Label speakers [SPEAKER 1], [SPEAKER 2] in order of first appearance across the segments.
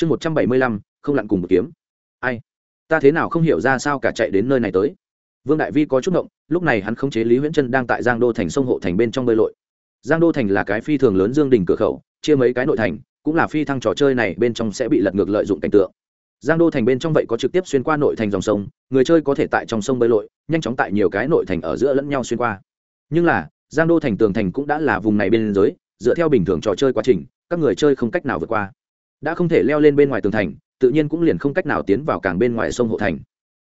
[SPEAKER 1] chương một trăm bảy mươi lăm, không lặn cùng một kiếm. Ai? Ta thế nào không hiểu ra sao cả chạy đến nơi này tới? Vương đại vi có chút động lúc này hắn khống chế lý huyễn Trân đang tại giang đô thành sông hộ thành bên trong bơi lội. Giang đô thành là cái phi thường lớn dương đình cửa khẩu, chia mấy cái nội thành, cũng là phi thăng trò chơi này bên trong sẽ bị lật ngược lợi dụng cảnh tượng. Giang đô thành bên trong vậy có trực tiếp xuyên qua nội thành dòng sông, người chơi có thể tại trong sông bơi lội, nhanh chóng tại nhiều cái nội thành ở giữa lẫn nhau xuyên qua. Nhưng là, giang đô thành tường thành cũng đã là vùng này bên giới dựa theo bình thường trò chơi quá trình, các người chơi không cách nào vượt qua đã không thể leo lên bên ngoài tường thành, tự nhiên cũng liền không cách nào tiến vào càng bên ngoài sông hộ thành.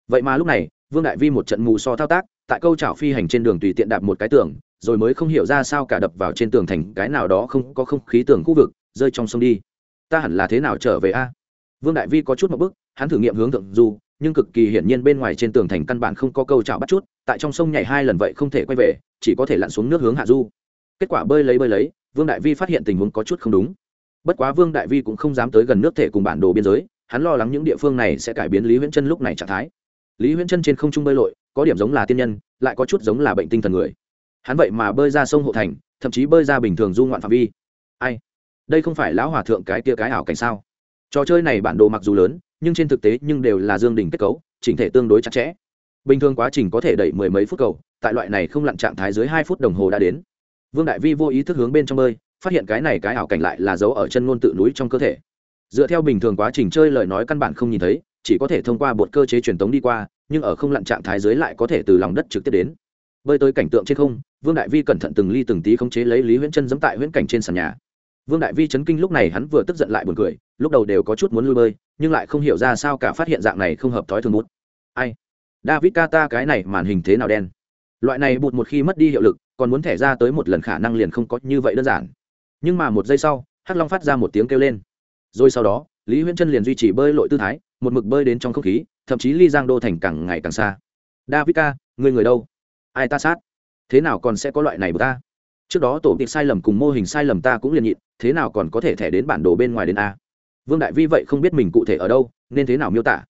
[SPEAKER 1] Vậy mà lúc này, vương đại vi một trận mù so thao tác, tại câu trào phi hành trên đường tùy tiện đạp một cái tường, rồi mới không hiểu ra sao cả đập vào trên tường thành, cái nào đó không có không khí tường khu vực, rơi trong sông đi. Ta hẳn là thế nào trở về a? Vương đại vi có chút một bức hắn thử nghiệm hướng thượng du, nhưng cực kỳ hiển nhiên bên ngoài trên tường thành căn bản không có câu trào bắt chút, tại trong sông nhảy hai lần vậy không thể quay về, chỉ có thể lặn xuống nước hướng hạ du. Kết quả bơi lấy bơi lấy, vương đại vi phát hiện tình huống có chút không đúng bất quá vương đại vi cũng không dám tới gần nước thể cùng bản đồ biên giới, hắn lo lắng những địa phương này sẽ cải biến lý huyễn chân lúc này trạng thái. Lý huyễn chân trên không trung bơi lội, có điểm giống là tiên nhân, lại có chút giống là bệnh tinh thần người. Hắn vậy mà bơi ra sông hộ thành, thậm chí bơi ra bình thường du ngoạn phạm vi. Ai? Đây không phải lão hòa thượng cái tia cái ảo cảnh sao? Trò chơi này bản đồ mặc dù lớn, nhưng trên thực tế nhưng đều là dương đỉnh kết cấu, chỉnh thể tương đối chặt chẽ. Bình thường quá trình có thể đẩy mười mấy phút cầu, tại loại này không lặn trạng thái dưới hai phút đồng hồ đã đến. Vương đại vi vô ý thức hướng bên trong bơi phát hiện cái này cái ảo cảnh lại là dấu ở chân ngôn tự núi trong cơ thể. Dựa theo bình thường quá trình chơi lời nói căn bản không nhìn thấy, chỉ có thể thông qua bột cơ chế truyền tống đi qua, nhưng ở không lặn trạng thái dưới lại có thể từ lòng đất trực tiếp đến. Bơi tới cảnh tượng trên không, vương đại vi cẩn thận từng ly từng tí khống chế lấy lý huyễn chân dẫm tại huyễn cảnh trên sàn nhà. Vương đại vi chấn kinh lúc này hắn vừa tức giận lại buồn cười, lúc đầu đều có chút muốn lui bơi, nhưng lại không hiểu ra sao cả phát hiện dạng này không hợp thói thường bút. Ai? David kata cái này màn hình thế nào đen? Loại này bụt một khi mất đi hiệu lực, còn muốn thẻ ra tới một lần khả năng liền không có như vậy đơn giản nhưng mà một giây sau, hắc long phát ra một tiếng kêu lên. Rồi sau đó, lý huyễn chân liền duy trì bơi lội tư thái, một mực bơi đến trong không khí, thậm chí ly giang đô thành càng ngày càng xa. David ca, người người đâu? Ai ta sát? Thế nào còn sẽ có loại này của ta? Trước đó tổ tiệp sai lầm cùng mô hình sai lầm ta cũng liền nhịn, thế nào còn có thể thẻ đến bản đồ bên ngoài đến a? Vương đại vi vậy không biết mình cụ thể ở đâu, nên thế nào miêu tả?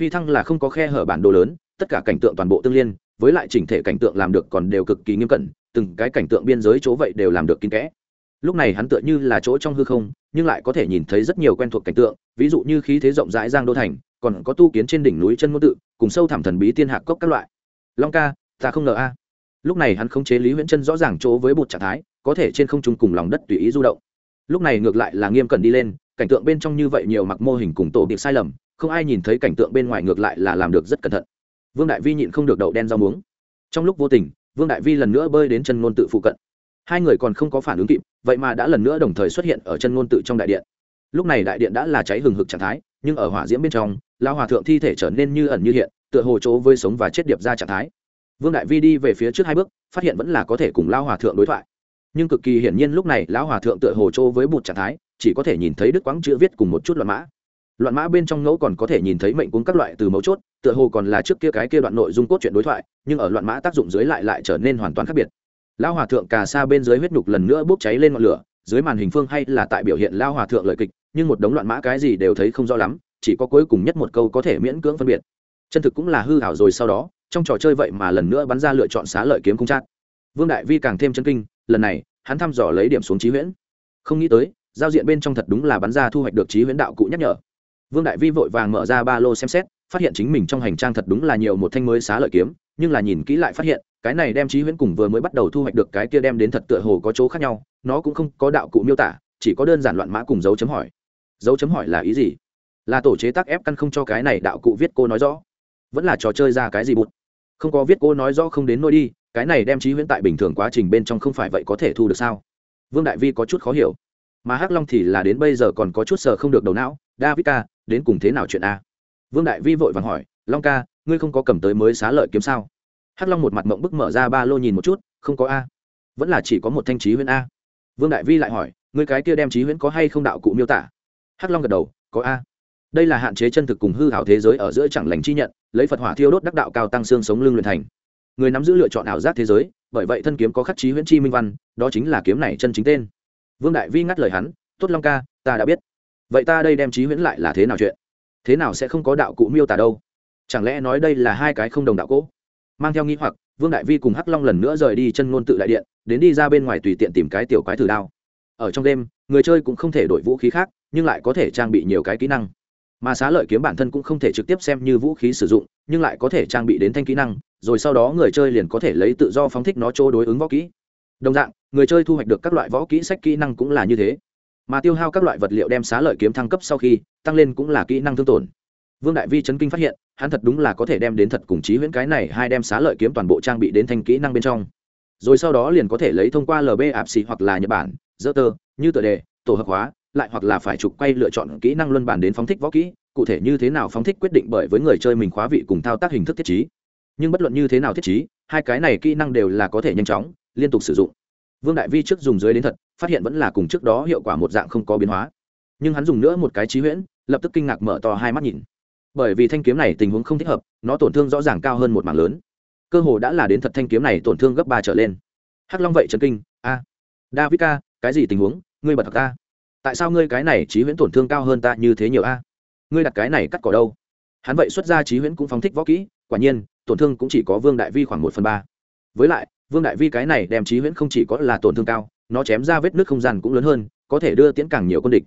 [SPEAKER 1] Phi thăng là không có khe hở bản đồ lớn, tất cả cảnh tượng toàn bộ tương liên, với lại chỉnh thể cảnh tượng làm được còn đều cực kỳ nghiêm cẩn, từng cái cảnh tượng biên giới chỗ vậy đều làm được kín kẽ lúc này hắn tựa như là chỗ trong hư không, nhưng lại có thể nhìn thấy rất nhiều quen thuộc cảnh tượng, ví dụ như khí thế rộng rãi giang đô thành, còn có tu kiến trên đỉnh núi chân ngôn tự, cùng sâu thẳm thần bí tiên hạc cốc các loại. Long ca, ta không ngờ a. Lúc này hắn không chế lý huyễn chân rõ ràng chỗ với bột trạng thái, có thể trên không trung cùng lòng đất tùy ý du động. Lúc này ngược lại là nghiêm cẩn đi lên, cảnh tượng bên trong như vậy nhiều mặc mô hình cùng tổ điệp sai lầm, không ai nhìn thấy cảnh tượng bên ngoài ngược lại là làm được rất cẩn thận. Vương đại vi nhịn không được đậu đen rau muống. Trong lúc vô tình, vương đại vi lần nữa bơi đến chân ngôn tự phụ cận. Hai người còn không có phản ứng kịp vậy mà đã lần nữa đồng thời xuất hiện ở chân ngôn tự trong đại điện. Lúc này đại điện đã là cháy hừng hực trạng thái, nhưng ở hỏa diễm bên trong lao hòa thượng thi thể trở nên như ẩn như hiện, tựa hồ chỗ với sống và chết điệp ra trạng thái. Vương đại vi đi về phía trước hai bước, phát hiện vẫn là có thể cùng lao hòa thượng đối thoại. Nhưng cực kỳ hiển nhiên lúc này lão hòa thượng tựa hồ chỗ với bụt trạng thái, chỉ có thể nhìn thấy đức quãng chữ viết cùng một chút loạn mã. Loạn mã bên trong ngẫu còn có thể nhìn thấy mệnh cuốn các loại từ mấu chốt, tựa hồ còn là trước kia cái kia đoạn nội dung cốt truyện đối thoại, nhưng ở loạn mã tác dụng dưới lại lại trở nên hoàn toàn khác biệt lão hòa thượng cà sa bên dưới huyết nhục lần nữa bốc cháy lên ngọn lửa, dưới màn hình phương hay là tại biểu hiện lao hòa thượng lợi kịch, nhưng một đống loạn mã cái gì đều thấy không rõ lắm, chỉ có cuối cùng nhất một câu có thể miễn cưỡng phân biệt. Chân thực cũng là hư hảo rồi sau đó, trong trò chơi vậy mà lần nữa bắn ra lựa chọn xá lợi kiếm cung trát vương đại vi càng thêm chân kinh, lần này, hắn thăm dò lấy điểm xuống trí huyễn. Không nghĩ tới, giao diện bên trong thật đúng là bắn ra thu hoạch được trí huyễn đạo cụ nhắc nhở. Vương đại vi vội vàng mở ra ba lô xem xét, phát hiện chính mình trong hành trang thật đúng là nhiều một thanh mới xá lợi kiếm nhưng là nhìn kỹ lại phát hiện, cái này đem trí huyễn cùng vừa mới bắt đầu thu hoạch được cái kia đem đến thật tựa hồ có chỗ khác nhau, nó cũng không có đạo cụ miêu tả, chỉ có đơn giản loạn mã cùng dấu chấm hỏi. Dấu chấm hỏi là ý gì? Là tổ chế tác ép căn không cho cái này đạo cụ viết cô nói rõ. Vẫn là trò chơi ra cái gì bụt? Không có viết cô nói rõ không đến nôi đi, cái này đem trí huyễn tại bình thường quá trình bên trong không phải vậy có thể thu được sao? Vương đại vi có chút khó hiểu. Mà hắc long thì là đến bây giờ còn có chút sờ không được đầu não. David ca, đến cùng thế nào chuyện a? Vương đại vi vội vàng hỏi, long ca ngươi không có cầm tới mới xá lợi kiếm sao? Hắc long một mặt mộng bức mở ra ba lô nhìn một chút, không có a. Vẫn là chỉ có một thanh trí huyễn a. Vương đại vi lại hỏi, ngươi cái kia đem trí huyễn có hay không đạo cụ miêu tả? Hắc long gật đầu, có a. Đây là hạn chế chân thực cùng hư hảo thế giới ở giữa chẳng lành chi nhận, lấy phật hỏa thiêu đốt đắc đạo cao tăng xương sống lưng luyện thành. Người nắm giữ lựa chọn ảo giác thế giới, bởi vậy thân kiếm có khắc trí huyễn chi minh văn, đó chính là kiếm này chân chính tên. Vương đại vi ngắt lời hắn, tốt long ca, ta đã biết. Vậy ta đây đem trí huyễn lại là thế nào chuyện? Thế nào sẽ không có đạo cụ miêu tả đâu? Chẳng lẽ nói đây là hai cái không đồng đạo cỗ? Mang theo nghĩ hoặc, vương đại vi cùng hắc long lần nữa rời đi chân ngôn tự đại điện, đến đi ra bên ngoài tùy tiện tìm cái tiểu quái thử đao. Ở trong đêm, người chơi cũng không thể đổi vũ khí khác, nhưng lại có thể trang bị nhiều cái kỹ năng. Mà xá lợi kiếm bản thân cũng không thể trực tiếp xem như vũ khí sử dụng, nhưng lại có thể trang bị đến thanh kỹ năng, rồi sau đó người chơi liền có thể lấy tự do phóng thích nó chỗ đối ứng võ kỹ. Đồng dạng, người chơi thu hoạch được các loại võ kỹ sách kỹ năng cũng là như thế. Mà tiêu hao các loại vật liệu đem xá lợi kiếm thăng cấp sau khi, tăng lên cũng là kỹ năng thương tổn vương đại vi chấn kinh phát hiện, hắn thật đúng là có thể đem đến thật cùng chí huyễn cái này hai đem xá lợi kiếm toàn bộ trang bị đến thanh kỹ năng bên trong. Rồi sau đó liền có thể lấy thông qua lb ạp xì hoặc là nhật bản, dơ tơ, như tựa đề, tổ hợp hóa, lại hoặc là phải trục quay lựa chọn kỹ năng luân bản đến phóng thích võ kỹ, cụ thể như thế nào phóng thích quyết định bởi với người chơi mình khóa vị cùng thao tác hình thức thiết trí. Nhưng bất luận như thế nào thiết trí, hai cái này kỹ năng đều là có thể nhanh chóng, liên tục sử dụng. Vương đại vi trước dùng dưới đến thật, phát hiện vẫn là cùng trước đó hiệu quả một dạng không có biến hóa. Nhưng hắn dùng nữa một cái trí huyễn, lập tức kinh ngạc mở to hai mắt nhìn bởi vì thanh kiếm này tình huống không thích hợp, nó tổn thương rõ ràng cao hơn một mảng lớn. Cơ hồ đã là đến thật thanh kiếm này tổn thương gấp ba trở lên. Hắc long vậy trần kinh, a. David ca, cái gì tình huống, ngươi bật thật ta? Tại sao ngươi cái này trí huyễn tổn thương cao hơn ta như thế nhiều a? Ngươi đặt cái này cắt cỏ đâu? Hắn vậy xuất ra trí huyễn cũng phóng thích võ kỹ, quả nhiên, tổn thương cũng chỉ có vương đại vi khoảng một phần ba. Với lại, vương đại vi cái này đem trí huyễn không chỉ có là tổn thương cao, nó chém ra vết nước không gian cũng lớn hơn, có thể đưa tiễn càng nhiều quân địch.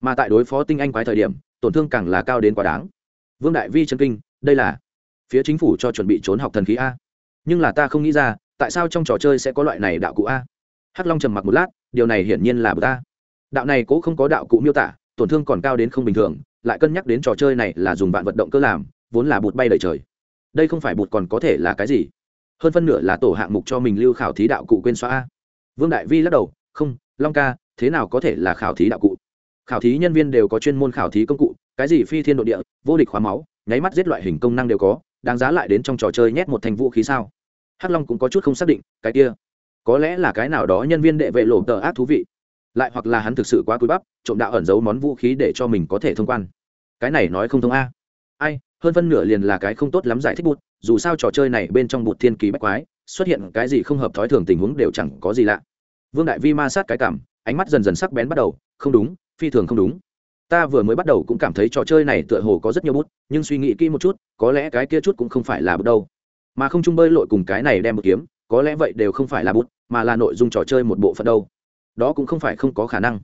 [SPEAKER 1] Mà tại đối phó tinh anh quái thời điểm, tổn thương càng là cao đến quá đáng vương đại vi chân kinh, đây là phía chính phủ cho chuẩn bị trốn học thần khí a. Nhưng là ta không nghĩ ra, tại sao trong trò chơi sẽ có loại này đạo cụ a? Hắc long trầm mặc một lát, điều này hiển nhiên là bờ ta đạo này cố không có đạo cụ miêu tả, tổn thương còn cao đến không bình thường, lại cân nhắc đến trò chơi này là dùng vạn vận động cơ làm, vốn là bụt bay đầy trời. Đây không phải bụt còn có thể là cái gì? Hơn phân nửa là tổ hạng mục cho mình lưu khảo thí đạo cụ quên xóa a. Vương đại vi lắc đầu, không, long ca, thế nào có thể là khảo thí đạo cụ? Khảo thí nhân viên đều có chuyên môn khảo thí công cụ, cái gì phi thiên độ địa, vô địch khóa máu, nháy mắt giết loại hình công năng đều có, đáng giá lại đến trong trò chơi nhét một thành vũ khí sao? Hắc long cũng có chút không xác định, cái kia, có lẽ là cái nào đó nhân viên đệ vệ lộ tờ ác thú vị. Lại hoặc là hắn thực sự quá cúi bắp, trộm đạo ẩn giấu món vũ khí để cho mình có thể thông quan. Cái này nói không thông a. Ai, hơn phân nửa liền là cái không tốt lắm giải thích bụt, dù sao trò chơi này bên trong bụt thiên kỳ bách quái, xuất hiện cái gì không hợp thói thường tình huống đều chẳng có gì lạ. Vương đại vi ma sát cái cảm, ánh mắt dần dần sắc bén bắt đầu, không đúng phi thường không đúng. Ta vừa mới bắt đầu cũng cảm thấy trò chơi này tựa hồ có rất nhiều bút, nhưng suy nghĩ kỹ một chút, có lẽ cái kia chút cũng không phải là bút đâu. Mà không chung bơi lội cùng cái này đem một kiếm, có lẽ vậy đều không phải là bút, mà là nội dung trò chơi một bộ phận đâu. Đó cũng không phải không có khả năng.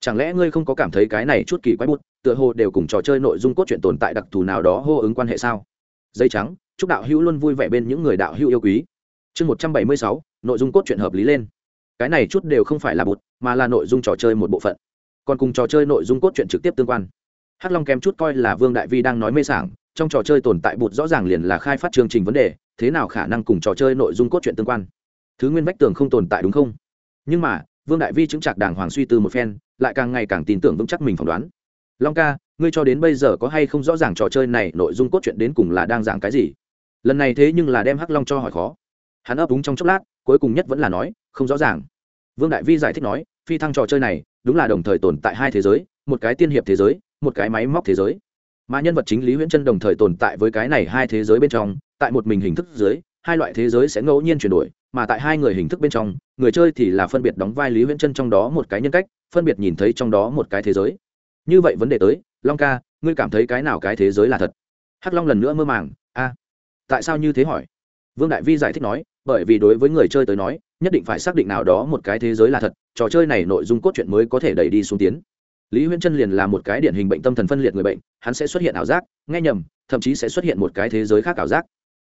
[SPEAKER 1] Chẳng lẽ ngươi không có cảm thấy cái này chút kỳ quái bút, tựa hồ đều cùng trò chơi nội dung cốt truyện tồn tại đặc thù nào đó hô ứng quan hệ sao? Dây trắng, chúc đạo hữu luôn vui vẻ bên những người đạo hữu yêu quý. Chương một trăm bảy mươi sáu, nội dung cốt truyện hợp lý lên. Cái này chút đều không phải là bút, mà là nội dung trò chơi một bộ phận còn cùng trò chơi nội dung cốt truyện trực tiếp tương quan. Hắc long kém chút coi là vương đại vi đang nói mê sảng, trong trò chơi tồn tại bụt rõ ràng liền là khai phát chương trình vấn đề, thế nào khả năng cùng trò chơi nội dung cốt truyện tương quan? Thứ nguyên vách tường không tồn tại đúng không? Nhưng mà, vương đại vi chứng chặt đàng hoàng suy tư một phen, lại càng ngày càng tin tưởng vững chắc mình phỏng đoán. Long ca, ngươi cho đến bây giờ có hay không rõ ràng trò chơi này nội dung cốt truyện đến cùng là đang giảng cái gì? Lần này thế nhưng là đem hắc long cho hỏi khó. Hắn ấp úng trong chốc lát, cuối cùng nhất vẫn là nói, không rõ ràng. Vương đại vi giải thích nói, phi thăng trò chơi này đúng là đồng thời tồn tại hai thế giới, một cái tiên hiệp thế giới, một cái máy móc thế giới. Mà nhân vật chính lý huyễn chân đồng thời tồn tại với cái này hai thế giới bên trong, tại một mình hình thức dưới, hai loại thế giới sẽ ngẫu nhiên chuyển đổi, mà tại hai người hình thức bên trong, người chơi thì là phân biệt đóng vai lý huyễn chân trong đó một cái nhân cách, phân biệt nhìn thấy trong đó một cái thế giới. Như vậy vấn đề tới, long ca, ngươi cảm thấy cái nào cái thế giới là thật? Hắc long lần nữa mơ màng, a, tại sao như thế hỏi? Vương đại vi giải thích nói, bởi vì đối với người chơi tới nói nhất định phải xác định nào đó một cái thế giới là thật, trò chơi này nội dung cốt truyện mới có thể đẩy đi xuống tiến. Lý huyễn chân liền là một cái điển hình bệnh tâm thần phân liệt người bệnh, hắn sẽ xuất hiện ảo giác, nghe nhầm, thậm chí sẽ xuất hiện một cái thế giới khác ảo giác.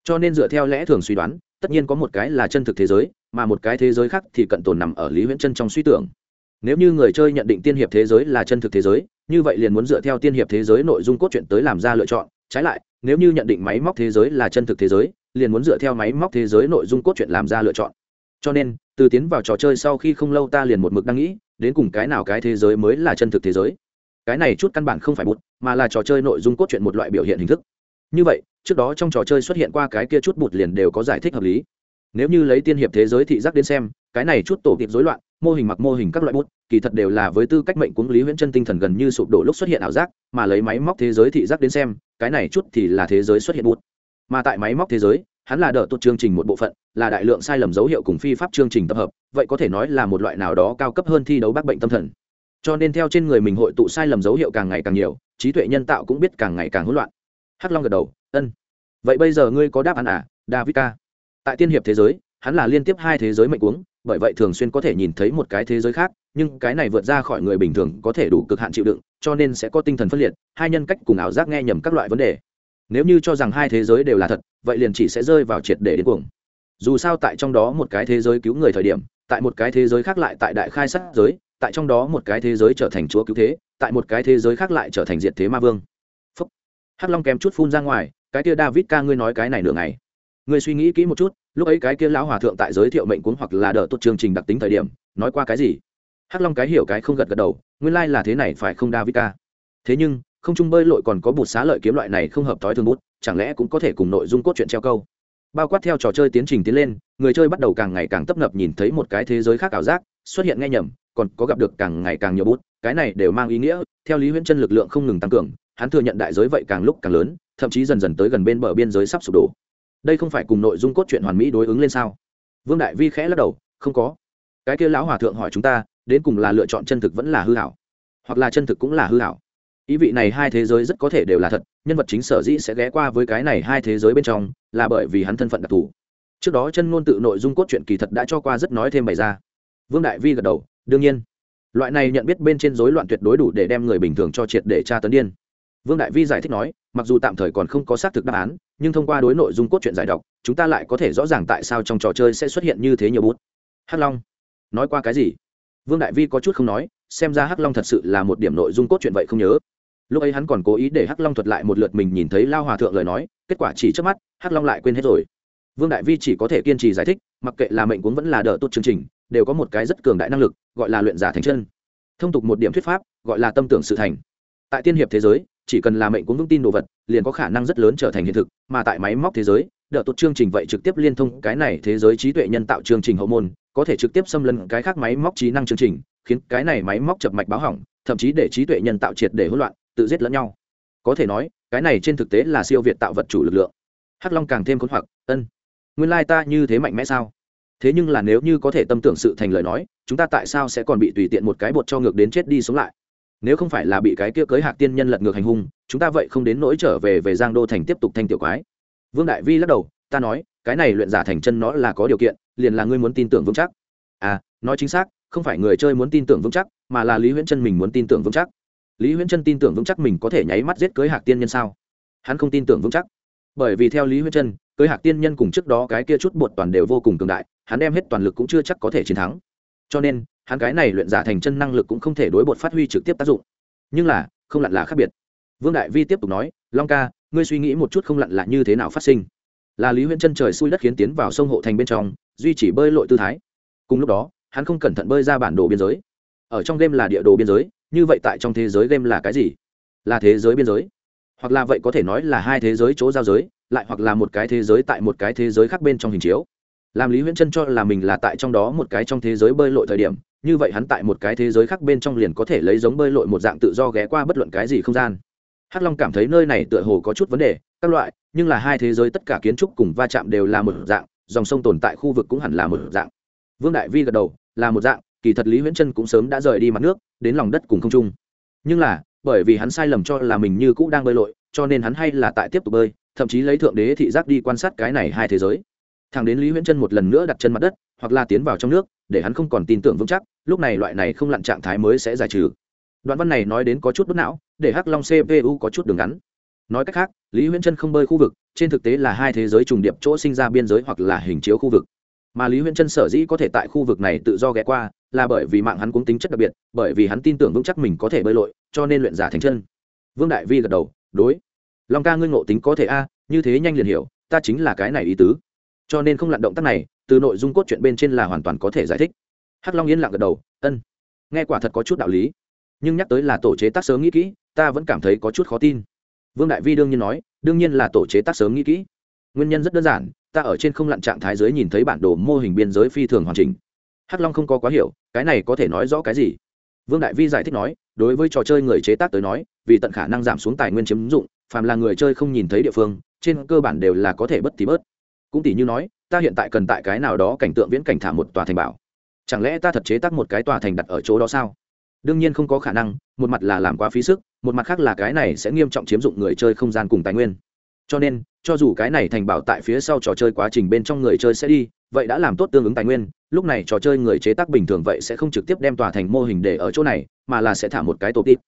[SPEAKER 1] Cho nên dựa theo lẽ thường suy đoán, tất nhiên có một cái là chân thực thế giới, mà một cái thế giới khác thì cận tồn nằm ở lý huyễn chân trong suy tưởng. Nếu như người chơi nhận định tiên hiệp thế giới là chân thực thế giới, như vậy liền muốn dựa theo tiên hiệp thế giới nội dung cốt truyện tới làm ra lựa chọn. Trái lại, nếu như nhận định máy móc thế giới là chân thực thế giới, liền muốn dựa theo máy móc thế giới nội dung cốt truyện làm ra lựa chọn cho nên, từ tiến vào trò chơi sau khi không lâu ta liền một mực đang nghĩ, đến cùng cái nào cái thế giới mới là chân thực thế giới. Cái này chút căn bản không phải bút, mà là trò chơi nội dung cốt truyện một loại biểu hiện hình thức. Như vậy, trước đó trong trò chơi xuất hiện qua cái kia chút bụt liền đều có giải thích hợp lý. Nếu như lấy tiên hiệp thế giới thị giác đến xem, cái này chút tổ kịp rối loạn, mô hình mặc mô hình các loại bút, kỳ thật đều là với tư cách mệnh cúng lý huyễn chân tinh thần gần như sụp đổ lúc xuất hiện ảo giác, mà lấy máy móc thế giới thị giác đến xem, cái này chút thì là thế giới xuất hiện bút. Mà tại máy móc thế giới hắn là đỡ tốt chương trình một bộ phận, là đại lượng sai lầm dấu hiệu cùng phi pháp chương trình tập hợp, vậy có thể nói là một loại nào đó cao cấp hơn thi đấu bác bệnh tâm thần. Cho nên theo trên người mình hội tụ sai lầm dấu hiệu càng ngày càng nhiều, trí tuệ nhân tạo cũng biết càng ngày càng hỗn loạn. Hắc long gật đầu, ân. Vậy bây giờ ngươi có đáp án à david ca tại tiên hiệp thế giới, hắn là liên tiếp hai thế giới mệnh uống, bởi vậy thường xuyên có thể nhìn thấy một cái thế giới khác, nhưng cái này vượt ra khỏi người bình thường có thể đủ cực hạn chịu đựng, cho nên sẽ có tinh thần phân liệt, hai nhân cách cùng ảo giác nghe nhầm các loại vấn đề nếu như cho rằng hai thế giới đều là thật, vậy liền chỉ sẽ rơi vào triệt để đến cuồng. Dù sao tại trong đó một cái thế giới cứu người thời điểm, tại một cái thế giới khác lại tại đại khai sát giới, tại trong đó một cái thế giới trở thành chúa cứu thế, tại một cái thế giới khác lại trở thành diệt thế ma vương. Phúc. Hắc long kém chút phun ra ngoài, cái kia david ca ngươi nói cái này nửa ngày. Ngươi suy nghĩ kỹ một chút, lúc ấy cái kia lão hòa thượng tại giới thiệu mệnh cuốn hoặc là đỡ tốt chương trình đặc tính thời điểm, nói qua cái gì? Hắc long cái hiểu cái không gật gật đầu, nguyên lai là thế này, phải không david ca? Thế nhưng không trung bơi lội còn có bụt xá lợi kiếm loại này không hợp thói thường bút, chẳng lẽ cũng có thể cùng nội dung cốt truyện treo câu? Bao quát theo trò chơi tiến trình tiến lên, người chơi bắt đầu càng ngày càng tấp nập nhìn thấy một cái thế giới khác ảo giác, xuất hiện nghe nhầm, còn có gặp được càng ngày càng nhiều bút, cái này đều mang ý nghĩa, theo lý huyễn chân lực lượng không ngừng tăng cường, hắn thừa nhận đại giới vậy càng lúc càng lớn, thậm chí dần dần tới gần bên bờ biên giới sắp sụp đổ. Đây không phải cùng nội dung cốt truyện hoàn mỹ đối ứng lên sao? Vương đại vi khẽ lắc đầu, không có. Cái kia lão hòa thượng hỏi chúng ta, đến cùng là lựa chọn chân thực vẫn là hư hảo hoặc là chân thực cũng là hư hảo ý vị này hai thế giới rất có thể đều là thật, nhân vật chính sở dĩ sẽ ghé qua với cái này hai thế giới bên trong, là bởi vì hắn thân phận đặc thù. Trước đó chân ngôn tự nội dung cốt truyện kỳ thật đã cho qua rất nói thêm bày ra. Vương đại vi gật đầu, đương nhiên. Loại này nhận biết bên trên rối loạn tuyệt đối đủ để đem người bình thường cho triệt để tra tấn điên. Vương đại vi giải thích nói, mặc dù tạm thời còn không có xác thực đáp án, nhưng thông qua đối nội dung cốt truyện giải đọc, chúng ta lại có thể rõ ràng tại sao trong trò chơi sẽ xuất hiện như thế nhiều bút. Hắc long, nói qua cái gì? Vương đại vi có chút không nói, xem ra hắc long thật sự là một điểm nội dung cốt truyện vậy không nhớ lúc ấy hắn còn cố ý để hắc long thuật lại một lượt mình nhìn thấy lao hòa thượng lời nói, kết quả chỉ trước mắt, hắc long lại quên hết rồi. Vương đại vi chỉ có thể kiên trì giải thích, mặc kệ là mệnh cũng vẫn là đỡ tốt chương trình, đều có một cái rất cường đại năng lực, gọi là luyện giả thành chân. Thông tục một điểm thuyết pháp, gọi là tâm tưởng sự thành. Tại tiên hiệp thế giới, chỉ cần là mệnh cũng vững tin đồ vật, liền có khả năng rất lớn trở thành hiện thực, mà tại máy móc thế giới, đỡ tốt chương trình vậy trực tiếp liên thông cái này thế giới trí tuệ nhân tạo chương trình hậu môn, có thể trực tiếp xâm lấn cái khác máy móc trí năng chương trình, khiến cái này máy móc chập mạch báo hỏng, thậm chí để trí tuệ nhân tạo triệt để hỗn loạn tự giết lẫn nhau. Có thể nói, cái này trên thực tế là siêu việt tạo vật chủ lực lượng. Hắc long càng thêm khốn hoặc, ân, nguyên lai ta như thế mạnh mẽ sao? Thế nhưng là nếu như có thể tâm tưởng sự thành lời nói, chúng ta tại sao sẽ còn bị tùy tiện một cái bột cho ngược đến chết đi sống lại? Nếu không phải là bị cái kia cưới hạc tiên nhân lật ngược hành hung, chúng ta vậy không đến nỗi trở về về giang đô thành tiếp tục thanh tiểu quái. Vương đại vi lắc đầu, ta nói, cái này luyện giả thành chân nó là có điều kiện, liền là ngươi muốn tin tưởng vững chắc. À nói chính xác, không phải người chơi muốn tin tưởng vững chắc, mà là lý huyễn chân mình muốn tin tưởng vững chắc lý huyễn Trân tin tưởng vững chắc mình có thể nháy mắt giết cưới hạc tiên nhân sao? Hắn không tin tưởng vững chắc. Bởi vì theo lý huyễn Trân, cưới hạc tiên nhân cùng trước đó cái kia chút bột toàn đều vô cùng cường đại hắn đem hết toàn lực cũng chưa chắc có thể chiến thắng. Cho nên hắn cái này luyện giả thành chân năng lực cũng không thể đối bột phát huy trực tiếp tác dụng. Nhưng là không lặn là khác biệt. Vương đại vi tiếp tục nói long ca ngươi suy nghĩ một chút không lặn là như thế nào phát sinh? Là lý huyễn chân trời xui đất khiến tiến vào sông hộ thành bên trong duy chỉ bơi lội tư thái. Cùng lúc đó hắn không cẩn thận bơi ra bản đồ biên giới. Ở trong game là địa đồ biên giới như vậy tại trong thế giới game là cái gì? Là thế giới biên giới? Hoặc là vậy có thể nói là hai thế giới chỗ giao giới, lại hoặc là một cái thế giới tại một cái thế giới khác bên trong hình chiếu. Làm lý huyễn chân cho là mình là tại trong đó một cái trong thế giới bơi lội thời điểm, như vậy hắn tại một cái thế giới khác bên trong liền có thể lấy giống bơi lội một dạng tự do ghé qua bất luận cái gì không gian. Hắc long cảm thấy nơi này tựa hồ có chút vấn đề, các loại, nhưng là hai thế giới tất cả kiến trúc cùng va chạm đều là một dạng, dòng sông tồn tại khu vực cũng hẳn là một dạng. Vương đại vi gật đầu, là một dạng kỳ thật lý huyễn chân cũng sớm đã rời đi mặt nước, đến lòng đất cùng không trung. Nhưng là, bởi vì hắn sai lầm cho là mình như cũ đang bơi lội, cho nên hắn hay là tại tiếp tục bơi, thậm chí lấy thượng đế thị giác đi quan sát cái này hai thế giới. Thằng đến lý huyễn chân một lần nữa đặt chân mặt đất, hoặc là tiến vào trong nước, để hắn không còn tin tưởng vững chắc, lúc này loại này không lặn trạng thái mới sẽ giải trừ. Đoạn văn này nói đến có chút bất não, để hắc long cpu có chút đường ngắn. Nói cách khác, lý huyễn chân không bơi khu vực, trên thực tế là hai thế giới trùng điệp chỗ sinh ra biên giới hoặc là hình chiếu khu vực mà lý huyễn chân sở dĩ có thể tại khu vực này tự do ghé qua là bởi vì mạng hắn cũng tính chất đặc biệt, bởi vì hắn tin tưởng vững chắc mình có thể bơi lội, cho nên luyện giả thành chân. Vương đại vi gật đầu, đối. Long ca ngươi ngộ tính có thể a, như thế nhanh liền hiểu, ta chính là cái này ý tứ. Cho nên không lặn động tác này, từ nội dung cốt truyện bên trên là hoàn toàn có thể giải thích. Hắc long yên lặng gật đầu, ân, nghe quả thật có chút đạo lý. Nhưng nhắc tới là tổ chế tác sớm nghĩ kỹ, ta vẫn cảm thấy có chút khó tin. Vương đại vi đương nhiên nói, đương nhiên là tổ chế tác sớm nghĩ kỹ. Nguyên nhân rất đơn giản ta ở trên không lặn trạng thái giới nhìn thấy bản đồ mô hình biên giới phi thường hoàn chỉnh. Hắc long không có quá hiểu, cái này có thể nói rõ cái gì? Vương đại vi giải thích nói, đối với trò chơi người chế tác tới nói, vì tận khả năng giảm xuống tài nguyên chiếm dụng, phàm là người chơi không nhìn thấy địa phương, trên cơ bản đều là có thể bất tí bớt. Cũng tỷ như nói, ta hiện tại cần tại cái nào đó cảnh tượng viễn cảnh thả một tòa thành bảo. Chẳng lẽ ta thật chế tác một cái tòa thành đặt ở chỗ đó sao? Đương nhiên không có khả năng, một mặt là làm quá phí sức, một mặt khác là cái này sẽ nghiêm trọng chiếm dụng người chơi không gian cùng tài nguyên. Cho nên cho dù cái này thành bảo tại phía sau trò chơi quá trình bên trong người chơi sẽ đi, vậy đã làm tốt tương ứng tài nguyên, lúc này trò chơi người chế tác bình thường vậy sẽ không trực tiếp đem tòa thành mô hình để ở chỗ này, mà là sẽ thả một cái tổ tít.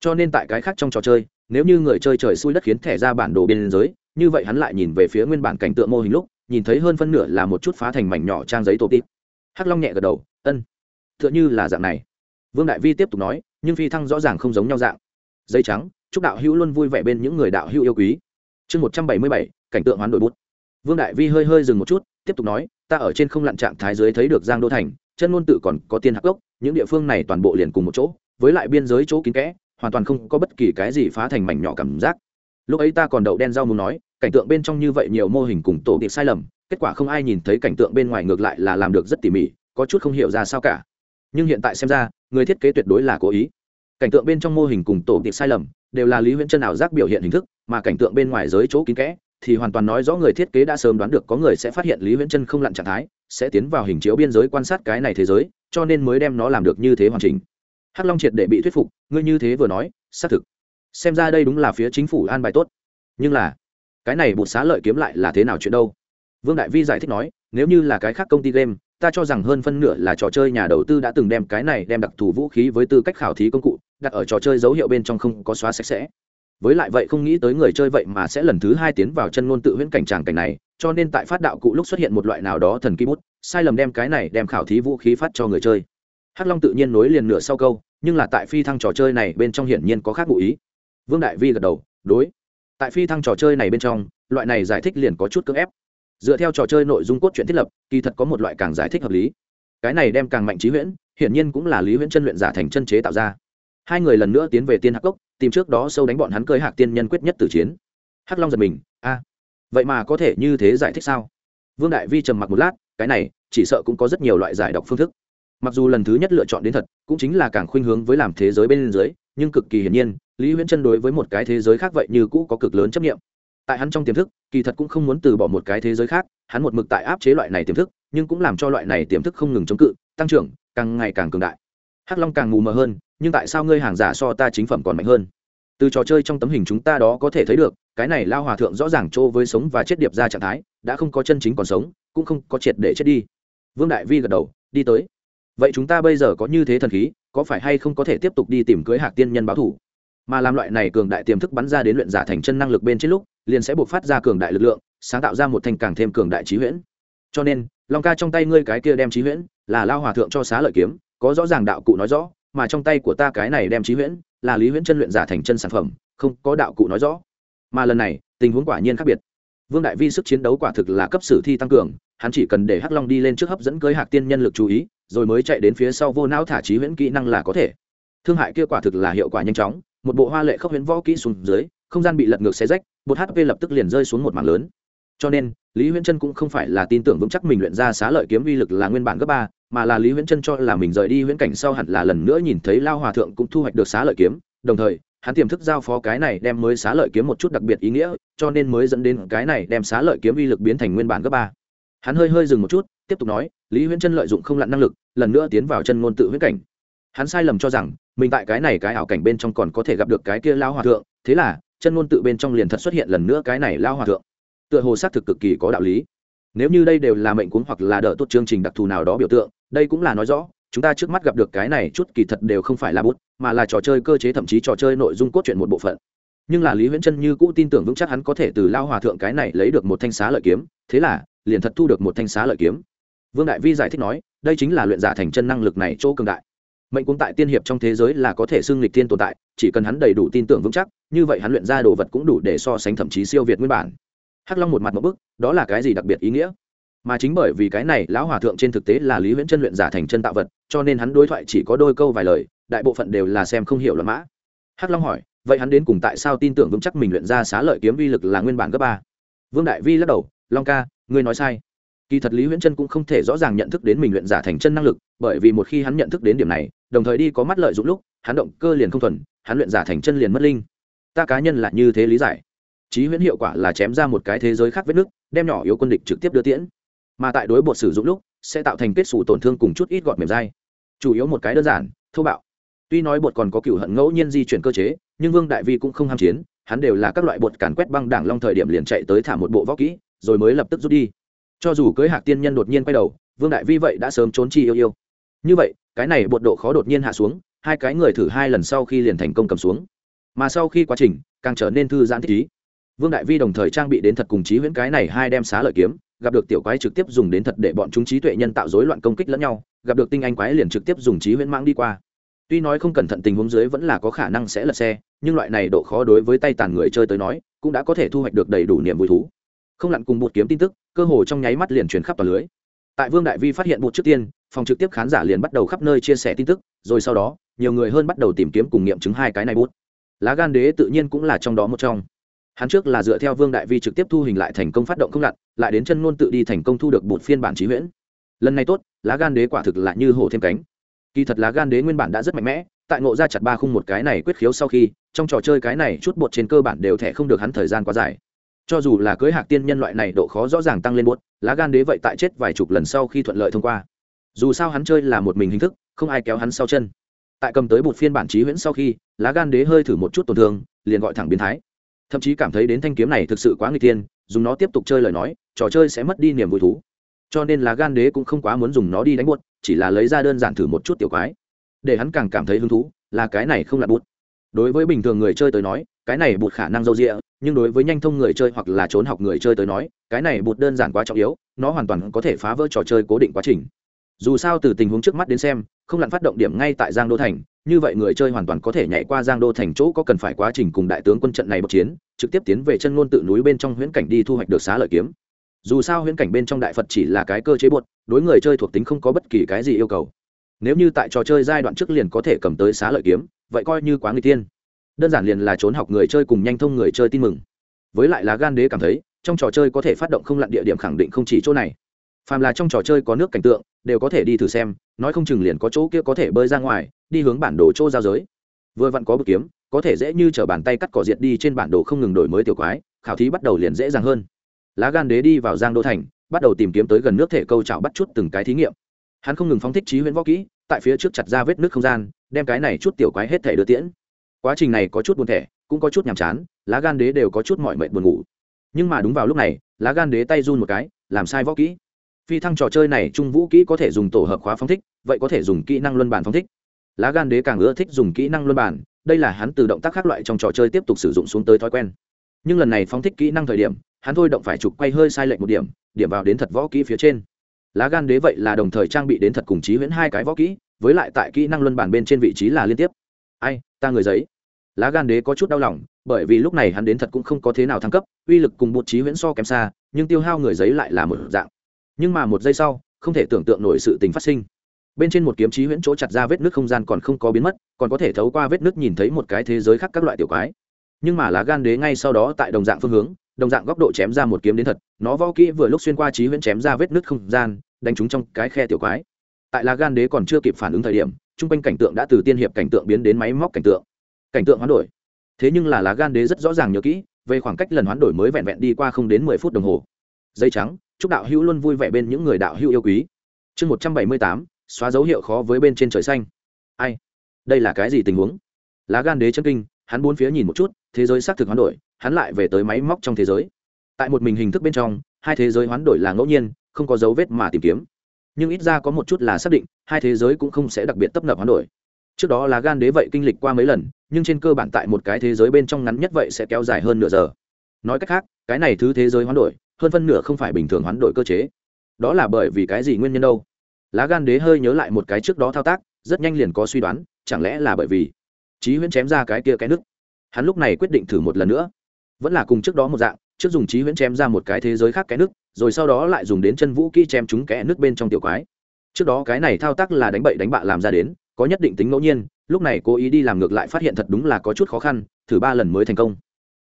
[SPEAKER 1] Cho nên tại cái khác trong trò chơi, nếu như người chơi trời xui đất khiến thẻ ra bản đồ biên giới như vậy hắn lại nhìn về phía nguyên bản cảnh tượng mô hình lúc, nhìn thấy hơn phân nửa là một chút phá thành mảnh nhỏ trang giấy tổ tít. Hắc long nhẹ gật đầu, ân t h ư ợ n h ư là dạng này. Vương đại vi tiếp tục nói, nhưng phi thăng rõ ràng không giống nhau dạng. Dây trắng, chúc đạo hữu luôn vui vẻ bên những người đạo hữu yêu quý chương một trăm bảy mươi bảy, cảnh tượng hoán đổi bút. Vương đại vi hơi hơi dừng một chút, tiếp tục nói, ta ở trên không lặn trạng thái dưới thấy được giang đô thành, chân ngôn tự còn có tiên hạc gốc những địa phương này toàn bộ liền cùng một chỗ, với lại biên giới chỗ kín kẽ, hoàn toàn không có bất kỳ cái gì phá thành mảnh nhỏ cảm giác. Lúc ấy ta còn đậu đen rau muốn nói, cảnh tượng bên trong như vậy nhiều mô hình cùng tổ kịp sai lầm, kết quả không ai nhìn thấy cảnh tượng bên ngoài ngược lại là làm được rất tỉ mỉ, có chút không hiểu ra sao cả. Nhưng hiện tại xem ra, người thiết kế tuyệt đối là cố ý cảnh tượng bên trong mô hình cùng tổ kịp sai lầm đều là lý huyễn chân ảo giác biểu hiện hình thức, mà cảnh tượng bên ngoài giới chỗ kín kẽ thì hoàn toàn nói rõ người thiết kế đã sớm đoán được có người sẽ phát hiện lý huyễn chân không lặn trạng thái, sẽ tiến vào hình chiếu biên giới quan sát cái này thế giới, cho nên mới đem nó làm được như thế hoàn chỉnh. Hắc long triệt để bị thuyết phục, ngươi như thế vừa nói, xác thực. Xem ra đây đúng là phía chính phủ an bài tốt. Nhưng là, cái này bột xá lợi kiếm lại là thế nào chuyện đâu? Vương đại vi giải thích nói, nếu như là cái khác công ty game, ta cho rằng hơn phân nửa là trò chơi nhà đầu tư đã từng đem cái này đem đặc thù vũ khí với tư cách khảo thí công cụ đặt ở trò chơi dấu hiệu bên trong không có xóa sạch sẽ. Với lại vậy không nghĩ tới người chơi vậy mà sẽ lần thứ hai tiến vào chân ngôn tự huyễn cảnh tràng cảnh này, cho nên tại phát đạo cụ lúc xuất hiện một loại nào đó thần ký bút, sai lầm đem cái này đem khảo thí vũ khí phát cho người chơi. Hắc long tự nhiên nối liền nửa sau câu, nhưng là tại phi thăng trò chơi này bên trong hiển nhiên có khác ngụ ý. Vương đại vi gật đầu, đối. Tại phi thăng trò chơi này bên trong, loại này giải thích liền có chút cưỡng ép. Dựa theo trò chơi nội dung cốt truyện thiết lập, kỳ thật có một loại càng giải thích hợp lý. Cái này đem càng mạnh trí huyễn, hiển nhiên cũng là lý huyễn chân luyện giả thành chân chế tạo ra hai người lần nữa tiến về tiên hạc cốc, tìm trước đó sâu đánh bọn hắn cơi hạc tiên nhân quyết nhất tử chiến. Hắc long giật mình, a, vậy mà có thể như thế giải thích sao? Vương đại vi trầm mặc một lát, cái này, chỉ sợ cũng có rất nhiều loại giải đọc phương thức. Mặc dù lần thứ nhất lựa chọn đến thật, cũng chính là càng khuynh hướng với làm thế giới bên dưới, nhưng cực kỳ hiển nhiên, lý huyễn chân đối với một cái thế giới khác vậy như cũ có cực lớn chấp nghiệm tại hắn trong tiềm thức, kỳ thật cũng không muốn từ bỏ một cái thế giới khác, hắn một mực tại áp chế loại này tiềm thức, nhưng cũng làm cho loại này tiềm thức không ngừng chống cự, tăng trưởng, càng ngày càng cường đại. Hắc long càng mù mờ hơn nhưng tại sao ngươi hàng giả so ta chính phẩm còn mạnh hơn? Từ trò chơi trong tấm hình chúng ta đó có thể thấy được, cái này lao hòa thượng rõ ràng trô với sống và chết điệp ra trạng thái, đã không có chân chính còn sống, cũng không có triệt để chết đi. Vương đại vi gật đầu, đi tới. Vậy chúng ta bây giờ có như thế thần khí, có phải hay không có thể tiếp tục đi tìm cưới hạc tiên nhân báo thủ? Mà làm loại này cường đại tiềm thức bắn ra đến luyện giả thành chân năng lực bên trên lúc, liền sẽ buộc phát ra cường đại lực lượng, sáng tạo ra một thành càng thêm cường đại trí huyễn. Cho nên, long ca trong tay ngươi cái kia đem trí huyễn, là lao hòa thượng cho xá lợi kiếm, có rõ ràng đạo cụ nói rõ mà trong tay của ta cái này đem trí huyễn, là lý huyễn chân luyện giả thành chân sản phẩm, không có đạo cụ nói rõ. Mà lần này, tình huống quả nhiên khác biệt. Vương đại vi sức chiến đấu quả thực là cấp sử thi tăng cường, hắn chỉ cần để hắc long đi lên trước hấp dẫn cưới hạc tiên nhân lực chú ý, rồi mới chạy đến phía sau vô não thả trí huyễn kỹ năng là có thể. Thương hại kia quả thực là hiệu quả nhanh chóng, một bộ hoa lệ khốc huyễn võ kỹ xuống dưới, không gian bị lật ngược xe rách, một hp lập tức liền rơi xuống một mảng lớn. Cho nên lý huyễn chân cũng không phải là tin tưởng vững chắc mình luyện ra xá lợi kiếm uy lực là nguyên bản gấp ba, mà là lý huyễn chân cho là mình rời đi huyễn cảnh sau hẳn là lần nữa nhìn thấy lao hòa thượng cũng thu hoạch được xá lợi kiếm. Đồng thời, hắn tiềm thức giao phó cái này đem mới xá lợi kiếm một chút đặc biệt ý nghĩa, cho nên mới dẫn đến cái này đem xá lợi kiếm uy lực biến thành nguyên bản gấp ba. Hắn hơi hơi dừng một chút, tiếp tục nói, lý huyễn chân lợi dụng không lặn năng lực, lần nữa tiến vào chân ngôn tự huyễn cảnh. Hắn sai lầm cho rằng, mình tại cái này cái ảo cảnh bên trong còn có thể gặp được cái kia lao hòa thượng, thế là, chân ngôn tự bên trong liền thật xuất hiện lần nữa cái này lao hòa thượng tựa hồ xác thực cực kỳ có đạo lý. Nếu như đây đều là mệnh cuốn hoặc là đỡ tốt chương trình đặc thù nào đó biểu tượng, đây cũng là nói rõ, chúng ta trước mắt gặp được cái này chút kỳ thật đều không phải là bút, mà là trò chơi cơ chế thậm chí trò chơi nội dung cốt truyện một bộ phận. Nhưng là lý huyễn chân như cũ tin tưởng vững chắc hắn có thể từ lao hòa thượng cái này lấy được một thanh xá lợi kiếm, thế là, liền thật thu được một thanh xá lợi kiếm. Vương đại vi giải thích nói, đây chính là luyện giả thành chân năng lực này chỗ cường đại. Mệnh cũng tại tiên hiệp trong thế giới là có thể xưng lịch tiên tồn tại, chỉ cần hắn đầy đủ tin tưởng vững chắc, như vậy hắn luyện ra đồ vật cũng đủ để so sánh thậm chí siêu việt nguyên bản hắc long một mặt một bức, đó là cái gì đặc biệt ý nghĩa? Mà chính bởi vì cái này, lão hòa thượng trên thực tế là lý huyễn chân luyện giả thành chân tạo vật, cho nên hắn đối thoại chỉ có đôi câu vài lời, đại bộ phận đều là xem không hiểu luận mã. Hắc long hỏi, vậy hắn đến cùng tại sao tin tưởng vững chắc mình luyện ra xá lợi kiếm vi lực là nguyên bản cấp ba? Vương đại vi lắc đầu, long ca, ngươi nói sai. Kỳ thật lý huyễn chân cũng không thể rõ ràng nhận thức đến mình luyện giả thành chân năng lực, bởi vì một khi hắn nhận thức đến điểm này, đồng thời đi có mắt lợi dụng lúc, hắn động cơ liền không thuần, hắn luyện giả thành chân liền mất linh. Ta cá nhân là như thế lý giải chí huyễn hiệu quả là chém ra một cái thế giới khác vết nước, đem nhỏ yếu quân địch trực tiếp đưa tiễn. Mà tại đối bột sử dụng lúc, sẽ tạo thành kết xù tổn thương cùng chút ít gọt mềm dai. Chủ yếu một cái đơn giản, thô bạo. Tuy nói bột còn có cựu hận ngẫu nhiên di chuyển cơ chế, nhưng vương đại vi cũng không ham chiến, hắn đều là các loại bột càn quét băng đảng long thời điểm liền chạy tới thả một bộ võ kỹ, rồi mới lập tức rút đi. Cho dù cưới hạc tiên nhân đột nhiên quay đầu, vương đại vi vậy đã sớm trốn chi yêu yêu. Như vậy, cái này bột độ khó đột nhiên hạ xuống, hai cái người thử hai lần sau khi liền thành công cầm xuống. Mà sau khi quá trình, càng trở nên thư giãn thích ý vương đại vi đồng thời trang bị đến thật cùng trí huyễn cái này hai đem xá lợi kiếm, gặp được tiểu quái trực tiếp dùng đến thật để bọn chúng trí tuệ nhân tạo rối loạn công kích lẫn nhau, gặp được tinh anh quái liền trực tiếp dùng trí huyễn mang đi qua. Tuy nói không cẩn thận tình huống dưới vẫn là có khả năng sẽ lật xe, nhưng loại này độ khó đối với tay tàn người chơi tới nói, cũng đã có thể thu hoạch được đầy đủ niềm vui thú. Không lặn cùng bột kiếm tin tức, cơ hồ trong nháy mắt liền truyền khắp toàn lưới. Tại vương đại vi phát hiện bột trước tiên, phòng trực tiếp khán giả liền bắt đầu khắp nơi chia sẻ tin tức, rồi sau đó, nhiều người hơn bắt đầu tìm kiếm cùng nghiệm chứng hai cái này bút lá gan đế tự nhiên cũng là trong đó một trong hắn trước là dựa theo vương đại vi trực tiếp thu hình lại thành công phát động không lặn, lại đến chân ngôn tự đi thành công thu được bột phiên bản trí huyễn. Lần này tốt, lá gan đế quả thực là như hổ thêm cánh. Kỳ thật lá gan đế nguyên bản đã rất mạnh mẽ, tại ngộ ra chặt ba khung một cái này quyết khiếu sau khi, trong trò chơi cái này chút bột trên cơ bản đều thẻ không được hắn thời gian quá dài. Cho dù là cưới hạc tiên nhân loại này độ khó rõ ràng tăng lên bột, lá gan đế vậy tại chết vài chục lần sau khi thuận lợi thông qua. Dù sao hắn chơi là một mình hình thức, không ai kéo hắn sau chân. Tại cầm tới một phiên bản trí huyễn sau khi, lá gan đế hơi thử một chút tổn thương, liền gọi thẳng biến thái thậm chí cảm thấy đến thanh kiếm này thực sự quá nguy tiên dùng nó tiếp tục chơi lời nói, trò chơi sẽ mất đi niềm vui thú. Cho nên là gan đế cũng không quá muốn dùng nó đi đánh buốt, chỉ là lấy ra đơn giản thử một chút tiểu quái. Để hắn càng cảm thấy hứng thú, là cái này không là bút đối với bình thường người chơi tới nói, cái này bụt khả năng dâu rịa, nhưng đối với nhanh thông người chơi hoặc là trốn học người chơi tới nói, cái này bụt đơn giản quá trọng yếu, nó hoàn toàn có thể phá vỡ trò chơi cố định quá trình. Dù sao từ tình huống trước mắt đến xem không lặn phát động điểm ngay tại giang đô thành, như vậy người chơi hoàn toàn có thể nhảy qua giang đô thành chỗ có cần phải quá trình cùng đại tướng quân trận này một chiến, trực tiếp tiến về chân ngôn tự núi bên trong huyễn cảnh đi thu hoạch được xá lợi kiếm. Dù sao huyễn cảnh bên trong đại phật chỉ là cái cơ chế bột, đối người chơi thuộc tính không có bất kỳ cái gì yêu cầu. Nếu như tại trò chơi giai đoạn trước liền có thể cầm tới xá lợi kiếm, vậy coi như quá người tiên đơn giản liền là trốn học người chơi cùng nhanh thông người chơi tin mừng. Với lại là gan đế cảm thấy, trong trò chơi có thể phát động không lặn địa điểm khẳng định không chỉ chỗ này. Phàm là trong trò chơi có nước cảnh tượng đều có thể đi thử xem, nói không chừng liền có chỗ kia có thể bơi ra ngoài, đi hướng bản đồ chỗ giao giới. Vừa vặn có bực kiếm, có thể dễ như t r ở bàn tay cắt cỏ diệt đi trên bản đồ không ngừng đổi mới tiểu quái, khảo thí bắt đầu liền dễ dàng hơn. Lá gan đế đi vào giang đô thành, bắt đầu tìm kiếm tới gần nước thể câu chảo bắt chút từng cái thí nghiệm. Hắn không ngừng phóng thích trí huyễn võ kỹ, tại phía trước chặt ra vết nước không gian, đem cái này chút tiểu quái hết thể đưa tiễn. Quá trình này có chút buồn thẻ, cũng có chút nhàm chán, lá gan đế đều có chút mọi mệnh buồn ngủ. Nhưng mà đúng vào lúc này, lá gan đế tay run một cái, làm sai võ kỹ phi thăng trò chơi này trung vũ kỹ có thể dùng tổ hợp khóa phóng thích, vậy có thể dùng kỹ năng luân bản phóng thích. Lá gan đế càng ưa thích dùng kỹ năng luân bản đây là hắn từ động tác khác loại trong trò chơi tiếp tục sử dụng xuống tới thói quen. Nhưng lần này phóng thích kỹ năng thời điểm, hắn thôi động phải trục quay hơi sai lệch một điểm điểm vào đến thật võ kỹ phía trên. Lá gan đế vậy là đồng thời trang bị đến thật cùng chí huyễn hai cái võ kỹ, với lại tại kỹ năng luân bản bên trên vị trí là liên tiếp. Ai, ta người giấy. Lá gan đế có chút đau lòng, bởi vì lúc này hắn đến thật cũng không có thế nào thăng cấp, uy lực cùng bột trí huyễn so kém xa, nhưng tiêu hao người giấy lại là một dạng nhưng mà một giây sau, không thể tưởng tượng nổi sự tình phát sinh. Bên trên một kiếm chí huyễn chỗ chặt ra vết nước không gian còn không có biến mất, còn có thể thấu qua vết nước nhìn thấy một cái thế giới khác các loại tiểu quái. Nhưng mà lá gan đế ngay sau đó tại đồng dạng phương hướng, đồng dạng góc độ chém ra một kiếm đến thật, nó vo kỹ vừa lúc xuyên qua chí huyễn chém ra vết nước không gian, đánh trúng trong cái khe tiểu quái. Tại lá gan đế còn chưa kịp phản ứng thời điểm chung quanh cảnh tượng đã từ tiên hiệp cảnh tượng biến đến máy móc cảnh tượng. Cảnh tượng hoán đổi. Thế nhưng là lá gan đế rất rõ ràng nhớ kỹ, về khoảng cách lần hoán đổi mới vẹn vẹn đi qua không đến mười phút đồng hồ. Dây trắng chúc đạo hữu luôn vui vẻ bên những người đạo hữu yêu quý. Chương một trăm bảy mươi tám, xóa dấu hiệu khó với bên trên trời xanh. Ai? Đây là cái gì tình huống? Lá gan đế chân kinh, hắn bốn phía nhìn một chút, thế giới xác thực hoán đổi, hắn lại về tới máy móc trong thế giới. Tại một mình hình thức bên trong, hai thế giới hoán đổi là ngẫu nhiên, không có dấu vết mà tìm kiếm. Nhưng ít ra có một chút là xác định, hai thế giới cũng không sẽ đặc biệt tấp nập hoán đổi. Trước đó là gan đế vậy kinh lịch qua mấy lần, nhưng trên cơ bản tại một cái thế giới bên trong ngắn nhất vậy sẽ kéo dài hơn nửa giờ. Nói cách khác, cái này thứ thế giới hoán đổi hơn phân nửa không phải bình thường hoán đổi cơ chế. Đó là bởi vì cái gì nguyên nhân đâu? Lá gan đế hơi nhớ lại một cái trước đó thao tác, rất nhanh liền có suy đoán, chẳng lẽ là bởi vì trí huyễn chém ra cái kia cái nứt? Hắn lúc này quyết định thử một lần nữa. Vẫn là cùng trước đó một dạng, trước dùng trí huyễn chém ra một cái thế giới khác cái nứt, rồi sau đó lại dùng đến chân vũ kỹ chém chúng kẽ nứt bên trong tiểu quái. Trước đó cái này thao tác là đánh bậy đánh bạ làm ra đến, có nhất định tính ngẫu nhiên, lúc này cố ý đi làm ngược lại phát hiện thật đúng là có chút khó khăn, thử ba lần mới thành công.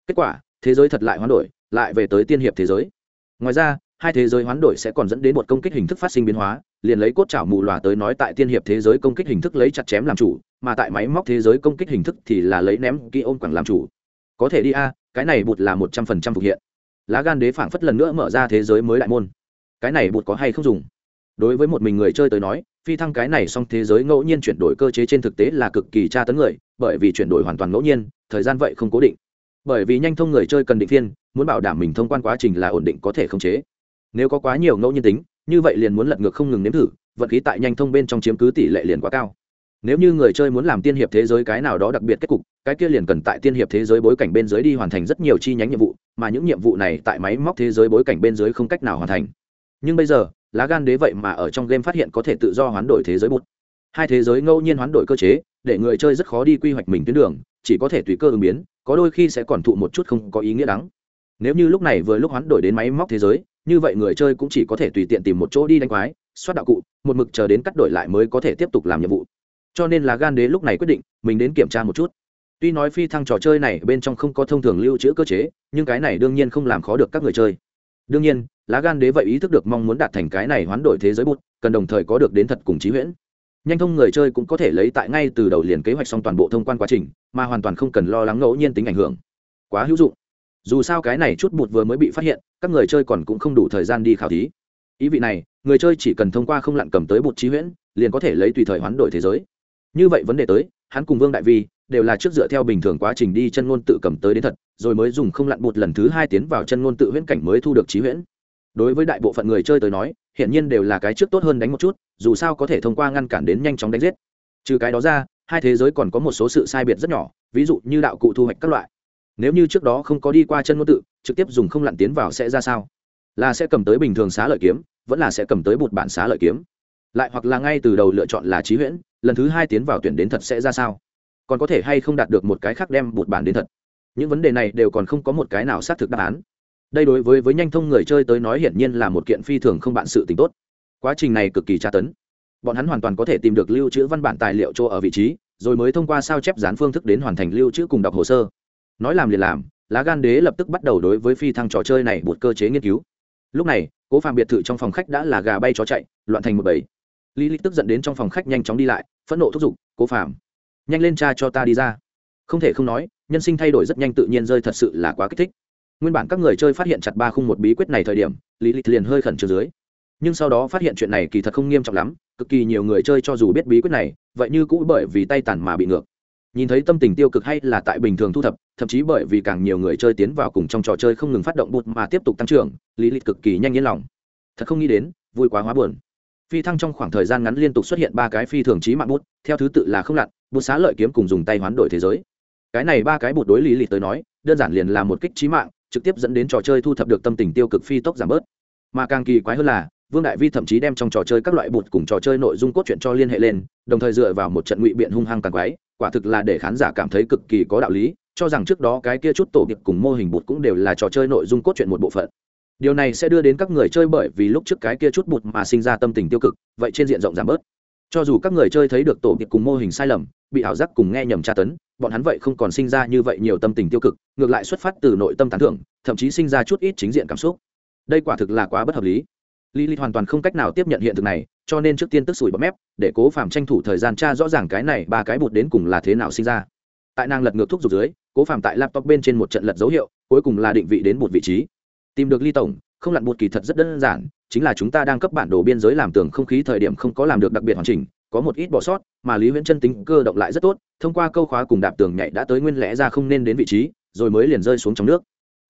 [SPEAKER 1] Kết quả, thế giới thật lại hoán đổi, lại về tới tiên hiệp thế giới ngoài ra, hai thế giới hoán đổi sẽ còn dẫn đến một công kích hình thức phát sinh biến hóa, liền lấy cốt chảo mù lòa tới nói tại tiên hiệp thế giới công kích hình thức lấy chặt chém làm chủ, mà tại máy móc thế giới công kích hình thức thì là lấy ném kỹ ôm quẳng làm chủ. Có thể đi a, cái này bụt là một trăm phần trăm thực hiện. Lá gan đế phảng phất lần nữa mở ra thế giới mới đại môn. Cái này bụt có hay không dùng? Đối với một mình người chơi tới nói, phi thăng cái này song thế giới ngẫu nhiên chuyển đổi cơ chế trên thực tế là cực kỳ tra tấn người, bởi vì chuyển đổi hoàn toàn ngẫu nhiên, thời gian vậy không cố định bởi vì nhanh thông người chơi cần định phiên, muốn bảo đảm mình thông quan quá trình là ổn định có thể khống chế. Nếu có quá nhiều ngẫu nhiên tính, như vậy liền muốn lật ngược không ngừng nếm thử vật khí tại nhanh thông bên trong chiếm cứ tỷ lệ liền quá cao. Nếu như người chơi muốn làm tiên hiệp thế giới cái nào đó đặc biệt kết cục, cái kia liền cần tại tiên hiệp thế giới bối cảnh bên dưới đi hoàn thành rất nhiều chi nhánh nhiệm vụ, mà những nhiệm vụ này tại máy móc thế giới bối cảnh bên dưới không cách nào hoàn thành. Nhưng bây giờ, lá gan đế vậy mà ở trong game phát hiện có thể tự do hoán đổi thế giới bút hai thế giới ngẫu nhiên hoán đổi cơ chế, để người chơi rất khó đi quy hoạch mình tuyến đường chỉ có thể tùy cơ ứng biến, có đôi khi sẽ còn thụ một chút không có ý nghĩa đắng. Nếu như lúc này vừa lúc hoán đổi đến máy móc thế giới, như vậy người chơi cũng chỉ có thể tùy tiện tìm một chỗ đi đánh quái xoát đạo cụ, một mực chờ đến cắt đổi lại mới có thể tiếp tục làm nhiệm vụ. Cho nên là gan đế lúc này quyết định, mình đến kiểm tra một chút. Tuy nói phi thăng trò chơi này bên trong không có thông thường lưu trữ cơ chế, nhưng cái này đương nhiên không làm khó được các người chơi. Đương nhiên lá gan đế vậy ý thức được mong muốn đạt thành cái này hoán đổi thế giới bút, cần đồng thời có được đến thật cùng trí huyễn nhanh thông người chơi cũng có thể lấy tại ngay từ đầu liền kế hoạch xong toàn bộ thông quan quá trình, mà hoàn toàn không cần lo lắng ngẫu nhiên tính ảnh hưởng. Quá hữu dụng. Dù sao cái này chút bụt vừa mới bị phát hiện, các người chơi còn cũng không đủ thời gian đi khảo thí. Ý vị này, người chơi chỉ cần thông qua không lặn cầm tới bụt trí huyễn, liền có thể lấy tùy thời hoán đổi thế giới. Như vậy vấn đề tới, hắn cùng vương đại vi đều là trước dựa theo bình thường quá trình đi chân ngôn tự cầm tới đến thật, rồi mới dùng không lặn bụt lần thứ hai tiến vào chân ngôn tự huyễn cảnh mới thu được trí huyễn. Đối với đại bộ phận người chơi tới nói hiển nhiên đều là cái trước tốt hơn đánh một chút, dù sao có thể thông qua ngăn cản đến nhanh chóng đánh giết. Trừ cái đó ra, hai thế giới còn có một số sự sai biệt rất nhỏ, ví dụ như đạo cụ thu hoạch các loại. Nếu như trước đó không có đi qua chân ngôn tự, trực tiếp dùng không lặn tiến vào sẽ ra sao? Là sẽ cầm tới bình thường xá lợi kiếm, vẫn là sẽ cầm tới bột bản xá lợi kiếm. Lại hoặc là ngay từ đầu lựa chọn là trí huyễn, lần thứ hai tiến vào tuyển đến thật sẽ ra sao? Còn có thể hay không đạt được một cái khác đem bột bản đến thật? Những vấn đề này đều còn không có một cái nào xác thực đáp án đây đối với với nhanh thông người chơi tới nói hiển nhiên là một kiện phi thường không bạn sự tính tốt. Quá trình này cực kỳ tra tấn. Bọn hắn hoàn toàn có thể tìm được lưu trữ văn bản tài liệu chỗ ở vị trí, rồi mới thông qua sao chép dán phương thức đến hoàn thành lưu trữ cùng đọc hồ sơ. Nói làm liền làm, lá gan đế lập tức bắt đầu đối với phi thăng trò chơi này một cơ chế nghiên cứu. Lúc này, cố phàm biệt thự trong phòng khách đã là gà bay chó chạy, loạn thành một bầy. Lý lịch tức giận đến trong phòng khách nhanh chóng đi lại, phẫn nộ thúc giục, cố phàm, nhanh lên cha cho ta đi ra. Không thể không nói, nhân sinh thay đổi rất nhanh tự nhiên rơi thật sự là quá kích thích nguyên bản các người chơi phát hiện chặt ba khung một bí quyết này thời điểm, lý lịch liền hơi khẩn trương dưới. Nhưng sau đó phát hiện chuyện này kỳ thật không nghiêm trọng lắm, cực kỳ nhiều người chơi cho dù biết bí quyết này, vậy như cũ bởi vì tay tàn mà bị ngược. Nhìn thấy tâm tình tiêu cực hay là tại bình thường thu thập, thậm chí bởi vì càng nhiều người chơi tiến vào cùng trong trò chơi không ngừng phát động bụt mà tiếp tục tăng trưởng, lý lịch cực kỳ nhanh yên lòng. Thật không nghĩ đến, vui quá hóa buồn. Phi thăng trong khoảng thời gian ngắn liên tục xuất hiện ba cái phi thường trí mạng bút, theo thứ tự là không lặn, bút xá lợi kiếm cùng dùng tay hoán đổi thế giới. Cái này ba cái bút đối lý lịch tới nói, đơn giản liền là một kích trí mạng trực tiếp dẫn đến trò chơi thu thập được tâm tình tiêu cực phi tốc giảm bớt. Mà càng kỳ quái hơn là, vương đại vi thậm chí đem trong trò chơi các loại bụt cùng trò chơi nội dung cốt truyện cho liên hệ lên, đồng thời dựa vào một trận ngụy biện hung hăng càng quái, quả thực là để khán giả cảm thấy cực kỳ có đạo lý, cho rằng trước đó cái kia chút tổ nghiệp cùng mô hình bụt cũng đều là trò chơi nội dung cốt truyện một bộ phận. Điều này sẽ đưa đến các người chơi bởi vì lúc trước cái kia chút bụt mà sinh ra tâm tình tiêu cực, vậy trên diện rộng giảm bớt cho dù các người chơi thấy được tổ nghiệp cùng mô hình sai lầm bị ảo giác cùng nghe nhầm tra tấn bọn hắn vậy không còn sinh ra như vậy nhiều tâm tình tiêu cực ngược lại xuất phát từ nội tâm tán thưởng thậm chí sinh ra chút ít chính diện cảm xúc đây quả thực là quá bất hợp lý Lilith hoàn toàn không cách nào tiếp nhận hiện thực này, cho nên trước tiên tức sủi bọt mép, để Cố Phàm tranh thủ thời gian tra rõ ràng cái này ba cái bụt đến cùng là thế nào sinh ra. Tại nàng lật ngược thuốc dục dưới, Cố Phàm tại laptop bên trên một trận lật dấu hiệu, cuối cùng là định vị đến một vị trí. Tìm được Ly tổng, không lặn bột kỳ thật rất đơn giản, chính là chúng ta đang cấp bản đồ biên giới làm tường không khí thời điểm không có làm được đặc biệt hoàn chỉnh, có một ít bỏ sót, mà Lý Huyễn chân tính cơ động lại rất tốt, thông qua câu khóa cùng đạp tường nhảy đã tới nguyên lẽ ra không nên đến vị trí, rồi mới liền rơi xuống trong nước.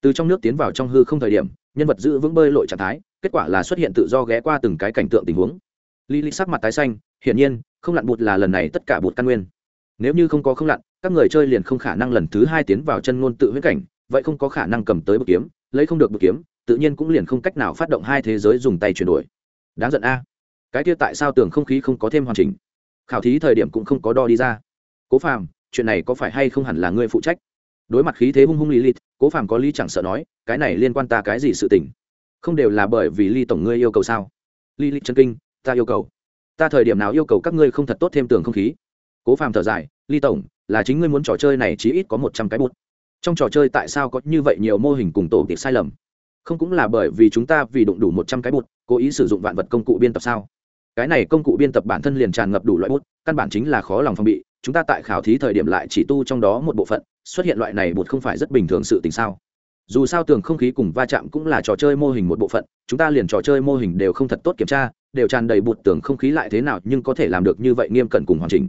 [SPEAKER 1] Từ trong nước tiến vào trong hư không thời điểm, nhân vật giữ vững bơi lội trạng thái, kết quả là xuất hiện tự do ghé qua từng cái cảnh tượng tình huống lý lý sắc mặt tái xanh hiển nhiên không lặn bụt là lần này tất cả bụt căn nguyên nếu như không có không lặn các người chơi liền không khả năng lần thứ hai tiến vào chân ngôn tự huyết cảnh vậy không có khả năng cầm tới bực kiếm lấy không được bực kiếm tự nhiên cũng liền không cách nào phát động hai thế giới dùng tay chuyển đổi. Đáng giận a. Cái kia tại sao tường không khí không có thêm hoàn chỉnh? Khảo thí thời điểm cũng không có đo đi ra. Cố phàm, chuyện này có phải hay không hẳn là ngươi phụ trách? Đối mặt khí thế hung hung lì lịt cố phàm có lý chẳng sợ nói, cái này liên quan ta cái gì sự tình? Không đều là bởi vì ly tổng ngươi yêu cầu sao? Ly lịch chân kinh, ta yêu cầu. Ta thời điểm nào yêu cầu các ngươi không thật tốt thêm tường không khí? Cố phàm thở dài, ly tổng, là chính ngươi muốn trò chơi này chí ít có một trăm cái bút. Trong trò chơi tại sao có như vậy nhiều mô hình cùng tổ tiệc sai lầm? Không cũng là bởi vì chúng ta vì đụng đủ một trăm cái bút, cố ý sử dụng vạn vật công cụ biên tập sao? Cái này công cụ biên tập bản thân liền tràn ngập đủ loại bút, căn bản chính là khó lòng phòng bị, chúng ta tại khảo thí thời điểm lại chỉ tu trong đó một bộ phận, xuất hiện loại này bút không phải rất bình thường sự tình sao? Dù sao tường không khí cùng va chạm cũng là trò chơi mô hình một bộ phận, chúng ta liền trò chơi mô hình đều không thật tốt kiểm tra, đều tràn đầy bụt tường không khí lại thế nào nhưng có thể làm được như vậy nghiêm cẩn cùng hoàn chỉnh.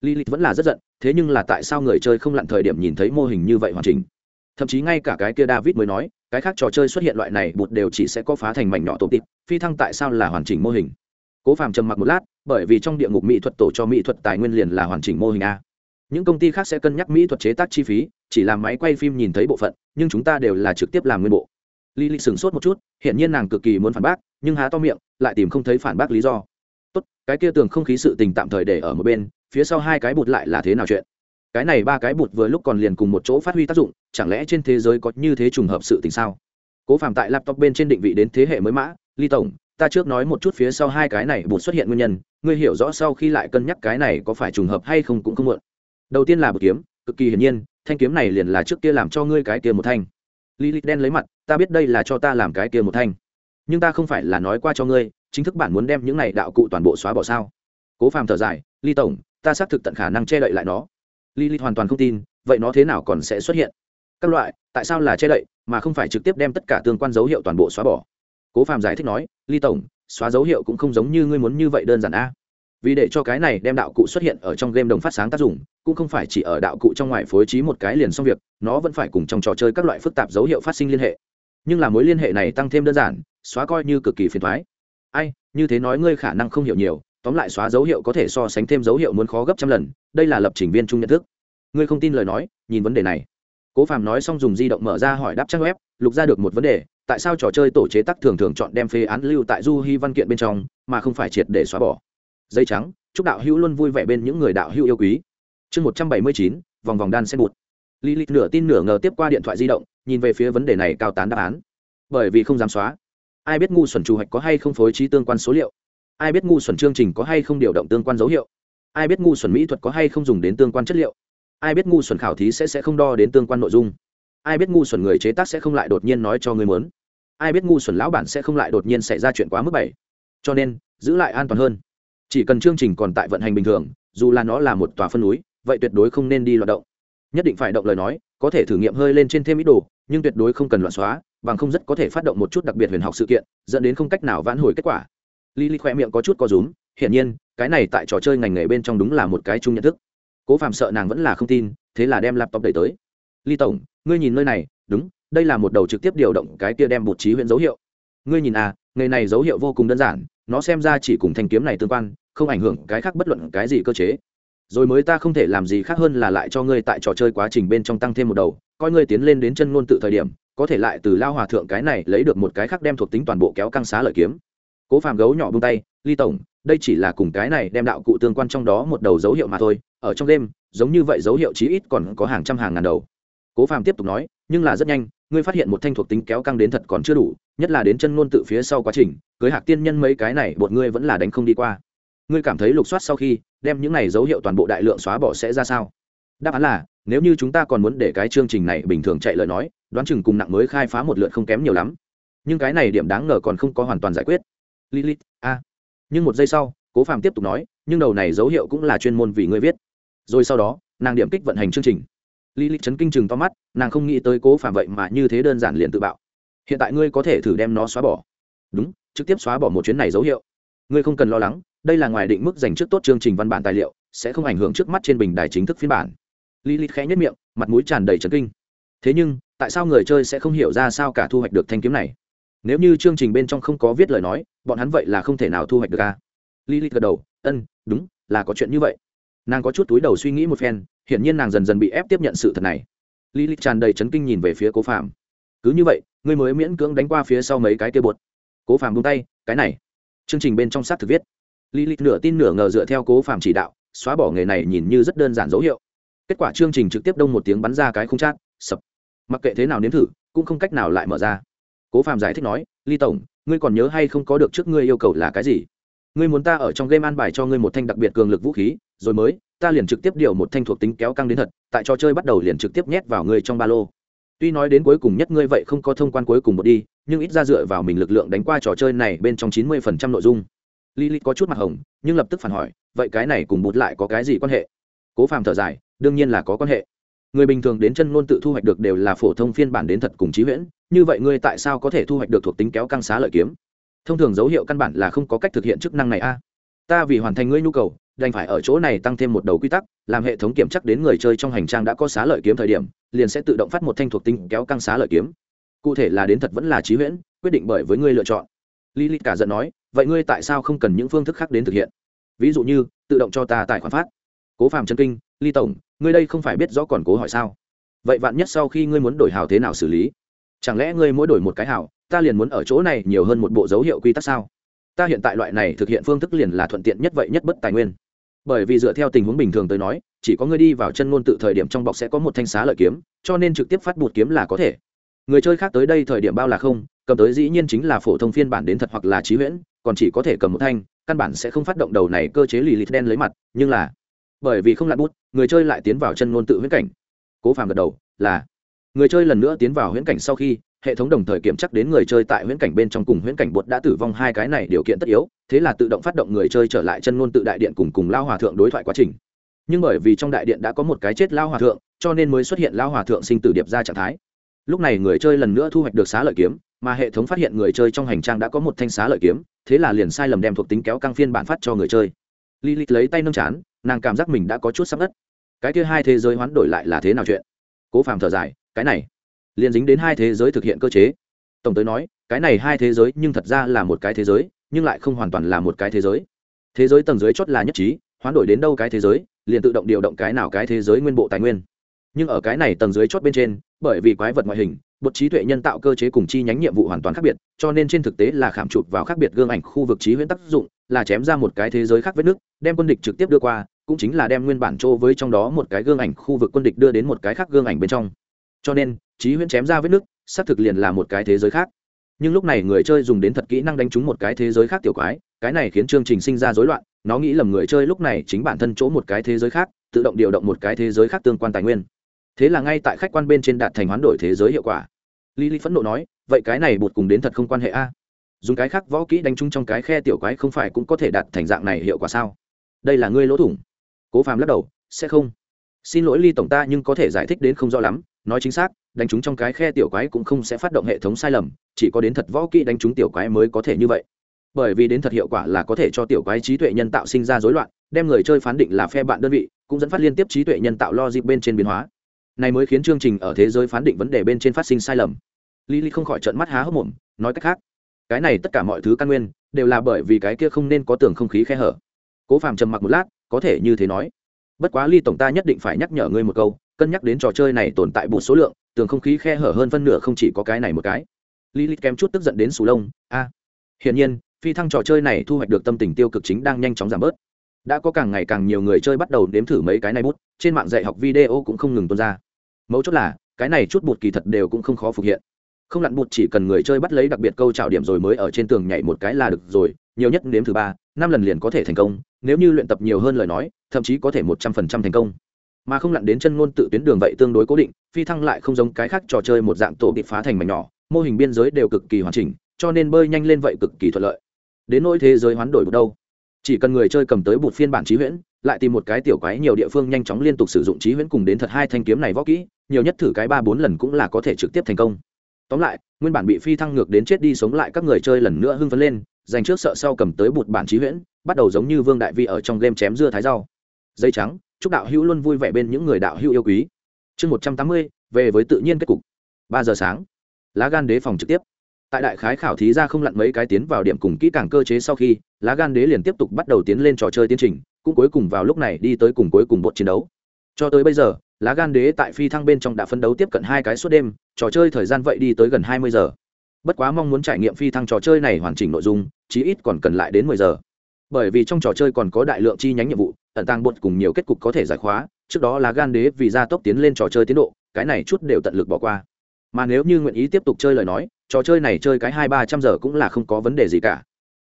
[SPEAKER 1] Lilith vẫn là rất giận, thế nhưng là tại sao người chơi không lặn thời điểm nhìn thấy mô hình như vậy hoàn chỉnh? Thậm chí ngay cả cái kia david mới nói cái khác trò chơi xuất hiện loại này bụt đều chỉ sẽ có phá thành mảnh nhỏ tổ tịp phi thăng tại sao là hoàn chỉnh mô hình cố phàm trầm mặc một lát bởi vì trong địa ngục mỹ thuật tổ cho mỹ thuật tài nguyên liền là hoàn chỉnh mô hình a những công ty khác sẽ cân nhắc mỹ thuật chế tác chi phí chỉ làm máy quay phim nhìn thấy bộ phận nhưng chúng ta đều là trực tiếp làm nguyên bộ Lý Lịch sửng sốt một chút, hiện nhiên nàng cực kỳ muốn phản bác, nhưng há to miệng, lại tìm không thấy phản bác lý do. Tốt, cái kia tường không khí sự tình tạm thời để ở một bên, phía sau hai cái bụt lại là thế nào chuyện? Cái này ba cái bụt vừa lúc còn liền cùng một chỗ phát huy tác dụng, chẳng lẽ trên thế giới có như thế trùng hợp sự tình sao? Cố Phạm tại laptop bên trên định vị đến thế hệ mới mã, Ly tổng, ta trước nói một chút phía sau hai cái này bụt xuất hiện nguyên nhân, ngươi hiểu rõ sau khi lại cân nhắc cái này có phải trùng hợp hay không cũng không muộn. Đầu tiên là bụt kiếm, cực kỳ hiển nhiên, thanh kiếm này liền là trước kia làm cho ngươi cái kia một thanh lý lịch đen lấy mặt ta biết đây là cho ta làm cái kia một thanh nhưng ta không phải là nói qua cho ngươi chính thức bản muốn đem những này đạo cụ toàn bộ xóa bỏ sao cố phàm thở dài ly tổng ta xác thực tận khả năng che đậy lại nó Lilith hoàn toàn không tin, vậy nó thế nào còn sẽ xuất hiện? Các loại, tại sao là che đậy, mà không phải trực tiếp đem tất cả tương quan dấu hiệu toàn bộ xóa bỏ? Cố phàm giải thích nói, ly tổng, xóa dấu hiệu cũng không giống như ngươi muốn như vậy đơn giản a. Vì để cho cái này đem đạo cụ xuất hiện ở trong game đồng phát sáng tác dụng, cũng không phải chỉ ở đạo cụ trong ngoài phối trí một cái liền xong việc, nó vẫn phải cùng trong trò chơi các loại phức tạp dấu hiệu phát sinh liên hệ. Nhưng là mối liên hệ này tăng thêm đơn giản, xóa coi như cực kỳ phiền toái. ai, như thế nói ngươi khả năng không hiểu nhiều tóm lại xóa dấu hiệu có thể so sánh thêm dấu hiệu muốn khó gấp trăm lần, đây là lập trình viên chung nhận thức. Ngươi không tin lời nói, nhìn vấn đề này. Cố phàm nói xong dùng di động mở ra hỏi đáp trang web, lục ra được một vấn đề, tại sao trò chơi tổ chế tác thường thường chọn đem phê án lưu tại du hy văn kiện bên trong, mà không phải triệt để xóa bỏ? Dây trắng, chúc đạo hữu luôn vui vẻ bên những người đạo hữu yêu quý. Chương một trăm bảy mươi chín, vòng vòng đan sen bụt. Lý lịch nửa tin nửa ngờ tiếp qua điện thoại di động, nhìn về phía vấn đề này cao tán đáp án. Bởi vì không dám xóa. Ai biết ngu xuẩn chủ hạch có hay không phối trí tương quan số liệu? Ai biết ngu xuẩn chương trình có hay không điều động tương quan dấu hiệu? Ai biết ngu xuẩn mỹ thuật có hay không dùng đến tương quan chất liệu? Ai biết ngu xuẩn khảo thí sẽ sẽ không đo đến tương quan nội dung? Ai biết ngu xuẩn người chế tác sẽ không lại đột nhiên nói cho người muốn? Ai biết ngu xuẩn lão bản sẽ không lại đột nhiên xảy ra chuyện quá mức bảy cho nên, giữ lại an toàn hơn. Chỉ cần chương trình còn tại vận hành bình thường, dù là nó là một tòa phân núi, vậy tuyệt đối không nên đi loạt động. Nhất định phải động lời nói, có thể thử nghiệm hơi lên trên thêm ít đồ, nhưng tuyệt đối không cần loạn xóa, bằng không rất có thể phát động một chút đặc biệt huyền học sự kiện, dẫn đến không cách nào vãn hồi kết quả. Lily khẽ miệng có chút co rúm, hiển nhiên, cái này tại trò chơi ngành nghề bên trong đúng là một cái chung nhận thức. Cố phạm sợ nàng vẫn là không tin, thế là đem laptop đẩy tới. Lý tổng, ngươi nhìn nơi này, đúng, đây là một đầu trực tiếp điều động cái kia đem bột trí huyện dấu hiệu. Ngươi nhìn à nghề này dấu hiệu vô cùng đơn giản, nó xem ra chỉ cùng thanh kiếm này tương quan, không ảnh hưởng cái khác bất luận cái gì cơ chế. Rồi mới ta không thể làm gì khác hơn là lại cho ngươi tại trò chơi quá trình bên trong tăng thêm một đầu, coi ngươi tiến lên đến chân ngôn tự thời điểm, có thể lại từ lao hòa thượng cái này lấy được một cái khác đem thuộc tính toàn bộ kéo căng xá lợi kiếm cố phàm gấu nhỏ bông tay, ly tổng, đây chỉ là cùng cái này đem đạo cụ tương quan trong đó một đầu dấu hiệu mà thôi, ở trong đêm, giống như vậy dấu hiệu chí ít còn có hàng trăm hàng ngàn đầu. Cố phàm tiếp tục nói, nhưng là rất nhanh, ngươi phát hiện một thanh thuộc tính kéo căng đến thật còn chưa đủ, nhất là đến chân ngôn tự phía sau quá trình, cưới hạc tiên nhân mấy cái này bột ngươi vẫn là đánh không đi qua. Ngươi cảm thấy lục soát sau khi, đem những này dấu hiệu toàn bộ đại lượng xóa bỏ sẽ ra sao? Đáp án là, nếu như chúng ta còn muốn để cái chương trình này bình thường chạy lời nói, đoán chừng cùng nặng mới khai phá một lượt không kém nhiều lắm. Nhưng cái này điểm đáng ngờ còn không có hoàn toàn giải quyết lilith, a. Nhưng một giây sau, cố phàm tiếp tục nói, nhưng đầu này dấu hiệu cũng là chuyên môn vì ngươi viết. Rồi sau đó, nàng điểm kích vận hành chương trình. Lilith chấn kinh chừng to mắt, nàng không nghĩ tới cố phàm vậy mà như thế đơn giản liền tự bạo. Hiện tại ngươi có thể thử đem nó xóa bỏ. Đúng, trực tiếp xóa bỏ một chuyến này dấu hiệu. Ngươi không cần lo lắng, đây là ngoài định mức dành trước tốt chương trình văn bản tài liệu, sẽ không ảnh hưởng trước mắt trên bình đài chính thức phiên bản. Lilith khẽ nhất miệng, mặt mũi tràn đầy trấn kinh. Thế nhưng, tại sao người chơi sẽ không hiểu ra sao cả thu hoạch được thanh kiếm này? Nếu như chương trình bên trong không có viết lời nói, bọn hắn vậy là không thể nào thu hoạch được ca lilith gật đầu, ân, đúng, là có chuyện như vậy. Nàng có chút túi đầu suy nghĩ một phen, hiển nhiên nàng dần dần bị ép tiếp nhận sự thật này. Lilith tràn đầy chấn kinh nhìn về phía cố phạm cứ như vậy, ngươi mới miễn cưỡng đánh qua phía sau mấy cái kia bột. Cố phạm buông tay, cái này. Chương trình bên trong sát thực viết. Lý li nửa tin nửa ngờ dựa theo cố phạm chỉ đạo, xóa bỏ nghề này nhìn như rất đơn giản dấu hiệu. Kết quả chương trình trực tiếp đông một tiếng bắn ra cái không chát sập. Mặc kệ thế nào nếm thử, cũng không cách nào lại mở ra cố phạm giải thích nói ly tổng ngươi còn nhớ hay không có được trước ngươi yêu cầu là cái gì ngươi muốn ta ở trong game an bài cho ngươi một thanh đặc biệt cường lực vũ khí rồi mới ta liền trực tiếp điều một thanh thuộc tính kéo căng đến thật tại trò chơi bắt đầu liền trực tiếp nhét vào ngươi trong ba lô tuy nói đến cuối cùng nhất ngươi vậy không có thông quan cuối cùng một đi nhưng ít ra dựa vào mình lực lượng đánh qua trò chơi này bên trong chín mươi phần trăm nội dung Lily có chút mặt hồng, nhưng lập tức phản hỏi, vậy cái này cùng bụt lại có cái gì quan hệ? Cố Phàm thở dài, đương nhiên là có quan hệ. Người bình thường đến chân ngôn tự thu hoạch được đều là phổ thông phiên bản đến thật cùng trí huyễn, như vậy ngươi tại sao có thể thu hoạch được thuộc tính kéo căng xá lợi kiếm? Thông thường dấu hiệu căn bản là không có cách thực hiện chức năng này a. ta vì hoàn thành ngươi nhu cầu đành phải ở chỗ này tăng thêm một đầu quy tắc làm hệ thống kiểm chắc đến người chơi trong hành trang đã có xá lợi kiếm thời điểm liền sẽ tự động phát một thanh thuộc tính kéo căng xá lợi kiếm cụ thể là đến thật vẫn là trí huyễn quyết định bởi với ngươi lựa chọn Lý cả giận nói vậy ngươi tại sao không cần những phương thức khác đến thực hiện ví dụ như tự động cho ta tài khoản phát cố phàm chân kinh ly tổng ngươi đây không phải biết rõ còn cố hỏi sao? Vậy vạn nhất sau khi ngươi muốn đổi hào thế nào xử lý? Chẳng lẽ ngươi mỗi đổi một cái hào, ta liền muốn ở chỗ này nhiều hơn một bộ dấu hiệu quy tắc sao? Ta hiện tại loại này thực hiện phương thức liền là thuận tiện nhất vậy nhất bất tài nguyên. Bởi vì dựa theo tình huống bình thường tới nói, chỉ có ngươi đi vào chân ngôn tự thời điểm trong bọc sẽ có một thanh xá lợi kiếm, cho nên trực tiếp phát bụt kiếm là có thể. Người chơi khác tới đây thời điểm bao là không, cầm tới dĩ nhiên chính là phổ thông phiên bản đến thật hoặc là trí huyễn, còn chỉ có thể cầm một thanh, căn bản sẽ không phát động đầu này cơ chế lì lì đen lấy mặt, nhưng là bởi vì không lặn bút, người chơi lại tiến vào chân ngôn tự huyễn cảnh. Cố phàm gật đầu, là. Người chơi lần nữa tiến vào huyễn cảnh sau khi, hệ thống đồng thời kiểm chắc đến người chơi tại huyễn cảnh bên trong cùng huyễn cảnh bột đã tử vong hai cái này điều kiện tất yếu, thế là tự động phát động người chơi trở lại chân ngôn tự đại điện cùng cùng lao hòa thượng đối thoại quá trình. Nhưng bởi vì trong đại điện đã có một cái chết lao hòa thượng, cho nên mới xuất hiện lao hòa thượng sinh tử điệp ra trạng thái. Lúc này người chơi lần nữa thu hoạch được xá lợi kiếm, mà hệ thống phát hiện người chơi trong hành trang đã có một thanh xá lợi kiếm, thế là liền sai lầm đem thuộc tính kéo căng phiên bản phát cho người chơi. Lilith lấy tay nâng chán nàng cảm giác mình đã có chút sắp đất cái kia hai thế giới hoán đổi lại là thế nào chuyện? Cố phàm thở dài, cái này, liền dính đến hai thế giới thực hiện cơ chế. Tổng tới nói, cái này hai thế giới nhưng thật ra là một cái thế giới, nhưng lại không hoàn toàn là một cái thế giới. Thế giới tầng dưới chót là nhất trí, hoán đổi đến đâu cái thế giới, liền tự động điều động cái nào cái thế giới nguyên bộ tài nguyên. Nhưng ở cái này tầng dưới chót bên trên, bởi vì quái vật ngoại hình, bột trí tuệ nhân tạo cơ chế cùng chi nhánh nhiệm vụ hoàn toàn khác biệt, cho nên trên thực tế là khảm chụp vào khác biệt gương ảnh khu vực trí huyễn tác dụng, là chém ra một cái thế giới khác vết nước, đem quân địch trực tiếp đưa qua cũng chính là đem nguyên bản chỗ với trong đó một cái gương ảnh khu vực quân địch đưa đến một cái khác gương ảnh bên trong cho nên trí huyễn chém ra vết nước xác thực liền là một cái thế giới khác nhưng lúc này người chơi dùng đến thật kỹ năng đánh trúng một cái thế giới khác tiểu quái cái này khiến chương trình sinh ra rối loạn nó nghĩ lầm người chơi lúc này chính bản thân chỗ một cái thế giới khác tự động điều động một cái thế giới khác tương quan tài nguyên thế là ngay tại khách quan bên trên đạt thành hoán đổi thế giới hiệu quả Lily phẫn nộ nói, vậy cái này bột cùng đến thật không quan hệ a. Dùng cái khác võ kỹ đánh trúng trong cái khe tiểu quái không phải cũng có thể đạt thành dạng này hiệu quả sao? Đây là ngươi lỗ thủng. Cố Phàm lắc đầu, sẽ không. Xin lỗi Ly tổng ta nhưng có thể giải thích đến không rõ lắm, nói chính xác, đánh trúng trong cái khe tiểu quái cũng không sẽ phát động hệ thống sai lầm, chỉ có đến thật võ kỹ đánh trúng tiểu quái mới có thể như vậy. Bởi vì đến thật hiệu quả là có thể cho tiểu quái trí tuệ nhân tạo sinh ra rối loạn, đem người chơi phán định là phe bạn đơn vị, cũng dẫn phát liên tiếp trí tuệ nhân tạo lo dịp bên trên biến hóa này mới khiến chương trình ở thế giới phán định vấn đề bên trên phát sinh sai lầm Lý không khỏi trợn mắt há hốc mồm nói cách khác cái này tất cả mọi thứ căn nguyên đều là bởi vì cái kia không nên có tường không khí khe hở cố phàm trầm mặc một lát có thể như thế nói. Bất quá ly tổng ta nhất định phải nhắc nhở ngươi một câu, cân nhắc đến trò chơi này tồn tại một số lượng, tường không khí khe hở hơn phân nửa không chỉ có cái này một cái. Lý Lịch kém chút tức giận đến sù lông, a. Hiển nhiên, phi thăng trò chơi này thu hoạch được tâm tình tiêu cực chính đang nhanh chóng giảm bớt. Đã có càng ngày càng nhiều người chơi bắt đầu nếm thử mấy cái này bút, trên mạng dạy học video cũng không ngừng tuôn ra. Mấu chốt là, cái này chút bụt kỳ thật đều cũng không khó phục hiện. Không lặn bụt chỉ cần người chơi bắt lấy đặc biệt câu trào điểm rồi mới ở trên tường nhảy một cái là được rồi, nhiều nhất nếm thứ ba, năm lần liền có thể thành công nếu như luyện tập nhiều hơn lời nói, thậm chí có thể một trăm phần trăm thành công. Mà không lặn đến chân ngôn tự tuyến đường vậy tương đối cố định, phi thăng lại không giống cái khác trò chơi một dạng tổ bị phá thành mảnh nhỏ, mô hình biên giới đều cực kỳ hoàn chỉnh, cho nên bơi nhanh lên vậy cực kỳ thuận lợi. Đến nỗi thế giới hoán đổi một đâu? Chỉ cần người chơi cầm tới bột phiên bản trí huyễn, lại tìm một cái tiểu quái nhiều địa phương nhanh chóng liên tục sử dụng trí huyễn cùng đến thật hai thanh kiếm này võ kỹ, nhiều nhất thử cái ba bốn lần cũng là có thể trực tiếp thành công. Tóm lại, nguyên bản bị phi thăng ngược đến chết đi sống lại các người chơi lần nữa hưng phấn lên, dành trước sợ sau cầm tới bụt bản trí huyễn bắt đầu giống như vương đại vi ở trong game chém dưa thái rau. Dây trắng, chúc đạo hữu luôn vui vẻ bên những người đạo hữu yêu quý. Chương một trăm tám mươi, về với tự nhiên kết cục. Ba giờ sáng, lá gan đế phòng trực tiếp. Tại đại khái khảo thí ra không lặn mấy cái tiến vào điểm cùng kỹ càng cơ chế sau khi, lá gan đế liền tiếp tục bắt đầu tiến lên trò chơi tiến trình, cũng cuối cùng vào lúc này đi tới cùng cuối cùng bột chiến đấu. Cho tới bây giờ, lá gan đế tại phi thăng bên trong đã phân đấu tiếp cận hai cái suốt đêm, trò chơi thời gian vậy đi tới gần hai mươi giờ. Bất quá mong muốn trải nghiệm phi thăng trò chơi này hoàn chỉnh nội dung, chí ít còn cần lại đến mười giờ bởi vì trong trò chơi còn có đại lượng chi nhánh nhiệm vụ, ẩn tàng bột cùng nhiều kết cục có thể giải khóa, trước đó là gan đế vì gia tốc tiến lên trò chơi tiến độ, cái này chút đều tận lực bỏ qua. Mà nếu như nguyện ý tiếp tục chơi lời nói, trò chơi này chơi cái hai ba trăm giờ cũng là không có vấn đề gì cả.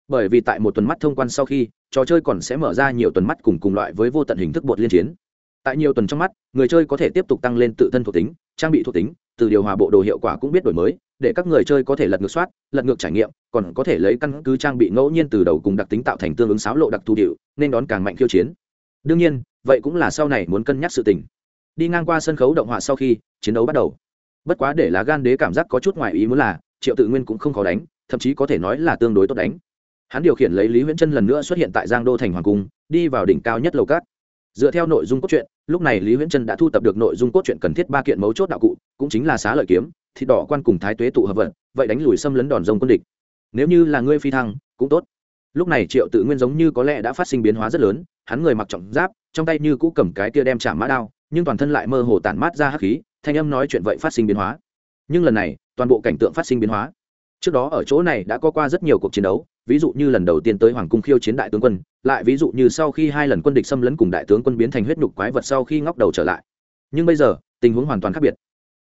[SPEAKER 1] Bởi vì tại một tuần mắt thông quan sau khi, trò chơi còn sẽ mở ra nhiều tuần mắt cùng cùng loại với vô tận hình thức bột liên chiến. Tại nhiều tuần trong mắt, người chơi có thể tiếp tục tăng lên tự thân thuộc tính, trang bị thuộc tính, từ điều hòa bộ đồ hiệu quả cũng biết đổi mới để các người chơi có thể lật ngược soát, lật ngược trải nghiệm, còn có thể lấy căn cứ trang bị ngẫu nhiên từ đầu cùng đặc tính tạo thành tương ứng sáo lộ đặc thù điệu, nên đón càng mạnh khiêu chiến. Đương nhiên, vậy cũng là sau này muốn cân nhắc sự tình. Đi ngang qua sân khấu động họa sau khi chiến đấu bắt đầu. Bất quá để lá gan đế cảm giác có chút ngoài ý muốn là, triệu tự nguyên cũng không khó đánh, thậm chí có thể nói là tương đối tốt đánh. Hắn điều khiển lấy lý huyễn chân lần nữa xuất hiện tại giang đô thành hoàng cung, đi vào đỉnh cao nhất lầu cát. Dựa theo nội dung cốt truyện, lúc này lý huyễn chân đã thu tập được nội dung cốt truyện cần thiết ba kiện mấu chốt đạo cụ, cũng chính là xá lợi kiếm thịt đỏ quan cùng thái tuế tụ hợp vận vậy đánh lùi xâm lấn đòn rông quân địch. Nếu như là ngươi phi thăng, cũng tốt. Lúc này triệu tự nguyên giống như có lẽ đã phát sinh biến hóa rất lớn, hắn người mặc trọng giáp, trong tay như cũ cầm cái tia đem chạm mã đao, nhưng toàn thân lại mơ hồ tản mát ra hắc khí, thanh âm nói chuyện vậy phát sinh biến hóa. Nhưng lần này, toàn bộ cảnh tượng phát sinh biến hóa. Trước đó ở chỗ này đã có qua rất nhiều cuộc chiến đấu, ví dụ như lần đầu tiên tới hoàng cung khiêu chiến đại tướng quân, lại ví dụ như sau khi hai lần quân địch xâm lấn cùng đại tướng quân biến thành huyết nhục quái vật sau khi ngóc đầu trở lại. Nhưng bây giờ, tình huống hoàn toàn khác biệt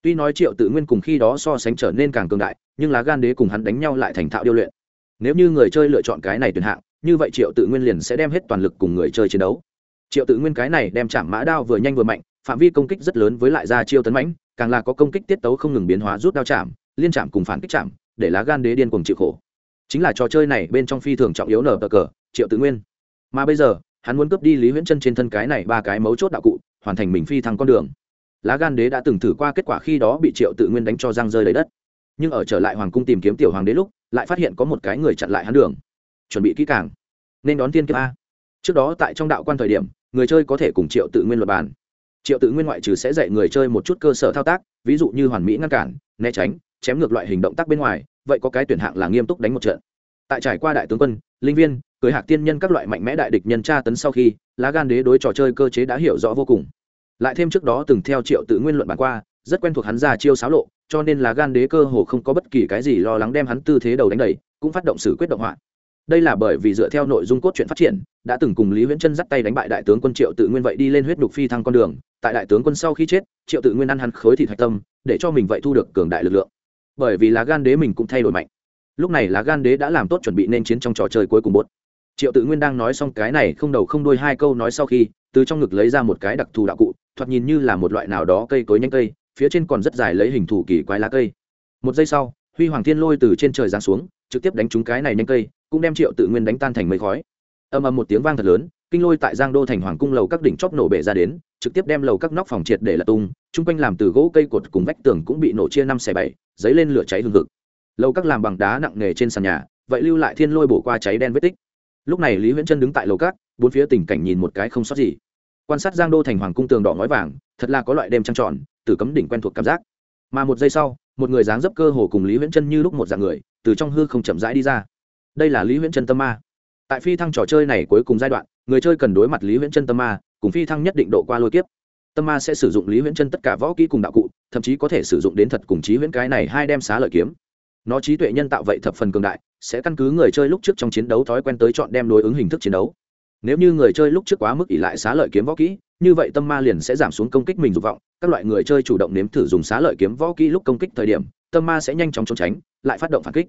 [SPEAKER 1] tuy nói triệu tự nguyên cùng khi đó so sánh trở nên càng cường đại, nhưng lá gan đế cùng hắn đánh nhau lại thành thạo điêu luyện. Nếu như người chơi lựa chọn cái này tuyển hạng, như vậy triệu tự nguyên liền sẽ đem hết toàn lực cùng người chơi chiến đấu. Triệu tự nguyên cái này đem chạm mã đao vừa nhanh vừa mạnh, phạm vi công kích rất lớn với lại ra chiêu tấn mãnh, càng là có công kích tiết tấu không ngừng biến hóa rút đao chạm, liên chạm cùng phản kích chạm, để lá gan đế điên cùng chịu khổ. Chính là trò chơi này bên trong phi thường trọng yếu nở cờ, triệu tự nguyên. Mà bây giờ, hắn muốn cướp đi lý huyễn chân trên thân cái này ba cái mấu chốt đạo cụ, hoàn thành mình phi thăng con đường lá gan đế đã từng thử qua kết quả khi đó bị triệu tự nguyên đánh cho răng rơi lấy đất. Nhưng ở trở lại hoàng cung tìm kiếm tiểu hoàng đế lúc, lại phát hiện có một cái người chặn lại hắn đường. Chuẩn bị kỹ càng. Nên đón tiên kiếp a. Trước đó tại trong đạo quan thời điểm, người chơi có thể cùng triệu tự nguyên luật bàn. Triệu tự nguyên ngoại trừ sẽ dạy người chơi một chút cơ sở thao tác, ví dụ như hoàn mỹ ngăn cản, né tránh, chém ngược loại hình động tác bên ngoài, vậy có cái tuyển hạng là nghiêm túc đánh một trận. Tại trải qua đại tướng quân, linh viên, cưới hạc tiên nhân các loại mạnh mẽ đại địch nhân tra tấn sau khi, lá gan đế đối trò chơi cơ chế đã hiểu rõ vô cùng lại thêm trước đó từng theo triệu tự nguyên luận bản qua, rất quen thuộc hắn ra chiêu xáo lộ, cho nên là gan đế cơ hồ không có bất kỳ cái gì lo lắng đem hắn tư thế đầu đánh đầy, cũng phát động xử quyết động họa. Đây là bởi vì dựa theo nội dung cốt truyện phát triển, đã từng cùng lý huyễn chân dắt tay đánh bại đại tướng quân triệu tự nguyên vậy đi lên huyết đục phi thăng con đường. Tại đại tướng quân sau khi chết, triệu tự nguyên ăn hắn khối thị thạch tâm, để cho mình vậy thu được cường đại lực lượng. Bởi vì lá gan đế mình cũng thay đổi mạnh. Lúc này lá gan đế đã làm tốt chuẩn bị nên chiến trong trò chơi cuối cùng bốt triệu tự nguyên đang nói xong cái này không đầu không đuôi hai câu nói sau khi, từ trong ngực lấy ra một cái đặc thù đạo cụ thoạt nhìn như là một loại nào đó cây cối nhanh cây, phía trên còn rất dài lấy hình thủ kỳ quái lá cây. Một giây sau, huy hoàng thiên lôi từ trên trời giáng xuống, trực tiếp đánh trúng cái này nhanh cây, cũng đem triệu tự nguyên đánh tan thành mây khói. Âm âm một tiếng vang thật lớn, kinh lôi tại giang đô thành hoàng cung lầu các đỉnh chóp nổ bể ra đến, trực tiếp đem lầu các nóc phòng triệt để là tung, chung quanh làm từ gỗ cây cột cùng vách tường cũng bị nổ chia năm xẻ bảy, dấy lên lửa cháy hương thực lầu các làm bằng đá nặng nề trên sàn nhà, vậy lưu lại thiên lôi bổ qua cháy đen vết tích. Lúc này lý huyễn chân đứng tại lầu các, bốn phía tình cảnh nhìn một cái không sót gì quan sát giang đô thành hoàng cung tường đỏ ngói vàng, thật là có loại đêm trăng tròn, từ cấm đỉnh quen thuộc cảm giác. Mà một giây sau, một người dáng dấp cơ hồ cùng lý huyễn chân như lúc một dạng người, từ trong hư không chậm rãi đi ra. Đây là lý huyễn chân tâm ma. Tại phi thăng trò chơi này cuối cùng giai đoạn, người chơi cần đối mặt lý huyễn chân tâm ma, cùng phi thăng nhất định độ qua lôi kiếp. Tâm ma sẽ sử dụng lý huyễn chân tất cả võ kỹ cùng đạo cụ, thậm chí có thể sử dụng đến thật cùng trí huyễn cái này hai đem xá lợi kiếm. Nó trí tuệ nhân tạo vậy thập phần cường đại, sẽ căn cứ người chơi lúc trước trong chiến đấu thói quen tới chọn đem đối ứng hình thức chiến đấu nếu như người chơi lúc trước quá mức ỷ lại xá lợi kiếm võ kỹ, như vậy tâm ma liền sẽ giảm xuống công kích mình dục vọng. Các loại người chơi chủ động nếm thử dùng xá lợi kiếm võ kỹ lúc công kích thời điểm, tâm ma sẽ nhanh chóng trốn tránh, lại phát động phản kích.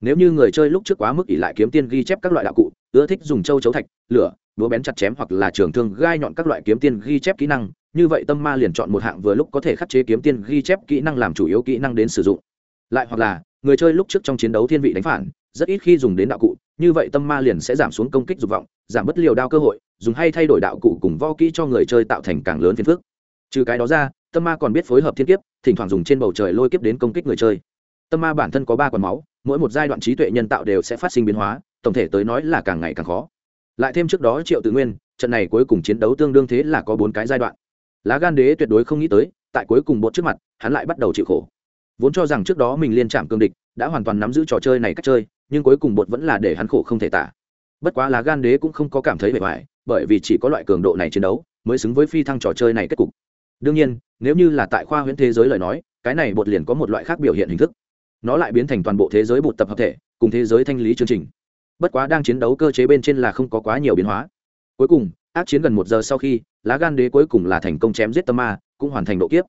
[SPEAKER 1] Nếu như người chơi lúc trước quá mức ỷ lại kiếm tiên ghi chép các loại đạo cụ, ưa thích dùng châu chấu thạch, lửa, búa bén chặt chém hoặc là trường thương gai nhọn các loại kiếm tiên ghi chép kỹ năng, như vậy tâm ma liền chọn một hạng vừa lúc có thể khắc chế kiếm tiên ghi chép kỹ năng làm chủ yếu kỹ năng đến sử dụng. Lại hoặc là người chơi lúc trước trong chiến đấu thiên vị đánh phản, rất ít khi dùng đến đạo cụ, như vậy tâm ma liền sẽ giảm xuống công kích dục vọng, giảm bất liều đao cơ hội, dùng hay thay đổi đạo cụ cùng vo kỹ cho người chơi tạo thành càng lớn phiền phức. Trừ cái đó ra, tâm ma còn biết phối hợp thiên kiếp, thỉnh thoảng dùng trên bầu trời lôi kiếp đến công kích người chơi. Tâm ma bản thân có ba quần máu, mỗi một giai đoạn trí tuệ nhân tạo đều sẽ phát sinh biến hóa, tổng thể tới nói là càng ngày càng khó. Lại thêm trước đó triệu tự nguyên, trận này cuối cùng chiến đấu tương đương thế là có bốn cái giai đoạn. Lá gan đế tuyệt đối không nghĩ tới, tại cuối cùng bột trước mặt, hắn lại bắt đầu chịu khổ vốn cho rằng trước đó mình liên chạm cương địch đã hoàn toàn nắm giữ trò chơi này cách chơi, nhưng cuối cùng bột vẫn là để hắn khổ không thể tả. Bất quá lá gan đế cũng không có cảm thấy bề ngoài, bởi vì chỉ có loại cường độ này chiến đấu mới xứng với phi thăng trò chơi này kết cục. Đương nhiên, nếu như là tại khoa huyễn thế giới lời nói, cái này bột liền có một loại khác biểu hiện hình thức. Nó lại biến thành toàn bộ thế giới bột tập hợp thể, cùng thế giới thanh lý chương trình. Bất quá đang chiến đấu cơ chế bên trên là không có quá nhiều biến hóa. Cuối cùng, ác chiến gần một giờ sau khi, lá gan đế cuối cùng là thành công chém giết tâm ma, cũng hoàn thành độ kiếp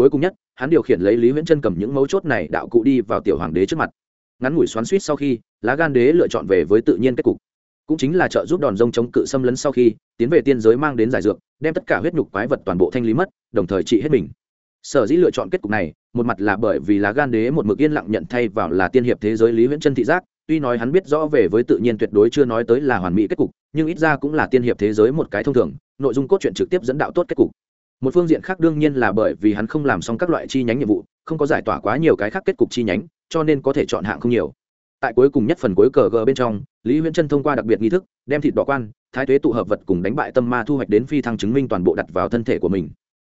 [SPEAKER 1] cuối cùng nhất, hắn điều khiển lấy lý huyễn chân cầm những mấu chốt này đạo cụ đi vào tiểu hoàng đế trước mặt. Ngắn ngủi xoắn suýt sau khi, lá gan đế lựa chọn về với tự nhiên kết cục. Cũng chính là trợ giúp đòn rông chống cự xâm lấn sau khi, tiến về tiên giới mang đến giải dược, đem tất cả huyết nhục quái vật toàn bộ thanh lý mất, đồng thời trị hết mình. Sở dĩ lựa chọn kết cục này, một mặt là bởi vì lá gan đế một mực yên lặng nhận thay vào là tiên hiệp thế giới lý huyễn chân thị giác, tuy nói hắn biết rõ về với tự nhiên tuyệt đối chưa nói tới là hoàn mỹ kết cục, nhưng ít ra cũng là tiên hiệp thế giới một cái thông thường, nội dung cốt truyện trực tiếp dẫn đạo tốt kết cục một phương diện khác đương nhiên là bởi vì hắn không làm xong các loại chi nhánh nhiệm vụ, không có giải tỏa quá nhiều cái khác kết cục chi nhánh, cho nên có thể chọn hạng không nhiều. Tại cuối cùng nhất phần cuối cờ g bên trong, lý huyễn Trân thông qua đặc biệt nghi thức, đem thịt đỏ quan, thái tuế tụ hợp vật cùng đánh bại tâm ma thu hoạch đến phi thăng chứng minh toàn bộ đặt vào thân thể của mình.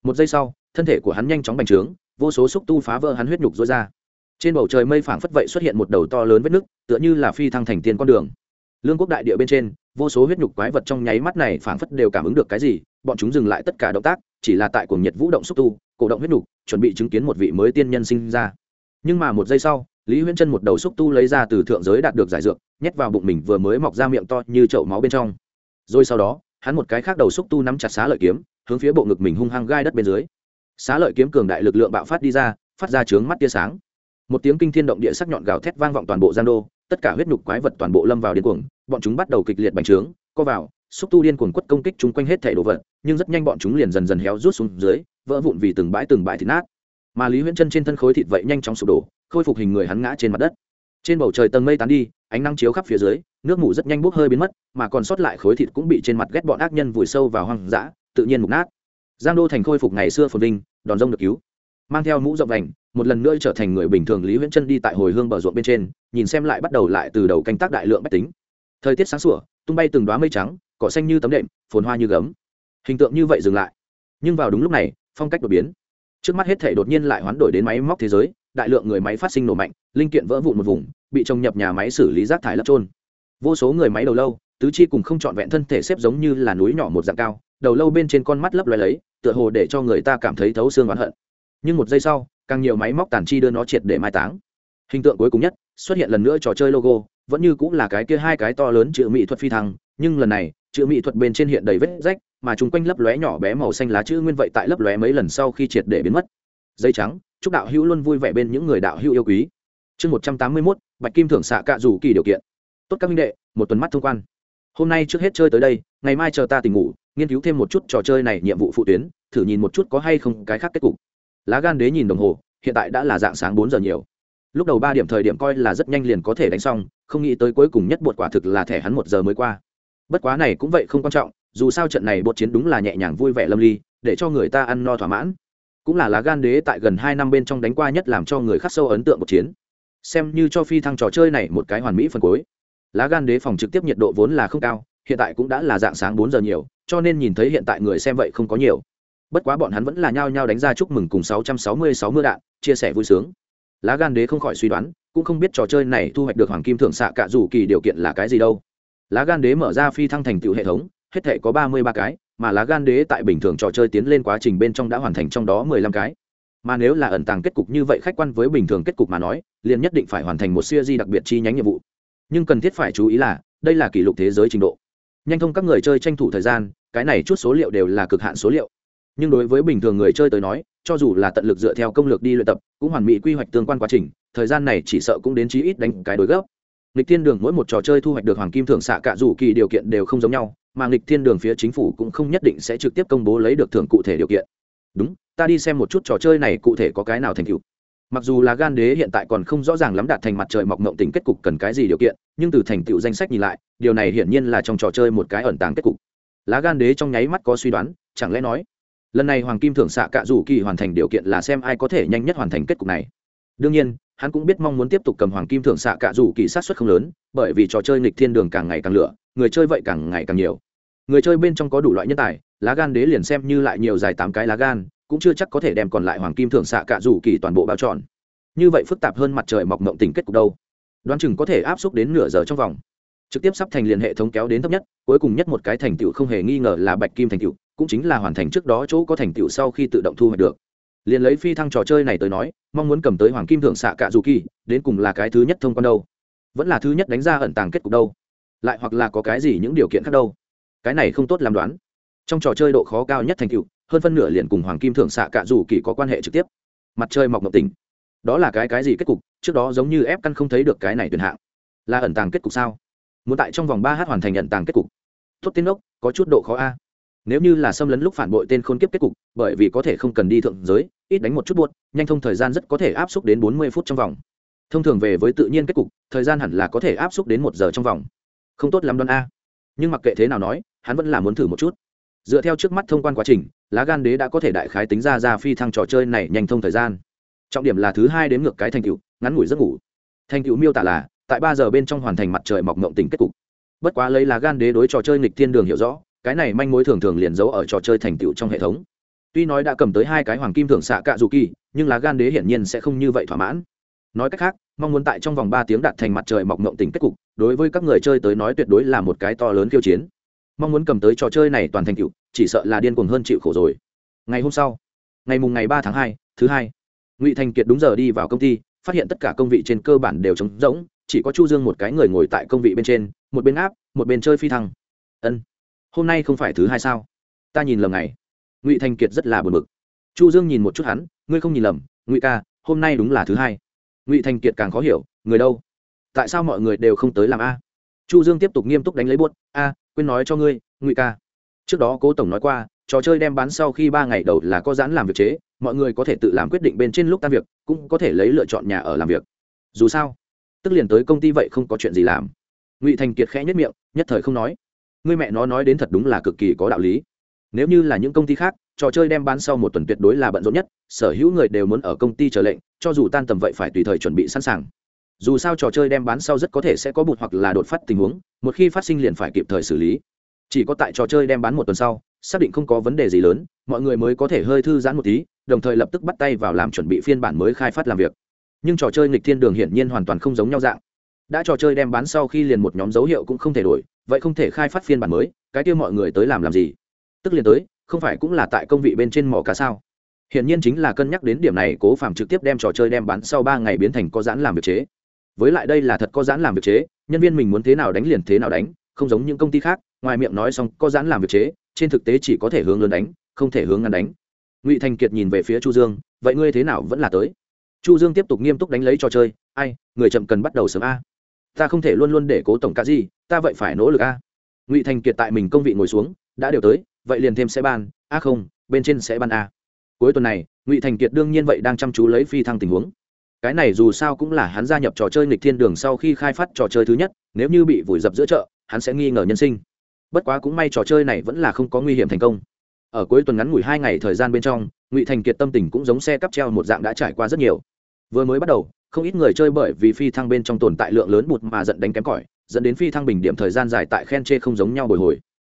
[SPEAKER 1] Một giây sau, thân thể của hắn nhanh chóng bành trướng, vô số xúc tu phá vỡ hắn huyết nhục rối ra. Trên bầu trời mây phảng phất vậy xuất hiện một đầu to lớn vết nứt, tựa như là phi thăng thành tiên con đường. Lương quốc đại địa bên trên, vô số huyết nhục quái vật trong nháy mắt này phảng phất đều cảm ứng được cái gì bọn chúng dừng lại tất cả động tác, chỉ là tại cuồng nhiệt vũ động xúc tu, cổ động huyết nhục chuẩn bị chứng kiến một vị mới tiên nhân sinh ra. Nhưng mà một giây sau, lý huyễn chân một đầu xúc tu lấy ra từ thượng giới đạt được giải dược, nhét vào bụng mình vừa mới mọc ra miệng to như chậu máu bên trong. Rồi sau đó, hắn một cái khác đầu xúc tu nắm chặt xá lợi kiếm, hướng phía bộ ngực mình hung hăng gai đất bên dưới. Xá lợi kiếm cường đại lực lượng bạo phát đi ra, phát ra trướng mắt tia sáng. Một tiếng kinh thiên động địa sắc nhọn gào thét vang vọng toàn bộ gian đô, tất cả huyết nhục quái vật toàn bộ lâm vào điên cuồng, bọn chúng bắt đầu kịch liệt bành trướng, co vào xúc tu điên cuồng quất công kích chung quanh hết thể đồ vật, nhưng rất nhanh bọn chúng liền dần dần héo rút xuống dưới, vỡ vụn vì từng bãi từng bãi thịt nát. Mà lý huyễn chân trên thân khối thịt vậy nhanh chóng sụp đổ, khôi phục hình người hắn ngã trên mặt đất. Trên bầu trời tầng mây tán đi, ánh nắng chiếu khắp phía dưới, nước mủ rất nhanh bốc hơi biến mất, mà còn sót lại khối thịt cũng bị trên mặt ghét bọn ác nhân vùi sâu vào hoang dã, tự nhiên mục nát. Giang đô thành khôi phục ngày xưa phồn vinh, đòn rông được cứu. Mang theo mũ rộng vành, một lần nữa trở thành người bình thường lý huyễn chân đi tại hồi hương bờ ruộng bên trên, nhìn xem lại bắt đầu lại từ đầu canh tác đại lượng bách tính. Thời tiết sáng sủa, tung bay từng đoá mây trắng cỏ xanh như tấm đệm, phồn hoa như gấm. Hình tượng như vậy dừng lại. Nhưng vào đúng lúc này, phong cách đột biến. Trước mắt hết thể đột nhiên lại hoán đổi đến máy móc thế giới, đại lượng người máy phát sinh nổ mạnh, linh kiện vỡ vụn một vùng, bị trồng nhập nhà máy xử lý rác thải lấp trôn. Vô số người máy đầu lâu, tứ chi cùng không trọn vẹn thân thể xếp giống như là núi nhỏ một dạng cao, đầu lâu bên trên con mắt lấp loài lấy, tựa hồ để cho người ta cảm thấy thấu xương oán hận. Nhưng một giây sau, càng nhiều máy móc tàn chi đưa nó triệt để mai táng. Hình tượng cuối cùng nhất, xuất hiện lần nữa trò chơi logo, vẫn như cũng là cái kia hai cái to lớn chữ mỹ thuật phi thăng, nhưng lần này chữ mỹ thuật bên trên hiện đầy vết rách, mà chung quanh lấp lóe nhỏ bé màu xanh lá chữ nguyên vậy tại lấp lóe mấy lần sau khi triệt để biến mất. Dây trắng, chúc đạo hữu luôn vui vẻ bên những người đạo hữu yêu quý. Chương một trăm tám mươi mốt, bạch kim thưởng xạ cạ rủ kỳ điều kiện. Tốt các minh đệ, một tuần mắt thông quan. Hôm nay trước hết chơi tới đây, ngày mai chờ ta tình ngủ, nghiên cứu thêm một chút trò chơi này nhiệm vụ phụ tuyến, thử nhìn một chút có hay không cái khác kết cục. Lá gan đế nhìn đồng hồ, hiện tại đã là dạng sáng bốn giờ nhiều. Lúc đầu ba điểm thời điểm coi là rất nhanh liền có thể đánh xong, không nghĩ tới cuối cùng nhất bột quả thực là thẻ hắn một giờ mới qua bất quá này cũng vậy không quan trọng, dù sao trận này bột chiến đúng là nhẹ nhàng vui vẻ lâm ly, để cho người ta ăn no thỏa mãn. Cũng là lá gan đế tại gần hai năm bên trong đánh qua nhất làm cho người khắc sâu ấn tượng một chiến. Xem như cho phi thăng trò chơi này một cái hoàn mỹ phần cuối. Lá gan đế phòng trực tiếp nhiệt độ vốn là không cao, hiện tại cũng đã là dạng sáng bốn giờ nhiều, cho nên nhìn thấy hiện tại người xem vậy không có nhiều. Bất quá bọn hắn vẫn là nhao nhao đánh ra chúc mừng cùng sáu trăm sáu mươi sáu mưa đạn, chia sẻ vui sướng. Lá gan đế không khỏi suy đoán, cũng không biết trò chơi này thu hoạch được hoàng kim thượng xạ cả dù kỳ điều kiện là cái gì đâu lá gan đế mở ra phi thăng thành tựu hệ thống, hết thể có ba mươi ba cái, mà lá gan đế tại bình thường trò chơi tiến lên quá trình bên trong đã hoàn thành trong đó mười lăm cái. Mà nếu là ẩn tàng kết cục như vậy khách quan với bình thường kết cục mà nói, liền nhất định phải hoàn thành một siêu di đặc biệt chi nhánh nhiệm vụ. Nhưng cần thiết phải chú ý là, đây là kỷ lục thế giới trình độ. Nhanh thông các người chơi tranh thủ thời gian, cái này chút số liệu đều là cực hạn số liệu. Nhưng đối với bình thường người chơi tới nói, cho dù là tận lực dựa theo công lược đi luyện tập, cũng hoàn mỹ quy hoạch tương quan quá trình, thời gian này chỉ sợ cũng đến chí ít đánh cái đối gấp nghịch thiên đường mỗi một trò chơi thu hoạch được hoàng kim thưởng xạ cả dù kỳ điều kiện đều không giống nhau, mà nghịch thiên đường phía chính phủ cũng không nhất định sẽ trực tiếp công bố lấy được thưởng cụ thể điều kiện. Đúng, ta đi xem một chút trò chơi này cụ thể có cái nào thành tựu. Mặc dù là gan đế hiện tại còn không rõ ràng lắm đạt thành mặt trời mọc mộng tình kết cục cần cái gì điều kiện, nhưng từ thành tựu danh sách nhìn lại, điều này hiển nhiên là trong trò chơi một cái ẩn tàng kết cục. Lá gan đế trong nháy mắt có suy đoán, chẳng lẽ nói, lần này hoàng kim thưởng xạ cạ rủ kỳ hoàn thành điều kiện là xem ai có thể nhanh nhất hoàn thành kết cục này. Đương nhiên hắn cũng biết mong muốn tiếp tục cầm hoàng kim thưởng xạ cả dù kỳ sát xuất không lớn, bởi vì trò chơi nghịch thiên đường càng ngày càng lửa, người chơi vậy càng ngày càng nhiều. Người chơi bên trong có đủ loại nhân tài, lá gan đế liền xem như lại nhiều dài tám cái lá gan, cũng chưa chắc có thể đem còn lại hoàng kim thưởng xạ cả dù kỳ toàn bộ bao tròn như vậy phức tạp hơn mặt trời mọc mộng tình kết cục đâu? Đoán chừng có thể áp xúc đến nửa giờ trong vòng. Trực tiếp sắp thành liền hệ thống kéo đến thấp nhất, cuối cùng nhất một cái thành tựu không hề nghi ngờ là bạch kim thành tựu, cũng chính là hoàn thành trước đó chỗ có thành tựu sau khi tự động thu hoạch được liền lấy phi thăng trò chơi này tới nói, mong muốn cầm tới hoàng kim thượng xạ cạ dù kỳ, đến cùng là cái thứ nhất thông quan đâu? Vẫn là thứ nhất đánh ra ẩn tàng kết cục đâu? Lại hoặc là có cái gì những điều kiện khác đâu? Cái này không tốt làm đoán. Trong trò chơi độ khó cao nhất thành tựu, hơn phân nửa liền cùng hoàng kim thượng xạ cạ dù kỳ có quan hệ trực tiếp. Mặt trời mọc mộng tỉnh. Đó là cái cái gì kết cục? Trước đó giống như ép căn không thấy được cái này tuyển hạng. Là ẩn tàng kết cục sao? Muốn tại trong vòng ba h hoàn thành ẩn tàng kết cục. Tốt tiên ốc có chút độ khó a nếu như là xâm lấn lúc phản bội tên khôn kiếp kết cục, bởi vì có thể không cần đi thượng giới, ít đánh một chút buốt, nhanh thông thời gian rất có thể áp suất đến bốn mươi phút trong vòng. Thông thường về với tự nhiên kết cục, thời gian hẳn là có thể áp suất đến một giờ trong vòng. Không tốt lắm đoan a. Nhưng mặc kệ thế nào nói, hắn vẫn là muốn thử một chút. Dựa theo trước mắt thông quan quá trình, lá gan đế đã có thể đại khái tính ra ra phi thăng trò chơi này nhanh thông thời gian. Trọng điểm là thứ hai đến ngược cái thành cựu ngắn ngủi giấc ngủ. Thành cựu miêu tả là, tại ba giờ bên trong hoàn thành mặt trời mọc ngộng tình kết cục. Bất quá lấy lá gan đế đối trò chơi nghịch thiên đường hiểu rõ cái này manh mối thường thường liền giấu ở trò chơi thành tựu trong hệ thống. Tuy nói đã cầm tới hai cái hoàng kim thường xạ cạ dù kỳ, nhưng lá gan đế hiển nhiên sẽ không như vậy thỏa mãn. Nói cách khác, mong muốn tại trong vòng ba tiếng đạt thành mặt trời mọc mộng tình kết cục, đối với các người chơi tới nói tuyệt đối là một cái to lớn khiêu chiến. Mong muốn cầm tới trò chơi này toàn thành tựu, chỉ sợ là điên cuồng hơn chịu khổ rồi. Ngày hôm sau, ngày mùng ngày ba tháng hai, thứ hai, ngụy thành kiệt đúng giờ đi vào công ty, phát hiện tất cả công vị trên cơ bản đều trống rỗng, chỉ có chu dương một cái người ngồi tại công vị bên trên, một bên áp, một bên chơi phi thăng. Ân hôm nay không phải thứ hai sao? Ta nhìn lầm ngày. Ngụy thành kiệt rất là buồn bực. Chu dương nhìn một chút hắn, ngươi không nhìn lầm, ngụy ca, hôm nay đúng là thứ hai. Ngụy thành kiệt càng khó hiểu, người đâu? Tại sao mọi người đều không tới làm a? Chu dương tiếp tục nghiêm túc đánh lấy buốt, a, quên nói cho ngươi, ngụy ca. Trước đó cố tổng nói qua, trò chơi đem bán sau khi ba ngày đầu là có giãn làm việc chế, mọi người có thể tự làm quyết định bên trên lúc tan việc, cũng có thể lấy lựa chọn nhà ở làm việc. Dù sao, tức liền tới công ty vậy không có chuyện gì làm. Ngụy thành kiệt khẽ nhất miệng, nhất thời không nói người mẹ nó nói đến thật đúng là cực kỳ có đạo lý. Nếu như là những công ty khác, trò chơi đem bán sau một tuần tuyệt đối là bận rộn nhất, sở hữu người đều muốn ở công ty chờ lệnh, cho dù tan tầm vậy phải tùy thời chuẩn bị sẵn sàng. Dù sao trò chơi đem bán sau rất có thể sẽ có bụt hoặc là đột phát tình huống, một khi phát sinh liền phải kịp thời xử lý. Chỉ có tại trò chơi đem bán một tuần sau, xác định không có vấn đề gì lớn, mọi người mới có thể hơi thư giãn một tí, đồng thời lập tức bắt tay vào làm chuẩn bị phiên bản mới khai phát làm việc. Nhưng trò chơi nghịch thiên đường hiển nhiên hoàn toàn không giống nhau dạng. Đã trò chơi đem bán sau khi liền một nhóm dấu hiệu cũng không thể đổi vậy không thể khai phát phiên bản mới, cái kia mọi người tới làm làm gì? Tức liền tới, không phải cũng là tại công vị bên trên mỏ cá sao? Hiển nhiên chính là cân nhắc đến điểm này, cố phạm trực tiếp đem trò chơi đem bán sau ba ngày biến thành có giãn làm việc chế. Với lại đây là thật có giãn làm việc chế, nhân viên mình muốn thế nào đánh liền thế nào đánh, không giống những công ty khác, ngoài miệng nói xong, có giãn làm việc chế, trên thực tế chỉ có thể hướng lớn đánh, không thể hướng ngăn đánh. Ngụy thành kiệt nhìn về phía chu dương, vậy ngươi thế nào vẫn là tới? Chu dương tiếp tục nghiêm túc đánh lấy trò chơi, ai, người chậm cần bắt đầu sớm a ta không thể luôn luôn để cố tổng cả gì ta vậy phải nỗ lực a. Ngụy thành kiệt tại mình công vị ngồi xuống, đã đều tới, vậy liền thêm sẽ ban, a không, bên trên sẽ ban a. Cuối tuần này, ngụy thành kiệt đương nhiên vậy đang chăm chú lấy phi thăng tình huống. Cái này dù sao cũng là hắn gia nhập trò chơi nghịch thiên đường sau khi khai phát trò chơi thứ nhất, nếu như bị vùi dập giữa chợ, hắn sẽ nghi ngờ nhân sinh. Bất quá cũng may trò chơi này vẫn là không có nguy hiểm thành công. Ở cuối tuần ngắn ngủi hai ngày thời gian bên trong, ngụy thành kiệt tâm tình cũng giống xe cắp treo một dạng đã trải qua rất nhiều. Vừa mới bắt đầu không ít người chơi bởi vì phi thăng bên trong tồn tại lượng lớn bụt mà giận đánh kém cỏi, dẫn đến phi thăng bình điểm thời gian dài tại khen chê không giống nhau bồi hồi.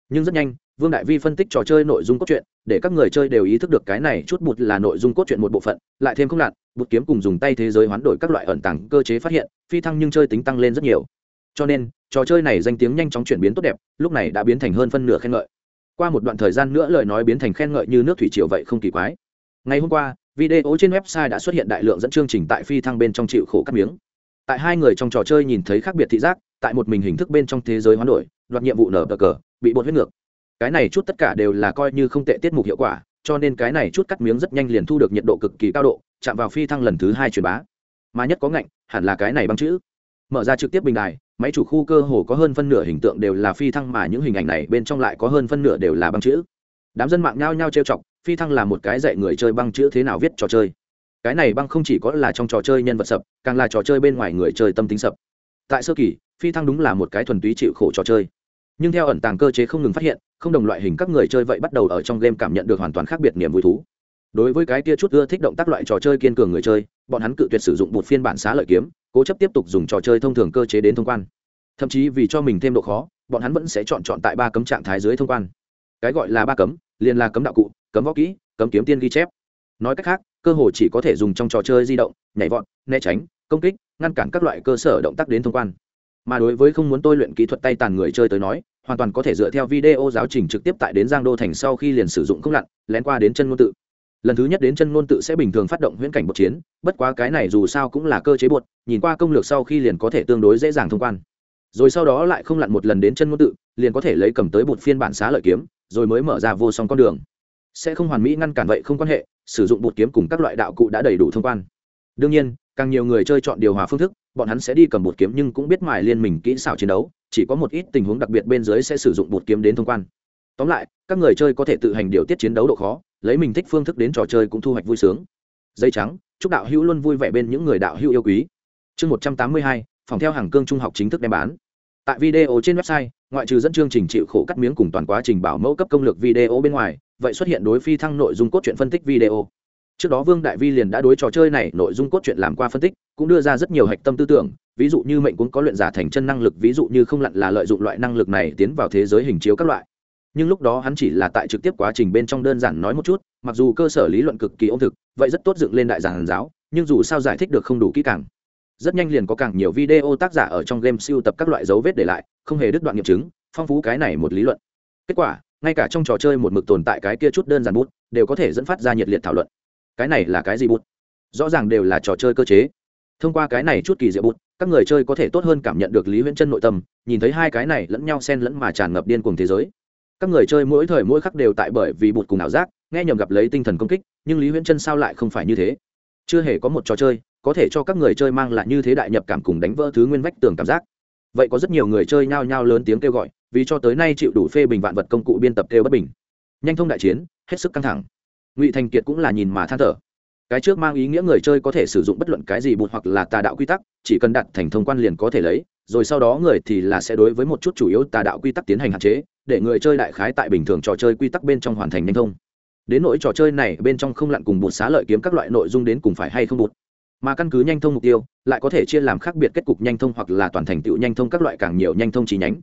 [SPEAKER 1] Nhưng rất nhanh, vương đại vi phân tích trò chơi nội dung cốt truyện, để các người chơi đều ý thức được cái này chút bụt là nội dung cốt truyện một bộ phận, lại thêm không lặn bụt kiếm cùng dùng tay thế giới hoán đổi các loại ẩn tàng cơ chế phát hiện, phi thăng nhưng chơi tính tăng lên rất nhiều. Cho nên, trò chơi này danh tiếng nhanh chóng chuyển biến tốt đẹp, lúc này đã biến thành hơn phân nửa khen ngợi. Qua một đoạn thời gian nữa lời nói biến thành khen ngợi như nước thủy triều vậy không kỳ quái. Ngày hôm qua video trên website đã xuất hiện đại lượng dẫn chương trình tại phi thăng bên trong chịu khổ cắt miếng. Tại hai người trong trò chơi nhìn thấy khác biệt thị giác, tại một mình hình thức bên trong thế giới hoán đổi, đoạt nhiệm vụ nở bờ cờ, bị bột huyết ngược. Cái này chút tất cả đều là coi như không tệ tiết mục hiệu quả, cho nên cái này chút cắt miếng rất nhanh liền thu được nhiệt độ cực kỳ cao độ, chạm vào phi thăng lần thứ hai truyền bá. Mà nhất có ngạnh, hẳn là cái này băng chữ. Mở ra trực tiếp bình đài, máy chủ khu cơ hồ có hơn phân nửa hình tượng đều là phi thăng mà những hình ảnh này bên trong lại có hơn phân nửa đều là băng chữ. Đám dân mạng nhao nhao trêu chọc phi thăng là một cái dạy người chơi băng chữ thế nào viết trò chơi. Cái này băng không chỉ có là trong trò chơi nhân vật sập, càng là trò chơi bên ngoài người chơi tâm tính sập. Tại sơ kỳ, phi thăng đúng là một cái thuần túy chịu khổ trò chơi. Nhưng theo ẩn tàng cơ chế không ngừng phát hiện, không đồng loại hình các người chơi vậy bắt đầu ở trong game cảm nhận được hoàn toàn khác biệt niềm vui thú. Đối với cái kia chút ưa thích động tác loại trò chơi kiên cường người chơi, bọn hắn cự tuyệt sử dụng một phiên bản xá lợi kiếm, cố chấp tiếp tục dùng trò chơi thông thường cơ chế đến thông quan. Thậm chí vì cho mình thêm độ khó, bọn hắn vẫn sẽ chọn chọn tại ba cấm trạng thái dưới thông quan. Cái gọi là ba cấm, liền là cấm đạo cụ cấm võ kỹ, cấm kiếm tiên ghi chép. Nói cách khác, cơ hội chỉ có thể dùng trong trò chơi di động, nhảy vọt, né tránh, công kích, ngăn cản các loại cơ sở động tác đến thông quan. Mà đối với không muốn tôi luyện kỹ thuật tay tàn người chơi tới nói, hoàn toàn có thể dựa theo video giáo trình trực tiếp tại đến giang đô thành sau khi liền sử dụng không lặn, lén qua đến chân ngôn tự. Lần thứ nhất đến chân ngôn tự sẽ bình thường phát động huyễn cảnh bột chiến, bất quá cái này dù sao cũng là cơ chế bột, nhìn qua công lược sau khi liền có thể tương đối dễ dàng thông quan. Rồi sau đó lại không lặn một lần đến chân ngôn tự, liền có thể lấy cầm tới bột phiên bản xá lợi kiếm, rồi mới mở ra vô song con đường sẽ không hoàn mỹ ngăn cản vậy không quan hệ, sử dụng bột kiếm cùng các loại đạo cụ đã đầy đủ thông quan. Đương nhiên, càng nhiều người chơi chọn điều hòa phương thức, bọn hắn sẽ đi cầm bột kiếm nhưng cũng biết mài liên mình kỹ xảo chiến đấu, chỉ có một ít tình huống đặc biệt bên dưới sẽ sử dụng bột kiếm đến thông quan. Tóm lại, các người chơi có thể tự hành điều tiết chiến đấu độ khó, lấy mình thích phương thức đến trò chơi cũng thu hoạch vui sướng. Dây trắng, chúc đạo hữu luôn vui vẻ bên những người đạo hữu yêu quý. Chương một trăm tám mươi hai, phòng theo hàng cương trung học chính thức đem bán. Tại video trên website, ngoại trừ dẫn chương trình chịu khổ cắt miếng cùng toàn quá trình bảo mẫu cấp công lược video bên ngoài vậy xuất hiện đối phi thăng nội dung cốt truyện phân tích video. Trước đó vương đại vi liền đã đối trò chơi này nội dung cốt truyện làm qua phân tích, cũng đưa ra rất nhiều hạch tâm tư tưởng, ví dụ như mệnh cũng có luyện giả thành chân năng lực, ví dụ như không lặn là lợi dụng loại năng lực này tiến vào thế giới hình chiếu các loại. Nhưng lúc đó hắn chỉ là tại trực tiếp quá trình bên trong đơn giản nói một chút, mặc dù cơ sở lý luận cực kỳ ôn thực, vậy rất tốt dựng lên đại giảng giáo, nhưng dù sao giải thích được không đủ kỹ càng. Rất nhanh liền có càng nhiều video tác giả ở trong game siêu tập các loại dấu vết để lại, không hề đứt đoạn nghiệm chứng, phong phú cái này một lý luận. Kết quả ngay cả trong trò chơi một mực tồn tại cái kia chút đơn giản bút, đều có thể dẫn phát ra nhiệt liệt thảo luận. Cái này là cái gì bút? Rõ ràng đều là trò chơi cơ chế. Thông qua cái này chút kỳ diệu bút, các người chơi có thể tốt hơn cảm nhận được lý huyễn chân nội tâm, nhìn thấy hai cái này lẫn nhau xen lẫn mà tràn ngập điên cùng thế giới. Các người chơi mỗi thời mỗi khắc đều tại bởi vì bụt cùng ảo giác, nghe nhầm gặp lấy tinh thần công kích, nhưng lý huyễn chân sao lại không phải như thế? Chưa hề có một trò chơi có thể cho các người chơi mang lại như thế đại nhập cảm cùng đánh vỡ thứ nguyên vách tường cảm giác. Vậy có rất nhiều người chơi nhao nhao lớn tiếng kêu gọi vì cho tới nay chịu đủ phê bình vạn vật công cụ biên tập kêu bất bình. Nhanh thông đại chiến, hết sức căng thẳng. Ngụy thành kiệt cũng là nhìn mà than thở. Cái trước mang ý nghĩa người chơi có thể sử dụng bất luận cái gì bụt hoặc là tà đạo quy tắc, chỉ cần đặt thành thông quan liền có thể lấy, rồi sau đó người thì là sẽ đối với một chút chủ yếu tà đạo quy tắc tiến hành hạn chế, để người chơi đại khái tại bình thường trò chơi quy tắc bên trong hoàn thành nhanh thông. Đến nỗi trò chơi này bên trong không lặn cùng bụt xá lợi kiếm các loại nội dung đến cùng phải hay không bụt. Mà căn cứ nhanh thông mục tiêu, lại có thể chia làm khác biệt kết cục nhanh thông hoặc là toàn thành tựu nhanh thông các loại càng nhiều nhanh thông chi nhánh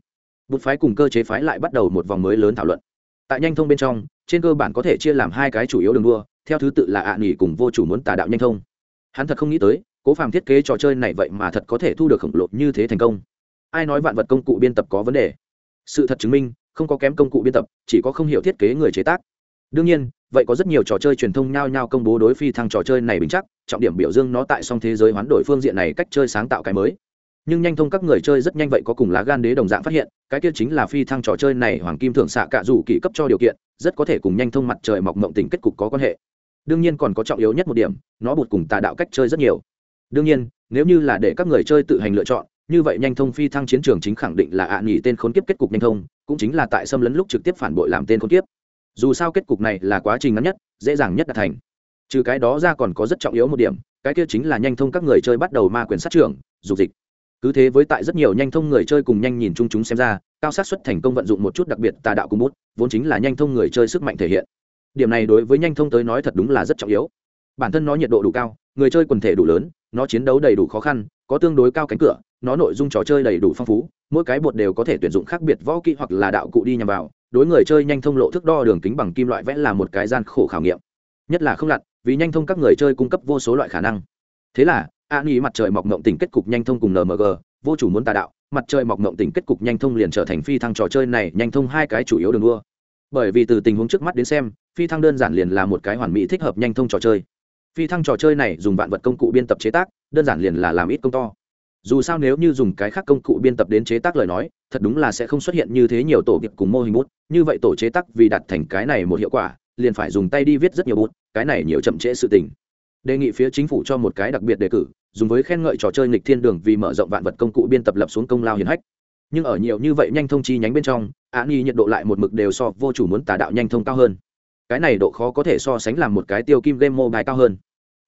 [SPEAKER 1] bút phái cùng cơ chế phái lại bắt đầu một vòng mới lớn thảo luận. Tại nhanh thông bên trong, trên cơ bản có thể chia làm hai cái chủ yếu đường đua, theo thứ tự là ạ à nghỉ cùng vô chủ muốn tà đạo nhanh thông. Hắn thật không nghĩ tới, cố phàm thiết kế trò chơi này vậy mà thật có thể thu được khổng lồ như thế thành công. Ai nói vạn vật công cụ biên tập có vấn đề? Sự thật chứng minh, không có kém công cụ biên tập, chỉ có không hiểu thiết kế người chế tác. Đương nhiên, vậy có rất nhiều trò chơi truyền thông nhao nhao công bố đối phi thăng trò chơi này bình chắc, trọng điểm biểu dương nó tại song thế giới hoán đổi phương diện này cách chơi sáng tạo cái mới nhưng nhanh thông các người chơi rất nhanh vậy có cùng lá gan đế đồng dạng phát hiện, cái kia chính là phi thăng trò chơi này hoàng kim thượng xạ cạ rủ kỳ cấp cho điều kiện, rất có thể cùng nhanh thông mặt trời mọc mộng tình kết cục có quan hệ. Đương nhiên còn có trọng yếu nhất một điểm, nó bụt cùng tà đạo cách chơi rất nhiều. Đương nhiên, nếu như là để các người chơi tự hành lựa chọn, như vậy nhanh thông phi thăng chiến trường chính khẳng định là ạ à nghỉ tên khốn kiếp kết cục nhanh thông, cũng chính là tại xâm lấn lúc trực tiếp phản bội làm tên khốn kiếp. Dù sao kết cục này là quá trình ngắn nhất, dễ dàng nhất đạt thành. Trừ cái đó ra còn có rất trọng yếu một điểm, cái kia chính là nhanh thông các người chơi bắt đầu ma quyền sát trưởng, dục dịch cứ thế với tại rất nhiều nhanh thông người chơi cùng nhanh nhìn chung chúng xem ra, cao sát xuất thành công vận dụng một chút đặc biệt tà đạo cung bút, vốn chính là nhanh thông người chơi sức mạnh thể hiện. Điểm này đối với nhanh thông tới nói thật đúng là rất trọng yếu. Bản thân nó nhiệt độ đủ cao, người chơi quần thể đủ lớn, nó chiến đấu đầy đủ khó khăn, có tương đối cao cánh cửa, nó nội dung trò chơi đầy đủ phong phú, mỗi cái bột đều có thể tuyển dụng khác biệt võ kỹ hoặc là đạo cụ đi nhằm vào, đối người chơi nhanh thông lộ thước đo đường kính bằng kim loại vẽ là một cái gian khổ khảo nghiệm. Nhất là không lặn vì nhanh thông các người chơi cung cấp vô số loại khả năng. Thế là a nghĩ mặt trời mọc mộng tỉnh kết cục nhanh thông cùng nmg vô chủ muốn tà đạo, mặt trời mọc mộng tỉnh kết cục nhanh thông liền trở thành phi thăng trò chơi này, nhanh thông hai cái chủ yếu đường đua. Bởi vì từ tình huống trước mắt đến xem, phi thăng đơn giản liền là một cái hoàn mỹ thích hợp nhanh thông trò chơi. Phi thăng trò chơi này dùng vạn vật công cụ biên tập chế tác, đơn giản liền là làm ít công to. Dù sao nếu như dùng cái khác công cụ biên tập đến chế tác lời nói, thật đúng là sẽ không xuất hiện như thế nhiều tổ việc cùng mô hình bút. Như vậy tổ chế tác vì đặt thành cái này một hiệu quả, liền phải dùng tay đi viết rất nhiều bút, cái này nhiều chậm trễ sự tình đề nghị phía chính phủ cho một cái đặc biệt đề cử, dùng với khen ngợi trò chơi nghịch thiên đường vì mở rộng vạn vật công cụ biên tập lập xuống công lao hiển hách. Nhưng ở nhiều như vậy nhanh thông chi nhánh bên trong á nghi nhiệt độ lại một mực đều so vô chủ muốn tà đạo nhanh thông cao hơn. Cái này độ khó có thể so sánh làm một cái tiêu kim game mobile cao hơn.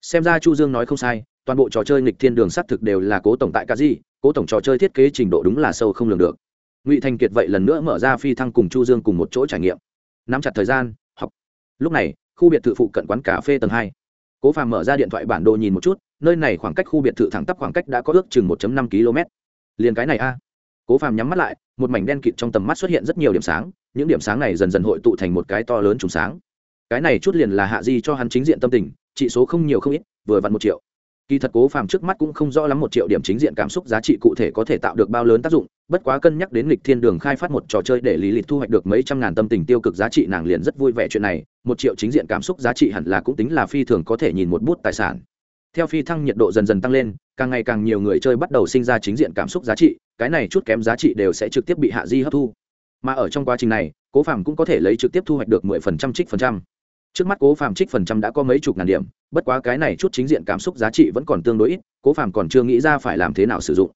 [SPEAKER 1] Xem ra chu dương nói không sai, toàn bộ trò chơi nghịch thiên đường xác thực đều là cố tổng tại cả gì, cố tổng trò chơi thiết kế trình độ đúng là sâu không lường được. Ngụy thành kiệt vậy lần nữa mở ra phi thăng cùng chu dương cùng một chỗ trải nghiệm. Nắm chặt thời gian, học. Lúc này, khu biệt thự phụ cận quán cà phê tầng hai cố phàm mở ra điện thoại bản đồ nhìn một chút, nơi này khoảng cách khu biệt thự thẳng tắp khoảng cách đã có ước chừng 1 năm km liền cái này a. Cố phàm nhắm mắt lại, một mảnh đen kịt trong tầm mắt xuất hiện rất nhiều điểm sáng, những điểm sáng này dần dần hội tụ thành một cái to lớn trùng sáng. Cái này chút liền là hạ di cho hắn chính diện tâm tình trị số không nhiều không ít, vừa vặn một triệu kỳ thật cố phàm trước mắt cũng không rõ lắm một triệu điểm chính diện cảm xúc giá trị cụ thể có thể tạo được bao lớn tác dụng, bất quá cân nhắc đến lịch thiên đường khai phát một trò chơi để lý lịch thu hoạch được mấy trăm ngàn tâm tình tiêu cực giá trị nàng liền rất vui vẻ chuyện này, một triệu chính diện cảm xúc giá trị hẳn là cũng tính là phi thường có thể nhìn một bút tài sản. Theo phi thăng nhiệt độ dần dần tăng lên, càng ngày càng nhiều người chơi bắt đầu sinh ra chính diện cảm xúc giá trị, cái này chút kém giá trị đều sẽ trực tiếp bị hạ di hấp thu. Mà ở trong quá trình này, cố phàm cũng có thể lấy trực tiếp thu hoạch được mười phần trăm, trích phần trăm trước mắt cố phàm trích phần trăm đã có mấy chục ngàn điểm, bất quá cái này chút chính diện cảm xúc giá trị vẫn còn tương đối ít, cố phàm còn chưa nghĩ ra phải làm thế nào sử dụng.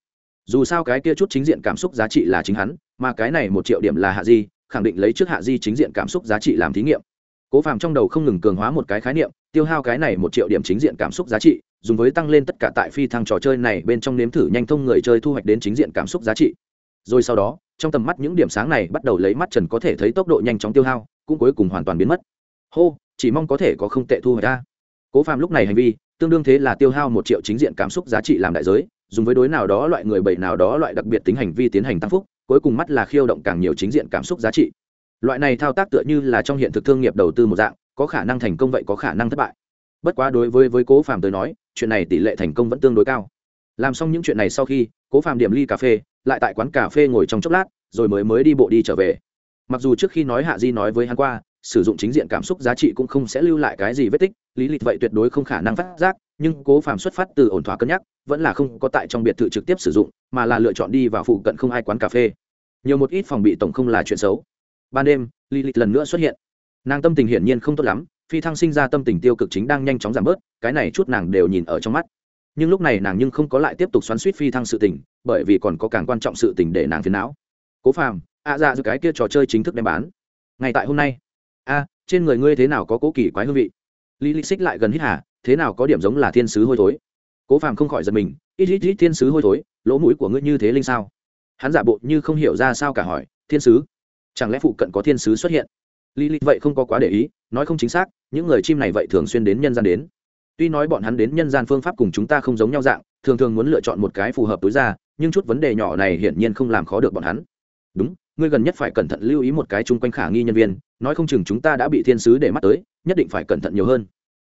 [SPEAKER 1] Dù sao cái kia chút chính diện cảm xúc giá trị là chính hắn, mà cái này một triệu điểm là hạ di, khẳng định lấy trước hạ di chính diện cảm xúc giá trị làm thí nghiệm. Cố phàm trong đầu không ngừng cường hóa một cái khái niệm, tiêu hao cái này một triệu điểm chính diện cảm xúc giá trị, dùng với tăng lên tất cả tại phi thăng trò chơi này bên trong nếm thử nhanh thông người chơi thu hoạch đến chính diện cảm xúc giá trị. Rồi sau đó, trong tầm mắt những điểm sáng này bắt đầu lấy mắt trần có thể thấy tốc độ nhanh chóng tiêu hao, cũng cuối cùng hoàn toàn biến mất hô, chỉ mong có thể có không tệ thu hồi ta. Cố phàm lúc này hành vi, tương đương thế là tiêu hao một triệu chính diện cảm xúc giá trị làm đại giới, dùng với đối nào đó loại người bậy nào đó loại đặc biệt tính hành vi tiến hành tăng phúc, cuối cùng mắt là khiêu động càng nhiều chính diện cảm xúc giá trị. Loại này thao tác tựa như là trong hiện thực thương nghiệp đầu tư một dạng, có khả năng thành công vậy có khả năng thất bại. Bất quá đối với với cố phàm tới nói, chuyện này tỷ lệ thành công vẫn tương đối cao. Làm xong những chuyện này sau khi, cố phàm điểm ly cà phê, lại tại quán cà phê ngồi trong chốc lát, rồi mới mới đi bộ đi trở về. Mặc dù trước khi nói hạ di nói với hắn qua sử dụng chính diện cảm xúc giá trị cũng không sẽ lưu lại cái gì vết tích. Lý lịch vậy tuyệt đối không khả năng phát giác, nhưng cố phàm xuất phát từ ổn thỏa cân nhắc, vẫn là không có tại trong biệt thự trực tiếp sử dụng, mà là lựa chọn đi vào phụ cận không ai quán cà phê. Nhiều một ít phòng bị tổng không là chuyện xấu. Ban đêm, lý lịch lần nữa xuất hiện. Nàng tâm tình hiển nhiên không tốt lắm, phi thăng sinh ra tâm tình tiêu cực chính đang nhanh chóng giảm bớt, cái này chút nàng đều nhìn ở trong mắt. Nhưng lúc này nàng nhưng không có lại tiếp tục xoắn suýt phi thăng sự tình, bởi vì còn có càng quan trọng sự tình để nàng phiền não. Cố phàm, ạ à dạ giữa cái kia trò chơi chính thức đem bán. Ngay tại hôm nay a, trên người ngươi thế nào có cố kỳ quái hương vị? Lý lịch xích lại gần hít hà, thế nào có điểm giống là thiên sứ hôi thối? Cố phàm không khỏi giật mình, ít ít ít, thiên sứ hôi thối, lỗ mũi của ngươi như thế linh sao? Hắn giả bộ như không hiểu ra sao cả hỏi, thiên sứ? Chẳng lẽ phụ cận có thiên sứ xuất hiện? Lý lịch vậy không có quá để ý, nói không chính xác, những người chim này vậy thường xuyên đến nhân gian đến. Tuy nói bọn hắn đến nhân gian phương pháp cùng chúng ta không giống nhau dạng, thường thường muốn lựa chọn một cái phù hợp tối ra, nhưng chút vấn đề nhỏ này hiển nhiên không làm khó được bọn hắn. Đúng, ngươi gần nhất phải cẩn thận lưu ý một cái chung quanh khả nghi nhân viên nói không chừng chúng ta đã bị thiên sứ để mắt tới nhất định phải cẩn thận nhiều hơn.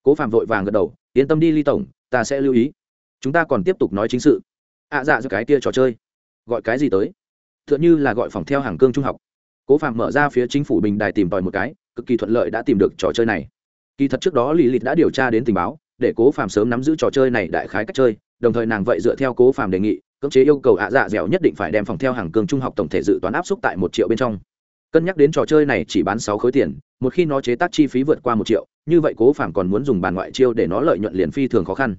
[SPEAKER 1] Cố phạm vội vàng gật đầu yên tâm đi ly tổng ta sẽ lưu ý. Chúng ta còn tiếp tục nói chính sự. Ạ à, dạ giữa cái kia trò chơi. Gọi cái gì tới? T h ư ợ n như là gọi phòng theo hàng cương trung học. Cố phạm mở ra phía chính phủ bình đài tìm tòi một cái cực kỳ thuận lợi đã tìm được trò chơi này. Kỳ thật trước đó lì lịt đã điều tra đến tình báo để cố phạm sớm nắm giữ trò chơi này đại khái cách chơi đồng thời nàng vậy dựa theo cố phạm đề nghị cưỡng chế yêu cầu ạ dạ dẻo nhất định phải đem phòng theo hàng cương trung học tổng thể dự toán áp suất tại một triệu bên trong cân nhắc đến trò chơi này chỉ bán sáu khối tiền, một khi nó chế tác chi phí vượt qua một triệu, như vậy cố phàm còn muốn dùng bàn ngoại chiêu để nó lợi nhuận liền phi thường khó khăn.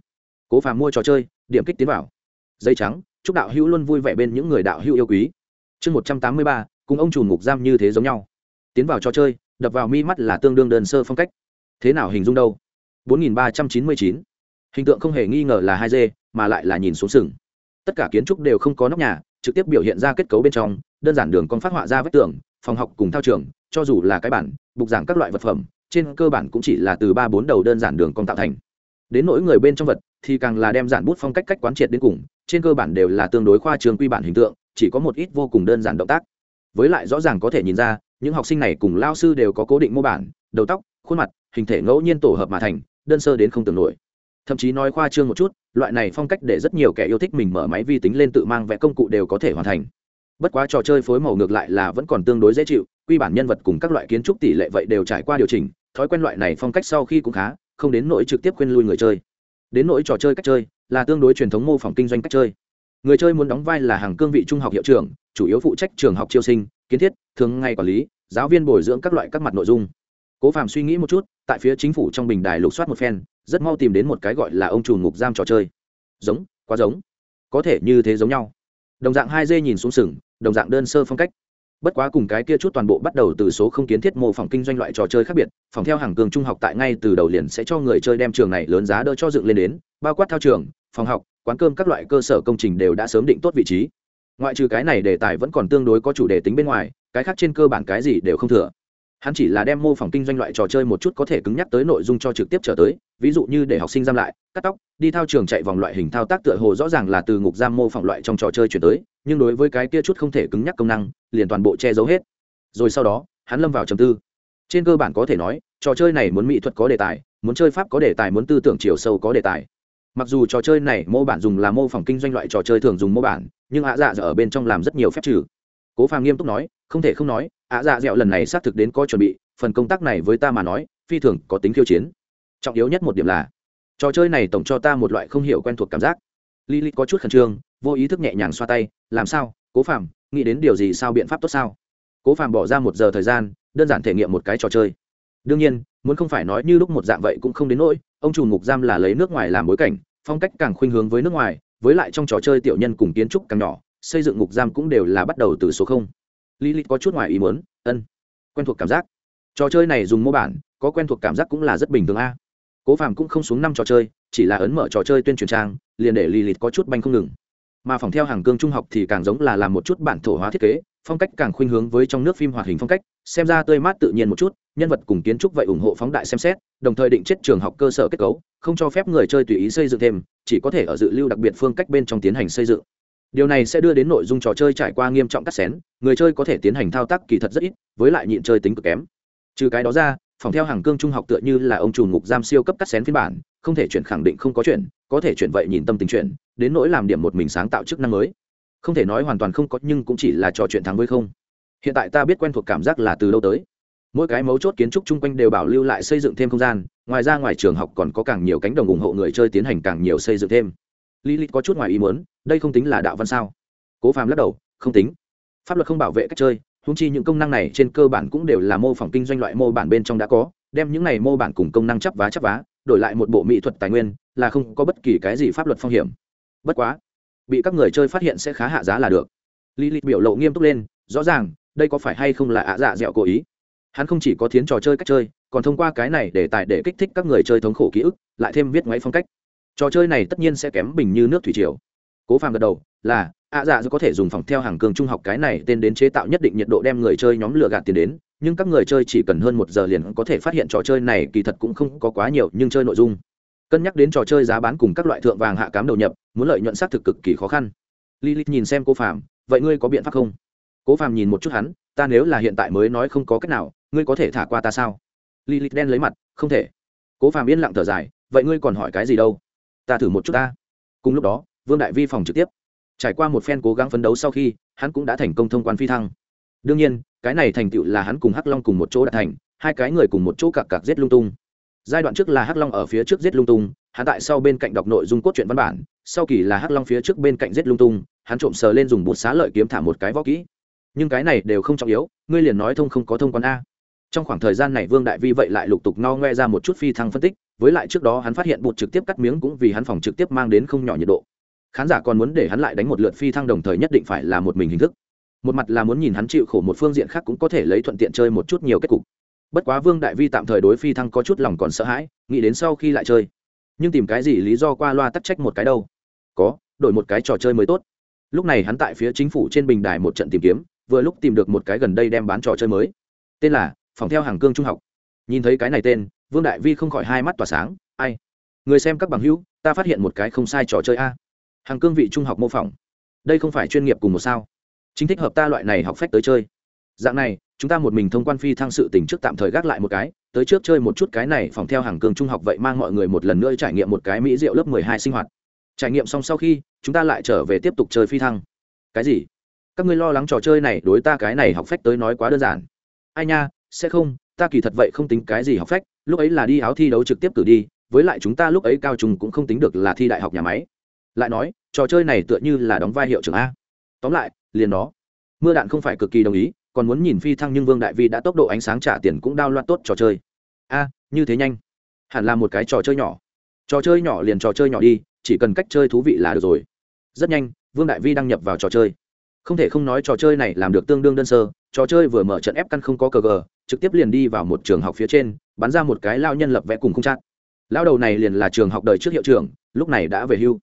[SPEAKER 1] Cố phàm mua trò chơi, điểm kích tiến vào. Dây trắng, chúc đạo hữu luôn vui vẻ bên những người đạo hữu yêu quý. Chương một trăm tám mươi ba, cùng ông chủ ngục giam như thế giống nhau. Tiến vào trò chơi, đập vào mi mắt là tương đương đơn sơ phong cách. Thế nào hình dung đâu? Bốn nghìn ba trăm chín mươi chín. Hình tượng không hề nghi ngờ là hai d, mà lại là nhìn xuống sừng. Tất cả kiến trúc đều không có nóc nhà, trực tiếp biểu hiện ra kết cấu bên trong, đơn giản đường con phát họa ra vách tường phòng học cùng thao trường, cho dù là cái bản, bục giảng các loại vật phẩm, trên cơ bản cũng chỉ là từ ba bốn đầu đơn giản đường cong tạo thành. Đến nỗi người bên trong vật, thì càng là đem giản bút phong cách cách quán triệt đến cùng, trên cơ bản đều là tương đối khoa trường quy bản hình tượng, chỉ có một ít vô cùng đơn giản động tác. Với lại rõ ràng có thể nhìn ra, những học sinh này cùng lao sư đều có cố định mô bản, đầu tóc, khuôn mặt, hình thể ngẫu nhiên tổ hợp mà thành, đơn sơ đến không tưởng nổi. Thậm chí nói khoa trương một chút, loại này phong cách để rất nhiều kẻ yêu thích mình mở máy vi tính lên tự mang vẽ công cụ đều có thể hoàn thành bất quá trò chơi phối màu ngược lại là vẫn còn tương đối dễ chịu, quy bản nhân vật cùng các loại kiến trúc tỷ lệ vậy đều trải qua điều chỉnh, thói quen loại này phong cách sau khi cũng khá, không đến nỗi trực tiếp khuyên lui người chơi. Đến nỗi trò chơi cách chơi, là tương đối truyền thống mô phỏng kinh doanh cách chơi. Người chơi muốn đóng vai là hàng cương vị trung học hiệu trưởng, chủ yếu phụ trách trường học chiêu sinh, kiến thiết, thường ngày quản lý, giáo viên bồi dưỡng các loại các mặt nội dung. Cố phạm suy nghĩ một chút, tại phía chính phủ trong bình đài lục soát một phen, rất mau tìm đến một cái gọi là ông trùm ngục giam trò chơi. Giống, quá giống. Có thể như thế giống nhau. Đồng dạng hai dê nhìn xuống sừng đồng dạng đơn sơ phong cách. Bất quá cùng cái kia chút toàn bộ bắt đầu từ số không kiến thiết mô phỏng kinh doanh loại trò chơi khác biệt, phòng theo hàng cường trung học tại ngay từ đầu liền sẽ cho người chơi đem trường này lớn giá đỡ cho dựng lên đến, bao quát thao trường, phòng học, quán cơm các loại cơ sở công trình đều đã sớm định tốt vị trí. Ngoại trừ cái này đề tài vẫn còn tương đối có chủ đề tính bên ngoài, cái khác trên cơ bản cái gì đều không thừa hắn chỉ là đem mô phỏng kinh doanh loại trò chơi một chút có thể cứng nhắc tới nội dung cho trực tiếp trở tới, ví dụ như để học sinh giam lại, cắt tóc, đi thao trường chạy vòng loại hình thao tác tựa hồ rõ ràng là từ ngục giam mô phỏng loại trong trò chơi chuyển tới, nhưng đối với cái kia chút không thể cứng nhắc công năng, liền toàn bộ che giấu hết. Rồi sau đó, hắn lâm vào trầm tư. Trên cơ bản có thể nói, trò chơi này muốn mỹ thuật có đề tài, muốn chơi pháp có đề tài, muốn tư tưởng chiều sâu có đề tài. Mặc dù trò chơi này mô bản dùng là mô phỏng kinh doanh loại trò chơi thường dùng mô bản, nhưng ạ dạ ở bên trong làm rất nhiều phép trừ cố phàm nghiêm túc nói không thể không nói ạ dạ dẹo lần này xác thực đến có chuẩn bị phần công tác này với ta mà nói phi thường có tính khiêu chiến. Trọng yếu nhất một điểm là trò chơi này tổng cho ta một loại không hiểu quen thuộc cảm giác. Lily có chút khẩn trương vô ý thức nhẹ nhàng xoa tay làm sao cố Phàm, nghĩ đến điều gì sao biện pháp tốt sao? Cố Phàm bỏ ra một giờ thời gian đơn giản thể nghiệm một cái trò chơi. Đương nhiên muốn không phải nói như lúc một dạng vậy cũng không đến nỗi ông chủ ngục giam là lấy nước ngoài làm bối cảnh phong cách càng khuynh hướng với nước ngoài với lại trong trò chơi tiểu nhân cùng kiến trúc càng nhỏ xây dựng ngục giam cũng đều là bắt đầu từ số không lý lịch có chút ngoài ý muốn, ân, quen thuộc cảm giác. Trò chơi này dùng mô bản, có quen thuộc cảm giác cũng là rất bình thường a. Cố Phàm cũng không xuống năm trò chơi, chỉ là ấn mở trò chơi tuyên truyền trang, liền để Lilith có chút banh không ngừng. Mà phòng theo hàng cương trung học thì càng giống là làm một chút bản thổ hóa thiết kế, phong cách càng khuynh hướng với trong nước phim hoạt hình phong cách, xem ra tươi mát tự nhiên một chút, nhân vật cùng kiến trúc vậy ủng hộ phóng đại xem xét, đồng thời định chết trường học cơ sở kết cấu, không cho phép người chơi tùy ý xây dựng thêm, chỉ có thể ở dự lưu đặc biệt phương cách bên trong tiến hành xây dựng điều này sẽ đưa đến nội dung trò chơi trải qua nghiêm trọng cắt xén, người chơi có thể tiến hành thao tác kỳ thật rất ít, với lại nhịn chơi tính cực kém. Trừ cái đó ra, phòng theo hàng cương trung học tựa như là ông trùm ngục giam siêu cấp cắt xén phiên bản, không thể chuyển khẳng định không có chuyện, có thể chuyển vậy nhìn tâm tình chuyển đến nỗi làm điểm một mình sáng tạo chức năng mới. Không thể nói hoàn toàn không có, nhưng cũng chỉ là trò chuyện thắng với không. Hiện tại ta biết quen thuộc cảm giác là từ đâu tới. Mỗi cái mấu chốt kiến trúc chung quanh đều bảo lưu lại xây dựng thêm không gian, ngoài ra ngoài trường học còn có càng nhiều cánh đồng ủng hộ người chơi tiến hành càng nhiều xây dựng thêm. Lý lịch có chút ngoài ý muốn đây không tính là đạo văn sao? Cố phàm lắc đầu, không tính. Pháp luật không bảo vệ cách chơi húng chi những công năng này trên cơ bản cũng đều là mô phỏng kinh doanh loại mô bản bên trong đã có, đem những này mô bản cùng công năng chấp vá chấp vá, đổi lại một bộ mỹ thuật tài nguyên, là không có bất kỳ cái gì pháp luật phong hiểm. Bất quá, bị các người chơi phát hiện sẽ khá hạ giá là được. Lý lịch biểu lộ nghiêm túc lên, rõ ràng, đây có phải hay không là ạ dạ dẹo cố ý? Hắn không chỉ có thiến trò chơi cách chơi, còn thông qua cái này để tài để kích thích các người chơi thống khổ ký ức, lại thêm viết ngoáy phong cách. Trò chơi này tất nhiên sẽ kém bình như nước thủy triều cố phàm gật đầu, là, ạ dạ có thể dùng phòng theo hàng cường trung học cái này tên đến chế tạo nhất định nhiệt độ đem người chơi nhóm lựa gạt tiền đến, nhưng các người chơi chỉ cần hơn một giờ liền có thể phát hiện trò chơi này kỳ thật cũng không có quá nhiều, nhưng chơi nội dung, cân nhắc đến trò chơi giá bán cùng các loại thượng vàng hạ cám đầu nhập, muốn lợi nhuận xác thực cực kỳ khó khăn. Lilith nhìn xem cố phàm, vậy ngươi có biện pháp không? Cố phàm nhìn một chút hắn, ta nếu là hiện tại mới nói không có cách nào, ngươi có thể thả qua ta sao? Lilith đen lấy mặt, không thể. Cố phàm yên lặng thở dài, vậy ngươi còn hỏi cái gì đâu? Ta thử một chút ta. Cùng lúc đó vương đại vi phòng trực tiếp. Trải qua một phen cố gắng phấn đấu sau khi, hắn cũng đã thành công thông quan phi thăng. Đương nhiên, cái này thành tựu là hắn cùng hắc long cùng một chỗ đạt thành, hai cái người cùng một chỗ cặp cặp giết lung tung. Giai đoạn trước là hắc long ở phía trước giết lung tung, hắn tại sau bên cạnh đọc nội dung cốt truyện văn bản, sau kỳ là hắc long phía trước bên cạnh giết lung tung, hắn trộm sờ lên dùng bột xá lợi kiếm thả một cái võ kỹ. Nhưng cái này đều không trọng yếu, ngươi liền nói thông không có thông quan a. Trong khoảng thời gian này vương đại vi vậy lại lục tục no ngoe ra một chút phi thăng phân tích, với lại trước đó hắn phát hiện bột trực tiếp cắt miếng cũng vì hắn phòng trực tiếp mang đến không nhỏ nhiệt độ khán giả còn muốn để hắn lại đánh một lượt phi thăng đồng thời nhất định phải là một mình hình thức. Một mặt là muốn nhìn hắn chịu khổ một phương diện khác cũng có thể lấy thuận tiện chơi một chút nhiều kết cục. Bất quá vương đại vi tạm thời đối phi thăng có chút lòng còn sợ hãi, nghĩ đến sau khi lại chơi. Nhưng tìm cái gì lý do qua loa tắc trách một cái đâu. Có, đổi một cái trò chơi mới tốt. Lúc này hắn tại phía chính phủ trên bình đài một trận tìm kiếm, vừa lúc tìm được một cái gần đây đem bán trò chơi mới. Tên là phòng theo hàng cương trung học. Nhìn thấy cái này tên, vương đại vi không khỏi hai mắt tỏa sáng. Ai? Người xem các bằng hữu, ta phát hiện một cái không sai trò chơi a hàng cương vị trung học mô phỏng. Đây không phải chuyên nghiệp cùng một sao. Chính thích hợp ta loại này học phép tới chơi. Dạng này, chúng ta một mình thông quan phi thăng sự tình trước tạm thời gác lại một cái, tới trước chơi một chút cái này phòng theo hàng cường trung học vậy mang mọi người một lần nữa trải nghiệm một cái mỹ rượu lớp mười hai sinh hoạt. Trải nghiệm xong sau khi, chúng ta lại trở về tiếp tục chơi phi thăng. Cái gì? Các ngươi lo lắng trò chơi này đối ta cái này học phép tới nói quá đơn giản. Ai nha, sẽ không, ta kỳ thật vậy không tính cái gì học phép lúc ấy là đi áo thi đấu trực tiếp cử đi, với lại chúng ta lúc ấy cao trùng cũng không tính được là thi đại học nhà máy. Lại nói trò chơi này tựa như là đóng vai hiệu trưởng a. Tóm lại, liền đó. Mưa đạn không phải cực kỳ đồng ý, còn muốn nhìn phi thăng nhưng vương đại vi đã tốc độ ánh sáng trả tiền cũng đao loạn tốt trò chơi. A, như thế nhanh. Hẳn là một cái trò chơi nhỏ. Trò chơi nhỏ liền trò chơi nhỏ đi, chỉ cần cách chơi thú vị là được rồi. Rất nhanh, vương đại vi đăng nhập vào trò chơi. Không thể không nói trò chơi này làm được tương đương đơn sơ, trò chơi vừa mở trận ép căn không có cờ gờ, trực tiếp liền đi vào một trường học phía trên, bắn ra một cái lao nhân lập vẽ cùng không chát. Lao đầu này liền là trường học đời trước hiệu trưởng, lúc này đã về hưu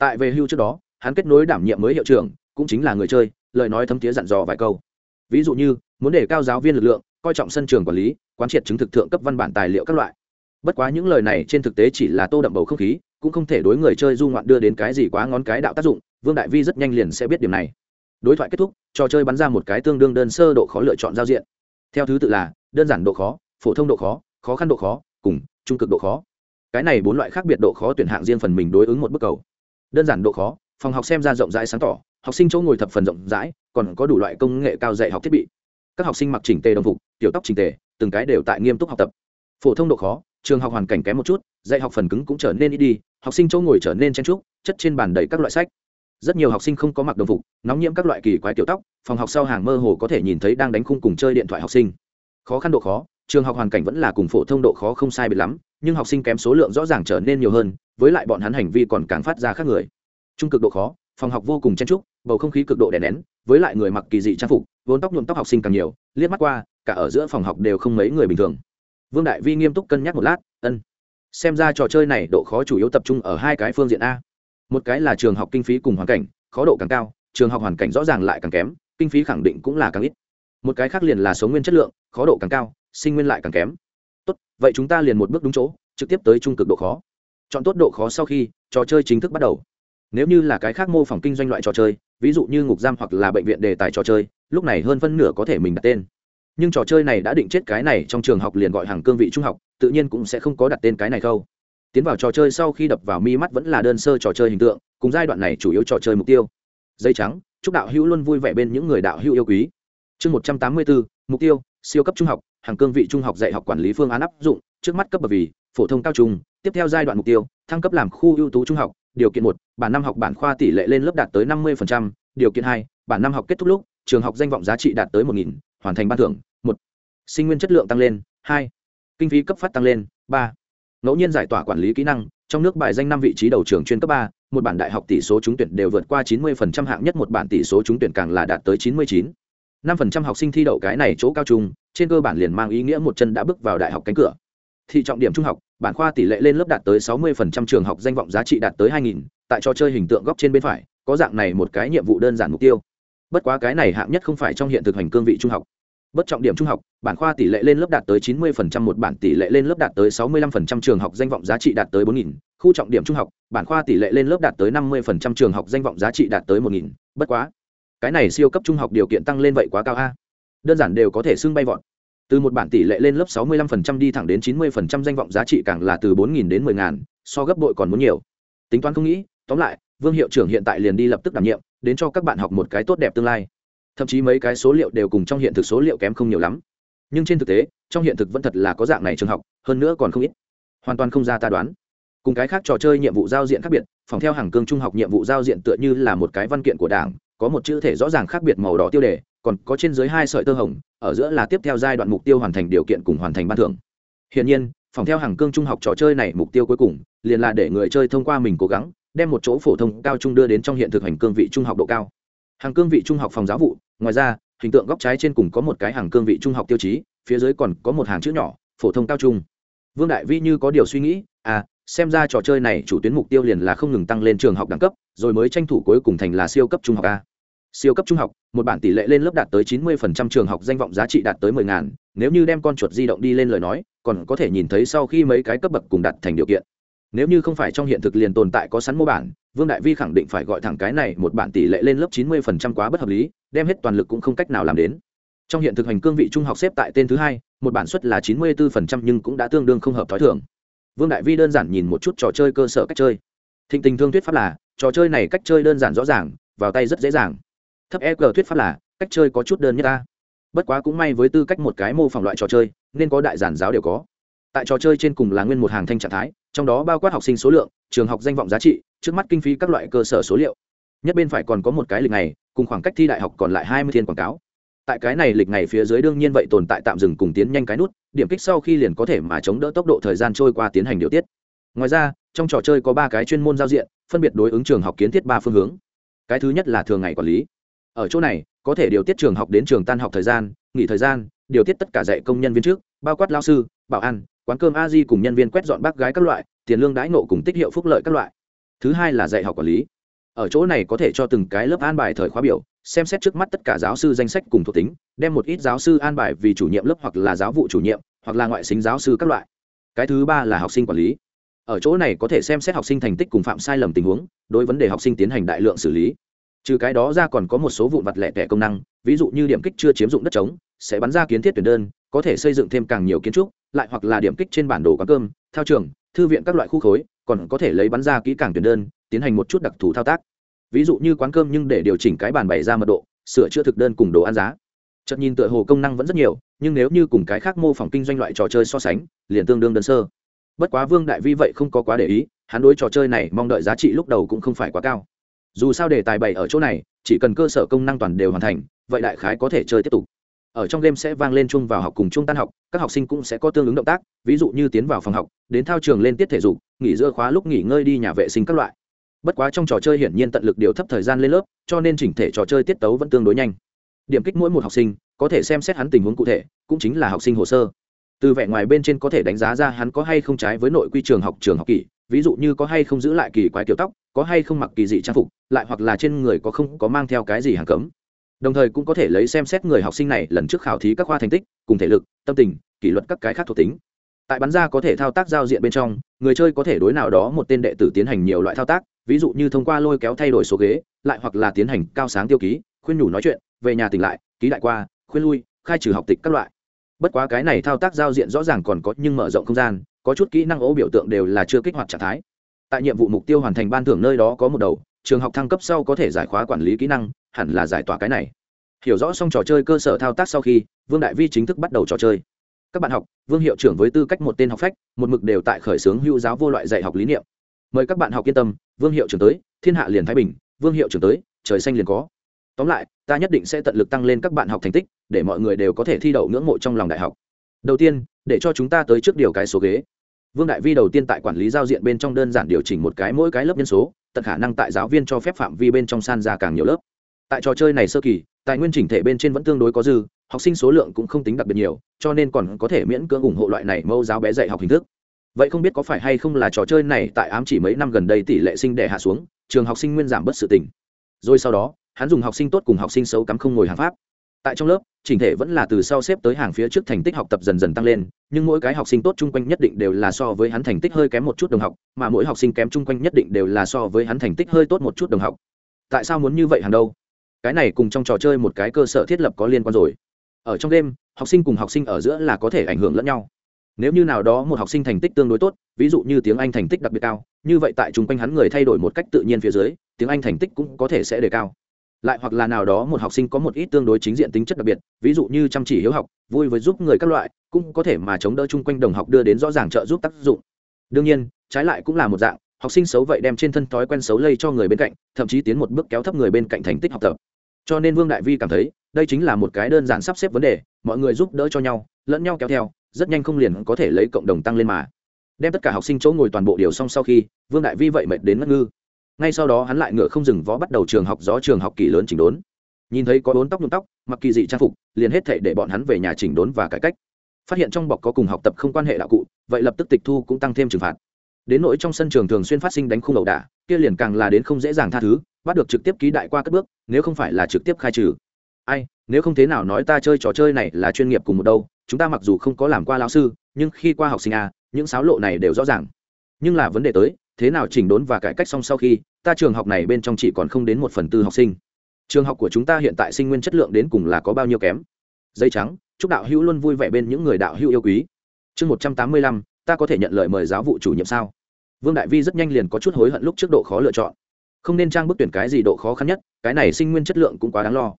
[SPEAKER 1] tại về hưu trước đó, hắn kết nối đảm nhiệm mới hiệu trưởng, cũng chính là người chơi, lời nói thấm tía dặn dò vài câu. Ví dụ như, muốn để cao giáo viên lực lượng, coi trọng sân trường quản lý, quán triệt chứng thực thượng cấp văn bản tài liệu các loại. Bất quá những lời này trên thực tế chỉ là tô đậm bầu không khí, cũng không thể đối người chơi du ngoạn đưa đến cái gì quá ngón cái đạo tác dụng, vương đại vi rất nhanh liền sẽ biết điểm này. Đối thoại kết thúc, trò chơi bắn ra một cái tương đương đơn sơ độ khó lựa chọn giao diện. Theo thứ tự là, đơn giản độ khó, phổ thông độ khó khó khăn độ khó, cùng trung cực độ khó. Cái này bốn loại khác biệt độ khó tuyển hạng riêng phần mình đối ứng một bức cầu đơn giản độ khó, phòng học xem ra rộng rãi sáng tỏ, học sinh chỗ ngồi thập phần rộng rãi, còn có đủ loại công nghệ cao dạy học thiết bị. Các học sinh mặc chỉnh tề đồng phục tiểu tóc chỉnh tề, từng cái đều tại nghiêm túc học tập. Phổ thông độ khó, trường học hoàn cảnh kém một chút, dạy học phần cứng cũng trở nên ít đi, học sinh chỗ ngồi trở nên chen trúc chất trên bàn đầy các loại sách. Rất nhiều học sinh không có mặc đồng phục, nóng nhiễm các loại kỳ quái tiểu tóc, phòng học sau hàng mơ hồ có thể nhìn thấy đang đánh khung cùng chơi điện thoại học sinh. Khó khăn độ khó trường học hoàn cảnh vẫn là cùng phổ thông độ khó không sai biệt lắm, nhưng học sinh kém số lượng rõ ràng trở nên nhiều hơn, với lại bọn hắn hành vi còn càng phát ra khác người. Trung cực độ khó, phòng học vô cùng chen trúc bầu không khí cực độ đè nén, với lại người mặc kỳ dị trang phục, vốn tóc nhuộm tóc học sinh càng nhiều, liếc mắt qua, cả ở giữa phòng học đều không mấy người bình thường. Vương đại vi nghiêm túc cân nhắc một lát, ân, xem ra trò chơi này độ khó chủ yếu tập trung ở hai cái phương diện a. Một cái là trường học kinh phí cùng hoàn cảnh, khó độ càng cao, trường học hoàn cảnh rõ ràng lại càng kém, kinh phí khẳng định cũng là càng ít. Một cái khác liền là số nguyên chất lượng, khó độ càng cao sinh nguyên lại càng kém. Tốt, vậy chúng ta liền một bước đúng chỗ, trực tiếp tới trung cực độ khó. Chọn tốt độ khó sau khi, trò chơi chính thức bắt đầu. Nếu như là cái khác mô phỏng kinh doanh loại trò chơi, ví dụ như ngục giam hoặc là bệnh viện đề tài trò chơi, lúc này hơn phân nửa có thể mình đặt tên. Nhưng trò chơi này đã định chết cái này trong trường học liền gọi hàng cương vị trung học, tự nhiên cũng sẽ không có đặt tên cái này khâu. Tiến vào trò chơi sau khi đập vào mi mắt vẫn là đơn sơ trò chơi hình tượng, cùng giai đoạn này chủ yếu trò chơi mục tiêu. Dây trắng, chúc đạo hữu luôn vui vẻ bên những người đạo hữu yêu quý. Chương một trăm tám mươi bốn mục tiêu, siêu cấp trung học hàng cương vị trung học dạy học quản lý phương án áp dụng, trước mắt cấp bậc vì, phổ thông cao trung, tiếp theo giai đoạn mục tiêu, thăng cấp làm khu ưu tú trung học, điều kiện một, bản năm học bản khoa tỷ lệ lên lớp đạt tới năm mươi điều kiện hai, bản năm học kết thúc lúc, trường học danh vọng giá trị đạt tới một nghìn, hoàn thành ban thưởng, một, sinh nguyên chất lượng tăng lên, hai, kinh phí cấp phát tăng lên, ba, ngẫu nhiên giải tỏa quản lý kỹ năng, trong nước bài danh năm vị trí đầu trường chuyên cấp ba, một bản đại học tỷ số trúng tuyển đều vượt qua chín mươi hạng nhất, một bản tỷ số trúng tuyển càng là đạt tới chín mươi chín năm học sinh thi đậu cái này chỗ cao trung trên cơ bản liền mang ý nghĩa một chân đã bước vào đại học cánh cửa thị trọng điểm trung học bản khoa tỷ lệ lên lớp đạt tới 60% trường học danh vọng giá trị đạt tới 2000, tại trò chơi hình tượng góc trên bên phải, có dạng này một cái nhiệm vụ đơn giản mục tiêu. Bất quá cái này hạng nhất không phải trong hiện thực hành cương vị trung học. Bất trọng điểm trung học, bản khoa tỷ lệ lên lớp đạt tới 90% một bản tỷ lệ lên lớp đạt tới 65% trường học danh vọng giá trị đạt tới 4000, khu trọng điểm trung học, bản khoa tỷ lệ lên lớp đạt tới 50% trường học danh vọng giá trị đạt tới 1000, bất quá. Cái này siêu cấp trung học điều kiện tăng lên vậy quá cao a. Đơn giản đều có thể xưng bay vọt. Từ một bản tỷ lệ lên lớp 65% đi thẳng đến 90% danh vọng giá trị càng là từ 4.000 đến 10.000, so gấp bội còn muốn nhiều. Tính toán không nghĩ tóm lại vương hiệu trưởng hiện tại liền đi lập tức đảm nhiệm đến cho các bạn học một cái tốt đẹp tương lai. Thậm chí mấy cái số liệu đều cùng trong hiện thực số liệu kém không nhiều lắm. Nhưng trên thực tế trong hiện thực vẫn thật là có dạng này trường học hơn nữa còn không ít. Hoàn toàn không ra ta đoán. Cùng cái khác trò chơi nhiệm vụ giao diện khác biệt phòng theo hàng cương trung học nhiệm vụ giao diện tựa như là một cái văn kiện của đảng có một chữ thể rõ ràng khác biệt màu đỏ tiêu đề, còn có trên dưới hai sợi tơ hồng, ở giữa là tiếp theo giai đoạn mục tiêu hoàn thành điều kiện cùng hoàn thành ban thưởng. Hiện nhiên, phòng theo hàng cương trung học trò chơi này mục tiêu cuối cùng, liền là để người chơi thông qua mình cố gắng, đem một chỗ phổ thông cao trung đưa đến trong hiện thực hành cương vị trung học độ cao. Hàng cương vị trung học phòng giáo vụ, ngoài ra, hình tượng góc trái trên cùng có một cái hàng cương vị trung học tiêu chí, phía dưới còn có một hàng chữ nhỏ, phổ thông cao trung. Vương đại vi như có điều suy nghĩ à xem ra trò chơi này chủ tuyến mục tiêu liền là không ngừng tăng lên trường học đẳng cấp, rồi mới tranh thủ cuối cùng thành là siêu cấp trung học a siêu cấp trung học, một bản tỷ lệ lên lớp đạt tới chín mươi phần trăm trường học danh vọng giá trị đạt tới mười ngàn, nếu như đem con chuột di động đi lên lời nói, còn có thể nhìn thấy sau khi mấy cái cấp bậc cùng đặt thành điều kiện. Nếu như không phải trong hiện thực liền tồn tại có sẵn mô bản, vương đại vi khẳng định phải gọi thẳng cái này một bản tỷ lệ lên lớp chín mươi phần trăm quá bất hợp lý, đem hết toàn lực cũng không cách nào làm đến. Trong hiện thực hành cương vị trung học xếp tại tên thứ hai, một bản suất là chín mươi bốn phần trăm nhưng cũng đã tương đương không hợp t h ó i thường. Vương đại vi đơn giản nhìn một chút trò chơi cơ sở cách chơi. Thịnh tình thương thuyết pháp là, trò chơi này cách chơi đơn giản rõ ràng, vào tay rất dễ dàng thấp e g thuyết pháp là, cách chơi có chút đơn nhất ta. Bất quá cũng may với tư cách một cái mô phỏng loại trò chơi, nên có đại giản giáo đều có. Tại trò chơi trên cùng là nguyên một hàng thanh trạng thái, trong đó bao quát học sinh số lượng, trường học danh vọng giá trị, trước mắt kinh phí các loại cơ sở số liệu. Nhất bên phải còn có một cái lịch này cùng khoảng cách thi đại học còn lại hai mươi thiên quảng cáo. Tại cái này lịch ngày phía dưới đương nhiên vậy tồn tại tạm dừng cùng tiến nhanh cái nút, điểm kích sau khi liền có thể mà chống đỡ tốc độ thời gian trôi qua tiến hành điều tiết. Ngoài ra, trong trò chơi có ba cái chuyên môn giao diện, phân biệt đối ứng trường học kiến thiết ba phương hướng. Cái thứ nhất là thường ngày quản lý ở chỗ này, có thể điều tiết trường học đến trường tan học thời gian, nghỉ thời gian, điều tiết tất cả dạy công nhân viên trước, bao quát lao sư, bảo ăn quán cơm a di cùng nhân viên quét dọn bác gái các loại, tiền lương đãi nộ cùng tích hiệu phúc lợi các loại. Thứ hai là dạy học quản lý. Ở chỗ này có thể cho từng cái lớp an bài thời khóa biểu, xem xét trước mắt tất cả giáo sư danh sách cùng thuộc tính, đem một ít giáo sư an bài vì chủ nhiệm lớp hoặc là giáo vụ chủ nhiệm, hoặc là ngoại sinh giáo sư các loại. Cái thứ ba là học sinh quản lý. Ở chỗ này có thể xem xét học sinh thành tích cùng phạm sai lầm tình huống, đối vấn đề học sinh tiến hành đại lượng xử lý trừ cái đó ra còn có một số vụn vặt lẻ tẻ công năng, ví dụ như điểm kích chưa chiếm dụng đất trống, sẽ bắn ra kiến thiết tuyển đơn, có thể xây dựng thêm càng nhiều kiến trúc, lại hoặc là điểm kích trên bản đồ quán cơm, thao trường, thư viện các loại khu khối, còn có thể lấy bắn ra kỹ càng tuyển đơn, tiến hành một chút đặc thù thao tác. Ví dụ như quán cơm nhưng để điều chỉnh cái bàn bày ra mật độ, sửa chữa thực đơn cùng đồ ăn giá. Chợt nhìn tựa hồ công năng vẫn rất nhiều, nhưng nếu như cùng cái khác mô phỏng kinh doanh loại trò chơi so sánh, liền tương đương đơn sơ. Bất quá vương đại vi vậy không có quá để ý, hắn đối trò chơi này mong đợi giá trị lúc đầu cũng không phải quá cao dù sao đề tài bày ở chỗ này, chỉ cần cơ sở công năng toàn đều hoàn thành, vậy đại khái có thể chơi tiếp tục. Ở trong game sẽ vang lên chung vào học cùng chung tan học, các học sinh cũng sẽ có tương ứng động tác, ví dụ như tiến vào phòng học, đến thao trường lên tiết thể dục, nghỉ giữa khóa lúc nghỉ ngơi đi nhà vệ sinh các loại. Bất quá trong trò chơi hiển nhiên tận lực điều thấp thời gian lên lớp, cho nên chỉnh thể trò chơi tiết tấu vẫn tương đối nhanh. Điểm kích mỗi một học sinh, có thể xem xét hắn tình huống cụ thể, cũng chính là học sinh hồ sơ. Từ vẻ ngoài bên trên có thể đánh giá ra hắn có hay không trái với nội quy trường học trường học kỷ ví dụ như có hay không giữ lại kỳ quái kiểu tóc, có hay không mặc kỳ dị trang phục, lại hoặc là trên người có không có mang theo cái gì hàng cấm. Đồng thời cũng có thể lấy xem xét người học sinh này lần trước khảo thí các khoa thành tích, cùng thể lực, tâm tình, kỷ luật các cái khác thuộc tính. Tại bắn ra có thể thao tác giao diện bên trong, người chơi có thể đối nào đó một tên đệ tử tiến hành nhiều loại thao tác, ví dụ như thông qua lôi kéo thay đổi số ghế, lại hoặc là tiến hành cao sáng tiêu ký, khuyên nhủ nói chuyện, về nhà tỉnh lại, ký lại qua, khuyên lui, khai trừ học tịch các loại. Bất quá cái này thao tác giao diện rõ ràng còn có nhưng mở rộng không gian có chút kỹ năng ố biểu tượng đều là chưa kích hoạt trạng thái. Tại nhiệm vụ mục tiêu hoàn thành ban thưởng nơi đó có một đầu, trường học thăng cấp sau có thể giải khóa quản lý kỹ năng, hẳn là giải tỏa cái này. Hiểu rõ xong trò chơi cơ sở thao tác sau khi, vương đại vi chính thức bắt đầu trò chơi. Các bạn học, vương hiệu trưởng với tư cách một tên học phách, một mực đều tại khởi xướng hữu giáo vô loại dạy học lý niệm. Mời các bạn học yên tâm, vương hiệu trưởng tới, thiên hạ liền thái bình, vương hiệu trưởng tới, trời xanh liền có. Tóm lại, ta nhất định sẽ tận lực tăng lên các bạn học thành tích, để mọi người đều có thể thi đậu ngưỡng mộ trong lòng đại học đầu tiên, để cho chúng ta tới trước điều cái số ghế. Vương đại vi đầu tiên tại quản lý giao diện bên trong đơn giản điều chỉnh một cái mỗi cái lớp nhân số, tận khả năng tại giáo viên cho phép phạm vi bên trong san ra càng nhiều lớp. Tại trò chơi này sơ kỳ, tài nguyên chỉnh thể bên trên vẫn tương đối có dư, học sinh số lượng cũng không tính đặc biệt nhiều, cho nên còn có thể miễn cưỡng ủng hộ loại này mẫu giáo bé dạy học hình thức. Vậy không biết có phải hay không là trò chơi này tại ám chỉ mấy năm gần đây tỷ lệ sinh đẻ hạ xuống, trường học sinh nguyên giảm bất sự tình. Rồi sau đó, hắn dùng học sinh tốt cùng học sinh xấu cắm không ngồi hàng pháp tại trong lớp, chỉnh thể vẫn là từ sau xếp tới hàng phía trước thành tích học tập dần dần tăng lên, nhưng mỗi cái học sinh tốt chung quanh nhất định đều là so với hắn thành tích hơi kém một chút đồng học, mà mỗi học sinh kém chung quanh nhất định đều là so với hắn thành tích hơi tốt một chút đồng học. Tại sao muốn như vậy hàng đâu? Cái này cùng trong trò chơi một cái cơ sở thiết lập có liên quan rồi. Ở trong game, học sinh cùng học sinh ở giữa là có thể ảnh hưởng lẫn nhau. Nếu như nào đó một học sinh thành tích tương đối tốt, ví dụ như tiếng anh thành tích đặc biệt cao, như vậy tại chung quanh hắn người thay đổi một cách tự nhiên phía dưới, tiếng anh thành tích cũng có thể sẽ đề cao lại hoặc là nào đó một học sinh có một ít tương đối chính diện tính chất đặc biệt, ví dụ như chăm chỉ hiếu học, vui với giúp người các loại, cũng có thể mà chống đỡ chung quanh đồng học đưa đến rõ ràng trợ giúp tác dụng. Đương nhiên, trái lại cũng là một dạng, học sinh xấu vậy đem trên thân thói quen xấu lây cho người bên cạnh, thậm chí tiến một bước kéo thấp người bên cạnh thành tích học tập. Cho nên vương đại vi cảm thấy, đây chính là một cái đơn giản sắp xếp vấn đề, mọi người giúp đỡ cho nhau, lẫn nhau kéo theo, rất nhanh không liền có thể lấy cộng đồng tăng lên mà. Đem tất cả học sinh chỗ ngồi toàn bộ điều xong sau khi, vương đại vi vậy mệt đến ngất ngư ngay sau đó hắn lại ngựa không dừng vó bắt đầu trường học gió trường học kỳ lớn chỉnh đốn. Nhìn thấy có đốn tóc nhuộm tóc, mặc kỳ dị trang phục, liền hết thể để bọn hắn về nhà chỉnh đốn và cải cách. Phát hiện trong bọc có cùng học tập không quan hệ đạo cụ, vậy lập tức tịch thu cũng tăng thêm trừng phạt. Đến nỗi trong sân trường thường xuyên phát sinh đánh khung ẩu đả, kia liền càng là đến không dễ dàng tha thứ, bắt được trực tiếp ký đại qua các bước, nếu không phải là trực tiếp khai trừ. Ai, nếu không thế nào nói ta chơi trò chơi này là chuyên nghiệp cùng một đâu, chúng ta mặc dù không có làm qua lão sư, nhưng khi qua học sinh a, những sáo lộ này đều rõ ràng. Nhưng là vấn đề tới thế nào chỉnh đốn và cải cách xong sau khi, ta trường học này bên trong chỉ còn không đến một phần tư học sinh. Trường học của chúng ta hiện tại sinh nguyên chất lượng đến cùng là có bao nhiêu kém? Dây trắng, chúc đạo hữu luôn vui vẻ bên những người đạo hữu yêu quý. Chương một trăm tám mươi lăm, ta có thể nhận lời mời giáo vụ chủ nhiệm sao? Vương đại vi rất nhanh liền có chút hối hận lúc trước độ khó lựa chọn. Không nên trang bức tuyển cái gì độ khó khăn nhất, cái này sinh nguyên chất lượng cũng quá đáng lo.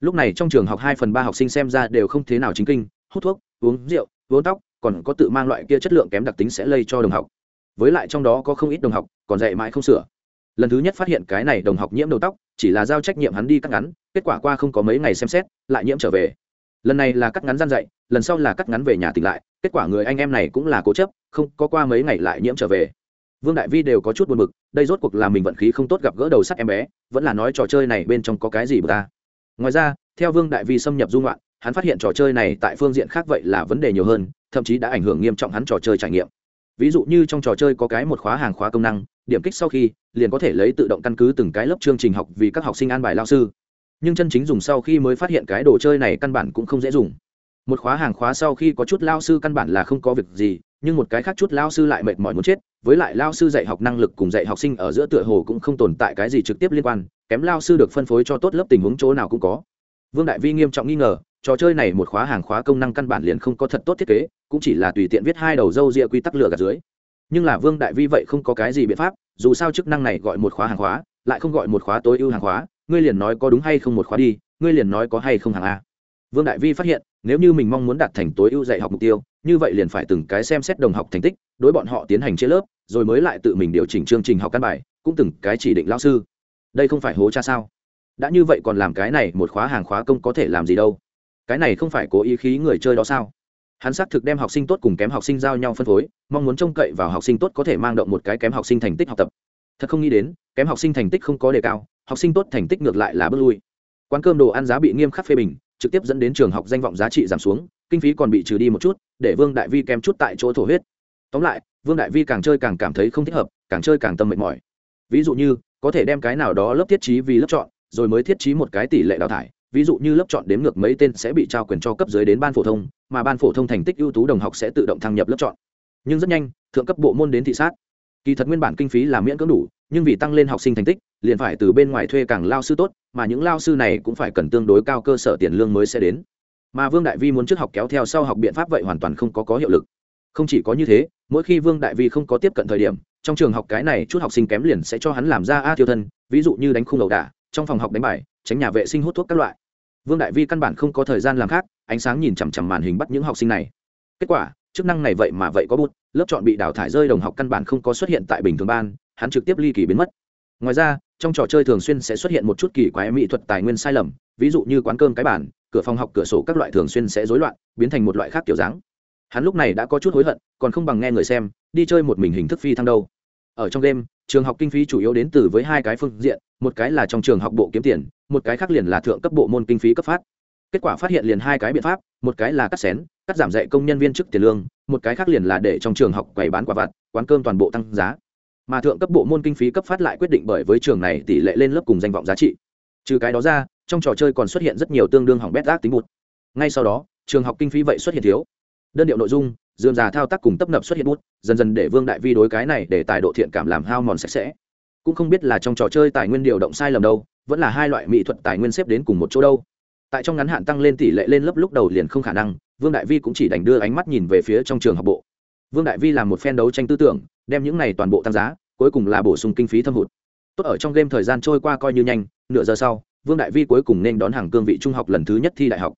[SPEAKER 1] Lúc này trong trường học hai phần ba học sinh xem ra đều không thế nào chính kinh, hút thuốc, uống rượu vốn tóc, còn có tự mang loại kia chất lượng kém đặc tính sẽ lây cho đồng học với lại trong đó có không ít đồng học, còn dạy mãi không sửa. Lần thứ nhất phát hiện cái này đồng học nhiễm đầu tóc, chỉ là giao trách nhiệm hắn đi cắt ngắn, kết quả qua không có mấy ngày xem xét, lại nhiễm trở về. Lần này là cắt ngắn gian dạy, lần sau là cắt ngắn về nhà tỉnh lại, kết quả người anh em này cũng là cố chấp, không có qua mấy ngày lại nhiễm trở về. Vương đại vi đều có chút buồn b ự c đây rốt cuộc là mình vận khí không tốt gặp gỡ đầu sắt em bé, vẫn là nói trò chơi này bên trong có cái gì bờ ta. Ngoài ra, theo vương đại vi xâm nhập dung loạn, hắn phát hiện trò chơi này tại phương diện khác vậy là vấn đề nhiều hơn, thậm chí đã ảnh hưởng nghiêm trọng hắn trò chơi trải nghiệm ví dụ như trong trò chơi có cái một khóa hàng khóa công năng, điểm kích sau khi, liền có thể lấy tự động căn cứ từng cái lớp chương trình học vì các học sinh an bài lao sư. Nhưng chân chính dùng sau khi mới phát hiện cái đồ chơi này căn bản cũng không dễ dùng. Một khóa hàng khóa sau khi có chút lao sư căn bản là không có việc gì, nhưng một cái khác chút lao sư lại mệt mỏi muốn chết, với lại lao sư dạy học năng lực cùng dạy học sinh ở giữa tựa hồ cũng không tồn tại cái gì trực tiếp liên quan, kém lao sư được phân phối cho tốt lớp tình huống chỗ nào cũng có. Vương đại vi nghiêm trọng nghi ngờ trò chơi này một khóa hàng khóa công năng căn bản liền không có thật tốt thiết kế, cũng chỉ là tùy tiện viết hai đầu dâu ria quy tắc lửa gạt dưới. Nhưng là vương đại vi vậy không có cái gì biện pháp, dù sao chức năng này gọi một khóa hàng khóa, lại không gọi một khóa tối ưu hàng khóa, ngươi liền nói có đúng hay không một khóa đi, ngươi liền nói có hay không hàng a. Vương đại vi phát hiện, nếu như mình mong muốn đạt thành tối ưu dạy học mục tiêu, như vậy liền phải từng cái xem xét đồng học thành tích, đối bọn họ tiến hành chia lớp, rồi mới lại tự mình điều chỉnh chương trình học căn bài, cũng từng cái chỉ định lao sư. Đây không phải hố cha sao? Đã như vậy còn làm cái này một khóa hàng khóa công có thể làm gì đâu? Cái này không phải cố ý khí người chơi đó sao? Hắn xác thực đem học sinh tốt cùng kém học sinh giao nhau phân phối, mong muốn trông cậy vào học sinh tốt có thể mang động một cái kém học sinh thành tích học tập. Thật không nghĩ đến, kém học sinh thành tích không có đề cao, học sinh tốt thành tích ngược lại là bước lui. Quán cơm đồ ăn giá bị nghiêm khắc phê bình, trực tiếp dẫn đến trường học danh vọng giá trị giảm xuống, kinh phí còn bị trừ đi một chút, để vương đại vi kém chút tại chỗ thổ huyết. Tóm lại, vương đại vi càng chơi càng cảm thấy không thích hợp, càng chơi càng tâm mệt mỏi. Ví dụ như, có thể đem cái nào đó lớp thiết trí vì lớp chọn, rồi mới thiết trí một cái tỷ lệ đào thải ví dụ như lớp chọn đếm ngược mấy tên sẽ bị trao quyền cho cấp dưới đến ban phổ thông, mà ban phổ thông thành tích ưu tú đồng học sẽ tự động thăng nhập lớp chọn. Nhưng rất nhanh, thượng cấp bộ môn đến thị sát. Kỳ thật nguyên bản kinh phí là miễn cưỡng đủ, nhưng vì tăng lên học sinh thành tích, liền phải từ bên ngoài thuê càng lao sư tốt, mà những lao sư này cũng phải cần tương đối cao cơ sở tiền lương mới sẽ đến. Mà vương đại vi muốn trước học kéo theo sau học biện pháp vậy hoàn toàn không có có hiệu lực. Không chỉ có như thế, mỗi khi vương đại vi không có tiếp cận thời điểm, trong trường học cái này chút học sinh kém liền sẽ cho hắn làm ra a tiêu thân, ví dụ như đánh khung đầu đả, trong phòng học đánh bài, tránh nhà vệ sinh hút thuốc các loại vương đại vi căn bản không có thời gian làm khác, ánh sáng nhìn chằm chằm màn hình bắt những học sinh này. Kết quả, chức năng này vậy mà vậy có bút, lớp chọn bị đào thải rơi đồng học căn bản không có xuất hiện tại bình thường ban, hắn trực tiếp ly kỳ biến mất. Ngoài ra, trong trò chơi thường xuyên sẽ xuất hiện một chút kỳ quái mỹ thuật tài nguyên sai lầm, ví dụ như quán cơm cái bản cửa phòng học cửa sổ các loại thường xuyên sẽ rối loạn, biến thành một loại khác kiểu dáng. Hắn lúc này đã có chút hối hận, còn không bằng nghe người xem, đi chơi một mình hình thức phi thăng đâu. Ở trong đêm trường học kinh phí chủ yếu đến từ với hai cái phương diện, một cái là trong trường học bộ kiếm tiền một cái khác liền là thượng cấp bộ môn kinh phí cấp phát. Kết quả phát hiện liền hai cái biện pháp, một cái là cắt xén, cắt giảm dạy công nhân viên chức tiền lương, một cái khác liền là để trong trường học quầy bán quả vặt, quán cơm toàn bộ tăng giá. Mà thượng cấp bộ môn kinh phí cấp phát lại quyết định bởi với trường này tỷ lệ lên lớp cùng danh vọng giá trị. Trừ cái đó ra, trong trò chơi còn xuất hiện rất nhiều tương đương hỏng bét ác tính bụt. Ngay sau đó, trường học kinh phí vậy xuất hiện thiếu. Đơn điệu nội dung, dườm già thao tác cùng tấp nập xuất hiện bút dần dần để vương đại vi đối cái này để tài độ thiện cảm làm hao mòn sạch sẽ cũng không biết là trong trò chơi tài nguyên điều động sai lầm đâu, vẫn là hai loại mỹ thuật tài nguyên xếp đến cùng một chỗ đâu. Tại trong ngắn hạn tăng lên tỷ lệ lên lớp lúc đầu liền không khả năng, vương đại vi cũng chỉ đành đưa ánh mắt nhìn về phía trong trường học bộ. Vương đại vi làm một phen đấu tranh tư tưởng, đem những này toàn bộ tăng giá, cuối cùng là bổ sung kinh phí thâm hụt. Tốt ở trong game thời gian trôi qua coi như nhanh, nửa giờ sau, vương đại vi cuối cùng nên đón hàng cương vị trung học lần thứ nhất thi đại học.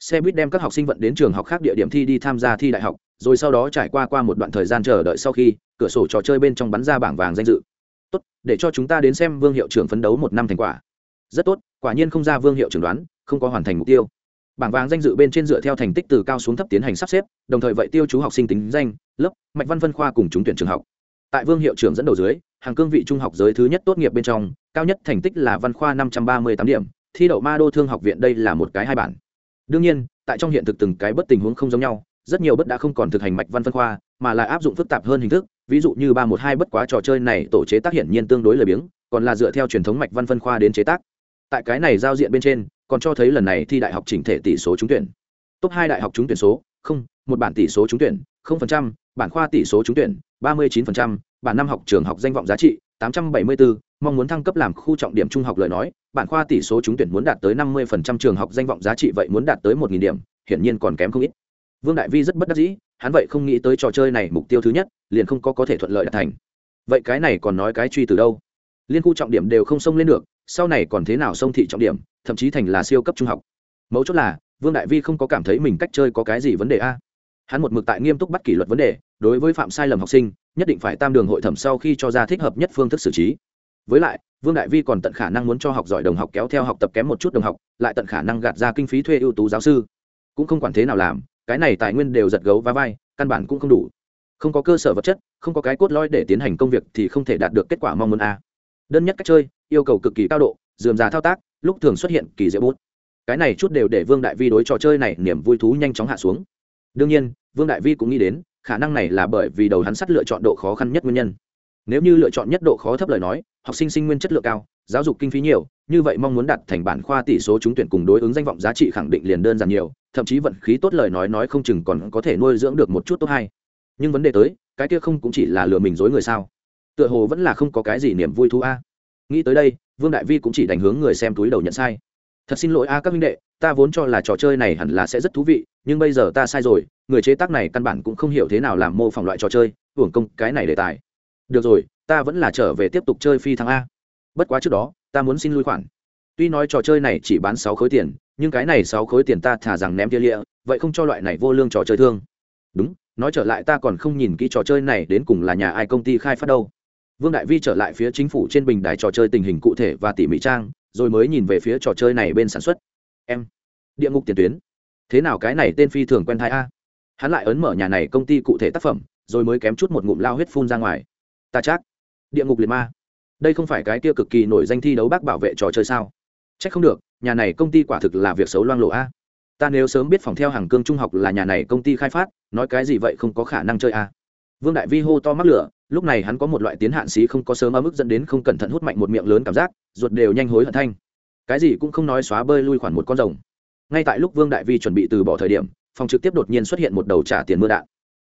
[SPEAKER 1] Xe buýt đem các học sinh vận đến trường học khác địa điểm thi đi tham gia thi đại học, rồi sau đó trải qua qua một đoạn thời gian chờ đợi sau khi, cửa sổ trò chơi bên trong bắn ra bảng vàng danh dự tốt, để cho chúng ta đến xem vương hiệu trưởng phấn đấu một năm thành quả. Rất tốt, quả nhiên không ra vương hiệu trưởng đoán, không có hoàn thành mục tiêu. Bảng vàng danh dự bên trên dựa theo thành tích từ cao xuống thấp tiến hành sắp xếp, đồng thời vậy tiêu chú học sinh tính danh, lớp, mạch văn phân khoa cùng trúng tuyển trường học. Tại vương hiệu trưởng dẫn đầu dưới, hàng cương vị trung học giới thứ nhất tốt nghiệp bên trong, cao nhất thành tích là văn khoa năm trăm ba mươi tám điểm, thi đậu ma đô thương học viện đây là một cái hai bản. Đương nhiên, tại trong hiện thực từng cái bất tình huống không giống nhau rất nhiều bất đã không còn thực hành mạch văn phân khoa, mà là áp dụng phức tạp hơn hình thức, ví dụ như ba một hai bất quá trò chơi này tổ chế tác hiển nhiên tương đối lười biếng, còn là dựa theo truyền thống mạch văn phân khoa đến chế tác. Tại cái này giao diện bên trên, còn cho thấy lần này thi đại học chỉnh thể tỷ số trúng tuyển. Top hai đại học trúng tuyển số, không, một bản tỷ số trúng tuyển, không phần trăm, bản khoa tỷ số trúng tuyển, ba mươi chín phần trăm, bản năm học trường học danh vọng giá trị, tám trăm bảy mươi bốn mong muốn thăng cấp làm khu trọng điểm trung học lời nói, bản khoa tỷ số trúng tuyển muốn đạt tới năm mươi phần trăm trường học danh vọng giá trị vậy muốn đạt tới một nghìn điểm, hiển nhiên còn kém không ít vương đại vi rất bất đắc dĩ, hắn vậy không nghĩ tới trò chơi này mục tiêu thứ nhất, liền không có có thể thuận lợi đạt thành. Vậy cái này còn nói cái truy từ đâu? Liên khu trọng điểm đều không xông lên được, sau này còn thế nào xông thị trọng điểm, thậm chí thành là siêu cấp trung học. Mấu chốt là, vương đại vi không có cảm thấy mình cách chơi có cái gì vấn đề a. Hắn một mực tại nghiêm túc bắt kỷ luật vấn đề, đối với phạm sai lầm học sinh, nhất định phải tam đường hội thẩm sau khi cho ra thích hợp nhất phương thức xử trí. Với lại, vương đại vi còn tận khả năng muốn cho học giỏi đồng học kéo theo học tập kém một chút đồng học, lại tận khả năng gạt ra kinh phí thuê ưu tú giáo sư. Cũng không quản thế nào làm cái này tài nguyên đều giật gấu và vai, căn bản cũng không đủ. Không có cơ sở vật chất, không có cái cốt lõi để tiến hành công việc thì không thể đạt được kết quả mong muốn a. Đơn nhất cách chơi, yêu cầu cực kỳ cao độ, dườm già thao tác, lúc thường xuất hiện kỳ dễ bút. Cái này chút đều để vương đại vi đối trò chơi này niềm vui thú nhanh chóng hạ xuống. Đương nhiên, vương đại vi cũng nghĩ đến, khả năng này là bởi vì đầu hắn sắt lựa chọn độ khó khăn nhất nguyên nhân. Nếu như lựa chọn nhất độ khó thấp lời nói, học sinh sinh nguyên chất lượng cao, giáo dục kinh phí nhiều, như vậy mong muốn đạt thành bản khoa tỷ số trúng tuyển cùng đối ứng danh vọng giá trị khẳng định liền đơn giản nhiều thậm chí vận khí tốt lời nói nói không chừng còn có thể nuôi dưỡng được một chút tốt hay. Nhưng vấn đề tới, cái kia không cũng chỉ là lừa mình dối người sao? Tựa hồ vẫn là không có cái gì niềm vui thú a. Nghĩ tới đây, vương đại vi cũng chỉ đánh hướng người xem túi đầu nhận sai. Thật xin lỗi a các minh đệ, ta vốn cho là trò chơi này hẳn là sẽ rất thú vị, nhưng bây giờ ta sai rồi, người chế tác này căn bản cũng không hiểu thế nào làm mô phỏng loại trò chơi, hưởng công cái này đề tài. Được rồi, ta vẫn là trở về tiếp tục chơi phi thăng a. Bất quá trước đó, ta muốn xin lui khoản. Tuy nói trò chơi này chỉ bán sáu khối tiền nhưng cái này sáu khối tiền ta thả rằng ném tia lịa, vậy không cho loại này vô lương trò chơi thương. Đúng, nói trở lại ta còn không nhìn kỹ trò chơi này đến cùng là nhà ai công ty khai phát đâu. Vương đại vi trở lại phía chính phủ trên bình đài trò chơi tình hình cụ thể và tỉ mỉ trang, rồi mới nhìn về phía trò chơi này bên sản xuất. Em, địa ngục tiền tuyến. Thế nào cái này tên phi thường quen thai a? Hắn lại ấn mở nhà này công ty cụ thể tác phẩm, rồi mới kém chút một ngụm lao huyết phun ra ngoài. Ta chắc, địa ngục liệt ma. Đây không phải cái kia cực kỳ nổi danh thi đấu bác bảo vệ trò chơi sao? C h ắ c không được, nhà này công ty quả thực là việc xấu loang lộ a. Ta nếu sớm biết phòng theo hàng cương trung học là nhà này công ty khai phát, nói cái gì vậy không có khả năng chơi a. Vương đại vi hô to mắc lửa, lúc này hắn có một loại tiến hạn xí không có sớm ở mức dẫn đến không cẩn thận hút mạnh một miệng lớn cảm giác, ruột đều nhanh hối hận thanh. Cái gì cũng không nói xóa bơi lui khoản một con rồng. Ngay tại lúc vương đại vi chuẩn bị từ bỏ thời điểm, phòng trực tiếp đột nhiên xuất hiện một đầu trả tiền mưa đạn.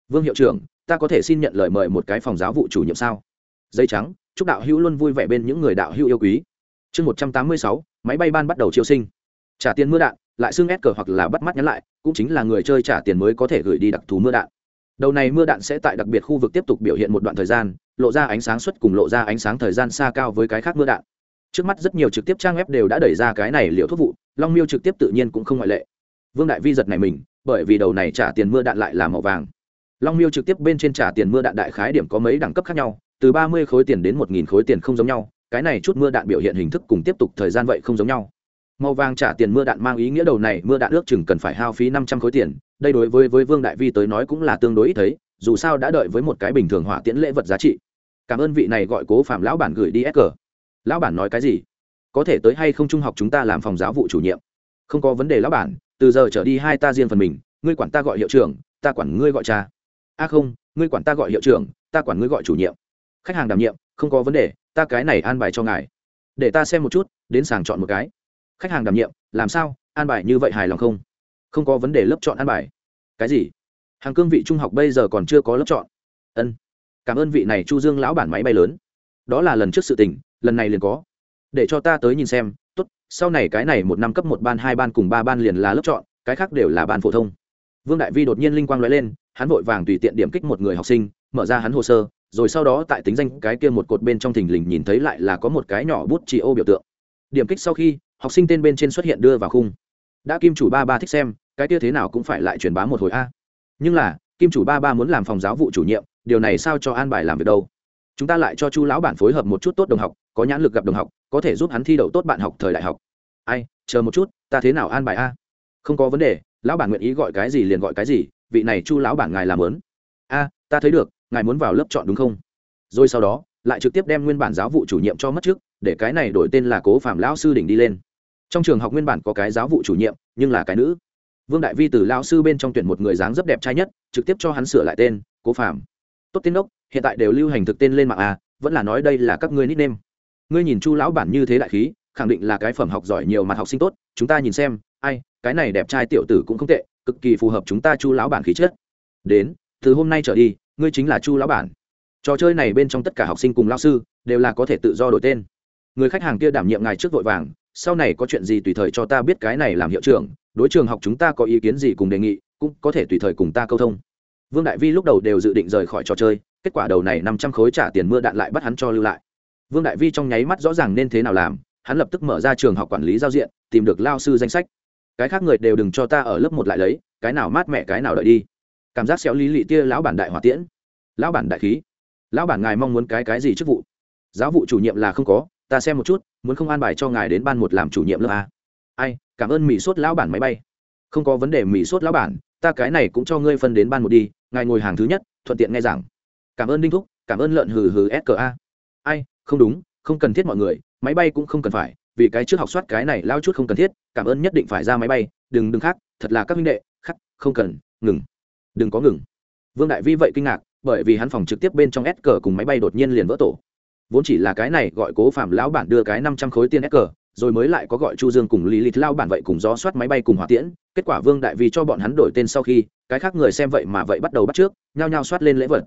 [SPEAKER 1] Vương hiệu trưởng, ta có thể xin nhận lời mời một cái phòng giáo vụ chủ nhiệm sao? Dây trắng, chúc đạo hữu luôn vui vẻ bên những người đạo hữu yêu quý chương một trăm tám mươi sáu, máy bay ban bắt đầu chiêu sinh. Trả tiền mưa đạn, lại xưng ép cờ hoặc là bắt mắt nhắn lại, cũng chính là người chơi trả tiền mới có thể gửi đi đặc thù mưa đạn. Đầu này mưa đạn sẽ tại đặc biệt khu vực tiếp tục biểu hiện một đoạn thời gian, lộ ra ánh sáng suất cùng lộ ra ánh sáng thời gian xa cao với cái khác mưa đạn. Trước mắt rất nhiều trực tiếp trang web đều đã đẩy ra cái này liệu thuốc vụ, long miêu trực tiếp tự nhiên cũng không ngoại lệ. Vương đại vi giật này mình, bởi vì đầu này trả tiền mưa đạn lại là màu vàng. Long miêu trực tiếp bên trên trả tiền mưa đạn đại khái điểm có mấy đẳng cấp khác nhau, từ ba mươi khối tiền đến một nghìn khối tiền không giống nhau cái này chút mưa đạn biểu hiện hình thức cùng tiếp tục thời gian vậy không giống nhau. Màu vàng trả tiền mưa đạn mang ý nghĩa đầu này, mưa đạn ước chừng cần phải hao phí năm trăm khối tiền, đây đối với với vương đại vi tới nói cũng là tương đối ít thấy, dù sao đã đợi với một cái bình thường hỏa tiễn lễ vật giá trị. Cảm ơn vị này gọi cố phạm lão bản gửi đi s cờ lão bản nói cái gì? Có thể tới hay không trung học chúng ta làm phòng giáo vụ chủ nhiệm. Không có vấn đề lão bản, từ giờ trở đi hai ta riêng phần mình, ngươi quản ta gọi hiệu trưởng, ta quản ngươi gọi cha. A không, ngươi quản ta gọi hiệu trưởng, ta quản ngươi gọi chủ nhiệm. Khách hàng đảm nhiệm, không có vấn đề ta cái này an bài cho ngài. Để ta xem một chút, đến sàng chọn một cái. Khách hàng đảm nhiệm, làm sao, an bài như vậy hài lòng không? Không có vấn đề lớp chọn an bài. Cái gì? Hàng cương vị trung học bây giờ còn chưa có lớp chọn. Ân. Cảm ơn vị này chu dương lão bản máy bay lớn. Đó là lần trước sự tình, lần này liền có. Để cho ta tới nhìn xem, tốt, sau này cái này một năm cấp một ban, hai ban cùng ba ban liền là lớp chọn, cái khác đều là ban phổ thông. Vương đại vi đột nhiên linh quang nói lên, hắn vội vàng tùy tiện điểm kích một người học sinh, mở ra hắn hồ sơ rồi sau đó tại tính danh cái kia một cột bên trong thình lình nhìn thấy lại là có một cái nhỏ bút chỉ ô biểu tượng. Điểm kích sau khi, học sinh tên bên trên xuất hiện đưa vào khung. Đã kim chủ ba ba thích xem, cái kia thế nào cũng phải lại truyền bá một hồi a. Nhưng là, kim chủ ba ba muốn làm phòng giáo vụ chủ nhiệm, điều này sao cho an bài làm việc đâu? Chúng ta lại cho chu lão bản phối hợp một chút tốt đồng học, có nhãn lực gặp đồng học, có thể giúp hắn thi đậu tốt bạn học thời đại học. Ai, chờ một chút, ta thế nào an bài a? Không có vấn đề, lão bản nguyện ý gọi cái gì liền gọi cái gì, vị này chu lão bản ngài làm lớn. A, ta thấy được ngài muốn vào lớp chọn đúng không? Rồi sau đó, lại trực tiếp đem nguyên bản giáo vụ chủ nhiệm cho mất trước, để cái này đổi tên là cố phạm lão sư đỉnh đi lên. Trong trường học nguyên bản có cái giáo vụ chủ nhiệm, nhưng là cái nữ. Vương đại vi từ lão sư bên trong tuyển một người dáng rất đẹp trai nhất, trực tiếp cho hắn sửa lại tên, cố phạm tốt tên đốc, hiện tại đều lưu hành thực tên lên mạng à vẫn là nói đây là các ngươi nickname. Ngươi nhìn chu lão bản như thế đại khí, khẳng định là cái phẩm học giỏi nhiều mặt học sinh tốt, chúng ta nhìn xem, ai, cái này đẹp trai tiểu tử cũng không tệ, cực kỳ phù hợp chúng ta chu lão bản khí chất. Đến, từ hôm nay trở đi ngươi chính là chu lão bản. Trò chơi này bên trong tất cả học sinh cùng lao sư đều là có thể tự do đổi tên. Người khách hàng kia đảm nhiệm ngài trước vội vàng, sau này có chuyện gì tùy thời cho ta biết cái này làm hiệu trưởng, đối trường học chúng ta có ý kiến gì cùng đề nghị, cũng có thể tùy thời cùng ta câu thông. Vương đại vi lúc đầu đều dự định rời khỏi trò chơi, kết quả đầu này năm trăm khối trả tiền mưa đạn lại bắt hắn cho lưu lại. Vương đại vi trong nháy mắt rõ ràng nên thế nào làm, hắn lập tức mở ra trường học quản lý giao diện, tìm được lao sư danh sách. Cái khác người đều đừng cho ta ở lớp một lại lấy, cái nào mát mẹ cái nào đợi đi cảm giác xéo lý lị tia lão bản đại hỏa tiễn. Lão bản đại khí. Lão bản ngài mong muốn cái cái gì chức vụ? Giáo vụ chủ nhiệm là không có, ta xem một chút, muốn không an bài cho ngài đến ban một làm chủ nhiệm lớp a. Ai, cảm ơn mỹ sốt lão bản máy bay. Không có vấn đề mỹ sốt lão bản, ta cái này cũng cho ngươi phân đến ban một đi, ngài ngồi hàng thứ nhất, thuận tiện nghe giảng. Cảm ơn đinh thúc, cảm ơn lợn hừ hừ ska ai, không đúng, không cần thiết mọi người, máy bay cũng không cần phải, vì cái trước học soát cái này lao chút không cần thiết, cảm ơn nhất định phải ra máy bay, đừng đừng khác, thật là các minh đệ khắc không cần, ngừng đừng có ngừng. Vương đại vi vậy kinh ngạc, bởi vì hắn phòng trực tiếp bên trong s cờ cùng máy bay đột nhiên liền vỡ tổ. Vốn chỉ là cái này gọi cố phạm lão bản đưa cái năm trăm khối tiền s cờ, rồi mới lại có gọi chu dương cùng lý lịch lao bản vậy cùng gió soát máy bay cùng hỏa tiễn. Kết quả vương đại vi cho bọn hắn đổi tên sau khi, cái khác người xem vậy mà vậy bắt đầu bắt trước, nhao nhao soát lên lễ vật.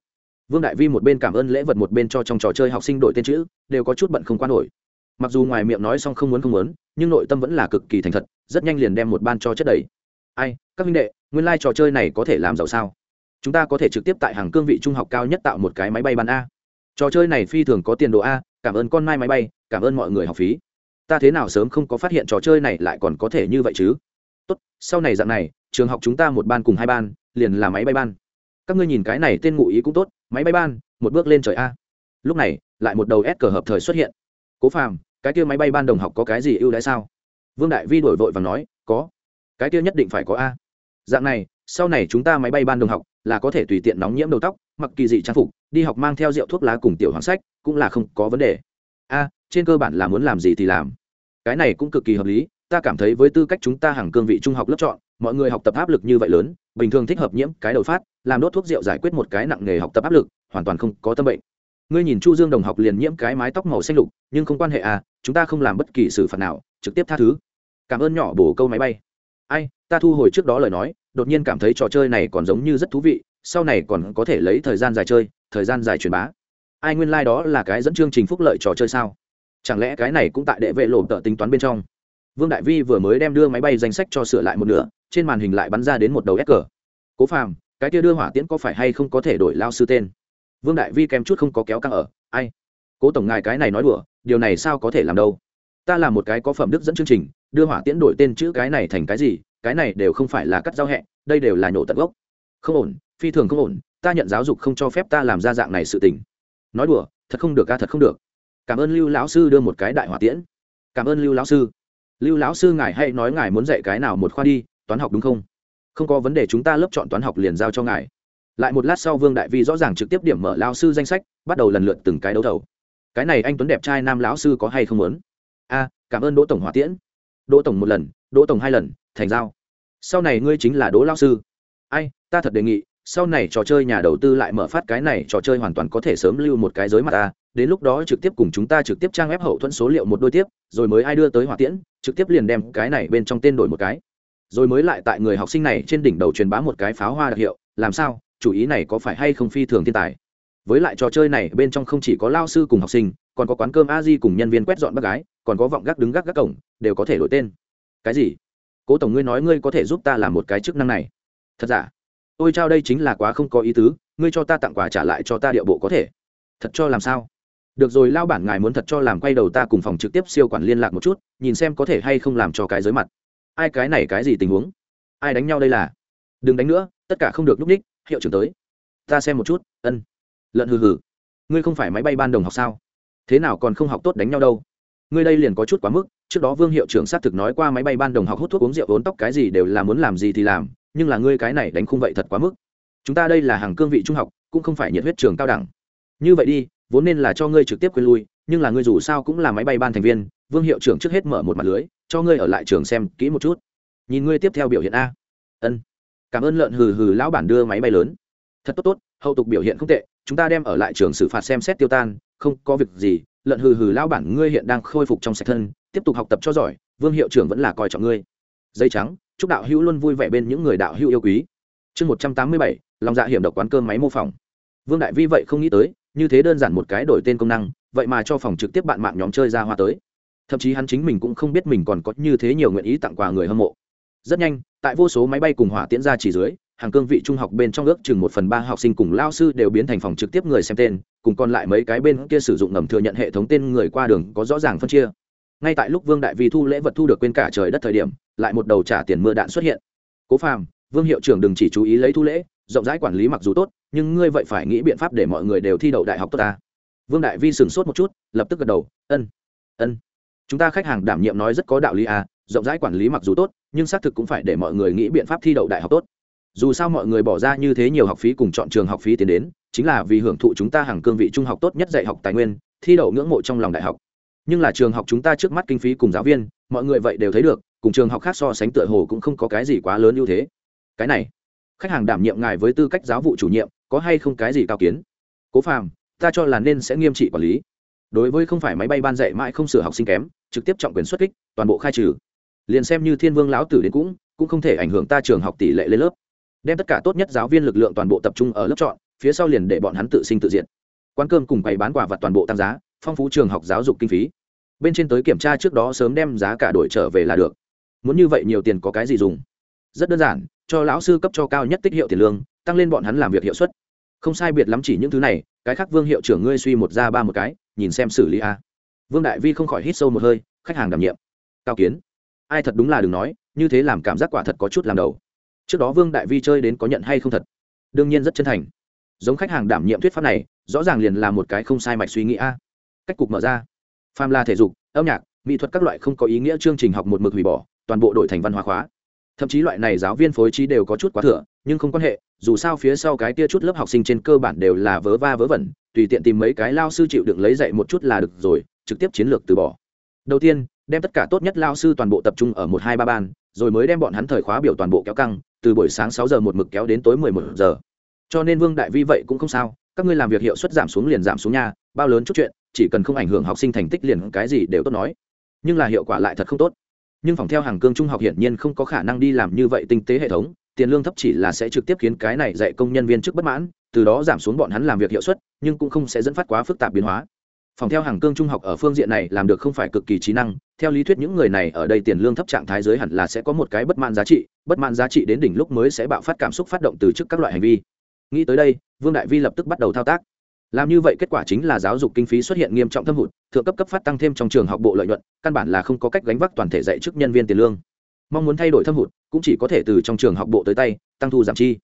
[SPEAKER 1] Vương đại vi một bên cảm ơn lễ vật một bên cho trong trò chơi học sinh đổi tên chữ, đều có chút bận không quan nổi. Mặc dù ngoài miệng nói xong không muốn không muốn, nhưng nội tâm vẫn là cực kỳ thành thật, rất nhanh liền đem một ban cho chất đầy ai, các minh đệ, nguyên lai、like、trò chơi này có thể làm giàu sao? Chúng ta có thể trực tiếp tại hàng cương vị trung học cao nhất tạo một cái máy bay ban a. Trò chơi này phi thường có tiền đồ a, cảm ơn con mai máy bay, cảm ơn mọi người học phí. Ta thế nào sớm không có phát hiện trò chơi này lại còn có thể như vậy chứ? Tốt, sau này dạng này, trường học chúng ta một ban cùng hai ban, liền là máy bay ban. Các ngươi nhìn cái này tên ngụ ý cũng tốt, máy bay ban, một bước lên trời a. Lúc này, lại một đầu s cờ hợp thời xuất hiện. Cố phàm, cái kia máy bay ban đồng học có cái gì ưu đãi sao? Vương đại vi đổi vội và nói, có cái kia nhất định phải có a. Dạng này, sau này chúng ta máy bay ban đồng học là có thể tùy tiện nóng nhiễm đầu tóc, mặc kỳ dị trang phục, đi học mang theo rượu thuốc lá cùng tiểu hoàng sách, cũng là không có vấn đề. A, trên cơ bản là muốn làm gì thì làm. Cái này cũng cực kỳ hợp lý, ta cảm thấy với tư cách chúng ta hàng cương vị trung học lớp chọn, mọi người học tập áp lực như vậy lớn, bình thường thích hợp nhiễm cái đầu phát, làm đốt thuốc rượu giải quyết một cái nặng nghề học tập áp lực, hoàn toàn không có tâm bệnh. Ngươi nhìn chu dương đồng học liền nhiễm cái mái tóc màu xanh lục, nhưng không quan hệ à chúng ta không làm bất kỳ xử phạt nào, trực tiếp tha thứ. Cảm ơn nhỏ bổ câu máy bay ai, ta thu hồi trước đó lời nói, đột nhiên cảm thấy trò chơi này còn giống như rất thú vị, sau này còn có thể lấy thời gian dài chơi, thời gian dài truyền bá. Ai nguyên lai、like、đó là cái dẫn chương trình phúc lợi trò chơi sao? Chẳng lẽ cái này cũng tại đệ vệ lộ tợ tính toán bên trong? Vương đại vi vừa mới đem đưa máy bay danh sách cho sửa lại một nửa, trên màn hình lại bắn ra đến một đầu ép cờ cố phàm, cái kia đưa hỏa tiễn có phải hay không có thể đổi lao sư tên? Vương đại vi kèm chút không có kéo căng ở, ai? Cố tổng ngài cái này nói đùa, điều này sao có thể làm đâu? Ta là một cái có phẩm đức dẫn chương trình đưa hỏa tiễn đổi tên chữ cái này thành cái gì, cái này đều không phải là cắt giao hẹ, đây đều là nhổ tận gốc. Không ổn, phi thường không ổn, ta nhận giáo dục không cho phép ta làm ra dạng này sự tình. Nói đùa, thật không được ca, thật không được. Cảm ơn lưu lão sư đưa một cái đại hỏa tiễn. Cảm ơn lưu lão sư. Lưu lão sư ngài hay nói ngài muốn dạy cái nào một khoa đi, toán học đúng không? Không có vấn đề, chúng ta lớp chọn toán học liền giao cho ngài. Lại một lát sau vương đại vi rõ ràng trực tiếp điểm mở lao sư danh sách, bắt đầu lần lượt từng cái đấu thầu. Cái này anh tuấn đẹp trai nam lão sư có hay không muốn? A, cảm ơn đỗ tổng hỏa tiễn đỗ tổng một lần, đỗ tổng hai lần, thành giao. Sau này ngươi chính là đỗ lao sư. Ai, ta thật đề nghị, sau này trò chơi nhà đầu tư lại mở phát cái này trò chơi hoàn toàn có thể sớm lưu một cái giới mặt ta. Đến lúc đó trực tiếp cùng chúng ta trực tiếp trang ép hậu thuẫn số liệu một đôi tiếp, rồi mới ai đưa tới hỏa tiễn, trực tiếp liền đem cái này bên trong tên đổi một cái. Rồi mới lại tại người học sinh này trên đỉnh đầu truyền bá một cái pháo hoa đặc hiệu, làm sao? Chủ ý này có phải hay không phi thường thiên tài? Với lại trò chơi này, bên trong không chỉ có lao sư cùng học sinh, còn có quán cơm a di cùng nhân viên quét dọn bác gái, còn có vọng gác đứng gác gác cổng, đều có thể đổi tên. Cái gì? Cố tổng ngươi nói ngươi có thể giúp ta làm một cái chức năng này. Thật giả? Ôi trao đây chính là quá không có ý tứ, ngươi cho ta tặng quà trả lại cho ta điệu bộ có thể. Thật cho làm sao? Được rồi, lao bản ngài muốn thật cho làm, quay đầu ta cùng phòng trực tiếp siêu quản liên lạc một chút, nhìn xem có thể hay không làm cho cái giới mặt. Ai cái này cái gì tình huống? Ai đánh nhau đây là? Đừng đánh nữa, tất cả không được núp ních hiệu trưởng tới. Ta xem một chút, ân lợn hừ hừ. Ngươi không phải máy bay ban đồng học sao? Thế nào còn không học tốt đánh nhau đâu? Ngươi đây liền có chút quá mức, trước đó vương hiệu trưởng xác thực nói qua máy bay ban đồng học hút thuốc uống rượu ốn tóc cái gì đều là muốn làm gì thì làm, nhưng là ngươi cái này đánh không vậy thật quá mức. Chúng ta đây là hàng cương vị trung học, cũng không phải nhiệt huyết trường cao đẳng. Như vậy đi, vốn nên là cho ngươi trực tiếp quên lui, nhưng là ngươi dù sao cũng là máy bay ban thành viên, vương hiệu trưởng trước hết mở một mặt lưới, cho ngươi ở lại trường xem kỹ một chút. Nhìn ngươi tiếp theo biểu hiện a. Ân. Cảm ơn lợn hừ hừ, lão bản đưa máy bay lớn thật tốt tốt, hậu tục biểu hiện không tệ, chúng ta đem ở lại trường xử phạt xem xét tiêu tan, không có việc gì lợn hừ hừ lão bản ngươi hiện đang khôi phục trong sạch thân, tiếp tục học tập cho giỏi, vương hiệu trưởng vẫn là coi trọng ngươi. Dây trắng, chúc đạo hữu luôn vui vẻ bên những người đạo hữu yêu quý. Chương một trăm tám mươi bảy, lòng dạ hiểm độc quán cơm máy mô phỏng. Vương đại vi vậy không nghĩ tới, như thế đơn giản một cái đổi tên công năng, vậy mà cho phòng trực tiếp bạn mạng nhóm chơi ra hoa tới. Thậm chí hắn chính mình cũng không biết mình còn có như thế nhiều nguyện ý tặng quà người hâm mộ. Rất nhanh, tại vô số máy bay cùng hỏa tiễn ra chỉ dưới hàng cương vị trung học bên trong ước chừng một phần ba học sinh cùng lao sư đều biến thành phòng trực tiếp người xem tên, cùng còn lại mấy cái bên kia sử dụng ngầm thừa nhận hệ thống tên người qua đường có rõ ràng phân chia. Ngay tại lúc vương đại vi thu lễ vật thu được quên cả trời đất thời điểm, lại một đầu trả tiền mưa đạn xuất hiện. Cố phàm, vương hiệu trưởng đừng chỉ chú ý lấy thu lễ, rộng rãi quản lý mặc dù tốt, nhưng ngươi vậy phải nghĩ biện pháp để mọi người đều thi đậu đại học tốt ta. Vương đại vi sửng sốt một chút, lập tức gật đầu, ân ân. Chúng ta khách hàng đảm nhiệm nói rất có đạo lý à rộng rãi quản lý mặc dù tốt, nhưng xác thực cũng phải để mọi người nghĩ biện pháp thi đậu đại học tốt dù sao mọi người bỏ ra như thế nhiều học phí cùng chọn trường học phí tiến đến, chính là vì hưởng thụ chúng ta hàng cương vị trung học tốt nhất dạy học tài nguyên, thi đậu ngưỡng mộ trong lòng đại học. Nhưng là trường học chúng ta trước mắt kinh phí cùng giáo viên, mọi người vậy đều thấy được, cùng trường học khác so sánh tựa hồ cũng không có cái gì quá lớn ưu thế. Cái này, khách hàng đảm nhiệm ngài với tư cách giáo vụ chủ nhiệm, có hay không cái gì cao kiến? Cố phàm, ta cho là nên sẽ nghiêm trị quản lý. Đối với không phải máy bay ban dạy mãi không sửa học sinh kém, trực tiếp trọng quyền xuất kích, toàn bộ khai trừ. Liền xem như thiên vương lão tử đến cũng cũng không thể ảnh hưởng ta trường học tỷ lệ lên lớp đem tất cả tốt nhất giáo viên lực lượng toàn bộ tập trung ở lớp chọn, phía sau liền để bọn hắn tự sinh tự diệt. Quán cơm cùng bày bán quả vật toàn bộ tăng giá, phong phú trường học giáo dục kinh phí. Bên trên tới kiểm tra trước đó sớm đem giá cả đổi trở về là được. Muốn như vậy nhiều tiền có cái gì dùng? Rất đơn giản, cho lão sư cấp cho cao nhất tích hiệu tiền lương, tăng lên bọn hắn làm việc hiệu suất. Không sai biệt lắm chỉ những thứ này, cái khác vương hiệu trưởng ngươi suy một ra ba một cái, nhìn xem xử lý a. Vương đại vi không khỏi hít sâu một hơi, khách hàng đảm nhiệm. Cao kiến. Ai thật đúng là đừng nói, như thế làm cảm giác quả thật có chút làm đầu trước đó vương đại vi chơi đến có nhận hay không thật? Đương nhiên rất chân thành. Giống khách hàng đảm nhiệm thuyết pháp này, rõ ràng liền là một cái không sai mạch suy nghĩ a. Cách cục mở ra. Pham la thể dục, âm nhạc, mỹ thuật các loại không có ý nghĩa chương trình học một mực hủy bỏ, toàn bộ đội thành văn hóa khóa. Thậm chí loại này giáo viên phối trí đều có chút quá thừa, nhưng không quan hệ, dù sao phía sau cái tia chút lớp học sinh trên cơ bản đều là vớ va vớ vẩn, tùy tiện tìm mấy cái lao sư chịu đựng lấy dạy một chút là được rồi, trực tiếp chiến lược từ bỏ. Đầu tiên, đem tất cả tốt nhất lao sư toàn bộ tập trung ở một hai ba ban, rồi mới đem bọn hắn thời khóa biểu toàn bộ kéo căng từ buổi sáng sáu giờ một mực kéo đến tối mười một giờ. Cho nên vương đại vi vậy cũng không sao, các ngươi làm việc hiệu suất giảm xuống liền giảm xuống nha, bao lớn chút chuyện, chỉ cần không ảnh hưởng học sinh thành tích liền cái gì đều tốt nói. Nhưng là hiệu quả lại thật không tốt. Nhưng phòng theo hàng cương trung học hiển nhiên không có khả năng đi làm như vậy tinh tế hệ thống, tiền lương thấp chỉ là sẽ trực tiếp khiến cái này dạy công nhân viên chức bất mãn, từ đó giảm xuống bọn hắn làm việc hiệu suất, nhưng cũng không sẽ dẫn phát quá phức tạp biến hóa phòng theo hàng cương trung học ở phương diện này làm được không phải cực kỳ trí năng, theo lý thuyết những người này ở đây tiền lương thấp trạng thái giới hẳn là sẽ có một cái bất mãn giá trị, bất mãn giá trị đến đỉnh lúc mới sẽ bạo phát cảm xúc phát động từ chức các loại hành vi. Nghĩ tới đây, vương đại vi lập tức bắt đầu thao tác. Làm như vậy kết quả chính là giáo dục kinh phí xuất hiện nghiêm trọng thâm hụt, thượng cấp cấp phát tăng thêm trong trường học bộ lợi nhuận, căn bản là không có cách gánh vác toàn thể dạy chức nhân viên tiền lương. Mong muốn thay đổi thâm hụt, cũng chỉ có thể từ trong trường học bộ tới tay, tăng thu giảm chi.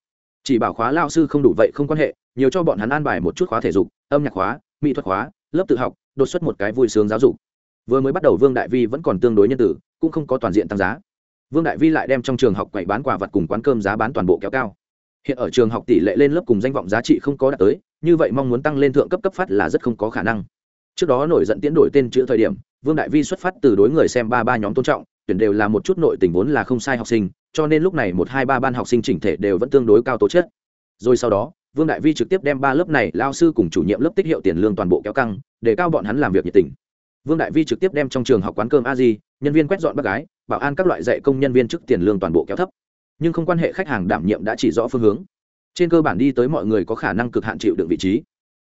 [SPEAKER 1] Chỉ bảo khóa lao sư không đủ vậy không quan hệ, nhiều cho bọn hắn an bài một chút khóa thể dục, âm nhạc khóa, mỹ thuật khóa lớp tự học, đột xuất một cái vui sướng giáo dục. Vừa mới bắt đầu vương đại vi vẫn còn tương đối nhân tử, cũng không có toàn diện tăng giá. Vương đại vi lại đem trong trường học quậy bán quà vật cùng quán cơm giá bán toàn bộ kéo cao. Hiện ở trường học tỷ lệ lên lớp cùng danh vọng giá trị không có đạt tới, như vậy mong muốn tăng lên thượng cấp cấp phát là rất không có khả năng. Trước đó nổi dẫn tiến đổi tên chữ thời điểm, vương đại vi xuất phát từ đối người xem ba ba nhóm tôn trọng, tuyển đều là một chút nội tình vốn là không sai học sinh, cho nên lúc này một hai ba ban học sinh chỉnh thể đều vẫn tương đối cao tố chất. Rồi sau đó vương đại vi trực tiếp đem ba lớp này lao sư cùng chủ nhiệm lớp tích hiệu tiền lương toàn bộ kéo căng, để cao bọn hắn làm việc nhiệt tình. Vương đại vi trực tiếp đem trong trường học quán cơm a di, nhân viên quét dọn bác gái, bảo an các loại dạy công nhân viên chức tiền lương toàn bộ kéo thấp. Nhưng không quan hệ khách hàng đảm nhiệm đã chỉ rõ phương hướng. Trên cơ bản đi tới mọi người có khả năng cực hạn chịu đựng vị trí.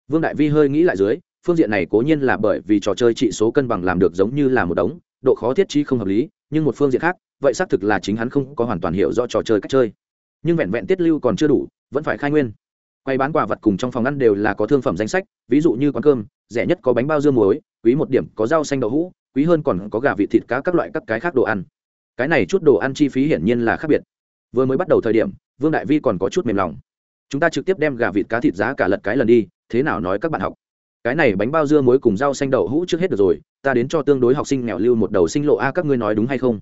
[SPEAKER 1] Vương đại vi hơi nghĩ lại dưới, phương diện này cố nhiên là bởi vì trò chơi trị số cân bằng làm được giống như là một đống, độ khó thiết trí không hợp lý, nhưng một phương diện khác, vậy xác thực là chính hắn không có hoàn toàn hiểu do trò chơi cách chơi. Nhưng vẹn vẹn tiết lưu còn chưa đủ, vẫn phải khai nguyên quay bán quà vật cùng trong phòng ăn đều là có thương phẩm danh sách, ví dụ như quán cơm, rẻ nhất có bánh bao dưa muối, quý một điểm có rau xanh đậu hũ, quý hơn còn có gà vịt thịt cá các loại các cái khác đồ ăn. Cái này chút đồ ăn chi phí hiển nhiên là khác biệt. Vừa mới bắt đầu thời điểm, vương đại vi còn có chút mềm lòng. Chúng ta trực tiếp đem gà vịt cá thịt giá cả lật cái lần đi, thế nào nói các bạn học? Cái này bánh bao dưa muối cùng rau xanh đậu hũ trước hết được rồi, ta đến cho tương đối học sinh nghèo lưu một đầu sinh lộ a, các ngươi nói đúng hay không?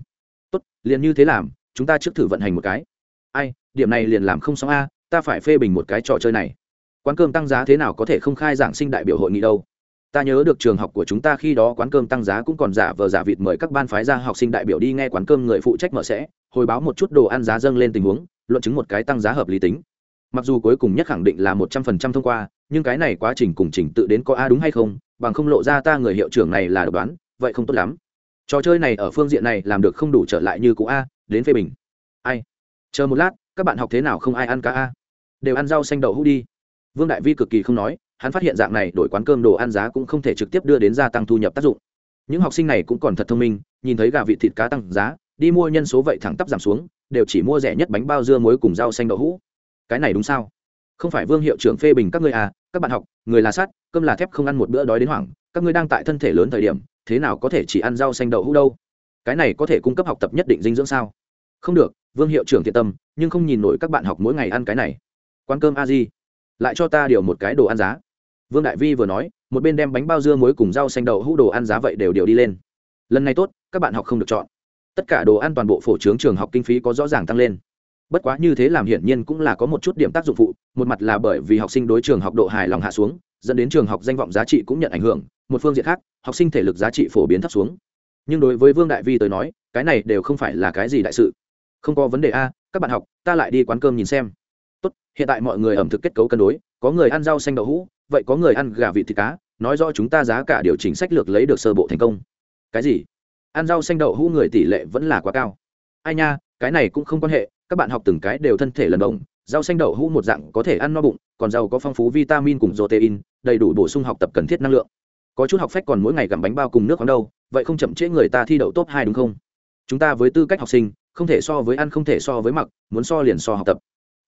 [SPEAKER 1] Tốt, liền như thế làm, chúng ta trước thử vận hành một cái. Ai, điểm này liền làm không xong a ta phải phê bình một cái trò chơi này. Quán cơm tăng giá thế nào có thể không khai giảng sinh đại biểu hội nghị đâu. Ta nhớ được trường học của chúng ta khi đó quán cơm tăng giá cũng còn giả vờ giả vịt mời các ban phái ra học sinh đại biểu đi nghe quán cơm người phụ trách mở sẽ, hồi báo một chút đồ ăn giá dâng lên tình huống, luận chứng một cái tăng giá hợp lý tính. Mặc dù cuối cùng nhất khẳng định là một trăm phần trăm thông qua, nhưng cái này quá trình cùng trình tự đến có a đúng hay không, bằng không lộ ra ta người hiệu trưởng này là độc đoán, vậy không tốt lắm. Trò chơi này ở phương diện này làm được không đủ trở lại như cũ a, đến phê bình. Ai? Chờ một lát, các bạn học thế nào không ai ăn cá a? Đều ăn rau xanh đậu hũ đi. Vương đại vi cực kỳ không nói, hắn phát hiện dạng này đổi quán cơm đồ ăn giá cũng không thể trực tiếp đưa đến gia tăng thu nhập tác dụng. Những học sinh này cũng còn thật thông minh, nhìn thấy gà vịt thịt cá tăng giá, đi mua nhân số vậy thẳng tắp giảm xuống, đều chỉ mua rẻ nhất bánh bao dưa muối cùng rau xanh đậu hũ. Cái này đúng sao? Không phải vương hiệu trưởng phê bình các ngươi à các bạn học, người là sắt, cơm là thép không ăn một bữa đói đến hoảng, các ngươi đang tại thân thể lớn thời điểm, thế nào có thể chỉ ăn rau xanh đậu hũ đâu? Cái này có thể cung cấp học tập nhất định dinh dưỡng sao? Không được, vương hiệu trưởng thiện tâm, nhưng không nhìn nổi các bạn học mỗi ngày ăn cái này quán cơm a di. Lại cho ta điều một cái đồ ăn giá. Vương đại vi vừa nói, một bên đem bánh bao dưa muối cùng rau xanh đậu hũ đồ ăn giá vậy đều điều đi lên. Lần này tốt, các bạn học không được chọn. Tất cả đồ ăn toàn bộ phổ trướng trường học kinh phí có rõ ràng tăng lên. Bất quá như thế làm hiển nhiên cũng là có một chút điểm tác dụng phụ, một mặt là bởi vì học sinh đối trường học độ hài lòng hạ xuống, dẫn đến trường học danh vọng giá trị cũng nhận ảnh hưởng, một phương diện khác, học sinh thể lực giá trị phổ biến thấp xuống. Nhưng đối với vương đại vi tới nói, cái này đều không phải là cái gì đại sự. Không có vấn đề a, các bạn học, ta lại đi quán cơm nhìn xem tốt, hiện tại mọi người ẩm thực kết cấu cân đối, có người ăn rau xanh đậu hũ, vậy có người ăn gà vịt thịt cá, nói rõ chúng ta giá cả điều chỉnh sách lược lấy được sơ bộ thành công. Cái gì? Ăn rau xanh đậu hũ người tỷ lệ vẫn là quá cao. Ai nha, cái này cũng không quan hệ, các bạn học từng cái đều thân thể lần đồng, rau xanh đậu hũ một dạng có thể ăn no bụng, còn rau có phong phú vitamin cùng protein, đầy đủ bổ sung học tập cần thiết năng lượng. Có chút học phách còn mỗi ngày gặm bánh bao cùng nước khoáng đâu, vậy không chậm trễ người ta thi đậu top hai đúng không? Chúng ta với tư cách học sinh, không thể so với ăn không thể so với mặc, muốn so liền so học tập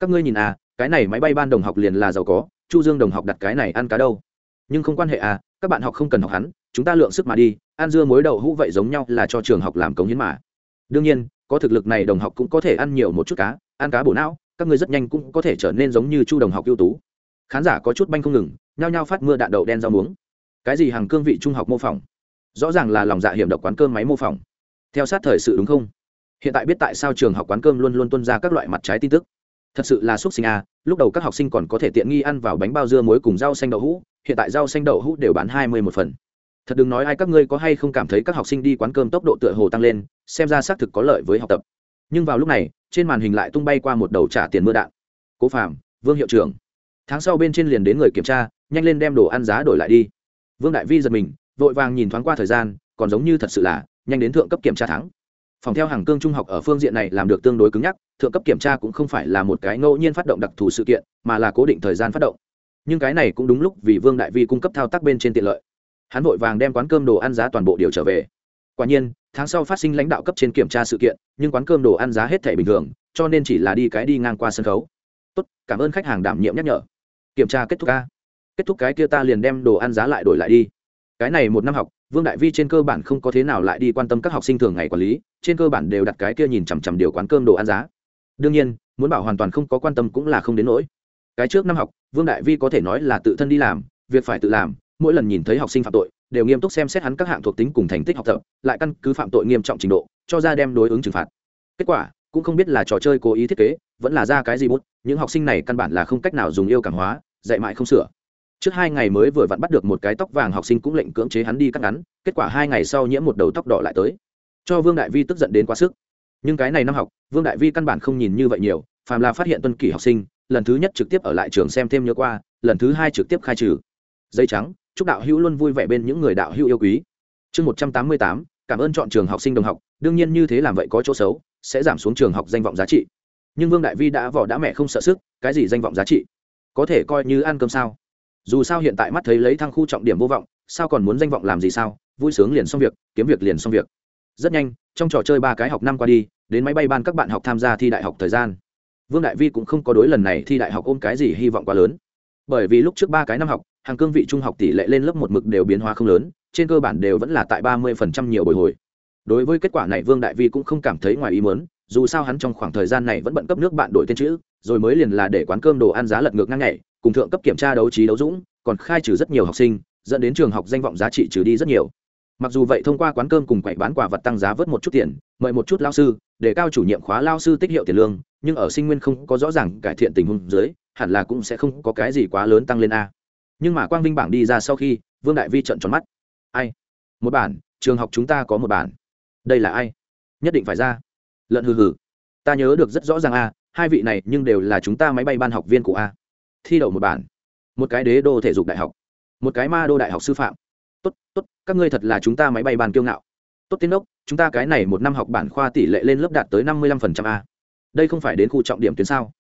[SPEAKER 1] các ngươi nhìn à cái này máy bay ban đồng học liền là giàu có, chu dương đồng học đặt cái này ăn cá đâu. Nhưng không quan hệ à các bạn học không cần học hắn, chúng ta lượng sức mà đi, ăn dưa muối đậu hũ vậy giống nhau là cho trường học làm cống hiến mà. Đương nhiên, có thực lực này đồng học cũng có thể ăn nhiều một chút cá, ăn cá bổ não, các ngươi rất nhanh cũng có thể trở nên giống như chu đồng học ưu tú. Khán giả có chút banh không ngừng, nhao nhao phát mưa đạn đậu đen rau muống. Cái gì hàng cương vị trung học mô phỏng? Rõ ràng là lòng dạ hiểm độc quán cơm máy mô phỏng. Theo sát thời sự đúng không? Hiện tại biết tại sao trường học quán cơm luôn luôn tuân ra các loại mặt trái tin tức thật sự là xúc sinh à lúc đầu các học sinh còn có thể tiện nghi ăn vào bánh bao dưa muối cùng rau xanh đậu hũ, hiện tại rau xanh đậu hũ đều bán hai mươi một phần. Thật đừng nói ai các ngươi có hay không cảm thấy các học sinh đi quán cơm tốc độ tựa hồ tăng lên, xem ra xác thực có lợi với học tập. Nhưng vào lúc này, trên màn hình lại tung bay qua một đầu trả tiền mưa đạn. Cố phạm vương hiệu trưởng. Tháng sau bên trên liền đến người kiểm tra, nhanh lên đem đồ ăn giá đổi lại đi. Vương đại vi giật mình, vội vàng nhìn thoáng qua thời gian, còn giống như thật sự là nhanh đến thượng cấp kiểm tra thắng phòng theo hàng cương trung học ở phương diện này làm được tương đối cứng nhắc, thượng cấp kiểm tra cũng không phải là một cái ngẫu nhiên phát động đặc thù sự kiện, mà là cố định thời gian phát động. Nhưng cái này cũng đúng lúc vì vương đại vi cung cấp thao tác bên trên tiện lợi. Hắn vội vàng đem quán cơm đồ ăn giá toàn bộ điều trở về. Quả nhiên, tháng sau phát sinh lãnh đạo cấp trên kiểm tra sự kiện, nhưng quán cơm đồ ăn giá hết thẻ bình thường, cho nên chỉ là đi cái đi ngang qua sân khấu. Tốt, cảm ơn khách hàng đảm nhiệm nhắc nhở. Kiểm tra kết thúc ca. Kết thúc cái kia ta liền đem đồ ăn giá lại đổi lại đi. Cái này một năm học vương đại vi trên cơ bản không có thế nào lại đi quan tâm các học sinh thường ngày quản lý, trên cơ bản đều đặt cái kia nhìn chằm chằm điều quán cơm đồ ăn giá. Đương nhiên, muốn bảo hoàn toàn không có quan tâm cũng là không đến nỗi. Cái trước năm học, vương đại vi có thể nói là tự thân đi làm, việc phải tự làm, mỗi lần nhìn thấy học sinh phạm tội, đều nghiêm túc xem xét hắn các hạng thuộc tính cùng thành tích học tập, lại căn cứ phạm tội nghiêm trọng trình độ, cho ra đem đối ứng trừng phạt. Kết quả, cũng không biết là trò chơi cố ý thiết kế, vẫn là ra cái gì bút, những học sinh này căn bản là không cách nào dùng yêu cảm hóa, dạy mãi không sửa trước hai ngày mới vừa vặn bắt được một cái tóc vàng học sinh cũng lệnh cưỡng chế hắn đi cắt ngắn, kết quả hai ngày sau nhiễm một đầu tóc đỏ lại tới. Cho vương đại vi tức giận đến quá sức. Nhưng cái này năm học, vương đại vi căn bản không nhìn như vậy nhiều, phàm là phát hiện tuân kỷ học sinh, lần thứ nhất trực tiếp ở lại trường xem thêm nhớ qua, lần thứ hai trực tiếp khai trừ. Dây trắng, chúc đạo hữu luôn vui vẻ bên những người đạo hữu yêu quý. Chương một trăm tám mươi tám, cảm ơn chọn trường học sinh đồng học, đương nhiên như thế làm vậy có chỗ xấu, sẽ giảm xuống trường học danh vọng giá trị. Nhưng vương đại vi đã vỏ đã mẹ không sợ sức, cái gì danh vọng giá trị? Có thể coi như ăn cơm sao? Dù sao hiện tại mắt thấy lấy thăng khu trọng điểm vô vọng, sao còn muốn danh vọng làm gì sao? Vui sướng liền xong việc, kiếm việc liền xong việc. Rất nhanh, trong trò chơi ba cái học năm qua đi, đến máy bay ban các bạn học tham gia thi đại học thời gian. Vương đại vi cũng không có đối lần này thi đại học ôm cái gì hy vọng quá lớn. Bởi vì lúc trước ba cái năm học, hàng cương vị trung học tỷ lệ lên lớp một mực đều biến hóa không lớn, trên cơ bản đều vẫn là tại ba mươi phần trăm nhiều bồi hồi. Đối với kết quả này, vương đại vi cũng không cảm thấy ngoài ý muốn, dù sao hắn trong khoảng thời gian này vẫn bận cấp nước bạn đổi tên chữ, rồi mới liền là để quán cơm đồ ăn giá lật ngược ngang ngày cùng thượng cấp kiểm tra đấu trí đấu dũng, còn khai trừ rất nhiều học sinh, dẫn đến trường học danh vọng giá trị trừ đi rất nhiều. Mặc dù vậy thông qua quán cơm cùng quậy bán quả vật tăng giá vớt một chút tiền, mời một chút lao sư, để cao chủ nhiệm khóa lao sư tích hiệu tiền lương, nhưng ở sinh nguyên không có rõ ràng cải thiện tình huống dưới, hẳn là cũng sẽ không có cái gì quá lớn tăng lên a. Nhưng mà quang vinh bảng đi ra sau khi, vương đại vi trận tròn mắt. Ai? Một bản, trường học chúng ta có một bản. Đây là ai? Nhất định phải ra. Lợn hừ hừ. Ta nhớ được rất rõ ràng a, hai vị này nhưng đều là chúng ta máy bay ban học viên của a thi đậu một bản. Một cái đế đô thể dục đại học. Một cái ma đô đại học sư phạm. Tốt tốt, các ngươi thật là chúng ta máy bay ban kiêu ngạo. Tốt tiên đốc, chúng ta cái này một năm học bản khoa tỷ lệ lên lớp đạt tới năm mươi lăm phần trăm a. Đây không phải đến khu trọng điểm tuyến sao?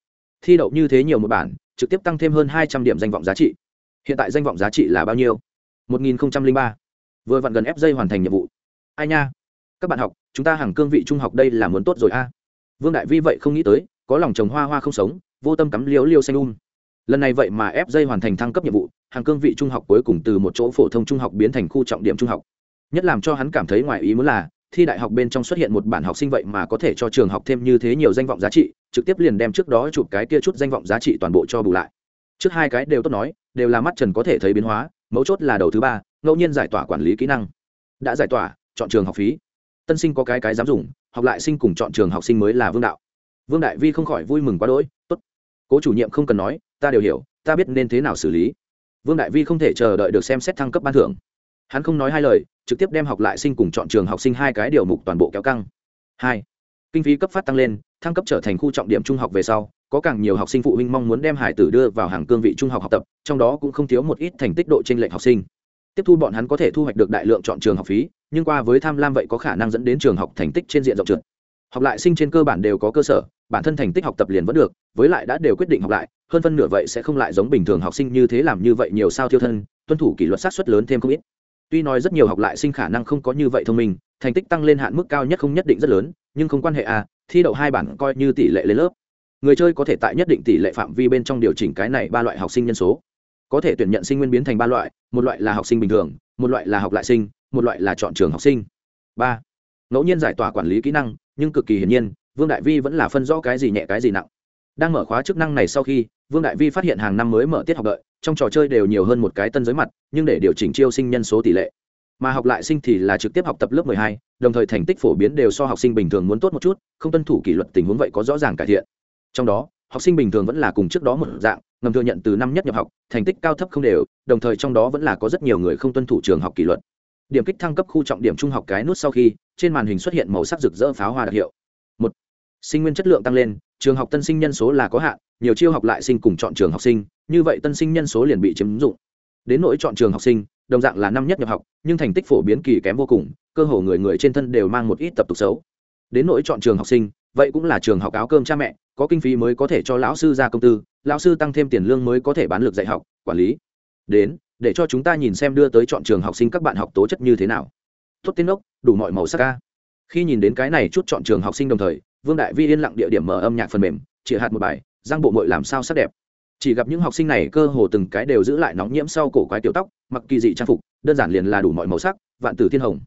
[SPEAKER 1] Thi đậu như thế nhiều một bản, trực tiếp tăng thêm hơn hai trăm điểm danh vọng giá trị. Hiện tại danh vọng giá trị là bao nhiêu? một nghìn ba. Vừa vặn gần ép dây hoàn thành nhiệm vụ. Ai nha? Các bạn học, chúng ta hàng cương vị trung học đây là muốn tốt rồi a. Vương đại vi vậy không nghĩ tới, có lòng trồng hoa hoa không sống, vô tâm cắm liếu liêu xanh um lần này vậy mà ép dây hoàn thành thăng cấp nhiệm vụ, hàng cương vị trung học cuối cùng từ một chỗ phổ thông trung học biến thành khu trọng điểm trung học. Nhất làm cho hắn cảm thấy ngoài ý muốn là, thi đại học bên trong xuất hiện một bản học sinh vậy mà có thể cho trường học thêm như thế nhiều danh vọng giá trị, trực tiếp liền đem trước đó chụp cái kia chút danh vọng giá trị toàn bộ cho bù lại. Trước hai cái đều tốt nói, đều là mắt trần có thể thấy biến hóa, mấu chốt là đầu thứ ba, ngẫu nhiên giải tỏa quản lý kỹ năng. Đã giải tỏa, chọn trường học phí. Tân sinh có cái cái dám dùng, học lại sinh cùng chọn trường học sinh mới là vương đạo. Vương đại vi không khỏi vui mừng quá đỗi, tốt. Cố chủ nhiệm không cần nói ta đều hiểu, ta biết nên thế nào xử lý. Vương đại vi không thể chờ đợi được xem xét thăng cấp ban thưởng. Hắn không nói hai lời, trực tiếp đem học lại sinh cùng chọn trường học sinh hai cái điều mục toàn bộ kéo căng. Hai, kinh phí cấp phát tăng lên, thăng cấp trở thành khu trọng điểm trung học về sau, có càng nhiều học sinh phụ huynh mong muốn đem hải tử đưa vào hàng cương vị trung học học tập, trong đó cũng không thiếu một ít thành tích độ trên lệch học sinh. Tiếp thu bọn hắn có thể thu hoạch được đại lượng chọn trường học phí, nhưng qua với tham lam vậy có khả năng dẫn đến trường học thành tích trên diện rộng trượt. Học lại sinh trên cơ bản đều có cơ sở bản thân thành tích học tập liền vẫn được, với lại đã đều quyết định học lại, hơn phân nửa vậy sẽ không lại giống bình thường học sinh như thế làm như vậy nhiều sao thiêu thân, tuân thủ kỷ luật sát xuất lớn thêm không ít. Tuy nói rất nhiều học lại sinh khả năng không có như vậy thông minh, thành tích tăng lên hạn mức cao nhất không nhất định rất lớn, nhưng không quan hệ à thi đậu hai bản coi như tỷ lệ lên lớp. Người chơi có thể tại nhất định tỷ lệ phạm vi bên trong điều chỉnh cái này ba loại học sinh nhân số. Có thể tuyển nhận sinh nguyên biến thành ba loại, một loại là học sinh bình thường, một loại là học lại sinh, một loại là chọn trường học sinh. Ba. Ngẫu nhiên giải tỏa quản lý kỹ năng, nhưng cực kỳ hiển nhiên vương đại vi vẫn là phân rõ cái gì nhẹ cái gì nặng. Đang mở khóa chức năng này sau khi vương đại vi phát hiện hàng năm mới mở tiết học đợi trong trò chơi đều nhiều hơn một cái tân giới mặt nhưng để điều chỉnh chiêu sinh nhân số tỷ lệ. Mà học lại sinh thì là trực tiếp học tập lớp 12, đồng thời thành tích phổ biến đều so học sinh bình thường muốn tốt một chút không tuân thủ kỷ luật tình huống vậy có rõ ràng cải thiện. Trong đó học sinh bình thường vẫn là cùng trước đó một dạng ngầm thừa nhận từ năm nhất nhập học thành tích cao thấp không đều đồng thời trong đó vẫn là có rất nhiều người không tuân thủ trường học kỷ luật. Điểm kích thăng cấp khu trọng điểm trung học cái nút sau khi trên màn hình xuất hiện màu sắc rực rỡ pháo hoa đặc hiệu sinh nguyên chất lượng tăng lên, trường học tân sinh nhân số là có hạn, nhiều chiêu học lại sinh cùng chọn trường học sinh, như vậy tân sinh nhân số liền bị chiếm dụng. Đến nỗi chọn trường học sinh, đồng dạng là năm nhất nhập học, nhưng thành tích phổ biến kỳ kém vô cùng, cơ hồ người người trên thân đều mang một ít tập tục xấu. Đến nỗi chọn trường học sinh, vậy cũng là trường học áo cơm cha mẹ, có kinh phí mới có thể cho lão sư ra công tư, lão sư tăng thêm tiền lương mới có thể bán lực dạy học, quản lý. Đến, để cho chúng ta nhìn xem đưa tới chọn trường học sinh các bạn học tố chất như thế nào. Tốt tiên ốc đủ mọi màu sắc ca. Khi nhìn đến cái này chút chọn trường học sinh đồng thời vương đại vi yên lặng địa điểm mở âm nhạc phần mềm chỉ hạt một bài giang bộ mội làm sao sắc đẹp. Chỉ gặp những học sinh này cơ hồ từng cái đều giữ lại nóng nhiễm sau cổ quái tiểu tóc mặc kỳ dị trang phục đơn giản liền là đủ mọi màu sắc vạn tử thiên hồng.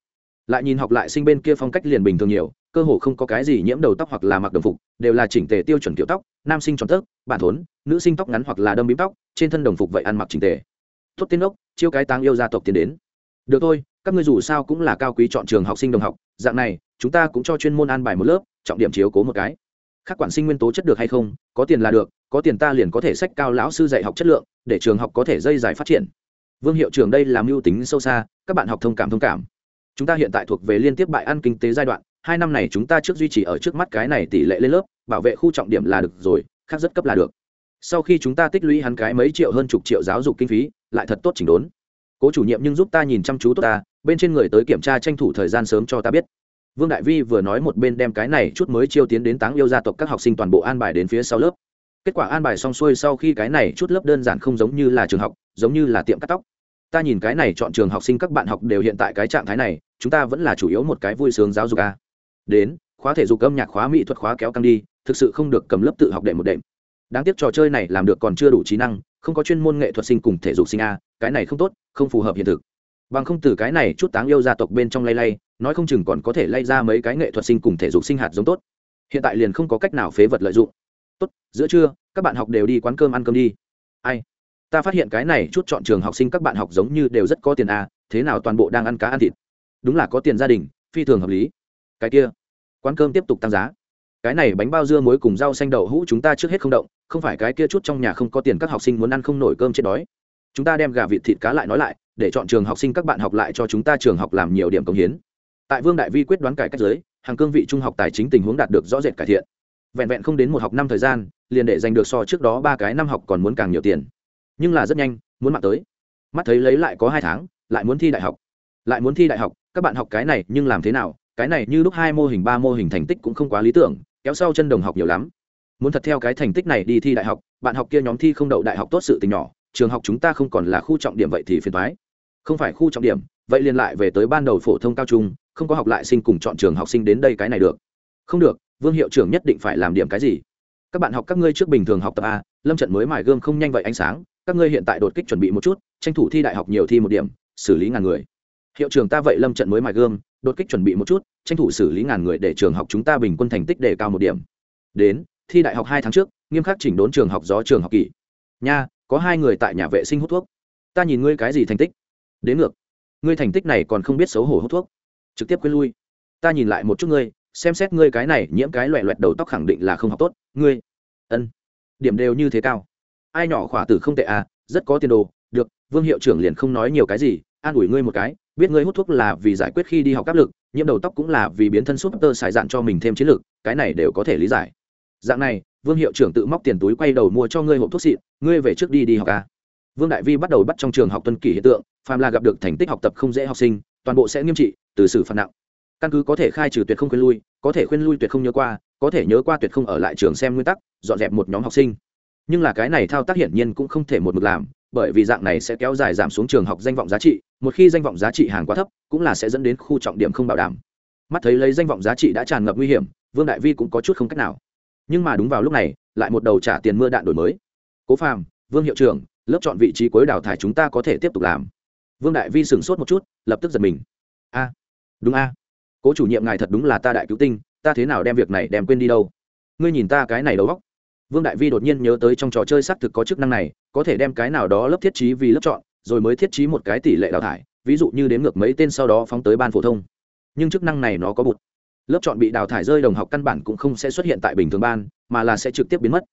[SPEAKER 1] Lại nhìn học lại sinh bên kia phong cách liền bình thường nhiều cơ hồ không có cái gì nhiễm đầu tóc hoặc là mặc đồng phục đều là chỉnh tề tiêu chuẩn kiểu tóc nam sinh tròn tóc, bản thốn nữ sinh tóc ngắn hoặc là đâm bím tóc trên thân đồng phục vậy ăn mặc chỉnh tề. Tốt tiên ốc chiêu cái táng yêu gia tộc tiến đến. Được thôi các ngươi dù sao cũng là cao quý chọn trường học sinh đồng học dạng này chúng ta cũng cho chuyên môn an bài một lớp trọng điểm chiếu cố một cái. Các quản sinh nguyên tố chất được hay không, có tiền là được, có tiền ta liền có thể sách cao lão sư dạy học chất lượng, để trường học có thể dây dài phát triển. Vương hiệu trưởng đây làm mưu tính sâu xa, các bạn học thông cảm thông cảm. Chúng ta hiện tại thuộc về liên tiếp bại ăn kinh tế giai đoạn, hai năm này chúng ta trước duy trì ở trước mắt cái này tỷ lệ lên lớp, bảo vệ khu trọng điểm là được rồi, khác rất cấp là được. Sau khi chúng ta tích lũy hắn cái mấy triệu hơn chục triệu giáo dục kinh phí, lại thật tốt chỉnh đốn. Cố chủ nhiệm nhưng giúp ta nhìn chăm chú tốt ta, bên trên người tới kiểm tra tranh thủ thời gian sớm cho ta biết vương đại vi vừa nói một bên đem cái này chút mới chiêu tiến đến táng yêu gia tộc các học sinh toàn bộ an bài đến phía sau lớp. Kết quả an bài xong xuôi sau khi cái này chút lớp đơn giản không giống như là trường học, giống như là tiệm cắt tóc. Ta nhìn cái này chọn trường học sinh các bạn học đều hiện tại cái trạng thái này, chúng ta vẫn là chủ yếu một cái vui sướng giáo dục a. Đến, khóa thể dục âm nhạc, khóa mỹ thuật, khóa kéo căng đi, thực sự không được cầm lớp tự học đệm một đệm. Đáng tiếc trò chơi này làm được còn chưa đủ trí năng, không có chuyên môn nghệ thuật sinh cùng thể dục sinh a, cái này không tốt, không phù hợp hiện thực bằng không từ cái này chút táng yêu gia tộc bên trong lay lay, nói không chừng còn có thể lay ra mấy cái nghệ thuật sinh cùng thể dục sinh hạt giống tốt. Hiện tại liền không có cách nào phế vật lợi dụng. Tốt, giữa trưa, các bạn học đều đi quán cơm ăn cơm đi. Ai? Ta phát hiện cái này chút chọn trường học sinh các bạn học giống như đều rất có tiền à thế nào toàn bộ đang ăn cá ăn thịt? Đúng là có tiền gia đình, phi thường hợp lý. Cái kia, quán cơm tiếp tục tăng giá. Cái này bánh bao dưa muối cùng rau xanh đậu hũ chúng ta trước hết không động, không phải cái kia chút trong nhà không có tiền các học sinh muốn ăn không nổi cơm chết đói. Chúng ta đem gà vịt thịt cá lại nói lại để chọn trường học sinh các bạn học lại cho chúng ta trường học làm nhiều điểm công hiến. Tại vương đại vi quyết đoán cải cách giới, hàng cương vị trung học tài chính tình huống đạt được rõ rệt cải thiện. Vẹn vẹn không đến một học năm thời gian, liền để giành được so trước đó ba cái năm học còn muốn càng nhiều tiền. Nhưng là rất nhanh, muốn mạng tới. Mắt thấy lấy lại có hai tháng, lại muốn thi đại học. Lại muốn thi đại học, các bạn học cái này nhưng làm thế nào? Cái này như lúc hai mô hình, ba mô hình thành tích cũng không quá lý tưởng, kéo sau chân đồng học nhiều lắm. Muốn thật theo cái thành tích này đi thi đại học, bạn học kia nhóm thi không đậu đại học tốt sự tình nhỏ, trường học chúng ta không còn là khu trọng điểm vậy thì phiền thoái không phải khu trọng điểm vậy liền lại về tới ban đầu phổ thông cao trung không có học lại sinh cùng chọn trường học sinh đến đây cái này được. Không được vương hiệu trưởng nhất định phải làm điểm cái gì? Các bạn học các ngươi trước bình thường học tập a lâm trận mới mài gương không nhanh vậy ánh sáng các ngươi hiện tại đột kích chuẩn bị một chút tranh thủ thi đại học nhiều thi một điểm xử lý ngàn người. Hiệu trưởng ta vậy lâm trận mới mài gương, đột kích chuẩn bị một chút tranh thủ xử lý ngàn người để trường học chúng ta bình quân thành tích đề cao một điểm. Đến thi đại học hai tháng trước nghiêm khắc chỉnh đốn trường học gió trường học kỷ nha có hai người tại nhà vệ sinh hút thuốc. Ta nhìn ngươi cái gì thành tích? Đến ngược. Ngươi thành tích này còn không biết xấu hổ hút thuốc. Trực tiếp quên lui. Ta nhìn lại một chút ngươi, xem xét ngươi cái này nhiễm cái loẹ loẹt đầu tóc khẳng định là không học tốt. Ngươi, ân, điểm đều như thế cao. Ai nhỏ khỏa tử không tệ à rất có tiền đồ. Được, vương hiệu trưởng liền không nói nhiều cái gì, an ủi ngươi một cái, biết ngươi hút thuốc là vì giải quyết khi đi học áp lực, nhiễm đầu tóc cũng là vì biến thân súp tơ xài dạn cho mình thêm chiến lược, cái này đều có thể lý giải. Dạng này, vương hiệu trưởng tự móc tiền túi quay đầu mua cho ngươi hộp thuốc xịn, ngươi về trước đi đi học à. vương đại vi bắt đầu bắt trong trường học tuân kỷ hiện tượng phàm là gặp được thành tích học tập không dễ học sinh, toàn bộ sẽ nghiêm trị, từ xử phạt nặng. Căn cứ có thể khai trừ tuyệt không khuyên lui, có thể khuyên lui tuyệt không nhớ qua, có thể nhớ qua tuyệt không ở lại trường xem nguyên tắc, dọn dẹp một nhóm học sinh. Nhưng là cái này thao tác hiển nhiên cũng không thể một mực làm, bởi vì dạng này sẽ kéo dài giảm xuống trường học danh vọng giá trị, một khi danh vọng giá trị hàng quá thấp, cũng là sẽ dẫn đến khu trọng điểm không bảo đảm. Mắt thấy lấy danh vọng giá trị đã tràn ngập nguy hiểm, vương đại vi cũng có chút không cách nào. Nhưng mà đúng vào lúc này, lại một đầu trả tiền mưa đạn đổi mới. Cố phàm, vương hiệu trưởng, lớp chọn vị trí cuối đào thải chúng ta có thể tiếp tục làm vương đại vi sửng sốt một chút, lập tức giật mình. A, đúng a. Cố chủ nhiệm ngài thật đúng là ta đại cứu tinh, ta thế nào đem việc này đem quên đi đâu? Ngươi nhìn ta cái này đầu góc vương đại vi đột nhiên nhớ tới trong trò chơi xác thực có chức năng này, có thể đem cái nào đó lớp thiết trí vì lớp chọn, rồi mới thiết trí một cái tỷ lệ đào thải, ví dụ như đến ngược mấy tên sau đó phóng tới ban phổ thông. Nhưng chức năng này nó có bụt. Lớp chọn bị đào thải rơi đồng học căn bản cũng không sẽ xuất hiện tại bình thường ban, mà là sẽ trực tiếp biến mất.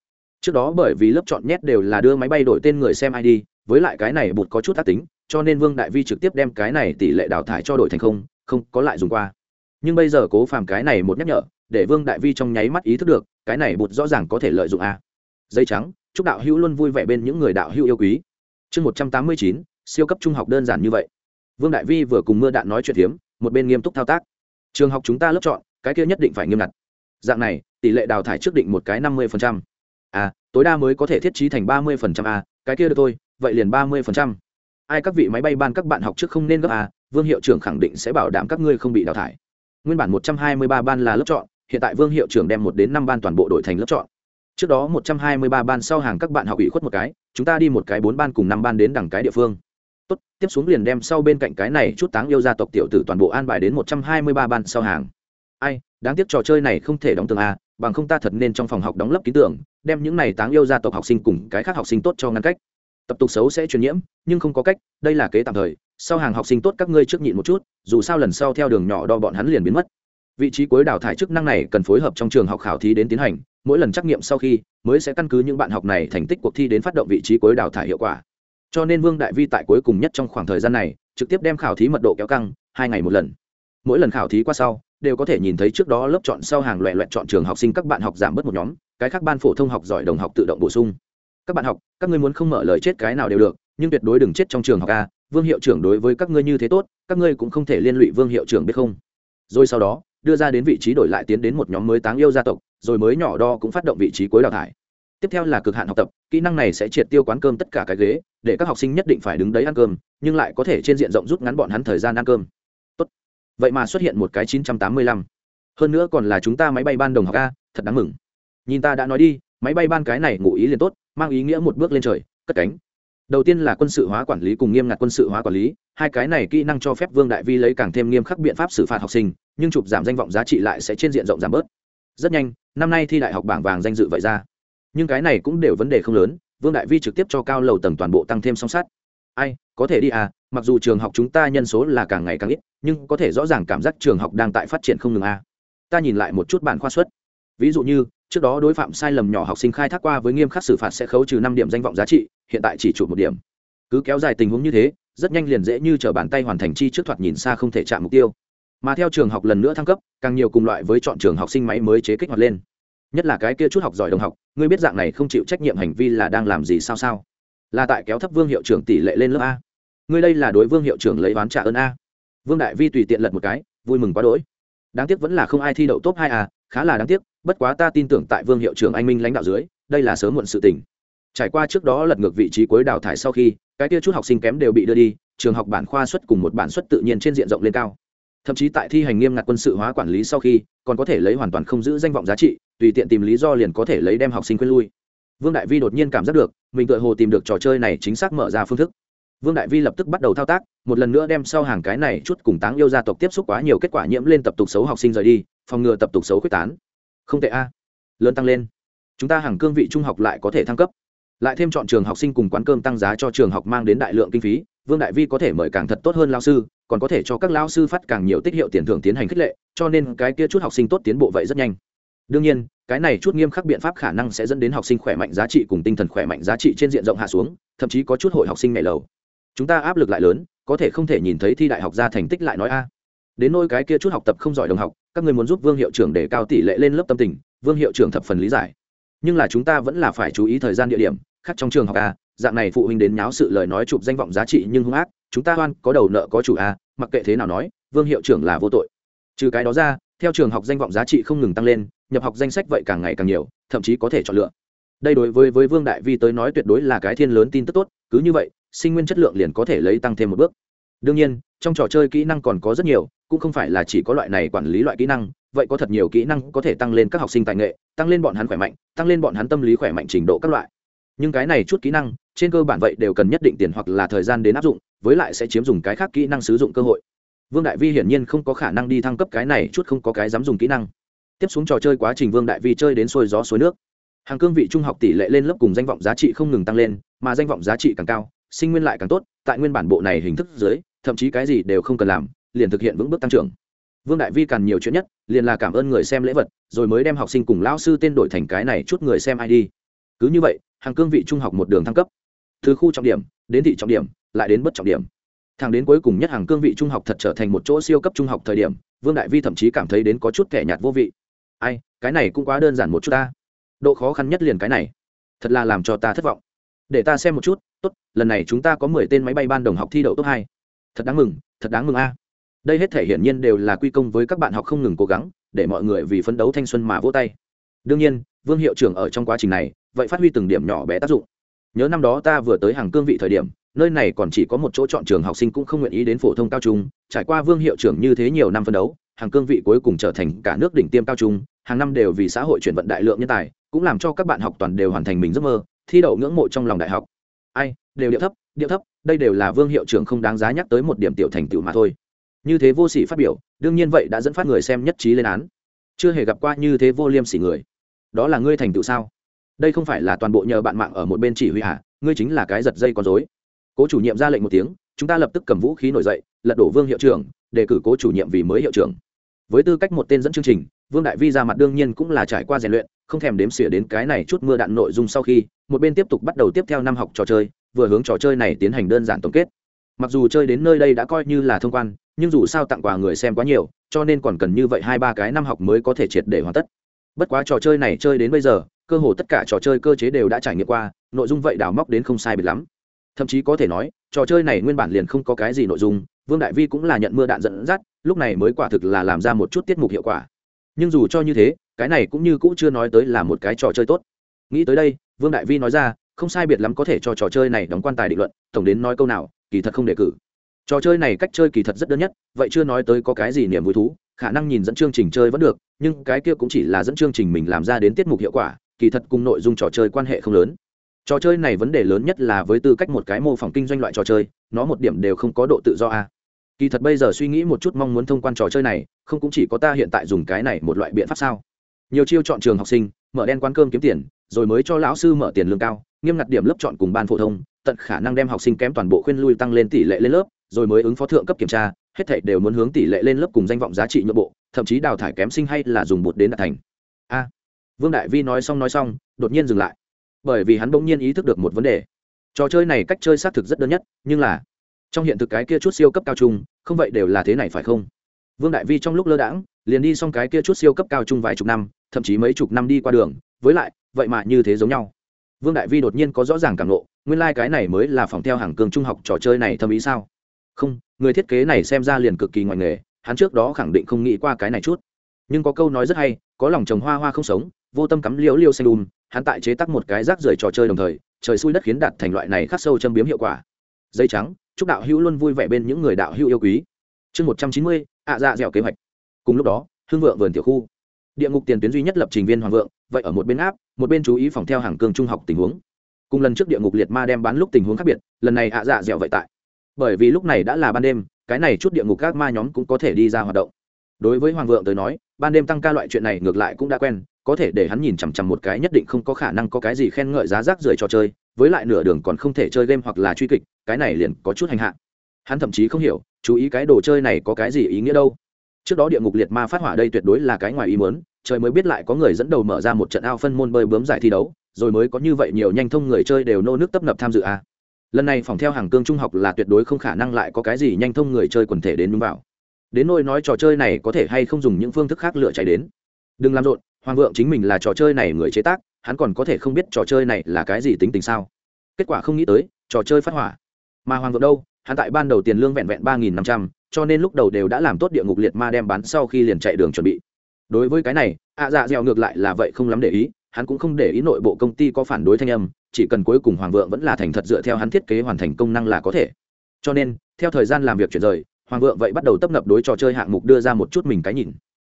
[SPEAKER 1] Trước đó bởi vì lớp chọn nhét đều là đưa máy bay đổi tên người xem id với lại cái này bụt có chút tác tính cho nên vương đại vi trực tiếp đem cái này tỷ lệ đào thải cho đổi thành không không có lại dùng qua. Nhưng bây giờ cố phàm cái này một nhắc nhở, để vương đại vi trong nháy mắt ý thức được, cái này bụt rõ ràng có thể lợi dụng a. Dây trắng, chúc đạo hữu luôn vui vẻ bên những người đạo hữu yêu quý. Chương một trăm tám mươi chín, siêu cấp trung học đơn giản như vậy. Vương đại vi vừa cùng mưa đạn nói chuyện hiếm một bên nghiêm túc thao tác. Trường học chúng ta lớp chọn, cái kia nhất định phải nghiêm ngặt. Dạng này, tỷ lệ đào thải trước định một cái năm mươi à tối đa mới có thể thiết trí thành ba mươi a, cái kia được thôi, vậy liền ba mươi ai các vị máy bay ban các bạn học trước không nên gấp à? vương hiệu trưởng khẳng định sẽ bảo đảm các ngươi không bị đào thải. Nguyên bản một trăm hai mươi ba ban là lớp chọn, hiện tại vương hiệu trưởng đem một đến năm ban toàn bộ đổi thành lớp chọn. Trước đó một trăm hai mươi ba ban sau hàng các bạn học ủy khuất một cái, chúng ta đi một cái bốn ban cùng năm ban đến đẳng cái địa phương. Tốt, tiếp xuống liền đem sau bên cạnh cái này chút táng yêu gia tộc tiểu tử toàn bộ an bài đến một trăm hai mươi ba ban sau hàng. Ai, đáng tiếc trò chơi này không thể đóng tường a bằng không ta thật nên trong phòng học đóng lớp ký tưởng, đem những này táng yêu gia tộc học sinh cùng cái khác học sinh tốt cho ngăn cách tập tục xấu sẽ truyền nhiễm, nhưng không có cách, đây là kế tạm thời, sau hàng học sinh tốt các ngươi trước nhịn một chút, dù sao lần sau theo đường nhỏ đo bọn hắn liền biến mất. Vị trí cuối đào thải chức năng này cần phối hợp trong trường học khảo thí đến tiến hành, mỗi lần trắc nghiệm sau khi, mới sẽ căn cứ những bạn học này thành tích cuộc thi đến phát động vị trí cuối đào thải hiệu quả. Cho nên vương đại vi tại cuối cùng nhất trong khoảng thời gian này, trực tiếp đem khảo thí mật độ kéo căng, hai ngày một lần. Mỗi lần khảo thí qua sau, đều có thể nhìn thấy trước đó lớp chọn sau hàng loẹ loẹt chọn trường học sinh các bạn học giảm bớt một nhóm, cái khác ban phổ thông học giỏi đồng học tự động bổ sung các bạn học, các ngươi muốn không mở lời chết cái nào đều được, nhưng tuyệt đối đừng chết trong trường học a, vương hiệu trưởng đối với các ngươi như thế tốt, các ngươi cũng không thể liên lụy vương hiệu trưởng biết không rồi sau đó, đưa ra đến vị trí đổi lại tiến đến một nhóm mới táng yêu gia tộc, rồi mới nhỏ đo cũng phát động vị trí cuối đào thải tiếp theo là cực hạn học tập, kỹ năng này sẽ triệt tiêu quán cơm tất cả cái ghế, để các học sinh nhất định phải đứng đấy ăn cơm, nhưng lại có thể trên diện rộng rút ngắn bọn hắn thời gian ăn cơm Tốt. vậy mà xuất hiện một cái 985. hơn nữa còn là chúng ta máy bay ban đồng học a, thật đáng mừng nhìn ta đã nói đi máy bay ban cái này ngụ ý liền tốt, mang ý nghĩa một bước lên trời, cất cánh. Đầu tiên là quân sự hóa quản lý cùng nghiêm ngặt quân sự hóa quản lý, hai cái này kỹ năng cho phép vương đại vi lấy càng thêm nghiêm khắc biện pháp xử phạt học sinh, nhưng chụp giảm danh vọng giá trị lại sẽ trên diện rộng giảm bớt. Rất nhanh, năm nay thi đại học bảng vàng danh dự vậy ra. Nhưng cái này cũng đều vấn đề không lớn, vương đại vi trực tiếp cho cao lầu tầng toàn bộ tăng thêm song sát. Ai, có thể đi à mặc dù trường học chúng ta nhân số là càng ngày càng ít, nhưng có thể rõ ràng cảm giác trường học đang tại phát triển không ngừng à. ta nhìn lại một chút bản khoa suất ví dụ như trước đó đối phạm sai lầm nhỏ học sinh khai thác qua với nghiêm khắc xử phạt sẽ khấu trừ năm điểm danh vọng giá trị, hiện tại chỉ chụp một điểm. Cứ kéo dài tình huống như thế, rất nhanh liền dễ như t bàn tay hoàn thành chi trước thoạt nhìn xa không thể chạm mục tiêu. Mà theo trường học lần nữa thăng cấp, càng nhiều cùng loại với chọn trường học sinh máy mới chế kích hoạt lên. Nhất là cái kia chút học giỏi đồng học, ngươi biết dạng này không chịu trách nhiệm hành vi là đang làm gì sao sao? Là tại kéo thấp vương hiệu trưởng tỷ lệ lên lớp a. Ngươi đây là đối vương hiệu trưởng lấy oán trả ơn a. Vương đại vi tùy tiện lật một cái, vui mừng quá đỗi đáng tiếc vẫn là không ai thi đậu top hai a khá là đáng tiếc, bất quá ta tin tưởng tại vương hiệu trưởng anh minh lãnh đạo dưới, đây là sớm muộn sự tình. Trải qua trước đó lật ngược vị trí cuối đào thải sau khi, cái kia chút học sinh kém đều bị đưa đi, trường học bản khoa xuất cùng một bản xuất tự nhiên trên diện rộng lên cao. Thậm chí tại thi hành nghiêm ngặt quân sự hóa quản lý sau khi, còn có thể lấy hoàn toàn không giữ danh vọng giá trị, tùy tiện tìm lý do liền có thể lấy đem học sinh quên lui. Vương đại vi đột nhiên cảm giác được, mình tự hồ tìm được trò chơi này chính xác mở ra phương thức vương đại vi lập tức bắt đầu thao tác, một lần nữa đem sau hàng cái này chút cùng táng yêu gia tộc tiếp xúc quá nhiều kết quả nhiễm lên tập tục xấu học sinh rời đi, phòng ngừa tập tục xấu quyết tán. Không tệ a. Lớn tăng lên. Chúng ta hàng cương vị trung học lại có thể thăng cấp. Lại thêm chọn trường học sinh cùng quán cơm tăng giá cho trường học mang đến đại lượng kinh phí, vương đại vi có thể mời càng thật tốt hơn lao sư, còn có thể cho các lao sư phát càng nhiều tích hiệu tiền thưởng tiến hành khích lệ, cho nên cái kia chút học sinh tốt tiến bộ vậy rất nhanh. Đương nhiên, cái này chút nghiêm khắc biện pháp khả năng sẽ dẫn đến học sinh khỏe mạnh giá trị cùng tinh thần khỏe mạnh giá trị trên diện rộng hạ xuống, thậm chí có chút hội học sinh nhảy lầu chúng ta áp lực lại lớn, có thể không thể nhìn thấy thi đại học ra thành tích lại nói a. Đến nôi cái kia chút học tập không giỏi đồng học, các người muốn giúp vương hiệu trưởng để cao tỷ lệ lên lớp tâm tình, vương hiệu trưởng thập phần lý giải. Nhưng là chúng ta vẫn là phải chú ý thời gian địa điểm, khác trong trường học a, dạng này phụ huynh đến nháo sự lời nói chụp danh vọng giá trị nhưng hung ác, chúng ta hoan, có đầu nợ có chủ a, mặc kệ thế nào nói, vương hiệu trưởng là vô tội. Trừ cái đó ra, theo trường học danh vọng giá trị không ngừng tăng lên, nhập học danh sách vậy càng ngày càng nhiều, thậm chí có thể chọn lựa đây đối với với vương đại vi tới nói tuyệt đối là cái thiên lớn tin tức tốt, cứ như vậy, sinh nguyên chất lượng liền có thể lấy tăng thêm một bước. Đương nhiên, trong trò chơi kỹ năng còn có rất nhiều, cũng không phải là chỉ có loại này quản lý loại kỹ năng, vậy có thật nhiều kỹ năng có thể tăng lên các học sinh tài nghệ, tăng lên bọn hắn khỏe mạnh, tăng lên bọn hắn tâm lý khỏe mạnh trình độ các loại. Nhưng cái này chút kỹ năng, trên cơ bản vậy đều cần nhất định tiền hoặc là thời gian đến áp dụng, với lại sẽ chiếm dùng cái khác kỹ năng sử dụng cơ hội. Vương đại vi hiển nhiên không có khả năng đi thăng cấp cái này chút không có cái dám dùng kỹ năng. Tiếp xuống trò chơi quá trình vương đại vi chơi đến sôi gió suối nước hàng cương vị trung học tỷ lệ lên lớp cùng danh vọng giá trị không ngừng tăng lên, mà danh vọng giá trị càng cao, sinh nguyên lại càng tốt, tại nguyên bản bộ này hình thức dưới, thậm chí cái gì đều không cần làm, liền thực hiện vững bước tăng trưởng. Vương đại vi càng nhiều chuyện nhất, liền là cảm ơn người xem lễ vật, rồi mới đem học sinh cùng lão sư tên đổi thành cái này chút người xem id cứ như vậy, hàng cương vị trung học một đường thăng cấp. Từ khu trọng điểm, đến thị trọng điểm, lại đến bất trọng điểm. Thẳng đến cuối cùng nhất hàng cương vị trung học thật trở thành một chỗ siêu cấp trung học thời điểm, vương đại vi thậm chí cảm thấy đến có chút kẻ nhạt vô vị. Ai, cái này cũng quá đơn giản một chút ta độ khó khăn nhất liền cái này. Thật là làm cho ta thất vọng. Để ta xem một chút, tốt, lần này chúng ta có mười tên máy bay ban đồng học thi đậu top hai. Thật đáng mừng, thật đáng mừng a. Đây hết thể hiển nhiên đều là quy công với các bạn học không ngừng cố gắng, để mọi người vì phấn đấu thanh xuân mà vỗ tay. Đương nhiên, vương hiệu trưởng ở trong quá trình này, vậy phát huy từng điểm nhỏ bé tác dụng. Nhớ năm đó ta vừa tới hàng cương vị thời điểm, nơi này còn chỉ có một chỗ chọn trường học sinh cũng không nguyện ý đến phổ thông cao trung, trải qua vương hiệu trưởng như thế nhiều năm phân đấu, hàng cương vị cuối cùng trở thành cả nước đỉnh tiêm cao trung, hàng năm đều vì xã hội chuyển vận đại lượng nhân tài cũng làm cho các bạn học toàn đều hoàn thành mình giấc mơ, thi đậu ngưỡng mộ trong lòng đại học. Ai, đều điệu thấp điệu thấp, đây đều là vương hiệu trưởng không đáng giá nhắc tới một điểm tiểu thành tựu mà thôi. Như thế vô sỉ phát biểu, đương nhiên vậy đã dẫn phát người xem nhất trí lên án. Chưa hề gặp qua như thế vô liêm sỉ người. Đó là ngươi thành tựu sao? Đây không phải là toàn bộ nhờ bạn mạng ở một bên chỉ huy hạ ngươi chính là cái giật dây con dối cố chủ nhiệm ra lệnh một tiếng, chúng ta lập tức cầm vũ khí nổi dậy, lật đổ vương hiệu trưởng, đề cử cố chủ nhiệm vì mới hiệu trưởng. Với tư cách một tên dẫn chương trình vương đại vi ra mặt đương nhiên cũng là trải qua rèn luyện, không thèm đếm xỉa đến cái này chút mưa đạn nội dung sau khi, một bên tiếp tục bắt đầu tiếp theo năm học trò chơi, vừa hướng trò chơi này tiến hành đơn giản tổng kết. Mặc dù chơi đến nơi đây đã coi như là thông quan, nhưng dù sao tặng quà người xem quá nhiều, cho nên còn cần như vậy hai ba cái năm học mới có thể triệt để hoàn tất. Bất quá trò chơi này chơi đến bây giờ, cơ hồ tất cả trò chơi cơ chế đều đã trải nghiệm qua, nội dung vậy đào móc đến không sai biệt lắm. Thậm chí có thể nói, trò chơi này nguyên bản liền không có cái gì nội dung, vương đại vi cũng là nhận mưa đạn dẫn dắt, lúc này mới quả thực là làm ra một chút tiết mục hiệu quả nhưng dù cho như thế, cái này cũng như cũ chưa nói tới là một cái trò chơi tốt. Nghĩ tới đây, vương đại vi nói ra, không sai biệt lắm có thể cho trò chơi này đóng quan tài định luận, tổng đến nói câu nào, kỳ thật không đề cử. Trò chơi này cách chơi kỳ thật rất đơn nhất, vậy chưa nói tới có cái gì niềm vui thú, khả năng nhìn dẫn chương trình chơi vẫn được, nhưng cái kia cũng chỉ là dẫn chương trình mình làm ra đến tiết mục hiệu quả, kỳ thật cùng nội dung trò chơi quan hệ không lớn. Trò chơi này vấn đề lớn nhất là với tư cách một cái mô phỏng kinh doanh loại trò chơi, nó một điểm đều không có độ tự do a kỳ thật bây giờ suy nghĩ một chút mong muốn thông quan trò chơi này, không cũng chỉ có ta hiện tại dùng cái này một loại biện pháp sao? Nhiều chiêu chọn trường học sinh, mở đen quán cơm kiếm tiền, rồi mới cho lão sư mở tiền lương cao, nghiêm ngặt điểm lớp chọn cùng ban phổ thông, tận khả năng đem học sinh kém toàn bộ khuyên lui tăng lên tỷ lệ lên lớp, rồi mới ứng phó thượng cấp kiểm tra, hết thảy đều muốn hướng tỷ lệ lên lớp cùng danh vọng giá trị nội bộ, thậm chí đào thải kém sinh hay là dùng bột đến đạt thành. A. Vương đại vi nói xong nói xong, đột nhiên dừng lại. Bởi vì hắn bỗng nhiên ý thức được một vấn đề. Trò chơi này cách chơi xác thực rất đơn nhất, nhưng là trong hiện thực cái kia chút siêu cấp cao trung không vậy đều là thế này phải không? Vương đại vi trong lúc lơ đãng, liền đi xong cái kia chút siêu cấp cao trung vài chục năm, thậm chí mấy chục năm đi qua đường, với lại, vậy mà như thế giống nhau. Vương đại vi đột nhiên có rõ ràng cảm nộ nguyên lai、like、cái này mới là phòng theo hàng cường trung học trò chơi này thâm ý sao? Không, người thiết kế này xem ra liền cực kỳ ngoài nghề, hắn trước đó khẳng định không nghĩ qua cái này chút. Nhưng có câu nói rất hay, có lòng trồng hoa hoa không sống, vô tâm cắm liễu liêu xanh đùm, hắn tại chế tắc một cái rác rưởi trò chơi đồng thời, trời xui đất khiến đạt thành loại này khắc sâu châm biếm hiệu quả. Dây trắng chúc đạo hữu luôn vui vẻ bên những người đạo hữu yêu quý. Chương một trăm chín mươi, ạ dạ dẻo kế hoạch. Cùng lúc đó hương vượng vườn tiểu khu. Địa ngục tiền tuyến duy nhất lập trình viên hoàng vượng, vậy ở một bên áp, một bên chú ý phòng theo hàng cương trung học tình huống. Cùng lần trước địa ngục liệt ma đem bán lúc tình huống khác biệt, lần này ạ dạ dẻo vậy tại. Bởi vì lúc này đã là ban đêm, cái này chút địa ngục các ma nhóm cũng có thể đi ra hoạt động. Đối với hoàng vượng tới nói, ban đêm tăng ca loại chuyện này ngược lại cũng đã quen, có thể để hắn nhìn chằm chằm một cái nhất định không có khả năng có cái gì khen ngợi giá rác rưởi cho chơi với lại nửa đường còn không thể chơi game hoặc là truy kịch, cái này liền có chút hành hạ. Hắn thậm chí không hiểu, chú ý cái đồ chơi này có cái gì ý nghĩa đâu. Trước đó địa ngục liệt ma phát hỏa đây tuyệt đối là cái ngoài ý muốn, trời mới biết lại có người dẫn đầu mở ra một trận ao phân môn bơi bướm giải thi đấu, rồi mới có như vậy nhiều nhanh thông người chơi đều nô nước tấp nập tham dự a lần này phòng theo hàng cương trung học là tuyệt đối không khả năng lại có cái gì nhanh thông người chơi quần thể đến đúng vào. Đến nôi nói trò chơi này có thể hay không dùng những phương thức khác lựa chạy đến. Đừng làm rộn, hoàng vượng chính mình là trò chơi này người chế tác hắn còn có thể không biết trò chơi này là cái gì tính tình sao? Kết quả không nghĩ tới, trò chơi phát hỏa. Mà hoàng vượng đâu? Hắn tại ban đầu tiền lương vẹn vẹn ba nghìn năm trăm, cho nên lúc đầu đều đã làm tốt địa ngục liệt ma đem bán sau khi liền chạy đường chuẩn bị. Đối với cái này, ạ dạ dẻo ngược lại là vậy không lắm để ý, hắn cũng không để ý nội bộ công ty có phản đối thanh âm, chỉ cần cuối cùng hoàng vượng vẫn là thành thật dựa theo hắn thiết kế hoàn thành công năng là có thể. Cho nên, theo thời gian làm việc chuyển rời, hoàng vượng vậy bắt đầu tấp nập đối trò chơi hạng mục đưa ra một chút mình cái nhìn.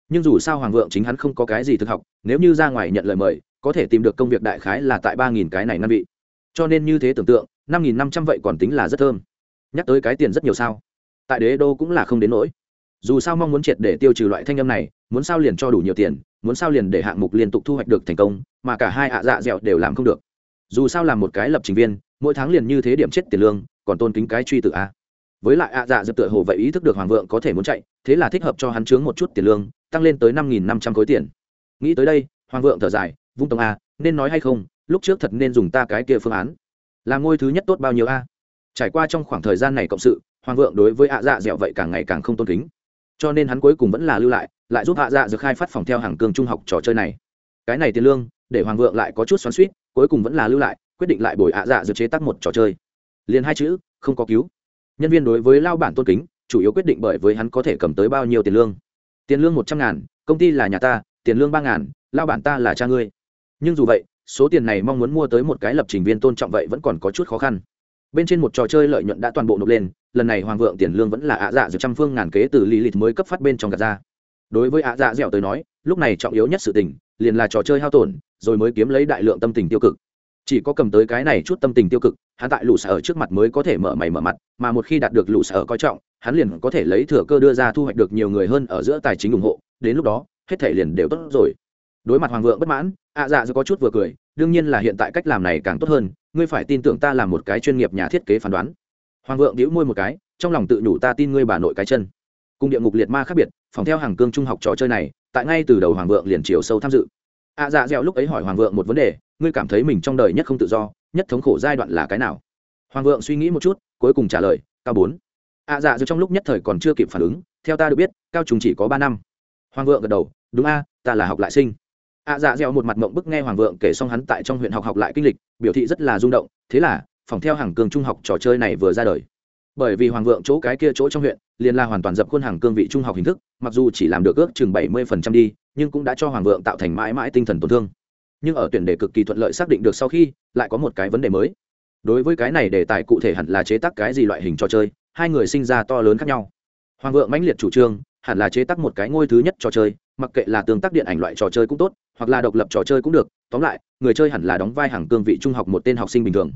[SPEAKER 1] Nhưng dù sao hoàng vượng chính hắn không có cái gì thực học, nếu như ra ngoài nhận lời mời có thể tìm được công việc đại khái là tại ba nghìn cái này năm vị. Cho nên như thế tưởng tượng, năm nghìn năm trăm vậy còn tính là rất thơm. Nhắc tới cái tiền rất nhiều sao. Tại đế đô cũng là không đến nỗi. Dù sao mong muốn triệt để tiêu trừ loại thanh âm này, muốn sao liền cho đủ nhiều tiền, muốn sao liền để hạng mục liên tục thu hoạch được thành công, mà cả hai ạ dạ dẹo đều làm không được. Dù sao làm một cái lập trình viên, mỗi tháng liền như thế điểm chết tiền lương, còn tôn kính cái truy tự a. Với lại ạ dạ dẹo tựa hồ vậy ý thức được hoàng vượng có thể muốn chạy, thế là thích hợp cho hắn chướng một chút tiền lương, tăng lên tới năm nghìn năm trăm khối tiền. Nghĩ tới đây, hoàng vượng thở dài vung tông a, nên nói hay không, lúc trước thật nên dùng ta cái kia phương án. Là ngôi thứ nhất tốt bao nhiêu a? Trải qua trong khoảng thời gian này cộng sự, hoàng vượng đối với ạ dạ dẻo vậy càng ngày càng không tôn kính. Cho nên hắn cuối cùng vẫn là lưu lại lại giúp ạ dạ dẻo khai phát phòng theo hàng cương trung học trò chơi này. Cái này tiền lương, để hoàng vượng lại có chút xoắn suýt cuối cùng vẫn là lưu lại, quyết định lại bồi ạ dạ dẻo chế tác một trò chơi. Liền hai chữ, không có cứu. Nhân viên đối với lao bản tôn kính, chủ yếu quyết định bởi với hắn có thể cầm tới bao nhiêu tiền lương. Tiền lương một trăm ngàn, công ty là nhà ta, tiền lương ba ngàn, lao bản ta là cha ngươi nhưng dù vậy, số tiền này mong muốn mua tới một cái lập trình viên tôn trọng vậy vẫn còn có chút khó khăn. Bên trên một trò chơi lợi nhuận đã toàn bộ nộp lên, lần này hoàng vượng tiền lương vẫn là ạ dạ giữa trăm phương ngàn kế từ lì lịt mới cấp phát bên trong gạt ra. Đối với ạ dạ dẻo tới nói, lúc này trọng yếu nhất sự tình, liền là trò chơi hao tổn, rồi mới kiếm lấy đại lượng tâm tình tiêu cực. Chỉ có cầm tới cái này chút tâm tình tiêu cực, hắn tại lũ sở trước mặt mới có thể mở mày mở mặt, mà một khi đạt được lũ sở coi trọng, hắn liền có thể lấy thừa cơ đưa ra thu hoạch được nhiều người hơn ở giữa tài chính ủng hộ, đến lúc đó, hết thể liền đều tốt rồi. Đối mặt hoàng vượng bất mãn ạ dạ dù có chút vừa cười, đương nhiên là hiện tại cách làm này càng tốt hơn, ngươi phải tin tưởng ta là một cái chuyên nghiệp nhà thiết kế phán đoán. Hoàng vượng đĩu môi một cái, trong lòng tự nhủ ta tin ngươi bà nội cái chân. Cùng địa ngục liệt ma khác biệt, phòng theo hàng cương trung học trò chơi này, tại ngay từ đầu hoàng vượng liền chiều sâu tham dự. ạ dạ dẻo lúc ấy hỏi hoàng vượng một vấn đề, ngươi cảm thấy mình trong đời nhất không tự do, nhất thống khổ giai đoạn là cái nào? Hoàng vượng suy nghĩ một chút, cuối cùng trả lời, cao bốn. ạ dạ dù trong lúc nhất thời còn chưa kịp phản ứng, theo ta được biết, cao trùng chỉ có ba năm. Hoàng vượng gật đầu, đúng a, ta là học lại sinh ạ dạ dẻo một mặt mộng bức nghe hoàng vượng kể xong hắn tại trong huyện học học lại kinh lịch, biểu thị rất là rung động, thế là, phòng theo hàng cường trung học trò chơi này vừa ra đời. Bởi vì hoàng vượng chỗ cái kia chỗ trong huyện, liền là hoàn toàn dập khuôn hàng cương vị trung học hình thức, mặc dù chỉ làm được ước chừng bảy mươi phần trăm đi, nhưng cũng đã cho hoàng vượng tạo thành mãi mãi tinh thần tổn thương. Nhưng ở tuyển đề cực kỳ thuận lợi xác định được sau khi, lại có một cái vấn đề mới. Đối với cái này đề tài cụ thể hẳn là chế tác cái gì loại hình trò chơi, hai người sinh ra to lớn khác nhau. Hoàng vượng mãnh liệt chủ trương, hẳn là chế tác một cái ngôi thứ nhất trò chơi, mặc kệ là tương tác điện ảnh loại trò chơi cũng tốt hoặc là độc lập trò chơi cũng được, tóm lại, người chơi hẳn là đóng vai hàng cương vị trung học một tên học sinh bình thường.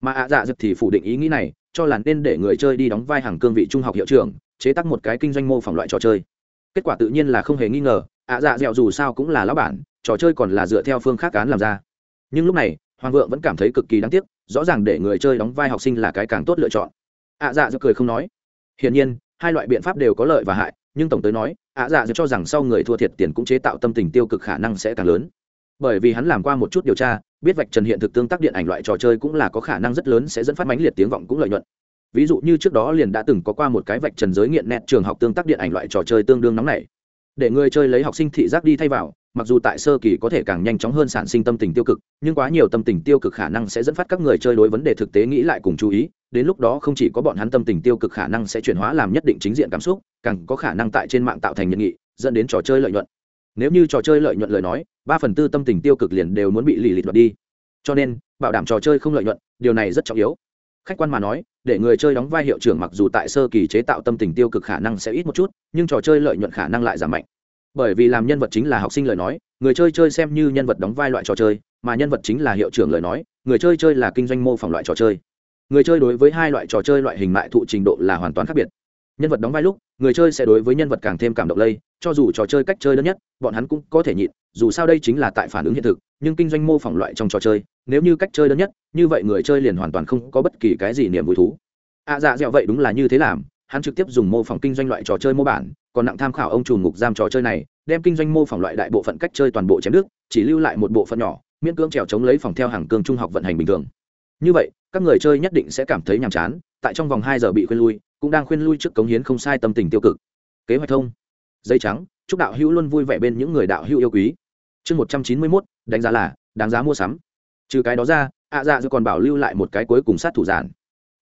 [SPEAKER 1] Mà ạ dạ dập thì phủ định ý nghĩ này, cho là nên để người chơi đi đóng vai hàng cương vị trung học hiệu trưởng, chế tác một cái kinh doanh mô phỏng loại trò chơi. Kết quả tự nhiên là không hề nghi ngờ, ạ dạ dẹo dù sao cũng là lão bản, trò chơi còn là dựa theo phương khác cán làm ra. Nhưng lúc này, hoàng vượng vẫn cảm thấy cực kỳ đáng tiếc, rõ ràng để người chơi đóng vai học sinh là cái càng tốt lựa chọn. ạ dạ dẹo cười không nói. Hiển nhiên, hai loại biện pháp đều có lợi và hại nhưng tổng tới nói, ạ dạ dẹo cho rằng sau người thua thiệt tiền cũng chế tạo tâm tình tiêu cực khả năng sẽ càng lớn. Bởi vì hắn làm qua một chút điều tra, biết vạch trần hiện thực tương tác điện ảnh loại trò chơi cũng là có khả năng rất lớn sẽ dẫn phát mãnh liệt tiếng vọng cũng lợi nhuận. Ví dụ như trước đó liền đã từng có qua một cái vạch trần giới nghiện nét trường học tương tác điện ảnh loại trò chơi tương đương nóng này. Để người chơi lấy học sinh thị giác đi thay vào, mặc dù tại sơ kỳ có thể càng nhanh chóng hơn sản sinh tâm tình tiêu cực, nhưng quá nhiều tâm tình tiêu cực khả năng sẽ dẫn phát các người chơi đối vấn đề thực tế nghĩ lại cùng chú ý đến lúc đó không chỉ có bọn hắn tâm tình tiêu cực khả năng sẽ chuyển hóa làm nhất định chính diện cảm xúc, càng có khả năng tại trên mạng tạo thành nhận nghị, dẫn đến trò chơi lợi nhuận. Nếu như trò chơi lợi nhuận lời nói, ba phần tư tâm tình tiêu cực liền đều muốn bị lì lịt đoạt đi. Cho nên, bảo đảm trò chơi không lợi nhuận, điều này rất trọng yếu. Khách quan mà nói, để người chơi đóng vai hiệu trưởng mặc dù tại sơ kỳ chế tạo tâm tình tiêu cực khả năng sẽ ít một chút, nhưng trò chơi lợi nhuận khả năng lại giảm mạnh. Bởi vì làm nhân vật chính là học sinh lời nói, người chơi chơi xem như nhân vật đóng vai loại trò chơi, mà nhân vật chính là hiệu trưởng lời nói, người chơi chơi là kinh doanh mô phỏng loại trò chơi người chơi đối với hai loại trò chơi loại hình mại thụ trình độ là hoàn toàn khác biệt. Nhân vật đóng vai lúc, người chơi sẽ đối với nhân vật càng thêm cảm động lây, cho dù trò chơi cách chơi đơn nhất, bọn hắn cũng có thể nhịn, dù sao đây chính là tại phản ứng hiện thực, nhưng kinh doanh mô phỏng loại trong trò chơi, nếu như cách chơi đơn nhất, như vậy người chơi liền hoàn toàn không có bất kỳ cái gì niềm vui thú. À dạ dẹo vậy đúng là như thế làm, hắn trực tiếp dùng mô phỏng kinh doanh loại trò chơi mô bản, còn nặng tham khảo ông trùm ngục giam trò chơi này, đem kinh doanh mô phỏng loại đại bộ phận cách chơi toàn bộ chém nước chỉ lưu lại một bộ phận nhỏ, miễn cưỡng trèo chống lấy phòng theo hàng cương trung học vận hành bình thường như vậy, các người chơi nhất định sẽ cảm thấy nhàm chán, tại trong vòng hai giờ bị khuyên lui, cũng đang khuyên lui trước cống hiến không sai tâm tình tiêu cực. Kế hoạch thông. Dây trắng, chúc đạo hữu luôn vui vẻ bên những người đạo hữu yêu quý. Chương một trăm chín mươi mốt, đánh giá là, đáng giá mua sắm. Trừ cái đó ra, ạ dạ giờ còn bảo lưu lại một cái cuối cùng sát thủ giản.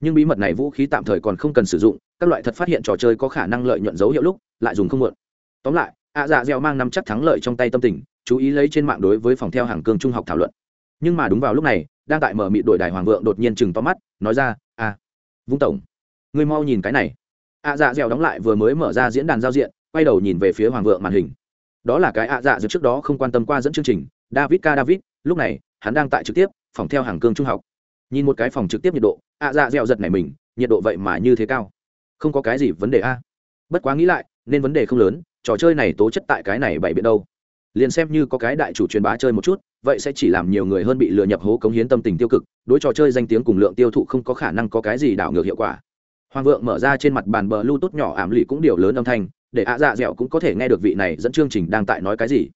[SPEAKER 1] Nhưng bí mật này vũ khí tạm thời còn không cần sử dụng, các loại thật phát hiện trò chơi có khả năng lợi nhuận dấu hiệu lúc, lại dùng không mượn. Tóm lại, ạ dạ gieo mang năm chắc thắng lợi trong tay tâm tình, chú ý lấy trên mạng đối với phòng theo hàng cương trung học thảo luận. Nhưng mà đúng vào lúc này đang tại mở mịt đổi đài hoàng vượng đột nhiên chừng to mắt, nói ra à vung tổng, ngươi mau nhìn cái này. Ạ dạ dẻo đóng lại vừa mới mở ra diễn đàn giao diện, quay đầu nhìn về phía hoàng vượng màn hình. Đó là cái ạ dạ dẻo trước đó không quan tâm qua dẫn chương trình, david k. David, lúc này, hắn đang tại trực tiếp, phòng theo hàng cương trung học. Nhìn một cái phòng trực tiếp nhiệt độ ạ dạ dẻo giật này mình, nhiệt độ vậy mà như thế cao. Không có cái gì vấn đề a. Bất quá nghĩ lại, nên vấn đề không lớn, trò chơi này tố chất tại cái này bày biện đâu liền xem như có cái đại chủ truyền bá chơi một chút, vậy sẽ chỉ làm nhiều người hơn bị lừa nhập hố cống hiến tâm tình tiêu cực, đối trò chơi danh tiếng cùng lượng tiêu thụ không có khả năng có cái gì đảo ngược hiệu quả. Hoàng vượng mở ra trên mặt bàn bờ lưu tốt nhỏ ảm lì cũng điều lớn âm thanh, để ạ dạ dẻo cũng có thể nghe được vị này dẫn chương trình đang tại nói cái gì.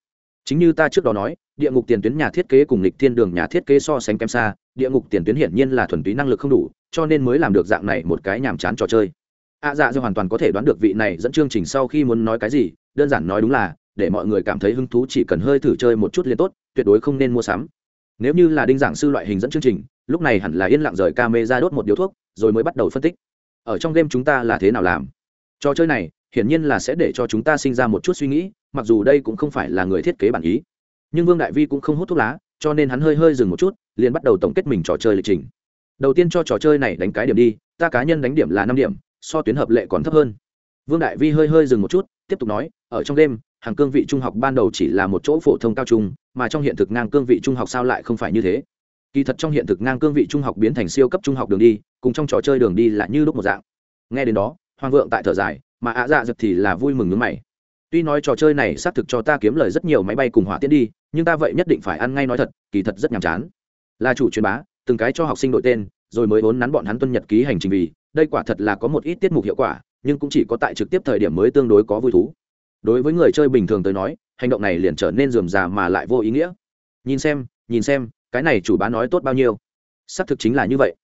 [SPEAKER 1] Chính như ta trước đó nói, địa ngục tiền tuyến nhà thiết kế cùng lịch thiên đường nhà thiết kế so sánh kém xa, địa ngục tiền tuyến hiển nhiên là thuần túy năng lực không đủ, cho nên mới làm được dạng này một cái nhàm chán trò chơi. Ạ dạ dẻo hoàn toàn có thể đoán được vị này dẫn chương trình sau khi muốn nói cái gì, đơn giản nói đúng là để mọi người cảm thấy hứng thú chỉ cần hơi thử chơi một chút liền tốt, tuyệt đối không nên mua sắm. Nếu như là đinh giảng sư loại hình dẫn chương trình, lúc này hẳn là yên lặng rời ca mê ra đốt một điếu thuốc, rồi mới bắt đầu phân tích. Ở trong game chúng ta là thế nào làm? Trò chơi này, hiển nhiên là sẽ để cho chúng ta sinh ra một chút suy nghĩ, mặc dù đây cũng không phải là người thiết kế bản ý. Nhưng vương đại vi cũng không hút thuốc lá, cho nên hắn hơi hơi dừng một chút, liền bắt đầu tổng kết mình trò chơi lịch trình. Đầu tiên cho trò chơi này đánh cái điểm đi, ta cá nhân đánh điểm là năm điểm, so tuyến hợp lệ còn thấp hơn. Vương đại vi hơi hơi dừng một chút, tiếp tục nói, ở trong đêm hàng cương vị trung học ban đầu chỉ là một chỗ phổ thông cao trung, mà trong hiện thực ngang cương vị trung học sao lại không phải như thế. Kỳ thật trong hiện thực ngang cương vị trung học biến thành siêu cấp trung học đường đi, cùng trong trò chơi đường đi là như lúc một dạng. Nghe đến đó, hoàng vượng tại thở dài, mà ạ dạ giật thì là vui mừng nước mày. Tuy nói trò chơi này xác thực cho ta kiếm lời rất nhiều máy bay cùng hỏa tiễn đi, nhưng ta vậy nhất định phải ăn ngay nói thật, kỳ thật rất nhàm chán. Là chủ truyền bá, từng cái cho học sinh đội tên, rồi mới vốn nắn bọn hắn tuân nhật ký hành trình vì, đây quả thật là có một ít tiết mục hiệu quả, nhưng cũng chỉ có tại trực tiếp thời điểm mới tương đối có vui thú đối với người chơi bình thường tới nói, hành động này liền trở nên rườm rà mà lại vô ý nghĩa. Nhìn xem nhìn xem, cái này chủ bá nói tốt bao nhiêu. Xác thực chính là như vậy.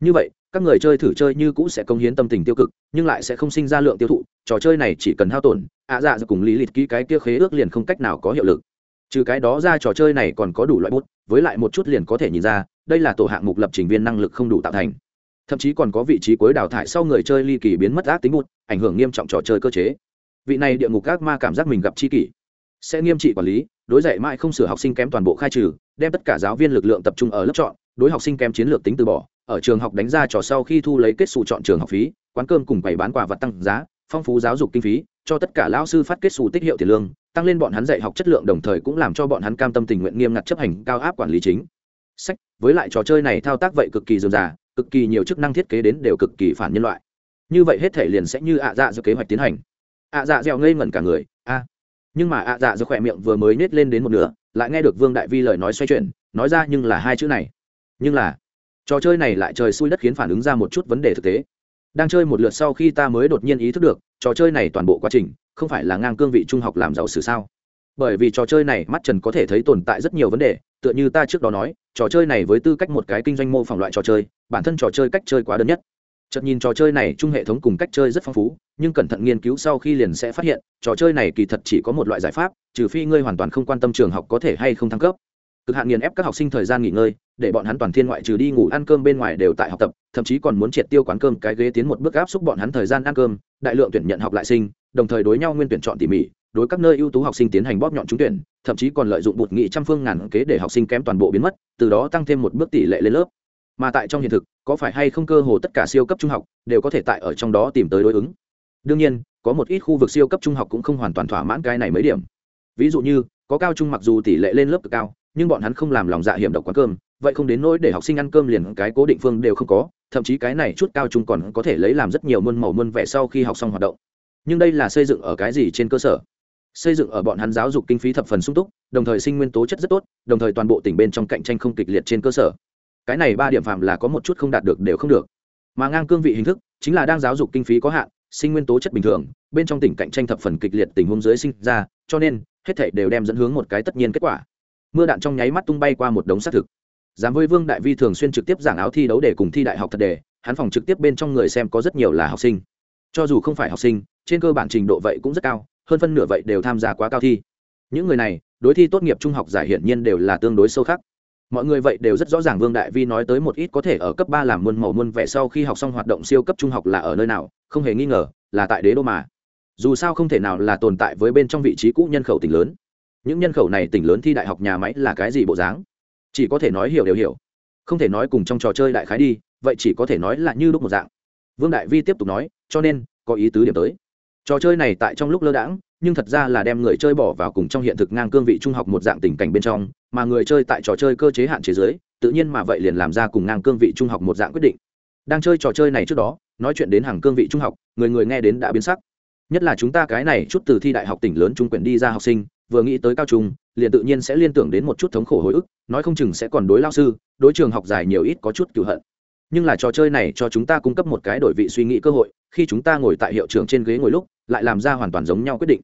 [SPEAKER 1] Như vậy, các người chơi thử chơi như cũ sẽ công hiến tâm tình tiêu cực, nhưng lại sẽ không sinh ra lượng tiêu thụ, trò chơi này chỉ cần hao tổn, ạ dạ, dạ cùng lý lịch ký cái kia khế ước liền không cách nào có hiệu lực. Trừ cái đó ra trò chơi này còn có đủ loại bút, với lại một chút liền có thể nhìn ra, đây là tổ hạng mục lập trình viên năng lực không đủ tạo thành. Thậm chí còn có vị trí cuối đào thải sau người chơi ly kỳ biến mất ác tính bút, ảnh hưởng nghiêm trọng trò chơi cơ chế vị này địa ngục các ma cảm giác mình gặp chi kỷ. Sẽ nghiêm trị quản lý, đối dạy mãi không sửa học sinh kém toàn bộ khai trừ, đem tất cả giáo viên lực lượng tập trung ở lớp chọn, đối học sinh kém chiến lược tính từ bỏ, ở trường học đánh ra trò sau khi thu lấy kết xù chọn trường học phí, quán cơm cùng bày bán quà vật tăng giá, phong phú giáo dục kinh phí, cho tất cả lão sư phát kết xù tích hiệu tiền lương, tăng lên bọn hắn dạy học chất lượng đồng thời cũng làm cho bọn hắn cam tâm tình nguyện nghiêm ngặt chấp hành cao áp quản lý chính. Sách, với lại trò chơi này thao tác vậy cực kỳ dườm già, cực kỳ nhiều chức năng thiết kế đến đều cực kỳ phản nhân loại. Như vậy hết thể liền sẽ như ạ dạ dự kế hoạch tiến hành ạ dạ dẻo ngây ngẩn cả người, a. Nhưng mà ạ dạ dẻo khỏe miệng vừa mới nết lên đến một nửa, lại nghe được vương đại vi lời nói xoay chuyển, nói ra nhưng là hai chữ này. Nhưng là, trò chơi này lại trời xui đất khiến phản ứng ra một chút vấn đề thực tế. Đang chơi một lượt sau khi ta mới đột nhiên ý thức được, trò chơi này toàn bộ quá trình, không phải là ngang cương vị trung học làm giàu sử sao? Bởi vì trò chơi này mắt trần có thể thấy tồn tại rất nhiều vấn đề, tựa như ta trước đó nói, trò chơi này với tư cách một cái kinh doanh mô phỏng loại trò chơi, bản thân trò chơi cách chơi quá đơn nhất chợt nhìn trò chơi này chung hệ thống cùng cách chơi rất phong phú, nhưng cẩn thận nghiên cứu sau khi liền sẽ phát hiện, trò chơi này kỳ thật chỉ có một loại giải pháp, trừ phi ngươi hoàn toàn không quan tâm trường học có thể hay không thăng cấp. Cực hạn nghiền ép các học sinh thời gian nghỉ ngơi, để bọn hắn toàn thiên ngoại trừ đi ngủ ăn cơm bên ngoài đều tại học tập, thậm chí còn muốn triệt tiêu quán cơm cái ghế tiến một bước áp xúc bọn hắn thời gian ăn cơm, đại lượng tuyển nhận học lại sinh, đồng thời đối nhau nguyên tuyển chọn tỉ mỉ, đối các nơi ưu tú học sinh tiến hành bóp nhọn trúng tuyển, thậm chí còn lợi dụng bụt nghị trăm phương ngàn kế để học sinh kém toàn bộ biến mất, từ đó tăng thêm một bước tỷ lệ lên lớp mà tại trong hiện thực, có phải hay không cơ hồ tất cả siêu cấp trung học đều có thể tại ở trong đó tìm tới đối ứng? Đương nhiên, có một ít khu vực siêu cấp trung học cũng không hoàn toàn thỏa mãn cái này mấy điểm. Ví dụ như, có cao trung mặc dù tỷ lệ lên lớp cực cao, nhưng bọn hắn không làm lòng dạ hiểm độc quán cơm, vậy không đến nỗi để học sinh ăn cơm liền cái cố định phương đều không có, thậm chí cái này chút cao trung còn có thể lấy làm rất nhiều muôn màu muôn vẻ sau khi học xong hoạt động. Nhưng đây là xây dựng ở cái gì trên cơ sở? Xây dựng ở bọn hắn giáo dục kinh phí thập phần sung túc, đồng thời sinh nguyên tố chất rất tốt, đồng thời toàn bộ tỉnh bên trong cạnh tranh không kịch liệt trên cơ sở cái này ba điểm phạm là có một chút không đạt được đều không được. Mà ngang cương vị hình thức, chính là đang giáo dục kinh phí có hạn, sinh nguyên tố chất bình thường, bên trong tỉnh cạnh tranh thập phần kịch liệt tình huống dưới sinh ra, cho nên, hết thảy đều đem dẫn hướng một cái tất nhiên kết quả. Mưa đạn trong nháy mắt tung bay qua một đống xác thực. Giám với vương đại vi thường xuyên trực tiếp giảng áo thi đấu để cùng thi đại học thật đề, hắn phòng trực tiếp bên trong người xem có rất nhiều là học sinh. Cho dù không phải học sinh, trên cơ bản trình độ vậy cũng rất cao, hơn phân nửa vậy đều tham gia quá cao thi. Những người này, đối thi tốt nghiệp trung học giải hiển nhiên đều là tương đối sâu khắc mọi người vậy đều rất rõ ràng vương đại vi nói tới một ít có thể ở cấp ba làm muôn màu muôn vẻ sau khi học xong hoạt động siêu cấp trung học là ở nơi nào, không hề nghi ngờ, là tại đế đô mà. Dù sao không thể nào là tồn tại với bên trong vị trí cũ nhân khẩu tỉnh lớn. Những nhân khẩu này tỉnh lớn thi đại học nhà máy là cái gì bộ dáng? Chỉ có thể nói hiểu đều hiểu. Không thể nói cùng trong trò chơi đại khái đi, vậy chỉ có thể nói là như lúc một dạng. Vương đại vi tiếp tục nói, cho nên, có ý tứ điểm tới. Trò chơi này tại trong lúc lơ đãng nhưng thật ra là đem người chơi bỏ vào cùng trong hiện thực ngang cương vị trung học một dạng tình cảnh bên trong, mà người chơi tại trò chơi cơ chế hạn chế giới tự nhiên mà vậy liền làm ra cùng ngang cương vị trung học một dạng quyết định. Đang chơi trò chơi này trước đó, nói chuyện đến hàng cương vị trung học, người người nghe đến đã biến sắc. Nhất là chúng ta cái này chút từ thi đại học tỉnh lớn trung quyển đi ra học sinh, vừa nghĩ tới cao trung, liền tự nhiên sẽ liên tưởng đến một chút thống khổ hồi ức, nói không chừng sẽ còn đối lao sư, đối trường học dài nhiều ít có chút cựu hận nhưng là trò chơi này cho chúng ta cung cấp một cái đổi vị suy nghĩ cơ hội, khi chúng ta ngồi tại hiệu trưởng trên ghế ngồi lúc, lại làm ra hoàn toàn giống nhau quyết định.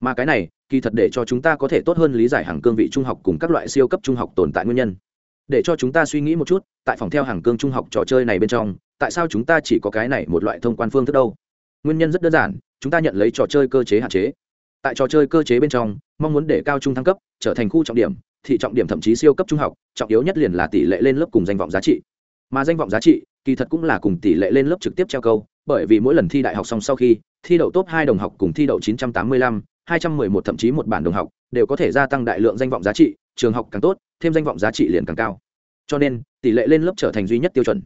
[SPEAKER 1] Mà cái này, kỳ thật để cho chúng ta có thể tốt hơn lý giải hàng cương vị trung học cùng các loại siêu cấp trung học tồn tại nguyên nhân. Để cho chúng ta suy nghĩ một chút, tại phòng theo hàng cương trung học trò chơi này bên trong, tại sao chúng ta chỉ có cái này một loại thông quan phương thức đâu? Nguyên nhân rất đơn giản, chúng ta nhận lấy trò chơi cơ chế hạn chế. Tại trò chơi cơ chế bên trong, mong muốn để cao trung thăng cấp, trở thành khu trọng điểm, thị trọng điểm thậm chí siêu cấp trung học, trọng yếu nhất liền là tỷ lệ lên lớp cùng danh vọng giá trị mà danh vọng giá trị kỳ thật cũng là cùng tỷ lệ lên lớp trực tiếp treo câu bởi vì mỗi lần thi đại học xong sau khi thi đậu top hai đồng học cùng thi đậu 985, 211 thậm chí một bản đồng học đều có thể gia tăng đại lượng danh vọng giá trị trường học càng tốt thêm danh vọng giá trị liền càng cao. Cho nên tỷ lệ lên lớp trở thành duy nhất tiêu chuẩn.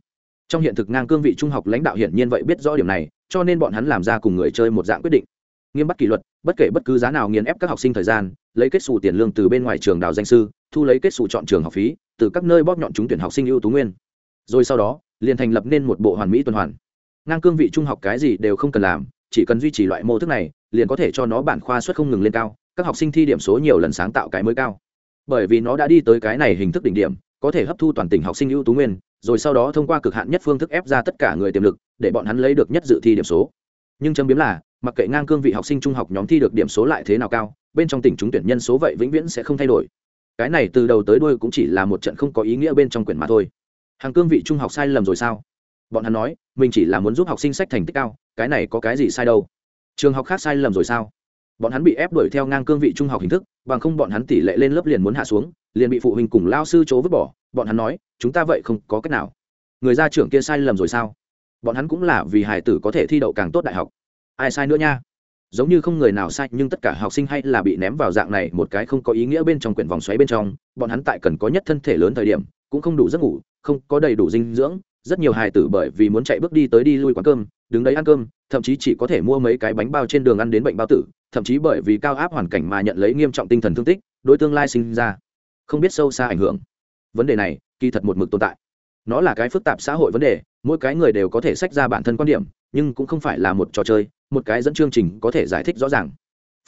[SPEAKER 1] Trong hiện thực ngang cương vị trung học lãnh đạo hiển nhiên vậy biết rõ điểm này cho nên bọn hắn làm ra cùng người chơi một dạng quyết định. Nghiêm bắt kỷ luật bất kể bất cứ giá nào nghiền ép các học sinh thời gian lấy kết xù tiền lương từ bên ngoài trường đào danh sư thu lấy kết xù chọn trường học phí từ các nơi bóp nhọn trúng tuyển học sinh ưu tú nguyên rồi sau đó, liền thành lập nên một bộ hoàn mỹ tuần hoàn. Ngang cương vị trung học cái gì đều không cần làm, chỉ cần duy trì loại mô thức này, liền có thể cho nó bản khoa suất không ngừng lên cao, các học sinh thi điểm số nhiều lần sáng tạo cái mới cao. Bởi vì nó đã đi tới cái này hình thức đỉnh điểm, có thể hấp thu toàn tỉnh học sinh ưu tú nguyên, rồi sau đó thông qua cực hạn nhất phương thức ép ra tất cả người tiềm lực, để bọn hắn lấy được nhất dự thi điểm số. Nhưng chấm biếm là, mặc kệ ngang cương vị học sinh trung học nhóm thi được điểm số lại thế nào cao, bên trong tỉnh trúng tuyển nhân số vậy vĩnh viễn sẽ không thay đổi. Cái này từ đầu tới đuôi cũng chỉ là một trận không có ý nghĩa bên trong quyển mà thôi hàng cương vị trung học sai lầm rồi sao? Bọn hắn nói, mình chỉ là muốn giúp học sinh sách thành tích cao, cái này có cái gì sai đâu? Trường học khác sai lầm rồi sao? Bọn hắn bị ép đuổi theo ngang cương vị trung học hình thức, bằng không bọn hắn tỷ lệ lên lớp liền muốn hạ xuống, liền bị phụ huynh cùng lao sư chỗ vứt bỏ. Bọn hắn nói, chúng ta vậy không có cách nào. Người gia trưởng kia sai lầm rồi sao? Bọn hắn cũng là vì hải tử có thể thi đậu càng tốt đại học. Ai sai nữa nha? Giống như không người nào sai, nhưng tất cả học sinh hay là bị ném vào dạng này, một cái không có ý nghĩa bên trong quyển vòng xoáy bên trong. Bọn hắn tại cần có nhất thân thể lớn thời điểm, cũng không đủ giấc ngủ không có đầy đủ dinh dưỡng, rất nhiều hài tử bởi vì muốn chạy bước đi tới đi lui quán cơm, đứng đấy ăn cơm, thậm chí chỉ có thể mua mấy cái bánh bao trên đường ăn đến bệnh bao tử, thậm chí bởi vì cao áp hoàn cảnh mà nhận lấy nghiêm trọng tinh thần thương tích, đối tương lai sinh ra. Không biết sâu xa ảnh hưởng. Vấn đề này, kỳ thật một mực tồn tại. Nó là cái phức tạp xã hội vấn đề, mỗi cái người đều có thể sách ra bản thân quan điểm, nhưng cũng không phải là một trò chơi, một cái dẫn chương trình có thể giải thích rõ ràng.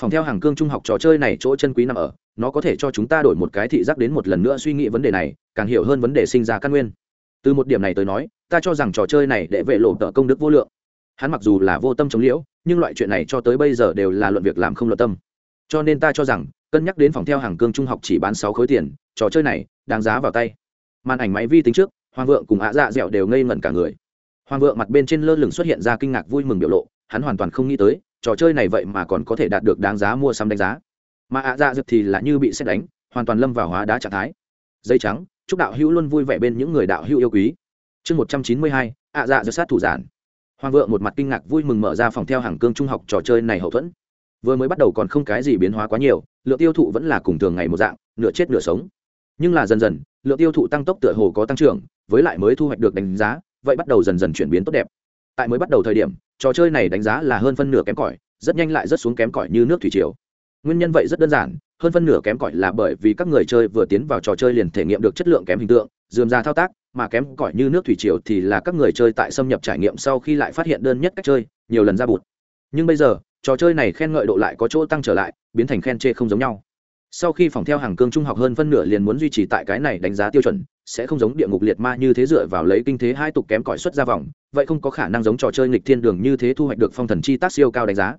[SPEAKER 1] Phòng theo hàng cương trung học trò chơi này chỗ chân quý nằm ở nó có thể cho chúng ta đổi một cái thị giác đến một lần nữa suy nghĩ vấn đề này, càng hiểu hơn vấn đề sinh ra căn nguyên. Từ một điểm này tới nói, ta cho rằng trò chơi này để vệ lộ tợ công đức vô lượng. Hắn mặc dù là vô tâm chống liễu, nhưng loại chuyện này cho tới bây giờ đều là luận việc làm không luận tâm. Cho nên ta cho rằng, cân nhắc đến phòng theo hàng cương trung học chỉ bán sáu khối tiền, trò chơi này, đáng giá vào tay. Màn ảnh máy vi tính trước, hoàng vượng cùng ạ dạ dẻo đều ngây ngẩn cả người. Hoàng vượng mặt bên trên lơ lửng xuất hiện ra kinh ngạc vui mừng biểu lộ, hắn hoàn toàn không nghĩ tới, trò chơi này vậy mà còn có thể đạt được đáng giá mua sắm đánh giá mà ạ dạ dẻo thì là như bị xét đánh, hoàn toàn lâm vào hóa đá trạng thái. Dây trắng, chúc đạo hữu luôn vui vẻ bên những người đạo hữu yêu quý. Chương một trăm chín mươi hai, ạ dạ dẻo sát thủ giản. Hoàng vượng một mặt kinh ngạc vui mừng mở ra phòng theo hàng cương trung học trò chơi này hậu thuẫn. Vừa mới bắt đầu còn không cái gì biến hóa quá nhiều, lượng tiêu thụ vẫn là cùng thường ngày một dạng, nửa chết nửa sống. Nhưng là dần dần, lượng tiêu thụ tăng tốc tựa hồ có tăng trưởng, với lại mới thu hoạch được đánh giá, vậy bắt đầu dần dần chuyển biến tốt đẹp. Tại mới bắt đầu thời điểm, trò chơi này đánh giá là hơn phân nửa kém cỏi, rất nhanh lại rất xuống kém cỏi như nước thủy triều nguyên nhân vậy rất đơn giản, hơn phân nửa kém cỏi là bởi vì các người chơi vừa tiến vào trò chơi liền thể nghiệm được chất lượng kém hình tượng, dườm ra thao tác, mà kém cỏi như nước thủy triều thì là các người chơi tại xâm nhập trải nghiệm sau khi lại phát hiện đơn nhất cách chơi, nhiều lần ra bụt. Nhưng bây giờ, trò chơi này khen ngợi độ lại có chỗ tăng trở lại, biến thành khen chê không giống nhau. Sau khi phòng theo hàng cương trung học hơn phân nửa liền muốn duy trì tại cái này đánh giá tiêu chuẩn, sẽ không giống địa ngục liệt ma như thế dựa vào lấy kinh thế hai tục kém cỏi xuất ra vòng, vậy không có khả năng giống trò chơi nghịch thiên đường như thế thu hoạch được phong thần chi tác siêu cao đánh giá.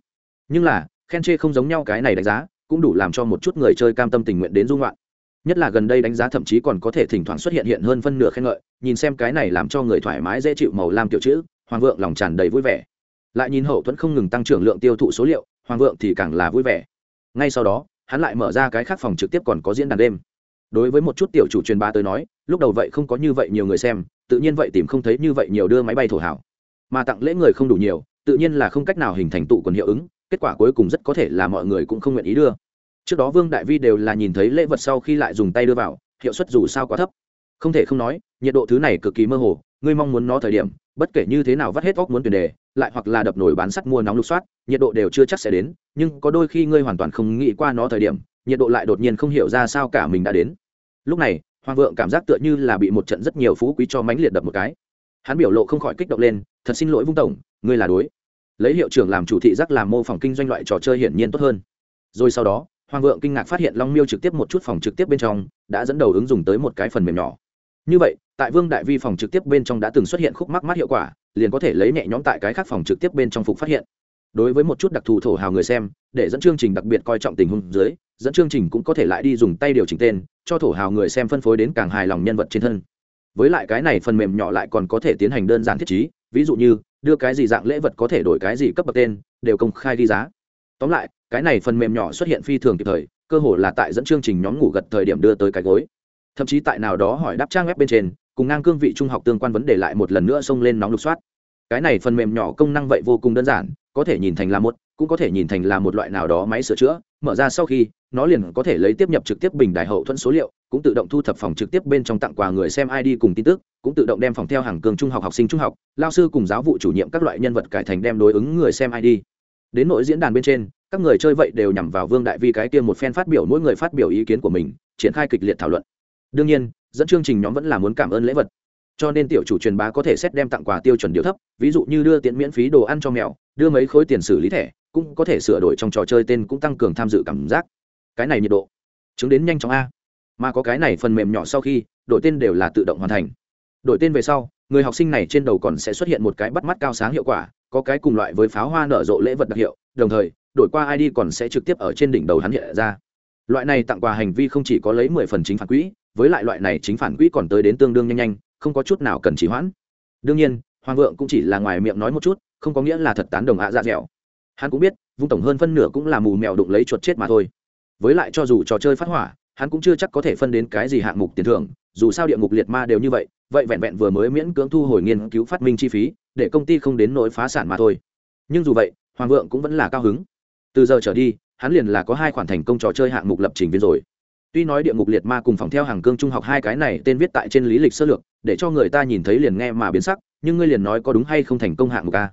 [SPEAKER 1] Nhưng là khen chê không giống nhau cái này đánh giá, cũng đủ làm cho một chút người chơi cam tâm tình nguyện đến dung loạn nhất là gần đây đánh giá thậm chí còn có thể thỉnh thoảng xuất hiện hiện hơn phân nửa khen ngợi, nhìn xem cái này làm cho người thoải mái dễ chịu màu lam kiểu chữ, hoàng vượng lòng tràn đầy vui vẻ. Lại nhìn hậu thuẫn không ngừng tăng trưởng lượng tiêu thụ số liệu, hoàng vượng thì càng là vui vẻ. Ngay sau đó, hắn lại mở ra cái khác phòng trực tiếp còn có diễn đàn đêm. Đối với một chút tiểu chủ truyền bá tới nói, lúc đầu vậy không có như vậy nhiều người xem, tự nhiên vậy tìm không thấy như vậy nhiều đưa máy bay thổ hảo. Mà tặng lễ người không đủ nhiều, tự nhiên là không cách nào hình thành tụ quần hiệu ứng kết quả cuối cùng rất có thể là mọi người cũng không nguyện ý đưa. Trước đó vương đại vi đều là nhìn thấy lễ vật sau khi lại dùng tay đưa vào, hiệu suất dù sao quá thấp. Không thể không nói, nhiệt độ thứ này cực kỳ mơ hồ, ngươi mong muốn nó thời điểm, bất kể như thế nào vắt hết óc muốn tuyển đề, lại hoặc là đập nổi bán sắt mua nóng lục soát, nhiệt độ đều chưa chắc sẽ đến, nhưng có đôi khi ngươi hoàn toàn không nghĩ qua nó thời điểm, nhiệt độ lại đột nhiên không hiểu ra sao cả mình đã đến. Lúc này, hoàng vượng cảm giác tựa như là bị một trận rất nhiều phú quý cho mánh liệt đập một cái. Hắn biểu lộ không khỏi kích động lên, thật xin lỗi vung tổng, ngươi là đối lấy hiệu trưởng làm chủ thị giác làm mô phỏng kinh doanh loại trò chơi hiển nhiên tốt hơn. Rồi sau đó, hoàng vượng kinh ngạc phát hiện long miêu trực tiếp một chút phòng trực tiếp bên trong, đã dẫn đầu ứng dụng tới một cái phần mềm nhỏ. Như vậy, tại vương đại vi phòng trực tiếp bên trong đã từng xuất hiện khúc mắc mắt hiệu quả, liền có thể lấy nhẹ nhõm tại cái khác phòng trực tiếp bên trong phục phát hiện. Đối với một chút đặc thù thổ hào người xem, để dẫn chương trình đặc biệt coi trọng tình huống dưới, dẫn chương trình cũng có thể lại đi dùng tay điều chỉnh tên, cho thổ hào người xem phân phối đến càng hài lòng nhân vật trên thân. Với lại cái này phần mềm nhỏ lại còn có thể tiến hành đơn giản thiết trí ví dụ như, đưa cái gì dạng lễ vật có thể đổi cái gì cấp bậc tên, đều công khai ghi giá. Tóm lại, cái này phần mềm nhỏ xuất hiện phi thường kịp thời, cơ hồ là tại dẫn chương trình nhóm ngủ gật thời điểm đưa tới cái gối. Thậm chí tại nào đó hỏi đáp trang web bên trên, cùng ngang cương vị trung học tương quan vấn đề lại một lần nữa xông lên nóng lục soát. Cái này phần mềm nhỏ công năng vậy vô cùng đơn giản, có thể nhìn thành là một cũng có thể nhìn thành là một loại nào đó máy sửa chữa, mở ra sau khi, nó liền có thể lấy tiếp nhập trực tiếp bình đài hậu thuẫn số liệu, cũng tự động thu thập phòng trực tiếp bên trong tặng quà người xem id cùng tin tức, cũng tự động đem phòng theo hàng cường trung học học sinh trung học, lao sư cùng giáo vụ chủ nhiệm các loại nhân vật cải thành đem đối ứng người xem id đến nội diễn đàn bên trên, các người chơi vậy đều nhằm vào vương đại vi cái kia một phen phát biểu mỗi người phát biểu ý kiến của mình, triển khai kịch liệt thảo luận. Đương nhiên, dẫn chương trình nhóm vẫn là muốn cảm ơn lễ vật. Cho nên tiểu chủ truyền bá có thể xét đem tặng quà tiêu chuẩn điều thấp, ví dụ như đưa tiện miễn phí đồ ăn cho mèo đưa mấy khối tiền xử lý thẻ, cũng có thể sửa đổi trong trò chơi tên cũng tăng cường tham dự cảm giác. Cái này nhiệt độ. Chứng đến nhanh chóng a. Mà có cái này phần mềm nhỏ sau khi, đổi tên đều là tự động hoàn thành. Đổi tên về sau, người học sinh này trên đầu còn sẽ xuất hiện một cái bắt mắt cao sáng hiệu quả, có cái cùng loại với pháo hoa nở rộ lễ vật đặc hiệu, đồng thời, đổi qua id còn sẽ trực tiếp ở trên đỉnh đầu hắn hiện ra. Loại này tặng quà hành vi không chỉ có lấy mười phần chính phản quỹ, với lại loại này chính phản quỹ còn tới đến tương đương nhanh nhanh, không có chút nào cần trì hoãn. Đương nhiên, hoàng vượng cũng chỉ là ngoài miệng nói một chút không có nghĩa là thật tán đồng ạ dạ dẻo. Hắn cũng biết, vung tổng hơn phân nửa cũng là mù mèo đụng lấy chuột chết mà thôi. Với lại cho dù trò chơi phát hỏa, hắn cũng chưa chắc có thể phân đến cái gì hạng mục tiền thưởng, dù sao địa ngục liệt ma đều như vậy vậy vẹn vẹn vừa mới miễn cưỡng thu hồi nghiên cứu phát minh chi phí, để công ty không đến nỗi phá sản mà thôi. Nhưng dù vậy, hoàng vượng cũng vẫn là cao hứng. Từ giờ trở đi, hắn liền là có hai khoản thành công trò chơi hạng mục lập trình viên rồi. Tuy nói địa ngục liệt ma cùng phòng theo hàng cương trung học hai cái này tên viết tại trên lý lịch sơ lược, để cho người ta nhìn thấy liền nghe mà biến sắc, nhưng ngươi liền nói có đúng hay không thành công hạng mục a?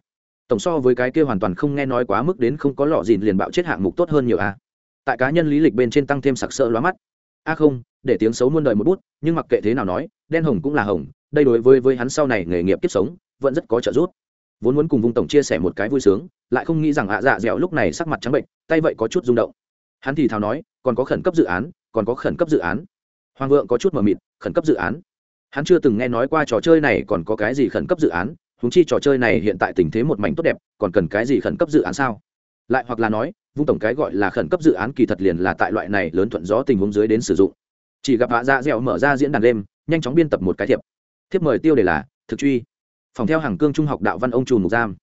[SPEAKER 1] Tổng so với cái kia hoàn toàn không nghe nói quá mức đến không có lọ dìn liền bạo chết hạng mục tốt hơn nhiều a. Tại cá nhân lý lịch bên trên tăng thêm sặc sỡ lóa mắt. A không, để tiếng xấu muôn đời một bút, nhưng mặc kệ thế nào nói, đen hồng cũng là hồng, đây đối với với hắn sau này nghề nghiệp kiếp sống, vẫn rất có trợ giúp. Vốn muốn cùng vùng tổng chia sẻ một cái vui sướng, lại không nghĩ rằng ạ dạ dẻo lúc này sắc mặt trắng bệnh, tay vậy có chút rung động. Hắn thì thào nói, còn có khẩn cấp dự án, còn có khẩn cấp dự án. Hoàng vượng có chút mờ mịt, khẩn cấp dự án. Hắn chưa từng nghe nói qua trò chơi này còn có cái gì khẩn cấp dự án húng chi trò chơi này hiện tại tình thế một mảnh tốt đẹp, còn cần cái gì khẩn cấp dự án sao? Lại hoặc là nói, vung tổng cái gọi là khẩn cấp dự án kỳ thật liền là tại loại này lớn thuận gió tình huống dưới đến sử dụng. Chỉ gặp hạ dạ dẻo mở ra diễn đàn đêm nhanh chóng biên tập một cái thiệp. Thiếp mời tiêu đề là, thực truy. Phòng theo hàng cương trung học đạo văn ông trùm mục giam.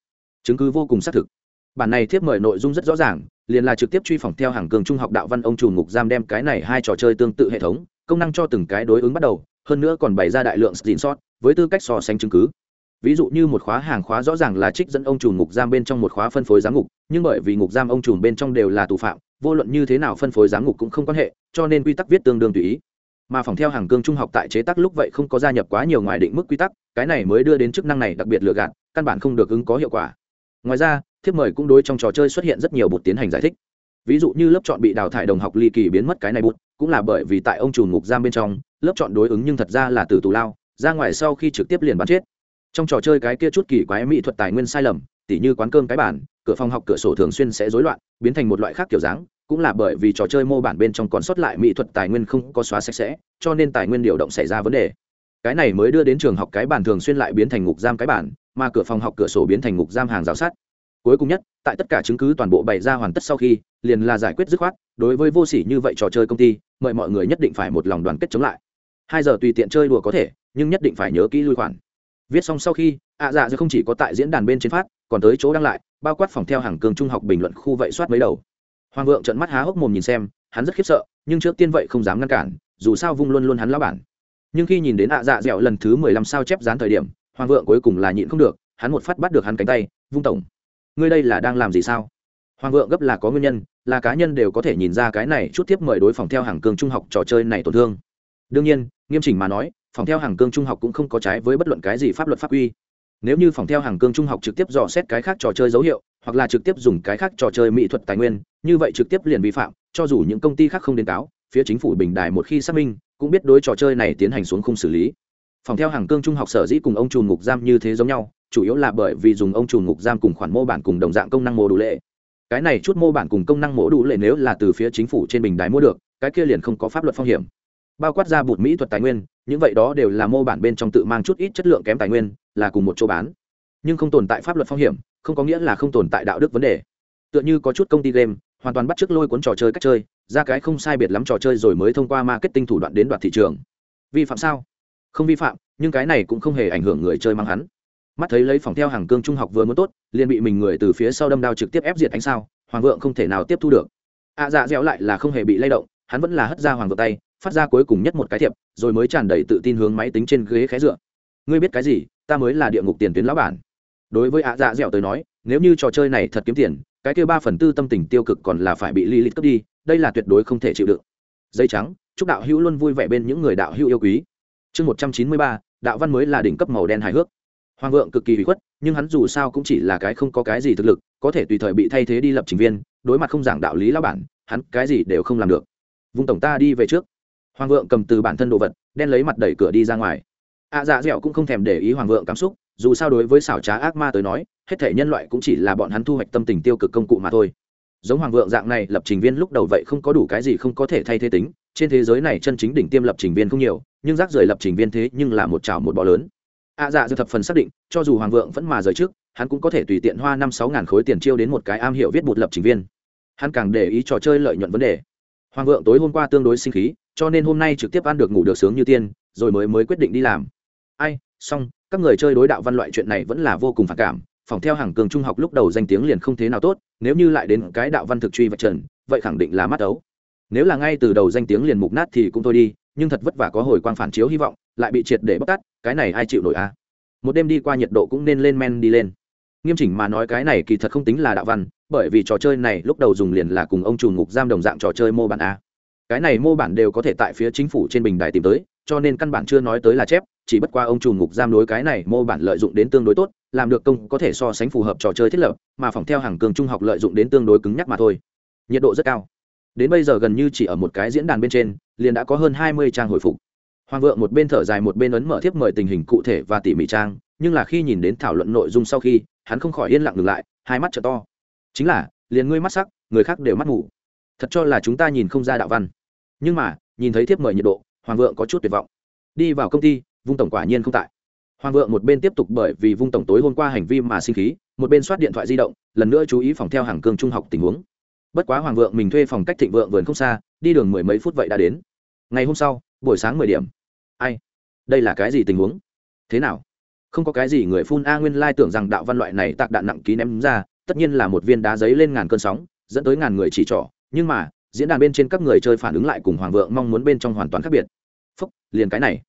[SPEAKER 1] Chứng cứ vô cùng xác thực. Bản này thiếp mời nội dung rất rõ ràng, liền là trực tiếp truy phòng theo hàng cương trung học đạo văn ông trùm ngục giam đem cái này hai trò chơi tương tự hệ thống, công năng cho từng cái đối ứng bắt đầu, hơn nữa còn bày ra đại lượng xin sót với tư cách so sánh chứng cứ ví dụ như một khóa hàng khóa rõ ràng là trích dẫn ông trùm ngục giam bên trong một khóa phân phối giám ngục, nhưng bởi vì ngục giam ông trùm bên trong đều là tù phạm, vô luận như thế nào phân phối giám ngục cũng không quan hệ, cho nên quy tắc viết tương đương tùy ý. Mà phòng theo hàng cương trung học tại chế tác lúc vậy không có gia nhập quá nhiều ngoài định mức quy tắc, cái này mới đưa đến chức năng này đặc biệt lựa gạt, căn bản không được ứng có hiệu quả. Ngoài ra, thiếp mời cũng đối trong trò chơi xuất hiện rất nhiều bột tiến hành giải thích. Ví dụ như lớp chọn bị đào thải đồng học ly kỳ biến mất cái này bút cũng là bởi vì tại ông trùm ngục giam bên trong, lớp chọn đối ứng nhưng thật ra là từ tù lao, ra ngoài sau khi trực tiếp liền bắn chết trong trò chơi cái kia chút kỳ quái mỹ thuật tài nguyên sai lầm, tỉ như quán cơm cái bản cửa phòng học cửa sổ thường xuyên sẽ rối loạn, biến thành một loại khác kiểu dáng, cũng là bởi vì trò chơi mô bản bên trong còn sót lại mỹ thuật tài nguyên không có xóa sạch sẽ, cho nên tài nguyên điều động xảy ra vấn đề. Cái này mới đưa đến trường học cái bản thường xuyên lại biến thành ngục giam cái bản mà cửa phòng học cửa sổ biến thành ngục giam hàng rào sắt. Cuối cùng nhất, tại tất cả chứng cứ toàn bộ bày ra hoàn tất sau khi, liền là giải quyết dứt khoát, đối với vô sỉ như vậy trò chơi công ty, mời mọi người nhất định phải một lòng đoàn kết chống lại. Hai giờ tùy tiện chơi đùa có thể, nhưng nhất định phải nhớ kỹ lui khoản viết xong sau khi, ạ dạ sẽ không chỉ có tại diễn đàn bên trên phát, còn tới chỗ đăng lại, bao quát phòng theo hàng cường trung học bình luận khu vậy soát mấy đầu. Hoàng vượng trận mắt há hốc mồm nhìn xem, hắn rất khiếp sợ, nhưng trước tiên vậy không dám ngăn cản, dù sao vung luôn luôn hắn lão bản. Nhưng khi nhìn đến ạ dạ dẻo lần thứ mười lăm sao chép dán thời điểm, hoàng vượng cuối cùng là nhịn không được, hắn một phát bắt được hắn cánh tay, vung tổng, ngươi đây là đang làm gì sao? Hoàng vượng gấp là có nguyên nhân, là cá nhân đều có thể nhìn ra cái này chút tiếp mời đối phòng theo hàng cường trung học trò chơi này tổn thương. Đương nhiên, nghiêm chỉnh mà nói phòng theo hàng cương trung học cũng không có trái với bất luận cái gì pháp luật pháp quy. Nếu như phòng theo hàng cương trung học trực tiếp dò xét cái khác trò chơi dấu hiệu, hoặc là trực tiếp dùng cái khác trò chơi mỹ thuật tài nguyên, như vậy trực tiếp liền vi phạm, cho dù những công ty khác không đến cáo, phía chính phủ bình đài một khi xác minh, cũng biết đối trò chơi này tiến hành xuống khung xử lý. Phòng theo hàng cương trung học sở dĩ cùng ông trùm ngục giam như thế giống nhau, chủ yếu là bởi vì dùng ông trùm ngục giam cùng khoản mô bản cùng đồng dạng công năng mô đủ lệ. Cái này chút mô bản cùng công năng mô đủ lệ nếu là từ phía chính phủ trên bình đài mua được, cái kia liền không có pháp luật phong hiểm. Bao quát ra bụt mỹ thuật tài nguyên những vậy đó đều là mô bản bên trong tự mang chút ít chất lượng kém tài nguyên là cùng một chỗ bán. Nhưng không tồn tại pháp luật phong hiểm không có nghĩa là không tồn tại đạo đức vấn đề. Tựa như có chút công ty game hoàn toàn bắt chước lôi cuốn trò chơi cách chơi ra cái không sai biệt lắm trò chơi rồi mới thông qua marketing thủ đoạn đến đoạt thị trường. Vi phạm sao? Không vi phạm nhưng cái này cũng không hề ảnh hưởng người chơi mang hắn. Mắt thấy lấy phòng theo hàng cương trung học vừa muốn tốt liền bị mình người từ phía sau đâm đao trực tiếp ép diệt ánh sao hoàng vượng không thể nào tiếp thu được. Ạ à, dạ dẻo lại là không hề bị lay động hắn vẫn là hất ra hoàng vượng tay phát ra cuối cùng nhất một cái thiệp, rồi mới tràn đầy tự tin hướng máy tính trên ghế khé dựa. Ngươi biết cái gì, ta mới là địa ngục tiền tuyến lão bản. Đối với ạ dạ dẻo tới nói, nếu như trò chơi này thật kiếm tiền, cái kia ba phần tư tâm tình tiêu cực còn là phải bị li lít cướp đi, đây là tuyệt đối không thể chịu đựng. Dây trắng, chúc đạo hữu luôn vui vẻ bên những người đạo hữu yêu quý. Chương một trăm chín mươi ba, đạo văn mới là đỉnh cấp màu đen hài hước. Hoàng vượng cực kỳ hủy khuất, nhưng hắn dù sao cũng chỉ là cái không có cái gì thực lực, có thể tùy thời bị thay thế đi lập trình viên, đối mặt không giảng đạo lý lao bản, hắn cái gì đều không làm được. Vùng tổng ta đi về trước hoàng vượng cầm từ bản thân đồ vật, đen lấy mặt đẩy cửa đi ra ngoài. Ạ dạ dẻo cũng không thèm để ý hoàng vượng cảm xúc, dù sao đối với xảo trá ác ma tới nói, hết thể nhân loại cũng chỉ là bọn hắn thu hoạch tâm tình tiêu cực công cụ mà thôi. Giống hoàng vượng dạng này, lập trình viên lúc đầu vậy không có đủ cái gì không có thể thay thế tính, trên thế giới này chân chính đỉnh tiêm lập trình viên không nhiều, nhưng rác rưởi lập trình viên thế nhưng là một trào một bò lớn. Ạ dạ dư thập phần xác định, cho dù hoàng vượng vẫn mà rời trước, hắn cũng có thể tùy tiện hoa năm sáu ngàn khối tiền chiêu đến một cái am hiểu viết bột lập trình viên. Hắn càng để ý trò chơi lợi nhuận vấn đề. Hoàng vượng tối hôm qua tương đối sinh khí cho nên hôm nay trực tiếp ăn được ngủ được sướng như tiên, rồi mới mới quyết định đi làm. Ai, xong, các người chơi đối đạo văn loại chuyện này vẫn là vô cùng phản cảm, phòng theo hàng cường trung học lúc đầu danh tiếng liền không thế nào tốt, nếu như lại đến cái đạo văn thực truy vật trần, vậy khẳng định là mắt ấu. Nếu là ngay từ đầu danh tiếng liền mục nát thì cũng thôi đi, nhưng thật vất vả có hồi quang phản chiếu hy vọng, lại bị triệt để bóc tát, cái này ai chịu nổi a? À? một đêm đi qua nhiệt độ cũng nên lên men đi lên. Nghiêm chỉnh mà nói cái này kỳ thật không tính là đạo văn, bởi vì trò chơi này lúc đầu dùng liền là cùng ông chủ ngục giam đồng dạng trò chơi mô bản a cái này mô bản đều có thể tại phía chính phủ trên bình đài tìm tới, cho nên căn bản chưa nói tới là chép, chỉ bất qua ông trùm ngục giam đối cái này mô bản lợi dụng đến tương đối tốt, làm được công có thể so sánh phù hợp trò chơi thiết lập, mà phòng theo hàng cường trung học lợi dụng đến tương đối cứng nhắc mà thôi. Nhiệt độ rất cao. Đến bây giờ gần như chỉ ở một cái diễn đàn bên trên, liền đã có hơn hai mươi trang hồi phục. Hoàng vượng một bên thở dài một bên ấn mở thiếp mời tình hình cụ thể và tỉ mỉ trang, nhưng là khi nhìn đến thảo luận nội dung sau khi, hắn không khỏi yên lặng ngừng lại, hai mắt t to. Chính là, liền ngươi mắt sắc, người khác đều mắt ngủ thật cho là chúng ta nhìn không ra đạo văn nhưng mà, nhìn thấy thiếp mời nhiệt độ, hoàng vượng có chút tuyệt vọng. Đi vào công ty, vung tổng quả nhiên không tại. Hoàng vượng một bên tiếp tục bởi vì vung tổng tối hôm qua hành vi mà sinh khí, một bên soát điện thoại di động, lần nữa chú ý phòng theo hàng cương trung học tình huống. Bất quá hoàng vượng mình thuê phòng cách thịnh vượng vườn không xa, đi đường mười mấy phút vậy đã đến. Ngày hôm sau, buổi sáng mười điểm. Ai? Đây là cái gì tình huống? Thế nào? Không có cái gì người phun a nguyên lai tưởng rằng đạo văn loại này tạc đạn nặng ký ném ra, tất nhiên là một viên đá giấy lên ngàn cơn sóng, dẫn tới ngàn người chỉ trỏ, nhưng mà diễn đàn bên trên các người chơi phản ứng lại cùng hoàng vượng mong muốn bên trong hoàn toàn khác biệt. Phúc, liền cái này.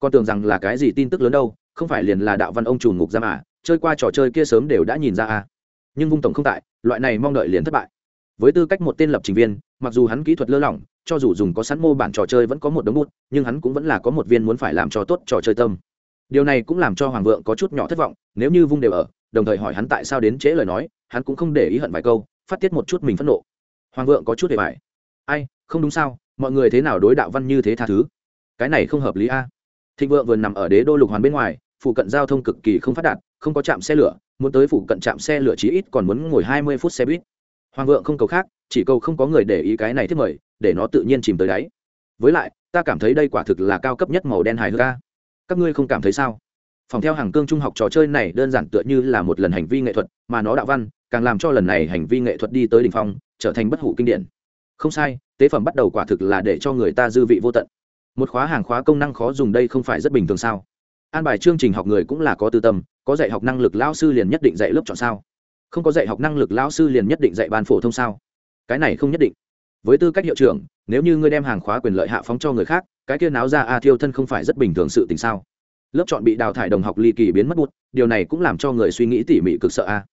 [SPEAKER 1] Con tưởng rằng là cái gì tin tức lớn đâu, không phải liền là đạo văn ông trùn ngục giam à chơi qua trò chơi kia sớm đều đã nhìn ra à. Nhưng vung tổng không tại, loại này mong đợi liền thất bại. Với tư cách một tên lập trình viên, mặc dù hắn kỹ thuật lơ lỏng, cho dù dùng có sẵn mô bản trò chơi vẫn có một đống bút, nhưng hắn cũng vẫn là có một viên muốn phải làm cho tốt trò chơi tâm. Điều này cũng làm cho hoàng vượng có chút nhỏ thất vọng, nếu như vung đều ở, đồng thời hỏi hắn tại sao đến trễ lời nói, hắn cũng không để ý hận vài câu, phát tiết một chút mình phẫn nộ. Hoàng vượng có chút để bài ai, không đúng sao, mọi người thế nào đối đạo văn như thế tha thứ? Cái này không hợp lý a. Thịnh vượng vừa nằm ở đế đô lục hoàn bên ngoài, phụ cận giao thông cực kỳ không phát đạt, không có trạm xe lửa, muốn tới phụ cận trạm xe lửa chí ít còn muốn ngồi hai mươi phút xe buýt. Hoàng vượng không cầu khác, chỉ cầu không có người để ý cái này thiết mời, để nó tự nhiên chìm tới đáy. Với lại, ta cảm thấy đây quả thực là cao cấp nhất màu đen hài hước ca các ngươi không cảm thấy sao? Phòng theo hàng cương trung học trò chơi này đơn giản tựa như là một lần hành vi nghệ thuật, mà nó đạo văn, càng làm cho lần này hành vi nghệ thuật đi tới đ ỉ n h phong, trở thành bất hủ kinh điển không sai, tế phẩm bắt đầu quả thực là để cho người ta dư vị vô tận. Một khóa hàng khóa công năng khó dùng đây không phải rất bình thường sao? An bài chương trình học người cũng là có tư tâm, có dạy học năng lực lao sư liền nhất định dạy lớp chọn sao? Không có dạy học năng lực lao sư liền nhất định dạy ban phổ thông sao? Cái này không nhất định. Với tư cách hiệu trưởng, nếu như ngươi đem hàng khóa quyền lợi hạ phóng cho người khác, cái kia náo ra a thiêu thân không phải rất bình thường sự tình sao? Lớp chọn bị đào thải đồng học ly kỳ biến mất bút điều này cũng làm cho người suy nghĩ tỉ mỉ cực sợ a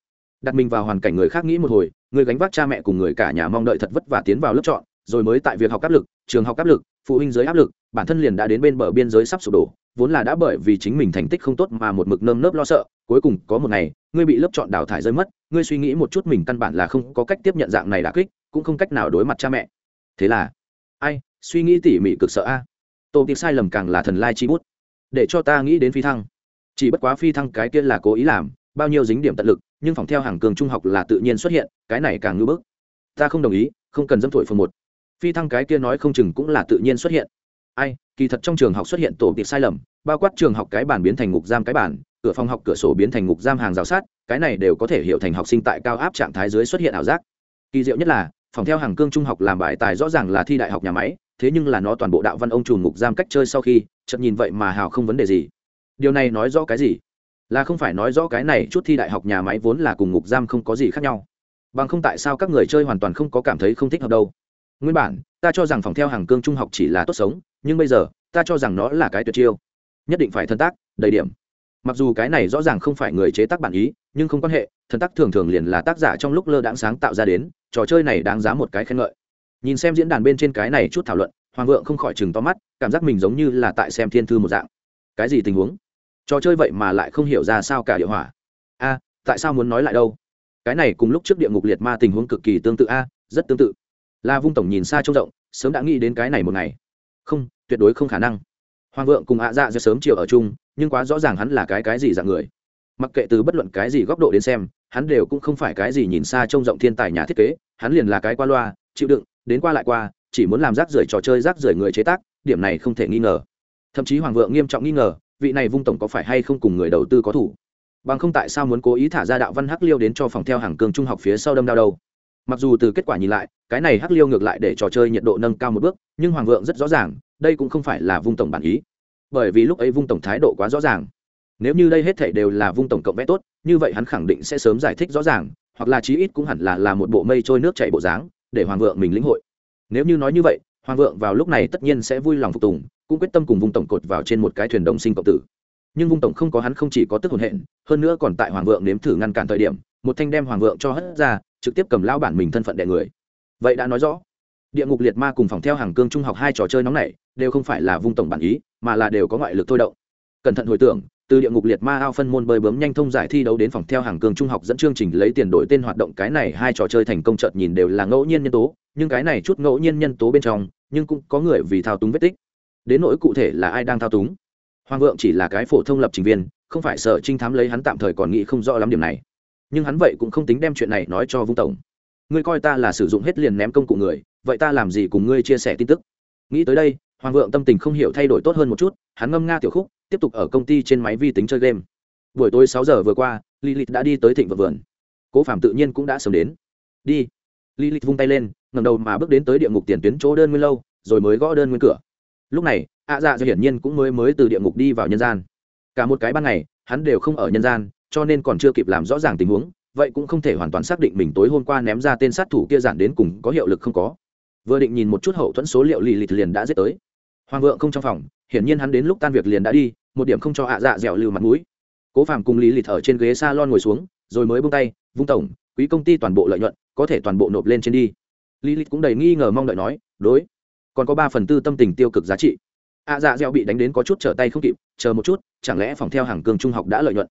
[SPEAKER 1] đặt mình vào hoàn cảnh người khác nghĩ một hồi người gánh vác cha mẹ cùng người cả nhà mong đợi thật vất vả tiến vào lớp chọn, rồi mới tại việc học áp lực, trường học áp lực, phụ huynh giới áp lực, bản thân liền đã đến bên bờ biên giới sắp sụp đổ, vốn là đã bởi vì chính mình thành tích không tốt mà một mực nơm nớp lo sợ, cuối cùng có một ngày, ngươi bị lớp chọn đào thải rơi mất, ngươi suy nghĩ một chút mình căn bản là không có cách tiếp nhận dạng này đã kích, cũng không cách nào đối mặt cha mẹ. Thế là, ai, suy nghĩ tỉ mỉ cực sợ a. À. tổ tiệc sai lầm càng là thần lai chi bút. Để cho ta nghĩ đến phi thăng. Chỉ bất quá phi thăng cái kia là cố ý làm bao nhiêu dính điểm tận lực, nhưng phòng theo hàng cường trung học là tự nhiên xuất hiện, cái này càng ngưỡng bức. Ta không đồng ý, không cần dâm thổi phần một. Phi thăng cái kia nói không chừng cũng là tự nhiên xuất hiện. Ai, kỳ thật trong trường học xuất hiện tổ tiệc sai lầm, bao quát trường học cái bản biến thành ngục giam cái bản, cửa phòng học cửa sổ biến thành ngục giam hàng rào sát, cái này đều có thể hiểu thành học sinh tại cao áp trạng thái dưới xuất hiện ảo giác. Kỳ diệu nhất là, phòng theo hàng cương trung học làm bài tài rõ ràng là thi đại học nhà máy, thế nhưng là nó toàn bộ đạo văn ông trùn ngục giam cách chơi sau khi chậm nhìn vậy mà hào không vấn đề gì. Điều này nói rõ cái gì? Là không phải nói rõ cái này chút thi đại học nhà máy vốn là cùng ngục giam không có gì khác nhau. Bằng không tại sao các người chơi hoàn toàn không có cảm thấy không thích hợp đâu. Nguyên bản, ta cho rằng phòng theo hàng cương trung học chỉ là tốt sống, nhưng bây giờ, ta cho rằng nó là cái tuyệt chiêu. Nhất định phải thân tác, đầy điểm. Mặc dù cái này rõ ràng không phải người chế tác bản ý, nhưng không quan hệ thần tác thường thường liền là tác giả trong lúc lơ đãng sáng tạo ra đến, trò chơi này đáng giá một cái khen ngợi. Nhìn xem diễn đàn bên trên cái này chút thảo luận, hoàng vượng không khỏi chừng to mắt, cảm giác mình giống như là tại xem thiên thư một dạng. Cái gì tình huống? Trò chơi vậy mà lại không hiểu ra sao cả địa hỏa. A, tại sao muốn nói lại đâu? Cái này cùng lúc trước địa ngục liệt ma tình huống cực kỳ tương tự a, rất tương tự. La vung tổng nhìn xa trông rộng, sớm đã nghĩ đến cái này một ngày. Không, tuyệt đối không khả năng. Hoàng vượng cùng ạ dạ ra sớm chiều ở chung, nhưng quá rõ ràng hắn là cái cái gì dạng người. Mặc kệ từ bất luận cái gì góc độ đến xem, hắn đều cũng không phải cái gì nhìn xa trông rộng thiên tài nhà thiết kế, hắn liền là cái qua loa, chịu đựng, đến qua lại qua, chỉ muốn làm rác rưởi trò chơi rác rưởi người chế tác, điểm này không thể nghi ngờ. Thậm chí hoàng vượng nghiêm trọng nghi ngờ vị này vung tổng có phải hay không cùng người đầu tư có thủ? Bằng không tại sao muốn cố ý thả ra đạo văn hắc liêu đến cho phòng theo hàng cường trung học phía sau đâm đao đâu? Mặc dù từ kết quả nhìn lại, cái này hắc liêu ngược lại để trò chơi nhiệt độ nâng cao một bước, nhưng hoàng vượng rất rõ ràng, đây cũng không phải là vung tổng bản ý. Bởi vì lúc ấy vung tổng thái độ quá rõ ràng. Nếu như đây hết thể đều là vung tổng cộng vẽ tốt, như vậy hắn khẳng định sẽ sớm giải thích rõ ràng, hoặc là chí ít cũng hẳn là là một bộ mây trôi nước chảy bộ dáng, để hoàng vượng mình lĩnh hội. Nếu như nói như vậy, hoàng vượng vào lúc này tất nhiên sẽ vui lòng phục tùng cũng quyết tâm cùng vung tổng cột vào trên một cái thuyền đồng sinh cộng tử. Nhưng vung tổng không có hắn không chỉ có tức hồn hện, hơn nữa còn tại hoàng vượng nếm thử ngăn cản thời điểm, một thanh đem hoàng vượng cho hất ra, trực tiếp cầm lao bản mình thân phận đẻ người. Vậy đã nói rõ, địa ngục liệt ma cùng phòng theo hàng cương trung học hai trò chơi nóng này đều không phải là vung tổng bản ý, mà là đều có ngoại lực thôi động. Cẩn thận hồi tưởng, từ địa ngục liệt ma ao phân môn bơi bướm nhanh thông giải thi đấu đến phòng theo hàng cương trung học dẫn chương trình lấy tiền đổi tên hoạt động, cái này hai trò chơi thành công chợt nhìn đều là ngẫu nhiên nhân tố, nhưng cái này chút ngẫu nhiên nhân tố bên trong, nhưng cũng có người vì thao túng vết tích đến nỗi cụ thể là ai đang thao túng. Hoàng vượng chỉ là cái phổ thông lập trình viên, không phải sợ trinh thám lấy hắn tạm thời còn nghĩ không rõ lắm điểm này. Nhưng hắn vậy cũng không tính đem chuyện này nói cho vung tổng. Ngươi coi ta là sử dụng hết liền ném công cụ người, vậy ta làm gì cùng ngươi chia sẻ tin tức? Nghĩ tới đây, hoàng vượng tâm tình không hiểu thay đổi tốt hơn một chút, hắn ngâm nga tiểu khúc, tiếp tục ở công ty trên máy vi tính chơi game. Buổi tối sáu giờ vừa qua, lilith đã đi tới thịnh vợ vườn. Cố phạm tự nhiên cũng đã sớm đến. Đi. Lilith vung tay lên ngầm đầu mà bước đến tới địa ngục tiền tuyến chỗ đơn nguyên lâu, rồi mới gõ đơn nguyên cửa lúc này, ạ dạ do hiển nhiên cũng mới mới từ địa ngục đi vào nhân gian. Cả một cái ban ngày, hắn đều không ở nhân gian, cho nên còn chưa kịp làm rõ ràng tình huống, vậy cũng không thể hoàn toàn xác định mình tối hôm qua ném ra tên sát thủ kia giản đến cùng có hiệu lực không có. Vừa định nhìn một chút hậu thuẫn số liệu lì lịt liền đã giết tới. Hoàng vượng không trong phòng, hiển nhiên hắn đến lúc tan việc liền đã đi, một điểm không cho ạ dạ dẻo lưu mặt mũi. Cố phàm cùng lý lịt ở trên ghế s a lon ngồi xuống, rồi mới bung tay, vung tổng, quý công ty toàn bộ lợi nhuận, có thể toàn bộ nộp lên trên đi. Lý lịt cũng đầy nghi ngờ mong đợi nói, đối còn có ba phần tư tâm tình tiêu cực giá trị. Ạ dạ dẻo bị đánh đến có chút trở tay không kịp, chờ một chút, chẳng lẽ phòng theo hàng cường trung học đã lợi nhuận?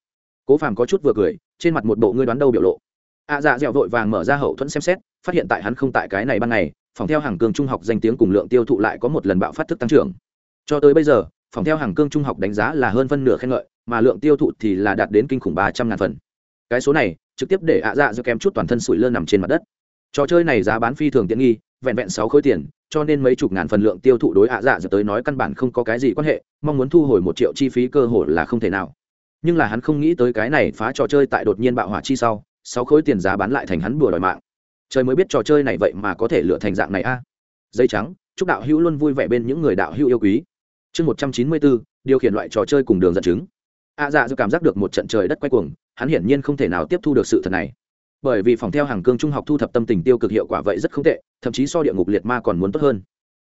[SPEAKER 1] Cố phàm có chút vừa cười, trên mặt một bộ ngươi đoán đâu biểu lộ. Ạ dạ dẻo vội vàng mở ra hậu thuẫn xem xét, phát hiện tại hắn không tại cái này ban ngày, phòng theo hàng cường trung học danh tiếng cùng lượng tiêu thụ lại có một lần bạo phát thức tăng trưởng. Cho tới bây giờ, phòng theo hàng cương trung học đánh giá là hơn phân nửa khen ngợi, mà lượng tiêu thụ thì là đạt đến kinh khủng ba trăm ngàn phần. Cái số này, trực tiếp để ạ dạ do kém chút toàn thân sủi lơ nằm trên mặt đất. Trò chơi này giá bán phi thường tiện nghi vẹn vẹn sáu khối tiền, cho nên mấy chục ngàn phần lượng tiêu thụ đối ạ dạ giờ tới nói căn bản không có cái gì quan hệ, mong muốn thu hồi một triệu chi phí cơ hội là không thể nào. Nhưng là hắn không nghĩ tới cái này phá trò chơi tại đột nhiên bạo hỏa chi sau, sáu khối tiền giá bán lại thành hắn bừa đòi mạng. Trời mới biết trò chơi này vậy mà có thể lựa thành dạng này a. À. dây trắng, chúc đạo hữu luôn vui vẻ bên những người đạo hữu yêu quý. Chương một trăm chín mươi bốn, điều khiển loại trò chơi cùng đường dẫn chứng. a dạ do cảm giác được một trận trời đất quay cuồng, hắn hiển nhiên không thể nào tiếp thu được sự thật này bởi vì phòng theo hàng cương trung học thu thập tâm tình tiêu cực hiệu quả vậy rất không tệ, thậm chí so địa ngục liệt ma còn muốn tốt hơn.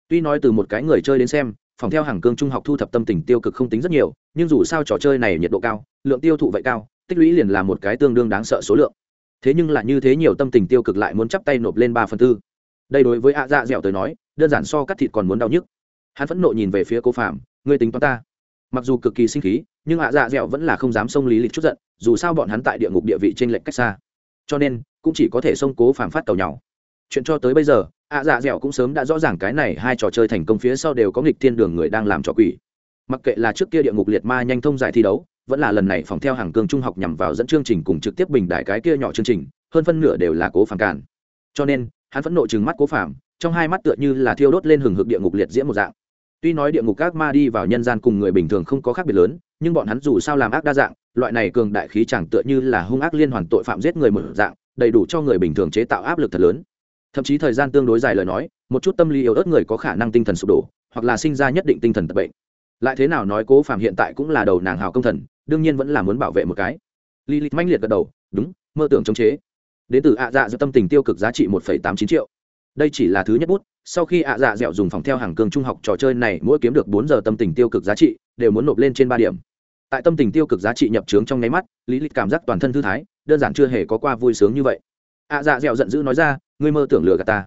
[SPEAKER 1] Tuy nói từ một cái người chơi đến xem, phòng theo hàng cương trung học thu thập tâm tình tiêu cực không tính rất nhiều, nhưng dù sao trò chơi này nhiệt độ cao, lượng tiêu thụ vậy cao, tích lũy liền là một cái tương đương đáng sợ số lượng. Thế nhưng lại như thế nhiều tâm tình tiêu cực lại muốn chắp tay nộp lên ba phần tư. Đây đối với ạ dạ dẻo tới nói, đơn giản so cắt thịt còn muốn đau nhức. Hắn phẫn nộ nhìn về phía cố phạm, ngươi tính toán ta. Mặc dù cực kỳ sinh khí, nhưng ạ dạ dẻo vẫn là không dám xông lý lịch chút giận, dù sao bọn hắn tại địa ngục địa vị t r ê n lệch cách xa cho nên cũng chỉ có thể xông cố phản phát cầu nhau chuyện cho tới bây giờ, ạ dạ dẻo cũng sớm đã rõ ràng cái này hai trò chơi thành công phía sau đều có nghịch thiên đường người đang làm trò quỷ. Mặc kệ là trước kia địa ngục liệt ma nhanh thông giải thi đấu, vẫn là lần này phòng theo hàng cương trung học nhằm vào dẫn chương trình cùng trực tiếp bình đại cái kia nhỏ chương trình, hơn phân nửa đều là cố phản cản cho nên, hắn phẫn nộ chừng mắt cố phản trong hai mắt tựa như là thiêu đốt lên hừng hực địa ngục liệt diễm một dạng. Tuy nói địa ngục các ma đi vào nhân gian cùng người bình thường không có khác biệt lớn, nhưng bọn hắn dù sao làm ác đa dạng loại này cường đại khí chẳng tựa như là hung ác liên hoàn tội phạm giết người một dạng, đầy đủ cho người bình thường chế tạo áp lực thật lớn. Thậm chí thời gian tương đối dài lời nói, một chút tâm lý yếu ớt người có khả năng tinh thần sụp đổ, hoặc là sinh ra nhất định tinh thần tập bệnh. Lại thế nào nói cố phạm hiện tại cũng là đầu nàng hào công thần, đương nhiên vẫn là muốn bảo vệ một cái. Li lịch manh liệt gật đầu, đúng, mơ tưởng chống chế. Đến từ ạ dạ do tâm tình tiêu cực giá trị một tám chín triệu. Đây chỉ là thứ nhất bút, sau khi ạ dạ dẻo dùng phòng theo hàng cường trung học trò chơi này, mỗi kiếm được bốn giờ tâm tình tiêu cực giá trị, đều muốn nộp lên trên ba điểm tại tâm tình tiêu cực giá trị nhập trướng trong nháy mắt, lý lịch cảm giác toàn thân thư thái, đơn giản chưa hề có qua vui sướng như vậy. Ạ dạ dẻo giận dữ nói ra, ngươi mơ tưởng lừa gạt ta.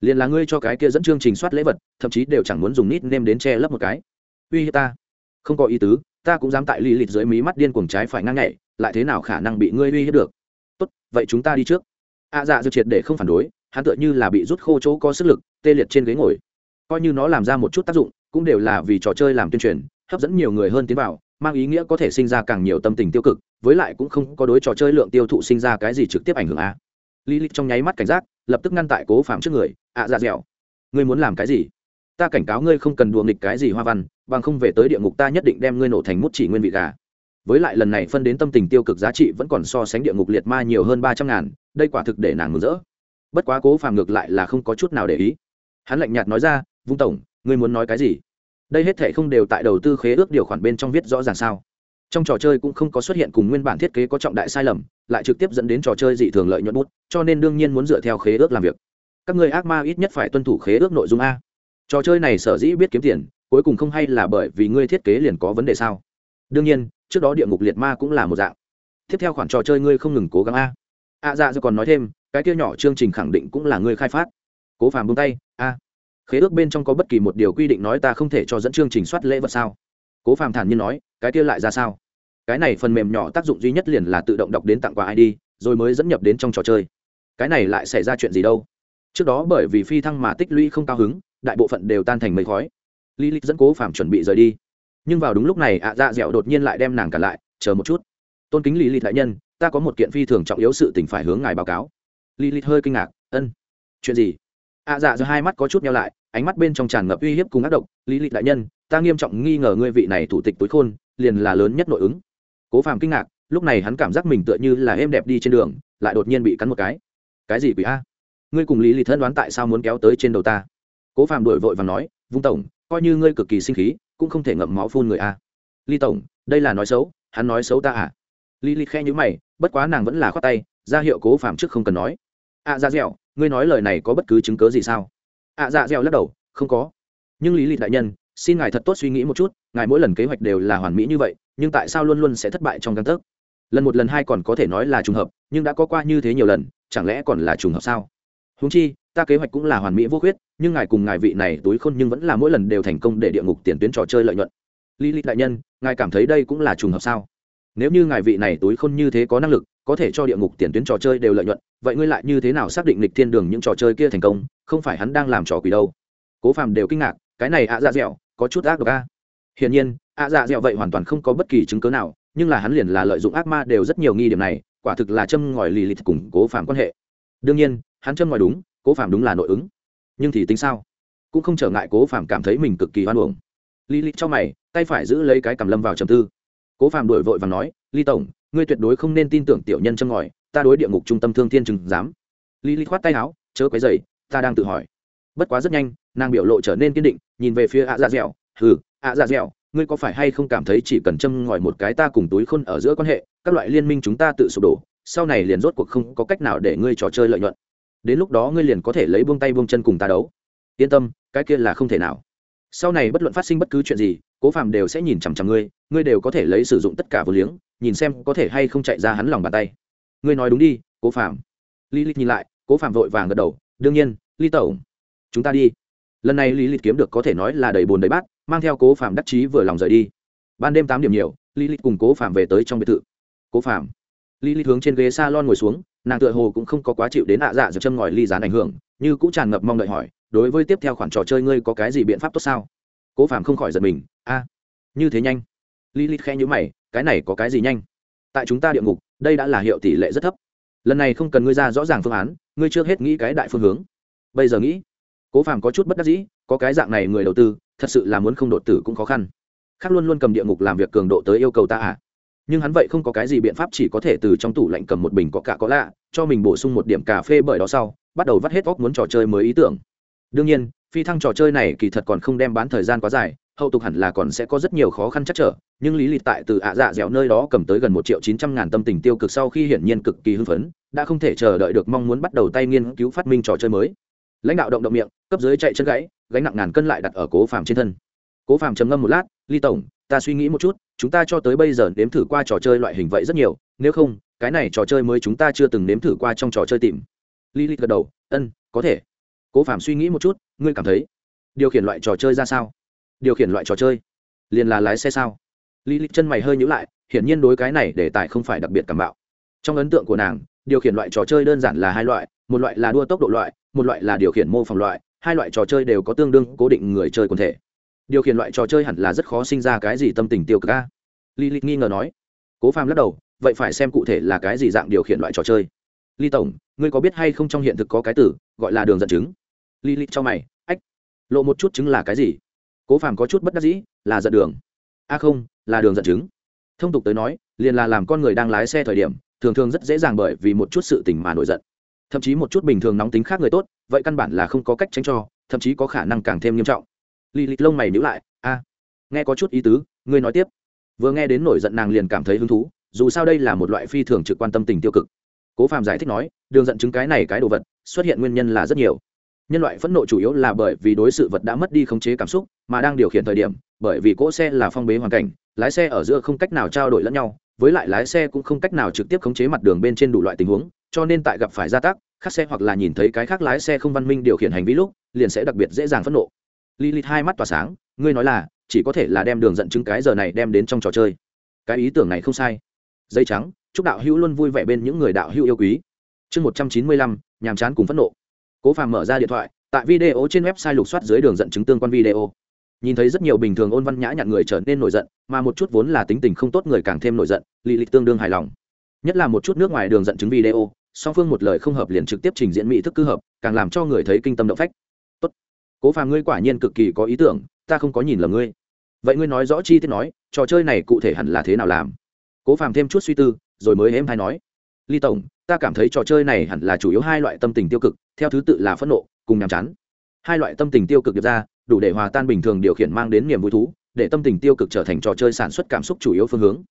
[SPEAKER 1] Liền là ngươi cho cái kia dẫn chương trình soát lễ vật, thậm chí đều chẳng muốn dùng nít nêm đến che lấp một cái. Uy hiếp ta. Không có ý tứ, ta cũng dám tại lý lịch dưới mí mắt điên cuồng trái phải ngang nhảy, lại thế nào khả năng bị ngươi uy hiếp được? Tốt, vậy chúng ta đi trước. Ạ dạ dẻo triệt để không phản đối, hắn tựa như là bị rút khô chỗ có sức lực, tê liệt trên ghế ngồi. Coi như nó làm ra một chút tác dụng, cũng đều là vì trò chơi làm tuyên truyền, hấp dẫn nhiều người hơn tiến vào mang ý nghĩa có thể sinh ra càng nhiều tâm tình tiêu cực với lại cũng không có đối trò chơi lượng tiêu thụ sinh ra cái gì trực tiếp ảnh hưởng a. Lý lịch trong nháy mắt cảnh giác lập tức ngăn tại cố phạm trước người ạ à, dạ dẻo ngươi muốn làm cái gì? Ta cảnh cáo ngươi không cần đùa nghịch cái gì hoa văn bằng không về tới địa ngục ta nhất định đem ngươi nổ thành mút chỉ nguyên vị gà. Với lại lần này phân đến tâm tình tiêu cực giá trị vẫn còn so sánh địa ngục liệt ma nhiều hơn ba trăm ngàn đây quả thực để nàng mừng rỡ. Bất quá cố phàm ngược lại là không có chút nào để ý. Hắn lạnh nhạt nói ra vung tổng ngươi muốn nói cái gì? Đây hết thệ không đều tại đầu tư khế ước điều khoản bên trong viết rõ ràng sao? Trong trò chơi cũng không có xuất hiện cùng nguyên bản thiết kế có trọng đại sai lầm lại trực tiếp dẫn đến trò chơi dị thường lợi nhuận bút cho nên đương nhiên muốn dựa theo khế ước làm việc. Các người ác ma ít nhất phải tuân thủ khế ước nội dung a. Trò chơi này sở dĩ biết kiếm tiền cuối cùng không hay là bởi vì ngươi thiết kế liền có vấn đề sao? Đương nhiên trước đó địa ngục liệt ma cũng là một dạng. Tiếp theo khoản trò chơi ngươi không ngừng cố gắng a. A à, dạ, dạ còn nói thêm cái kia nhỏ chương trình khẳng định cũng là ngươi khai phát. Cố phàm bông tay a khế ước bên trong có bất kỳ một điều quy định nói ta không thể cho dẫn chương trình soát lễ vật sao? Cố phàm thản nhiên nói, cái kia lại ra sao? Cái này phần mềm nhỏ tác dụng duy nhất liền là tự động đọc đến tặng quà id rồi mới dẫn nhập đến trong trò chơi. Cái này lại xảy ra chuyện gì đâu? Trước đó bởi vì phi thăng mà tích lũy không cao hứng, đại bộ phận đều tan thành mây khói. Lý lịch dẫn cố phàm chuẩn bị rời đi. Nhưng vào đúng lúc này, ạ dạ dẻo đột nhiên lại đem nàng cả lại, chờ một chút. Tôn kính lý lịch đại nhân, ta có một kiện phi thường trọng yếu sự tình phải hướng ngài báo cáo. Lý lịch hơi kinh ngạc, ân, chuyện gì? Ạ dạ giờ hai mắt có chút nhau lại ánh mắt bên trong tràn ngập uy hiếp cùng ác độc. Lý lịch đại nhân ta nghiêm trọng nghi ngờ ngươi vị này thủ tịch tối khôn liền là lớn nhất nội ứng. Cố phàm kinh ngạc lúc này hắn cảm giác mình tựa như là êm đẹp đi trên đường lại đột nhiên bị cắn một cái. Cái gì quỷ a? Ngươi cùng lý lịch thân đoán tại sao muốn kéo tới trên đầu ta? Cố phàm đổi vội và nói vung tổng coi như ngươi cực kỳ sinh khí cũng không thể ngậm máu phun người a. Ly tổng đây là nói xấu hắn nói xấu ta à? Lý lịch khe nhữ mày bất quá nàng vẫn là khoát tay ra hiệu cố phàm trước không cần nói. Ạ à, dạ dẻo ngươi nói lời này có bất cứ chứng cớ gì sao? Ạ à, dạ dẻo lắc đầu không có. Nhưng lý lịch đại nhân xin ngài thật tốt suy nghĩ một chút ngài mỗi lần kế hoạch đều là hoàn mỹ như vậy nhưng tại sao luôn luôn sẽ thất bại trong căn tấc? Lần một lần hai còn có thể nói là trùng hợp nhưng đã có qua như thế nhiều lần chẳng lẽ còn là trùng hợp sao? Húng chi ta kế hoạch cũng là hoàn mỹ vô khuyết nhưng ngài cùng ngài vị này túi khôn nhưng vẫn là mỗi lần đều thành công để địa ngục tiền tuyến trò chơi lợi nhuận. Lý lịch đại nhân ngài cảm thấy đây cũng là trùng hợp sao? Nếu như ngài vị này túi khôn như thế có năng lực có thể cho địa ngục tiền tuyến trò chơi đều lợi nhuận, vậy ngươi lại như thế nào xác định lịch thiên đường những trò chơi kia thành công, không phải hắn đang làm trò quỷ đâu? Cố phàm đều kinh ngạc, cái này ạ dạ dẻo, có chút ác độc a. Hiển nhiên, ạ dạ dẻo vậy hoàn toàn không có bất kỳ chứng cớ nào, nhưng là hắn liền là lợi dụng ác ma đều rất nhiều nghi điểm này, quả thực là châm ngòi lì lịch cùng cố phàm quan hệ. Đương nhiên, hắn châm ngòi đúng, cố phàm đúng là nội ứng. Nhưng thì tính sao? Cũng không trở ngại cố phàm cảm thấy mình cực kỳ hoan hồng lì lịch cho mày, tay phải giữ lấy cái cầm lâm vào trầm tư. Cố phàm đổi vội và nói, ly tổng ngươi tuyệt đối không nên tin tưởng tiểu nhân châm ngòi, ta đối địa ngục trung tâm thương thiên chừng dám lý lý khoát tay áo, chớ quấy dày ta đang tự hỏi. Bất quá rất nhanh, nàng biểu lộ trở nên kiên định, nhìn về phía ạ dạ dẻo, hừ, ạ dạ dẻo, ngươi có phải hay không cảm thấy chỉ cần châm ngòi một cái ta cùng túi khôn ở giữa quan hệ, các loại liên minh chúng ta tự sụp đổ, sau này liền rốt cuộc không có cách nào để ngươi trò chơi lợi nhuận. Đến lúc đó ngươi liền có thể lấy buông tay buông chân cùng ta đấu. Yên tâm, cái kia là không thể nào. Sau này bất luận phát sinh bất cứ chuyện gì, cố phạm đều sẽ nhìn chằm chằm ngươi ngươi đều có thể lấy sử dụng tất cả vô liếng nhìn xem có thể hay không chạy ra hắn lòng bàn tay. Ngươi nói đúng đi, cố phạm lý lịch nhìn lại, cố phạm vội vàng gật đầu, đương nhiên ly tẩu chúng ta đi. Lần này lý lịch kiếm được có thể nói là đầy bồn đầy bát, mang theo cố phạm đắc chí vừa lòng rời đi. Ban đêm tám điểm nhiều lý lịch cùng cố phạm về tới trong biệt thự. Cố phạm lý lịch hướng trên ghế s a lon ngồi xuống, nàng tựa hồ cũng không có quá chịu đến ạ dạ giờ châm ngòi ly dán ảnh hưởng, như cũng tràn ngập mong đợi hỏi, đối với tiếp theo khoản trò chơi ngươi có cái gì biện pháp tốt sao? Cố phạm không khỏi giật mình, a, như thế nhanh. Lý lịch khe nhữ mày cái này có cái gì nhanh? Tại chúng ta địa ngục, đây đã là hiệu tỷ lệ rất thấp. Lần này không cần ngươi ra rõ ràng phương án, ngươi trước hết nghĩ cái đại phương hướng. Bây giờ nghĩ, cố phàm có chút bất đắc dĩ, có cái dạng này người đầu tư, thật sự là muốn không đột tử cũng khó khăn. Khác luôn luôn cầm địa ngục làm việc cường độ tới yêu cầu ta à? Nhưng hắn vậy không có cái gì biện pháp chỉ có thể từ trong tủ lạnh cầm một bình có cả có lạ, cho mình bổ sung một điểm cà phê bởi đó sau, bắt đầu vắt hết óc muốn trò chơi mới ý tưởng. Đương nhiên, phi thăng trò chơi này kỳ thật còn không đem bán thời gian quá dài hậu tục hẳn là còn sẽ có rất nhiều khó khăn chắc trở, nhưng lý lịch tại từ ạ dạ dẻo nơi đó cầm tới gần một triệu chín trăm ngàn tâm tình tiêu cực sau khi hiển nhiên cực kỳ hưng phấn, đã không thể chờ đợi được mong muốn bắt đầu tay nghiên cứu phát minh trò chơi mới. Lãnh đạo động động miệng, cấp dưới chạy chân gãy, gánh nặng ngàn cân lại đặt ở cố phàm trên thân. Cố phàm trầm ngâm một lát ly tổng, ta suy nghĩ một chút, chúng ta cho tới bây giờ nếm thử qua trò chơi loại hình vậy rất nhiều, nếu không, cái này trò chơi mới chúng ta chưa từng nếm thử qua trong trò chơi tìm. Lý li gật đầu ân có thể. Cố phàm suy nghĩ một chút, ngươi cảm thấy điều khiển loại trò chơi ra sao? Điều khiển loại trò chơi. Liền là lái xe sao? Lý lịch chân mày hơi nhữ lại, hiển nhiên đối cái này để tài không phải đặc biệt cảm bạo. Trong ấn tượng của nàng, điều khiển loại trò chơi đơn giản là hai loại, một loại là đua tốc độ loại, một loại là điều khiển mô phỏng loại, hai loại trò chơi đều có tương đương cố định người chơi quần thể. Điều khiển loại trò chơi hẳn là rất khó sinh ra cái gì tâm tình tiêu cực Lý li nghi ngờ nói. Cố phàm lắc đầu, vậy phải xem cụ thể là cái gì dạng điều khiển loại trò chơi. Ly tổng, ngươi có biết hay không trong hiện thực có cái từ, gọi là đường dẫn chứng? Lý li cho mày, ách, lộ một chút chứng là cái gì? Cố phàm có chút bất đắc dĩ, là giận đường. A không, là đường giận chứng. Thông tục tới nói, liền là làm con người đang lái xe thời điểm, thường thường rất dễ dàng bởi vì một chút sự tình mà nổi giận. Thậm chí một chút bình thường nóng tính khác người tốt, vậy căn bản là không có cách tránh cho, thậm chí có khả năng càng thêm nghiêm trọng. Lì lì lông mày nhữ lại, a, nghe có chút ý tứ, ngươi nói tiếp. Vừa nghe đến nổi giận nàng liền cảm thấy hứng thú, dù sao đây là một loại phi thường trực quan tâm tình tiêu cực. Cố phàm giải thích nói, đường giận chứng cái này cái đồ vật, xuất hiện nguyên nhân là rất nhiều. Nhân loại phẫn nộ chủ yếu là bởi vì đối sự vật đã mất đi khống chế cảm xúc mà đang điều khiển thời điểm bởi vì cỗ xe là phong bế hoàn cảnh lái xe ở giữa không cách nào trao đổi lẫn nhau với lại lái xe cũng không cách nào trực tiếp khống chế mặt đường bên trên đủ loại tình huống cho nên tại gặp phải gia tác khác xe hoặc là nhìn thấy cái khác lái xe không văn minh điều khiển hành vi lúc liền sẽ đặc biệt dễ dàng phẫn nộ Lilith hai mắt tỏa sáng, ngươi nói là, chỉ có thể là đem đường dẫn chứng cái giờ này đem đến trong trò chơi. Cái ý tưởng này không sai. Dây trắng, chúc đạo hữu luôn vui vẻ bên những người đạo hữu yêu quý. Chương một trăm chín mươi lăm, nhàm chán cùng phẫn nộ. Cố Phàm mở ra điện thoại, tại video trên website lục soát dưới đường dẫn chứng tương quan video. Nhìn thấy rất nhiều bình thường ôn văn nhã nhặn người trở nên nổi giận, mà một chút vốn là tính tình không tốt người càng thêm nổi giận, lì lịch tương đương hài lòng. Nhất là một chút nước ngoài đường dẫn chứng video, song phương một lời không hợp liền trực tiếp trình diễn mỹ thức cư hợp, càng làm cho người thấy kinh tâm động phách. Cố phàm ngươi quả nhiên cực kỳ có ý tưởng ta không có nhìn lầm ngươi. Vậy ngươi nói rõ chi tiết nói trò chơi này cụ thể hẳn là thế nào làm? Cố phàm thêm chút suy tư rồi mới êm hay nói. Ly tổng ta cảm thấy trò chơi này hẳn là chủ yếu hai loại tâm tình tiêu cực theo thứ tự là phẫn nộ cùng nhàm chán. Hai loại tâm tình tiêu cực được ra đủ để hòa tan bình thường điều khiển mang đến niềm vui thú để tâm tình tiêu cực trở thành trò chơi sản xuất cảm xúc chủ yếu phương hướng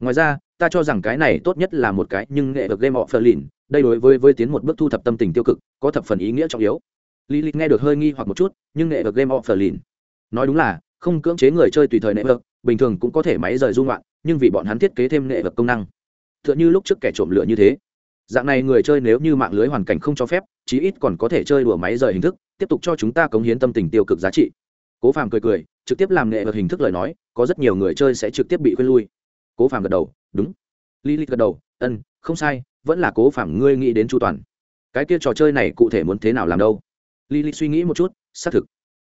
[SPEAKER 1] ngoài ra ta cho rằng cái này tốt nhất là một cái nhưng nghệ được game of berlin đây đối với với tiến một bước thu thập tâm tình tiêu cực có thập phần ý nghĩa trọng yếu lý lịch nghe được hơi nghi hoặc một chút, nhưng nghệ được game of Berlin. Nói đúng là, không cưỡng chế người chơi tùy thời nệ vực, bình thường cũng có thể máy rời dung loạn, nhưng vì bọn hắn thiết kế thêm nệ vực công năng. Tựa như lúc trước kẻ trộm lửa như thế. Dạng này người chơi nếu như mạng lưới hoàn cảnh không cho phép, chí ít còn có thể chơi đùa máy rời hình thức, tiếp tục cho chúng ta cống hiến tâm tình tiêu cực giá trị. Cố Phàm cười cười, trực tiếp làm nệ vật hình thức lời nói, có rất nhiều người chơi sẽ trực tiếp bị khuyên lui. Cố Phàm gật đầu, đúng. Lilith gật đầu, ân, không sai, vẫn là Cố Phàm ngươi nghĩ đến chu toàn. Cái kia trò chơi này cụ thể muốn thế nào làm đâu? Lily suy nghĩ một chút, xác thực.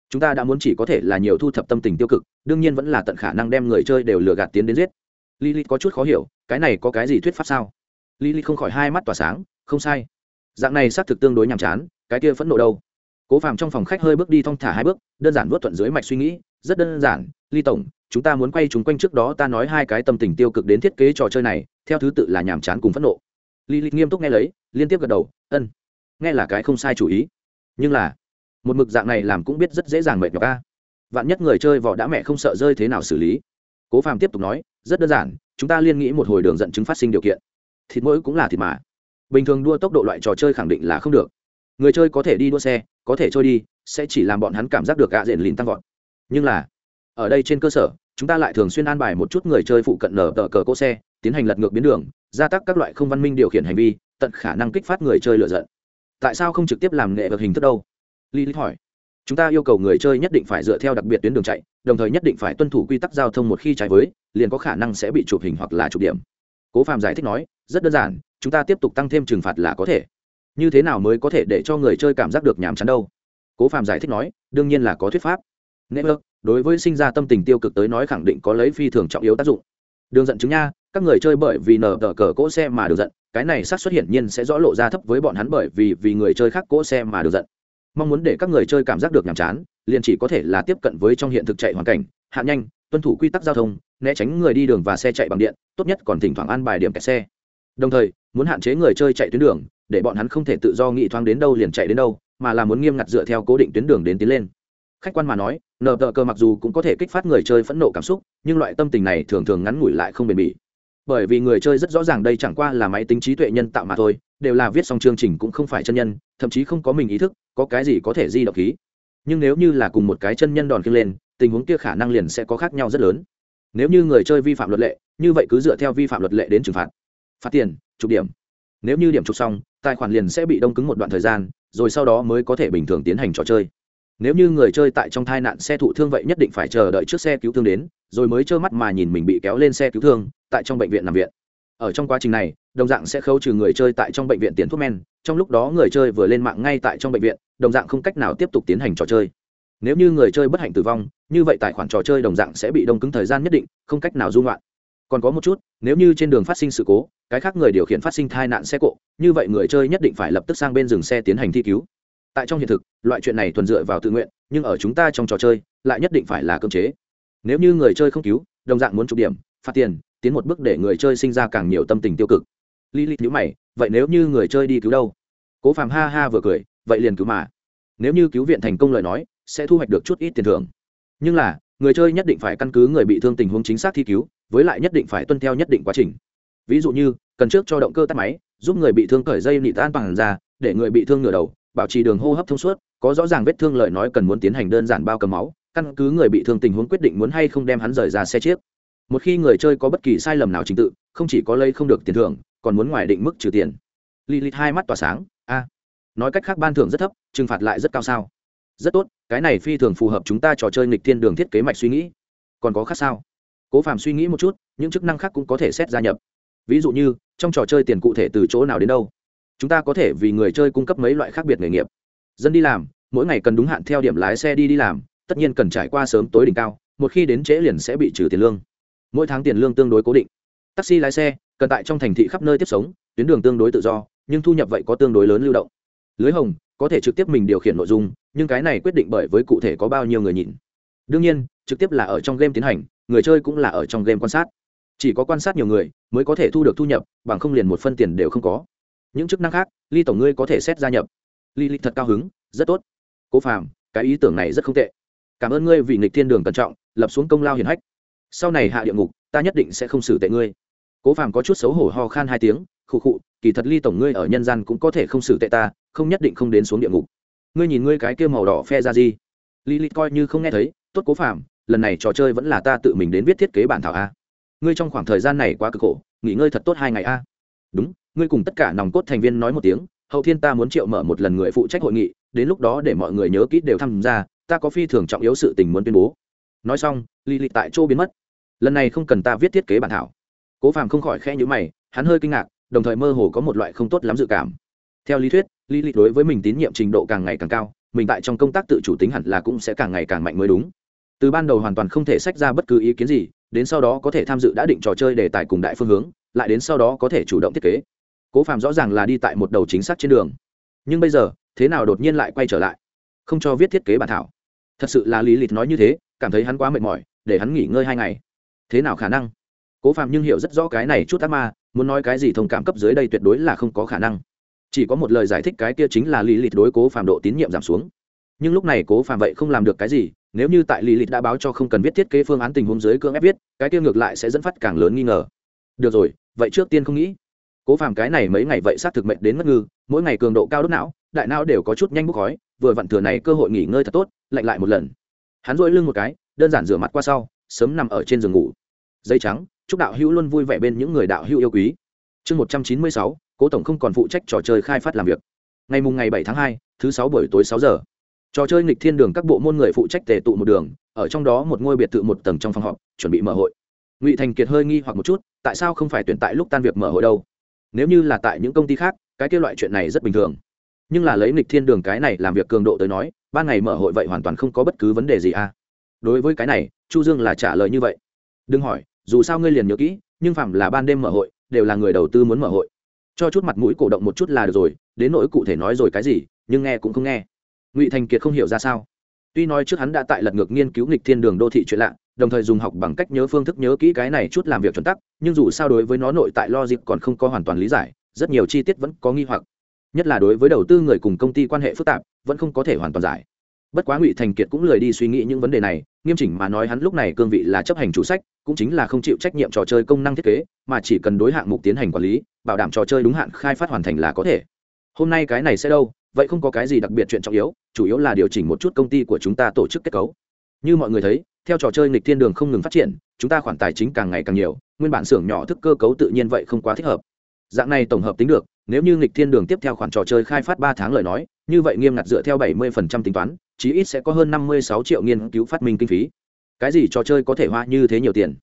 [SPEAKER 1] Chúng ta đã muốn chỉ có thể là nhiều thu thập tâm tình tiêu cực, đương nhiên vẫn là tận khả năng đem người chơi đều lừa gạt tiến đến giết. Lily có chút khó hiểu, cái này có cái gì thuyết pháp sao? Lily không khỏi hai mắt tỏa sáng, không sai. Dạng này xác thực tương đối nhàm chán, cái kia phẫn nộ đâu? Cố Phàm trong phòng khách hơi bước đi thong thả hai bước, đơn giản vuốt thuận dưới mạch suy nghĩ, rất đơn giản, Ly tổng, chúng ta muốn quay chúng quanh trước đó ta nói hai cái tâm tình tiêu cực đến thiết kế trò chơi này, theo thứ tự là nhàm chán cùng phẫn nộ. Lily nghiêm túc nghe lấy, liên tiếp gật đầu, ân. Nghe là cái không sai chủ ý nhưng là một mực dạng này làm cũng biết rất dễ dàng mệt nhọc ca vạn nhất người chơi vỏ đã mẹ không sợ rơi thế nào xử lý cố phàm tiếp tục nói rất đơn giản chúng ta liên nghĩ một hồi đường dẫn chứng phát sinh điều kiện thịt mỗi cũng là thịt mà. Bình thường đua tốc độ loại trò chơi khẳng định là không được. Người chơi có thể đi đua xe, có thể trôi đi, sẽ chỉ làm bọn hắn cảm giác được gạ diện lìn tăng vọt. Nhưng là, ở đây trên cơ sở, chúng ta lại thường xuyên an bài một chút người chơi phụ cận nở tờ cờ cỗ xe, tiến hành lật ngược biến đường, gia tăng các loại không văn minh điều khiển hành vi, tận khả năng kích phát người chơi lựa giận. Tại sao không trực tiếp làm nghệ vật hình thức đâu? Lý hỏi. Chúng ta yêu cầu người chơi nhất định phải dựa theo đặc biệt tuyến đường chạy, đồng thời nhất định phải tuân thủ quy tắc giao thông một khi trái với, liền có khả năng sẽ bị chụp hình hoặc là chụp điểm cố phạm giải thích nói, rất đơn giản, chúng ta tiếp tục tăng thêm trừng phạt là có thể. Như thế nào mới có thể để cho người chơi cảm giác được nhàm chán đâu? Cố phạm giải thích nói, đương nhiên là có thuyết pháp. Network, đối với sinh ra tâm tình tiêu cực tới nói khẳng định có lấy phi thường trọng yếu tác dụng. Đường dẫn chứng nha, các người chơi bởi vì nở tờ cờ cỗ xe mà được giận, cái này xác xuất hiện nhiên sẽ rõ lộ ra thấp với bọn hắn bởi vì vì người chơi khác cỗ xe mà được giận. Mong muốn để các người chơi cảm giác được nhàm chán, liền chỉ có thể là tiếp cận với trong hiện thực chạy hoàn cảnh hạn nhanh, tuân thủ quy tắc giao thông, né tránh người đi đường và xe chạy bằng điện tốt nhất còn thỉnh thoảng ăn bài điểm kẹt xe. Đồng thời, muốn hạn chế người chơi chạy tuyến đường, để bọn hắn không thể tự do nghị thoáng đến đâu liền chạy đến đâu, mà là muốn nghiêm ngặt dựa theo cố định tuyến đường đến tiến lên. Khách quan mà nói, nờ tờ cơ mặc dù cũng có thể kích phát người chơi phẫn nộ cảm xúc, nhưng loại tâm tình này thường thường ngắn ngủi lại không bền bỉ. Bởi vì người chơi rất rõ ràng đây chẳng qua là máy tính trí tuệ nhân tạo mà thôi, đều là viết xong chương trình cũng không phải chân nhân, thậm chí không có mình ý thức, có cái gì có thể di động khí. Nhưng nếu như là cùng một cái chân nhân đòn khiêng lên, tình huống kia khả năng liền sẽ có khác nhau rất lớn. Nếu như người chơi vi phạm luật lệ như vậy cứ dựa theo vi phạm luật lệ đến trừng phạt. Phạt tiền chụp điểm. Nếu như điểm chụp xong, tài khoản liền sẽ bị đông cứng một đoạn thời gian, rồi sau đó mới có thể bình thường tiến hành trò chơi. Nếu như người chơi tại trong tai nạn xe thụ thương vậy nhất định phải chờ đợi trước xe cứu thương đến, rồi mới trơ mắt mà nhìn mình bị kéo lên xe cứu thương, tại trong bệnh viện nằm viện. Ở trong quá trình này, đồng dạng sẽ khấu trừ người chơi tại trong bệnh viện tiền thuốc men, trong lúc đó người chơi vừa lên mạng ngay tại trong bệnh viện, đồng dạng không cách nào tiếp tục tiến hành trò chơi. Nếu như người chơi bất hạnh tử vong, như vậy tài khoản trò chơi đồng dạng sẽ bị đông cứng thời gian nhất định, không cách nào dung loạn còn có một chút, nếu như trên đường phát sinh sự cố, cái khác người điều khiển phát sinh tai nạn xe cộ, như vậy người chơi nhất định phải lập tức sang bên dừng xe tiến hành thi cứu. Tại trong hiện thực, loại chuyện này thuần dựa vào tự nguyện, nhưng ở chúng ta trong trò chơi, lại nhất định phải là cơ chế. Nếu như người chơi không cứu, đồng dạng muốn chụp điểm, phạt tiền, tiến một bước để người chơi sinh ra càng nhiều tâm tình tiêu cực. Li li nhữ mày, vậy nếu như người chơi đi cứu đâu? Cố phàm ha ha vừa cười, vậy liền cứu mà. Nếu như cứu viện thành công lời nói, sẽ thu hoạch được chút ít tiền thưởng. Nhưng là người chơi nhất định phải căn cứ người bị thương tình huống chính xác thi cứu, với lại nhất định phải tuân theo nhất định quá trình. Ví dụ như, cần trước cho động cơ tắt máy, giúp người bị thương cởi dây nị tan bằng ra, để người bị thương ngửa đầu, bảo trì đường hô hấp thông suốt, có rõ ràng vết thương lời nói cần muốn tiến hành đơn giản bao cầm máu, căn cứ người bị thương tình huống quyết định muốn hay không đem hắn rời ra xe chiếc. Một khi người chơi có bất kỳ sai lầm nào trình tự, không chỉ có lây không được tiền thưởng, còn muốn ngoài định mức trừ tiền. Lì lì hai mắt tỏa sáng, a. Nói cách khác ban thưởng rất thấp, trừng phạt lại rất cao sao rất tốt, cái này phi thường phù hợp chúng ta trò chơi nghịch thiên đường thiết kế mạch suy nghĩ. Còn có khác sao? Cố phàm suy nghĩ một chút, những chức năng khác cũng có thể xét gia nhập. Ví dụ như, trong trò chơi tiền cụ thể từ chỗ nào đến đâu? Chúng ta có thể vì người chơi cung cấp mấy loại khác biệt nghề nghiệp. Dân đi làm, mỗi ngày cần đúng hạn theo điểm lái xe đi đi làm, tất nhiên cần trải qua sớm tối đỉnh cao, một khi đến trễ liền sẽ bị trừ tiền lương. Mỗi tháng tiền lương tương đối cố định. Taxi lái xe, cần tại trong thành thị khắp nơi tiếp sống, tuyến đường tương đối tự do, nhưng thu nhập vậy có tương đối lớn lưu động. Lưới hồng có thể trực tiếp mình điều khiển nội dung, nhưng cái này quyết định bởi với cụ thể có bao nhiêu người nhìn. Đương nhiên, trực tiếp là ở trong game tiến hành, người chơi cũng là ở trong game quan sát. Chỉ có quan sát nhiều người mới có thể thu được thu nhập, bằng không liền một phân tiền đều không có. Những chức năng khác, ly tổng ngươi có thể xét gia nhập. Ly ly thật cao hứng, rất tốt. Cố phàm, cái ý tưởng này rất không tệ. Cảm ơn ngươi vì nghịch thiên đường cẩn trọng, lập xuống công lao hiển hách. Sau này hạ địa ngục, ta nhất định sẽ không xử tệ ngươi. Cố phàm có chút xấu hổ ho khan hai tiếng, khụ khụ kỳ thật ly tổng ngươi ở nhân gian cũng có thể không xử tệ ta không nhất định không đến xuống địa ngục. Ngươi nhìn ngươi cái kia màu đỏ phe ra gì? Lý li coi như không nghe thấy tốt cố Phạm, lần này trò chơi vẫn là ta tự mình đến viết thiết kế bản thảo a. Ngươi trong khoảng thời gian này quá cực khổ nghỉ ngơi thật tốt hai ngày a. Đúng ngươi cùng tất cả nòng cốt thành viên nói một tiếng hậu thiên ta muốn triệu mở một lần người phụ trách hội nghị đến lúc đó để mọi người nhớ kỹ đều tham gia ta có phi thường trọng yếu sự tình muốn tuyên bố. Nói xong li li tại chỗ biến mất. Lần này không cần ta viết thiết kế bản thảo. Cố phàm không khỏi khe nhữ mày hắn hơi kinh ngạc đồng thời mơ hồ có một loại không tốt lắm dự cảm. Theo lý thuyết lý lịch đối với mình tín nhiệm trình độ càng ngày càng cao, mình tại trong công tác tự chủ tính hẳn là cũng sẽ càng ngày càng mạnh mới đúng. Từ ban đầu hoàn toàn không thể sách ra bất cứ ý kiến gì, đến sau đó có thể tham dự đã định trò chơi để tài cùng đại phương hướng, lại đến sau đó có thể chủ động thiết kế. Cố Phạm rõ ràng là đi tại một đầu chính xác trên đường. Nhưng bây giờ, thế nào đột nhiên lại quay trở lại? Không cho viết thiết kế bản thảo. Thật sự là lý lịch nói như thế, cảm thấy hắn quá mệt mỏi, để hắn nghỉ ngơi hai ngày. Thế nào khả năng? Cố phạm nhưng hiểu rất rõ cái này chút ác ma muốn nói cái gì thông cảm cấp dưới đây tuyệt đối là không có khả năng. Chỉ có một lời giải thích cái kia chính là lý lịch đối cố phạm độ tín nhiệm giảm xuống. Nhưng lúc này cố phạm vậy không làm được cái gì, nếu như tại lý lịch đã báo cho không cần viết thiết kế phương án tình huống dưới cưỡng ép viết, cái kia ngược lại sẽ dẫn phát càng lớn nghi ngờ. Được rồi, vậy trước tiên không nghĩ. Cố phạm cái này mấy ngày vậy sát thực mệnh đến mất ngư, mỗi ngày cường độ cao đốt não, đại não đều có chút nhanh bốc khói, vừa vặn thừa này cơ hội nghỉ ngơi thật tốt, lạnh lại một lần. Hắn dội lưng một cái, đơn giản rửa mặt qua sau, sớm nằm ở trên giường ngủ dây trắng, chúc đạo hữu luôn vui vẻ bên những người đạo hữu yêu quý. Chương một trăm chín mươi sáu, cố tổng không còn phụ trách trò chơi khai phát làm việc. Ngày mùng ngày bảy tháng hai, thứ sáu buổi tối sáu giờ. Trò chơi nghịch thiên đường các bộ môn người phụ trách tề tụ một đường, ở trong đó một ngôi biệt thự một tầng trong phòng họp, chuẩn bị mở hội. Ngụy thành kiệt hơi nghi hoặc một chút, tại sao không phải tuyển tại lúc tan việc mở hội đâu? Nếu như là tại những công ty khác, cái kia loại chuyện này rất bình thường. Nhưng là lấy nghịch thiên đường cái này làm việc cường độ tới nói, ban ngày mở hội vậy hoàn toàn không có bất cứ vấn đề gì à? Đối với cái này, chu dương là trả lời như vậy. Đừng hỏi dù sao ngươi liền nhớ kỹ, nhưng phạm là ban đêm mở hội, đều là người đầu tư muốn mở hội. Cho chút mặt mũi cổ động một chút là được rồi, đến nỗi cụ thể nói rồi cái gì, nhưng nghe cũng không nghe. Ngụy thành kiệt không hiểu ra sao. Tuy nói trước hắn đã tại lật ngược nghiên cứu nghịch thiên đường đô thị chuyện lạ, đồng thời dùng học bằng cách nhớ phương thức nhớ kỹ cái này chút làm việc chuẩn tắc, nhưng dù sao đối với nó nội tại logic còn không có hoàn toàn lý giải, rất nhiều chi tiết vẫn có nghi hoặc. Nhất là đối với đầu tư người cùng công ty quan hệ phức tạp, vẫn không có thể hoàn toàn giải bất quá ngụy thành kiệt cũng lười đi suy nghĩ những vấn đề này, nghiêm chỉnh mà nói hắn lúc này cương vị là chấp hành chủ sách, cũng chính là không chịu trách nhiệm trò chơi công năng thiết kế, mà chỉ cần đối hạng mục tiến hành quản lý, bảo đảm trò chơi đúng hạn khai phát hoàn thành là có thể. Hôm nay cái này sẽ đâu, vậy không có cái gì đặc biệt chuyện trọng yếu, chủ yếu là điều chỉnh một chút công ty của chúng ta tổ chức kết cấu. Như mọi người thấy, theo trò chơi nghịch thiên đường không ngừng phát triển, chúng ta khoản tài chính càng ngày càng nhiều, nguyên bản xưởng nhỏ thức cơ cấu tự nhiên vậy không quá thích hợp. Dạng này tổng hợp tính được nếu như nghịch thiên đường tiếp theo khoản trò chơi khai phát ba tháng lời nói, như vậy nghiêm ngặt dựa theo bảy mươi tính toán, chí ít sẽ có hơn năm mươi sáu triệu nghiên cứu phát minh kinh phí. Cái gì trò chơi có thể hoa như thế nhiều tiền?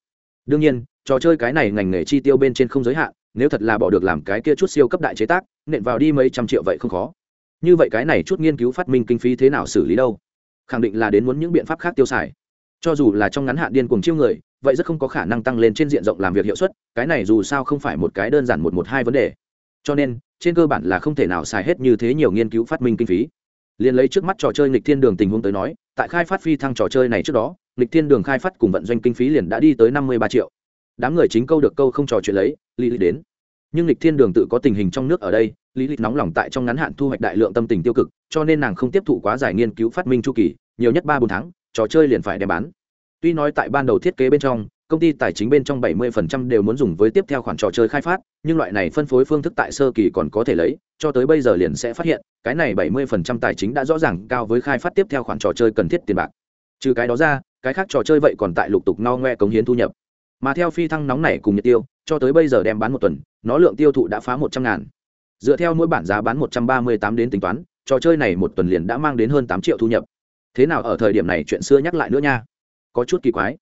[SPEAKER 1] Đương nhiên, trò chơi cái này ngành nghề chi tiêu bên trên không giới hạn, nếu thật là bỏ được làm cái kia chút siêu cấp đại chế tác, nện vào đi mấy trăm triệu vậy không khó. Như vậy cái này chút nghiên cứu phát minh kinh phí thế nào xử lý đâu? Khẳng định là đến muốn những biện pháp khác tiêu xài. Cho dù là trong ngắn hạn điên cuồng chiêu người, vậy rất không có khả năng tăng lên trên diện rộng làm việc hiệu suất, cái này dù sao không phải một cái đơn giản một một hai vấn đề cho nên, trên cơ bản là không thể nào xài hết như thế nhiều nghiên cứu phát minh kinh phí. Liền lấy trước mắt trò chơi nghịch thiên đường tình huống tới nói, tại khai phát phi thăng trò chơi này trước đó, nghịch thiên đường khai phát cùng vận doanh kinh phí liền đã đi tới năm mươi ba triệu. Đám người chính câu được câu không trò chuyện lấy, lý lý đến. Nhưng lịch thiên đường tự có tình hình trong nước ở đây, lý lịch nóng lòng tại trong ngắn hạn thu hoạch đại lượng tâm tình tiêu cực, cho nên nàng không tiếp thụ quá giải nghiên cứu phát minh chu kỳ, nhiều nhất ba bốn tháng, trò chơi liền phải đem bán. Tuy nói tại ban đầu thiết kế bên trong công ty tài chính bên trong 70% đều muốn dùng với tiếp theo khoản trò chơi khai phát, nhưng loại này phân phối phương thức tại sơ kỳ còn có thể lấy, cho tới bây giờ liền sẽ phát hiện, cái này 70% tài chính đã rõ ràng cao với khai phát tiếp theo khoản trò chơi cần thiết tiền bạc. Trừ cái đó ra, cái khác trò chơi vậy còn tại lục tục no ngoe cống hiến thu nhập. Mà theo phi thăng nóng này cùng nhiệt tiêu, cho tới bây giờ đem bán một tuần, nó lượng tiêu thụ đã phá một trăm ngàn. Dựa theo mỗi bản giá bán một trăm ba mươi tám đến tính toán, trò chơi này một tuần liền đã mang đến hơn tám triệu thu nhập. Thế nào ở thời điểm này chuyện xưa nhắc lại nữa nha. Có chút kỳ quái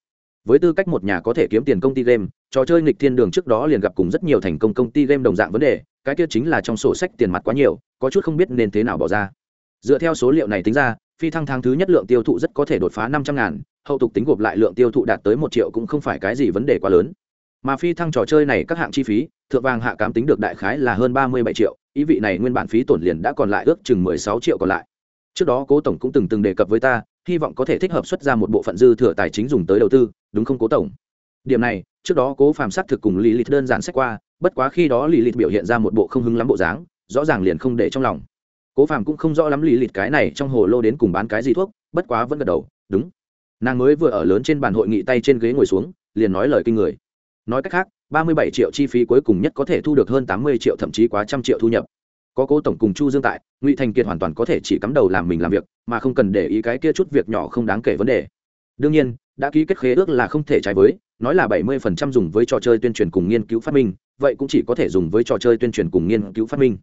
[SPEAKER 1] với tư cách một nhà có thể kiếm tiền công ty game, trò chơi nghịch thiên đường trước đó liền gặp cùng rất nhiều thành công công ty game đồng dạng vấn đề, cái kia chính là trong sổ sách tiền mặt quá nhiều, có chút không biết nên thế nào bỏ ra. Dựa theo số liệu này tính ra, phi thăng tháng thứ nhất lượng tiêu thụ rất có thể đột phá năm trăm ngàn, hậu tục tính gộp lại lượng tiêu thụ đạt tới một triệu cũng không phải cái gì vấn đề quá lớn. Mà phi thăng trò chơi này các hạng chi phí, thượng vàng hạ cám tính được đại khái là hơn ba mươi bảy triệu, ý vị này nguyên bản phí tổn liền đã còn lại ước chừng mười sáu triệu còn lại. Trước đó cố tổng cũng từng từng đề cập với ta hy vọng có thể thích hợp xuất ra một bộ phận dư thừa tài chính dùng tới đầu tư, đúng không cố tổng? Điểm này, trước đó cố phàm xác thực cùng lý lịch đơn giản xét qua, bất quá khi đó lý lịch biểu hiện ra một bộ không hứng lắm bộ dáng, rõ ràng liền không để trong lòng. Cố phàm cũng không rõ lắm lý lịch cái này trong hồ lô đến cùng bán cái gì thuốc, bất quá vẫn gật đầu, đúng. Nàng mới vừa ở lớn trên bàn hội nghị tay trên ghế ngồi xuống, liền nói lời kinh người. Nói cách khác, ba mươi bảy triệu chi phí cuối cùng nhất có thể thu được hơn tám mươi triệu, thậm chí quá trăm triệu thu nhập có cố tổng cùng chu dương tại, ngụy thành kiệt hoàn toàn có thể chỉ cắm đầu làm mình làm việc, mà không cần để ý cái kia chút việc nhỏ không đáng kể vấn đề. Đương nhiên, đã ký kết khế ước là không thể trái với, nói là bảy mươi phần trăm dùng với trò chơi tuyên truyền cùng nghiên cứu phát minh, vậy cũng chỉ có thể dùng với trò chơi tuyên truyền cùng nghiên cứu phát minh.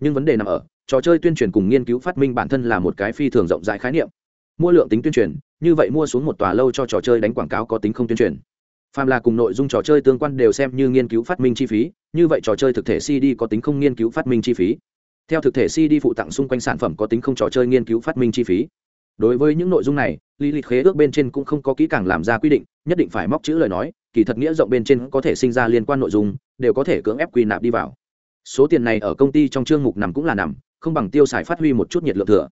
[SPEAKER 1] Nhưng vấn đề nằm ở, trò chơi tuyên truyền cùng nghiên cứu phát minh bản thân là một cái phi thường rộng rãi khái niệm. Mua lượng tính tuyên truyền, như vậy mua xuống một tòa lâu cho trò chơi đánh quảng cáo có tính không tuyên truyền. Phàm là cùng nội dung trò chơi tương quan đều xem như nghiên cứu phát minh chi phí, như vậy trò chơi thực thể cd có tính không nghiên cứu phát minh chi phí? Theo thực thể cd phụ tặng xung quanh sản phẩm có tính không trò chơi nghiên cứu phát minh chi phí. Đối với những nội dung này lý lịch khế ước bên trên cũng không có kỹ càng làm ra quy định, nhất định phải móc chữ lời nói, kỳ thật nghĩa rộng bên trên có thể sinh ra liên quan nội dung, đều có thể cưỡng ép quy nạp đi vào. Số tiền này ở công ty trong chương mục nằm cũng là nằm, không bằng tiêu xài phát huy một chút nhiệt lượng thừa.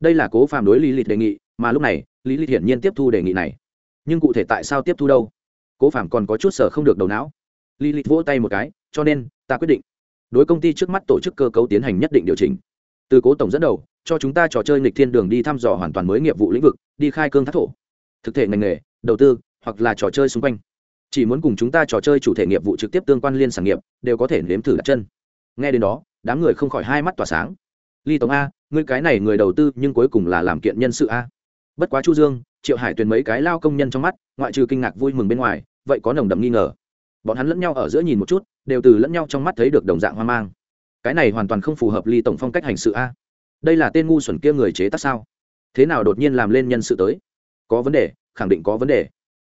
[SPEAKER 1] Đây là cố phàm đối lý lịch đề nghị, mà lúc này lý lịch hiển nhiên tiếp thu đề nghị này. Nhưng cụ thể tại sao tiếp thu đâu? Cố phàm còn có chút sở không được đầu não. Lý lịch vỗ tay một cái, cho nên, ta quyết định đối công ty trước mắt tổ chức cơ cấu tiến hành nhất định điều chỉnh. Từ cố tổng dẫn đầu, cho chúng ta trò chơi nghịch thiên đường đi thăm dò hoàn toàn mới nghiệp vụ lĩnh vực, đi khai cương thác thổ. Thực thể ngành nghề, đầu tư, hoặc là trò chơi xung quanh. Chỉ muốn cùng chúng ta trò chơi chủ thể nghiệp vụ trực tiếp tương quan liên sản nghiệp, đều có thể nếm thử đặt chân. Nghe đến đó, đám người không khỏi hai mắt tỏa sáng. Ly tổng a, ngươi cái này người đầu tư nhưng cuối cùng là làm kiện nhân sự a. Bất quá chu dương, triệu hải tuyền mấy cái lao công nhân trong mắt, ngoại trừ kinh ngạc vui mừng bên ngoài, vậy có nồng đậm nghi ngờ bọn hắn lẫn nhau ở giữa nhìn một chút, đều từ lẫn nhau trong mắt thấy được đồng dạng hoang mang. Cái này hoàn toàn không phù hợp ly tổng phong cách hành sự a. Đây là tên ngu xuẩn kia người chế tác sao? Thế nào đột nhiên làm lên nhân sự tới? Có vấn đề, khẳng định có vấn đề.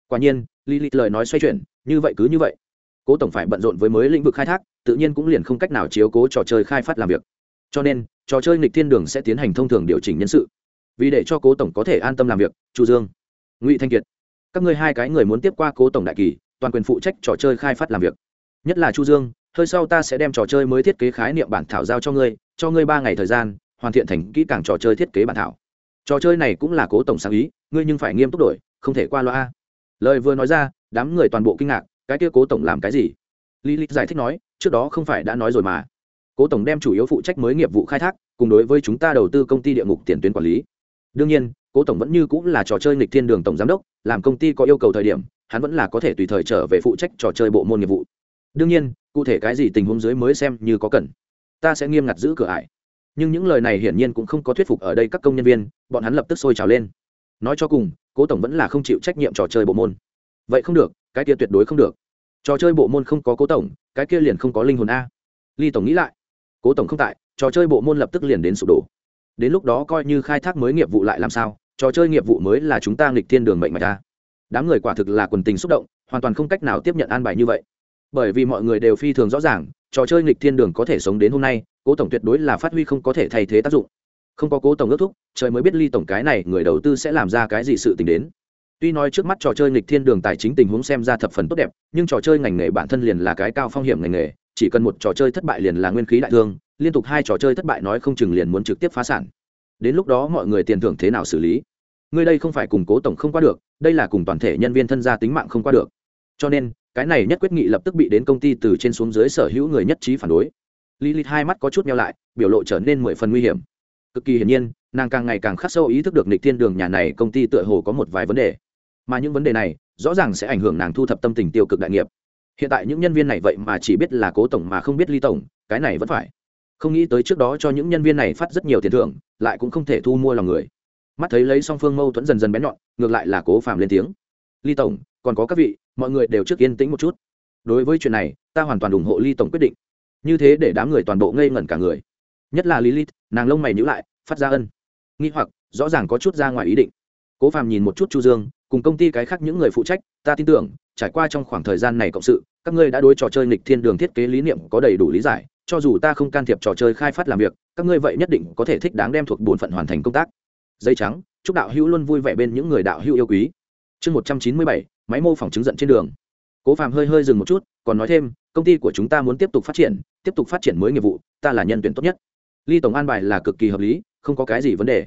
[SPEAKER 1] Quả nhiên ly ly lời nói xoay chuyển, như vậy cứ như vậy. Cố tổng phải bận rộn với mới lĩnh vực khai thác, tự nhiên cũng liền không cách nào chiếu cố trò chơi khai phát làm việc. Cho nên, trò chơi nghịch thiên đường sẽ tiến hành thông thường điều chỉnh nhân sự. Vì để cho cố tổng có thể an tâm làm việc, chu dương, ngụy thanh kiệt, các ngươi hai cái người muốn tiếp qua cố tổng đại kỳ toàn quyền phụ trách trò chơi khai phát làm việc. Nhất là chu dương, hơi sau ta sẽ đem trò chơi mới thiết kế khái niệm bản thảo giao cho ngươi cho ngươi ba ngày thời gian, hoàn thiện thành kỹ càng trò chơi thiết kế bản thảo. Trò chơi này cũng là cố tổng sáng ý, ngươi nhưng phải nghiêm túc đổi, không thể qua loa. Lời vừa nói ra, đám người toàn bộ kinh ngạc, cái kia cố tổng làm cái gì? Lý lịch giải thích nói, trước đó không phải đã nói rồi mà. Cố tổng đem chủ yếu phụ trách mới nghiệp vụ khai thác, cùng đối với chúng ta đầu tư công ty địa ngục tiền tuyến quản lý. Đương nhiên, cố tổng vẫn như cũng là trò chơi nghịch thiên đường tổng giám đốc, làm công ty có yêu cầu thời điểm hắn vẫn là có thể tùy thời trở về phụ trách trò chơi bộ môn nghiệp vụ. Đương nhiên, cụ thể cái gì tình huống dưới mới xem như có cần. Ta sẽ nghiêm ngặt giữ cửa ải. Nhưng những lời này hiển nhiên cũng không có thuyết phục ở đây các công nhân viên, bọn hắn lập tức sôi trào lên. Nói cho cùng, cố tổng vẫn là không chịu trách nhiệm trò chơi bộ môn. Vậy không được, cái kia tuyệt đối không được. Trò chơi bộ môn không có cố tổng, cái kia liền không có linh hồn a. Ly tổng nghĩ lại. Cố tổng không tại, trò chơi bộ môn lập tức liền đến sụp đổ. Đến lúc đó coi như khai thác mới nghiệp vụ lại làm sao, trò chơi nghiệp vụ mới là chúng ta nghịch thiên đường mệnh mạch ta đám người quả thực là quần tình xúc động, hoàn toàn không cách nào tiếp nhận an bài như vậy. Bởi vì mọi người đều phi thường rõ ràng, trò chơi nghịch thiên đường có thể sống đến hôm nay, cố tổng tuyệt đối là phát huy không có thể thay thế tác dụng. Không có cố tổng ước thúc, trời mới biết ly tổng cái này người đầu tư sẽ làm ra cái gì sự t ì n h đến. Tuy nói trước mắt trò chơi nghịch thiên đường tài chính tình huống xem ra thập phần tốt đẹp, nhưng trò chơi ngành nghề bản thân liền là cái cao phong hiểm ngành nghề, chỉ cần một trò chơi thất bại liền là nguyên khí đại thương, liên tục hai trò chơi thất bại nói không chừng liền muốn trực tiếp phá sản. Đến lúc đó mọi người tiền thưởng thế nào xử lý? Ngươi đây không phải cùng cố tổng không qua được đây là cùng toàn thể nhân viên thân gia tính mạng không qua được cho nên cái này nhất quyết nghị lập tức bị đến công ty từ trên xuống dưới sở hữu người nhất trí phản đối Lilith hai mắt có chút nhau lại, biểu lộ trở nên mười phần nguy hiểm. Cực kỳ hiển nhiên, nàng càng ngày càng khắc sâu ý thức được Nịch Thiên Đường nhà này công ty tựa hồ có một vài vấn đề. Mà những vấn đề này, rõ ràng sẽ ảnh hưởng nàng thu thập tâm tình tiêu cực đại nghiệp. Hiện tại những nhân viên này vậy mà chỉ biết là Cố tổng mà không biết Ly tổng, cái này vẫn phải. Không nghĩ tới trước đó cho những nhân viên này phát rất nhiều tiền thưởng, lại cũng không thể thu mua lòng người. Mắt thấy lấy song phương mâu thuẫn dần dần bén nhọn, ngược lại là Cố Phạm lên tiếng. Ly tổng, còn có các vị, mọi người đều trước yên tĩnh một chút. Đối với chuyện này, ta hoàn toàn ủng hộ Ly tổng quyết định. Như thế để đám người toàn bộ ngây ngẩn cả người. Nhất là lilith nàng lông mày nhữ lại phát ra ân. Nghi hoặc rõ ràng có chút ra ngoài ý định. Cố phàm nhìn một chút chu dương cùng công ty cái khác những người phụ trách ta tin tưởng trải qua trong khoảng thời gian này cộng sự các ngươi đã đối trò chơi nghịch thiên đường thiết kế lý niệm có đầy đủ lý giải cho dù ta không can thiệp trò chơi khai phát làm việc các ngươi vậy nhất định có thể thích đáng đem thuộc bổn phận hoàn thành công tác dây trắng, chúc đạo hữu luôn vui vẻ bên những người đạo hữu yêu quý. Chương một trăm chín mươi bảy, máy mô phỏng chứng giận trên đường. Cố phàm hơi hơi dừng một chút, còn nói thêm, công ty của chúng ta muốn tiếp tục phát triển, tiếp tục phát triển mới nghiệp vụ, ta là nhân tuyển tốt nhất. Ly tổng an bài là cực kỳ hợp lý, không có cái gì vấn đề.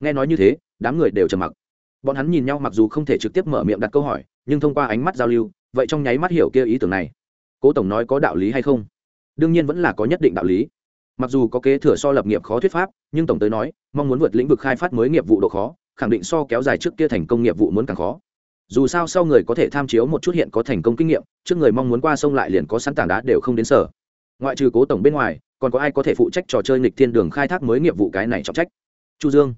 [SPEAKER 1] Nghe nói như thế, đám người đều trầm mặc. Bọn hắn nhìn nhau mặc dù không thể trực tiếp mở miệng đặt câu hỏi, nhưng thông qua ánh mắt giao lưu, vậy trong nháy mắt hiểu kia ý tưởng này. Cố tổng nói có đạo lý hay không? Đương nhiên vẫn là có nhất định đạo lý mặc dù có kế thừa so lập nghiệp khó thuyết pháp, nhưng tổng tới nói, mong muốn vượt lĩnh vực khai phát mới nghiệp vụ độ khó, khẳng định so kéo dài trước kia thành công nghiệp vụ muốn càng khó. Dù sao sau người có thể tham chiếu một chút hiện có thành công kinh nghiệm, trước người mong muốn qua sông lại liền có sẵn tảng đá đều không đến sở. Ngoại trừ cố tổng bên ngoài, còn có ai có thể phụ trách trò chơi nghịch thiên đường khai thác mới nghiệp vụ cái này trọng trách? Chu dương,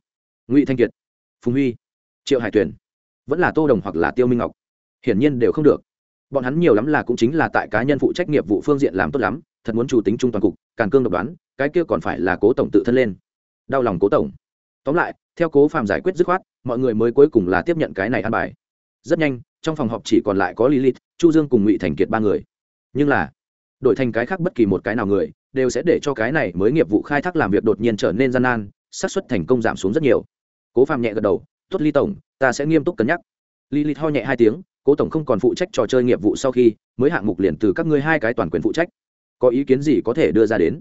[SPEAKER 1] ngụy thanh kiệt, phùng huy, triệu hải tuyển vẫn là tô đồng hoặc là tiêu minh ngọc. Hiển nhiên đều không được. Bọn hắn nhiều lắm là cũng chính là tại cá nhân phụ trách nghiệp vụ phương diện làm tốt lắm thật muốn chủ tính trung toàn cục càng cương độc đoán, cái kia còn phải là cố tổng tự thân lên. Đau lòng cố tổng. Tóm lại, theo cố phạm giải quyết dứt khoát, mọi người mới cuối cùng là tiếp nhận cái này ăn bài. Rất nhanh, trong phòng họp chỉ còn lại có lilith, chu dương cùng ngụy thành kiệt ba người. Nhưng là, đổi thành cái khác bất kỳ một cái nào người, đều sẽ để cho cái này mới nghiệp vụ khai thác làm việc đột nhiên trở nên gian nan, xác suất thành công giảm xuống rất nhiều. Cố phạm nhẹ gật đầu, tốt ly tổng, ta sẽ nghiêm túc cân nhắc. Lilith ho nhẹ hai tiếng, cố tổng không còn phụ trách trò chơi nghiệp vụ sau khi, mới hạng mục liền từ các ngươi hai cái toàn quyền phụ trách có ý kiến gì có thể đưa ra đến?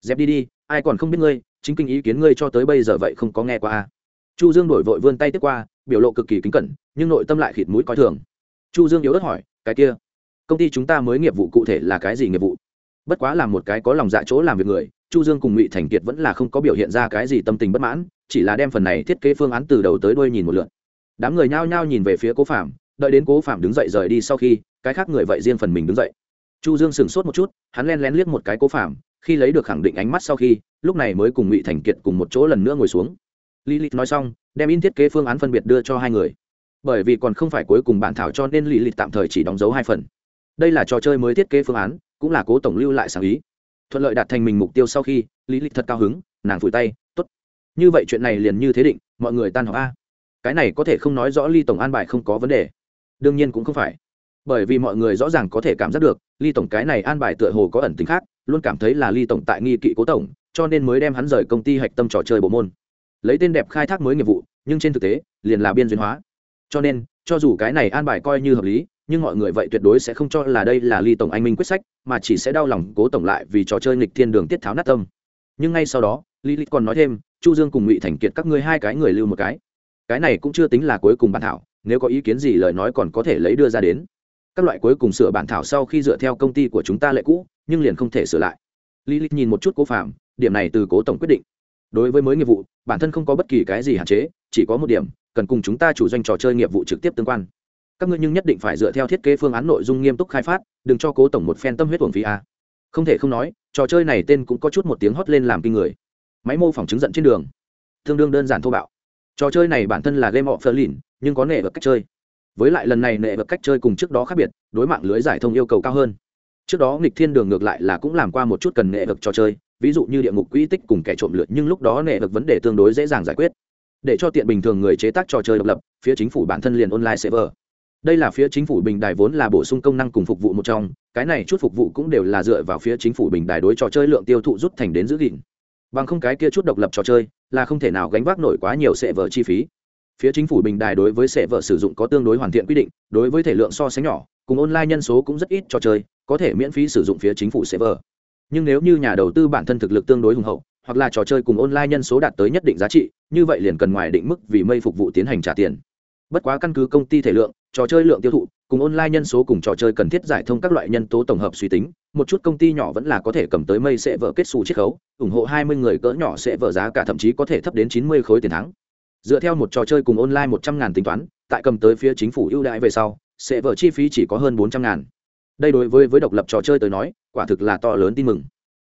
[SPEAKER 1] Dẹp đi đi, ai còn không biết ngươi, chính kinh ý kiến ngươi cho tới bây giờ vậy không có nghe qua à? chu dương đổi vội vươn tay tiếp qua, biểu lộ cực kỳ kính cẩn, nhưng nội tâm lại khịt mũi coi thường. Chu dương yếu ớt hỏi, cái kia, công ty chúng ta mới nghiệp vụ cụ thể là cái gì nghiệp vụ? Bất quá là một cái có lòng dạ chỗ làm việc người, chu dương cùng ngụy thành kiệt vẫn là không có biểu hiện ra cái gì tâm tình bất mãn, chỉ là đem phần này thiết kế phương án từ đầu tới đuôi nhìn một lượt. Đám người nhao nhao nhìn về phía cố phạm đợi đến cố phạm đứng dậy rời đi sau khi, cái khác người vậy riêng phần mình đứng dậy. Chu dương sửng sốt một chút hắn len lén liếc một cái cố phạm khi lấy được khẳng định ánh mắt sau khi lúc này mới cùng ngụy thành kiệt cùng một chỗ lần nữa ngồi xuống Lilith nói xong, đem in thiết kế phương án phân biệt đưa cho hai người. Bởi vì còn không phải cuối cùng bản thảo cho nên Lilith tạm thời chỉ đóng dấu hai phần. Đây là trò chơi mới thiết kế phương án, cũng là cố tổng lưu lại sáng ý. Thuận lợi đạt thành mình mục tiêu sau khi, Lilith thật cao hứng, nàng phủi tay, "Tốt. Như vậy chuyện này liền như thế định, mọi người tan họp a." Cái này có thể không nói rõ Ly tổng an bài không có vấn đề. Đương nhiên cũng không phải. Bởi vì mọi người rõ ràng có thể cảm giác được, Ly tổng cái này an bài tựa hồ có ẩn tính khác, luôn cảm thấy là Ly tổng tại nghi kỵ cố tổng, cho nên mới đem hắn rời công ty hạch tâm trò chơi bộ môn. Lấy tên đẹp khai thác mới nghiệp vụ nhưng trên thực tế liền là biên duyên hóa. Cho nên cho dù cái này an bài coi như hợp lý nhưng mọi người vậy tuyệt đối sẽ không cho là đây là ly tổng anh minh quyết sách mà chỉ sẽ đau lòng cố tổng lại vì trò chơi nghịch thiên đường tiết tháo nát tâm. Nhưng ngay sau đó lý lịch còn nói thêm chu dương cùng ngụy thành kiệt các ngươi hai cái người lưu một cái. Cái này cũng chưa tính là cuối cùng bản thảo nếu có ý kiến gì lời nói còn có thể lấy đưa ra đến các loại cuối cùng sửa bản thảo sau khi dựa theo công ty của chúng ta lệ cũ, nhưng liền không thể sửa lại. Lý lịch nhìn một chút cố phạm điểm này từ cố tổng quyết định. Đối với mới nghiệp vụ, bản thân không có bất kỳ cái gì hạn chế, chỉ có một điểm, cần cùng chúng ta chủ doanh trò chơi nghiệp vụ trực tiếp tương quan. Các ngươi nhưng nhất định phải dựa theo thiết kế phương án nội dung nghiêm túc khai phát, đừng cho cố tổng một phen tâm huyết thuồng phí a không thể không nói, trò chơi này tên cũng có chút một tiếng hót lên làm kinh người. Máy mô phỏng chứng giận trên đường. Tương đương đơn giản thô bạo. Trò chơi này bản thân là game of lìn nhưng có nể vật cách chơi với lại lần này nệ vật cách chơi cùng trước đó khác biệt, đối mạng lưới giải thông yêu cầu cao hơn. Trước đó nghịch thiên đường ngược lại là cũng làm qua một chút cần nệ vật trò chơi, ví dụ như địa ngục quỹ tích cùng kẻ trộm lượt nhưng lúc đó nệ vật vấn đề tương đối dễ dàng giải quyết. Để cho tiện bình thường người chế tác trò chơi độc lập, phía chính phủ bản thân liền online server. Đây là phía chính phủ bình đài vốn là bổ sung công năng cùng phục vụ một trong, cái này chút phục vụ cũng đều là dựa vào phía chính phủ bình đài đối trò chơi lượng tiêu thụ rút thành đến giữ gìn. Bằng không cái kia chút độc lập trò chơi là không thể nào gánh vác nổi quá nhiều sệ vở chi phí phía chính phủ bình đài đối với sẽ vợ sử dụng có tương đối hoàn thiện quy định, đối với thể lượng so sánh nhỏ, cùng online nhân số cũng rất ít trò chơi, có thể miễn phí sử dụng phía chính phủ sẽ vợ. Nhưng nếu như nhà đầu tư bản thân thực lực tương đối hùng hậu, hoặc là trò chơi cùng online nhân số đạt tới nhất định giá trị, như vậy liền cần ngoài định mức vì mây phục vụ tiến hành trả tiền. Bất quá căn cứ công ty thể lượng, trò chơi lượng tiêu thụ, cùng online nhân số cùng trò chơi cần thiết giải thông các loại nhân tố tổng hợp suy tính, một chút công ty nhỏ vẫn là có thể cầm tới mây sẽ vợ kết xù chiết khấu, ủng hộ hai mươi người cỡ nhỏ sẽ vợ giá cả thậm chí có thể thấp đến chín mươi khối tiền thắng dựa theo một trò chơi cùng online một trăm ngàn tính toán, tại cầm tới phía chính phủ ưu đãi về sau, sẽ vợ chi phí chỉ có hơn bốn trăm ngàn. Đây đối với với độc lập trò chơi tới nói, quả thực là to lớn tin mừng.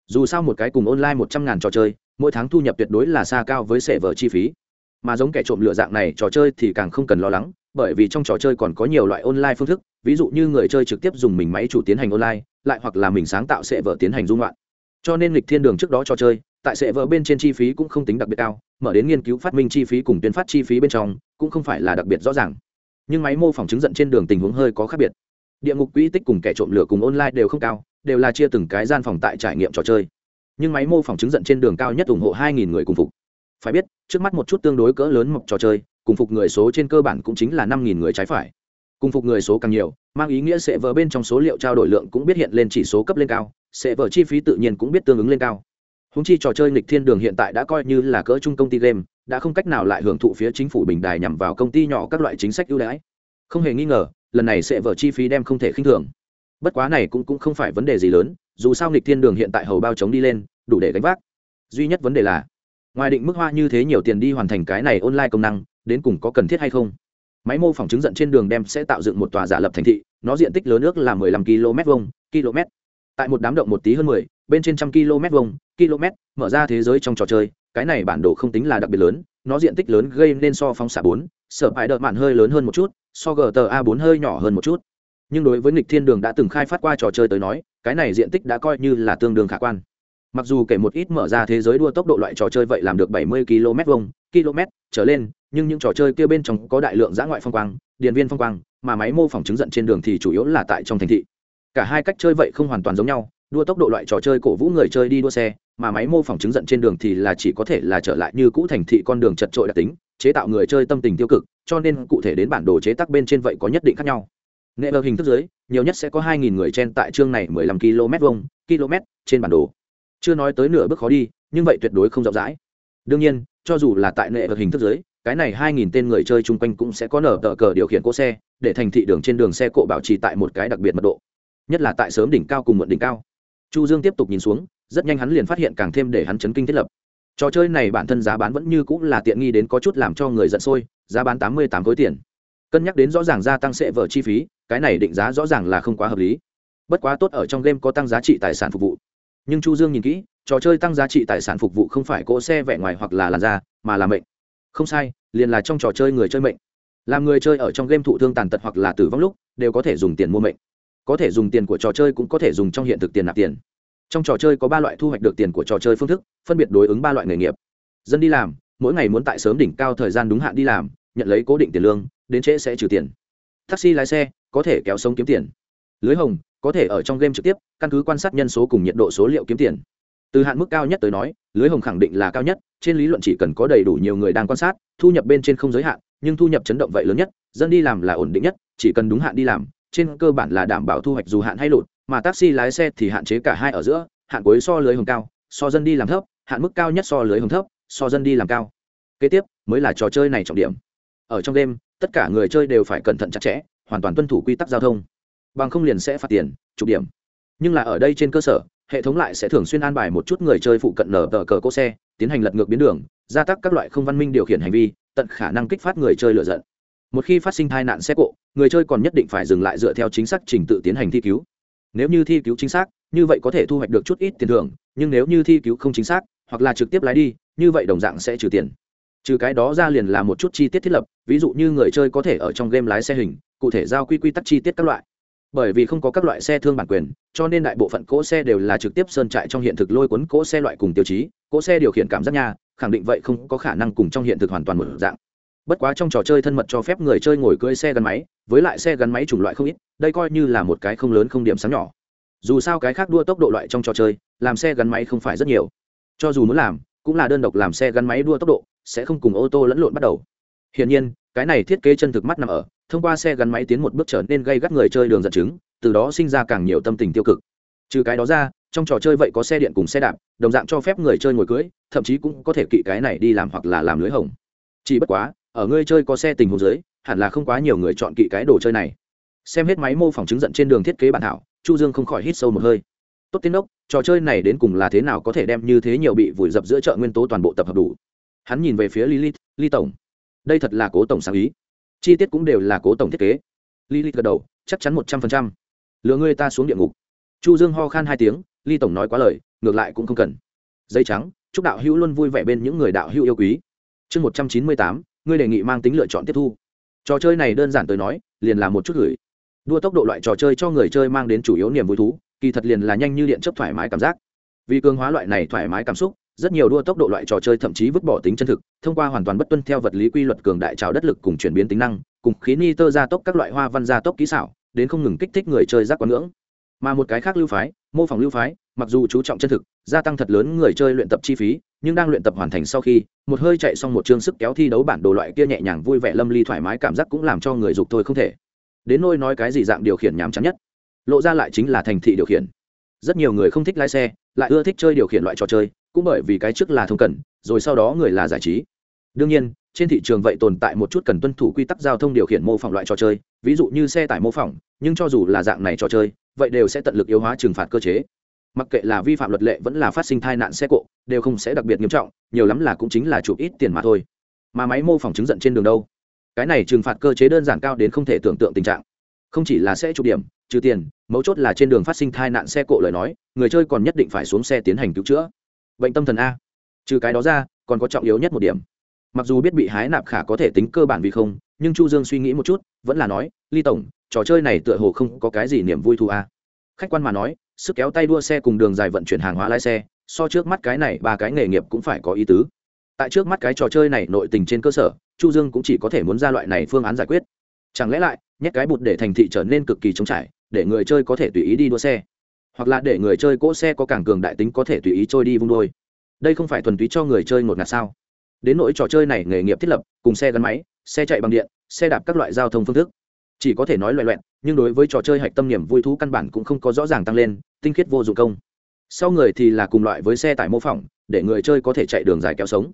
[SPEAKER 1] Dù sao một cái cùng online một trăm ngàn trò chơi, mỗi tháng thu nhập tuyệt đối là xa cao với sẽ vợ chi phí. Mà giống kẻ trộm lựa dạng này, trò chơi thì càng không cần lo lắng, bởi vì trong trò chơi còn có nhiều loại online phương thức, ví dụ như người chơi trực tiếp dùng mình máy chủ tiến hành online, lại hoặc là mình sáng tạo sẽ vợ tiến hành dung loạn. Cho nên lịch thiên đường trước đó trò chơi tại sẽ vợ bên trên chi phí cũng không tính đặc biệt cao, mở đến nghiên cứu phát minh chi phí cùng tuyên phát chi phí bên trong cũng không phải là đặc biệt rõ ràng. Nhưng máy mô phỏng chứng giận trên đường tình huống hơi có khác biệt. Địa ngục quỹ tích cùng kẻ trộm lửa cùng online đều không cao, đều là chia từng cái gian phòng tại trải nghiệm trò chơi. Nhưng máy mô phỏng chứng giận trên đường cao nhất ủng hộ 2.000 người cùng phục. Phải biết, trước mắt một chút tương đối cỡ lớn mộc trò chơi, cùng phục người số trên cơ bản cũng chính là năm nghìn người trái phải. Cùng phục người số càng nhiều, mang ý nghĩa sẽ vờ bên trong số liệu trao đổi lượng cũng biết hiện lên chỉ số cấp lên cao sẽ vờ chi phí tự nhiên cũng biết tương ứng lên cao húng chi trò chơi nghịch thiên đường hiện tại đã coi như là cỡ chung công ty game, đã không cách nào lại hưởng thụ phía chính phủ bình đài nhằm vào công ty nhỏ các loại chính sách ưu đãi. Không hề nghi ngờ, lần này sẽ vở chi phí đem không thể khinh thường. Bất quá này cũng cũng không phải vấn đề gì lớn, dù sao nghịch thiên đường hiện tại hầu bao chống đi lên, đủ để gánh vác. Duy nhất vấn đề là, ngoài định mức hoa như thế nhiều tiền đi hoàn thành cái này online công năng, đến cùng có cần thiết hay không? Máy mô phỏng chứng giận trên đường đem sẽ tạo dựng một tòa giả lập thành thị, nó diện tích lớn nước là 15 km vuông km tại một đám động một tí hơn 10, bên trên trăm km vuông km mở ra thế giới trong trò chơi cái này bản đồ không tính là đặc biệt lớn nó diện tích lớn gây nên so phóng xạ 4, sở hại đợt mạn hơi lớn hơn một chút so gta 4 hơi nhỏ hơn một chút. Nhưng đối với nghịch thiên đường đã từng khai phát qua trò chơi tới nói cái này diện tích đã coi như là tương đương khả quan. Mặc dù kể một ít mở ra thế giới đua tốc độ loại trò chơi vậy làm được 70 km vuông km trở lên nhưng những trò chơi kia bên trong có đại lượng giã ngoại phong quang điện viên phong quang mà máy mô phỏng chứng giận trên đường thì chủ yếu là tại trong thành thị cả hai cách chơi vậy không hoàn toàn giống nhau đua tốc độ loại trò chơi cổ vũ người chơi đi đua xe mà máy mô phỏng chứng giận trên đường thì là chỉ có thể là trở lại như cũ thành thị con đường chật trội đặc tính chế tạo người chơi tâm tình tiêu cực cho nên cụ thể đến bản đồ chế tác bên trên vậy có nhất định khác nhau. Nghệ lờ hình thức dưới nhiều nhất sẽ có 2.000 người trên tại chương này 15 km vuông km trên bản đồ. Chưa nói tới nửa bước khó đi nhưng vậy tuyệt đối không rộng rãi. Đương nhiên cho dù là tại nghệ vật hình thức dưới, cái này hai nghìn tên người chơi chung quanh cũng sẽ có nở tờ cờ điều khiển cỗ xe để thành thị đường trên đường xe cộ bảo trì tại một cái đặc biệt mật độ nhất là tại sớm đỉnh cao cùng muộn đỉnh cao. Chu dương tiếp tục nhìn xuống, rất nhanh hắn liền phát hiện càng thêm để hắn chấn kinh thiết lập. Trò chơi này bản thân giá bán vẫn như cũng là tiện nghi đến có chút làm cho người giận sôi, giá bán tám mươi tám khối tiền. Cân nhắc đến rõ ràng gia tăng sẽ vở chi phí, cái này định giá rõ ràng là không quá hợp lý. Bất quá tốt ở trong game có tăng giá trị tài sản phục vụ. Nhưng chu dương nhìn kỹ, trò chơi tăng giá trị tài sản phục vụ không phải cỗ xe vẻ ngoài hoặc là làn da, mà là mệnh. Không sai, liền là trong trò chơi người chơi mệnh. Làm người chơi ở trong game thụ thương tàn tật hoặc là tử vong lúc, đều có thể dùng tiền mua mệnh có thể dùng tiền của trò chơi cũng có thể dùng trong hiện thực tiền nạp tiền. Trong trò chơi có ba loại thu hoạch được tiền của trò chơi phương thức, phân biệt đối ứng ba loại nghề nghiệp. Dân đi làm, mỗi ngày muốn tại sớm đỉnh cao thời gian đúng hạn đi làm, nhận lấy cố định tiền lương, đến trễ sẽ trừ tiền. Taxi lái xe, có thể kéo sống kiếm tiền. Lưới hồng, có thể ở trong game trực tiếp, căn cứ quan sát nhân số cùng nhiệt độ số liệu kiếm tiền. Từ hạn mức cao nhất tới nói, lưới hồng khẳng định là cao nhất, trên lý luận chỉ cần có đầy đủ nhiều người đang quan sát, thu nhập bên trên không giới hạn, nhưng thu nhập chấn động vậy lớn nhất, dân đi làm là ổn định nhất, chỉ cần đúng hạn đi làm trên cơ bản là đảm bảo thu hoạch dù hạn hay lụt, mà taxi lái xe thì hạn chế cả hai ở giữa, hạn cuối so lưới hồng cao, so dân đi làm thấp, hạn mức cao nhất so lưới hồng thấp, so dân đi làm cao. Kế tiếp, mới là trò chơi này trọng điểm. Ở trong đêm tất cả người chơi đều phải cẩn thận chặt chẽ, hoàn toàn tuân thủ quy tắc giao thông. Bằng không liền sẽ phạt tiền chụp điểm. Nhưng là ở đây trên cơ sở, hệ thống lại sẽ thường xuyên an bài một chút người chơi phụ cận nở tờ cờ cỗ xe, tiến hành lật ngược biến đường, gia tắc các loại không văn minh điều khiển hành vi, tận khả năng kích phát người chơi lựa giận. Một khi phát sinh tai nạn xe cộ người chơi còn nhất định phải dừng lại dựa theo chính xác trình tự tiến hành thi cứu. Nếu như thi cứu chính xác, như vậy có thể thu hoạch được chút ít tiền thưởng, nhưng nếu như thi cứu không chính xác, hoặc là trực tiếp lái đi, như vậy đồng dạng sẽ trừ tiền. Trừ cái đó ra liền là một chút chi tiết thiết lập, ví dụ như người chơi có thể ở trong game lái xe hình, cụ thể giao quy quy tắc chi tiết các loại. Bởi vì không có các loại xe thương bản quyền, cho nên đại bộ phận cỗ xe đều là trực tiếp sơn trại trong hiện thực lôi cuốn cỗ xe loại cùng tiêu chí, cỗ xe điều khiển cảm giác nha, khẳng định vậy không có khả năng cùng trong hiện thực hoàn toàn một dạng bất quá trong trò chơi thân mật cho phép người chơi ngồi cưỡi xe gắn máy với lại xe gắn máy chủng loại không ít đây coi như là một cái không lớn không điểm sáng nhỏ. Dù sao cái khác đua tốc độ loại trong trò chơi làm xe gắn máy không phải rất nhiều. Cho dù muốn làm cũng là đơn độc làm xe gắn máy đua tốc độ sẽ không cùng ô tô lẫn lộn bắt đầu. Hiển nhiên cái này thiết kế chân thực mắt nằm ở thông qua xe gắn máy tiến một bước trở nên gây gắt người chơi đường dẫn chứng từ đó sinh ra càng nhiều tâm tình tiêu cực. Trừ cái đó ra trong trò chơi vậy có xe điện cùng xe đạp đồng dạng cho phép người chơi ngồi cưỡi, thậm chí cũng có thể kỵ cái này đi làm hoặc là làm lưới hồng. Chỉ bất quá ở ngươi chơi có xe tình huống dưới hẳn là không quá nhiều người chọn kỵ cái đồ chơi này. Xem hết máy mô phỏng chứng giận trên đường thiết kế bản thảo, chu dương không khỏi hít sâu một hơi. Tốt tiến đốc, trò chơi này đến cùng là thế nào có thể đem như thế nhiều bị vùi dập giữa chợ nguyên tố toàn bộ tập hợp đủ? Hắn nhìn về phía lilith, ly tổng, đây thật là cố tổng sáng ý. Chi tiết cũng đều là cố tổng thiết kế. Lilith gật đầu, chắc chắn một trăm phần trăm. Lừa ngươi ta xuống địa ngục. Chu dương ho khan hai tiếng, ly tổng nói quá lời, ngược lại cũng không cần. Dây trắng, chúc đạo hữu luôn vui vẻ bên những người đạo hữu yêu quý. Chương một trăm chín mươi tám ngươi đề nghị mang tính lựa chọn tiếp thu. Trò chơi này đơn giản tới nói, liền là một chút gửi. Đua tốc độ loại trò chơi cho người chơi mang đến chủ yếu niềm vui thú, kỳ thật liền là nhanh như điện chấp thoải mái cảm giác. Vì cường hóa loại này thoải mái cảm xúc, rất nhiều đua tốc độ loại trò chơi thậm chí vứt bỏ tính chân thực, thông qua hoàn toàn bất tuân theo vật lý quy luật cường đại trào đất lực cùng chuyển biến tính năng, cùng khí ni tơ gia tốc các loại hoa văn gia tốc kỹ xảo, đến không ngừng kích thích người chơi giác quán ngưỡng. Mà một cái khác lưu phái, mô phỏng lưu phái mặc dù chú trọng chân thực, gia tăng thật lớn người chơi luyện tập chi phí, nhưng đang luyện tập hoàn thành sau khi, một hơi chạy xong một chương sức kéo thi đấu bản đồ loại kia nhẹ nhàng vui vẻ lâm ly thoải mái cảm giác cũng làm cho người dục thôi không thể. Đến nôi nói cái gì dạng điều khiển nhàm chán nhất, lộ ra lại chính là thành thị điều khiển. Rất nhiều người không thích lái xe, lại ưa thích chơi điều khiển loại trò chơi, cũng bởi vì cái trước là thông cần, rồi sau đó người là giải trí. Đương nhiên, trên thị trường vậy tồn tại một chút cần tuân thủ quy tắc giao thông điều khiển mô phỏng loại trò chơi, ví dụ như xe tải mô phỏng, nhưng cho dù là dạng này trò chơi, vậy đều sẽ tận lực yếu hóa trừng phạt cơ chế mặc kệ là vi phạm luật lệ vẫn là phát sinh tai nạn xe cộ, đều không sẽ đặc biệt nghiêm trọng, nhiều lắm là cũng chính là chụp ít tiền mà thôi. Mà máy mô phỏng chứng giận trên đường đâu? Cái này trừng phạt cơ chế đơn giản cao đến không thể tưởng tượng tình trạng. Không chỉ là sẽ chụp điểm, trừ tiền, mấu chốt là trên đường phát sinh tai nạn xe cộ lời nói, người chơi còn nhất định phải xuống xe tiến hành cứu chữa. Bệnh tâm thần a. Trừ cái đó ra, còn có trọng yếu nhất một điểm. Mặc dù biết bị hái nạp khả có thể tính cơ bản vì không, nhưng chu dương suy nghĩ một chút, vẫn là nói, ly tổng, trò chơi này tựa hồ không có cái gì niềm vui thu a. Khách quan mà nói sức kéo tay đua xe cùng đường dài vận chuyển hàng hóa lái xe, so trước mắt cái này ba cái nghề nghiệp cũng phải có ý tứ. Tại trước mắt cái trò chơi này nội tình trên cơ sở, chu dương cũng chỉ có thể muốn ra loại này phương án giải quyết. Chẳng lẽ lại, nhét cái bụt để thành thị trở nên cực kỳ trống trải, để người chơi có thể tùy ý đi đua xe? Hoặc là để người chơi cỗ xe có càng cường đại tính có thể tùy ý trôi đi vung đôi? Đây không phải thuần túy cho người chơi ngột ngạt sao? Đến nỗi trò chơi này nghề nghiệp thiết lập, cùng xe gắn máy, xe chạy bằng điện, xe đạp các loại giao thông phương thức chỉ có thể nói loẹ loẹn nhưng đối với trò chơi hạch tâm niềm vui thú căn bản cũng không có rõ ràng tăng lên, tinh khiết vô dụng công. Sau người thì là cùng loại với xe tải mô phỏng, để người chơi có thể chạy đường dài kéo sống.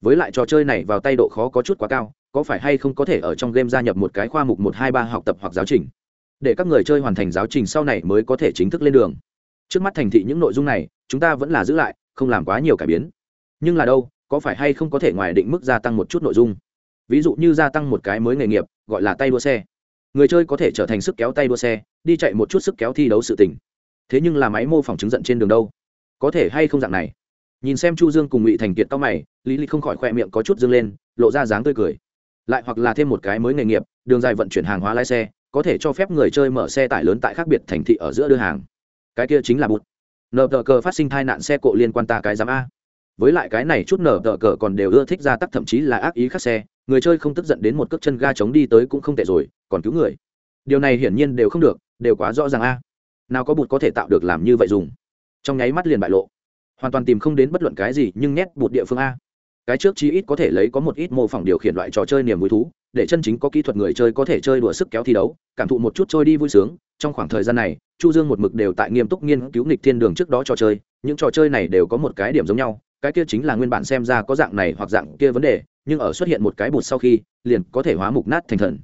[SPEAKER 1] Với lại trò chơi này vào tay độ khó có chút quá cao, có phải hay không có thể ở trong game gia nhập một cái khoa mục một hai ba học tập hoặc giáo trình? Để các người chơi hoàn thành giáo trình sau này mới có thể chính thức lên đường. Trước mắt thành thị những nội dung này, chúng ta vẫn là giữ lại, không làm quá nhiều cải biến. Nhưng là đâu, có phải hay không có thể ngoài định mức gia tăng một chút nội dung? Ví dụ như gia tăng một cái mới nghề nghiệp, gọi là tay đua xe người chơi có thể trở thành sức kéo tay đua xe, đi chạy một chút sức kéo thi đấu sự tình. Thế nhưng là máy mô phỏng chứng giận trên đường đâu? Có thể hay không dạng này? Nhìn xem chu dương cùng ngụy thành kiệt tóc mày, lý lý không khỏi khoe miệng có chút dương lên, lộ ra dáng tươi cười. Lại hoặc là thêm một cái mới nghề nghiệp, đường dài vận chuyển hàng hóa lái xe, có thể cho phép người chơi mở xe tải lớn tại khác biệt thành thị ở giữa đưa hàng. Cái kia chính là bụt. Nợ tờ cờ phát sinh tai nạn xe cộ liên quan ta cái giám a. Với lại cái này chút nở tờ cờ còn đều ưa thích ra tắc thậm chí là ác ý khắc xe, người chơi không tức giận đến một cước chân ga chống đi tới cũng không tệ rồi còn cứu người. Điều này hiển nhiên đều không được, đều quá rõ ràng a. Nào có bụt có thể tạo được làm như vậy dùng. Trong nháy mắt liền bại lộ. Hoàn toàn tìm không đến bất luận cái gì, nhưng nét bụt địa phương a. Cái trước chí ít có thể lấy có một ít mô phỏng điều khiển loại trò chơi niềm vui thú, để chân chính có kỹ thuật người chơi có thể chơi đùa sức kéo thi đấu, cảm thụ một chút trôi đi vui sướng. Trong khoảng thời gian này, chu dương một mực đều tại nghiêm túc nghiên cứu nghịch thiên đường trước đó trò chơi, những trò chơi này đều có một cái điểm giống nhau, cái kia chính là nguyên bản xem ra có dạng này hoặc dạng kia vấn đề, nhưng ở xuất hiện một cái bụt sau khi, liền có thể hóa mục nát thành thần.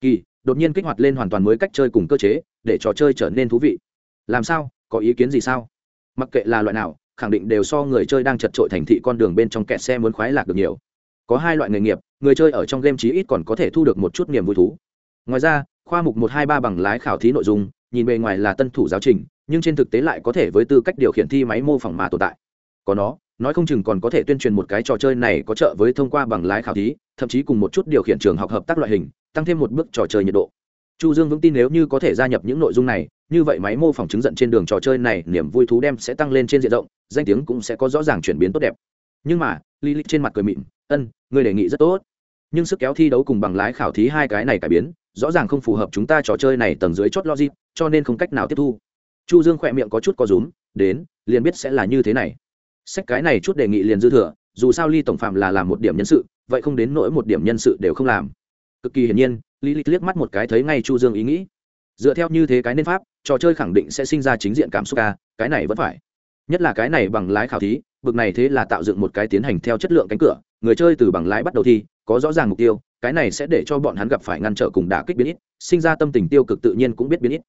[SPEAKER 1] Kỳ đột nhiên kích hoạt lên hoàn toàn mới cách chơi cùng cơ chế, để trò chơi trở nên thú vị. Làm sao? Có ý kiến gì sao? Mặc kệ là loại nào, khẳng định đều so người chơi đang chật trội thành thị con đường bên trong kẹt xe muốn khoái lạc được nhiều. Có hai loại nghề nghiệp, người chơi ở trong game chí ít còn có thể thu được một chút niềm vui thú. Ngoài ra, khoa mục một hai ba bằng lái khảo thí nội dung, nhìn bề ngoài là tân thủ giáo trình, nhưng trên thực tế lại có thể với tư cách điều khiển thi máy mô phỏng mà tồn tại. Có nó nói không chừng còn có thể tuyên truyền một cái trò chơi này có trợ với thông qua bằng lái khảo thí, thậm chí cùng một chút điều khiển trường học hợp tác loại hình, tăng thêm một bước trò chơi nhiệt độ. Chu dương vững tin nếu như có thể gia nhập những nội dung này, như vậy máy mô phỏng chứng giận trên đường trò chơi này, niềm vui thú đem sẽ tăng lên trên diện rộng, danh tiếng cũng sẽ có rõ ràng chuyển biến tốt đẹp. Nhưng mà Lilith trên mặt cười mịn, ân, người đề nghị rất tốt. Nhưng sức kéo thi đấu cùng bằng lái khảo thí hai cái này cải biến, rõ ràng không phù hợp chúng ta trò chơi này tầng dưới chót logic, cho nên không cách nào tiếp thu. Chu dương khỏe miệng có chút có rúm, đến, liền biết sẽ là như thế này sách cái này chút đề nghị liền dư thừa, dù sao ly tổng phạm là làm một điểm nhân sự, vậy không đến nỗi một điểm nhân sự đều không làm. Cực kỳ hiển nhiên, lý lịch liếc mắt một cái thấy ngay chu dương ý nghĩ. Dựa theo như thế cái nên pháp, trò chơi khẳng định sẽ sinh ra chính diện cảm xúc ca, cái này vẫn phải. Nhất là cái này bằng lái khảo thí, bực này thế là tạo dựng một cái tiến hành theo chất lượng cánh cửa, người chơi từ bằng lái bắt đầu thi, có rõ ràng mục tiêu, cái này sẽ để cho bọn hắn gặp phải ngăn trở cùng đả kích biến ít, sinh ra tâm tình tiêu cực tự nhiên cũng biết biến ít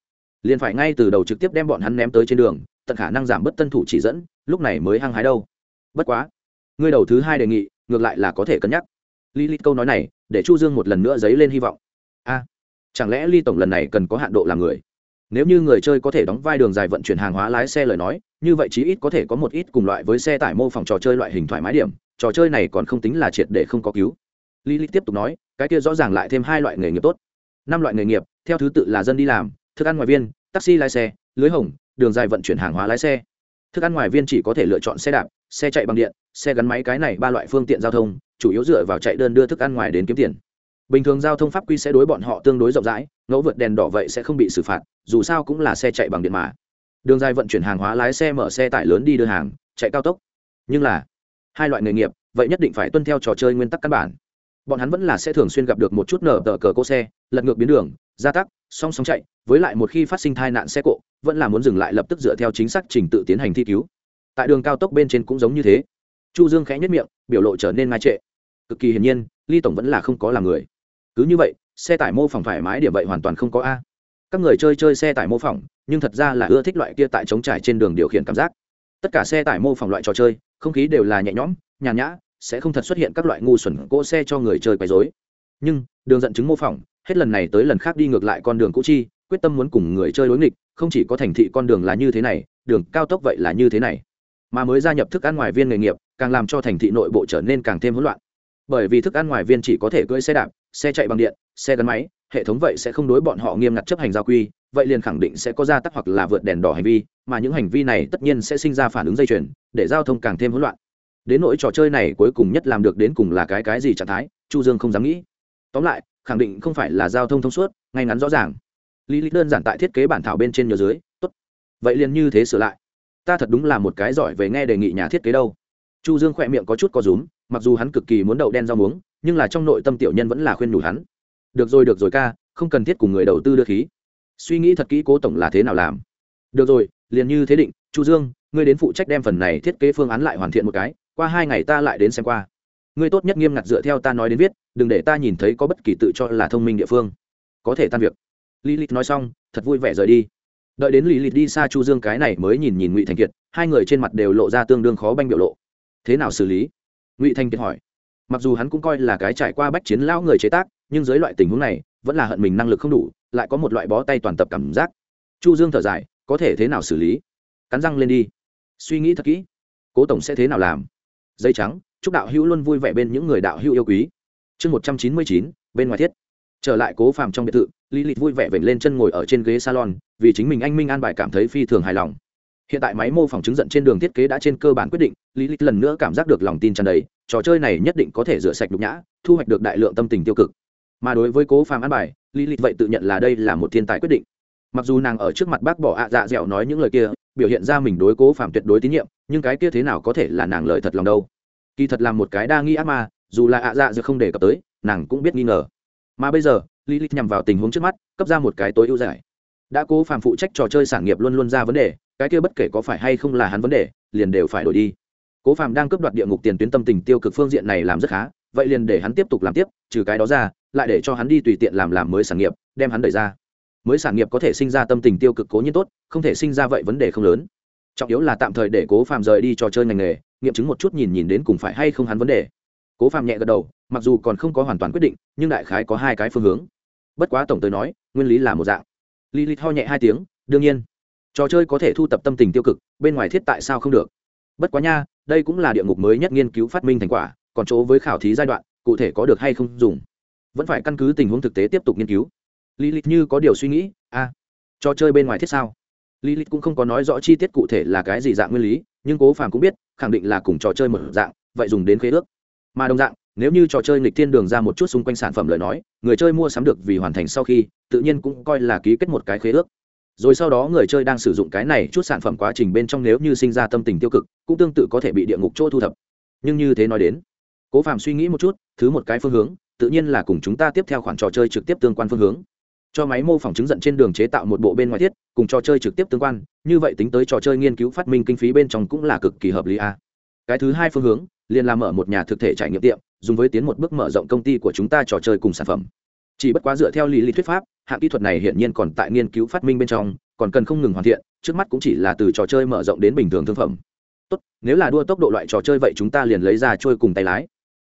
[SPEAKER 1] liền phải ngay từ đầu trực tiếp đem bọn hắn ném tới trên đường, tận khả năng giảm bớt tân thủ chỉ dẫn, lúc này mới hăng hái đâu. Bất quá, ngươi đầu thứ hai đề nghị, ngược lại là có thể cân nhắc. Lý Lịch câu nói này, để chu dương một lần nữa dấy lên hy vọng. A, chẳng lẽ ly tổng lần này cần có hạn độ làm người? Nếu như người chơi có thể đóng vai đường dài vận chuyển hàng hóa lái xe lời nói, như vậy chí ít có thể có một ít cùng loại với xe tải mô phỏng trò chơi loại hình thoải mái điểm, trò chơi này còn không tính là triệt để không có cứu. Lý Lịch tiếp tục nói, cái kia rõ ràng lại thêm hai loại nghề nghiệp tốt. Năm loại nghề nghiệp, theo thứ tự là dân đi làm thức ăn ngoài viên, taxi lái xe, lưới hồng, đường dài vận chuyển hàng hóa lái xe. Thức ăn ngoài viên chỉ có thể lựa chọn xe đạp, xe chạy bằng điện, xe gắn máy cái này ba loại phương tiện giao thông, chủ yếu dựa vào chạy đơn đưa thức ăn ngoài đến kiếm tiền. Bình thường giao thông pháp quy sẽ đối bọn họ tương đối rộng rãi, ngẫu vượt đèn đỏ vậy sẽ không bị xử phạt, dù sao cũng là xe chạy bằng điện mà. Đường dài vận chuyển hàng hóa lái xe mở xe tải lớn đi đưa hàng, chạy cao tốc. Nhưng là, hai loại nghề nghiệp, vậy nhất định phải tuân theo trò chơi nguyên tắc căn bản. Bọn hắn vẫn là sẽ thường xuyên gặp được một chút nở tờ cờ cỗ xe, lật ngược biến đường gia tắc, song song chạy, với lại một khi phát sinh tai nạn xe cộ, vẫn là muốn dừng lại lập tức dựa theo chính xác trình tự tiến hành thi cứu. Tại đường cao tốc bên trên cũng giống như thế. Chu dương khẽ nhất miệng, biểu lộ trở nên ngai trệ. Cực kỳ hiển nhiên, ly tổng vẫn là không có là người. Cứ như vậy, xe tải mô phỏng thoải mái điểm vậy hoàn toàn không có a. Các người chơi chơi xe tải mô phỏng, nhưng thật ra là ưa thích loại kia tại chống trải trên đường điều khiển cảm giác. Tất cả xe tải mô phỏng loại trò chơi, không khí đều là nhẹ nhõm, nhàn nhã, sẽ không thật xuất hiện các loại ngu xuẩn cỗ xe cho người chơi quấy rối. Nhưng, đường dẫn chứng mô phỏng hết lần này tới lần khác đi ngược lại con đường cũ chi, quyết tâm muốn cùng người chơi đối nghịch, không chỉ có thành thị con đường là như thế này, đường cao tốc vậy là như thế này. Mà mới gia nhập thức ăn ngoài viên nghề nghiệp, càng làm cho thành thị nội bộ trở nên càng thêm hỗn loạn. Bởi vì thức ăn ngoài viên chỉ có thể cưỡi xe đạp, xe chạy bằng điện, xe gắn máy, hệ thống vậy sẽ không đối bọn họ nghiêm ngặt chấp hành giao quy, vậy liền khẳng định sẽ có gia tắc hoặc là vượt đèn đỏ hành vi, mà những hành vi này tất nhiên sẽ sinh ra phản ứng dây chuyền, để giao thông càng thêm hỗn loạn. Đến nỗi trò chơi này cuối cùng nhất làm được đến cùng là cái cái gì trạng thái, chu dương không dám nghĩ. Tóm lại khẳng định không phải là giao thông thông suốt, ngay ngắn rõ ràng. Lý lý đơn giản tại thiết kế bản thảo bên trên nhờ dưới, tốt, vậy liền như thế sửa lại. Ta thật đúng là một cái giỏi về nghe đề nghị nhà thiết kế đâu. Chu dương khỏe miệng có chút có rúm, mặc dù hắn cực kỳ muốn đậu đen rau muống, nhưng là trong nội tâm tiểu nhân vẫn là khuyên nhủ hắn. Được rồi được rồi ca, không cần thiết cùng người đầu tư đưa khí. Suy nghĩ thật kỹ cố tổng là thế nào làm? Được rồi, liền như thế định. Chu dương, ngươi đến phụ trách đem phần này thiết kế phương án lại hoàn thiện một cái, qua hai ngày ta lại đến xem qua ngươi tốt nhất nghiêm ngặt dựa theo ta nói đến viết, đừng để ta nhìn thấy có bất kỳ tự cho là thông minh địa phương. Có thể tan việc. Lý lịch nói xong, thật vui vẻ rời đi. Đợi đến lý lịch đi xa chu dương cái này mới nhìn nhìn ngụy thành kiệt, hai người trên mặt đều lộ ra tương đương khó banh biểu lộ. Thế nào xử lý? Ngụy thành kiệt hỏi. Mặc dù hắn cũng coi là cái trải qua bách chiến lão người chế tác, nhưng dưới loại tình huống này, vẫn là hận mình năng lực không đủ, lại có một loại bó tay toàn tập cảm giác. Chu dương thở dài, có thể thế nào xử lý? Cắn răng lên đi. Suy nghĩ thật kỹ. Cố tổng sẽ thế nào làm? Dây trắng chúc đạo hữu luôn vui vẻ bên những người đạo hữu yêu quý. Chương một trăm chín mươi chín, bên ngoài thiết. Trở lại cố phàm trong biệt thự lý lịch vui vẻ vểnh lên chân ngồi ở trên ghế salon, vì chính mình anh minh an bài cảm thấy phi thường hài lòng. Hiện tại máy mô phỏng chứng giận trên đường thiết kế đã trên cơ bản quyết định lý lịch lần nữa cảm giác được lòng tin tràn đầy, trò chơi này nhất định có thể rửa sạch nhục nhã, thu hoạch được đại lượng tâm tình tiêu cực. Mà đối với cố phàm an bài lý lịch vậy tự nhận là đây là một thiên tài quyết định. Mặc dù nàng ở trước mặt bác bỏ ạ dạ dẻo nói những lời kia, biểu hiện ra mình đối cố phàm tuyệt đối tín nhiệm, nhưng cái kia thế nào có thể là nàng lời thật lòng đâu? Kỳ thật là một cái đa nghi ác ma, dù là ạ dạ dược không đề cập tới, nàng cũng biết nghi ngờ. Mà bây giờ lý lịch nhằm vào tình huống trước mắt, cấp ra một cái tối ưu giải. Đã cố phàm phụ trách trò chơi sản nghiệp luôn luôn ra vấn đề, cái kia bất kể có phải hay không là hắn vấn đề, liền đều phải đổi đi. Cố phàm đang cướp đoạt địa ngục tiền tuyến tâm tình tiêu cực phương diện này làm rất khá, vậy liền để hắn tiếp tục làm tiếp, trừ cái đó ra, lại để cho hắn đi tùy tiện làm làm mới sản nghiệp, đem hắn đẩy ra. Mới sản nghiệp có thể sinh ra tâm tình tiêu cực cố nhiên tốt, không thể sinh ra vậy vấn đề không lớn. Trọng yếu là tạm thời để cố phàm rời đi trò chơi ngành nghề nghiệm chứng một chút nhìn nhìn đến cùng phải hay không hắn vấn đề. Cố phàm nhẹ gật đầu mặc dù còn không có hoàn toàn quyết định nhưng đại khái có hai cái phương hướng. Bất quá tổng tới nói nguyên lý là một dạng. Li li ho nhẹ hai tiếng đương nhiên trò chơi có thể thu tập tâm tình tiêu cực bên ngoài thiết tại sao không được? Bất quá nha đây cũng là địa ngục mới nhất nghiên cứu phát minh thành quả còn chỗ với khảo thí giai đoạn cụ thể có được hay không dùng. Vẫn phải căn cứ tình huống thực tế tiếp tục nghiên cứu. Lý lịch như có điều suy nghĩ a à, trò chơi bên ngoài thiết sao? Lý lịch cũng không có nói rõ chi tiết cụ thể là cái gì dạng nguyên lý nhưng cố phàm cũng biết, khẳng định là cùng trò chơi một dạng, vậy dùng đến khế ước. Mà đồng dạng, nếu như trò chơi nghịch thiên đường ra một chút xung quanh sản phẩm lời nói, người chơi mua sắm được vì hoàn thành sau khi, tự nhiên cũng coi là ký kết một cái khế ước. Rồi sau đó người chơi đang sử dụng cái này chút sản phẩm quá trình bên trong nếu như sinh ra tâm tình tiêu cực, cũng tương tự có thể bị địa ngục chỗ thu thập. Nhưng như thế nói đến, cố phạm suy nghĩ một chút, thứ một cái phương hướng, tự nhiên là cùng chúng ta tiếp theo khoản trò chơi trực tiếp tương quan phương hướng cho máy mô phỏng chứng giận trên đường chế tạo một bộ bên ngoài thiết, cùng trò chơi trực tiếp tương quan, như vậy tính tới trò chơi nghiên cứu phát minh kinh phí bên trong cũng là cực kỳ hợp lý a. Cái thứ hai phương hướng, liền làm mở một nhà thực thể trải nghiệm tiệm, dùng với tiến một bước mở rộng công ty của chúng ta trò chơi cùng sản phẩm. Chỉ bất quá dựa theo lý lý thuyết pháp, hạng kỹ thuật này hiện nhiên còn tại nghiên cứu phát minh bên trong, còn cần không ngừng hoàn thiện, trước mắt cũng chỉ là từ trò chơi mở rộng đến bình thường thương phẩm. Tốt, nếu là đua tốc độ loại trò chơi vậy chúng ta liền lấy ra trôi cùng tay lái.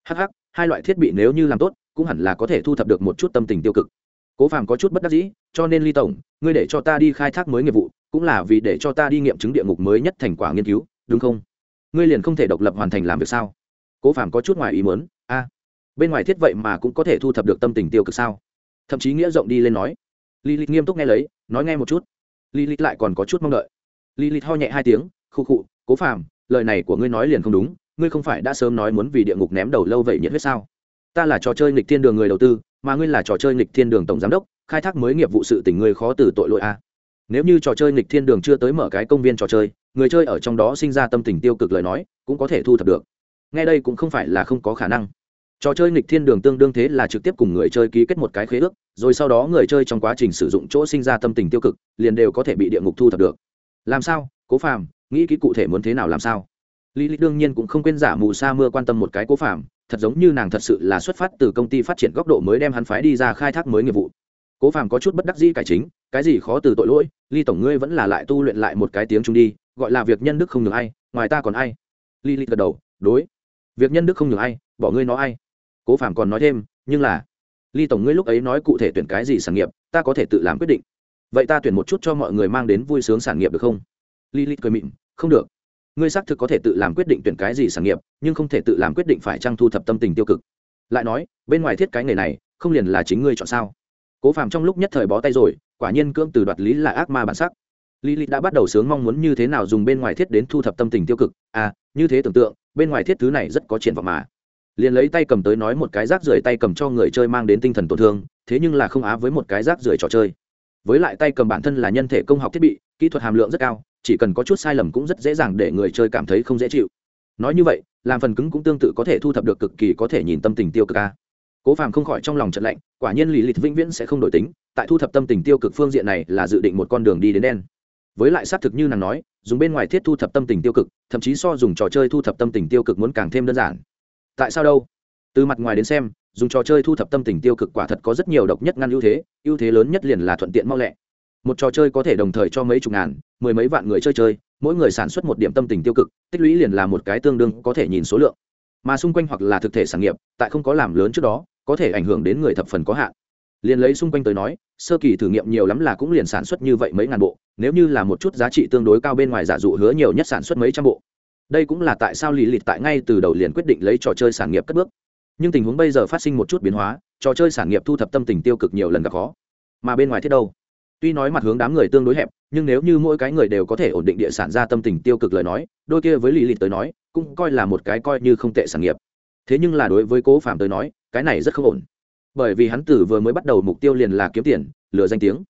[SPEAKER 1] Hh hai loại thiết bị nếu như làm tốt, cũng hẳn là có thể thu thập được một chút tâm tình tiêu cực cố phàm có chút bất đắc dĩ, cho nên ly tổng, ngươi để cho ta đi khai thác mới nghiệp vụ, cũng là vì để cho ta đi nghiệm chứng địa ngục mới nhất thành quả nghiên cứu, đúng không? Ngươi liền không thể độc lập hoàn thành làm việc sao? Cố phàm có chút ngoài ý muốn, a, bên ngoài thiết vậy mà cũng có thể thu thập được tâm tình tiêu cực sao? Thậm chí nghĩa rộng đi lên nói. Li li nghiêm túc nghe lấy, nói nghe một chút. Li li lại còn có chút mong đợi. Li li ho nhẹ hai tiếng khu khụ, cố phàm, lời này của ngươi nói liền không đúng, ngươi không phải đã sớm nói muốn vì địa ngục ném đầu lâu vậy nhiệt huyết sao? Ta là trò chơi nghịch thiên đường người đầu tư mà ngươi là trò chơi nghịch thiên đường tổng giám đốc, khai thác mới nghiệp vụ sự tình ngươi khó từ tội lỗi a. Nếu như trò chơi nghịch thiên đường chưa tới mở cái công viên trò chơi, người chơi ở trong đó sinh ra tâm tình tiêu cực lời nói, cũng có thể thu thập được. Ngay đây cũng không phải là không có khả năng. Trò chơi nghịch thiên đường tương đương thế là trực tiếp cùng người chơi ký kết một cái khế ước, rồi sau đó người chơi trong quá trình sử dụng chỗ sinh ra tâm tình tiêu cực, liền đều có thể bị địa ngục thu thập được. Làm sao? Cố phàm, nghĩ kỹ cụ thể muốn thế nào làm sao? Lý lý đương nhiên cũng không quên giả mù sa mưa quan tâm một cái cố phàm thật giống như nàng thật sự là xuất phát từ công ty phát triển góc độ mới đem hắn phái đi ra khai thác mới nghiệp vụ. Cố phàm có chút bất đắc dĩ cải chính, cái gì khó từ tội lỗi, ly tổng ngươi vẫn là lại tu luyện lại một cái tiếng trung đi, gọi là việc nhân đức không nhường ai, ngoài ta còn ai? Ly ly gật đầu, đối. Việc nhân đức không nhường ai, bỏ ngươi nói ai? Cố phàm còn nói thêm, nhưng là, ly tổng ngươi lúc ấy nói cụ thể tuyển cái gì sản nghiệp, ta có thể tự làm quyết định. Vậy ta tuyển một chút cho mọi người mang đến vui sướng sản nghiệp được không? Ly ly cười mịn không được ngươi xác thực có thể tự làm quyết định tuyển cái gì sản nghiệp, nhưng không thể tự làm quyết định phải trang thu thập tâm tình tiêu cực. Lại nói, bên ngoài thiết cái nghề này, không liền là chính ngươi chọn sao? Cố phàm trong lúc nhất thời bó tay rồi, quả nhiên cưỡng từ đoạt lý là ác ma bản sắc. Lý lý đã bắt đầu sướng mong muốn như thế nào dùng bên ngoài thiết đến thu thập tâm tình tiêu cực. À như thế tưởng tượng, bên ngoài thiết thứ này rất có triển vọng mà. Liền lấy tay cầm tới nói một cái rác rưởi tay cầm cho người chơi mang đến tinh thần tổn thương, thế nhưng là không á với một cái rác rưởi trò chơi. Với lại tay cầm bản thân là nhân thể công học thiết bị, kỹ thuật hàm lượng rất cao chỉ cần có chút sai lầm cũng rất dễ dàng để người chơi cảm thấy không dễ chịu. Nói như vậy, làm phần cứng cũng tương tự có thể thu thập được cực kỳ có thể nhìn tâm tình tiêu cực ca cố phàm không khỏi trong lòng trận lạnh, quả nhiên lì lịch vĩnh viễn sẽ không đổi tính, tại thu thập tâm tình tiêu cực phương diện này là dự định một con đường đi đến đen. Với lại xác thực như nàng nói, dùng bên ngoài thiết thu thập tâm tình tiêu cực, thậm chí so dùng trò chơi thu thập tâm tình tiêu cực muốn càng thêm đơn giản. Tại sao đâu? Từ mặt ngoài đến xem, dùng trò chơi thu thập tâm tình tiêu cực quả thật có rất nhiều độc nhất ngăn ưu thế ưu thế lớn nhất liền là thuận tiện mau lẹ. Một trò chơi có thể đồng thời cho mấy chục ngàn mười mấy vạn người chơi chơi, mỗi người sản xuất một điểm tâm tình tiêu cực, tích lũy liền là một cái tương đương có thể nhìn số lượng. Mà xung quanh hoặc là thực thể sản nghiệp, tại không có làm lớn trước đó, có thể ảnh hưởng đến người thập phần có hạn. Liền lấy xung quanh tới nói, sơ kỳ thử nghiệm nhiều lắm là cũng liền sản xuất như vậy mấy ngàn bộ, nếu như là một chút giá trị tương đối cao bên ngoài giả dụ hứa nhiều nhất sản xuất mấy trăm bộ. Đây cũng là tại sao lì lịt tại ngay từ đầu liền quyết định lấy trò chơi sản nghiệp cất bước. Nhưng tình huống bây giờ phát sinh một chút biến hóa, trò chơi sản nghiệp thu thập tâm tình tiêu cực nhiều lần gặp khó. Mà bên ngoài thiết đâu? Tuy nói mặt hướng đám người tương đối hẹp, nhưng nếu như mỗi cái người đều có thể ổn định địa sản ra tâm tình tiêu cực lời nói, đôi kia với lì lì tới nói, cũng coi là một cái coi như không tệ sản nghiệp. Thế nhưng là đối với cố phạm tới nói, cái này rất không ổn. Bởi vì hắn tử vừa mới bắt đầu mục tiêu liền là kiếm tiền, lừa danh tiếng.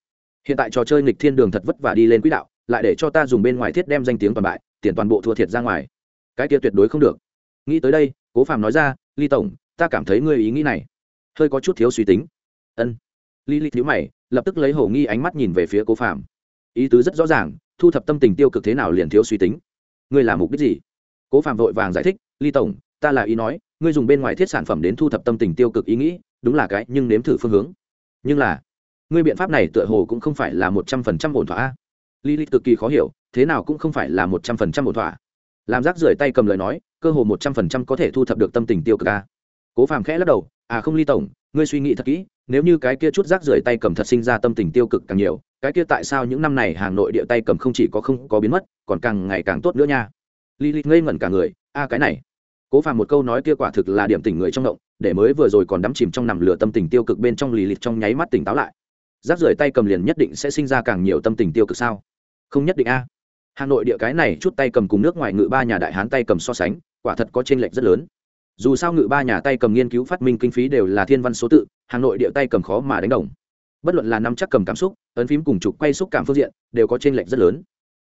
[SPEAKER 1] Hiện tại trò chơi nghịch thiên đường thật vất vả đi lên quỹ đạo, lại để cho ta dùng bên ngoài thiết đem danh tiếng toàn bại, tiền toàn bộ thua thiệt ra ngoài. Cái kia tuyệt đối không được. Nghĩ tới đây, cố phạm nói ra, ly tổng, ta cảm thấy ngươi ý nghĩ này hơi có chút thiếu suy tính. Ân. Lý ly thiếu mày lập tức lấy hổ nghi ánh mắt nhìn về phía cố phạm ý tứ rất rõ ràng thu thập tâm tình tiêu cực thế nào liền thiếu suy tính. Ngươi làm mục đích gì? Cố phạm vội vàng giải thích ly tổng ta là ý nói ngươi dùng bên ngoài thiết sản phẩm đến thu thập tâm tình tiêu cực ý nghĩ đúng là cái nhưng nếm thử phương hướng. Nhưng là ngươi biện pháp này tựa hồ cũng không phải là một trăm phần trăm ổn thỏa Lilith cực kỳ khó hiểu, thế nào cũng không phải là một trăm phần trăm ổn thỏa. Làm rác rưởi tay cầm lời nói, cơ hồ một trăm phần trăm có thể thu thập được tâm tình tiêu cực a. Cố Phàm khẽ lắc đầu, "À không Ly tổng, ngươi suy nghĩ thật kỹ, nếu như cái kia chút rác rưởi tay cầm thật sinh ra tâm tình tiêu cực càng nhiều, cái kia tại sao những năm này hàng nội địa tay cầm không chỉ có không có biến mất, còn càng ngày càng tốt nữa nha?" lý lịch ngây ngẩn cả người a cái này. Cố phàm một câu nói kia quả thực là điểm tỉnh người trong động để mới vừa rồi còn đắm chìm trong nằm lửa tâm tình tiêu cực bên trong lì lịch trong nháy mắt tỉnh táo lại. Rác rưởi tay cầm liền nhất định sẽ sinh ra càng nhiều tâm tình tiêu cực sao? Không nhất định a. Hà nội địa cái này chút tay cầm cùng nước ngoài ngự ba nhà đại hán tay cầm so sánh quả thật có t r ê n lệch rất lớn. Dù sao ngự ba nhà tay cầm nghiên cứu phát minh kinh phí đều là thiên văn số tự hà nội địa tay cầm khó mà đánh đồng. Bất luận là năm chắc cầm cảm xúc, ấn phím cùng trục quay xúc cảm phương diện, đều có t r ê n lệch rất lớn.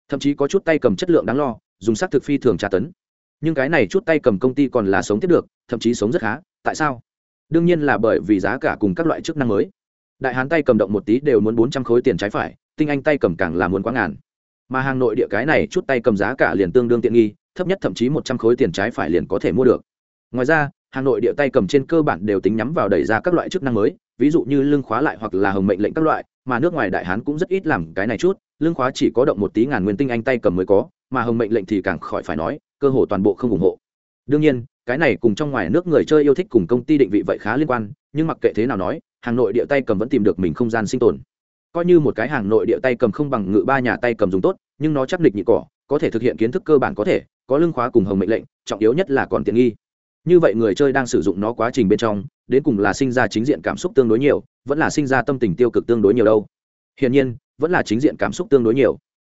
[SPEAKER 1] Thậm chí có chút tay cầm chất lượng đáng lo, dùng s á c thực phi thường tra tấn. Nhưng cái này chút tay cầm công ty còn là sống tiếp được, thậm chí sống rất khá, tại sao? Đương nhiên là bởi vì giá cả cùng các loại chức năng mới. Đại hán tay cầm động một tí đều muốn bốn trăm khối tiền trái phải, tinh anh tay cầm càng là muốn quá ngàn. Mà hàng nội địa cái này chút tay cầm giá cả liền tương đương tiện nghi, thấp nhất thậm chí một trăm khối tiền trái phải liền có thể mua được. Ngoài ra hàng nội địa tay cầm trên cơ bản đều tính nhắm vào đẩy ra các loại chức năng mới, ví dụ như lương khóa lại hoặc là hồng mệnh lệnh các loại, mà nước ngoài đại hán cũng rất ít làm cái này chút Lương khóa chỉ có động một tí ngàn nguyên tinh anh tay cầm mới có, mà hồng mệnh lệnh thì càng khỏi phải nói, cơ hồ toàn bộ không ủng hộ. Đương nhiên, cái này cùng trong ngoài nước người chơi yêu thích cùng công ty định vị vậy khá liên quan, nhưng mặc kệ thế nào nói hàng nội địa tay cầm vẫn tìm được mình không gian sinh tồn. Coi như một cái hàng nội địa tay cầm không bằng ngự ba nhà tay cầm dùng tốt, nhưng nó chắc địch nhị cỏ, có thể thực hiện kiến thức cơ bản có thể, có lương khóa cùng hồng mệnh lệnh, trọng yếu nhất là còn tiện nghi như vậy người chơi đang sử dụng nó quá trình bên trong, đến cùng là sinh ra chính diện cảm xúc tương đối nhiều, vẫn là sinh ra tâm tình tiêu cực tương đối nhiều đâu. Hiển nhiên, vẫn là chính diện cảm xúc tương đối nhiều.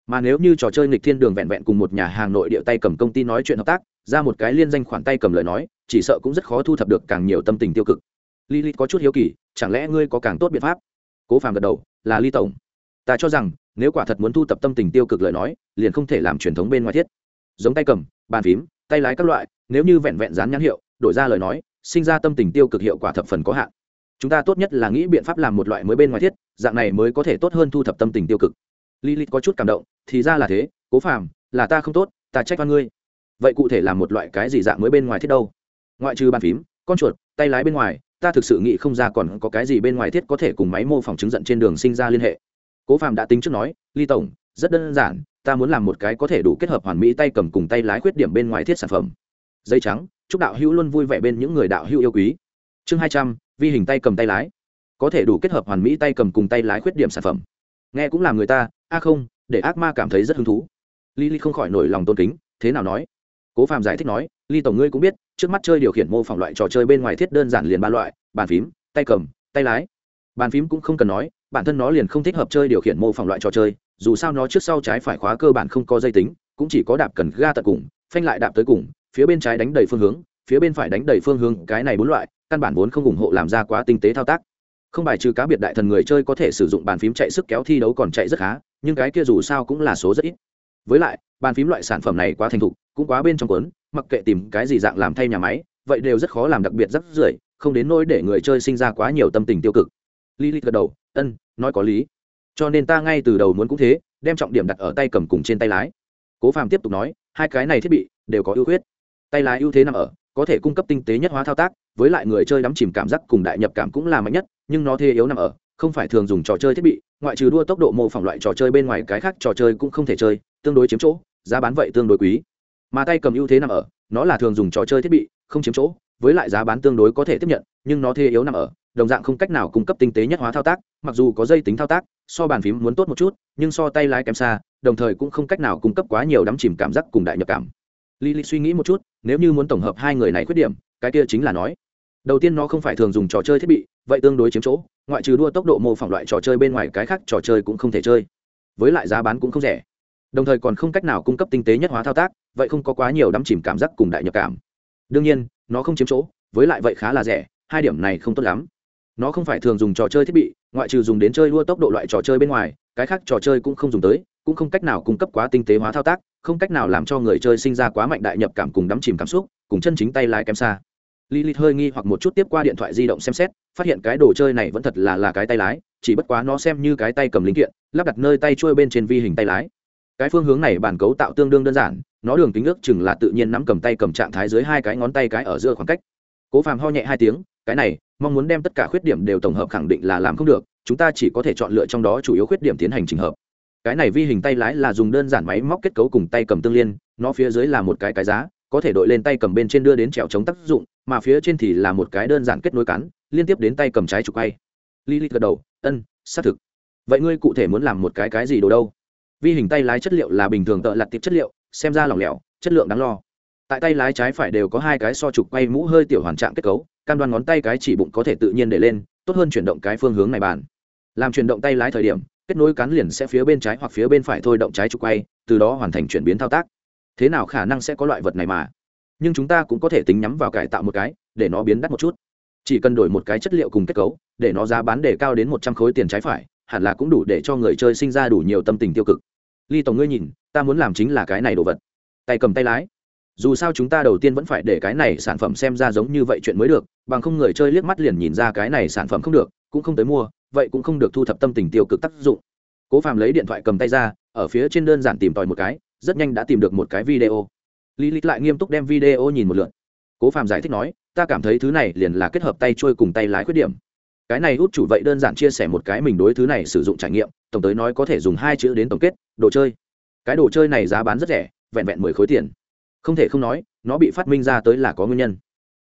[SPEAKER 1] Mà nếu như trò chơi nghịch thiên đường vẹn vẹn cùng một nhà hàng nội địa tay cầm công ty nói chuyện hợp tác, ra một cái liên danh khoản tay cầm lời nói, chỉ sợ cũng rất khó thu thập được càng nhiều tâm tình tiêu cực. Lilith có chút hiếu kỳ, chẳng lẽ ngươi có càng tốt biện pháp? Cố phàm gật đầu, là ly tổng. Ta cho rằng, nếu quả thật muốn thu tập tâm tình tiêu cực lời nói, liền không thể làm truyền thống bên ngoài thiết. Giống tay cầm, bàn phím, tay lái các loại nếu như vẹn vẹn dán nhãn hiệu, đổi ra lời nói, sinh ra tâm tình tiêu cực hiệu quả thập phần có hạn. Chúng ta tốt nhất là nghĩ biện pháp làm một loại mới bên ngoài thiết, dạng này mới có thể tốt hơn thu thập tâm tình tiêu cực. Lilith có chút cảm động, thì ra là thế, cố phàm, là ta không tốt, ta trách văn ngươi. Vậy cụ thể là một loại cái gì dạng mới bên ngoài thiết đâu? Ngoại trừ bàn phím, con chuột, tay lái bên ngoài, ta thực sự nghĩ không ra còn có cái gì bên ngoài thiết có thể cùng máy mô phỏng chứng giận trên đường sinh ra liên hệ. Cố Phàm đã tính trước nói, ly tổng, rất đơn giản, ta muốn làm một cái có thể đủ kết hợp hoàn mỹ tay cầm cùng tay lái khuyết điểm bên ngoài thiết sản phẩm dây trắng, chúc đạo hữu luôn vui vẻ bên những người đạo hữu yêu quý. Chương hai trăm, vi hình tay cầm tay lái. Có thể đủ kết hợp hoàn mỹ tay cầm cùng tay lái khuyết điểm sản phẩm. Nghe cũng làm người ta, a à không, để ác ma cảm thấy rất hứng thú. Ly ly không khỏi nổi lòng tôn kính, thế nào nói? Cố phạm giải thích nói, ly tổng ngươi cũng biết, trước mắt chơi điều khiển mô phỏng loại trò chơi bên ngoài thiết đơn giản liền ba loại, bàn phím, tay cầm, tay lái. Bàn phím cũng không cần nói, bản thân nó liền không thích hợp chơi điều khiển mô phỏng loại trò chơi, dù sao nó trước sau trái phải khóa cơ bản không có dây tính, cũng chỉ có đạp cần ga tận cùng, phanh lại đạp tới cùng phía bên trái đánh đầy phương hướng, phía bên phải đánh đầy phương hướng, cái này bốn loại, căn bản vốn không ủng hộ làm ra quá tinh tế thao tác. Không bài trừ cá biệt đại thần người chơi có thể sử dụng bàn phím chạy sức kéo thi đấu còn chạy rất khá, nhưng cái kia dù sao cũng là số rất ít. Với lại, bàn phím loại sản phẩm này quá thành thục, cũng quá bên trong cuốn, mặc kệ tìm cái gì dạng làm thay nhà máy, vậy đều rất khó làm đặc biệt rất rưởi, không đến nỗi để người chơi sinh ra quá nhiều tâm tình tiêu cực. Lilith gật đầu, ân, nói có lý. Cho nên ta ngay từ đầu muốn cũng thế, đem trọng điểm đặt ở tay cầm cùng trên tay lái. Cố phàm tiếp tục nói, hai cái này thiết bị đều có ưu khuyết tay lái ưu thế nằm ở, có thể cung cấp tinh tế nhất hóa thao tác, với lại người chơi đắm chìm cảm giác cùng đại nhập cảm cũng là mạnh nhất, nhưng nó thế yếu nằm ở, không phải thường dùng trò chơi thiết bị, ngoại trừ đua tốc độ mô phỏng loại trò chơi bên ngoài cái khác trò chơi cũng không thể chơi, tương đối chiếm chỗ, giá bán vậy tương đối quý. Mà tay cầm ưu thế nằm ở, nó là thường dùng trò chơi thiết bị, không chiếm chỗ, với lại giá bán tương đối có thể tiếp nhận, nhưng nó thế yếu nằm ở, đồng dạng không cách nào cung cấp tinh tế nhất hóa thao tác, mặc dù có dây tính thao tác, so bàn phím muốn tốt một chút, nhưng so tay lái kém xa, đồng thời cũng không cách nào cung cấp quá nhiều đắm chìm cảm giác cùng đại nhập cảm. Lily suy nghĩ một chút, nếu như muốn tổng hợp hai người này khuyết điểm, cái kia chính là nói. Đầu tiên nó không phải thường dùng trò chơi thiết bị, vậy tương đối chiếm chỗ, ngoại trừ đua tốc độ mô phỏng loại trò chơi bên ngoài cái khác trò chơi cũng không thể chơi. Với lại giá bán cũng không rẻ. Đồng thời còn không cách nào cung cấp tinh tế nhất hóa thao tác, vậy không có quá nhiều đắm chìm cảm giác cùng đại nhập cảm. Đương nhiên, nó không chiếm chỗ, với lại vậy khá là rẻ, hai điểm này không tốt lắm. Nó không phải thường dùng trò chơi thiết bị, ngoại trừ dùng đến chơi đua tốc độ loại trò chơi bên ngoài, cái khác trò chơi cũng không dùng tới, cũng không cách nào cung cấp quá tinh tế hóa thao tác không cách nào làm cho người chơi sinh ra quá mạnh đại nhập cảm cùng đắm chìm cảm xúc cùng chân chính tay lái kém xa Lilith hơi nghi hoặc một chút tiếp qua điện thoại di động xem xét, phát hiện cái đồ chơi này vẫn thật là là cái tay lái, chỉ bất quá nó xem như cái tay cầm linh kiện, lắp đặt nơi tay trôi bên trên vi hình tay lái. Cái phương hướng này bản cấu tạo tương đương đơn giản, nó đường kính ước chừng là tự nhiên nắm cầm tay cầm trạng thái dưới hai cái ngón tay cái ở giữa khoảng cách. Cố Phàm ho nhẹ hai tiếng, cái này, mong muốn đem tất cả khuyết điểm đều tổng hợp khẳng định là làm không được, chúng ta chỉ có thể chọn lựa trong đó chủ yếu khuyết điểm tiến hành chỉnh hợp. Cái này vi hình tay lái là dùng đơn giản máy móc kết cấu cùng tay cầm tương liên, nó phía dưới là một cái cái giá, có thể đội lên tay cầm bên trên đưa đến trèo chống tác dụng, mà phía trên thì là một cái đơn giản kết nối cắn, liên tiếp đến tay cầm trái trục quay. Lilith gật đầu, "Ân, xác thực." Vậy ngươi cụ thể muốn làm một cái cái gì đồ đâu? Vi hình tay lái chất liệu là bình thường tợ lặt tiệp chất liệu, xem ra lỏng lẻo, chất lượng đáng lo tại tay lái trái phải đều có hai cái so trục quay mũ hơi tiểu hoàn trạng kết cấu cam đoan ngón tay cái chỉ bụng có thể tự nhiên để lên tốt hơn chuyển động cái phương hướng này bàn làm chuyển động tay lái thời điểm kết nối cán liền sẽ phía bên trái hoặc phía bên phải thôi động trái trục quay, từ đó hoàn thành chuyển biến thao tác. Thế nào khả năng sẽ có loại vật này mà? Nhưng chúng ta cũng có thể tính nhắm vào cải tạo một cái, để nó biến đắt một chút. Chỉ cần đổi một cái chất liệu cùng kết cấu, để nó giá bán để cao đến một trăm khối tiền trái phải, hẳn là cũng đủ để cho người chơi sinh ra đủ nhiều tâm tình tiêu cực. Ly tổng ngươi nhìn, ta muốn làm chính là cái này đồ vật. Tay cầm tay lái. Dù sao chúng ta đầu tiên vẫn phải để cái này sản phẩm xem ra giống như vậy chuyện mới được, bằng không người chơi liếc mắt liền nhìn ra cái này sản phẩm không được, cũng không tới mua vậy cũng không được thu thập tâm tình tiêu cực tác dụng. Cố phàm lấy điện thoại cầm tay ra, ở phía trên đơn giản tìm tòi một cái, rất nhanh đã tìm được một cái video. Lý lịch lại nghiêm túc đem video nhìn một lượt. Cố phàm giải thích nói, ta cảm thấy thứ này liền là kết hợp tay trôi cùng tay lái khuyết điểm. Cái này út chủ vậy đơn giản chia sẻ một cái mình đối thứ này sử dụng trải nghiệm, tổng tới nói có thể dùng hai chữ đến tổng kết, đồ chơi. Cái đồ chơi này giá bán rất rẻ, vẹn vẹn mười khối tiền. Không thể không nói, nó bị phát minh ra tới là có nguyên nhân.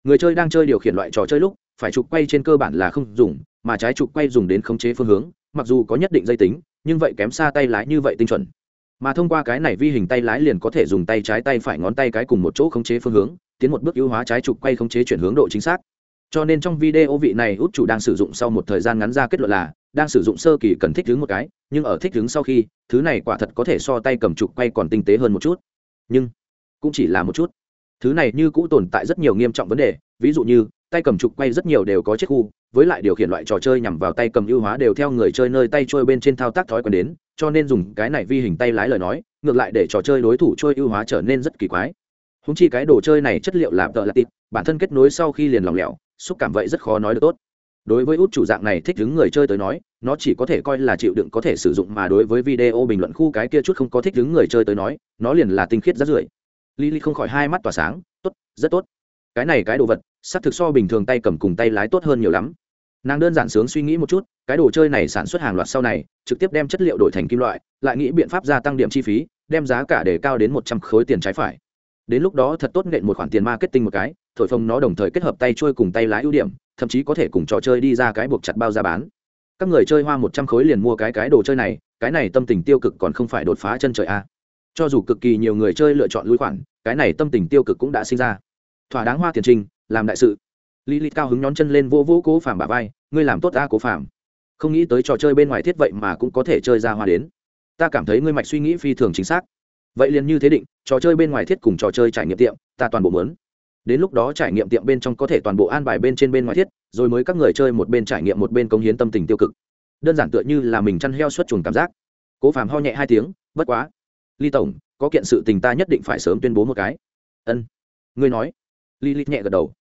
[SPEAKER 1] Người chơi đang chơi điều khiển loại trò chơi lúc, phải chụp quay trên cơ bản là không dùng mà trái trục quay dùng đến khống chế phương hướng, mặc dù có nhất định dây tính, nhưng vậy kém xa tay lái như vậy tinh chuẩn. Mà thông qua cái này vi hình tay lái liền có thể dùng tay trái tay phải ngón tay cái cùng một chỗ khống chế phương hướng, tiến một bước ưu hóa trái trục quay khống chế chuyển hướng độ chính xác. Cho nên trong video vị này út chủ đang sử dụng sau một thời gian ngắn ra kết luận là, đang sử dụng sơ kỳ cần thích ứng một cái, nhưng ở thích ứng sau khi, thứ này quả thật có thể so tay cầm trục quay còn tinh tế hơn một chút. Nhưng, cũng chỉ là một chút. Thứ này như cũ tồn tại rất nhiều nghiêm trọng vấn đề, ví dụ như tay cầm trục quay rất nhiều đều có chiếc khu với lại điều khiển loại trò chơi nhằm vào tay cầm ưu hóa đều theo người chơi nơi tay trôi bên trên thao tác thói quen đến cho nên dùng cái này vi hình tay lái lời nói ngược lại để trò chơi đối thủ trôi ưu hóa trở nên rất kỳ quái. Húng chi cái đồ chơi này chất liệu làm tợ là tịt bản thân kết nối sau khi liền lòng lẻo xúc cảm vậy rất khó nói được tốt. Đối với út chủ dạng này thích đứng người chơi tới nói nó chỉ có thể coi là chịu đựng có thể sử dụng mà đối với video bình luận khu cái kia chút không có thích đứng người chơi tới nói nó liền là tinh khiết rất rưởi. Lily không khỏi hai mắt tỏa sáng, tốt, rất tốt. Cái này cái đồ vật, xác thực so bình thường tay cầm cùng tay lái tốt hơn nhiều lắm. Nàng đơn giản sướng suy nghĩ một chút, cái đồ chơi này sản xuất hàng loạt sau này, trực tiếp đem chất liệu đổi thành kim loại, lại nghĩ biện pháp gia tăng điểm chi phí, đem giá cả để cao đến một trăm khối tiền trái phải. Đến lúc đó thật tốt nện một khoản tiền marketing một cái, thổi phồng nó đồng thời kết hợp tay trôi cùng tay lái ưu điểm, thậm chí có thể cùng trò chơi đi ra cái buộc chặt bao giá bán. Các người chơi hoa một trăm khối liền mua cái cái đồ chơi này, cái này tâm tình tiêu cực còn không phải đột phá chân trời a cho dù cực kỳ nhiều người chơi lựa chọn lui khoản cái này tâm tình tiêu cực cũng đã sinh ra thỏa đáng hoa tiền trình làm đại sự. Lý lý cao hứng nhón chân lên vô vô cố phàm bà vai, ngươi làm tốt ta cố phàm. Không nghĩ tới trò chơi bên ngoài thiết vậy mà cũng có thể chơi ra hoa đến. Ta cảm thấy ngươi mạch suy nghĩ phi thường chính xác. Vậy liền như thế định, trò chơi bên ngoài thiết cùng trò chơi trải nghiệm tiệm, ta toàn bộ mớn đến lúc đó trải nghiệm tiệm bên trong có thể toàn bộ an bài bên trên bên ngoài thiết, rồi mới các người chơi một bên trải nghiệm một bên công hiến tâm tình tiêu cực. Đơn giản tựa như là mình chăn heo xuất chuồng cảm giác. Cố phàm ho nhẹ hai tiếng, bất quá ly tổng, có kiện sự tình ta nhất định phải sớm tuyên bố một cái. Ân. Ngươi nói ly nhẹ gật đầu.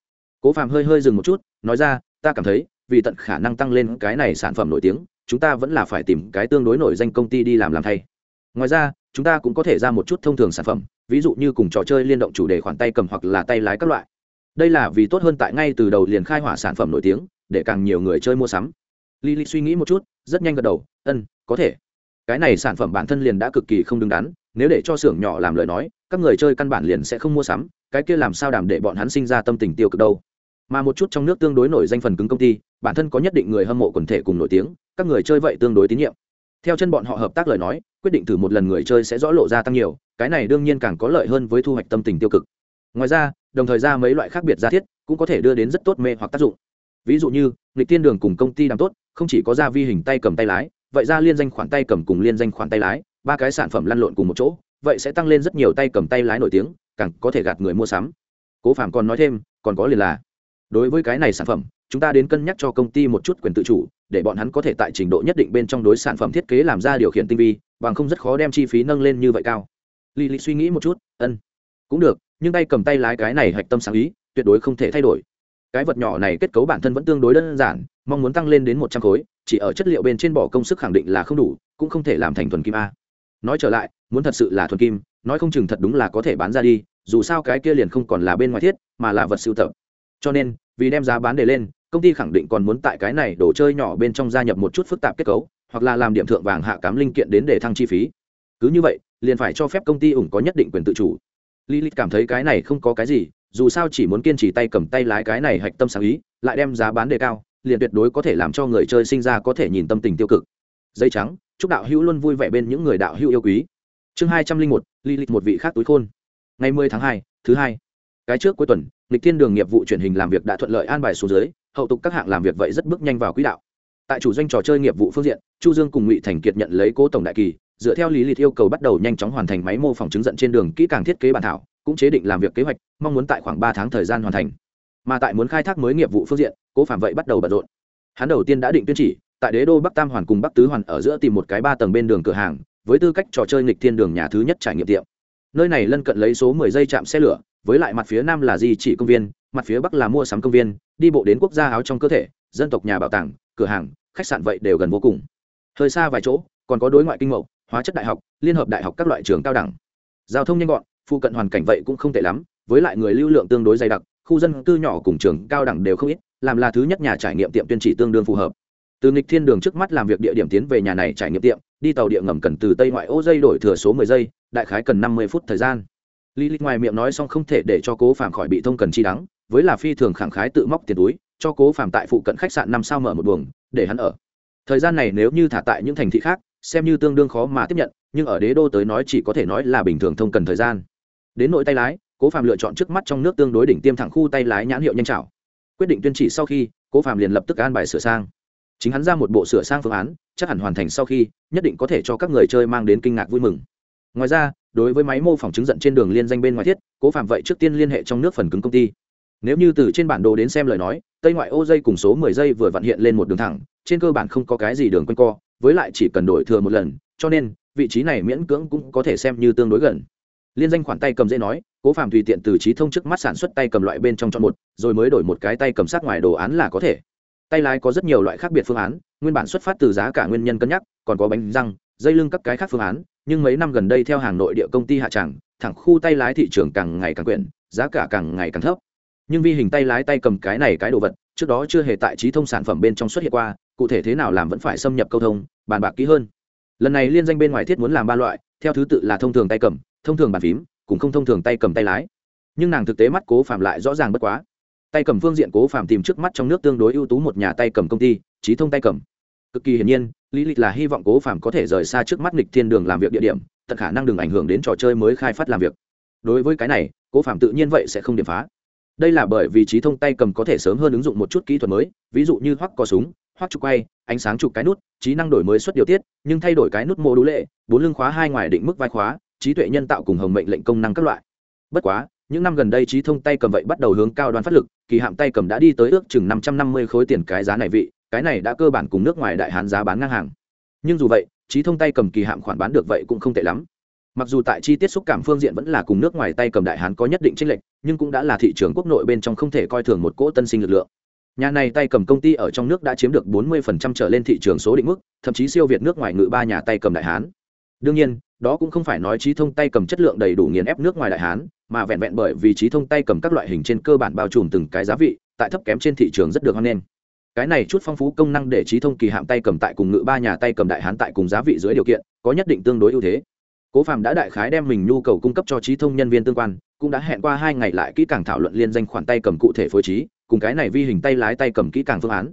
[SPEAKER 1] Cố phàm hơi hơi dừng một chút, nói ra, ta cảm thấy, vì tận khả năng tăng lên cái này sản phẩm nổi tiếng, chúng ta vẫn là phải tìm cái tương đối nổi danh công ty đi làm làm thay. Ngoài ra, chúng ta cũng có thể ra một chút thông thường sản phẩm, ví dụ như cùng trò chơi liên động chủ đề khoản tay cầm hoặc là tay lái các loại. Đây là vì tốt hơn tại ngay từ đầu liền khai hỏa sản phẩm nổi tiếng, để càng nhiều người chơi mua sắm. Lily suy nghĩ một chút, rất nhanh gật đầu ân có thể cái này sản phẩm bản thân liền đã cực kỳ không đứng đắn, nếu để cho xưởng nhỏ làm lời nói, các người chơi căn bản liền sẽ không mua sắm, cái kia làm sao đảm để bọn hắn sinh ra tâm tình tiêu cực đâu. Mà một chút trong nước tương đối nổi danh phần cứng công ty, bản thân có nhất định người hâm mộ quần thể cùng nổi tiếng, các người chơi vậy tương đối tín nhiệm. Theo chân bọn họ hợp tác lời nói, quyết định thử một lần người chơi sẽ rõ lộ ra tăng nhiều, cái này đương nhiên càng có lợi hơn với thu hoạch tâm tình tiêu cực. Ngoài ra, đồng thời ra mấy loại khác biệt gia thiết, cũng có thể đưa đến rất tốt mê hoặc tác dụng. Ví dụ như lịch tiên đường cùng công ty làm tốt, không chỉ có ra vi hình tay cầm tay lái vậy ra liên danh khoản tay cầm cùng liên danh khoản tay lái ba cái sản phẩm lăn lộn cùng một chỗ vậy sẽ tăng lên rất nhiều tay cầm tay lái nổi tiếng càng có thể gạt người mua sắm cố phạm còn nói thêm còn có liền là đối với cái này sản phẩm chúng ta đến cân nhắc cho công ty một chút quyền tự chủ để bọn hắn có thể tại trình độ nhất định bên trong đối sản phẩm thiết kế làm ra điều khiển tinh vi bằng không rất khó đem chi phí nâng lên như vậy cao Lý Lý suy nghĩ một chút, ân, cũng được, nhưng tay cầm tay lái cái này hạch tâm sáng ý, tuyệt đối không thể thay đổi. Cái vật nhỏ này kết cấu bản thân vẫn tương đối đơn giản, mong muốn tăng lên đến một trăm khối, chỉ ở chất liệu bên trên bỏ công sức khẳng định là không đủ, cũng không thể làm thành thuần kim a. Nói trở lại muốn thật sự là thuần kim nói không chừng thật đúng là có thể bán ra đi dù sao cái kia liền không còn là bên ngoài thiết mà là vật sưu tập. Cho nên vì đem giá bán đề lên công ty khẳng định còn muốn tại cái này đồ chơi nhỏ bên trong gia nhập một chút phức tạp kết cấu hoặc là làm điểm thượng vàng hạ cám linh kiện đến để thăng chi phí. Cứ như vậy liền phải cho phép công ty ủng có nhất định quyền tự chủ. Lilith cảm thấy cái này không có cái gì dù sao chỉ muốn kiên trì tay cầm tay lái cái này hạch tâm sáng ý lại đem giá bán đề cao liền tuyệt đối có thể làm cho người chơi sinh ra có thể nhìn tâm tình tiêu cực. Dây trắng chúc đạo hữu luôn vui vẻ bên những người đạo hữu yêu quý. Chương hai trăm linh một ly lịch một vị khác túi khôn. Ngày 10 tháng 2, thứ hai. Cái trước cuối tuần lịch thiên đường nghiệp vụ truyền hình làm việc đã thuận lợi an bài xuống dưới hậu tục các hạng làm việc vậy rất bước nhanh vào quỹ đạo. Tại chủ doanh trò chơi nghiệp vụ phương diện chu dương cùng ngụy thành kiệt nhận lấy cố tổng đại kỳ dựa theo lý lịch yêu cầu bắt đầu nhanh chóng hoàn thành máy mô phỏng chứng dẫn trên đường kỹ càng thiết kế bản thảo cũng chế định làm việc kế hoạch mong muốn tại khoảng ba tháng thời gian hoàn thành mà tại muốn khai thác mới nghiệp vụ phương diện, cố phạm vậy bắt đầu bận rộn. Hắn đầu tiên đã định tuyên chỉ, tại đế đô bắc tam hoàn cùng bắc tứ hoàn ở giữa tìm một cái ba tầng bên đường cửa hàng, với tư cách trò chơi nghịch thiên đường nhà thứ nhất trải nghiệm tiệm. Nơi này lân cận lấy số mười giây chạm xe lửa, với lại mặt phía nam là di chỉ công viên, mặt phía bắc là mua sắm công viên, đi bộ đến quốc gia áo trong cơ thể, dân tộc nhà bảo tàng, cửa hàng, khách sạn vậy đều gần vô cùng. Hơi xa vài chỗ, còn có đối ngoại kinh mậu, hóa chất đại học, liên hợp đại học các loại trường cao đẳng. Giao thông nhanh gọn, phụ cận hoàn cảnh vậy cũng không tệ lắm, với lại người lưu lượng tương đối dày đặc khu dân cư nhỏ cùng trường cao đẳng đều không ít, làm là thứ nhất nhà trải nghiệm tiệm tuyên chỉ tương đương phù hợp. Từ nghịch thiên đường trước mắt làm việc địa điểm tiến về nhà này trải nghiệm tiệm, đi tàu địa ngầm cần từ tây ngoại ô dây đổi thừa số mười giây, đại khái cần năm mươi phút thời gian. Lý lịch ngoài miệng nói xong không thể để cho cố phạm khỏi bị thông cần chi đắng, với là phi thường khẳng khái tự móc tiền túi, cho cố phạm tại phụ cận khách sạn năm sao mở một buồng, để hắn ở. Thời gian này nếu như thả tại những thành thị khác, xem như tương đương khó mà tiếp nhận, nhưng ở đế đô tới nói chỉ có thể nói là bình thường thông cần thời gian. Đến nội tay lái cố phạm lựa chọn trước mắt trong nước tương đối đỉnh tiêm thẳng khu tay lái nhãn hiệu nhanh chảo. Quyết định tuyên chỉ sau khi, cố phạm liền lập tức an bài sửa sang. Chính hắn ra một bộ sửa sang phương án, chắc hẳn hoàn thành sau khi, nhất định có thể cho các người chơi mang đến kinh ngạc vui mừng. Ngoài ra, đối với máy mô phỏng chứng giận trên đường liên danh bên ngoài thiết, cố phạm vậy trước tiên liên hệ trong nước phần cứng công ty. Nếu như từ trên bản đồ đến xem lời nói, tây ngoại ô dây cùng số mười giây vừa vận hiện lên một đường thẳng, trên cơ bản không có cái gì đường quanh co, với lại chỉ cần đổi thừa một lần, cho nên, vị trí này miễn cưỡng cũng có thể xem như tương đối gần. Liên danh khoản tay cầm dễ nói cố phạm tùy tiện từ trí thông trước mắt sản xuất tay cầm loại bên trong chọn một, rồi mới đổi một cái tay cầm sát ngoài đồ án là có thể. Tay lái có rất nhiều loại khác biệt phương án, nguyên bản xuất phát từ giá cả nguyên nhân cân nhắc, còn có bánh răng, dây lưng các cái khác phương án, nhưng mấy năm gần đây theo hàng nội địa công ty hạ tràng, thẳng khu tay lái thị trường càng ngày càng quyển giá cả càng ngày càng thấp. Nhưng vi hình tay lái tay cầm cái này cái đồ vật, trước đó chưa hề tại trí thông sản phẩm bên trong xuất hiện qua, cụ thể thế nào làm vẫn phải xâm nhập câu thông, bàn bạc kỹ hơn. Lần này liên danh bên ngoài thiết muốn làm ba loại, theo thứ tự là thông thường tay cầm, thông thường bàn phím cũng không thông thường tay cầm tay lái. Nhưng nàng thực tế mắt cố phạm lại rõ ràng bất quá. Tay cầm phương diện cố phạm tìm trước mắt trong nước tương đối ưu tú một nhà tay cầm công ty, trí thông tay cầm. Cực kỳ hiển nhiên, lý lịch là hy vọng cố phạm có thể rời xa trước mắt nghịch thiên đường làm việc địa điểm, tận khả năng đừng ảnh hưởng đến trò chơi mới khai phát làm việc. Đối với cái này, cố phạm tự nhiên vậy sẽ không điểm phá. Đây là bởi vì trí thông tay cầm có thể sớm hơn ứng dụng một chút kỹ thuật mới, ví dụ như hoắc có súng, hoắc trục quay, ánh sáng chụp cái nút, trí năng đổi mới suất điều tiết, nhưng thay đổi cái nút mô đũ lệ, bốn lưng khóa hai ngoài định mức vai khóa trí tuệ nhân tạo cùng hồng mệnh lệnh công năng các loại. Bất quá, những năm gần đây trí thông tay cầm vậy bắt đầu hướng cao đoan phát lực, kỳ hạm tay cầm đã đi tới ước chừng năm trăm năm mươi khối tiền cái giá này vị, cái này đã cơ bản cùng nước ngoài đại hán giá bán ngang hàng. Nhưng dù vậy, trí thông tay cầm kỳ hạm khoản bán được vậy cũng không tệ lắm. Mặc dù tại chi tiết xúc cảm phương diện vẫn là cùng nước ngoài tay cầm đại hán có nhất định tranh lệch, nhưng cũng đã là thị trường quốc nội bên trong không thể coi thường một cỗ tân sinh lực lượng. Nhà này tay cầm công ty ở trong nước đã chiếm được 40% trở lên thị trường số định mức, thậm chí siêu việt nước ngoài ngự ba nhà tay cầm đại hán. Đương nhiên đó cũng không phải nói trí thông tay cầm chất lượng đầy đủ nghiền ép nước ngoài đại hán, mà vẹn vẹn bởi vì trí thông tay cầm các loại hình trên cơ bản bao trùm từng cái giá vị, tại thấp kém trên thị trường rất được hoan nghênh. Cái này chút phong phú công năng để trí thông kỳ hạm tay cầm tại cùng ngự ba nhà tay cầm đại hán tại cùng giá vị dưới điều kiện, có nhất định tương đối ưu thế. Cố phạm đã đại khái đem mình nhu cầu cung cấp cho trí thông nhân viên tương quan, cũng đã hẹn qua hai ngày lại kỹ càng thảo luận liên danh khoản tay cầm cụ thể phối trí, cùng cái này vi hình tay lái tay cầm kỹ càng phương án.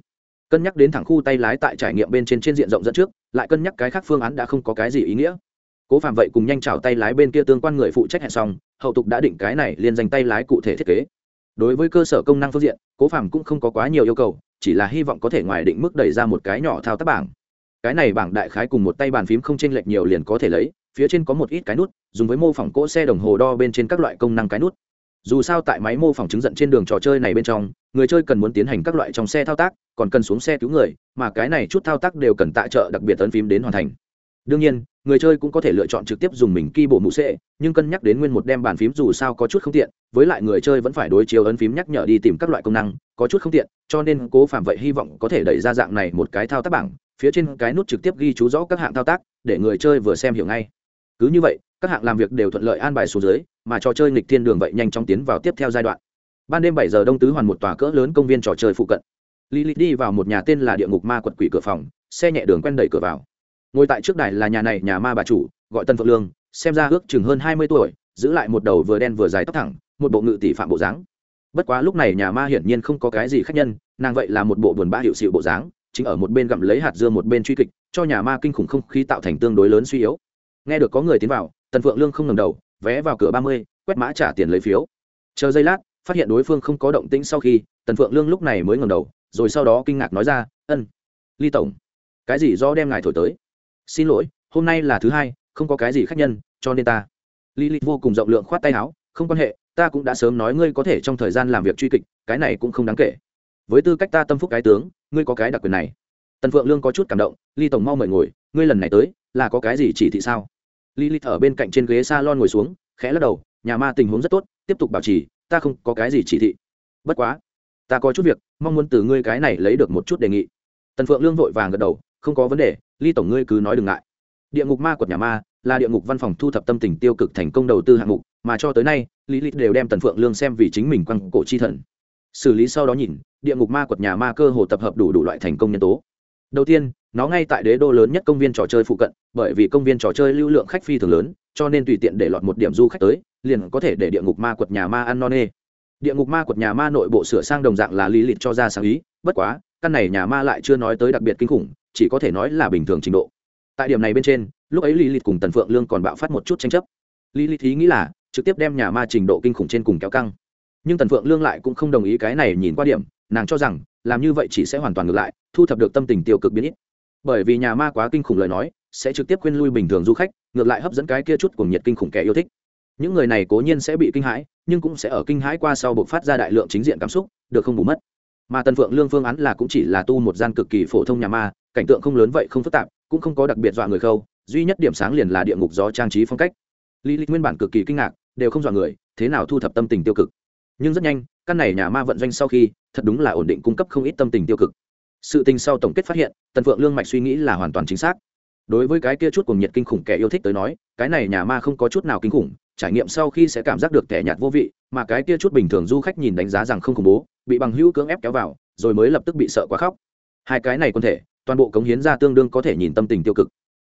[SPEAKER 1] Cân nhắc đến thẳng khu tay lái tại trải nghiệm bên trên trên diện rộng dẫn trước, lại cân nhắc cái khác phương án đã không có cái gì ý nghĩa cố phạm vậy cùng nhanh chào tay lái bên kia tương quan người phụ trách hẹn xong, hậu tục đã định cái này liên danh tay lái cụ thể thiết kế. Đối với cơ sở công năng phương diện, cố phạm cũng không có quá nhiều yêu cầu, chỉ là hy vọng có thể ngoài định mức đẩy ra một cái nhỏ thao tác bảng. Cái này bảng đại khái cùng một tay bàn phím không chênh lệch nhiều liền có thể lấy, phía trên có một ít cái nút, dùng với mô phỏng cỗ xe đồng hồ đo bên trên các loại công năng cái nút. Dù sao tại máy mô phỏng chứng giận trên đường trò chơi này bên trong, người chơi cần muốn tiến hành các loại trong xe thao tác, còn cần xuống xe cứu người, mà cái này chút thao tác đều cần tại trợ đặc biệt ấn phím đến hoàn thành. Đương nhiên người chơi cũng có thể lựa chọn trực tiếp dùng mình ki bộ mũ xệ nhưng cân nhắc đến nguyên một đem bàn phím dù sao có chút không tiện, với lại người chơi vẫn phải đối chiếu ấn phím nhắc nhở đi tìm các loại công năng, có chút không tiện, cho nên cố phạm vậy hy vọng có thể đẩy ra dạng này một cái thao tác bảng, phía trên cái nút trực tiếp ghi chú rõ các hạng thao tác, để người chơi vừa xem hiểu ngay. Cứ như vậy, các hạng làm việc đều thuận lợi an bài xuống dưới, mà trò chơi nghịch thiên đường vậy nhanh chóng tiến vào tiếp theo giai đoạn. Ban đêm bảy giờ đông tứ hoàn một tòa cỡ lớn công viên trò chơi phụ cận. Lilith đi vào một nhà tên là địa ngục ma quật quỷ cửa phòng, xe nhẹ đường quen đẩy cửa vào ngồi tại trước đài là nhà này nhà ma bà chủ, gọi tân phượng lương, xem ra ước chừng hơn hai mươi tuổi, giữ lại một đầu vừa đen vừa dài tóc thẳng, một bộ ngự tỷ phạm bộ dáng. Bất quá lúc này nhà ma hiển nhiên không có cái gì khác nhân, nàng vậy là một bộ buồn bã hiệu sự bộ dáng, chính ở một bên gặm lấy hạt dưa một bên truy kịch, cho nhà ma kinh khủng không khí tạo thành tương đối lớn suy yếu. Nghe được có người tiến vào, tần phượng lương không ngầm đầu, vé vào cửa ba mươi, quét mã trả tiền lấy phiếu. Chờ giây lát, phát hiện đối phương không có động tĩnh sau khi, tần phượng lương lúc này mới ngầm đầu, rồi sau đó kinh ngạc nói ra, ân, ly tổng, cái gì do đem ngài thổi tới? Xin lỗi, hôm nay là thứ hai, không có cái gì khác nhân, cho nên ta. Lý lịch vô cùng rộng lượng khoát tay áo, không quan hệ, ta cũng đã sớm nói ngươi có thể trong thời gian làm việc truy kịch, cái này cũng không đáng kể. Với tư cách ta tâm phúc cái tướng, ngươi có cái đặc quyền này. Tần phượng lương có chút cảm động, ly tổng mau mời ngồi, ngươi lần này tới, là có cái gì chỉ thị sao? Lý lịch ở bên cạnh trên ghế s a lon ngồi xuống, khẽ lắc đầu, nhà ma tình huống rất tốt, tiếp tục bảo trì, ta không có cái gì chỉ thị. Bất quá, ta có chút việc, mong muốn từ ngươi cái này lấy được một chút đề nghị. Tần phượng lương vội vàng gật đầu không có vấn đề, ly tổng ngươi cứ nói đừng ngại. Địa ngục ma quật nhà ma là địa ngục văn phòng thu thập tâm tình tiêu cực thành công đầu tư hạng mục, mà cho tới nay, lý lịch đều đem tần phượng lương xem vì chính mình quăng cổ chi thần. Xử lý sau đó nhìn, địa ngục ma quật nhà ma cơ hồ tập hợp đủ đủ loại thành công nhân tố. Đầu tiên, nó ngay tại đế đô lớn nhất công viên trò chơi phụ cận, bởi vì công viên trò chơi lưu lượng khách phi thường lớn, cho nên tùy tiện để lọt một điểm du khách tới, liền có thể để địa ngục ma quật nhà ma ăn non nê. Địa ngục ma quật nhà ma nội bộ sửa sang đồng dạng là lý lịch cho ra sáng ý, bất quá, căn này nhà ma lại chưa nói tới đặc biệt kinh khủng chỉ có thể nói là bình thường trình độ. Tại điểm này bên trên, lúc ấy lý lịch cùng tần phượng lương còn bạo phát một chút tranh chấp. Lý lịch ý nghĩ là trực tiếp đem nhà ma trình độ kinh khủng trên cùng kéo căng. Nhưng tần phượng lương lại cũng không đồng ý cái này nhìn qua điểm, nàng cho rằng, làm như vậy chỉ sẽ hoàn toàn ngược lại, thu thập được tâm tình tiêu cực biến ít. Bởi vì nhà ma quá kinh khủng lời nói, sẽ trực tiếp khuyên lui bình thường du khách, ngược lại hấp dẫn cái kia chút cùng nhiệt kinh khủng kẻ yêu thích. Những người này cố nhiên sẽ bị kinh hãi, nhưng cũng sẽ ở kinh hãi qua sau buộc phát ra đại lượng chính diện cảm xúc, được không bù mất. Mà tần phượng lương phương án là cũng chỉ là tu một gian cực kỳ phổ thông nhà ma cảnh tượng không lớn vậy không phức tạp, cũng không có đặc biệt dọa người khâu, duy nhất điểm sáng liền là địa ngục gió trang trí phong cách. Lý lịch nguyên bản cực kỳ kinh ngạc, đều không dọa người, thế nào thu thập tâm tình tiêu cực. Nhưng rất nhanh, căn này nhà ma vận doanh sau khi, thật đúng là ổn định cung cấp không ít tâm tình tiêu cực. Sự tình sau tổng kết phát hiện, tần phượng lương mạch suy nghĩ là hoàn toàn chính xác. Đối với cái kia chút cùng nhiệt kinh khủng kẻ yêu thích tới nói, cái này nhà ma không có chút nào kinh khủng, trải nghiệm sau khi sẽ cảm giác được kẻ nhạt vô vị, mà cái kia chút bình thường du khách nhìn đánh giá rằng không khủng bố, bị bằng hữu cưỡng ép kéo vào, rồi mới lập tức bị sợ quá khóc. Hai cái này quân thể toàn bộ cống hiến ra tương đương có thể nhìn tâm tình tiêu cực.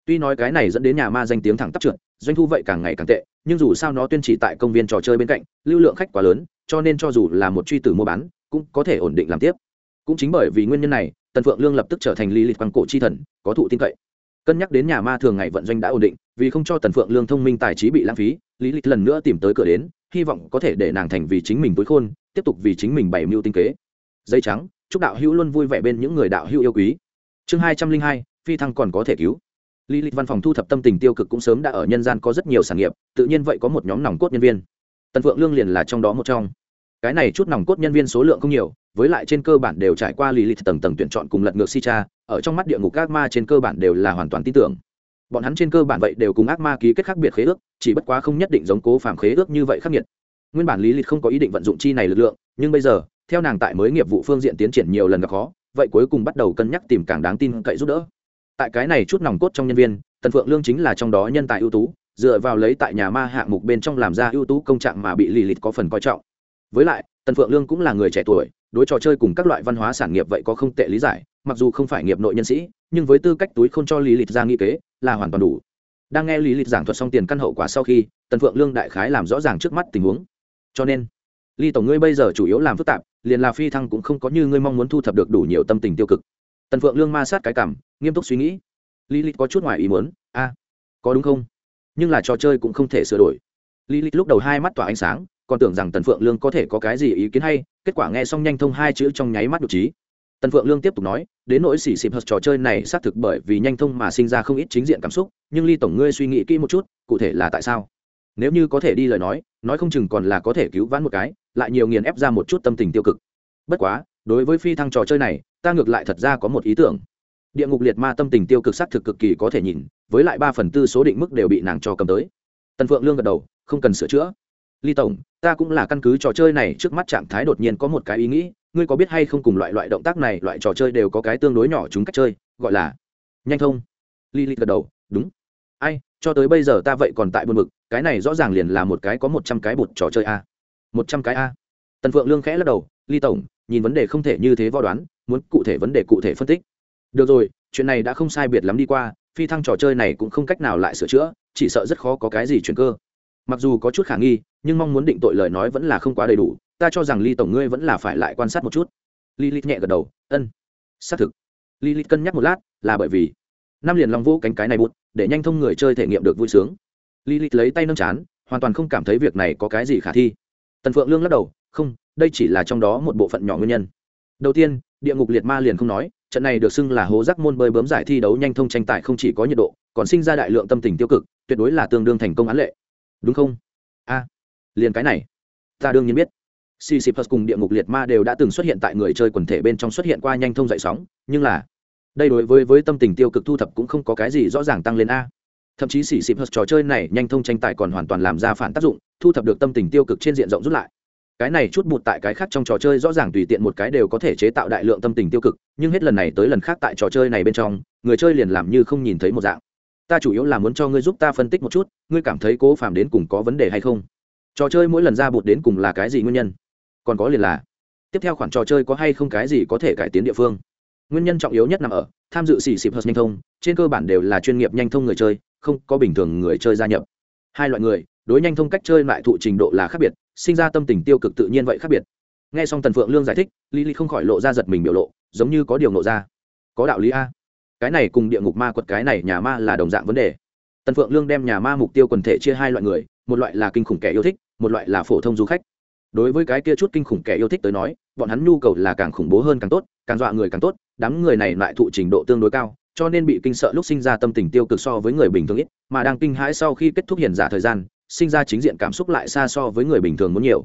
[SPEAKER 1] Tuy nói cái này dẫn đến nhà ma danh tiếng thẳng tắp trượt, doanh thu vậy càng ngày càng tệ, nhưng dù sao nó tuyên chỉ tại công viên trò chơi bên cạnh, lưu lượng khách quá lớn, cho nên cho dù là một truy tử mua bán, cũng có thể ổn định làm tiếp. Cũng chính bởi vì nguyên nhân này, tần phượng lương lập tức trở thành lý lịch quang cổ chi thần, có thụ tin cậy. Cân nhắc đến nhà ma thường ngày vận doanh đã ổn định, vì không cho tần phượng lương thông minh tài trí bị lãng phí lý lịch lần nữa tìm tới cửa đến, hy vọng có thể để nàng thành vì chính mình tối khôn, tiếp tục vì chính mình bày mưu tinh kế. Dây trắng, chúc đạo hữu luôn vui vẻ bên những người đạo hữu yêu quý chương hai trăm linh hai, phi thăng còn có thể cứu. Lý lịch văn phòng thu thập tâm tình tiêu cực cũng sớm đã ở nhân gian có rất nhiều sản nghiệp, tự nhiên vậy có một nhóm nòng cốt nhân viên. Tần phượng lương liền là trong đó một trong. Cái này chút nòng cốt nhân viên số lượng không nhiều, với lại trên cơ bản đều trải qua lý lịch tầng tầng tuyển chọn cùng lật ngược si cha, ở trong mắt địa ngục ác ma trên cơ bản đều là hoàn toàn tin tưởng. Bọn hắn trên cơ bản vậy đều cùng ác ma ký kết khác biệt khế ước, chỉ bất quá không nhất định giống cố phạm khế ước như vậy khắc nghiệt. Nguyên bản lý lịch không có ý định vận dụng chi này lực lượng, nhưng bây giờ, theo nàng tại mới nghiệp vụ phương diện tiến triển nhiều lần gặp khó vậy cuối cùng bắt đầu cân nhắc tìm càng đáng tin cậy giúp đỡ. Tại cái này chút nòng cốt trong nhân viên, tần phượng lương chính là trong đó nhân tài ưu tú, dựa vào lấy tại nhà ma hạng mục bên trong làm ra ưu tú công trạng mà bị lì lịt có phần coi trọng. Với lại, tần phượng lương cũng là người trẻ tuổi, đối trò chơi cùng các loại văn hóa sản nghiệp vậy có không tệ lý giải, mặc dù không phải nghiệp nội nhân sĩ, nhưng với tư cách túi không cho lý lịch ra nghị kế, là hoàn toàn đủ. Đang nghe lý lịch giảng thuật xong tiền căn hậu quả sau khi, tần phượng lương đại khái làm rõ ràng trước mắt tình huống. Cho nên ly tổng ngươi bây giờ chủ yếu làm phức tạp liền là phi thăng cũng không có như ngươi mong muốn thu thập được đủ nhiều tâm tình tiêu cực. Tần phượng lương ma sát cái cảm, nghiêm túc suy nghĩ. Lý lịch có chút ngoài ý muốn, a, có đúng không? Nhưng là trò chơi cũng không thể sửa đổi. Lý lịch lúc đầu hai mắt tỏa ánh sáng, còn tưởng rằng tần phượng lương có thể có cái gì ý kiến hay, kết quả nghe xong nhanh thông hai chữ trong nháy mắt đ ộ trí tần phượng lương tiếp tục nói, đến nỗi xỉ xịp hợp trò chơi này xác thực bởi vì nhanh thông mà sinh ra không ít chính diện cảm xúc, nhưng ly tổng ngươi suy nghĩ kỹ một chút, cụ thể là tại sao? Nếu như có thể đi lời nói nói không chừng còn là có thể cứu vãn một cái, lại nhiều nghiền ép ra một chút tâm tình tiêu cực. Bất quá, đối với phi thăng trò chơi này, ta ngược lại thật ra có một ý tưởng. Địa ngục liệt ma tâm tình tiêu cực xác thực cực kỳ có thể nhìn, với lại ba phần tư số định mức đều bị nàng cho cầm tới. Tần phượng lương gật đầu, không cần sửa chữa. Ly tổng, ta cũng là căn cứ trò chơi này trước mắt trạng thái đột nhiên có một cái ý nghĩ, ngươi có biết hay không cùng loại loại động tác này, loại trò chơi đều có cái tương đối nhỏ chúng cách chơi, gọi là nhanh thông. Ly ly gật đầu, đúng. Ai, cho tới bây giờ ta vậy còn tại buồn mực cái này rõ ràng liền là một cái có một trăm cái bột trò chơi a. Một trăm cái a. Tần phượng lương khẽ lắc đầu, ly tổng, nhìn vấn đề không thể như thế vo đoán, muốn cụ thể vấn đề cụ thể phân tích. Được rồi, chuyện này đã không sai biệt lắm đi qua, phi thăng trò chơi này cũng không cách nào lại sửa chữa, chỉ sợ rất khó có cái gì chuyển cơ. Mặc dù có chút khả nghi, nhưng mong muốn định tội lời nói vẫn là không quá đầy đủ, ta cho rằng ly tổng ngươi vẫn là phải lại quan sát một chút. Lilith nhẹ gật đầu, ân, xác thực. Lilith cân nhắc một lát, là bởi vì năm liền lòng vô cánh cái này bụt để nhanh thông người chơi thể nghiệm được vui sướng lilith lấy tay nâng chán hoàn toàn không cảm thấy việc này có cái gì khả thi. Tần phượng lương lắc đầu không đây chỉ là trong đó một bộ phận nhỏ nguyên nhân. Đầu tiên địa ngục liệt ma liền không nói trận này được xưng là hố rác môn bơi bướm giải thi đấu nhanh thông tranh tài không chỉ có nhiệt độ còn sinh ra đại lượng tâm tình tiêu cực tuyệt đối là tương đương thành công án lệ. Đúng không? A liền cái này. Ta đương nhiên biết. Sisyphus cùng địa ngục liệt ma đều đã từng xuất hiện tại người chơi quần thể bên trong xuất hiện qua nhanh thông dậy sóng, nhưng là đây đối với với tâm tình tiêu cực thu thập cũng không có cái gì rõ ràng tăng lên a. Thậm chí Sisyphus trò chơi này nhanh thông tranh tài còn hoàn toàn làm ra phản tác dụng, thu thập được tâm tình tiêu cực trên diện rộng rút lại. Cái này chút bụt tại cái khác trong trò chơi rõ ràng tùy tiện một cái đều có thể chế tạo đại lượng tâm tình tiêu cực, nhưng hết lần này tới lần khác tại trò chơi này bên trong, người chơi liền làm như không nhìn thấy một dạng. Ta chủ yếu là muốn cho ngươi giúp ta phân tích một chút, ngươi cảm thấy Cố Phàm đến cùng có vấn đề hay không? Trò chơi mỗi lần ra bụt đến cùng là cái gì nguyên nhân? còn có liền là tiếp theo khoản trò chơi có hay không cái gì có thể cải tiến địa phương nguyên nhân trọng yếu nhất nằm ở tham dự xì xịp hớt nhanh thông trên cơ bản đều là chuyên nghiệp nhanh thông người chơi không có bình thường người chơi gia nhập. Hai loại người, đối nhanh thông cách chơi lại thụ trình độ là khác biệt, sinh ra tâm tình tiêu cực tự nhiên vậy khác biệt. Nghe xong tần phượng lương giải thích lý lý không khỏi lộ ra giật mình biểu lộ, giống như có điều nộ ra. Có đạo lý a. Cái này cùng địa ngục ma quật cái này nhà ma là đồng dạng vấn đề. Tần phượng lương đem nhà ma mục tiêu quần thể chia hai loại người, một loại là kinh khủng kẻ yêu thích, một loại là phổ thông du khách. Đối với cái kia chút kinh khủng kẻ yêu thích tới nói, bọn hắn nhu cầu là càng khủng bố hơn càng tốt, càng dọa người càng tốt, đám người này lại thụ trình độ tương đối cao cho nên bị kinh sợ lúc sinh ra tâm tình tiêu cực so với người bình thường ít, mà đang kinh hãi sau khi kết thúc hiện giả thời gian, sinh ra chính diện cảm xúc lại xa so với người bình thường muốn nhiều.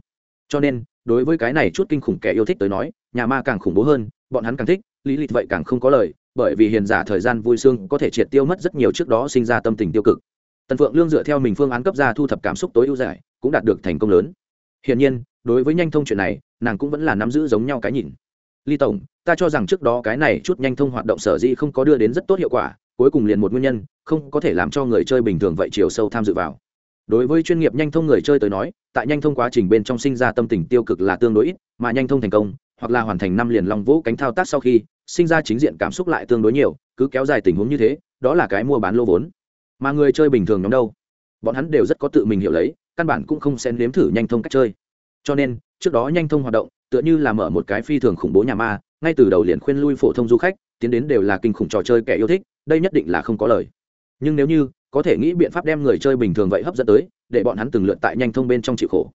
[SPEAKER 1] Cho nên, đối với cái này chút kinh khủng kẻ yêu thích tới nói, nhà ma càng khủng bố hơn, bọn hắn càng thích, lý lịch vậy càng không có lời, bởi vì hiền giả thời gian vui sương có thể triệt tiêu mất rất nhiều trước đó sinh ra tâm tình tiêu cực. Tần phượng lương dựa theo mình phương án cấp ra thu thập cảm xúc tối ưu giải, cũng đạt được thành công lớn. Hiển nhiên, đối với nhanh thông chuyện này, nàng cũng vẫn là nắm giữ giống nhau cái nhìn ly tổng, ta cho rằng trước đó cái này chút nhanh thông hoạt động sở dĩ không có đưa đến rất tốt hiệu quả, cuối cùng liền một nguyên nhân, không có thể làm cho người chơi bình thường vậy chiều sâu tham dự vào. Đối với chuyên nghiệp nhanh thông người chơi tới nói, tại nhanh thông quá trình bên trong sinh ra tâm tình tiêu cực là tương đối ít, mà nhanh thông thành công, hoặc là hoàn thành năm liền long vũ cánh thao tác sau khi, sinh ra chính diện cảm xúc lại tương đối nhiều, cứ kéo dài tình huống như thế, đó là cái mua bán lô vốn. Mà người chơi bình thường nhóm đâu? Bọn hắn đều rất có tự mình hiểu lấy, căn bản cũng không xen nếm thử nhanh thông cách chơi. Cho nên, trước đó nhanh thông hoạt động tựa như là mở một cái phi thường khủng bố nhà ma, ngay từ đầu liền khuyên lui phổ thông du khách, tiến đến đều là kinh khủng trò chơi kẻ yêu thích, đây nhất định là không có lời. Nhưng nếu như, có thể nghĩ biện pháp đem người chơi bình thường vậy hấp dẫn tới, để bọn hắn từng lượt tại nhanh thông bên trong chịu khổ.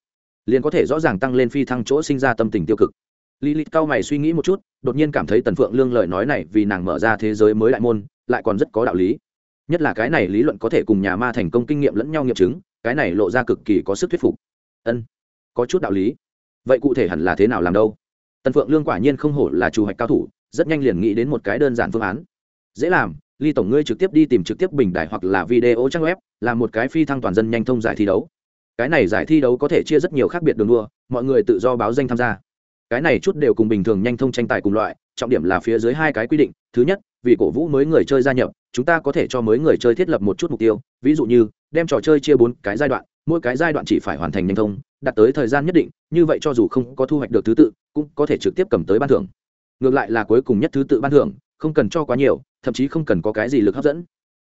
[SPEAKER 1] Liền có thể rõ ràng tăng lên phi thăng chỗ sinh ra tâm tình tiêu cực. Lý lịch cao mày suy nghĩ một chút, đột nhiên cảm thấy tần phượng lương lời nói này vì nàng mở ra thế giới mới đại môn, lại còn rất có đạo lý. Nhất là cái này lý luận có thể cùng nhà ma thành công kinh nghiệm lẫn nhau nghiệm chứng, cái này lộ ra cực kỳ có sức thuyết phục. Ân, có chút đạo lý vậy cụ thể hẳn là thế nào làm đâu? Tần phượng lương quả nhiên không hổ là chủ hoạch cao thủ, rất nhanh liền nghĩ đến một cái đơn giản phương án. Dễ làm, ly tổng ngươi trực tiếp đi tìm trực tiếp bình đại hoặc là video trang web làm một cái phi thăng toàn dân nhanh thông giải thi đấu. Cái này giải thi đấu có thể chia rất nhiều khác biệt đường đua, mọi người tự do báo danh tham gia. Cái này chút đều cùng bình thường nhanh thông tranh tài cùng loại, trọng điểm là phía dưới hai cái quy định. Thứ nhất, vì cổ vũ mới người chơi gia nhập, chúng ta có thể cho mới người chơi thiết lập một chút mục tiêu, ví dụ như, đem trò chơi chia bốn cái giai đoạn mỗi cái giai đoạn chỉ phải hoàn thành nhanh thông, đạt tới thời gian nhất định, như vậy cho dù không có thu hoạch được thứ tự, cũng có thể trực tiếp cầm tới ban thưởng. Ngược lại là cuối cùng nhất thứ tự ban thưởng, không cần cho quá nhiều, thậm chí không cần có cái gì lực hấp dẫn.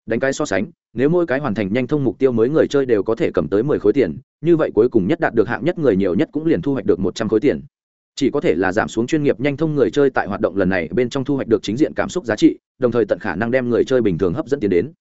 [SPEAKER 1] Đánh cái so sánh, nếu mỗi cái hoàn thành nhanh thông mục tiêu mới người chơi đều có thể cầm tới mười khối tiền, như vậy cuối cùng nhất đạt được hạng nhất người nhiều nhất cũng liền thu hoạch được một trăm khối tiền. Chỉ có thể là giảm xuống chuyên nghiệp nhanh thông người chơi tại hoạt động lần này, bên trong thu hoạch được chính diện cảm xúc giá trị, đồng thời tận khả năng đem người chơi bình thường hấp dẫn tiền đến.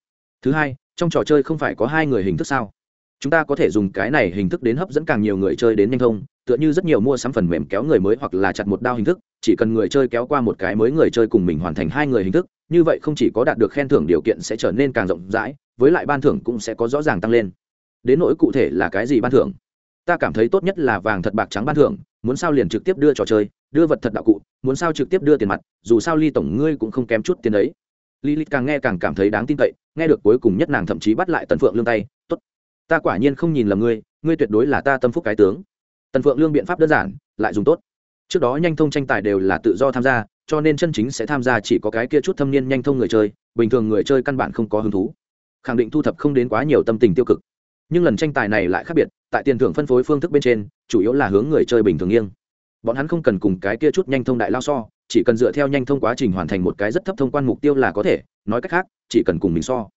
[SPEAKER 1] Thứ hai, trong trò chơi không phải có hai người hình thức sao? Chúng ta có thể dùng cái này hình thức đến hấp dẫn càng nhiều người chơi đến nhanh thông, tựa như rất nhiều mua sắm phần mềm kéo người mới hoặc là chặt một đao hình thức, chỉ cần người chơi kéo qua một cái mới người chơi cùng mình hoàn thành hai người hình thức, như vậy không chỉ có đạt được khen thưởng điều kiện sẽ trở nên càng rộng rãi, với lại ban thưởng cũng sẽ có rõ ràng tăng lên. Đến nỗi cụ thể là cái gì ban thưởng? Ta cảm thấy tốt nhất là vàng thật bạc trắng ban thưởng, muốn sao liền trực tiếp đưa trò chơi, đưa vật thật đạo cụ, muốn sao trực tiếp đưa tiền mặt, dù sao ly tổng ngươi cũng không kém chút tiền đấy. Lilith càng nghe càng cảm thấy đáng tin cậy, nghe được cuối cùng nhất nàng thậm chí bắt lại tần phượng lương tay ta quả nhiên không nhìn lầm ngươi ngươi tuyệt đối là ta tâm phúc cái tướng. Tần phượng lương biện pháp đơn giản, lại dùng tốt. Trước đó nhanh thông tranh tài đều là tự do tham gia, cho nên chân chính sẽ tham gia chỉ có cái kia chút thâm niên nhanh thông người chơi, bình thường người chơi căn bản không có hứng thú. Khẳng định thu thập không đến quá nhiều tâm tình tiêu cực. Nhưng lần tranh tài này lại khác biệt, tại tiền thưởng phân phối phương thức bên trên, chủ yếu là hướng người chơi bình thường nghiêng. Bọn hắn không cần cùng cái kia chút nhanh thông đại lao so, chỉ cần dựa theo nhanh thông quá trình hoàn thành một cái rất thấp thông quan mục tiêu là có thể, nói cách khác, chỉ cần cùng mình so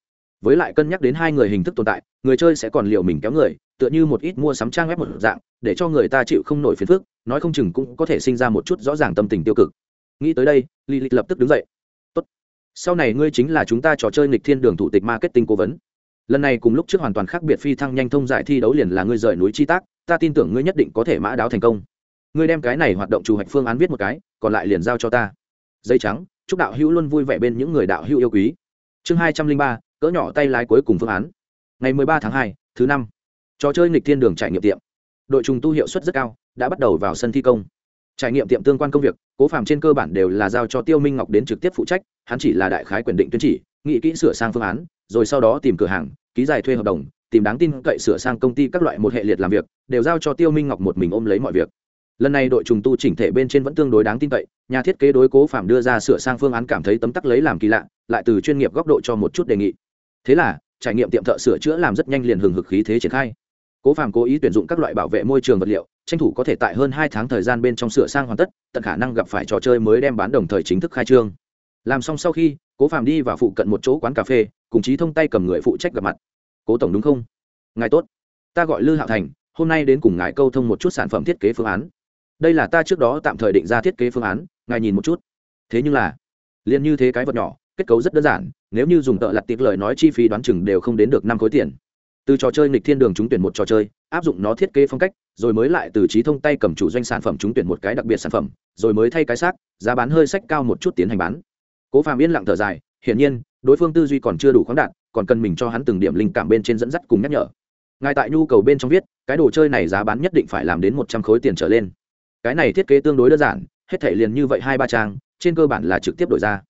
[SPEAKER 1] với lại cân nhắc đến hai người hình thức tồn tại, người chơi sẽ còn liệu mình kéo người, tựa như một ít mua sắm trang web một dạng, để cho người ta chịu không nổi phiền phức, nói không chừng cũng có thể sinh ra một chút rõ ràng tâm tình tiêu cực. Nghĩ tới đây li lịch lập tức đứng dậy. Tốt, sau này ngươi chính là chúng ta trò chơi nghịch thiên đường thủ tịch marketing cố vấn. Lần này cùng lúc trước hoàn toàn khác biệt phi thăng nhanh thông giải thi đấu liền là ngươi rời núi chi tác, ta tin tưởng ngươi nhất định có thể mã đáo thành công. Ngươi đem cái này hoạt động chủ hoạch phương án viết một cái, còn lại liền giao cho ta. Dây trắng, chúc đạo hữu luôn vui vẻ bên những người đạo hữu yêu quý. Chương hai trăm linh ba cỡ nhỏ tay lái cuối cùng phương án. Ngày mười ba tháng hai, thứ năm, trò chơi nghịch thiên đường trải nghiệm tiệm. Đội trùng tu hiệu suất rất cao, đã bắt đầu vào sân thi công. Trải nghiệm tiệm tương quan công việc, cố phàm trên cơ bản đều là giao cho tiêu minh ngọc đến trực tiếp phụ trách, hắn chỉ là đại khái quyền định tuyên chỉ, nghĩ kỹ sửa sang phương án, rồi sau đó tìm cửa hàng, ký giải thuê hợp đồng, tìm đáng tin cậy sửa sang công ty các loại một hệ liệt làm việc, đều giao cho tiêu minh ngọc một mình ôm lấy mọi việc. Lần này đội trùng tu chỉnh thể bên trên vẫn tương đối đáng tin cậy, nhà thiết kế đối cố phạm đưa ra sửa sang phương án cảm thấy tấm tắc lấy làm kỳ lạ, lại từ chuyên nghiệp góc độ cho một chút đề nghị thế là, trải nghiệm tiệm thợ sửa chữa làm rất nhanh liền hừng hực khí thế triển khai. Cố phạm cố ý tuyển dụng các loại bảo vệ môi trường vật liệu, tranh thủ có thể tại hơn hai tháng thời gian bên trong sửa sang hoàn tất, tận khả năng gặp phải trò chơi mới đem bán đồng thời chính thức khai trương. Làm xong sau khi, cố phạm đi vào phụ cận một chỗ quán cà phê, cùng chí thông tay cầm người phụ trách gặp mặt. Cố tổng đúng không? Ngài tốt. Ta gọi lư hạo thành, hôm nay đến cùng ngài câu thông một chút sản phẩm thiết kế phương án. Đây là ta trước đó tạm thời định ra thiết kế phương án, ngài nhìn một chút. Thế nhưng là, liền như thế cái vật nhỏ, kết cấu rất đơn giản nếu như dùng tợ lặt tiệc lời nói chi phí đoán chừng đều không đến được năm khối tiền. Từ trò chơi nghịch thiên đường chúng tuyển một trò chơi, áp dụng nó thiết kế phong cách, rồi mới lại từ trí thông tay cầm chủ doanh sản phẩm chúng tuyển một cái đặc biệt sản phẩm, rồi mới thay cái xác, giá bán hơi sách cao một chút tiến hành bán. Cố phàm yên lặng thở dài, hiển nhiên, đối phương tư duy còn chưa đủ khoáng đạt, còn cần mình cho hắn từng điểm linh cảm bên trên dẫn dắt cùng nhắc nhở. Ngài tại nhu cầu bên trong viết, cái đồ chơi này giá bán nhất định phải làm đến một trăm khối tiền trở lên. Cái này thiết kế tương đối đơn giản, hết thể liền như vậy hai ba trang, trên cơ bản là trực tiếp đổi ra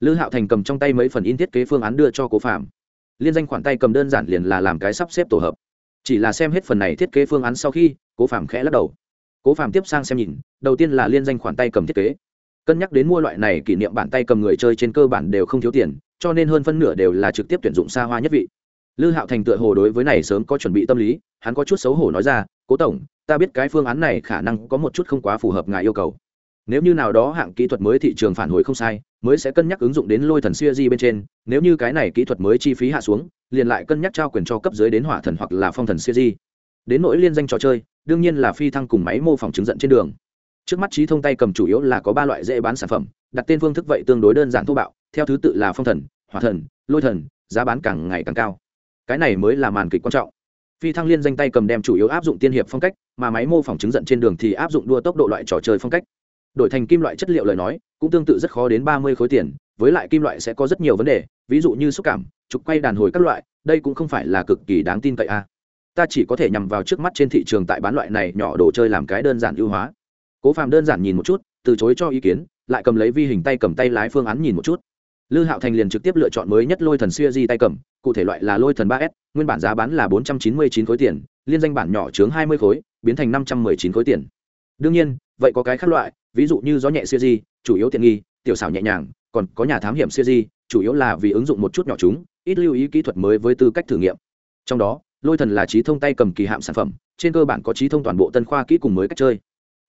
[SPEAKER 1] lư hạo thành cầm trong tay mấy phần in thiết kế phương án đưa cho cố phạm liên danh khoản tay cầm đơn giản liền là làm cái sắp xếp tổ hợp. Chỉ là xem hết phần này thiết kế phương án sau khi, cố phạm khẽ lắc đầu. Cố phạm tiếp sang xem nhìn, đầu tiên là liên danh khoản tay cầm thiết kế. Cân nhắc đến mua loại này kỷ niệm bản tay cầm người chơi trên cơ bản đều không thiếu tiền, cho nên hơn phân nửa đều là trực tiếp tuyển dụng xa hoa nhất vị. Lư hạo thành tựa hồ đối với này sớm có chuẩn bị tâm lý, hắn có chút xấu hổ nói ra, cố tổng, ta biết cái phương án này khả năng có một chút không quá phù hợp ngài yêu cầu nếu như nào đó hạng kỹ thuật mới thị trường phản hồi không sai, mới sẽ cân nhắc ứng dụng đến lôi thần siêu di bên trên. Nếu như cái này kỹ thuật mới chi phí hạ xuống, liền lại cân nhắc trao quyền cho cấp dưới đến hỏa thần hoặc là phong thần siêu di. Đến nỗi liên danh trò chơi, đương nhiên là phi thăng cùng máy mô phỏng chứng dẫn trên đường. Trước mắt trí thông tay cầm chủ yếu là có ba loại dễ bán sản phẩm, đặt tên phương thức vậy tương đối đơn giản thô bạo, theo thứ tự là phong thần, hỏa thần, lôi thần, giá bán càng ngày càng cao. Cái này mới là màn kịch quan trọng. Phi thăng liên danh tay cầm đem chủ yếu áp dụng tiên hiệp phong cách, mà máy mô phỏng chứng giận trên đường thì áp dụng đua tốc độ loại trò chơi phong cách đổi thành kim loại chất liệu lời nói, cũng tương tự rất khó đến ba mươi khối tiền, với lại kim loại sẽ có rất nhiều vấn đề, ví dụ như xúc cảm, trục quay đàn hồi các loại, đây cũng không phải là cực kỳ đáng tin cậy a ta chỉ có thể nhằm vào trước mắt trên thị trường tại bán loại này nhỏ đồ chơi làm cái đơn giản ưu hóa. Cố phàm đơn giản nhìn một chút, từ chối cho ý kiến, lại cầm lấy vi hình tay cầm tay lái phương án nhìn một chút. Lư hạo thành liền trực tiếp lựa chọn mới nhất lôi thần siêu di tay cầm, cụ thể loại là lôi thần ba s, nguyên bản giá bán là bốn trăm chín mươi chín khối tiền, liên danh bản nhỏ chướng hai mươi khối, biến thành năm trăm m ư ơ i chín khối tiền. Đương nhiên vậy có cái khác loại, ví dụ như gió nhẹ siêu di, chủ yếu tiện nghi, tiểu xảo nhẹ nhàng, còn có nhà thám hiểm siêu di, chủ yếu là vì ứng dụng một chút nhỏ chúng, ít lưu ý kỹ thuật mới với tư cách thử nghiệm. Trong đó, lôi thần là trí thông tay cầm kỳ hạm sản phẩm, trên cơ bản có trí thông toàn bộ tân khoa kỹ cùng mới cách chơi.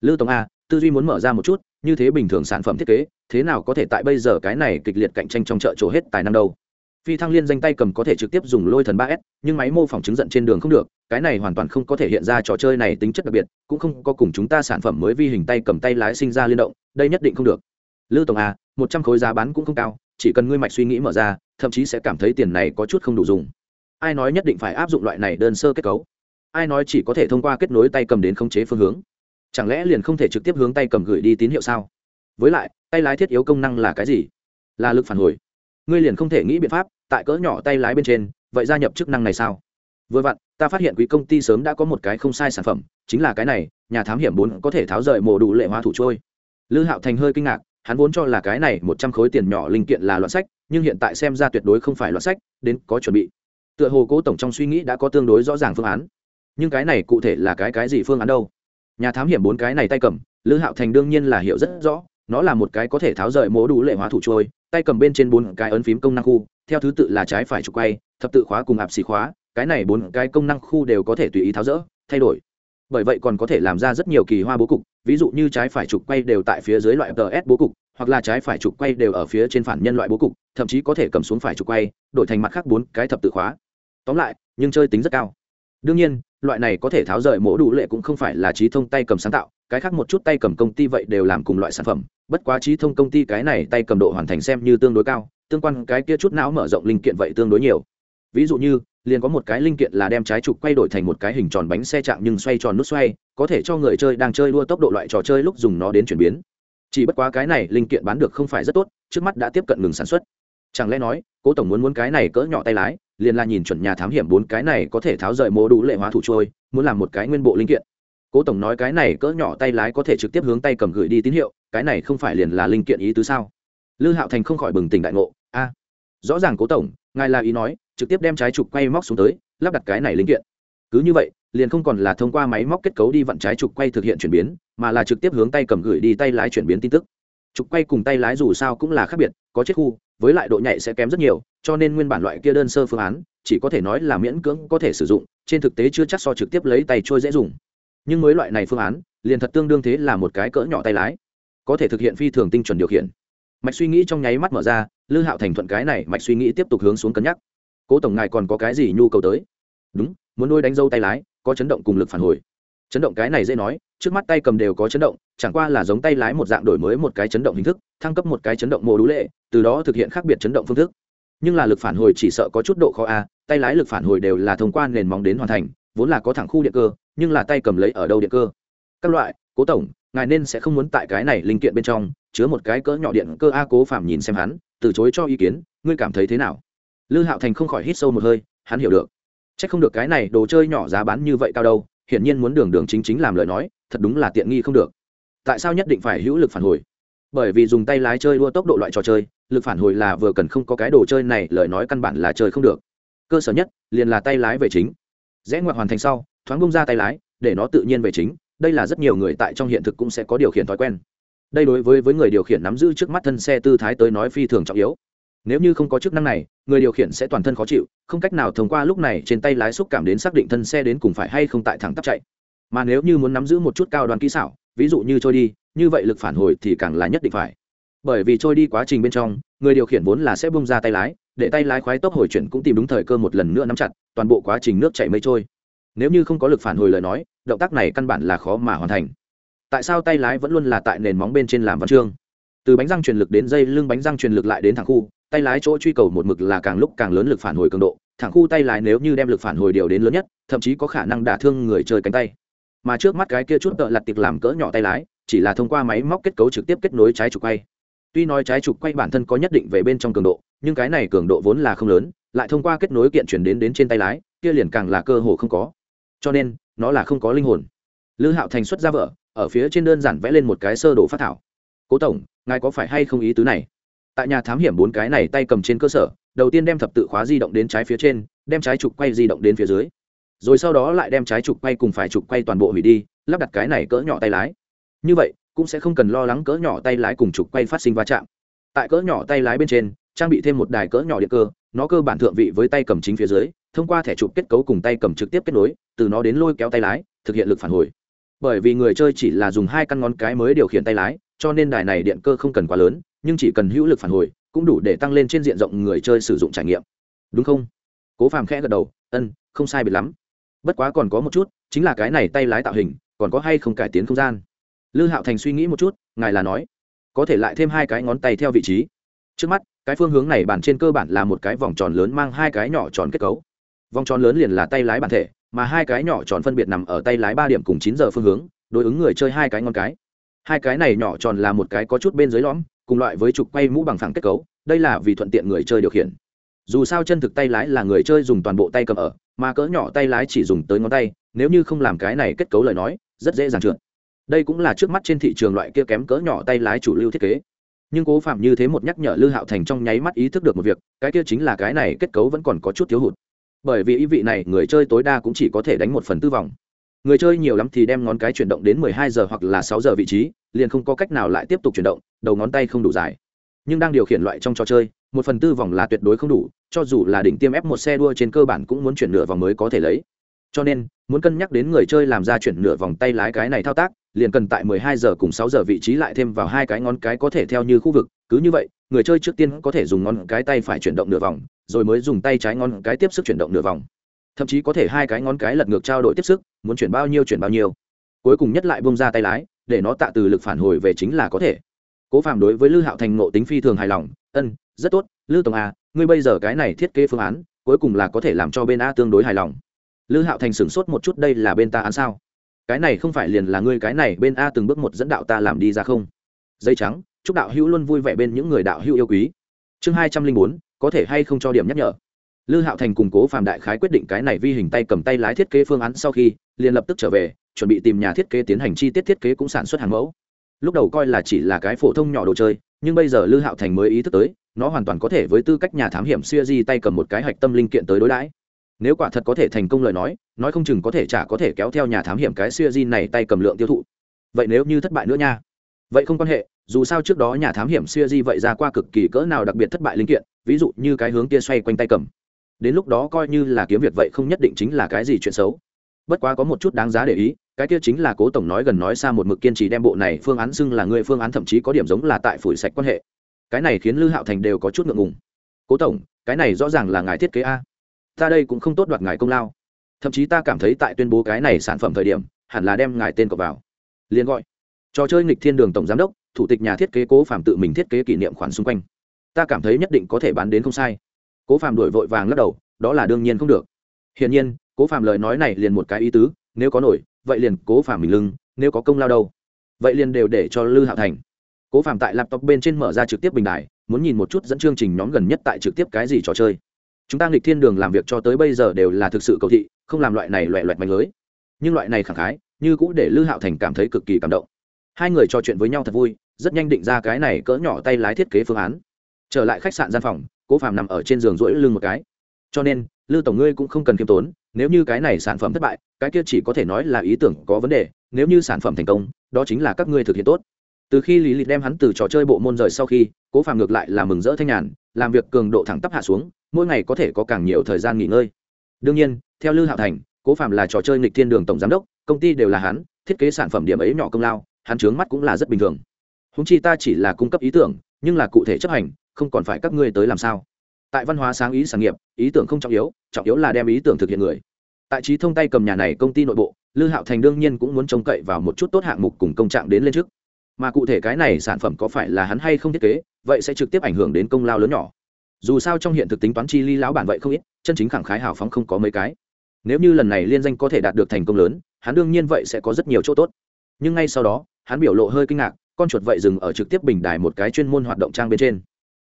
[SPEAKER 1] Lưu tổng a, tư duy muốn mở ra một chút, như thế bình thường sản phẩm thiết kế, thế nào có thể tại bây giờ cái này kịch liệt cạnh tranh trong chợ trổ hết tài năng đâu? Phi thăng liên danh tay cầm có thể trực tiếp dùng lôi thần ba s, nhưng máy mô phỏng chứng giận trên đường không được, cái này hoàn toàn không có thể hiện ra trò chơi này tính chất đặc biệt, cũng không có cùng chúng ta sản phẩm mới vi hình tay cầm tay lái sinh ra liên động, đây nhất định không được. Lư tổng a một trăm khối giá bán cũng không cao, chỉ cần ngươi mạch suy nghĩ mở ra, thậm chí sẽ cảm thấy tiền này có chút không đủ dùng. Ai nói nhất định phải áp dụng loại này đơn sơ kết cấu? Ai nói chỉ có thể thông qua kết nối tay cầm đến khống chế phương hướng? Chẳng lẽ liền không thể trực tiếp hướng tay cầm gửi đi tín hiệu sao? Với lại, tay lái thiết yếu công năng là cái gì? Là lực phản hồi ngươi liền không thể nghĩ biện pháp, tại cỡ nhỏ tay lái bên trên, vậy gia nhập chức năng này sao? Vừa vặn, ta phát hiện quý công ty sớm đã có một cái không sai sản phẩm, chính là cái này, nhà thám hiểm bốn có thể tháo rời mổ đủ lệ hóa thủ trôi. Lư hạo thành hơi kinh ngạc, hắn vốn cho là cái này một trăm khối tiền nhỏ linh kiện là loạn sách, nhưng hiện tại xem ra tuyệt đối không phải loạn sách, đến có chuẩn bị. Tựa hồ cố tổng trong suy nghĩ đã có tương đối rõ ràng phương án. Nhưng cái này cụ thể là cái cái gì phương án đâu? Nhà thám hiểm bốn cái này tay cầm, lư hạo thành đương nhiên là hiểu rất rõ nó là một cái có thể tháo rời mố đủ lệ hóa thủ trôi, tay cầm bên trên bốn cái ấn phím công năng khu, theo thứ tự là trái phải trục quay, thập tự khóa cùng ạp xì khóa, cái này bốn cái công năng khu đều có thể tùy ý tháo rỡ, thay đổi. Bởi vậy còn có thể làm ra rất nhiều kỳ hoa bố cục, ví dụ như trái phải trục quay đều tại phía dưới loại ts bố cục, hoặc là trái phải trục quay đều ở phía trên phản nhân loại bố cục, thậm chí có thể cầm xuống phải trục quay, đổi thành mặt khác bốn cái thập tự khóa. Tóm lại, nhưng chơi tính rất cao. Đương nhiên, loại này có thể tháo rời mổ đủ lệ cũng không phải là trí thông tay cầm sáng tạo cái khác một chút tay cầm công ty vậy đều làm cùng loại sản phẩm, bất quá trí thông công ty cái này tay cầm độ hoàn thành xem như tương đối cao, tương quan cái kia chút não mở rộng linh kiện vậy tương đối nhiều. Ví dụ như, liền có một cái linh kiện là đem trái trục quay đổi thành một cái hình tròn bánh xe chạm nhưng xoay tròn nút xoay, có thể cho người chơi đang chơi đua tốc độ loại trò chơi lúc dùng nó đến chuyển biến. Chỉ bất quá cái này linh kiện bán được không phải rất tốt, trước mắt đã tiếp cận ngừng sản xuất. Chẳng lẽ nói, cố tổng muốn muốn cái này cỡ nhỏ tay lái, liền là nhìn chuẩn nhà thám hiểm bốn cái này có thể tháo rời mô đủ lệ hóa thủ trôi, muốn làm một cái nguyên bộ linh kiện cố tổng nói cái này cỡ nhỏ tay lái có thể trực tiếp hướng tay cầm gửi đi tín hiệu, cái này không phải liền là linh kiện ý tứ sao? Lư hạo thành không khỏi bừng tỉnh đại ngộ, a, rõ ràng cố tổng, ngài là ý nói, trực tiếp đem trái trục quay móc xuống tới, lắp đặt cái này linh kiện. Cứ như vậy, liền không còn là thông qua máy móc kết cấu đi vặn trái trục quay thực hiện chuyển biến, mà là trực tiếp hướng tay cầm gửi đi tay lái chuyển biến tin tức. Trục quay cùng tay lái dù sao cũng là khác biệt, có chết khu, với lại độ nhạy sẽ kém rất nhiều, cho nên nguyên bản loại kia đơn sơ phương án, chỉ có thể nói là miễn cưỡng có thể sử dụng, trên thực tế chưa chắc so trực tiếp lấy tay trôi dễ dùng nhưng mới loại này phương án, liền thật tương đương thế là một cái cỡ nhỏ tay lái. Có thể thực hiện phi thường tinh chuẩn điều khiển. Mạch suy nghĩ trong nháy mắt mở ra, lư hạo thành thuận cái này mạch suy nghĩ tiếp tục hướng xuống cân nhắc. Cố tổng ngài còn có cái gì nhu cầu tới? Đúng, muốn nuôi đánh dâu tay lái, có chấn động cùng lực phản hồi. Chấn động cái này dễ nói, trước mắt tay cầm đều có chấn động, chẳng qua là giống tay lái một dạng đổi mới một cái chấn động hình thức, thăng cấp một cái chấn động mô đũ lệ, từ đó thực hiện khác biệt chấn động phương thức. Nhưng là lực phản hồi chỉ sợ có chút độ khó a, tay lái lực phản hồi đều là thông qua nền móng đến hoàn thành vốn là có thẳng khu điện cơ, nhưng là tay cầm lấy ở đâu điện cơ? Các loại, cố tổng, ngài nên sẽ không muốn tại cái này linh kiện bên trong chứa một cái cỡ nhỏ điện cơ a cố phạm nhìn xem hắn, từ chối cho ý kiến, ngươi cảm thấy thế nào? Lư hạo thành không khỏi hít sâu một hơi, hắn hiểu được. C h ắ c không được cái này đồ chơi nhỏ giá bán như vậy cao đâu, hiển nhiên muốn đường đường chính chính làm lời nói, thật đúng là tiện nghi không được. Tại sao nhất định phải hữu lực phản hồi? Bởi vì dùng tay lái chơi đua tốc độ loại trò chơi, lực phản hồi là vừa cần không có cái đồ chơi này, lời nói căn bản là chơi không được. Cơ sở nhất, liền là tay lái về chính rẽ ngoặt hoàn thành sau, thoáng bông ra tay lái, để nó tự nhiên về chính. Đây là rất nhiều người tại trong hiện thực cũng sẽ có điều khiển thói quen. Đây đối với với người điều khiển nắm giữ trước mắt thân xe tư thái tới nói phi thường trọng yếu. Nếu như không có chức năng này, người điều khiển sẽ toàn thân khó chịu, không cách nào thông qua lúc này trên tay lái xúc cảm đến xác định thân xe đến cùng phải hay không tại thẳng tắp chạy. Mà nếu như muốn nắm giữ một chút cao đoàn kỹ xảo, ví dụ như trôi đi, như vậy lực phản hồi thì càng là nhất định phải. Bởi vì trôi đi quá trình bên trong, người điều khiển vốn là sẽ bung ra tay lái để tay lái khoái tốc hồi chuyển cũng tìm đúng thời cơ một lần nữa nắm chặt, toàn bộ quá trình nước chảy mây trôi. Nếu như không có lực phản hồi lời nói, động tác này căn bản là khó mà hoàn thành. Tại sao tay lái vẫn luôn là tại nền móng bên trên làm văn chương? Từ bánh răng truyền lực đến dây lưng bánh răng truyền lực lại đến thẳng khu, tay lái chỗ truy cầu một mực là càng lúc càng lớn lực phản hồi cường độ. Thẳng khu tay lái nếu như đem lực phản hồi điều đến lớn nhất, thậm chí có khả năng đả thương người chơi cánh tay. Mà trước mắt cái kia chút tợ lặt tiệc làm cỡ nhỏ tay lái, chỉ là thông qua máy móc kết cấu trực tiếp kết nối trái trục quay. Tuy nói trái trục quay bản thân có nhất định về bên trong cường độ nhưng cái này cường độ vốn là không lớn, lại thông qua kết nối kiện chuyển đến đến trên tay lái, kia liền càng là cơ hồ không có. Cho nên, nó là không có linh hồn. Lư hạo thành xuất ra vợ, ở phía trên đơn giản vẽ lên một cái sơ đồ phát thảo. Cố tổng, ngài có phải hay không ý tứ này? Tại nhà thám hiểm bốn cái này tay cầm trên cơ sở, đầu tiên đem thập tự khóa di động đến trái phía trên, đem trái trục quay di động đến phía dưới. Rồi sau đó lại đem trái trục quay cùng phải trục quay toàn bộ hủy đi, lắp đặt cái này cỡ nhỏ tay lái. Như vậy, cũng sẽ không cần lo lắng cỡ nhỏ tay lái cùng trục quay phát sinh va chạm. Tại cỡ nhỏ tay lái bên trên trang bị thêm một đài cỡ nhỏ điện cơ, nó cơ bản thượng vị với tay cầm chính phía dưới, thông qua thẻ trục kết cấu cùng tay cầm trực tiếp kết nối, từ nó đến lôi kéo tay lái, thực hiện lực phản hồi. Bởi vì người chơi chỉ là dùng hai căn ngón cái mới điều khiển tay lái, cho nên đài này điện cơ không cần quá lớn, nhưng chỉ cần hữu lực phản hồi, cũng đủ để tăng lên trên diện rộng người chơi sử dụng trải nghiệm. Đúng không? Cố phàm khẽ gật đầu ân không sai biệt lắm. Bất quá còn có một chút, chính là cái này tay lái tạo hình, còn có hay không cải tiến không gian? Lư hạo thành suy nghĩ một chút, ngài là nói, có thể lại thêm hai cái ngón tay theo vị trí. Trước mắt cái phương hướng này bản trên cơ bản là một cái vòng tròn lớn mang hai cái nhỏ tròn kết cấu. Vòng tròn lớn liền là tay lái bản thể, mà hai cái nhỏ tròn phân biệt nằm ở tay lái ba điểm cùng chín giờ phương hướng, đối ứng người chơi hai cái ngón cái. Hai cái này nhỏ tròn là một cái có chút bên dưới lõm, cùng loại với trục quay mũ bằng phẳng kết cấu, đây là vì thuận tiện người chơi điều khiển. Dù sao chân thực tay lái là người chơi dùng toàn bộ tay cầm ở, mà cỡ nhỏ tay lái chỉ dùng tới ngón tay, nếu như không làm cái này kết cấu lời nói, rất dễ dàng trượt. Đây cũng là trước mắt trên thị trường loại kia kém cỡ nhỏ tay lái chủ lưu thiết kế nhưng cố phạm như thế một nhắc nhở lư hạo thành trong nháy mắt ý thức được một việc, cái kia chính là cái này kết cấu vẫn còn có chút thiếu hụt. Bởi vì ý vị này, người chơi tối đa cũng chỉ có thể đánh một phần tư vòng. Người chơi nhiều lắm thì đem ngón cái chuyển động đến 12 giờ hoặc là 6 giờ vị trí, liền không có cách nào lại tiếp tục chuyển động, đầu ngón tay không đủ dài. Nhưng đang điều khiển loại trong trò chơi, một phần tư vòng là tuyệt đối không đủ, cho dù là đỉnh tiêm ép một xe đua trên cơ bản cũng muốn chuyển nửa vòng mới có thể lấy. Cho nên, muốn cân nhắc đến người chơi làm ra chuyển nửa vòng tay lái cái này thao tác liền cần tại 12 giờ cùng 6 giờ vị trí lại thêm vào hai cái ngón cái có thể theo như khu vực. Cứ như vậy, người chơi trước tiên có thể dùng ngón cái tay phải chuyển động nửa vòng, rồi mới dùng tay trái ngón cái tiếp sức chuyển động nửa vòng. Thậm chí có thể hai cái ngón cái lật ngược trao đổi tiếp sức, muốn chuyển bao nhiêu chuyển bao nhiêu. Cuối cùng nhất lại buông ra tay lái, để nó tạ từ lực phản hồi về chính là có thể. Cố phạm đối với lư hạo thành ngộ tính phi thường hài lòng, ân, rất tốt, lư tổng à ngươi bây giờ cái này thiết kế phương án, cuối cùng là có thể làm cho bên a tương đối hài lòng. Lư hạo thành sửng sốt một chút, đây là bên ta ăn sao? Cái này không phải liền là ngươi cái này bên a từng bước một dẫn đạo ta làm đi ra không? Dây trắng, chúc đạo hữu luôn vui vẻ bên những người đạo hữu yêu quý. Chương hai trăm linh bốn, có thể hay không cho điểm nhắc nhở? Lư hạo thành củng cố phạm đại khái quyết định cái này vi hình tay cầm tay lái thiết kế phương án sau khi, liền lập tức trở về, chuẩn bị tìm nhà thiết kế tiến hành chi tiết thiết kế cũng sản xuất hàng mẫu. Lúc đầu coi là chỉ là cái phổ thông nhỏ đồ chơi, nhưng bây giờ lư hạo thành mới ý thức tới, nó hoàn toàn có thể với tư cách nhà thám hiểm siêu di tay cầm một cái hạch tâm linh kiện tới đối đãi nếu quả thật có thể thành công lời nói nói không chừng có thể chả có thể kéo theo nhà thám hiểm cái siêu di này tay cầm lượng tiêu thụ. Vậy nếu như thất bại nữa nha? Vậy không quan hệ, dù sao trước đó nhà thám hiểm siêu di vậy ra qua cực kỳ cỡ nào đặc biệt thất bại linh kiện, ví dụ như cái hướng kia xoay quanh tay cầm. Đến lúc đó coi như là kiếm việc vậy không nhất định chính là cái gì chuyện xấu. Bất quá có một chút đáng giá để ý, cái kia chính là cố tổng nói gần nói xa một mực kiên trì đem bộ này phương án xưng là người phương án thậm chí có điểm giống là tại phủi sạch quan hệ. Cái này khiến lư hạo thành đều có chút ngượng ngùng. Cố tổng, cái này rõ ràng là ngài thiết kế a ta đây cũng không tốt đoạt ngài công lao. Thậm chí ta cảm thấy tại tuyên bố cái này sản phẩm thời điểm, hẳn là đem ngài tên cọc vào. Liền gọi. Trò chơi nghịch thiên đường tổng giám đốc, thủ tịch nhà thiết kế cố phạm tự mình thiết kế kỷ niệm khoản xung quanh. Ta cảm thấy nhất định có thể bán đến không sai. Cố phạm đổi vội vàng lắc đầu, đó là đương nhiên không được. Hiển nhiên, cố phạm lời nói này liền một cái ý tứ, nếu có nổi, vậy liền cố phạm mình lưng, nếu có công lao đâu. Vậy liền đều để cho lư hạo thành. Cố phạm tại laptop bên trên mở ra trực tiếp bình đài, muốn nhìn một chút dẫn chương trình nhóm gần nhất tại trực tiếp cái gì trò chơi chúng ta nghịch thiên đường làm việc cho tới bây giờ đều là thực sự cầu thị, không làm loại này loẹ loẹt mạnh lưới. Nhưng loại này khẳng khái, như cũ để lư hạo thành cảm thấy cực kỳ cảm động. Hai người trò chuyện với nhau thật vui, rất nhanh định ra cái này cỡ nhỏ tay lái thiết kế phương án. Trở lại khách sạn gian phòng, cố phàm nằm ở trên giường rỗi lưng một cái. Cho nên, lư tổng ngươi cũng không cần k i ê m tốn, nếu như cái này sản phẩm thất bại, cái kia chỉ có thể nói là ý tưởng có vấn đề, nếu như sản phẩm thành công, đó chính là các ngươi thực hiện tốt. Từ khi lý lịch đem hắn từ trò chơi bộ môn rời sau khi, cố phàm ngược lại là mừng rỡ thanh nhàn, làm việc cường độ thẳng tắp hạ xuống mỗi ngày có thể có càng nhiều thời gian nghỉ ngơi. Đương nhiên, theo lư hạo thành, cố Phạm là trò chơi nghịch thiên đường tổng giám đốc, công ty đều là hắn, thiết kế sản phẩm điểm ấy nhỏ công lao, hắn trướng mắt cũng là rất bình thường. Húng chi ta chỉ là cung cấp ý tưởng, nhưng là cụ thể chấp hành, không còn phải các ngươi tới làm sao. Tại văn hóa sáng ý sản nghiệp, ý tưởng không trọng yếu trọng yếu là đem ý tưởng thực hiện người. Tại trí thông tay cầm nhà này công ty nội bộ, lư hạo thành đương nhiên cũng muốn trông cậy vào một chút tốt hạng mục cùng công trạng đến lên trước. Mà cụ thể cái này sản phẩm có phải là hắn hay không thiết kế, vậy sẽ trực tiếp ảnh hưởng đến công lao lớn nhỏ dù sao trong hiện thực tính toán chi ly lão bản vậy không ít, chân chính khẳng khái hào phóng không có mấy cái. Nếu như lần này liên danh có thể đạt được thành công lớn, hắn đương nhiên vậy sẽ có rất nhiều chỗ tốt. Nhưng ngay sau đó, hắn biểu lộ hơi kinh ngạc, con chuột vậy dừng ở trực tiếp bình đài một cái chuyên môn hoạt động trang bên trên.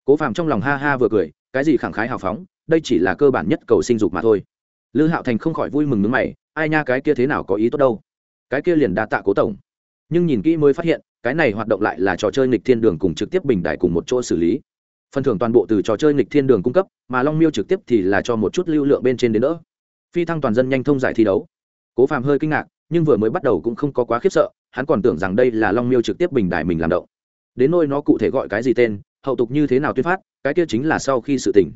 [SPEAKER 1] Cố phàm trong lòng ha ha vừa cười, cái gì khẳng khái hào phóng, đây chỉ là cơ bản nhất cầu sinh dục mà thôi. Lư hạo thành không khỏi vui mừng nước mày, ai nha cái kia thế nào có ý tốt đâu. Cái kia liền đa tạ cố tổng. Nhưng nhìn kỹ mới phát hiện, cái này hoạt động lại là trò chơi nghịch thiên đường cùng trực tiếp bình đài cùng một chỗ xử lý phần thưởng toàn bộ từ trò chơi nghịch thiên đường cung cấp, mà long miêu trực tiếp thì là cho một chút lưu lượng bên trên đến nữa phi thăng toàn dân nhanh thông giải thi đấu. Cố phàm hơi kinh ngạc, nhưng vừa mới bắt đầu cũng không có quá khiếp sợ, hắn còn tưởng rằng đây là long miêu trực tiếp bình đại mình làm động. Đến nôi nó cụ thể gọi cái gì tên, hậu tục như thế nào tuyên phát, cái kia chính là sau khi sự tỉnh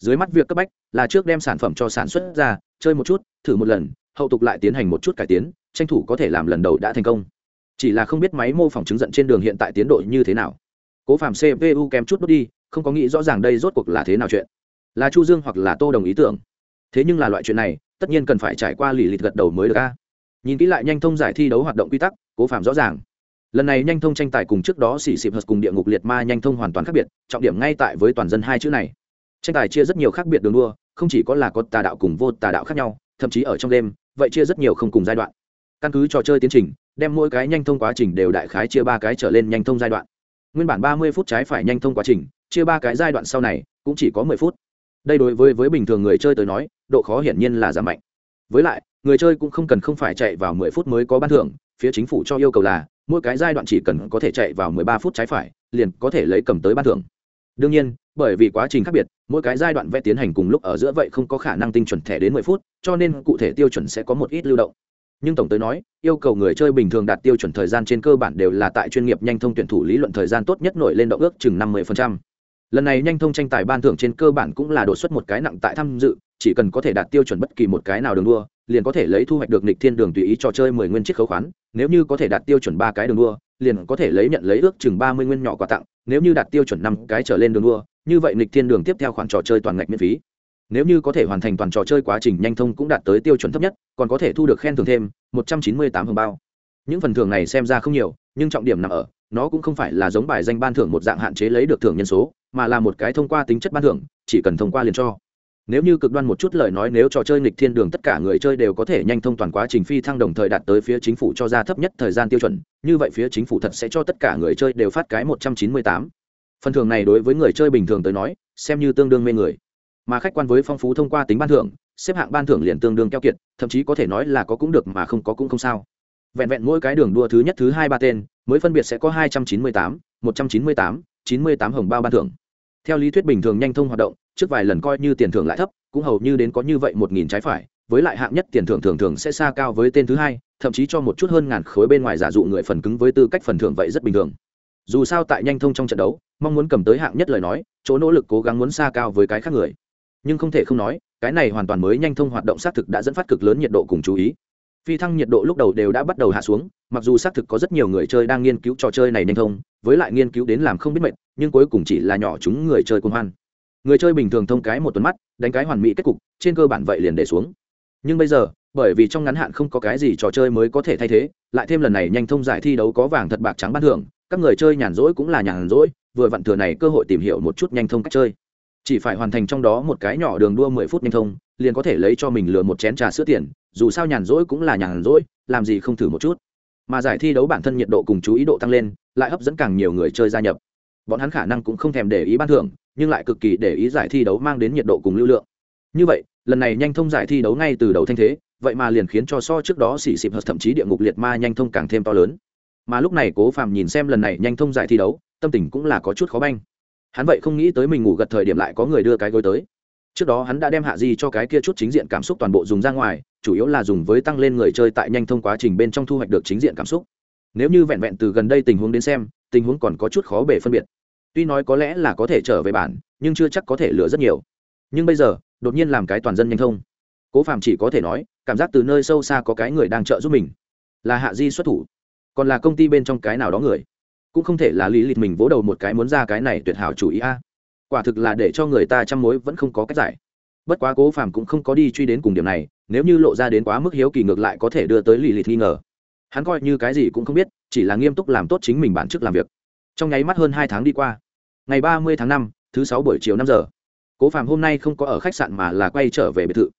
[SPEAKER 1] dưới mắt việc cấp bách là trước đem sản phẩm cho sản xuất ra, chơi một chút, thử một lần, hậu tục lại tiến hành một chút cải tiến, tranh thủ có thể làm lần đầu đã thành công. Chỉ là không biết máy mô phỏng chứng giận trên đường hiện tại tiến độ như thế nào. Cố phạm cpu kém chút đốt đi không có nghĩ rõ ràng đây rốt cuộc là thế nào chuyện. Là chu dương hoặc là tô đồng ý tưởng. Thế nhưng là loại chuyện này, tất nhiên cần phải trải qua lì lịt gật đầu mới được a. Nhìn kỹ lại nhanh thông giải thi đấu hoạt động quy tắc, cố phạm rõ ràng. Lần này nhanh thông tranh tài cùng trước đó xỉ xịp hật cùng địa ngục liệt ma nhanh thông hoàn toàn khác biệt, trọng điểm ngay tại với toàn dân hai chữ này. Tranh tài chia rất nhiều khác biệt đường đua, không chỉ có là có tà đạo cùng vô tà đạo khác nhau, thậm chí ở trong đêm vậy chia rất nhiều không cùng giai đoạn. Căn cứ trò chơi tiến trình, đem mỗi cái nhanh thông quá trình đều đại khái chia ba cái trở lên nhanh thông giai đoạn. Nguyên bản ba mươi phút trái phải nhanh thông quá trình chia ba cái giai đoạn sau này, cũng chỉ có mười phút. Đây đối với với bình thường người chơi tới nói, độ khó hiển nhiên là giảm mạnh. Với lại, người chơi cũng không cần không phải chạy vào mười phút mới có ban thưởng, phía chính phủ cho yêu cầu là, mỗi cái giai đoạn chỉ cần có thể chạy vào mười ba phút trái phải, liền có thể lấy cầm tới ban thưởng. Đương nhiên, bởi vì quá trình khác biệt, mỗi cái giai đoạn vẽ tiến hành cùng lúc ở giữa vậy không có khả năng tinh chuẩn thẻ đến mười phút, cho nên cụ thể tiêu chuẩn sẽ có một ít lưu động. Nhưng tổng tới nói, yêu cầu người chơi bình thường đạt tiêu chuẩn thời gian trên cơ bản đều là tại chuyên nghiệp nhanh thông tuyển thủ lý luận thời gian tốt nhất nổi lên động ước chừng năm mươi phần trăm lần này nhanh thông tranh tài ban thưởng trên cơ bản cũng là đột xuất một cái nặng tại tham dự, chỉ cần có thể đạt tiêu chuẩn bất kỳ một cái nào đường đua, liền có thể lấy thu hoạch được nịch thiên đường tùy ý trò chơi mười nguyên chiếc khấu khoán, nếu như có thể đạt tiêu chuẩn ba cái đường đua, liền có thể lấy nhận lấy ước chừng ba mươi nguyên nhỏ quà tặng, nếu như đạt tiêu chuẩn năm cái trở lên đường đua, như vậy nịch thiên đường tiếp theo khoản trò chơi toàn ngạch miễn phí. Nếu như có thể hoàn thành toàn trò chơi quá trình nhanh thông cũng đạt tới tiêu chuẩn thấp nhất, còn có thể thu được khen thưởng thêm một trăm chín mươi tám hồng bao. Những phần thưởng này xem ra không nhiều, nhưng trọng điểm nằm ở nó cũng không phải là giống bài danh ban thưởng một dạng hạn chế lấy được thưởng nhân số, mà là một cái thông qua tính chất ban thưởng, chỉ cần thông qua liền cho. Nếu như cực đoan một chút lời nói nếu trò chơi nghịch thiên đường tất cả người chơi đều có thể nhanh thông toàn quá trình phi thăng đồng thời đạt tới phía chính phủ cho ra thấp nhất thời gian tiêu chuẩn, như vậy phía chính phủ thật sẽ cho tất cả người chơi đều phát cái một trăm chín mươi tám. Phần thưởng này đối với người chơi bình thường tới nói, xem như tương đương mê người. Mà khách quan với phong phú thông qua tính ban thưởng, xếp hạng ban thưởng liền tương đương keo kiệt, thậm chí có thể nói là có cũng được mà không có cũng không sao. Vẹn vẹn mỗi cái đường đua thứ nhất, thứ hai, ba tên mới phân biệt sẽ có hai trăm chín mươi tám, một trăm chín mươi tám, chín mươi tám hồng bao ban thưởng. Theo lý thuyết bình thường nhanh thông hoạt động, trước vài lần coi như tiền thưởng lại thấp, cũng hầu như đến có như vậy một nghìn trái phải, với lại hạng nhất tiền thưởng thường thường sẽ xa cao với tên thứ hai, thậm chí cho một chút hơn ngàn khối bên ngoài giả dụ người phần cứng với tư cách phần thưởng vậy rất bình thường. Dù sao tại nhanh thông trong trận đấu, mong muốn cầm tới hạng nhất lời nói, chỗ nỗ lực cố gắng muốn xa cao với cái khác người. Nhưng không thể không nói, cái này hoàn toàn mới nhanh thông hoạt động xác thực đã dẫn phát cực lớn nhiệt độ cùng chú ý phi thăng nhiệt độ lúc đầu đều đã bắt đầu hạ xuống, mặc dù xác thực có rất nhiều người chơi đang nghiên cứu trò chơi này nhanh thông, với lại nghiên cứu đến làm không biết mệt, nhưng cuối cùng chỉ là nhỏ chúng người chơi cuồng hoan. Người chơi bình thường thông cái một tuần mắt, đánh cái hoàn mỹ kết cục, trên cơ bản vậy liền để xuống. Nhưng bây giờ, bởi vì trong ngắn hạn không có cái gì trò chơi mới có thể thay thế, lại thêm lần này nhanh thông giải thi đấu có vàng thật bạc trắng bắt thưởng, các người chơi nhàn rỗi cũng là nhàn rỗi, vừa vặn thừa này cơ hội tìm hiểu một chút nhanh thông cách chơi chỉ phải hoàn thành trong đó một cái nhỏ đường đua mười phút nhanh thông, liền có thể lấy cho mình lừa một chén trà sữa tiền, dù sao nhàn rỗi cũng là nhàn rỗi, làm gì không thử một chút. Mà giải thi đấu bản thân nhiệt độ cùng chú ý độ tăng lên, lại hấp dẫn càng nhiều người chơi gia nhập. Bọn hắn khả năng cũng không thèm để ý ban thưởng, nhưng lại cực kỳ để ý giải thi đấu mang đến nhiệt độ cùng lưu lượng. Như vậy, lần này nhanh thông giải thi đấu ngay từ đầu thanh thế, vậy mà liền khiến cho so trước đó xỉ xịp hợp thậm chí địa ngục liệt ma nhanh thông càng thêm to lớn. Mà lúc này cố phàm nhìn xem lần này nhanh thông giải thi đấu, tâm tình cũng là có chút khó banh hắn vậy không nghĩ tới mình ngủ gật thời điểm lại có người đưa cái gối tới. Trước đó hắn đã đem hạ di cho cái kia chút chính diện cảm xúc toàn bộ dùng ra ngoài, chủ yếu là dùng với tăng lên người chơi tại nhanh thông quá trình bên trong thu hoạch được chính diện cảm xúc. Nếu như vẹn vẹn từ gần đây tình huống đến xem, tình huống còn có chút khó bể phân biệt. Tuy nói có lẽ là có thể trở về bản, nhưng chưa chắc có thể lừa rất nhiều. Nhưng bây giờ, đột nhiên làm cái toàn dân nhanh thông. Cố Phạm chỉ có thể nói, cảm giác từ nơi sâu xa có cái người đang trợ giúp mình. Là hạ di xuất thủ, còn là công ty bên trong cái nào đó người cũng không thể là lý lịch mình vỗ đầu một cái muốn ra cái này tuyệt hảo chủ ý a. Quả thực là để cho người ta chăm mối vẫn không có cách giải. Bất quá cố phàm cũng không có đi truy đến cùng điểm này, nếu như lộ ra đến quá mức hiếu kỳ ngược lại có thể đưa tới lý lịch nghi ngờ. Hắn coi như cái gì cũng không biết, chỉ là nghiêm túc làm tốt chính mình bản chức làm việc. Trong nháy mắt hơn hai tháng đi qua. Ngày ba mươi tháng năm, thứ sáu buổi chiều năm giờ. Cố phàm hôm nay không có ở khách sạn mà là quay trở về biệt thự.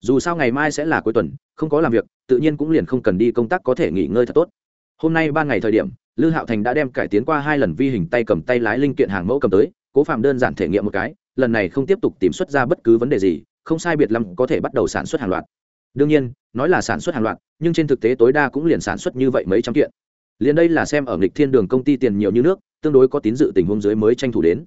[SPEAKER 1] Dù sao ngày mai sẽ là cuối tuần, không có làm việc, tự nhiên cũng liền không cần đi công tác có thể nghỉ ngơi thật tốt. Hôm nay ba ngày thời điểm lư hạo thành đã đem cải tiến qua hai lần vi hình tay cầm tay lái linh kiện hàng mẫu cầm tới, cố phạm đơn giản thể nghiệm một cái, lần này không tiếp tục tìm xuất ra bất cứ vấn đề gì, không sai biệt lắm có thể bắt đầu sản xuất hàng loạt. Đương nhiên, nói là sản xuất hàng loạt, nhưng trên thực tế tối đa cũng liền sản xuất như vậy mấy trăm kiện. Liền đây là xem ở nghịch thiên đường công ty tiền nhiều như nước, tương đối có tín dự tình huống dưới mới tranh thủ đến.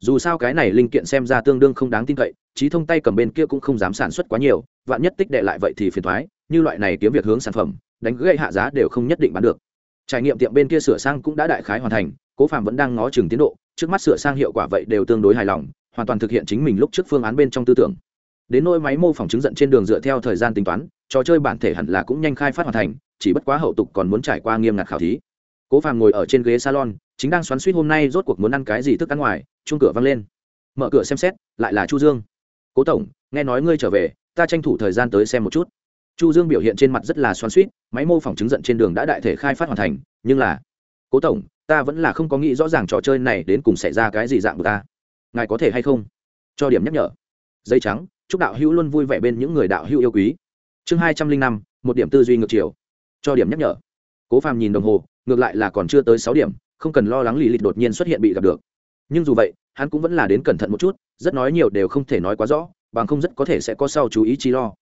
[SPEAKER 1] Dù sao cái này linh kiện xem ra tương đương không đáng tin cậy trí thông tay cầm bên kia cũng không dám sản xuất quá nhiều, vạn nhất tích đệ lại vậy thì phiền thoái như loại này kiếm việc hướng sản phẩm, đánh gãy hạ giá đều không nhất định bán được trải nghiệm tiệm bên kia sửa sang cũng đã đại khái hoàn thành, cố phạm vẫn đang ngó chừng tiến độ, trước mắt sửa sang hiệu quả vậy đều tương đối hài lòng, hoàn toàn thực hiện chính mình lúc trước phương án bên trong tư tưởng. Đến nỗi máy mô phỏng chứng giận trên đường dựa theo thời gian tính toán, trò chơi bản thể hẳn là cũng nhanh khai phát hoàn thành, chỉ bất quá hậu tục còn muốn trải qua nghiêm ngặt khảo thí. Cố phàm ngồi ở trên ghế salon, chính đang xoắn suýt hôm nay rốt cuộc muốn ăn cái gì thức ăn ngoài chung cửa văng lên. Mở cửa xem xét, lại là chu dương. Cố tổng, nghe nói ngươi trở về, ta tranh thủ thời gian tới xem một chút chu dương biểu hiện trên mặt rất là xoắn suýt máy mô phỏng chứng giận trên đường đã đại thể khai phát hoàn thành, nhưng là, cố tổng, ta vẫn là không có nghĩ rõ ràng trò chơi này đến cùng xảy ra cái gì dạng của ta. Ngài có thể hay không? Cho điểm nhắc nhở. Dây trắng, chúc đạo hữu luôn vui vẻ bên những người đạo hữu yêu quý. Chương hai trăm linh năm, một điểm tư duy ngược chiều. Cho điểm nhắc nhở. Cố phàm nhìn đồng hồ, ngược lại là còn chưa tới sáu điểm, không cần lo lắng lì lịch đột nhiên xuất hiện bị gặp được. Nhưng dù vậy, hắn cũng vẫn là đến cẩn thận một chút, rất nói nhiều đều không thể nói quá rõ, bằng không rất có thể sẽ có sau chú ý chi lo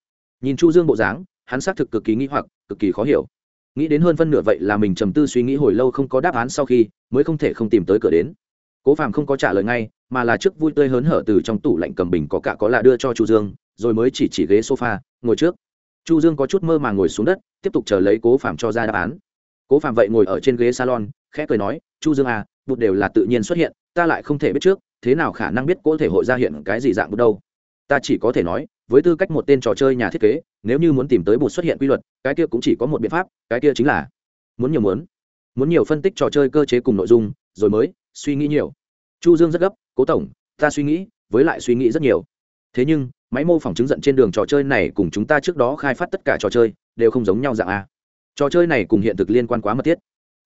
[SPEAKER 1] nhìn chu dương bộ dáng, hắn xác thực cực kỳ nghĩ hoặc, cực kỳ khó hiểu. Nghĩ đến hơn phân nửa vậy là mình trầm tư suy nghĩ hồi lâu không có đáp án sau khi, mới không thể không tìm tới cửa đến. Cố phàm không có trả lời ngay, mà là trước vui tươi hớn hở từ trong tủ lạnh cầm bình có cả có là đưa cho chu dương, rồi mới chỉ chỉ ghế sofa, ngồi trước. Chu dương có chút mơ mà ngồi xuống đất, tiếp tục chờ lấy cố phàm cho ra đáp án. Cố phàm vậy ngồi ở trên ghế salon, khẽ cười nói, chu dương à bụt đều là tự nhiên xuất hiện, ta lại không thể biết trước, thế nào khả năng biết cố thể hội ra hiện cái gì dạng bụt đâu? Ta chỉ có thể nói với tư cách một tên trò chơi nhà thiết kế, nếu như muốn tìm tới bột xuất hiện quy luật, cái kia cũng chỉ có một biện pháp, cái kia chính là muốn nhiều muốn. Muốn nhiều phân tích trò chơi cơ chế cùng nội dung, rồi mới suy nghĩ nhiều. Chu dương rất gấp, cố tổng, ta suy nghĩ, với lại suy nghĩ rất nhiều. Thế nhưng, máy mô phỏng chứng giận trên đường trò chơi này cùng chúng ta trước đó khai phát tất cả trò chơi, đều không giống nhau dạng a. Trò chơi này cùng hiện thực liên quan quá mật thiết.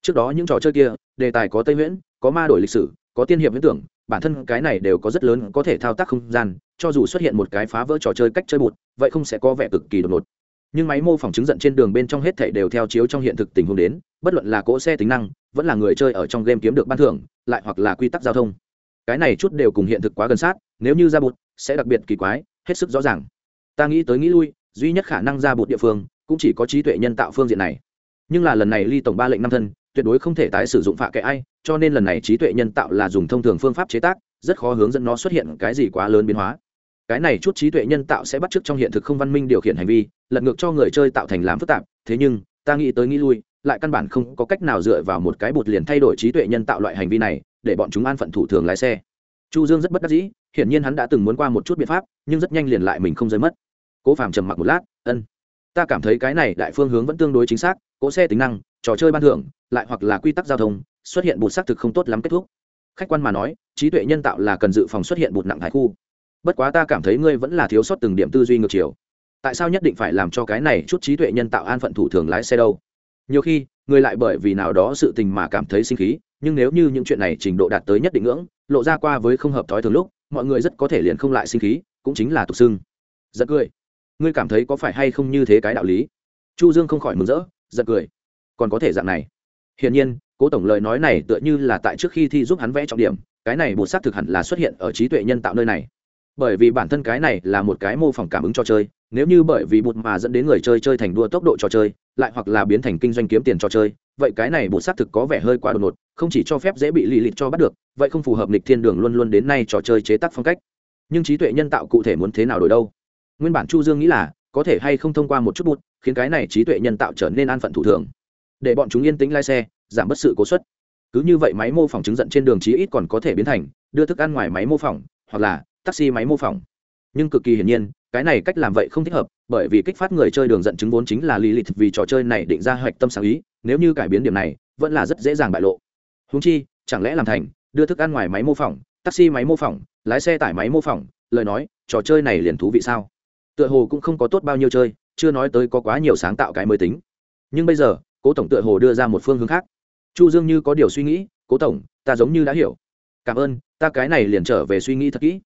[SPEAKER 1] Trước đó những trò chơi kia, đề tài có tây huyễn có ma đổi lịch sử, có tiên hiệp viễn tưởng, bản thân cái này đều có rất lớn có thể thao tác không gian cho dù xuất hiện một cái phá vỡ trò chơi cách chơi bụt, vậy không sẽ có vẻ cực kỳ đột ngột. Nhưng máy mô phỏng chứng giận trên đường bên trong hết thảy đều theo chiếu trong hiện thực tình huống đến, bất luận là cỗ xe tính năng, vẫn là người chơi ở trong game kiếm được ban thưởng, lại hoặc là quy tắc giao thông. Cái này chút đều cùng hiện thực quá gần sát, nếu như ra bụt, sẽ đặc biệt kỳ quái, hết sức rõ ràng. Ta nghĩ tới nghĩ lui, duy nhất khả năng ra bụt địa phương, cũng chỉ có trí tuệ nhân tạo phương diện này. Nhưng là lần này ly tổng ba lệnh năm thân, tuyệt đối không thể tái sử dụng phạ kệ ai, cho nên lần này trí tuệ nhân tạo là dùng thông thường phương pháp chế tác, rất khó hướng dẫn nó xuất hiện cái gì quá lớn biến hóa cái này chút trí tuệ nhân tạo sẽ bắt chước trong hiện thực không văn minh điều khiển hành vi, lật ngược cho người chơi tạo thành làm phức tạp. Thế nhưng, ta nghĩ tới nghĩ lui, lại căn bản không có cách nào dựa vào một cái bột liền thay đổi trí tuệ nhân tạo loại hành vi này, để bọn chúng an phận thủ thường lái xe. Chu dương rất bất đắc dĩ, hiển nhiên hắn đã từng muốn qua một chút biện pháp, nhưng rất nhanh liền lại mình không rơi mất. Cố phàm trầm mặc một lát, ân, ta cảm thấy cái này đại phương hướng vẫn tương đối chính xác cỗ xe tính năng, trò chơi ban thưởng, lại hoặc là quy tắc giao thông, xuất hiện bột xác thực không tốt lắm kết thúc. Khách quan mà nói, trí tuệ nhân tạo là cần dự phòng xuất hiện bột nặng hải khu bất quá ta cảm thấy ngươi vẫn là thiếu sót từng điểm tư duy ngược chiều. Tại sao nhất định phải làm cho cái này chút trí tuệ nhân tạo an phận thủ thường lái xe đâu? Nhiều khi người lại bởi vì nào đó sự tình mà cảm thấy sinh khí, nhưng nếu như những chuyện này trình độ đạt tới nhất định ngưỡng, lộ ra qua với không hợp thói thường lúc, mọi người rất có thể liền không lại sinh khí, cũng chính là tục xưng. Giật cười. Ngươi cảm thấy có phải hay không như thế cái đạo lý? Chu dương không khỏi mừng rỡ, giật cười. Còn có thể dạng này. Hiển nhiên, cố tổng lời nói này tựa như là tại trước khi thi giúp hắn vẽ trọng điểm, cái này bột xác thực hẳn là xuất hiện ở trí tuệ nhân tạo nơi này bởi vì bản thân cái này là một cái mô phỏng cảm ứng trò chơi, nếu như bởi vì bụt mà dẫn đến người chơi chơi thành đua tốc độ trò chơi, lại hoặc là biến thành kinh doanh kiếm tiền trò chơi, vậy cái này bụt xác thực có vẻ hơi quá đột ngột, không chỉ cho phép dễ bị lì lịt cho bắt được, vậy không phù hợp lịch thiên đường luôn luôn đến nay trò chơi chế tác phong cách. Nhưng trí tuệ nhân tạo cụ thể muốn thế nào đổi đâu? Nguyên bản chu dương nghĩ là, có thể hay không thông qua một chút bụt, khiến cái này trí tuệ nhân tạo trở nên an phận thủ thường. Để bọn chúng yên tĩnh lái xe, giảm bất sự cố suất cứ như vậy máy mô phỏng chứng giận trên đường chí ít còn có thể biến thành, đưa thức ăn ngoài máy mô phỏng, hoặc là taxi máy mô phỏng. Nhưng cực kỳ hiển nhiên, cái này cách làm vậy không thích hợp, bởi vì kích phát người chơi đường dẫn chứng vốn chính là lý lịch vì trò chơi này định ra hoạch tâm sáng ý, nếu như cải biến điểm này, vẫn là rất dễ dàng bại lộ. Húng chi, chẳng lẽ làm thành, đưa thức ăn ngoài máy mô phỏng, taxi máy mô phỏng, lái xe tải máy mô phỏng, lời nói, trò chơi này liền thú vị sao? Tựa hồ cũng không có tốt bao nhiêu chơi, chưa nói tới có quá nhiều sáng tạo cái mới tính. Nhưng bây giờ, cố tổng tựa hồ đưa ra một phương hướng khác. Chu dương như có điều suy nghĩ, cố tổng, ta giống như đã hiểu. Cảm ơn, ta cái này liền trở về suy nghĩ thật kỹ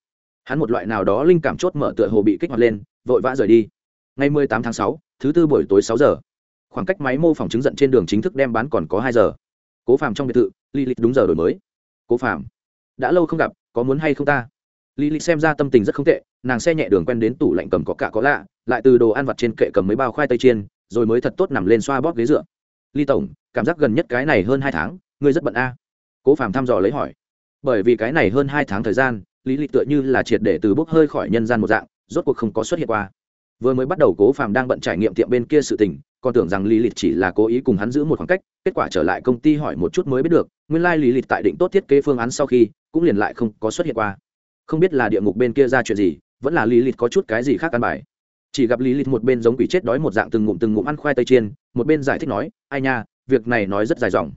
[SPEAKER 1] hắn một loại nào đó linh cảm chốt mở tựa hồ bị kích hoạt lên vội vã rời đi. Ngày 18 tháng sáu, thứ tư buổi tối sáu giờ. Khoảng cách máy mô phỏng chứng giận trên đường chính thức đem bán còn có hai giờ. Cố phàm trong biệt thự li lịch đúng giờ đổi mới. Cố phàm đã lâu không gặp có muốn hay không ta? Li lịch xem ra tâm tình rất không tệ nàng xe nhẹ đường quen đến tủ lạnh cầm có cả có lạ lại từ đồ ăn vặt trên kệ cầm mấy bao khoai tây chiên rồi mới thật tốt nằm lên xoa bóp ghế dựa. Ly tổng cảm giác gần nhất cái này hơn hai tháng ngươi rất bận a. Cố phàm thăm dò lấy hỏi. Bởi vì cái này hơn hai tháng thời gian lý lịch tựa như là triệt để từ bốc hơi khỏi nhân gian một dạng, rốt cuộc không có xuất hiện qua. Vừa mới bắt đầu cố phàm đang bận trải nghiệm tiệm bên kia sự tình, còn tưởng rằng lý lịch chỉ là cố ý cùng hắn giữ một khoảng cách, kết quả trở lại công ty hỏi một chút mới biết được, nguyên lai、like、lý lịch tại định tốt thiết kế phương án sau khi, cũng liền lại không có xuất hiện qua. Không biết là địa ngục bên kia ra chuyện gì, vẫn là lý lịch có chút cái gì khác căn bài. Chỉ gặp lý lịch một bên giống quỷ chết đói một dạng từng ngụm từng ngụm ăn khoai tây chiên, một bên giải thích nói, ai nha, việc này nói rất dài dòng.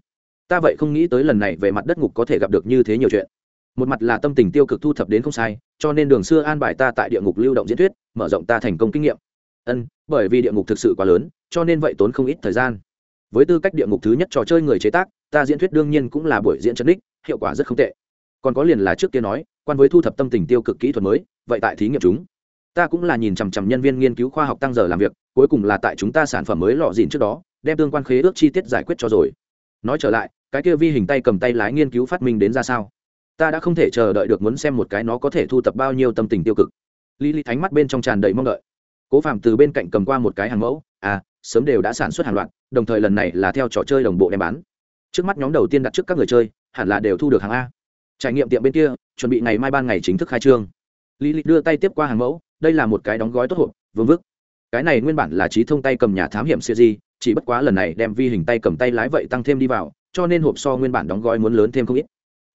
[SPEAKER 1] Ta vậy không nghĩ tới lần này về mặt đất ngục có thể gặp được như thế nhiều chuyện một mặt là tâm tình tiêu cực thu thập đến không sai, cho nên đường xưa an bài ta tại địa ngục lưu động diễn thuyết, mở rộng ta thành công kinh nghiệm. Ân, bởi vì địa ngục thực sự quá lớn, cho nên vậy tốn không ít thời gian. Với tư cách địa ngục thứ nhất trò chơi người chế tác, ta diễn thuyết đương nhiên cũng là buổi diễn trấn đích, hiệu quả rất không tệ. Còn có liền là trước kia nói, quan với thu thập tâm tình tiêu cực kỹ thuật mới, vậy tại thí nghiệm chúng. Ta cũng là nhìn chằm chằm nhân viên nghiên cứu khoa học tăng giờ làm việc, cuối cùng là tại chúng ta sản phẩm mới lọ dìn trước đó, đem tương quan khế ước chi tiết giải quyết cho rồi. Nói trở lại, cái kia vi hình tay cầm tay lái nghiên cứu phát minh đến ra sao? Ta đã không thể chờ đợi được muốn xem một cái nó có thể thu tập bao nhiêu tâm tình tiêu cực. Lý lý thánh mắt bên trong tràn đầy mong đợi. Cố phạm từ bên cạnh cầm qua một cái hàng mẫu à sớm đều đã sản xuất hàng loạt, đồng thời lần này là theo trò chơi đồng bộ đem bán. Trước mắt nhóm đầu tiên đặt trước các người chơi, hẳn là đều thu được hàng a. Trải nghiệm tiệm bên kia, chuẩn bị ngày mai ban ngày chính thức khai trương. Lý lịch đưa tay tiếp qua hàng mẫu, đây là một cái đóng gói tốt hộp, vương vức. Cái này nguyên bản là trí thông tay cầm nhà thám hiểm siêu di chỉ bất quá lần này đem vi hình tay cầm tay lái vậy tăng thêm đi vào, cho nên hộp so nguyên bản đóng gói muốn lớn thêm không ít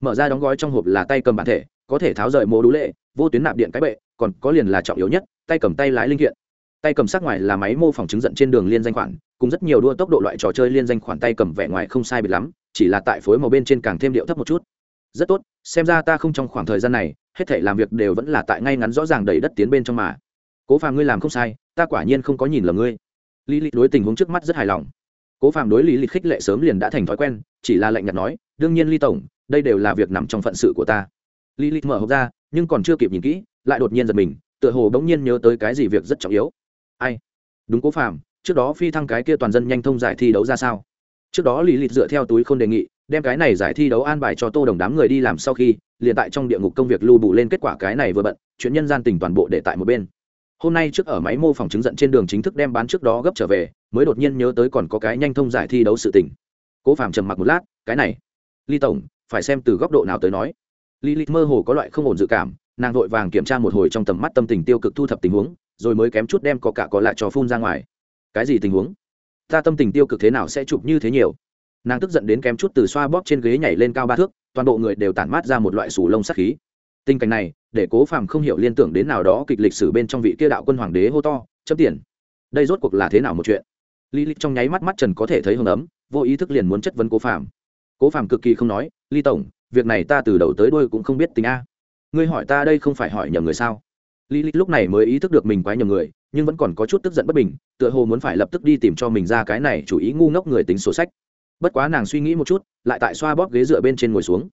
[SPEAKER 1] mở ra đóng gói trong hộp là tay cầm bản thể, có thể tháo rời mô đũ lệ, vô tuyến nạp điện cái bệ, còn có liền là trọng yếu nhất, tay cầm tay lái linh kiện. Tay cầm sát ngoài là máy mô phỏng chứng giận trên đường liên danh khoản, cùng rất nhiều đua tốc độ loại trò chơi liên danh khoản tay cầm vẻ ngoài không sai biệt lắm, chỉ là tại phối màu bên trên càng thêm điệu thấp một chút. Rất tốt, xem ra ta không trong khoảng thời gian này, hết thể làm việc đều vẫn là tại ngay ngắn rõ ràng đầy đất tiến bên trong mà. Cố phàm ngươi làm không sai, ta quả nhiên không có nhìn lầm ngươi. Lý lịch đối tình huống trước mắt rất hài lòng. Cố phàm đối lý lịch khích lệ sớm liền đã thành thói quen, chỉ là lạnh nhạt nói, đương nhiên ly tổng đây đều là việc nằm trong phận sự của ta. Lý lịch mở hộp ra, nhưng còn chưa kịp nhìn kỹ, lại đột nhiên giật mình, tựa hồ bỗng nhiên nhớ tới cái gì việc rất trọng yếu. Ai? Đúng cố phạm trước đó phi thăng cái kia toàn dân nhanh thông giải thi đấu ra sao? Trước đó lý lịch dựa theo túi không đề nghị, đem cái này giải thi đấu an bài cho tô đồng đám người đi làm sau khi, liền tại trong địa ngục công việc lưu bù lên kết quả cái này vừa bận, chuyện nhân gian tình toàn bộ để tại một bên. Hôm nay trước ở máy mô phỏng chứng giận trên đường chính thức đem bán trước đó gấp trở về, mới đột nhiên nhớ tới còn có cái nhanh thông giải thi đấu sự tình. Cố phạm trầm mặc một lát, cái này. Ly tổng phải xem từ góc độ nào tới nói. Lý mơ hồ có loại không ổn dự cảm, nàng vội vàng kiểm tra một hồi trong tầm mắt tâm tình tiêu cực thu thập tình huống, rồi mới kém chút đem có cả có lại cho phun ra ngoài. Cái gì tình huống? Ta tâm tình tiêu cực thế nào sẽ chụp như thế nhiều? Nàng tức giận đến kém chút từ xoa bóp trên ghế nhảy lên cao ba thước, toàn bộ người đều tản mát ra một loại sù lông sắc khí. Tình cảnh này, để cố phàm không hiểu liên tưởng đến nào đó kịch lịch sử bên trong vị kia đạo quân hoàng đế hô to chấp tiền! Đây rốt cuộc là thế nào một chuyện? Lý lịch trong nháy mắt mắt trần có thể thấy hưng ấm, vô ý thức liền muốn chất vấn cố phàm cố phàm cực kỳ không nói, ly tổng, việc này ta từ đầu tới đuôi cũng không biết tình a. Ngươi hỏi ta đây không phải hỏi nhầm người sao? Lý lịch lúc này mới ý thức được mình quái nhầm người, nhưng vẫn còn có chút tức giận bất bình, tựa hồ muốn phải lập tức đi tìm cho mình ra cái này chủ ý ngu ngốc người tính sổ sách. Bất quá nàng suy nghĩ một chút, lại tại xoa bóp ghế dựa bên trên ngồi xuống.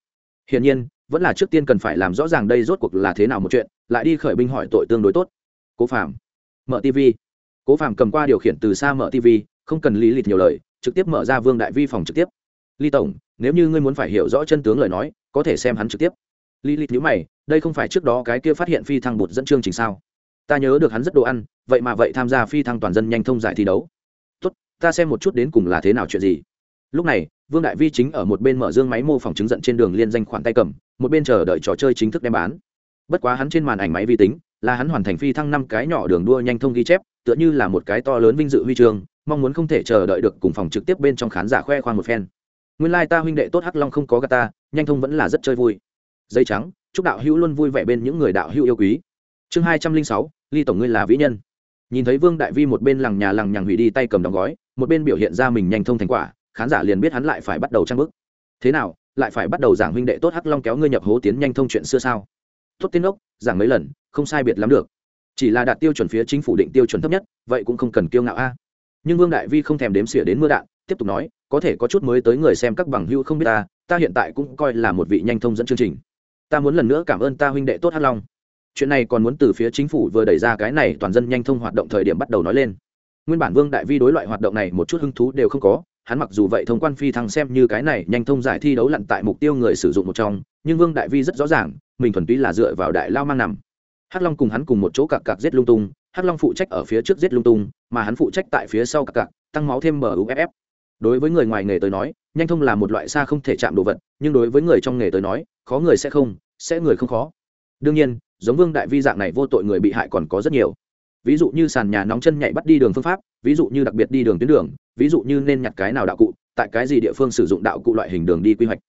[SPEAKER 1] Hiển nhiên, vẫn là trước tiên cần phải làm rõ ràng đây rốt cuộc là thế nào một chuyện, lại đi khởi binh hỏi tội tương đối tốt. Cố phạm mở tv cố phạm cầm qua điều khiển từ xa mở tv không cần lý lịch nhiều lời, trực tiếp mở ra vương đại vi phòng trực tiếp ly tổng, nếu như ngươi muốn phải hiểu rõ chân tướng lời nói, có thể xem hắn trực tiếp. Lý lịch nhữ mày, đây không phải trước đó cái kia phát hiện phi thăng bột dẫn chương trình sao? Ta nhớ được hắn rất đồ ăn, vậy mà vậy tham gia phi thăng toàn dân nhanh thông giải thi đấu. Tốt, ta xem một chút đến cùng là thế nào chuyện gì. Lúc này, vương đại vi chính ở một bên mở dương máy mô phỏng chứng giận trên đường liên danh khoản tay cầm, một bên chờ đợi trò chơi chính thức đem bán. Bất quá hắn trên màn ảnh máy vi tính, là hắn hoàn thành phi thăng năm cái nhỏ đường đua nhanh thông ghi chép, tựa như là một cái to lớn vinh dự huy chương, mong muốn không thể chờ đợi được cùng phòng trực tiếp bên trong khán giả khoe khoang một phen nguyên lai、like、ta huynh đệ tốt hắc long không có gà ta, nhanh thông vẫn là rất chơi vui. Dây trắng, chúc đạo hữu luôn vui vẻ bên những người đạo hữu yêu quý. Chương hai trăm linh sáu, ly tổng ngươi là vĩ nhân. Nhìn thấy vương đại vi một bên lằng nhà lằng nhằng hủy đi tay cầm đóng gói, một bên biểu hiện ra mình nhanh thông thành quả, khán giả liền biết hắn lại phải bắt đầu trang bức. Thế nào, lại phải bắt đầu giảng huynh đệ tốt hắc long kéo ngươi nhập hố tiến nhanh thông chuyện xưa sao? Tốt tiên ốc giảng mấy lần, không sai biệt lắm được. Chỉ là đạt tiêu chuẩn phía chính phủ định tiêu chuẩn thấp nhất, vậy cũng không cần kiêu ngạo a. Nhưng vương đại vi không thèm đếm xỉa đến mưa đạn, tiếp tục nói có thể có chút mới tới người xem các bằng hữu không biết ta ta hiện tại cũng coi là một vị nhanh thông dẫn chương trình. Ta muốn lần nữa cảm ơn ta huynh đệ tốt hắc long. Chuyện này còn muốn từ phía chính phủ vừa đẩy ra cái này toàn dân nhanh thông hoạt động thời điểm bắt đầu nói lên. Nguyên bản vương đại vi đối loại hoạt động này một chút hứng thú đều không có, hắn mặc dù vậy thông quan phi thăng xem như cái này nhanh thông giải thi đấu lặn tại mục tiêu người sử dụng một trong, nhưng vương đại vi rất rõ ràng, mình thuần túy là dựa vào đại lao mang nằm. Hắc long cùng hắn cùng một chỗ cặp cặp giết lung tung, hắc long phụ trách ở phía trước giết lung tung, mà hắn phụ trách tại phía sau cặp cặp tăng máu thêm muff đối với người ngoài nghề tới nói, nhanh thông là một loại xa không thể chạm đồ vật, nhưng đối với người trong nghề tới nói, khó người sẽ không, sẽ người không khó. Đương nhiên, giống vương đại vi dạng này vô tội người bị hại còn có rất nhiều. Ví dụ như sàn nhà nóng chân nhảy bắt đi đường phương pháp, ví dụ như đặc biệt đi đường tuyến đường, ví dụ như nên nhặt cái nào đạo cụ, tại cái gì địa phương sử dụng đạo cụ loại hình đường đi quy hoạch.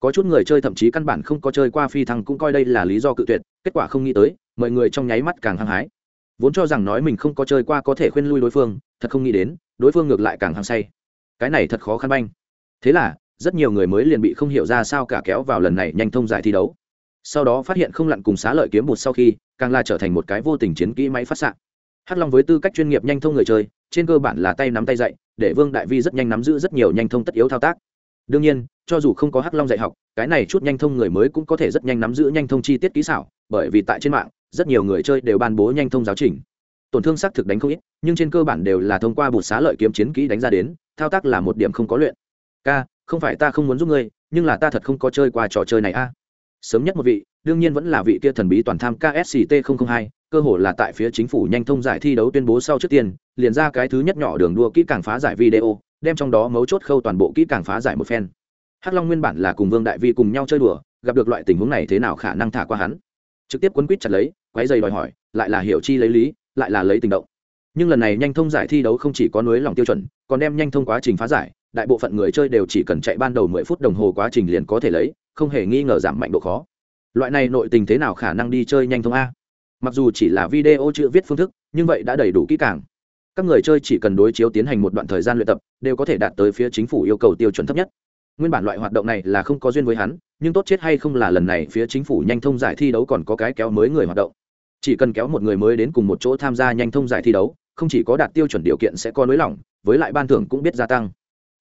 [SPEAKER 1] Có chút người chơi thậm chí căn bản không có chơi qua phi thăng cũng coi đây là lý do cự tuyệt, kết quả không nghĩ tới, mọi người trong nháy mắt càng hăng hái. Vốn cho rằng nói mình không có chơi qua có thể khuyên lui đối phương, thật không nghĩ đến, đối phương ngược lại càng hăng say cái này thật khó khăn banh. Thế là, rất nhiều người mới liền bị không hiểu ra sao cả kéo vào lần này nhanh thông giải thi đấu. Sau đó phát hiện không lặn cùng xá lợi kiếm một sau khi, càng là trở thành một cái vô tình chiến kỹ máy phát s hắc long với tư cách chuyên nghiệp nhanh thông người chơi, trên cơ bản là tay nắm tay dạy, để vương đại vi rất nhanh nắm giữ rất nhiều nhanh thông tất yếu thao tác. Đương nhiên, cho dù không có hắc long dạy học, cái này chút nhanh thông người mới cũng có thể rất nhanh nắm giữ nhanh thông chi tiết kỹ xảo, bởi vì tại trên mạng, rất nhiều người chơi đều ban bố nhanh thông giáo trình tổn thương xác thực đánh không ít, nhưng trên cơ bản đều là thông qua bột xá lợi kiếm chiến kỹ đánh ra đến, thao tác là một điểm không có luyện. K không phải ta không muốn giúp ngươi, nhưng là ta thật không có chơi qua trò chơi này a. Sớm nhất một vị, đương nhiên vẫn là vị kia thần bí toàn tham ksct 002 cơ hội là tại phía chính phủ nhanh thông giải thi đấu tuyên bố sau trước tiên, liền ra cái thứ nhất nhỏ đường đua kỹ càng phá giải video, đem trong đó mấu chốt khâu toàn bộ kỹ càng phá giải một phen. Hắc long nguyên bản là cùng vương đại vi cùng nhau chơi đùa, gặp được loại tình huống này thế nào khả năng thả qua hắn? Trực tiếp quấn quýt chặt lấy quái dày đòi hỏi, lại là hiểu chi lấy lý lại là lấy tình động. Nhưng lần này nhanh thông giải thi đấu không chỉ có nối lòng tiêu chuẩn, còn đem nhanh thông quá trình phá giải, đại bộ phận người chơi đều chỉ cần chạy ban đầu mười phút đồng hồ quá trình liền có thể lấy, không hề nghi ngờ giảm mạnh độ khó. Loại này nội tình thế nào khả năng đi chơi nhanh thông a? Mặc dù chỉ là video chữ viết phương thức, nhưng vậy đã đầy đủ kỹ càng. Các người chơi chỉ cần đối chiếu tiến hành một đoạn thời gian luyện tập, đều có thể đạt tới phía chính phủ yêu cầu tiêu chuẩn thấp nhất. Nguyên bản loại hoạt động này là không có duyên với hắn, nhưng tốt chết hay không là lần này phía chính phủ nhanh thông giải thi đấu còn có cái kéo mới người hoạt động chỉ cần kéo một người mới đến cùng một chỗ tham gia nhanh thông giải thi đấu, không chỉ có đạt tiêu chuẩn điều kiện sẽ có nới lỏng với lại ban thưởng cũng biết gia tăng.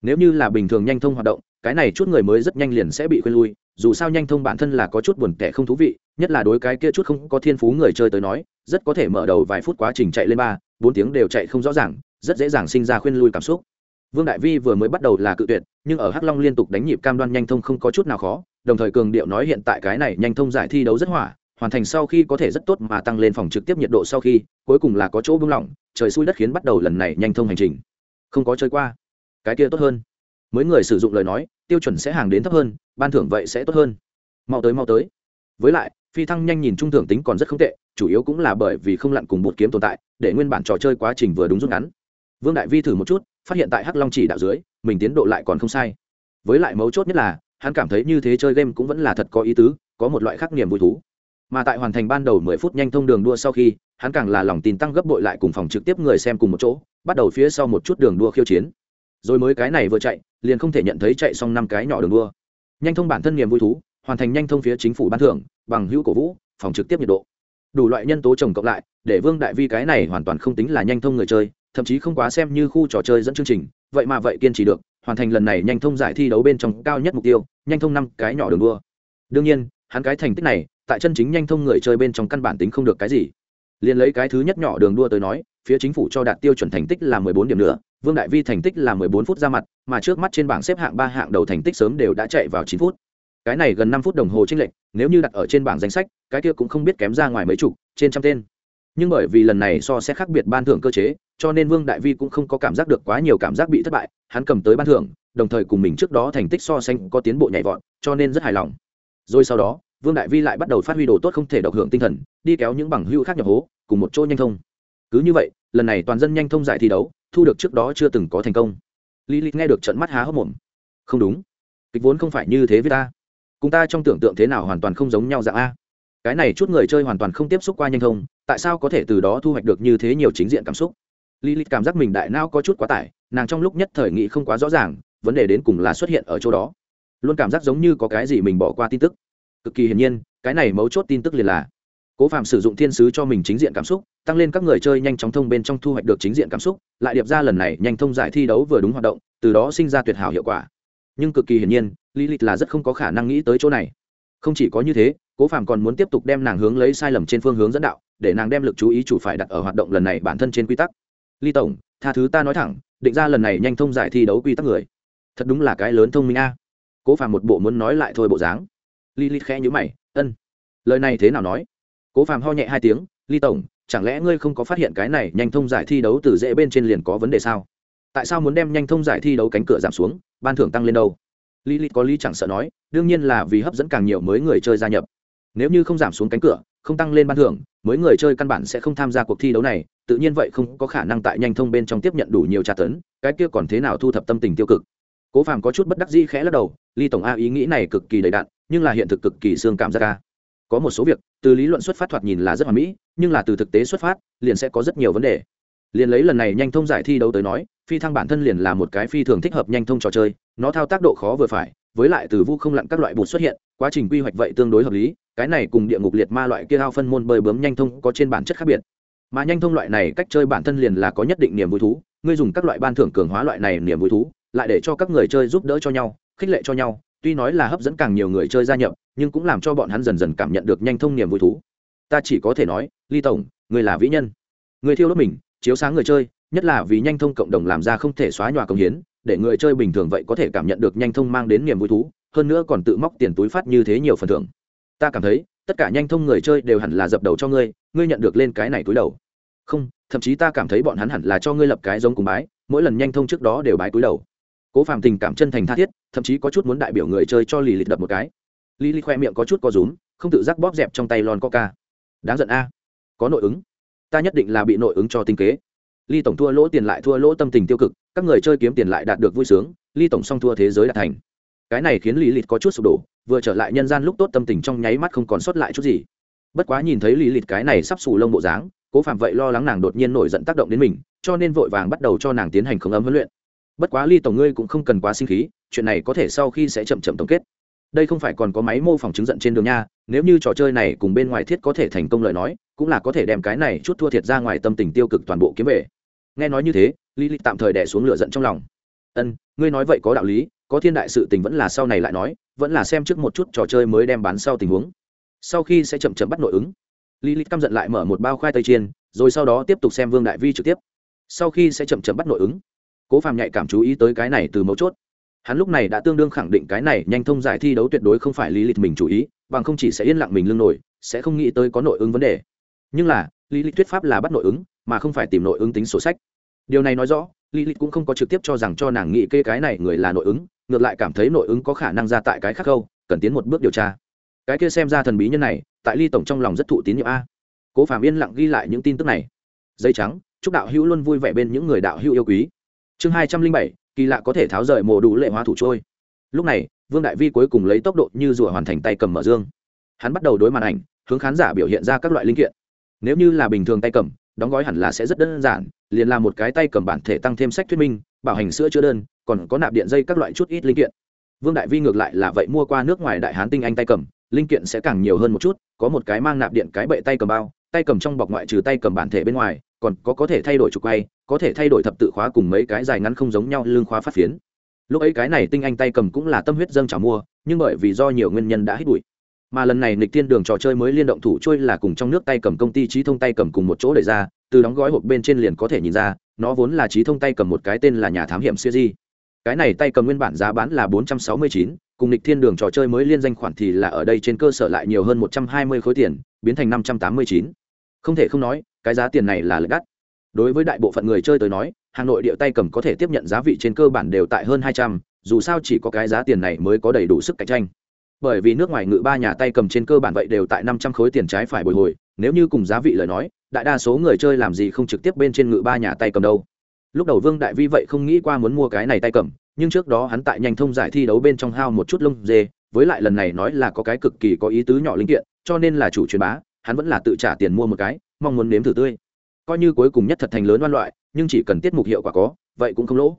[SPEAKER 1] Nếu như là bình thường nhanh thông hoạt động, cái này chút người mới rất nhanh liền sẽ bị khuyên lui, dù sao nhanh thông bản thân là có chút buồn tẻ không thú vị, nhất là đối cái kia chút không có thiên phú người chơi tới nói, rất có thể mở đầu vài phút quá trình chạy lên ba, bốn tiếng đều chạy không rõ ràng, rất dễ dàng sinh ra khuyên lui cảm xúc. Vương đại vi vừa mới bắt đầu là cự tuyệt, nhưng ở hắc long liên tục đánh nhịp cam đoan nhanh thông không có chút nào khó, đồng thời cường điệu nói hiện tại cái này nhanh thông giải thi đấu rất hỏa hoàn thành sau khi có thể rất tốt mà tăng lên phòng trực tiếp nhiệt độ sau khi, cuối cùng là có chỗ buông lỏng, trời xui đất khiến bắt đầu lần này nhanh thông hành trình. Không có chơi qua. Cái kia tốt hơn. Mới người sử dụng lời nói, tiêu chuẩn sẽ hàng đến thấp hơn, ban thưởng vậy sẽ tốt hơn. Mau tới mau tới. Với lại, phi thăng nhanh nhìn trung thưởng tính còn rất không tệ, chủ yếu cũng là bởi vì không lặn cùng bột kiếm tồn tại, để nguyên bản trò chơi quá trình vừa đúng rút ngắn. Vương đại vi thử một chút, phát hiện tại hắc long chỉ đạo dưới, mình tiến độ lại còn không sai. Với lại mấu chốt nhất là, hắn cảm thấy như thế chơi game cũng vẫn là thật có ý tứ, có một loại khắc niềm vui thú mà tại hoàn thành ban đầu mười phút nhanh thông đường đua sau khi, hắn càng là lòng tin tăng gấp bội lại cùng phòng trực tiếp người xem cùng một chỗ, bắt đầu phía sau một chút đường đua khiêu chiến. Rồi mới cái này vừa chạy, liền không thể nhận thấy chạy xong năm cái nhỏ đường đua. Nhanh thông bản thân niềm vui thú, hoàn thành nhanh thông phía chính phủ ban thưởng, bằng hữu cổ vũ, phòng trực tiếp nhiệt độ. Đủ loại nhân tố trồng cộng lại, để vương đại vi cái này hoàn toàn không tính là nhanh thông người chơi, thậm chí không quá xem như khu trò chơi dẫn chương trình, vậy mà vậy kiên trì được, hoàn thành lần này nhanh thông giải thi đấu bên trong cao nhất mục tiêu, nhanh thông năm cái nhỏ đường đua. Đương nhiên, hắn cái thành tích này tại chân chính nhanh thông người chơi bên trong căn bản tính không được cái gì. Liền lấy cái thứ nhất nhỏ đường đua tới nói, phía chính phủ cho đạt tiêu chuẩn thành tích là mười bốn điểm nữa, vương đại vi thành tích là mười bốn phút ra mặt, mà trước mắt trên bảng xếp hạng ba hạng đầu thành tích sớm đều đã chạy vào chín phút. Cái này gần năm phút đồng hồ chênh lệch, nếu như đặt ở trên bảng danh sách, cái kia cũng không biết kém ra ngoài mấy chục, trên trăm tên. Nhưng bởi vì lần này so sẽ khác biệt ban thưởng cơ chế, cho nên vương đại vi cũng không có cảm giác được quá nhiều cảm giác bị thất bại, hắn cầm tới ban thưởng, đồng thời cùng mình trước đó thành tích so sánh có tiến bộ nhảy vọt, cho nên rất hài lòng. Rồi sau đó vương đại vi lại bắt đầu phát huy đồ tốt không thể độc hưởng tinh thần, đi kéo những bằng hưu khác nhập hố, cùng một chỗ nhanh thông. Cứ như vậy, lần này toàn dân nhanh thông giải thi đấu, thu được trước đó chưa từng có thành công. Lý lịch nghe được trận mắt há hốc mồm. Không đúng. Kịch vốn không phải như thế với ta. Cùng ta trong tưởng tượng thế nào hoàn toàn không giống nhau dạng a. Cái này chút người chơi hoàn toàn không tiếp xúc qua nhanh thông, tại sao có thể từ đó thu hoạch được như thế nhiều chính diện cảm xúc? Lý lịch cảm giác mình đại não có chút quá tải, nàng trong lúc nhất thời nghĩ không quá rõ ràng, vấn đề đến cùng là xuất hiện ở chỗ đó. Luôn cảm giác giống như có cái gì mình bỏ qua tin tức cực kỳ hiển nhiên, cái này mấu chốt tin tức liền là, cố phạm sử dụng thiên sứ cho mình chính diện cảm xúc, tăng lên các người chơi nhanh chóng thông bên trong thu hoạch được chính diện cảm xúc, lại điệp ra lần này nhanh thông giải thi đấu vừa đúng hoạt động, từ đó sinh ra tuyệt hảo hiệu quả. Nhưng cực kỳ hiển nhiên lý lịch là rất không có khả năng nghĩ tới chỗ này. Không chỉ có như thế, cố phạm còn muốn tiếp tục đem nàng hướng lấy sai lầm trên phương hướng dẫn đạo, để nàng đem lực chú ý chủ phải đặt ở hoạt động lần này bản thân trên quy tắc. Ly tổng, tha thứ ta nói thẳng, định ra lần này nhanh thông giải thi đấu quy tắc người. Thật đúng là cái lớn thông minh a. Cố phạm một bộ muốn nói lại thôi bộ dáng. Lilith khẽ nhíu mày, ân, lời này thế nào nói? Cố Phàm ho nhẹ hai tiếng, ly tổng, chẳng lẽ ngươi không có phát hiện cái này nhanh thông giải thi đấu từ dễ bên trên liền có vấn đề sao? Tại sao muốn đem nhanh thông giải thi đấu cánh cửa giảm xuống, ban thưởng tăng lên đâu? Lý có lý chẳng sợ nói, đương nhiên là vì hấp dẫn càng nhiều mới người chơi gia nhập. Nếu như không giảm xuống cánh cửa, không tăng lên ban thưởng, mới người chơi căn bản sẽ không tham gia cuộc thi đấu này, tự nhiên vậy không có khả năng tại nhanh thông bên trong tiếp nhận đủ nhiều tra tấn, cái kia còn thế nào thu thập tâm tình tiêu cực? Cố phàm có chút bất đắc dĩ khẽ lắc đầu, ly tổng a ý nghĩ này cực kỳ đầy đạn nhưng là hiện thực cực kỳ xương cảm giác ca có một số việc, từ lý luận xuất phát thoạt nhìn là rất hoàn mỹ, nhưng là từ thực tế xuất phát, liền sẽ có rất nhiều vấn đề. Liền lấy lần này nhanh thông giải thi đấu tới nói, phi thăng bản thân liền là một cái phi thường thích hợp nhanh thông trò chơi, nó thao tác độ khó vừa phải, với lại từ vu không lặn các loại bột xuất hiện, quá trình quy hoạch vậy tương đối hợp lý, cái này cùng địa ngục liệt ma loại kia hao phân môn bơi bướm nhanh thông có trên bản chất khác biệt. Mà nhanh thông loại này cách chơi bản thân liền là có nhất định niềm vui thú, ngươi dùng các loại ban thưởng cường hóa loại này niềm vui thú lại để cho các người chơi giúp đỡ cho nhau, khích lệ cho nhau, tuy nói là hấp dẫn càng nhiều người chơi gia nhập, nhưng cũng làm cho bọn hắn dần dần cảm nhận được nhanh thông niềm vui thú. Ta chỉ có thể nói, ly tổng, người là vĩ nhân. Người thiêu đốt mình, chiếu sáng người chơi, nhất là vì nhanh thông cộng đồng làm ra không thể xóa nhòa công hiến, để người chơi bình thường vậy có thể cảm nhận được nhanh thông mang đến niềm vui thú, hơn nữa còn tự móc tiền túi phát như thế nhiều phần thưởng. Ta cảm thấy, tất cả nhanh thông người chơi đều hẳn là dập đầu cho ngươi ngươi nhận được lên cái này túi đầu. Không, thậm chí ta cảm thấy bọn hắn hẳn là cho ngươi lập cái giống cùng bái, mỗi lần nhanh thông trước đó đều bái túi đầu cố phàm tình cảm chân thành tha thiết, thậm chí có chút muốn đại biểu người chơi cho lì lịch đập một cái. Lì lịch khoe miệng có chút có rúm, không tự giác bóp dẹp trong tay lon coca. Đáng giận a. Có nội ứng. Ta nhất định là bị nội ứng cho tinh kế. Ly tổng thua lỗ tiền lại thua lỗ tâm tình tiêu cực, các người chơi kiếm tiền lại đạt được vui sướng, ly tổng song thua thế giới đạt thành. Cái này khiến lý lịch có chút sụp đổ, vừa trở lại nhân gian lúc tốt tâm tình trong nháy mắt không còn sót lại chút gì. Bất quá nhìn thấy lý lịch cái này sắp xù lông bộ dáng, cố phạm vậy lo lắng nàng đột nhiên nổi giận tác động đến mình, cho nên vội vàng bắt đầu cho nàng tiến hành không ấm huấn luyện bất quá ly tổng ngươi cũng không cần quá sinh khí, chuyện này có thể sau khi sẽ chậm chậm tổng kết. Đây không phải còn có máy mô phỏng chứng giận trên đường nha, nếu như trò chơi này cùng bên ngoài thiết có thể thành công lời nói, cũng là có thể đem cái này chút thua thiệt ra ngoài tâm tình tiêu cực toàn bộ kiếm về. Nghe nói như thế lý lịch tạm thời đẻ xuống lửa giận trong lòng. Ân, ngươi nói vậy có đạo lý, có thiên đại sự tình vẫn là sau này lại nói, vẫn là xem trước một chút trò chơi mới đem bán sau tình huống. Sau khi sẽ chậm chậm bắt nội ứng. Lý lịch căm giận lại mở một bao khoai tây chiên, rồi sau đó tiếp tục xem vương đại vi trực tiếp. Sau khi sẽ chậm chậm bắt nội ứng cố phàm nhạy cảm chú ý tới cái này từ mấu chốt. Hắn lúc này đã tương đương khẳng định cái này nhanh thông giải thi đấu tuyệt đối không phải lý lịch mình chú ý, bằng không chỉ sẽ yên lặng mình lưng nổi, sẽ không nghĩ tới có nội ứng vấn đề. Nhưng là, lý lịch thuyết pháp là bắt nội ứng, mà không phải tìm nội ứng tính sổ sách. Điều này nói rõ, lý lịch cũng không có trực tiếp cho rằng cho nàng nghĩ kê cái này người là nội ứng, ngược lại cảm thấy nội ứng có khả năng ra tại cái khác khâu cần tiến một bước điều tra. Cái kia xem ra thần bí nhân này, tại ly tổng trong lòng rất thụ tín nhiệm a. Cố phạm yên lặng ghi lại những tin tức này. Dây trắng, chúc đạo hữu luôn vui vẻ bên những người đạo hữu yêu quý chương hai trăm linh bảy, kỳ lạ có thể tháo rời mồ đủ lệ hóa thủ trôi. Lúc này, vương đại vi cuối cùng lấy tốc độ như rùa hoàn thành tay cầm mở dương. Hắn bắt đầu đối màn ảnh, hướng khán giả biểu hiện ra các loại linh kiện. Nếu như là bình thường tay cầm, đóng gói hẳn là sẽ rất đơn giản, liền là một cái tay cầm bản thể tăng thêm sách thuyết minh, bảo hành sữa chữa đơn, còn có nạp điện dây các loại chút ít linh kiện. Vương đại vi ngược lại là vậy mua qua nước ngoài đại hán tinh anh tay cầm, linh kiện sẽ càng nhiều hơn một chút, có một cái mang nạp điện cái bệ tay cầm bao, tay cầm trong bọc ngoại trừ tay cầm bản thể bên ngoài, còn có có thể thay đổi trục quay có thể thay đổi thập tự khóa cùng mấy cái dài ngắn không giống nhau lương khóa phát phiến. Lúc ấy cái này tinh anh tay cầm cũng là tâm huyết dâng trả mua nhưng bởi vì do nhiều nguyên nhân đã hít bụi. Mà lần này nịch tiên đường trò chơi mới liên động thủ trôi là cùng trong nước tay cầm công ty trí thông tay cầm cùng một chỗ để ra từ đóng gói hộp bên trên liền có thể nhìn ra nó vốn là trí thông tay cầm một cái tên là nhà thám hiểm siêu di. Cái này tay cầm nguyên bản giá bán là 469, cùng nịch thiên đường trò chơi mới liên danh khoản thì là ở đây trên cơ sở lại nhiều hơn 120 khối tiền biến thành 589. không thể không nói cái giá tiền này là lợi đắt đối với đại bộ phận người chơi tới nói hà nội địa tay cầm có thể tiếp nhận giá vị trên cơ bản đều tại hơn 200, dù sao chỉ có cái giá tiền này mới có đầy đủ sức cạnh tranh. Bởi vì nước ngoài ngự ba nhà tay cầm trên cơ bản vậy đều tại 500 khối tiền trái phải bồi hồi nếu như cùng giá vị lời nói đại đa số người chơi làm gì không trực tiếp bên trên ngự ba nhà tay cầm đâu. Lúc đầu vương đại vi vậy không nghĩ qua muốn mua cái này tay cầm nhưng trước đó hắn tại nhanh thông giải thi đấu bên trong hao một chút lông dê với lại lần này nói là có cái cực kỳ có ý tứ nhỏ linh kiện cho nên là chủ truyền bá hắn vẫn là tự trả tiền mua một cái mong muốn nếm thử tươi coi như cuối cùng nhất thật thành lớn oan loại, nhưng chỉ cần tiết mục hiệu quả có, vậy cũng không lỗ.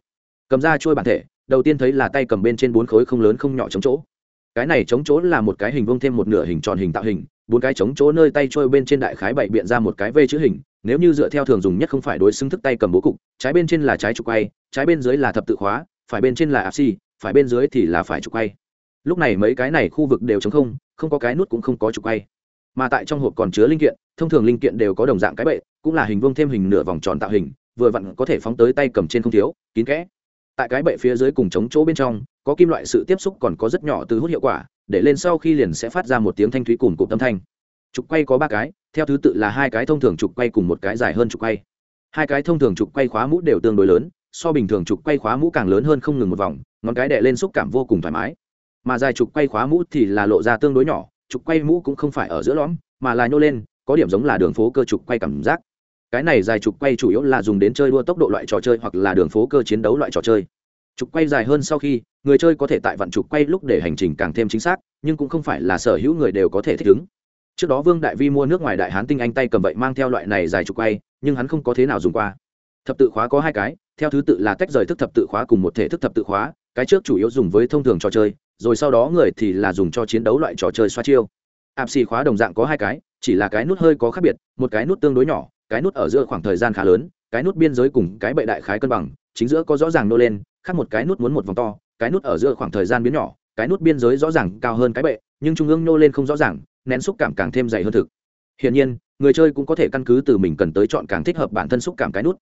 [SPEAKER 1] Cầm ra trôi bản thể, đầu tiên thấy là tay cầm bên trên bốn khối không lớn không nhỏ chống chỗ. Cái này chống chỗ là một cái hình vông thêm một nửa hình tròn hình tạo hình, bốn cái chống chỗ nơi tay trôi bên trên đại khái bảy biện ra một cái v chữ hình, nếu như dựa theo thường dùng nhất không phải đối xứng thức tay cầm bố cục, trái bên trên là trái trục quay, trái bên dưới là thập tự khóa, phải bên trên là áp xi phải bên dưới thì là phải trục quay. Lúc này mấy cái này khu vực đều chống không không có cái nút cũng không có trục quay. Mà tại trong hộp còn chứa linh kiện, thông thường linh kiện đều có đồng dạng cái bệ cũng là hình vuông thêm hình nửa vòng tròn tạo hình, vừa vặn có thể phóng tới tay cầm trên không thiếu, kín kẽ. Tại cái bệ phía dưới cùng chống chỗ bên trong, có kim loại sự tiếp xúc còn có rất nhỏ từ hút hiệu quả, để lên sau khi liền sẽ phát ra một tiếng thanh thúy cùng cụm âm thanh. Trục quay có ba cái, theo thứ tự là hai cái thông thường trục quay cùng một cái dài hơn trục quay. Hai cái thông thường trục quay khóa mũ đều tương đối lớn, so bình thường trục quay khóa mũ càng lớn hơn không ngừng một vòng, ngón cái đè lên xúc cảm vô cùng thoải mái. Mà dài trục quay khóa mũ thì là lộ ra tương đối nhỏ, trục quay mũ cũng không phải ở giữa lõm, mà là nhô lên, có điểm giống là đường phố cơ trục quay cảm giác cái này dài trục quay chủ yếu là dùng đến chơi đua tốc độ loại trò chơi hoặc là đường phố cơ chiến đấu loại trò chơi. Trục quay dài hơn sau khi, người chơi có thể tại vặn trục quay lúc để hành trình càng thêm chính xác, nhưng cũng không phải là sở hữu người đều có thể thích ứng. Trước đó vương đại vi mua nước ngoài đại hán tinh anh tay cầm vậy mang theo loại này dài trục quay, nhưng hắn không có thế nào dùng qua. Thập tự khóa có hai cái, theo thứ tự là tách rời thức thập tự khóa cùng một thể thức thập tự khóa, cái trước chủ yếu dùng với thông thường trò chơi, rồi sau đó người thì là dùng cho chiến đấu loại trò chơi xoa chiêu. Ạp xì khóa đồng dạng có hai cái, chỉ là cái nút hơi có khác biệt, một cái nút tương đối nhỏ cái nút ở giữa khoảng thời gian khá lớn, cái nút biên giới cùng cái bệ đại khái cân bằng, chính giữa có rõ ràng nô lên, khác một cái nút muốn một vòng to, cái nút ở giữa khoảng thời gian biến nhỏ, cái nút biên giới rõ ràng cao hơn cái bệ, nhưng trung ương nô lên không rõ ràng, nén xúc cảm càng thêm dày hơn thực. Hiển nhiên, người chơi cũng có thể căn cứ từ mình cần tới chọn càng thích hợp bản thân xúc cảm cái nút.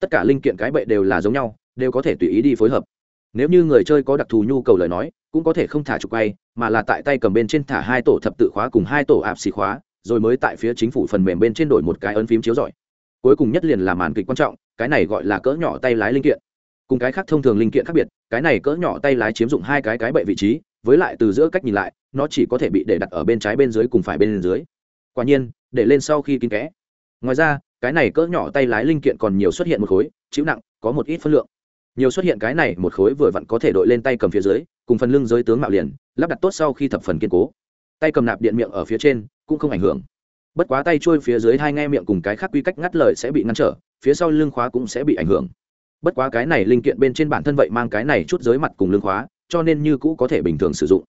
[SPEAKER 1] Tất cả linh kiện cái bệ đều là giống nhau, đều có thể tùy ý đi phối hợp. Nếu như người chơi có đặc thù nhu cầu lời nói, cũng có thể không thả trục quay, mà là tại tay cầm bên trên thả hai tổ thập tự khóa cùng hai tổ ạp xì khóa rồi mới tại phía chính phủ phần mềm bên trên đổi một cái ấn phím chiếu giỏi cuối cùng nhất liền là màn kịch quan trọng, cái này gọi là cỡ nhỏ tay lái linh kiện. Cùng cái khác thông thường linh kiện khác biệt, cái này cỡ nhỏ tay lái chiếm dụng hai cái cái bệ vị trí, với lại từ giữa cách nhìn lại, nó chỉ có thể bị để đặt ở bên trái bên dưới cùng phải bên dưới. Quả nhiên, để lên sau khi kín kẽ. Ngoài ra, cái này cỡ nhỏ tay lái linh kiện còn nhiều xuất hiện một khối, chịu nặng, có một ít phân lượng. Nhiều xuất hiện cái này một khối vừa vặn có thể đội lên tay cầm phía dưới, cùng phần lưng giới tướng mạo liền, lắp đặt tốt sau khi thập phần kiên cố. Tay cầm nạp điện miệng ở phía trên cũng không ảnh hưởng. Bất quá tay trôi phía dưới hai nghe miệng cùng cái khác quy cách ngắt lời sẽ bị ngăn trở, phía sau lưng khóa cũng sẽ bị ảnh hưởng. Bất quá cái này linh kiện bên trên bản thân vậy mang cái này chút giới mặt cùng lưng khóa, cho nên như cũ có thể bình thường sử dụng.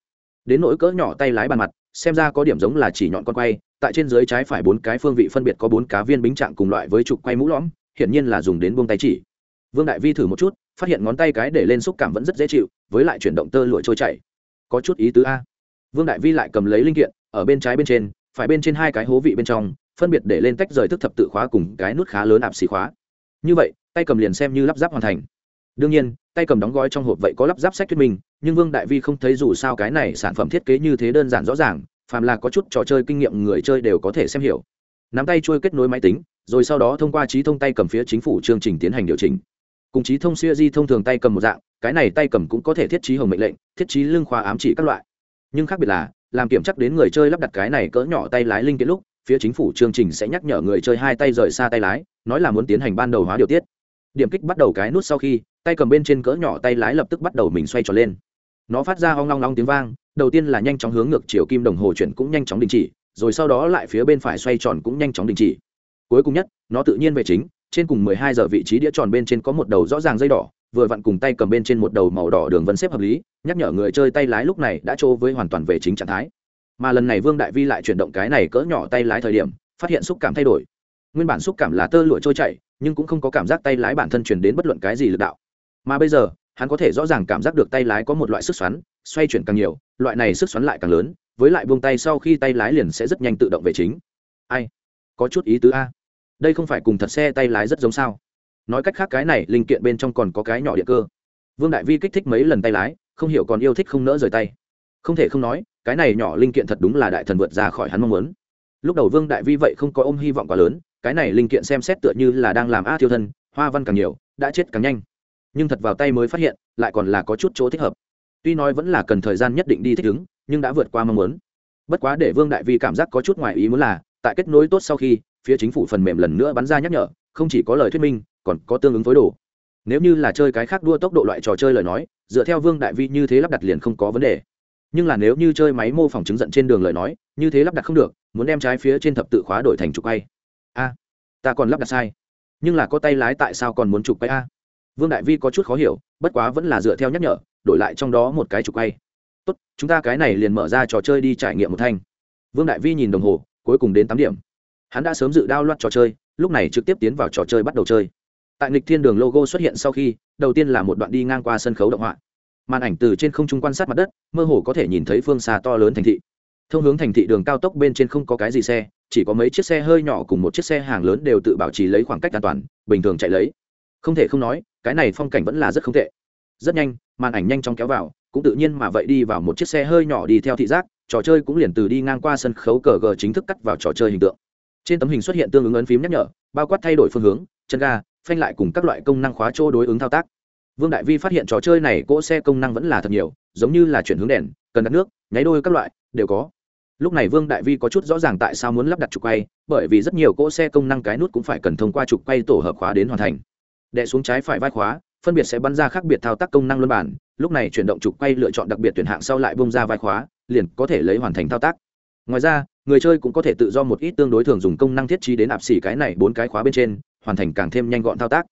[SPEAKER 1] Đến nỗi cỡ nhỏ tay lái bàn mặt, xem ra có điểm giống là chỉ nhọn con quay, tại trên dưới trái phải bốn cái phương vị phân biệt có bốn cá viên bính trạng cùng loại với trục quay mũ lõm, hiển nhiên là dùng đến buông tay chỉ. Vương đại vi thử một chút, phát hiện ngón tay cái để lên xúc cảm vẫn rất dễ chịu, với lại chuyển động tơ lụa trôi chảy. Có chút ý tứ a. Vương đại vi lại cầm lấy linh kiện, ở bên trái bên trên phải bên trên hai cái hố vị bên trong, phân biệt để lên tách rời thức thập tự khóa cùng cái nút khá lớn ạp xì khóa. Như vậy, tay cầm liền xem như lắp ráp hoàn thành. Đương nhiên, tay cầm đóng gói trong hộp vậy có lắp ráp sách thuyết minh, nhưng vương đại vi không thấy dù sao cái này sản phẩm thiết kế như thế đơn giản rõ ràng, phàm là có chút trò chơi kinh nghiệm người chơi đều có thể xem hiểu. Nắm tay trôi kết nối máy tính, rồi sau đó thông qua trí thông tay cầm phía chính phủ chương trình tiến hành điều chỉnh. Cùng trí thông siêu di thông thường tay cầm một dạng, cái này tay cầm cũng có thể thiết trí hồng mệnh lệnh, thiết trí lưng khóa ám chỉ các loại. Nhưng khác biệt là làm kiểm chắc đến người chơi lắp đặt cái này cỡ nhỏ tay lái linh kiện lúc, phía chính phủ chương trình sẽ nhắc nhở người chơi hai tay rời xa tay lái, nói là muốn tiến hành ban đầu hóa điều tiết. Điểm kích bắt đầu cái nút sau khi, tay cầm bên trên cỡ nhỏ tay lái lập tức bắt đầu mình xoay tròn lên. Nó phát ra hoang long long tiếng vang, đầu tiên là nhanh chóng hướng ngược chiều kim đồng hồ chuyển cũng nhanh chóng đình chỉ, rồi sau đó lại phía bên phải xoay tròn cũng nhanh chóng đình chỉ. Cuối cùng nhất, nó tự nhiên về chính, trên cùng 12 giờ vị trí đĩa tròn bên trên có một đầu rõ ràng dây đỏ vừa vặn cùng tay cầm bên trên một đầu màu đỏ đường vân xếp hợp lý, nhắc nhở người chơi tay lái lúc này đã trô với hoàn toàn về chính trạng thái. Mà lần này vương đại vi lại chuyển động cái này cỡ nhỏ tay lái thời điểm, phát hiện xúc cảm thay đổi. Nguyên bản xúc cảm là tơ lụa trôi chảy, nhưng cũng không có cảm giác tay lái bản thân chuyển đến bất luận cái gì lực đạo. Mà bây giờ, hắn có thể rõ ràng cảm giác được tay lái có một loại sức xoắn, xoay chuyển càng nhiều, loại này sức xoắn lại càng lớn, với lại buông tay sau khi tay lái liền sẽ rất nhanh tự động về chính. Ai? Có chút ý tứ a. Đây không phải cùng thật xe tay lái rất giống sao? Nói cách khác cái này linh kiện bên trong còn có cái nhỏ điện cơ. Vương đại vi kích thích mấy lần tay lái, không hiểu còn yêu thích không nỡ rời tay. Không thể không nói, cái này nhỏ linh kiện thật đúng là đại thần vượt ra khỏi hắn mong muốn. Lúc đầu vương đại vi vậy không có ôm hy vọng quá lớn, cái này linh kiện xem xét tựa như là đang làm a thiêu thân, hoa văn càng nhiều, đã chết càng nhanh. Nhưng thật vào tay mới phát hiện, lại còn là có chút chỗ thích hợp. Tuy nói vẫn là cần thời gian nhất định đi thích ứng, nhưng đã vượt qua mong muốn. Bất quá để vương đại vi cảm giác có chút ngoài ý muốn là, tại kết nối tốt sau khi, phía chính phủ phần mềm lần nữa bắn ra nhắc nhở, không chỉ có lời thuyết minh còn có tương ứng với đồ. Nếu như là chơi cái khác đua tốc độ loại trò chơi lời nói, dựa theo vương đại vi như thế lắp đặt liền không có vấn đề. Nhưng là nếu như chơi máy mô phỏng chứng giận trên đường lời nói, như thế lắp đặt không được, muốn đem trái phía trên thập tự khóa đổi thành trục quay. A, ta còn lắp đặt sai. Nhưng là có tay lái tại sao còn muốn trục quay a? Vương đại vi có chút khó hiểu, bất quá vẫn là dựa theo nhắc nhở, đổi lại trong đó một cái trục quay. Tốt, chúng ta cái này liền mở ra trò chơi đi trải nghiệm một thanh. Vương đại vi nhìn đồng hồ, cuối cùng đến tám điểm. Hắn đã sớm dự đao loạt trò chơi, lúc này trực tiếp tiến vào trò chơi bắt đầu chơi tại nghịch thiên đường logo xuất hiện sau khi, đầu tiên là một đoạn đi ngang qua sân khấu động họa. Màn ảnh từ trên không trung quan sát mặt đất, mơ hồ có thể nhìn thấy phương xa to lớn thành thị. Thông hướng thành thị đường cao tốc bên trên không có cái gì xe, chỉ có mấy chiếc xe hơi nhỏ cùng một chiếc xe hàng lớn đều tự bảo trì lấy khoảng cách an toàn, bình thường chạy lấy. Không thể không nói, cái này phong cảnh vẫn là rất không tệ. Rất nhanh, màn ảnh nhanh chóng kéo vào, cũng tự nhiên mà vậy đi vào một chiếc xe hơi nhỏ đi theo thị giác, trò chơi cũng liền từ đi ngang qua sân khấu cờ gờ chính thức cắt vào trò chơi hình tượng. Trên tấm hình xuất hiện tương ứng ấn phím nhắc nhở, bao quát thay đổi phương hướng, chân ga phanh lại cùng các loại công năng khóa chỗ đối ứng thao tác. Vương đại vi phát hiện trò chơi này cỗ xe công năng vẫn là thật nhiều, giống như là chuyển hướng đèn, cần đặt nước, nháy đôi các loại, đều có. Lúc này vương đại vi có chút rõ ràng tại sao muốn lắp đặt trục quay, bởi vì rất nhiều cỗ xe công năng cái nút cũng phải cần thông qua trục quay tổ hợp khóa đến hoàn thành. Đệ xuống trái phải vai khóa, phân biệt sẽ bắn ra khác biệt thao tác công năng luân bản, lúc này chuyển động trục quay lựa chọn đặc biệt tuyển hạng sau lại bông ra vai khóa, liền có thể lấy hoàn thành thao tác. Ngoài ra, người chơi cũng có thể tự do một ít tương đối thường dùng công năng thiết trí đến ạp xỉ cái này bốn cái khóa bên trên hoàn thành càng thêm nhanh gọn thao tác.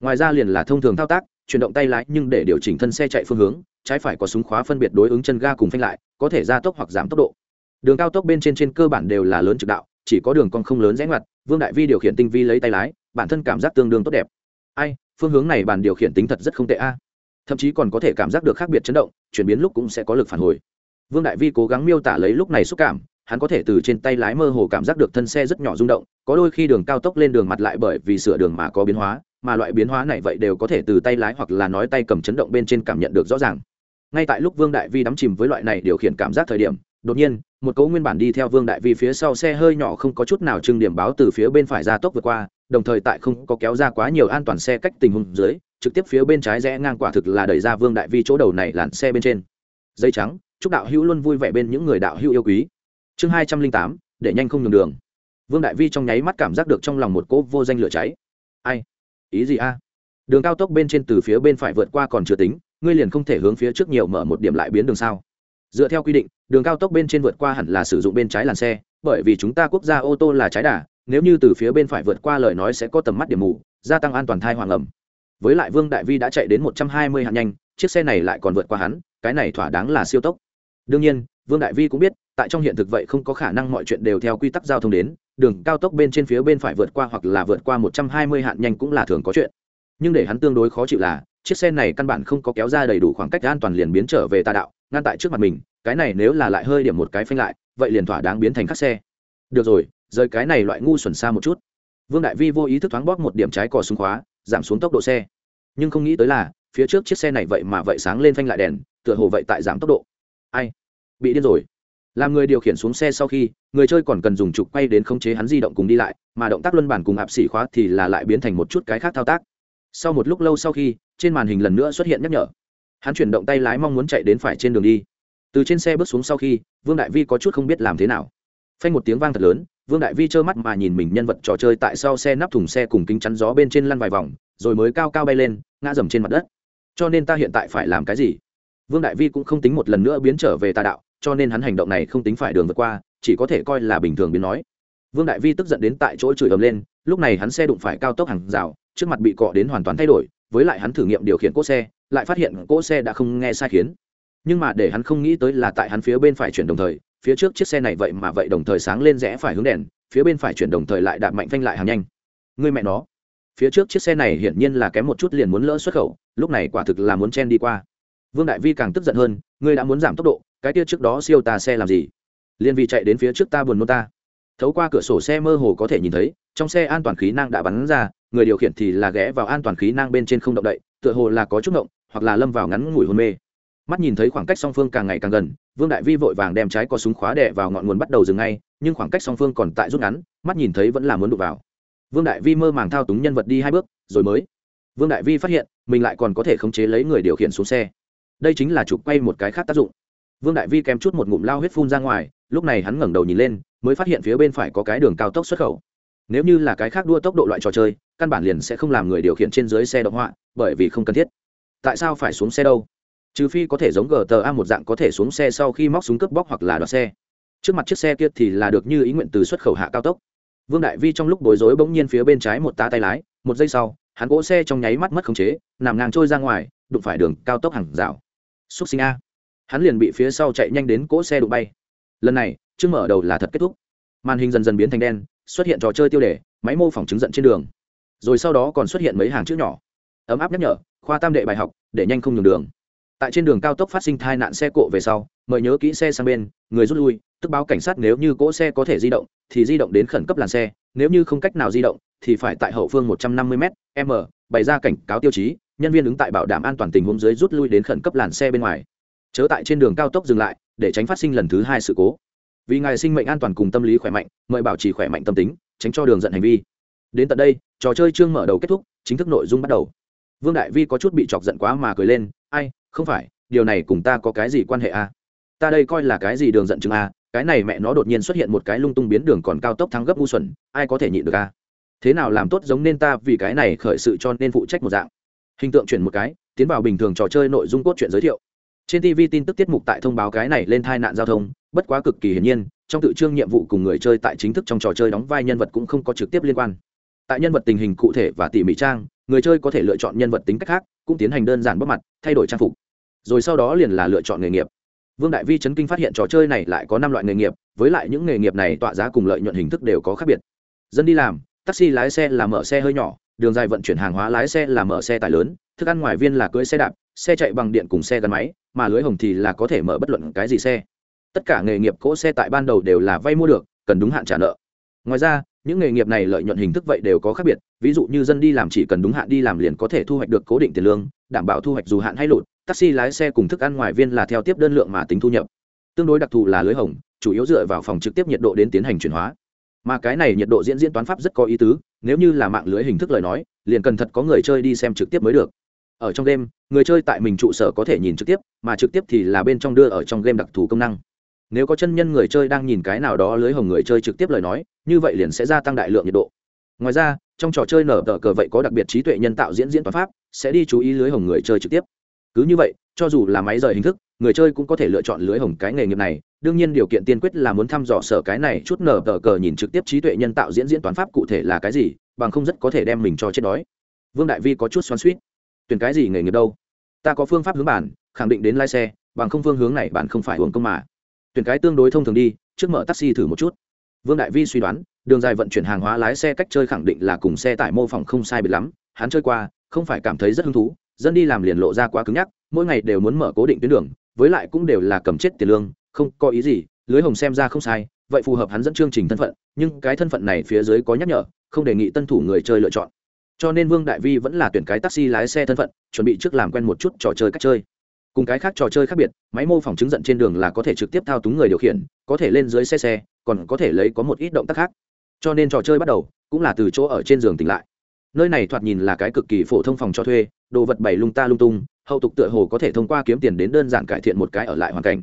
[SPEAKER 1] Ngoài ra liền là thông thường thao tác, chuyển động tay lái nhưng để điều chỉnh thân xe chạy phương hướng, trái phải có súng khóa phân biệt đối ứng chân ga cùng phanh lại, có thể gia tốc hoặc giảm tốc độ. Đường cao tốc bên trên trên cơ bản đều là lớn trực đạo, chỉ có đường cong không lớn rẽ ngoặt, vương đại vi điều khiển tinh vi lấy tay lái, bản thân cảm giác tương đương tốt đẹp. Ai, phương hướng này bàn điều khiển tính thật rất không tệ a. Thậm chí còn có thể cảm giác được khác biệt chấn động, chuyển biến lúc cũng sẽ có lực phản hồi. Vương đại vi cố gắng miêu tả lấy lúc này xúc cảm hắn có thể từ trên tay lái mơ hồ cảm giác được thân xe rất nhỏ rung động, có đôi khi đường cao tốc lên đường mặt lại bởi vì sửa đường mà có biến hóa, mà loại biến hóa này vậy đều có thể từ tay lái hoặc là nói tay cầm chấn động bên trên cảm nhận được rõ ràng. Ngay tại lúc vương đại vi đắm chìm với loại này điều khiển cảm giác thời điểm, đột nhiên, một cấu nguyên bản đi theo vương đại vi phía sau xe hơi nhỏ không có chút nào trưng điểm báo từ phía bên phải ra tốc vượt qua, đồng thời tại không có kéo ra quá nhiều an toàn xe cách tình huống dưới, trực tiếp phía bên trái rẽ ngang quả thực là đẩy ra vương đại vi chỗ đầu này làn xe bên trên. Dây trắng, chúc đạo hữu luôn vui vẻ bên những người đạo hữu yêu quý chương hai trăm linh tám, để nhanh không nhường đường. Vương đại vi trong nháy mắt cảm giác được trong lòng một cỗ vô danh lửa cháy. Ai? Ý gì a? Đường cao tốc bên trên từ phía bên phải vượt qua còn chưa tính, ngươi liền không thể hướng phía trước nhiều mở một điểm lại biến đường sao? Dựa theo quy định, đường cao tốc bên trên vượt qua hẳn là sử dụng bên trái làn xe, bởi vì chúng ta quốc gia ô tô là trái đà, nếu như từ phía bên phải vượt qua lời nói sẽ có tầm mắt điểm mù, gia tăng an toàn thai hoàng ẩm. Với lại vương đại vi đã chạy đến một trăm hai mươi hạng nhanh, chiếc xe này lại còn vượt qua hắn, cái này thỏa đáng là siêu tốc. Đương nhiên, vương đại vi cũng biết tại trong hiện thực vậy không có khả năng mọi chuyện đều theo quy tắc giao thông đến, đường cao tốc bên trên phía bên phải vượt qua hoặc là vượt qua một trăm hai mươi hạn nhanh cũng là thường có chuyện. Nhưng để hắn tương đối khó chịu là, chiếc xe này căn bản không có kéo ra đầy đủ khoảng cách an toàn liền biến trở về tà đạo, ngăn tại trước mặt mình, cái này nếu là lại hơi điểm một cái phanh lại, vậy liền thỏa đáng biến thành khắc xe. Được rồi, rời cái này loại ngu xuẩn xa một chút. Vương đại vi vô ý thức thoáng bóp một điểm trái cò xuống khóa, giảm xuống tốc độ xe. Nhưng không nghĩ tới là, phía trước chiếc xe này vậy mà vậy sáng lên phanh lại đèn, tựa hồ vậy tại giảm tốc độ. Ai? Bị điên rồi làm người điều khiển xuống xe sau khi, người chơi còn cần dùng trục quay đến khống chế hắn di động cùng đi lại, mà động tác luân bản cùng ạp xỉ khóa thì là lại biến thành một chút cái khác thao tác. Sau một lúc lâu sau khi, trên màn hình lần nữa xuất hiện nhắc nhở. Hắn chuyển động tay lái mong muốn chạy đến phải trên đường đi. Từ trên xe bước xuống sau khi, vương đại vi có chút không biết làm thế nào. Phanh một tiếng vang thật lớn, vương đại vi trơ mắt mà nhìn mình nhân vật trò chơi tại sau xe nắp thùng xe cùng kính chắn gió bên trên lăn vài vòng, rồi mới cao cao bay lên, ngã dầm trên mặt đất. Cho nên ta hiện tại phải làm cái gì? Vương đại vi cũng không tính một lần nữa biến trở về tà đạo cho nên hắn hành động này không tính phải đường vượt qua, chỉ có thể coi là bình thường biến nói. Vương đại vi tức giận đến tại chỗ chửi ầm lên, lúc này hắn xe đụng phải cao tốc hàng rào, trước mặt bị cọ đến hoàn toàn thay đổi, với lại hắn thử nghiệm điều khiển cỗ xe, lại phát hiện cỗ xe đã không nghe sai khiến. Nhưng mà để hắn không nghĩ tới là tại hắn phía bên phải chuyển đồng thời, phía trước chiếc xe này vậy mà vậy đồng thời sáng lên rẽ phải hướng đèn, phía bên phải chuyển đồng thời lại đạp mạnh phanh lại hàng nhanh. Người mẹ nó! Phía trước chiếc xe này hiển nhiên là kém một chút liền muốn lỡ xuất khẩu, lúc này quả thực là muốn chen đi qua. Vương đại vi càng tức giận hơn ngươi đã muốn giảm tốc độ cái kia trước đó siêu ta xe làm gì? Liên vì chạy đến phía trước ta buồn nôn ta. Thấu qua cửa sổ xe mơ hồ có thể nhìn thấy, trong xe an toàn khí năng đã bắn ra, người điều khiển thì là ghé vào an toàn khí năng bên trên không động đậy, tựa hồ là có chút động hoặc là lâm vào ngắn ngủi hôn mê. Mắt nhìn thấy khoảng cách song phương càng ngày càng gần, vương đại vi vội vàng đem trái có súng khóa đè vào ngọn nguồn bắt đầu dừng ngay, nhưng khoảng cách song phương còn tại rút ngắn, mắt nhìn thấy vẫn là muốn đụng vào. Vương đại vi mơ màng thao túng nhân vật đi hai bước, rồi mới. Vương đại vi phát hiện, mình lại còn có thể khống chế lấy người điều khiển xuống xe. Đây chính là chụp quay một cái khác tác dụng vương đại vi kèm chút một ngụm lao huyết phun ra ngoài, lúc này hắn ngẩng đầu nhìn lên, mới phát hiện phía bên phải có cái đường cao tốc xuất khẩu. Nếu như là cái khác đua tốc độ loại trò chơi, căn bản liền sẽ không làm người điều khiển trên dưới xe động họa, bởi vì không cần thiết. Tại sao phải xuống xe đâu? Trừ phi có thể giống gta một dạng có thể xuống xe sau khi móc súng cướp bóc hoặc là đoạt xe. Trước mặt chiếc xe kia thì là được như ý nguyện từ xuất khẩu hạ cao tốc. Vương đại vi trong lúc bối rối bỗng nhiên phía bên trái một tá tay lái, một giây sau, hắn gỗ xe trong nháy mắt mất khống chế, nằm ngang trôi ra ngoài, đụng phải đường cao tốc hàng rào. Xúc sinh a hắn liền bị phía sau chạy nhanh đến cỗ xe đụng bay. Lần này, chương mở đầu là thật kết thúc. Màn hình dần dần biến thành đen, xuất hiện trò chơi tiêu đề, máy mô phỏng chứng giận trên đường. Rồi sau đó còn xuất hiện mấy hàng chữ nhỏ. Ấm áp nhắc nhở, khoa tam đệ bài học, để nhanh không nhường đường. Tại trên đường cao tốc phát sinh tai nạn xe cộ về sau, mời nhớ kỹ xe sang bên, người rút lui, tức báo cảnh sát nếu như cỗ xe có thể di động, thì di động đến khẩn cấp làn xe, nếu như không cách nào di động, thì phải tại hậu phương 150 m m, bày ra cảnh cáo tiêu chí, nhân viên ứng tại bảo đảm an toàn tình huống dưới rút lui đến khẩn cấp làn xe bên ngoài chớ tại trên đường cao tốc dừng lại, để tránh phát sinh lần thứ hai sự cố vì ngài sinh mệnh an toàn cùng tâm lý khỏe mạnh, mời bảo trì khỏe mạnh tâm tính, tránh cho đường dẫn hành vi đến tận đây, trò chơi chương mở đầu kết thúc, chính thức nội dung bắt đầu vương đại vi có chút bị chọc giận quá mà cười lên, ai, không phải, điều này cùng ta có cái gì quan hệ a à? ta đây coi là cái gì đường giận chứng a à? cái này mẹ nó đột nhiên xuất hiện một cái lung tung biến đường còn cao tốc thắng gấp ngu xuẩn, ai có thể nhịn được a à? thế nào làm tốt giống nên ta vì cái này khởi sự cho nên phụ trách một dạng hình tượng chuyển một cái, tiến vào bình thường trò chơi nội dung cốt truyện giới thiệu trên tv tin tức tiết mục tại thông báo cái này lên tai nạn giao thông, bất quá cực kỳ hiển nhiên, trong tự trương nhiệm vụ cùng người chơi tại chính thức trong trò chơi đóng vai nhân vật cũng không có trực tiếp liên quan. Tại nhân vật tình hình cụ thể và tỉ mỉ trang, người chơi có thể lựa chọn nhân vật tính cách khác, cũng tiến hành đơn giản bóc mặt, thay đổi trang phục. Rồi sau đó liền là lựa chọn nghề nghiệp. Vương đại vi chấn kinh phát hiện trò chơi này lại có năm loại nghề nghiệp, với lại những nghề nghiệp này tọa giá cùng lợi nhuận hình thức đều có khác biệt. Dân đi làm, taxi lái xe là mở xe hơi nhỏ, đường dài vận chuyển hàng hóa lái xe là mở xe tải lớn, thức ăn ngoài viên là cưỡi xe đạp xe chạy bằng điện cùng xe gắn máy, mà lưới hồng thì là có thể mở bất luận cái gì xe. Tất cả nghề nghiệp cỗ xe tại ban đầu đều là vay mua được, cần đúng hạn trả nợ. Ngoài ra, những nghề nghiệp này lợi nhuận hình thức vậy đều có khác biệt, ví dụ như dân đi làm chỉ cần đúng hạn đi làm liền có thể thu hoạch được cố định tiền lương, đảm bảo thu hoạch dù hạn hay lụt, taxi lái xe cùng thức ăn ngoài viên là theo tiếp đơn lượng mà tính thu nhập. Tương đối đặc thù là lưới hồng, chủ yếu dựa vào phòng trực tiếp nhiệt độ đến tiến hành chuyển hóa. Mà cái này nhiệt độ diễn diễn toán pháp rất có ý tứ, nếu như là mạng lưới hình thức lời nói, liền cần thật có người chơi đi xem trực tiếp mới được ở trong game, người chơi tại mình trụ sở có thể nhìn trực tiếp, mà trực tiếp thì là bên trong đưa ở trong game đặc thù công năng. Nếu có chân nhân người chơi đang nhìn cái nào đó lưới hồng người chơi trực tiếp lời nói, như vậy liền sẽ gia tăng đại lượng nhiệt độ. Ngoài ra, trong trò chơi nở tờ cờ vậy có đặc biệt trí tuệ nhân tạo diễn diễn toán pháp, sẽ đi chú ý lưới hồng người chơi trực tiếp. Cứ như vậy, cho dù là máy rời hình thức, người chơi cũng có thể lựa chọn lưới hồng cái nghề nghiệp này. Đương nhiên điều kiện tiên quyết là muốn thăm dò sở cái này chút nở tờ cờ nhìn trực tiếp trí tuệ nhân tạo diễn diễn toán pháp cụ thể là cái gì, bằng không rất có thể đem mình cho chết đói. Vương đại vi có chút xoắn suýt tuyển cái gì nghề nghiệp đâu? Ta có phương pháp hướng bản, khẳng định đến lái xe, bằng không phương hướng này bạn không phải hưởng công mà. Tuyển cái tương đối thông thường đi, trước mở taxi thử một chút. Vương đại vi suy đoán, đường dài vận chuyển hàng hóa lái xe cách chơi khẳng định là cùng xe tải mô phỏng không sai biệt lắm, hắn chơi qua, không phải cảm thấy rất hứng thú, dân đi làm liền lộ ra quá cứng nhắc, mỗi ngày đều muốn mở cố định tuyến đường, với lại cũng đều là cầm chết tiền lương, không có ý gì, lưới hồng xem ra không sai, vậy phù hợp hắn dẫn chương trình thân phận, nhưng cái thân phận này phía dưới có nhắc nhở, không đề nghị tân thủ người chơi lựa chọn cho nên vương đại vi vẫn là tuyển cái taxi lái xe thân phận, chuẩn bị trước làm quen một chút trò chơi cách chơi. Cùng cái khác trò chơi khác biệt, máy mô phỏng chứng giận trên đường là có thể trực tiếp thao túng người điều khiển, có thể lên dưới xe xe, còn có thể lấy có một ít động tác khác. Cho nên trò chơi bắt đầu, cũng là từ chỗ ở trên giường tỉnh lại. Nơi này thoạt nhìn là cái cực kỳ phổ thông phòng cho thuê, đồ vật bày lung ta lung tung, hậu tục tựa hồ có thể thông qua kiếm tiền đến đơn giản cải thiện một cái ở lại hoàn cảnh.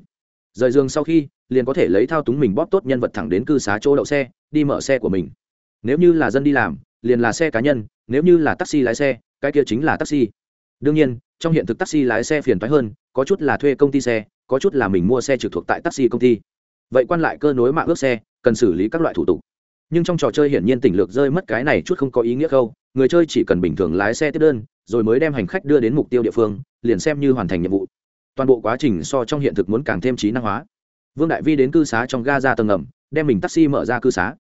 [SPEAKER 1] Rời giường sau khi, liền có thể lấy thao túng mình bóp tốt nhân vật thẳng đến cư xá chỗ đậu xe, đi mở xe của mình. Nếu như là dân đi làm liền là xe cá nhân, nếu như là taxi lái xe, cái kia chính là taxi. Đương nhiên, trong hiện thực taxi lái xe phiền toái hơn, có chút là thuê công ty xe, có chút là mình mua xe trực thuộc tại taxi công ty. Vậy quan lại cơ nối mạng ước xe, cần xử lý các loại thủ tục. Nhưng trong trò chơi hiển nhiên tỉnh lược rơi mất cái này chút không có ý nghĩa khâu, người chơi chỉ cần bình thường lái xe tiếp đơn, rồi mới đem hành khách đưa đến mục tiêu địa phương, liền xem như hoàn thành nhiệm vụ. Toàn bộ quá trình so trong hiện thực muốn càng thêm trí năng hóa. Vương đại vi đến cư xá trong ga ra tầng ngầm, đem mình taxi mở ra cư xá.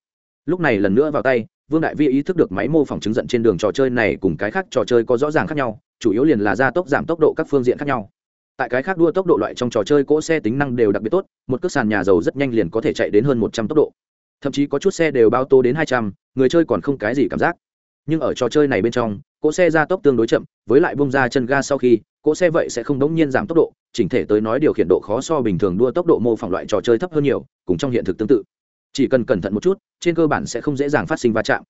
[SPEAKER 1] Lúc này lần nữa vào tay vương đại vi ý thức được máy mô phỏng chứng giận trên đường trò chơi này cùng cái khác trò chơi có rõ ràng khác nhau, chủ yếu liền là gia tốc giảm tốc độ các phương diện khác nhau. Tại cái khác đua tốc độ loại trong trò chơi cỗ xe tính năng đều đặc biệt tốt, một cước sàn nhà dầu rất nhanh liền có thể chạy đến hơn một trăm tốc độ. Thậm chí có chút xe đều bao tô đến hai trăm, người chơi còn không cái gì cảm giác. Nhưng ở trò chơi này bên trong, cỗ xe gia tốc tương đối chậm, với lại bung ra chân ga sau khi, cỗ xe vậy sẽ không đống nhiên giảm tốc độ, chỉnh thể tới nói điều khiển độ khó so bình thường đua tốc độ mô phỏng loại trò chơi thấp hơn nhiều, cùng trong hiện thực tương tự chỉ cần cẩn thận một chút, trên cơ bản sẽ không dễ dàng phát sinh va chạm.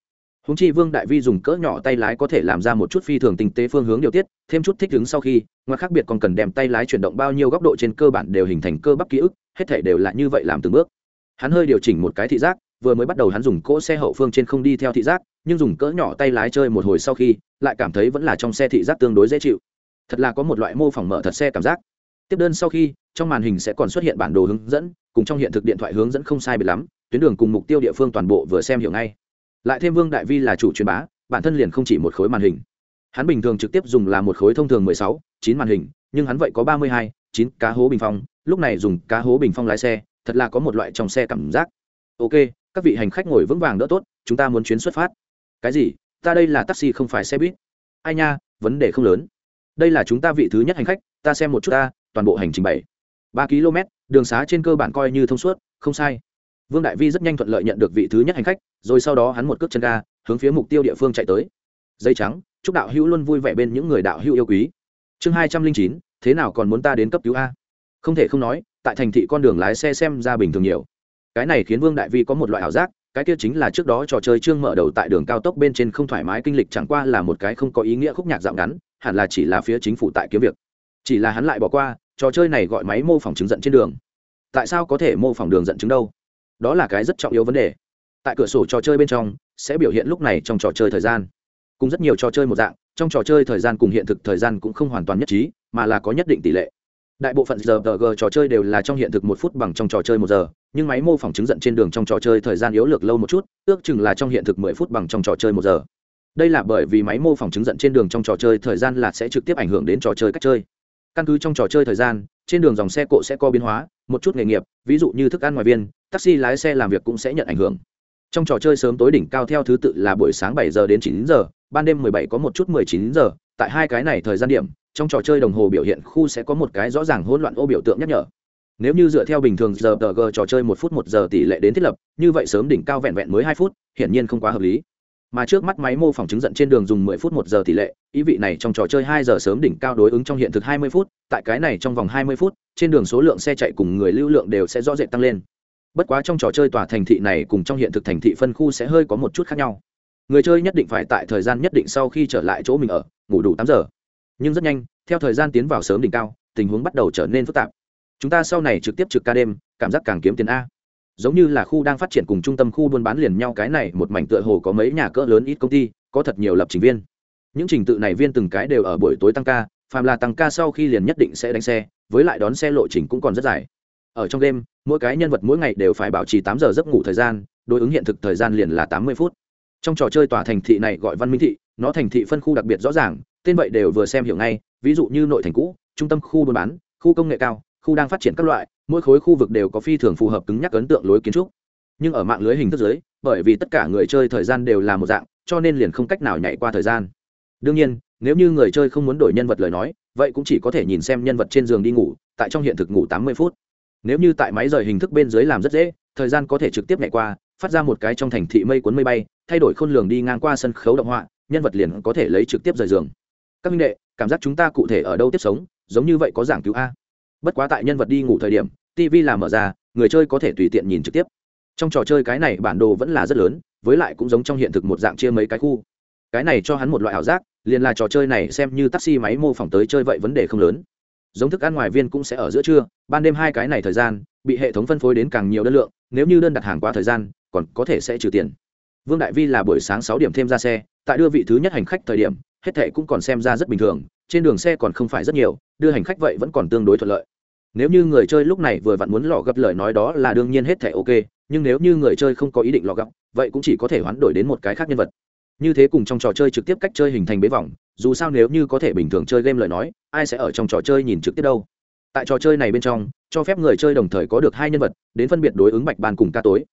[SPEAKER 1] Húng chi vương đại vi dùng cỡ nhỏ tay lái có thể làm ra một chút phi thường tinh tế phương hướng điều tiết, thêm chút thích ứng sau khi ngoài khác biệt còn cần đem tay lái chuyển động bao nhiêu góc độ trên cơ bản đều hình thành cơ bắp ký ức, hết thể đều là như vậy làm từng bước. Hắn hơi điều chỉnh một cái thị giác, vừa mới bắt đầu hắn dùng cỗ xe hậu phương trên không đi theo thị giác, nhưng dùng cỡ nhỏ tay lái chơi một hồi sau khi, lại cảm thấy vẫn là trong xe thị giác tương đối dễ chịu. Thật là có một loại mô phỏng mở thật xe cảm giác. Tiếp đơn sau khi, trong màn hình sẽ còn xuất hiện bản đồ hướng dẫn, cùng trong hiện thực điện thoại hướng dẫn không sai biệt lắm tuyến đường cùng mục tiêu địa phương toàn bộ vừa xem hiểu ngay. Lại thêm vương đại vi là chủ truyền bá, bản thân liền không chỉ một khối màn hình. Hắn bình thường trực tiếp dùng là một khối thông thường mười sáu, chín màn hình, nhưng hắn vậy có ba mươi hai, chín cá hố bình phong, lúc này dùng cá hố bình phong lái xe, thật là có một loại trong xe cảm giác. Ok, các vị hành khách ngồi vững vàng đỡ tốt, chúng ta muốn chuyến xuất phát. Cái gì? Ta đây là taxi không phải xe buýt. Ai nha, vấn đề không lớn. Đây là chúng ta vị thứ nhất hành khách, ta xem một chút ta, toàn bộ hành trình bảy. ba km đường xá trên cơ bản coi như thông suốt, không sai vương đại vi rất nhanh thuận lợi nhận được vị thứ nhất hành khách, rồi sau đó hắn một cước chân ga, hướng phía mục tiêu địa phương chạy tới. Dây trắng, chúc đạo hữu luôn vui vẻ bên những người đạo hữu yêu quý. Chương hai trăm linh chín, thế nào còn muốn ta đến cấp cứu a? Không thể không nói, tại thành thị con đường lái xe xem ra bình thường nhiều. Cái này khiến vương đại vi có một loại ảo giác, cái kia chính là trước đó trò chơi trương mở đầu tại đường cao tốc bên trên không thoải mái kinh lịch chẳng qua là một cái không có ý nghĩa khúc nhạc dạo ngắn, hẳn là chỉ là phía chính phủ tại kiếm việc. Chỉ là hắn lại bỏ qua, trò chơi này gọi máy mô phỏng chứng giận trên đường. Tại sao có thể mô phỏng đường dẫn chứng đâu? Đó là cái rất trọng yếu vấn đề tại cửa sổ trò chơi bên trong sẽ biểu hiện lúc này trong trò chơi thời gian cùng rất nhiều trò chơi một dạng trong trò chơi thời gian cùng hiện thực thời gian cũng không hoàn toàn nhất trí mà là có nhất định tỷ lệ đại bộ phận giờ g trò chơi đều là trong hiện thực một phút bằng trong trò chơi một giờ nhưng máy mô phỏng chứng giận trên đường trong trò chơi thời gian yếu lược lâu một chút ước chừng là trong hiện thực mười phút bằng trong trò chơi một giờ đây là bởi vì máy mô phỏng chứng giận trên đường trong trò chơi thời gian là sẽ trực tiếp ảnh hưởng đến trò chơi cách chơi căn cứ trong trò chơi thời gian trên đường dòng xe cộ sẽ có biến hóa một chút nghề nghiệp ví dụ như thức ăn ngoài viên taxi lái xe làm việc cũng sẽ nhận ảnh hưởng. Trong trò chơi sớm tối đỉnh cao theo thứ tự là buổi sáng bảy giờ đến chín giờ, ban đêm mười bảy có một chút mười chín giờ. Tại hai cái này thời gian điểm, trong trò chơi đồng hồ biểu hiện khu sẽ có một cái rõ ràng hỗn loạn ô biểu tượng nhắc nhở. Nếu như dựa theo bình thường giờ tờ g trò chơi một phút một giờ tỷ lệ đến thiết lập, như vậy sớm đỉnh cao vẹn vẹn mới hai phút, hiển nhiên không quá hợp lý. Mà trước mắt máy mô phỏng chứng giận trên đường dùng mười phút một giờ tỷ lệ, ý vị này trong trò chơi 2 giờ sớm đỉnh cao đối ứng trong hiện thực hai mươi phút, tại cái này trong vòng hai mươi phút, trên đường số lượng xe chạy cùng người lưu lượng đều sẽ rõ rệt tăng lên bất quá trong trò chơi tòa thành thị này cùng trong hiện thực thành thị phân khu sẽ hơi có một chút khác nhau. Người chơi nhất định phải tại thời gian nhất định sau khi trở lại chỗ mình ở, ngủ đủ tám giờ. Nhưng rất nhanh, theo thời gian tiến vào sớm đỉnh cao, tình huống bắt đầu trở nên phức tạp. Chúng ta sau này trực tiếp trực ca đêm, cảm giác càng kiếm tiền a. Giống như là khu đang phát triển cùng trung tâm khu buôn bán liền nhau, cái này một mảnh tựa hồ có mấy nhà cỡ lớn ít công ty, có thật nhiều lập trình viên. Những trình tự này viên từng cái đều ở buổi tối tăng ca, phàm là tăng ca sau khi liền nhất định sẽ đánh xe, với lại đón xe lộ trình cũng còn rất dài. Ở trong đêm mỗi cái nhân vật mỗi ngày đều phải bảo trì tám giờ giấc ngủ thời gian, đối ứng hiện thực thời gian liền là tám mươi phút. Trong trò chơi tòa thành thị này gọi văn minh thị, nó thành thị phân khu đặc biệt rõ ràng, tên vậy đều vừa xem hiểu ngay, ví dụ như nội thành cũ, trung tâm khu buôn bán, khu công nghệ cao, khu đang phát triển các loại, mỗi khối khu vực đều có phi thường phù hợp cứng nhắc ấn tượng lối kiến trúc. Nhưng ở mạng lưới hình thức giới, bởi vì tất cả người chơi thời gian đều là một dạng, cho nên liền không cách nào nhảy qua thời gian. Đương nhiên, nếu như người chơi không muốn đổi nhân vật lời nói, vậy cũng chỉ có thể nhìn xem nhân vật trên giường đi ngủ, tại trong hiện thực ngủ tám mươi phút nếu như tại máy rời hình thức bên dưới làm rất dễ, thời gian có thể trực tiếp nhảy qua, phát ra một cái trong thành thị mây cuốn mây bay, thay đổi khôn lường đi ngang qua sân khấu động họa, nhân vật liền có thể lấy trực tiếp rời giường. Các minh đệ, cảm giác chúng ta cụ thể ở đâu tiếp sống, giống như vậy có giảng cứu a. Bất quá tại nhân vật đi ngủ thời điểm tv làm mở ra, người chơi có thể tùy tiện nhìn trực tiếp. Trong trò chơi cái này bản đồ vẫn là rất lớn, với lại cũng giống trong hiện thực một dạng chia mấy cái khu. Cái này cho hắn một loại ảo giác, liền là trò chơi này xem như taxi máy mô phỏng tới chơi vậy vấn đề không lớn giống thức ăn ngoài viên cũng sẽ ở giữa trưa, ban đêm hai cái này thời gian, bị hệ thống phân phối đến càng nhiều đơn lượng, nếu như đơn đặt hàng qua thời gian, còn có thể sẽ trừ tiền. Vương đại vi là buổi sáng sáu điểm thêm ra xe, tại đưa vị thứ nhất hành khách thời điểm, hết thệ cũng còn xem ra rất bình thường, trên đường xe còn không phải rất nhiều, đưa hành khách vậy vẫn còn tương đối thuận lợi. Nếu như người chơi lúc này vừa vặn muốn lò gấp lời nói đó là đương nhiên hết thẻ ok, nhưng nếu như người chơi không có ý định lò gấp vậy cũng chỉ có thể hoán đổi đến một cái khác nhân vật như thế cùng trong trò chơi trực tiếp cách chơi hình thành bế vòng, dù sao nếu như có thể bình thường chơi game lời nói, ai sẽ ở trong trò chơi nhìn trực tiếp đâu? Tại trò chơi này bên trong, cho phép người chơi đồng thời có được hai nhân vật, đến phân biệt đối ứng bạch ban cùng ca tối.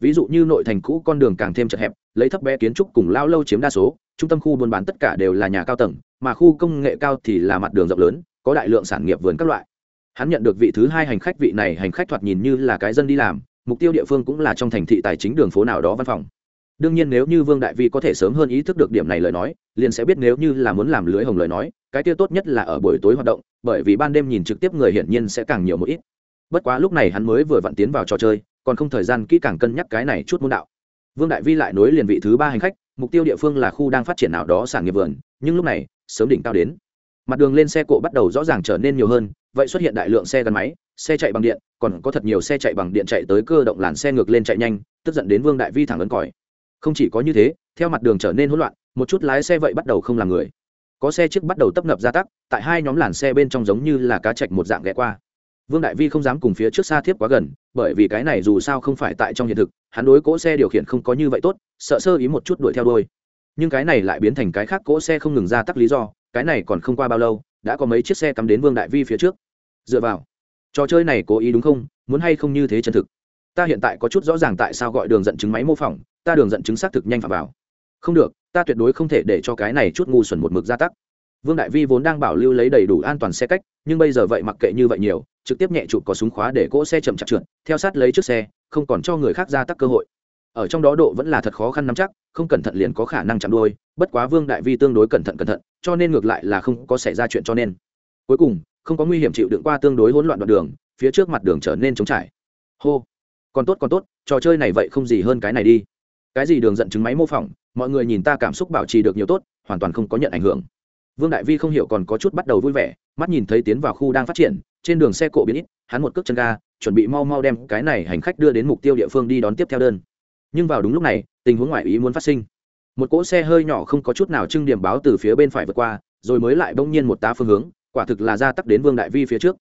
[SPEAKER 1] Ví dụ như nội thành cũ con đường càng thêm chật hẹp, lấy thấp bé kiến trúc cùng lao lâu chiếm đa số, trung tâm khu buôn bán tất cả đều là nhà cao tầng, mà khu công nghệ cao thì là mặt đường rộng lớn, có đại lượng sản nghiệp vườn các loại. Hắn nhận được vị thứ hai hành khách, vị này hành khách thoạt nhìn như là cái dân đi làm, mục tiêu địa phương cũng là trong thành thị tài chính đường phố nào đó văn phòng đương nhiên nếu như vương đại vi có thể sớm hơn ý thức được điểm này lời nói, liền sẽ biết nếu như là muốn làm lưới hồng lời nói, cái tiêu tốt nhất là ở buổi tối hoạt động, bởi vì ban đêm nhìn trực tiếp người hiển nhiên sẽ càng nhiều một ít. Bất quá lúc này hắn mới vừa vặn tiến vào trò chơi, còn không thời gian kỹ càng cân nhắc cái này chút môn đạo. Vương đại vi lại nối liền vị thứ ba hành khách, mục tiêu địa phương là khu đang phát triển nào đó sản nghiệp vườn, nhưng lúc này, sớm đỉnh cao đến. Mặt đường lên xe cộ bắt đầu rõ ràng trở nên nhiều hơn, vậy xuất hiện đại lượng xe gắn máy, xe chạy bằng điện, còn có thật nhiều xe chạy bằng điện chạy tới cơ động làn xe ngược lên chạy nhanh, tức giận đến vương đại vi thẳng ấn còi không chỉ có như thế, theo mặt đường trở nên hỗn loạn, một chút lái xe vậy bắt đầu không làm người. Có xe trước bắt đầu tấp nập ra tắc, tại hai nhóm làn xe bên trong giống như là cá chạch một dạng ghé qua. Vương đại vi không dám cùng phía trước xa thiếp quá gần, bởi vì cái này dù sao không phải tại trong hiện thực, hắn đối cỗ xe điều khiển không có như vậy tốt, sợ sơ ý một chút đuổi theo đôi nhưng cái này lại biến thành cái khác cỗ xe không ngừng ra tắc lý do, cái này còn không qua bao lâu, đã có mấy chiếc xe cắm đến vương đại vi phía trước. Dựa vào, trò chơi này cố ý đúng không? Muốn hay không như thế chân thực? Ta hiện tại có chút rõ ràng tại sao gọi đường dẫn chứng máy mô phỏng ta đường dẫn chứng xác thực nhanh phạm vào. Không được, ta tuyệt đối không thể để cho cái này chút ngu xuẩn một mực gia tắc. Vương đại vi vốn đang bảo lưu lấy đầy đủ an toàn xe cách, nhưng bây giờ vậy mặc kệ như vậy nhiều, trực tiếp nhẹ chụp có súng khóa để cỗ xe chậm chạp trượt, theo sát lấy chiếc xe, không còn cho người khác gia tắc cơ hội. Ở trong đó độ vẫn là thật khó khăn nắm chắc, không cẩn thận liền có khả năng chạm đôi bất quá vương đại vi tương đối cẩn thận cẩn thận, cho nên ngược lại là không có xảy ra chuyện cho nên. Cuối cùng, không có nguy hiểm chịu đựng qua tương đối hỗn loạn đoạn đường, phía trước mặt đường trở nên trống trải. Hô! Còn tốt còn tốt, trò chơi này vậy không gì hơn cái này đi cái gì đường dẫn chứng máy mô phỏng, mọi người nhìn ta cảm xúc bảo trì được nhiều tốt, hoàn toàn không có nhận ảnh hưởng. Vương đại vi không hiểu còn có chút bắt đầu vui vẻ, mắt nhìn thấy tiến vào khu đang phát triển, trên đường xe cộ biến ít, hắn một cước chân ga, chuẩn bị mau mau đem cái này hành khách đưa đến mục tiêu địa phương đi đón tiếp theo đơn. Nhưng vào đúng lúc này, tình huống ngoại ý muốn phát sinh. Một cỗ xe hơi nhỏ không có chút nào trưng điểm báo từ phía bên phải vượt qua, rồi mới lại bỗng nhiên một tá phương hướng, quả thực là ra tắc đến vương đại vi phía trước.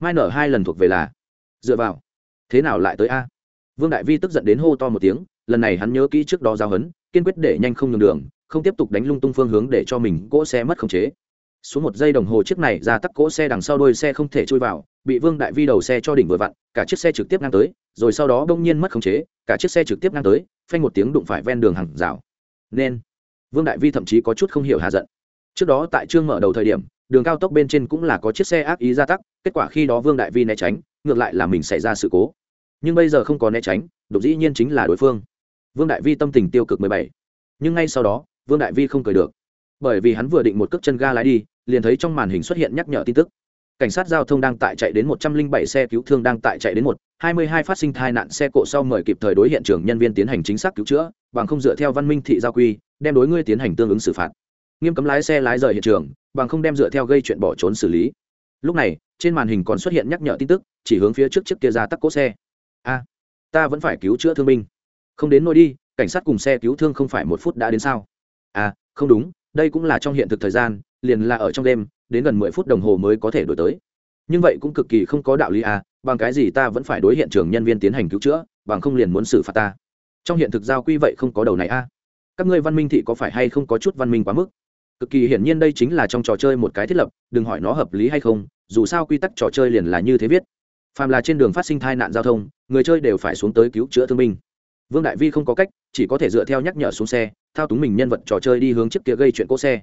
[SPEAKER 1] Mai nở hai lần thuộc về là, dựa vào, thế nào lại tới a? Vương đại vi tức giận đến hô to một tiếng lần này hắn nhớ kỹ trước đó giao hấn kiên quyết để nhanh không nhường đường, không tiếp tục đánh lung tung phương hướng để cho mình cỗ xe mất khống chế. Xuống một giây đồng hồ chiếc này ra tắc cỗ xe đằng sau đôi xe không thể chui vào, bị vương đại vi đầu xe cho đỉnh vừa vặn, cả chiếc xe trực tiếp ngang tới, rồi sau đó bỗng nhiên mất khống chế, cả chiếc xe trực tiếp ngang tới, phanh một tiếng đụng phải ven đường hàng rào. Nên, vương đại vi thậm chí có chút không hiểu hạ giận. Trước đó tại trương mở đầu thời điểm, đường cao tốc bên trên cũng là có chiếc xe ác ý ra tắc, kết quả khi đó vương đại vi né tránh, ngược lại là mình xảy ra sự cố. Nhưng bây giờ không có né tránh đục dĩ nhiên chính là đối phương vương đại vi tâm tình tiêu cực mười bảy. Nhưng ngay sau đó, vương đại vi không cười được. Bởi vì hắn vừa định một cước chân ga lái đi, liền thấy trong màn hình xuất hiện nhắc nhở tin tức. Cảnh sát giao thông đang tại chạy đến một trăm linh bảy xe cứu thương đang tại chạy đến một, hai mươi hai phát sinh tai nạn xe cộ sau mời kịp thời đối hiện trường nhân viên tiến hành chính xác cứu chữa, bằng không dựa theo văn minh thị giao quy, đem đối ngươi tiến hành tương ứng xử phạt. Nghiêm cấm lái xe lái rời hiện trường, bằng không đem dựa theo gây chuyện bỏ trốn xử lý. Lúc này, trên màn hình còn xuất hiện nhắc nhở tin tức, chỉ hướng phía trước chiếc kia ra tắc cỗ xe. A, ta vẫn phải cứu chữa thương binh không đến nôi đi, cảnh sát cùng xe cứu thương không phải một phút đã đến sao? À không đúng, đây cũng là trong hiện thực thời gian, liền là ở trong đêm, đến gần mười phút đồng hồ mới có thể đổi tới. Nhưng vậy cũng cực kỳ không có đạo lý à bằng cái gì ta vẫn phải đối hiện trường nhân viên tiến hành cứu chữa, bằng không liền muốn xử phạt ta? Trong hiện thực giao quy vậy không có đầu này à? Các ngươi văn minh thị có phải hay không có chút văn minh quá mức? Cực kỳ hiển nhiên đây chính là trong trò chơi một cái thiết lập, đừng hỏi nó hợp lý hay không, dù sao quy tắc trò chơi liền là như thế viết. Phàm là trên đường phát sinh tai nạn giao thông, người chơi đều phải xuống tới cứu chữa thương binh vương đại vi không có cách, chỉ có thể dựa theo nhắc nhở xuống xe, thao túng mình nhân vật trò chơi đi hướng trước kia gây chuyện cỗ xe.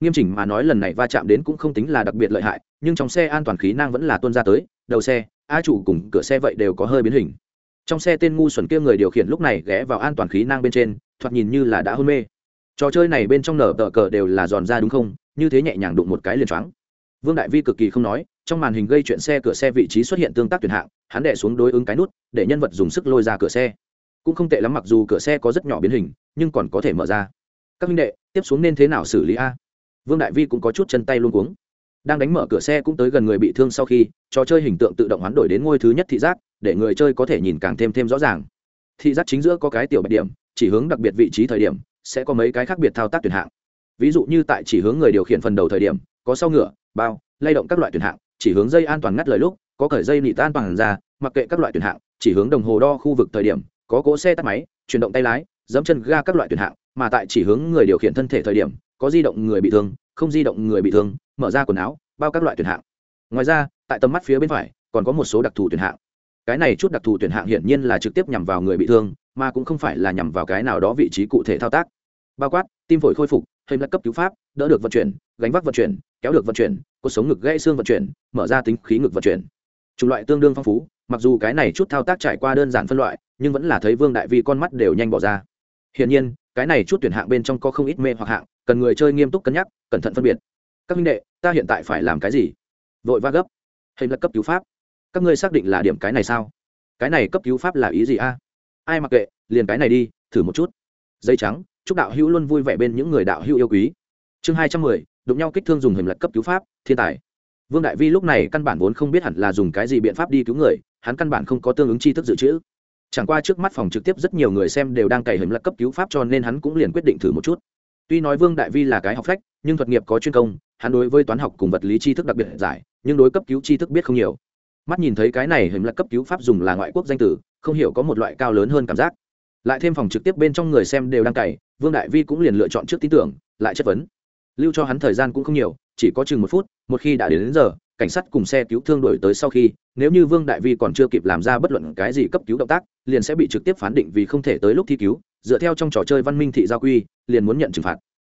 [SPEAKER 1] Nghiêm chỉnh mà nói lần này va chạm đến cũng không tính là đặc biệt lợi hại, nhưng trong xe an toàn khí năng vẫn là tuân ra tới, đầu xe, a chủ cùng cửa xe vậy đều có hơi biến hình. Trong xe tên ngu xuẩn kia người điều khiển lúc này ghé vào an toàn khí năng bên trên, thoạt nhìn như là đã hôn mê. Trò chơi này bên trong nở tờ cờ đều là giòn ra đúng không, như thế nhẹ nhàng đụng một cái liền choáng. Vương đại vi cực kỳ không nói, trong màn hình gây chuyện xe cửa xe vị trí xuất hiện tương tác tuyển hạng, hắn đẻ xuống đối ứng cái nút, để nhân vật dùng sức lôi ra cửa xe cũng không tệ lắm mặc dù cửa xe có rất nhỏ biến hình, nhưng còn có thể mở ra. Các minh đệ, tiếp xuống nên thế nào xử lý a? Vương đại vi cũng có chút chân tay luôn cuống. Đang đánh mở cửa xe cũng tới gần người bị thương sau khi, trò chơi hình tượng tự động hoán đổi đến ngôi thứ nhất thị giác, để người chơi có thể nhìn càng thêm thêm rõ ràng. Thị giác chính giữa có cái tiểu bạch điểm, chỉ hướng đặc biệt vị trí thời điểm, sẽ có mấy cái khác biệt thao tác tuyển hạng. Ví dụ như tại chỉ hướng người điều khiển phần đầu thời điểm, có sau ngựa, bao, lay động các loại tuyển hạng, chỉ hướng dây an toàn ngắt lời lúc, có cởi dây nị tan toàn ra, mặc kệ các loại tuyển hạng, chỉ hướng đồng hồ đo khu vực thời điểm có cỗ xe tắt máy, chuyển động tay lái, dẫm chân ga các loại tuyển hạng, mà tại chỉ hướng người điều khiển thân thể thời điểm, có di động người bị thương, không di động người bị thương, mở ra quần áo, bao các loại tuyển hạng. Ngoài ra, tại tầm mắt phía bên phải, còn có một số đặc thù tuyển hạng. Cái này chút đặc thù tuyển hạng hiển nhiên là trực tiếp nhằm vào người bị thương, mà cũng không phải là nhằm vào cái nào đó vị trí cụ thể thao tác. Bao quát, tim phổi khôi phục, thêm lật cấp cứu pháp, đỡ được vận chuyển, gánh vác vận chuyển, kéo được vận chuyển cuộc sống ngực gãy xương vận chuyển, mở ra tính khí ngực vận chuyển. Chủng loại tương đương phong phú mặc dù cái này chút thao tác trải qua đơn giản phân loại, nhưng vẫn là thấy vương đại vi con mắt đều nhanh bỏ ra. Hiển nhiên, cái này chút tuyển hạng bên trong có không ít mê hoặc hạng, cần người chơi nghiêm túc cân nhắc, cẩn thận phân biệt. Các minh đệ, ta hiện tại phải làm cái gì? Vội va gấp. Hình là cấp cứu pháp. Các ngươi xác định là điểm cái này sao? Cái này cấp cứu pháp là ý gì a? Ai mặc kệ, liền cái này đi, thử một chút. Dây trắng, chúc đạo hữu luôn vui vẻ bên những người đạo hữu yêu quý. Chương hai trăm mười, đụng nhau kích thương dùng hình lật cấp cứu pháp, thiên tài. Vương đại vi lúc này căn bản vốn không biết hẳn là dùng cái gì biện pháp đi cứu người hắn căn bản không có tương ứng tri thức dự trữ. Chẳng qua trước mắt phòng trực tiếp rất nhiều người xem đều đang cày hình lật cấp cứu pháp cho nên hắn cũng liền quyết định thử một chút. Tuy nói vương đại vi là cái học phách nhưng thuật nghiệp có chuyên công hắn đối với toán học cùng vật lý tri thức đặc biệt giải nhưng đối cấp cứu tri thức biết không nhiều. Mắt nhìn thấy cái này hình lật cấp cứu pháp dùng là ngoại quốc danh tử không hiểu có một loại cao lớn hơn cảm giác. Lại thêm phòng trực tiếp bên trong người xem đều đang cày vương đại vi cũng liền lựa chọn trước tin tưởng lại chất vấn. Lưu cho hắn thời gian cũng không nhiều chỉ có chừng một phút một khi đã đến, đến giờ cảnh sát cùng xe cứu thương đổi tới sau khi, nếu như vương đại vi còn chưa kịp làm ra bất luận cái gì cấp cứu động tác, liền sẽ bị trực tiếp phán định vì không thể tới lúc thi cứu, dựa theo trong trò chơi văn minh thị gia quy, liền muốn nhận trừng phạt.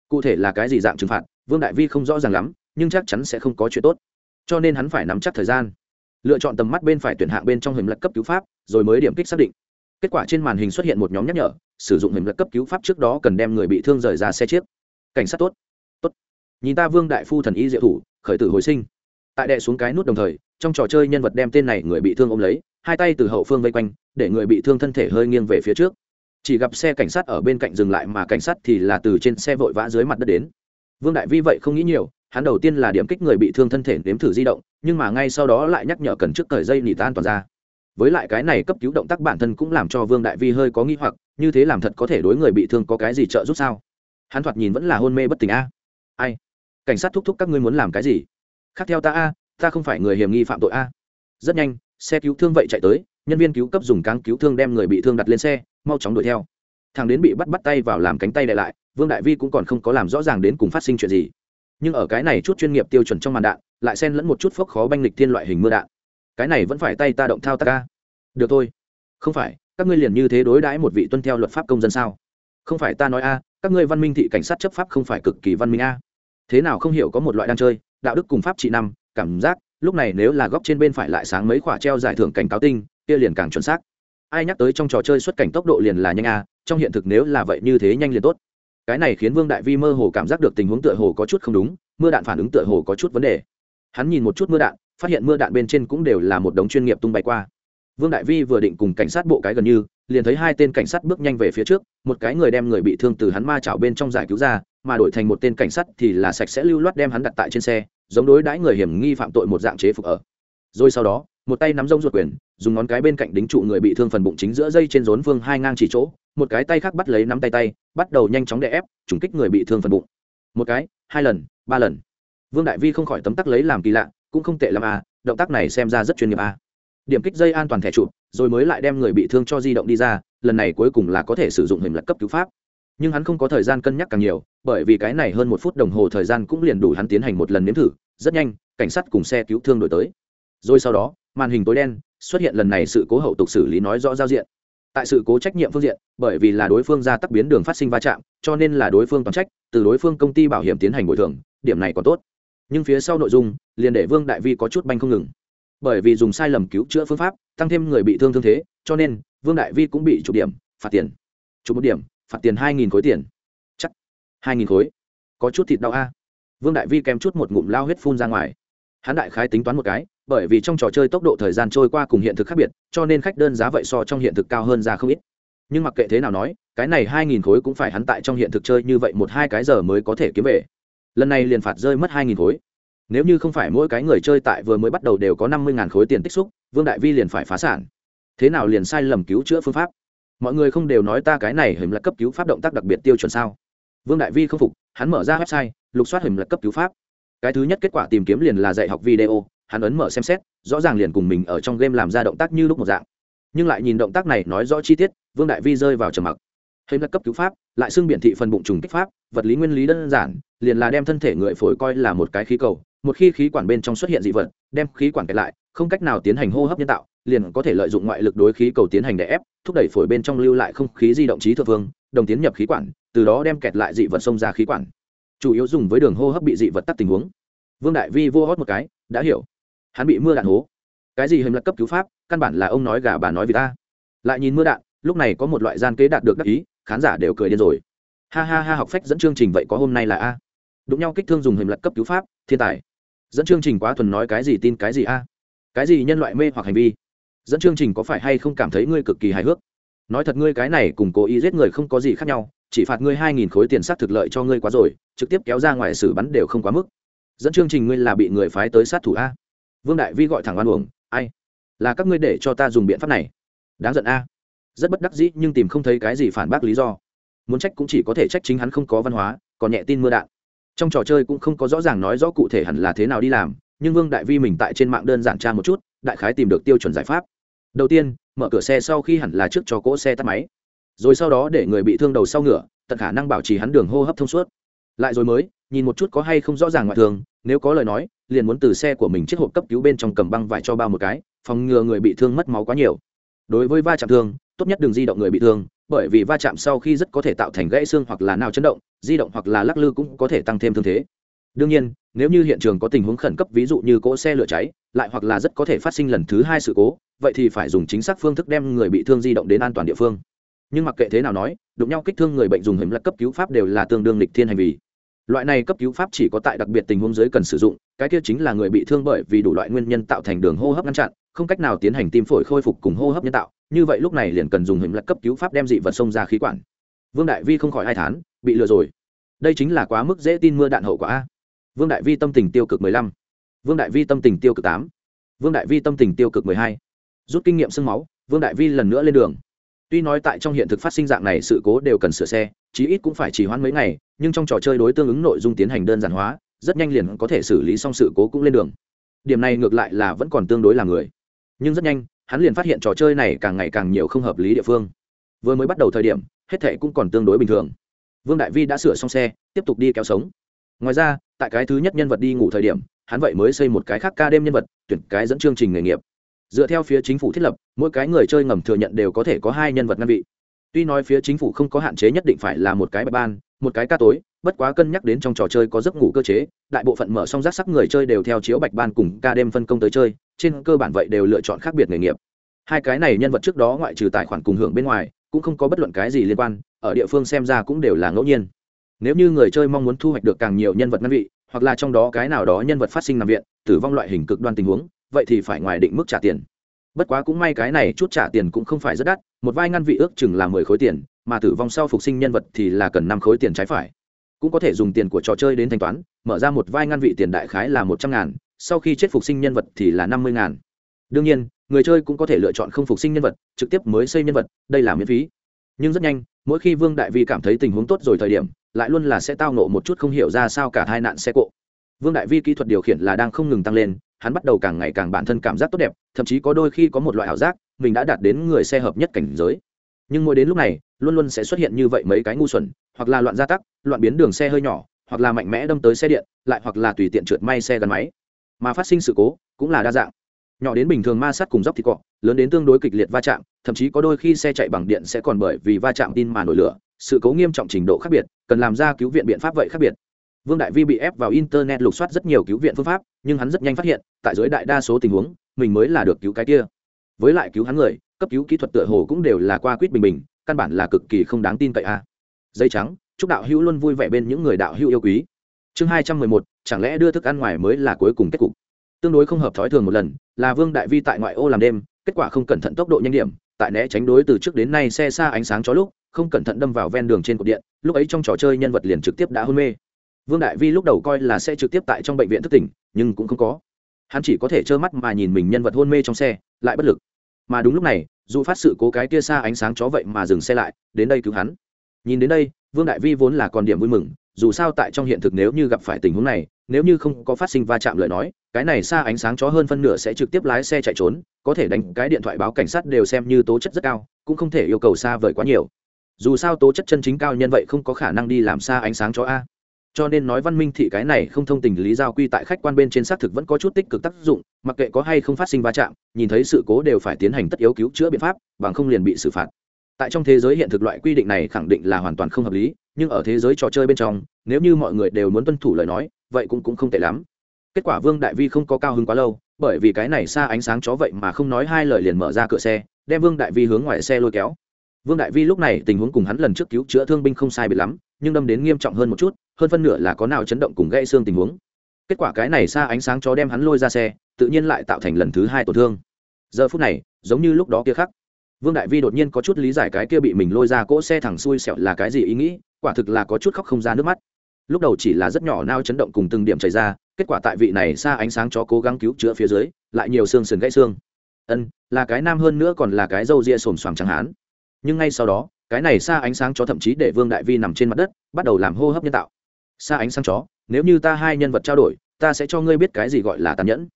[SPEAKER 1] Cụ thể là cái gì dạng trừng phạt, vương đại vi không rõ ràng lắm, nhưng chắc chắn sẽ không có chuyện tốt. Cho nên hắn phải nắm chắc thời gian. Lựa chọn tầm mắt bên phải tuyển hạng bên trong hình lật cấp cứu pháp, rồi mới điểm kích xác định. Kết quả trên màn hình xuất hiện một nhóm nhắc nhở, sử dụng hình lật cấp cứu pháp trước đó cần đem người bị thương rời ra xe chiếc. Cảnh sát tốt. Tốt. Nhìn ta vương đại phu thần y diệu thủ, khởi tử hồi sinh tại đệ xuống cái nút đồng thời, trong trò chơi nhân vật đem tên này người bị thương ôm lấy, hai tay từ hậu phương vây quanh, để người bị thương thân thể hơi nghiêng về phía trước. Chỉ gặp xe cảnh sát ở bên cạnh dừng lại mà cảnh sát thì là từ trên xe vội vã dưới mặt đất đến. Vương đại vi vậy không nghĩ nhiều, hắn đầu tiên là điểm kích người bị thương thân thể nếm thử di động, nhưng mà ngay sau đó lại nhắc nhở cần trước thời dây nỉ tan toàn ra. Với lại cái này cấp cứu động tác bản thân cũng làm cho vương đại vi hơi có nghi hoặc, như thế làm thật có thể đối người bị thương có cái gì trợ giúp sao? Hắn thoạt nhìn vẫn là hôn mê bất tỉnh a. Ai? Cảnh sát thúc thúc các ngươi muốn làm cái gì? Khác theo ta a, ta không phải người hiểm nghi phạm tội a. Rất nhanh, xe cứu thương vậy chạy tới, nhân viên cứu cấp dùng cáng cứu thương đem người bị thương đặt lên xe, mau chóng đuổi theo. Thằng đến bị bắt bắt tay vào làm cánh tay đại lại, vương đại vi cũng còn không có làm rõ ràng đến cùng phát sinh chuyện gì. Nhưng ở cái này chút chuyên nghiệp tiêu chuẩn trong màn đạn, lại xen lẫn một chút phốc khó banh lịch thiên loại hình mưa đạn. Cái này vẫn phải tay ta động thao ta ca được thôi. Không phải, các ngươi liền như thế đối đãi một vị tuân theo luật pháp công dân sao? Không phải ta nói a, các ngươi văn minh thị cảnh sát chấp pháp không phải cực kỳ văn minh a. Thế nào không hiểu có một loại đang chơi đạo đức cùng pháp trị năm, cảm giác, lúc này nếu là góc trên bên phải lại sáng mấy khoả treo giải thưởng cảnh cáo tinh, kia liền càng chuẩn xác. Ai nhắc tới trong trò chơi xuất cảnh tốc độ liền là nhanh a, trong hiện thực nếu là vậy như thế nhanh liền tốt. Cái này khiến vương đại vi mơ hồ cảm giác được tình huống tựa hồ có chút không đúng, mưa đạn phản ứng tựa hồ có chút vấn đề. Hắn nhìn một chút mưa đạn, phát hiện mưa đạn bên trên cũng đều là một đống chuyên nghiệp tung bay qua. Vương đại vi vừa định cùng cảnh sát bộ cái gần như, liền thấy hai tên cảnh sát bước nhanh về phía trước, một cái người đem người bị thương từ hắn ma chảo bên trong giải cứu ra, mà đổi thành một tên cảnh sát thì là sạch sẽ lưu loát đem hắn đặt tại trên xe giống đối đãi người hiểm nghi phạm tội một dạng chế phục ở. Rồi sau đó, một tay nắm rông ruột quyền, dùng ngón cái bên cạnh đính trụ người bị thương phần bụng chính giữa dây trên rốn vương hai ngang chỉ chỗ, một cái tay khác bắt lấy nắm tay tay, bắt đầu nhanh chóng đè ép, trùng kích người bị thương phần bụng. Một cái, hai lần, ba lần. Vương đại vi không khỏi tấm tắc lấy làm kỳ lạ, cũng không tệ l à động tác này xem ra rất chuyên nghiệp à. điểm kích dây an toàn thẻ chụp, rồi mới lại đem người bị thương cho di động đi ra, lần này cuối cùng là có thể sử dụng hình lật cấp cứu pháp nhưng hắn không có thời gian cân nhắc càng nhiều, bởi vì cái này hơn một phút đồng hồ thời gian cũng liền đủ hắn tiến hành một lần nếm thử, rất nhanh, cảnh sát cùng xe cứu thương đổi tới. Rồi sau đó, màn hình tối đen xuất hiện lần này sự cố hậu tục xử lý nói rõ giao diện. Tại sự cố trách nhiệm phương diện, bởi vì là đối phương ra tắc biến đường phát sinh va chạm, cho nên là đối phương toàn trách, từ đối phương công ty bảo hiểm tiến hành bồi thường, điểm này còn tốt. Nhưng phía sau nội dung, liền để vương đại vi có chút banh không ngừng. Bởi vì dùng sai lầm cứu chữa phương pháp, tăng thêm người bị thương thương thế, cho nên vương đại vi cũng bị chụp điểm, phạt tiền. Chụp một điểm phạt tiền hai nghìn khối tiền. Chắc. Hai nghìn khối. Có chút thịt đau a. Vương đại vi kèm chút một ngụm lao huyết phun ra ngoài. Hắn đại khái tính toán một cái, bởi vì trong trò chơi tốc độ thời gian trôi qua cùng hiện thực khác biệt, cho nên khách đơn giá vậy so trong hiện thực cao hơn ra không ít. Nhưng mặc kệ thế nào nói, cái này hai nghìn khối cũng phải hắn tại trong hiện thực chơi như vậy một hai cái giờ mới có thể kiếm về. Lần này liền phạt rơi mất hai nghìn khối. Nếu như không phải mỗi cái người chơi tại vừa mới bắt đầu đều có năm mươi khối tiền tích xúc, vương đại vi liền phải phá sản. Thế nào liền sai lầm cứu chữa phương pháp? Mọi người không đều nói ta cái này hình là cấp cứu pháp động tác đặc biệt tiêu chuẩn sao? Vương đại vi không phục, hắn mở ra website, lục soát hình là cấp cứu pháp. Cái thứ nhất kết quả tìm kiếm liền là dạy học video, hắn ấn mở xem xét, rõ ràng liền cùng mình ở trong game làm ra động tác như lúc một dạng. Nhưng lại nhìn động tác này nói rõ chi tiết, vương đại vi rơi vào trầm mặc. Hình là cấp cứu pháp, lại xưng biện thị phần bụng trùng kích pháp, vật lý nguyên lý đơn giản, liền là đem thân thể người phổi coi là một cái khí cầu, một khi khí quản bên trong xuất hiện dị vật, đem khí quản kẹt lại, không cách nào tiến hành hô hấp nhân tạo liền có thể lợi dụng ngoại lực đối khí cầu tiến hành đè ép, thúc đẩy phổi bên trong lưu lại không khí di động trí thượng vương đồng tiến nhập khí quản, từ đó đem kẹt lại dị vật xông ra khí quản. Chủ yếu dùng với đường hô hấp bị dị vật tắt tình huống. Vương đại vi vô hót một cái, đã hiểu. Hắn bị mưa đạn hố. Cái gì hình lật cấp cứu pháp, căn bản là ông nói gà bà nói vì ta. Lại nhìn mưa đạn, lúc này có một loại gian kế đạt được đắc ý, khán giả đều cười điên rồi. Ha ha ha, học phách dẫn chương trình vậy có hôm nay là a? Đụng nhau kích thương dùng hình lật cấp cứu pháp, thiên tài. Dẫn chương trình quá thuần nói cái gì tin cái gì a? Cái gì nhân loại mê hoặc hành vi? Dẫn chương trình có phải hay không cảm thấy ngươi cực kỳ hài hước? Nói thật ngươi cái này cùng cố ý giết người không có gì khác nhau, chỉ phạt ngươi hai nghìn khối tiền sát thực lợi cho ngươi quá rồi, trực tiếp kéo ra ngoài xử bắn đều không quá mức. Dẫn chương trình ngươi là bị người phái tới sát thủ a. Vương đại vi gọi thẳng oan uổng, ai? Là các ngươi để cho ta dùng biện pháp này. Đáng giận a. Rất bất đắc dĩ nhưng tìm không thấy cái gì phản bác lý do. Muốn trách cũng chỉ có thể trách chính hắn không có văn hóa, còn nhẹ tin mưa đạn. Trong trò chơi cũng không có rõ ràng nói rõ cụ thể hẳn là thế nào đi làm, nhưng vương đại vi mình tại trên mạng đơn giản tra một chút, đại khái tìm được tiêu chuẩn giải pháp đầu tiên, mở cửa xe sau khi hẳn là trước cho cỗ xe tắt máy. Rồi sau đó để người bị thương đầu sau ngựa, tận khả năng bảo trì hắn đường hô hấp thông suốt. Lại rồi mới, nhìn một chút có hay không rõ ràng ngoại thường, nếu có lời nói, liền muốn từ xe của mình chiếc hộp cấp cứu bên trong cầm băng vải cho bao một cái, phòng ngừa người bị thương mất máu quá nhiều. Đối với va chạm thương tốt nhất đừng di động người bị thương, bởi vì va chạm sau khi rất có thể tạo thành gãy xương hoặc là nào chấn động, di động hoặc là lắc lư cũng có thể tăng thêm thương thế đương nhiên, nếu như hiện trường có tình huống khẩn cấp, ví dụ như cỗ xe lửa cháy, lại hoặc là rất có thể phát sinh lần thứ hai sự cố, vậy thì phải dùng chính xác phương thức đem người bị thương di động đến an toàn địa phương. Nhưng mặc kệ thế nào nói, đụng nhau kích thương người bệnh dùng hiểm lật cấp cứu pháp đều là tương đương lịch thiên hành vi. Loại này cấp cứu pháp chỉ có tại đặc biệt tình huống dưới cần sử dụng, cái kia chính là người bị thương bởi vì đủ loại nguyên nhân tạo thành đường hô hấp ngăn chặn, không cách nào tiến hành tim phổi khôi phục cùng hô hấp nhân tạo, như vậy lúc này liền cần dùng hiểm lật cấp cứu pháp đem dị vật xông ra khí quản. Vương đại vi không khỏi hai thán, bị lừa rồi. Đây chính là quá mức dễ tin mưa đạn hậu quả vương đại vi tâm tình tiêu cực mười lăm. Vương đại vi tâm tình tiêu cực tám. Vương đại vi tâm tình tiêu cực mười hai. Rút kinh nghiệm sương máu, vương đại vi lần nữa lên đường. Tuy nói tại trong hiện thực phát sinh dạng này sự cố đều cần sửa xe, chí ít cũng phải chỉ hoãn mấy ngày, nhưng trong trò chơi đối tương ứng nội dung tiến hành đơn giản hóa, rất nhanh liền có thể xử lý xong sự cố cũng lên đường. Điểm này ngược lại là vẫn còn tương đối là người. Nhưng rất nhanh, hắn liền phát hiện trò chơi này càng ngày càng nhiều không hợp lý địa phương. Vừa mới bắt đầu thời điểm, hết thệ cũng còn tương đối bình thường. Vương đại vi đã sửa xong xe, tiếp tục đi kéo sống ngoài ra, tại cái thứ nhất nhân vật đi ngủ thời điểm, hắn vậy mới xây một cái khác ca đêm nhân vật, tuyển cái dẫn chương trình nghề nghiệp. Dựa theo phía chính phủ thiết lập, mỗi cái người chơi ngầm thừa nhận đều có thể có hai nhân vật ngăn vị. Tuy nói phía chính phủ không có hạn chế nhất định phải là một cái bài ban, một cái ca tối, bất quá cân nhắc đến trong trò chơi có giấc ngủ cơ chế, đại bộ phận mở xong rác sắc người chơi đều theo chiếu bạch ban cùng ca đêm phân công tới chơi, trên cơ bản vậy đều lựa chọn khác biệt nghề nghiệp. Hai cái này nhân vật trước đó ngoại trừ tài khoản cùng hưởng bên ngoài, cũng không có bất luận cái gì liên quan, ở địa phương xem ra cũng đều là ngẫu nhiên nếu như người chơi mong muốn thu hoạch được càng nhiều nhân vật ngăn vị, hoặc là trong đó cái nào đó nhân vật phát sinh nằm viện, tử vong loại hình cực đoan tình huống, vậy thì phải ngoài định mức trả tiền. Bất quá cũng may cái này chút trả tiền cũng không phải rất đắt, một vai ngăn vị ước chừng là mười khối tiền, mà tử vong sau phục sinh nhân vật thì là cần năm khối tiền trái phải. Cũng có thể dùng tiền của trò chơi đến thanh toán, mở ra một vai ngăn vị tiền đại khái là một trăm ngàn, sau khi chết phục sinh nhân vật thì là năm mươi ngàn. Đương nhiên, người chơi cũng có thể lựa chọn không phục sinh nhân vật, trực tiếp mới xây nhân vật, đây là miễn phí. Nhưng rất nhanh, mỗi khi vương đại vi cảm thấy tình huống tốt rồi thời điểm lại luôn là sẽ tao nộ một chút không hiểu ra sao cả hai nạn xe cộ. Vương đại vi kỹ thuật điều khiển là đang không ngừng tăng lên, hắn bắt đầu càng ngày càng bản thân cảm giác tốt đẹp, thậm chí có đôi khi có một loại ảo giác, mình đã đạt đến người xe hợp nhất cảnh giới. Nhưng mỗi đến lúc này, luôn luôn sẽ xuất hiện như vậy mấy cái ngu xuẩn, hoặc là loạn gia tắc, loạn biến đường xe hơi nhỏ, hoặc là mạnh mẽ đâm tới xe điện, lại hoặc là tùy tiện trượt may xe gắn máy. Mà phát sinh sự cố, cũng là đa dạng. Nhỏ đến bình thường ma sát cùng dốc thịt cọ, lớn đến tương đối kịch liệt va chạm, thậm chí có đôi khi xe chạy bằng điện sẽ còn bởi vì va chạm tin mà nổi lửa, sự cố nghiêm trọng trình độ khác biệt cần làm ra cứu viện biện pháp vậy khác biệt. Vương đại vi bị ép vào internet lục soát rất nhiều cứu viện phương pháp, nhưng hắn rất nhanh phát hiện, tại dưới đại đa số tình huống, mình mới là được cứu cái kia. Với lại cứu hắn người, cấp cứu kỹ thuật tựa hồ cũng đều là qua quýt bình bình, căn bản là cực kỳ không đáng tin cậy a dây trắng, chúc đạo hữu luôn vui vẻ bên những người đạo hữu yêu quý. Chương hai trăm mười một, chẳng lẽ đưa thức ăn ngoài mới là cuối cùng kết cục? Tương đối không hợp thói thường một lần, là vương đại vi tại ngoại ô làm đêm, kết quả không cẩn thận tốc độ nhanh điểm, tại né tránh đối từ trước đến nay xe xa ánh sáng cho lúc, không cẩn thận đâm vào ven đường trên cột điện lúc ấy trong trò chơi nhân vật liền trực tiếp đã hôn mê. Vương đại vi lúc đầu coi là sẽ trực tiếp tại trong bệnh viện thức tỉnh, nhưng cũng không có. Hắn chỉ có thể trơ mắt mà nhìn mình nhân vật hôn mê trong xe, lại bất lực. Mà đúng lúc này, dù phát sự cố cái tia xa ánh sáng chó vậy mà dừng xe lại, đến đây cứu hắn. Nhìn đến đây, vương đại vi vốn là còn điểm vui mừng, dù sao tại trong hiện thực nếu như gặp phải tình huống này, nếu như không có phát sinh va chạm lời nói, cái này xa ánh sáng chó hơn phân nửa sẽ trực tiếp lái xe chạy trốn, có thể đánh cái điện thoại báo cảnh sát đều xem như tố chất rất cao, cũng không thể yêu cầu xa vời quá nhiều dù sao tố chất chân chính cao nhân vậy không có khả năng đi làm xa ánh sáng cho a. Cho nên nói văn minh thị cái này không thông tình lý giao quy tại khách quan bên trên xác thực vẫn có chút tích cực tác dụng, mặc kệ có hay không phát sinh va chạm, nhìn thấy sự cố đều phải tiến hành tất yếu cứu chữa biện pháp, bằng không liền bị xử phạt. Tại trong thế giới hiện thực loại quy định này khẳng định là hoàn toàn không hợp lý, nhưng ở thế giới trò chơi bên trong, nếu như mọi người đều muốn tuân thủ lời nói, vậy cũng cũng không tệ lắm. Kết quả vương đại vi không có cao hứng quá lâu, bởi vì cái này xa ánh sáng chó vậy mà không nói hai lời liền mở ra cửa xe, đem vương đại vi hướng ngoài xe lôi kéo vương đại vi lúc này tình huống cùng hắn lần trước cứu chữa thương binh không sai bị lắm, nhưng đâm đến nghiêm trọng hơn một chút, hơn phân nửa là có nào chấn động cùng gãy xương tình huống. Kết quả cái này xa ánh sáng chó đem hắn lôi ra xe, tự nhiên lại tạo thành lần thứ hai tổn thương. Giờ phút này, giống như lúc đó kia khắc, vương đại vi đột nhiên có chút lý giải cái kia bị mình lôi ra cỗ xe thẳng xuôi sẹo là cái gì ý nghĩ, quả thực là có chút khóc không ra nước mắt. Lúc đầu chỉ là rất nhỏ nao chấn động cùng từng điểm chảy ra, kết quả tại vị này xa ánh sáng chó cố gắng cứu chữa phía dưới, lại nhiều xương sườn gãy xương. Ân, là cái nam hơn nữa còn là cái râu ria xồm xoàm chẳng hán nhưng ngay sau đó, cái này xa ánh sáng chó thậm chí để vương đại vi nằm trên mặt đất, bắt đầu làm hô hấp nhân tạo. Xa ánh sáng chó, nếu như ta hai nhân vật trao đổi, ta sẽ cho ngươi biết cái gì gọi là tàn nhẫn.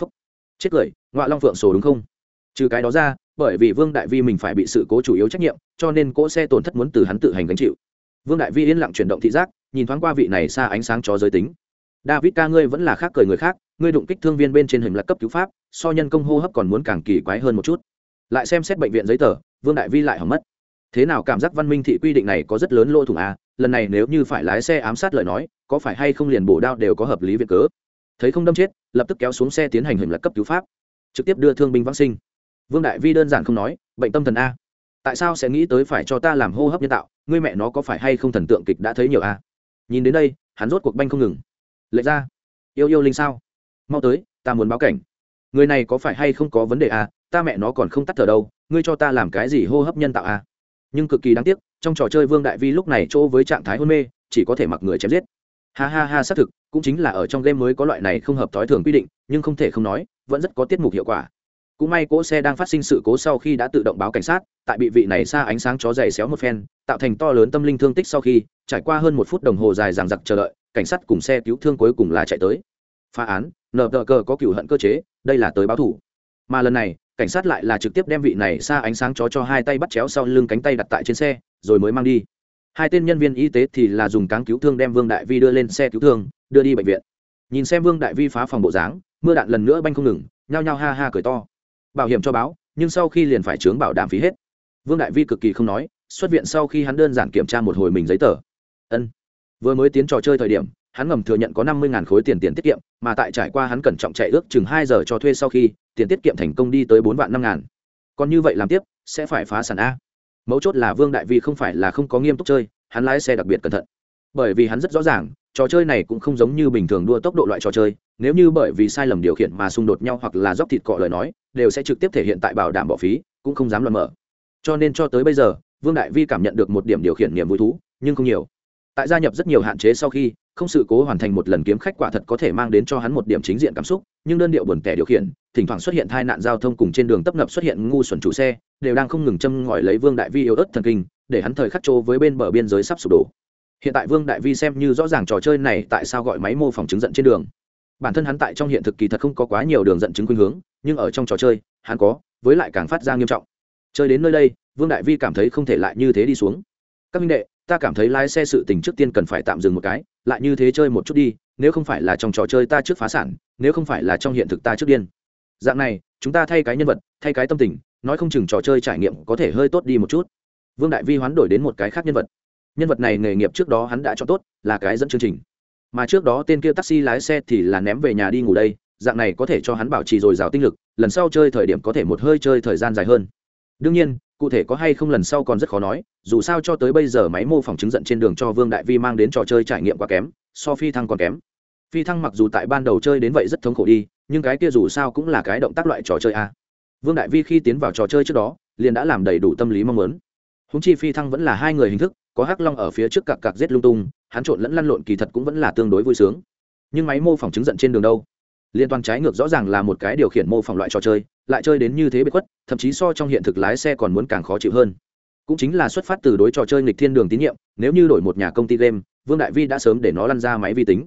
[SPEAKER 1] Phúc. Chết cười ngoại long phượng sổ đúng không? Trừ cái đó ra, bởi vì vương đại vi mình phải bị sự cố chủ yếu trách nhiệm, cho nên cỗ xe tổn thất muốn từ hắn tự hành gánh chịu. Vương đại vi yên lặng chuyển động thị giác, nhìn thoáng qua vị này xa ánh sáng chó giới tính. David ca ngươi vẫn là khác cười người khác, ngươi đụng kích thương viên bên trên hình lạc cấp cứu pháp, so nhân công hô hấp còn muốn càng kỳ quái hơn một chút. Lại xem xét bệnh viện giấy tờ vương đại vi lại hỏng mất. Thế nào cảm giác văn minh thị quy định này có rất lớn lỗ thủng à? Lần này nếu như phải lái xe ám sát lời nói, có phải hay không liền bổ đao đều có hợp lý viện cớ? Thấy không đâm chết, lập tức kéo xuống xe tiến hành hình lật cấp cứu pháp. Trực tiếp đưa thương binh vãng sinh. Vương đại vi đơn giản không nói, bệnh tâm thần a. Tại sao sẽ nghĩ tới phải cho ta làm hô hấp nhân tạo? Ngươi mẹ nó có phải hay không thần tượng kịch đã thấy nhiều a? Nhìn đến đây, hắn rốt cuộc banh không ngừng. Lệ ra. Yêu yêu linh sao? Mau tới, ta muốn báo cảnh. Người này có phải hay không có vấn đề à? ta mẹ nó còn không tắt thở đâu ngươi cho ta làm cái gì hô hấp nhân tạo a nhưng cực kỳ đáng tiếc, trong trò chơi vương đại vi lúc này chỗ với trạng thái hôn mê, chỉ có thể mặc người chém giết. Ha ha ha, xác thực, cũng chính là ở trong game mới có loại này không hợp thói thường quy định, nhưng không thể không nói, vẫn rất có tiết mục hiệu quả. Cũng may cỗ xe đang phát sinh sự cố sau khi đã tự động báo cảnh sát, tại bị vị này xa ánh sáng chó dày xéo một phen, tạo thành to lớn tâm linh thương tích sau khi, trải qua hơn một phút đồng hồ dài dằng dặc chờ đợi, cảnh sát cùng xe cứu thương cuối cùng là chạy tới. Phá án nợ cờ có cựu hận cơ chế, đây là tới báo thủ. Mà lần này cảnh sát lại là trực tiếp đem vị này xa ánh sáng chó cho hai tay bắt chéo sau lưng cánh tay đặt tại trên xe, rồi mới mang đi. Hai tên nhân viên y tế thì là dùng cáng cứu thương đem vương đại vi đưa lên xe cứu thương, đưa đi bệnh viện. Nhìn xem vương đại vi phá phòng bộ dáng, mưa đạn lần nữa banh không ngừng, nhao nhao ha ha cười to. Bảo hiểm cho báo, nhưng sau khi liền phải chướng bảo đảm phí hết. Vương đại vi cực kỳ không nói, xuất viện sau khi hắn đơn giản kiểm tra một hồi mình giấy tờ. Ân. Vừa mới tiến trò chơi thời điểm, hắn ngầm thừa nhận có năm mươi khối tiền tiền tiết kiệm, mà tại trải qua hắn cẩn trọng chạy ước chừng hai giờ cho thuê sau khi tiền tiết kiệm thành công đi tới bốn vạn năm ngàn. Còn như vậy làm tiếp, sẽ phải phá sản a. Mấu chốt là vương đại vi không phải là không có nghiêm túc chơi, hắn lái xe đặc biệt cẩn thận. Bởi vì hắn rất rõ ràng, trò chơi này cũng không giống như bình thường đua tốc độ loại trò chơi, nếu như bởi vì sai lầm điều khiển mà xung đột nhau hoặc là dốc thịt cọ lời nói, đều sẽ trực tiếp thể hiện tại bảo đảm bỏ phí, cũng không dám luận mở. Cho nên cho tới bây giờ, vương đại vi cảm nhận được một điểm điều khiển niềm vui thú, nhưng không nhiều tại gia nhập rất nhiều hạn chế sau khi, không sự cố hoàn thành một lần kiếm khách quả thật có thể mang đến cho hắn một điểm chính diện cảm xúc, nhưng đơn điệu buồn tẻ điều khiển, thỉnh thoảng xuất hiện tai nạn giao thông cùng trên đường tấp nập xuất hiện ngu xuẩn chủ xe, đều đang không ngừng châm ngòi lấy vương đại vi yếu ớt thần kinh, để hắn thời khắc trô với bên bờ biên giới sắp sụp đổ. Hiện tại vương đại vi xem như rõ ràng trò chơi này tại sao gọi máy mô phỏng chứng giận trên đường. Bản thân hắn tại trong hiện thực kỳ thật không có quá nhiều đường dẫn chứng khuynh hướng, nhưng ở trong trò chơi, hắn có, với lại càng phát ra nghiêm trọng. Chơi đến nơi đây, vương đại vi cảm thấy không thể lại như thế đi xuống. Các minh đệ ta cảm thấy lái xe sự tình trước tiên cần phải tạm dừng một cái, lại như thế chơi một chút đi, nếu không phải là trong trò chơi ta trước phá sản, nếu không phải là trong hiện thực ta trước điên. Dạng này, chúng ta thay cái nhân vật, thay cái tâm tình, nói không chừng trò chơi trải nghiệm có thể hơi tốt đi một chút. Vương đại vi hoán đổi đến một cái khác nhân vật. Nhân vật này nghề nghiệp trước đó hắn đã cho tốt, là cái dẫn chương trình. Mà trước đó tên kia taxi lái xe thì là ném về nhà đi ngủ đây, dạng này có thể cho hắn bảo trì dồi dào tinh lực, lần sau chơi thời điểm có thể một hơi chơi thời gian dài hơn. Đương nhiên cụ thể có hay không lần sau còn rất khó nói, dù sao cho tới bây giờ máy mô phỏng chứng giận trên đường cho vương đại vi mang đến trò chơi trải nghiệm quá kém, so phi thăng còn kém. Phi thăng mặc dù tại ban đầu chơi đến vậy rất thống khổ đi, nhưng cái kia dù sao cũng là cái động tác loại trò chơi a. Vương đại vi khi tiến vào trò chơi trước đó, liền đã làm đầy đủ tâm lý mong muốn. Húng chi phi thăng vẫn là hai người hình thức, có hắc long ở phía trước cặp cặp giết lung tung, hắn trộn lẫn lăn lộn kỳ thật cũng vẫn là tương đối vui sướng. Nhưng máy mô phỏng chứng giận trên đường đâu? Liên toàn trái ngược rõ ràng là một cái điều khiển mô phỏng loại trò chơi, lại chơi đến như thế bị khuất, thậm chí so trong hiện thực lái xe còn muốn càng khó chịu hơn. Cũng chính là xuất phát từ đối trò chơi nghịch thiên đường tín nhiệm, nếu như đổi một nhà công ty game, vương đại vi đã sớm để nó lăn ra máy vi tính.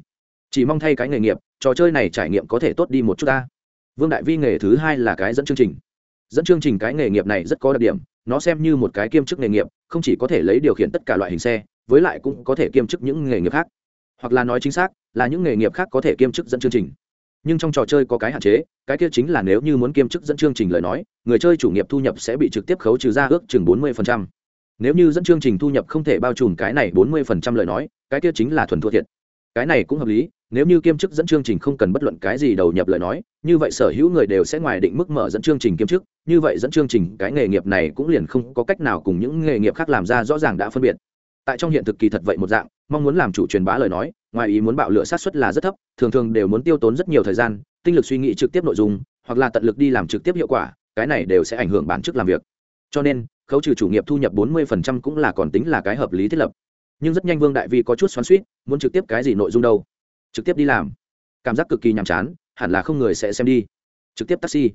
[SPEAKER 1] Chỉ mong thay cái nghề nghiệp, trò chơi này trải nghiệm có thể tốt đi một chút ta. Vương đại vi nghề thứ hai là cái dẫn chương trình. Dẫn chương trình cái nghề nghiệp này rất có đặc điểm, nó xem như một cái kiêm chức nghề nghiệp, không chỉ có thể lấy điều khiển tất cả loại hình xe, với lại cũng có thể kiêm chức những nghề nghiệp khác. Hoặc là nói chính xác, là những nghề nghiệp khác có thể kiêm chức dẫn chương trình nhưng trong trò chơi có cái hạn chế, cái kia chính là nếu như muốn kiêm chức dẫn chương trình lời nói, người chơi chủ nghiệp thu nhập sẽ bị trực tiếp khấu trừ ra ước chừng bốn mươi nếu như dẫn chương trình thu nhập không thể bao trùm cái này bốn mươi lời nói, cái kia chính là thuần thua thiệt. Cái này cũng hợp lý, nếu như kiêm chức dẫn chương trình không cần bất luận cái gì đầu nhập lời nói, như vậy sở hữu người đều sẽ ngoài định mức mở dẫn chương trình kiêm chức, như vậy dẫn chương trình, cái nghề nghiệp này cũng liền không có cách nào cùng những nghề nghiệp khác làm ra rõ ràng đã phân biệt. Tại trong hiện thực kỳ thật vậy một dạng, mong muốn làm chủ truyền bá lời nói ngoài ý muốn bạo lựa sát xuất là rất thấp, thường thường đều muốn tiêu tốn rất nhiều thời gian, tinh lực suy nghĩ trực tiếp nội dung, hoặc là tận lực đi làm trực tiếp hiệu quả, cái này đều sẽ ảnh hưởng bản chức làm việc. Cho nên, khấu trừ chủ nghiệp thu nhập bốn 40% cũng là còn tính là cái hợp lý thiết lập. Nhưng rất nhanh vương đại vi có chút xoắn suýt muốn trực tiếp cái gì nội dung đâu? Trực tiếp đi làm. Cảm giác cực kỳ nhàm chán, hẳn là không người sẽ xem đi. Trực tiếp taxi.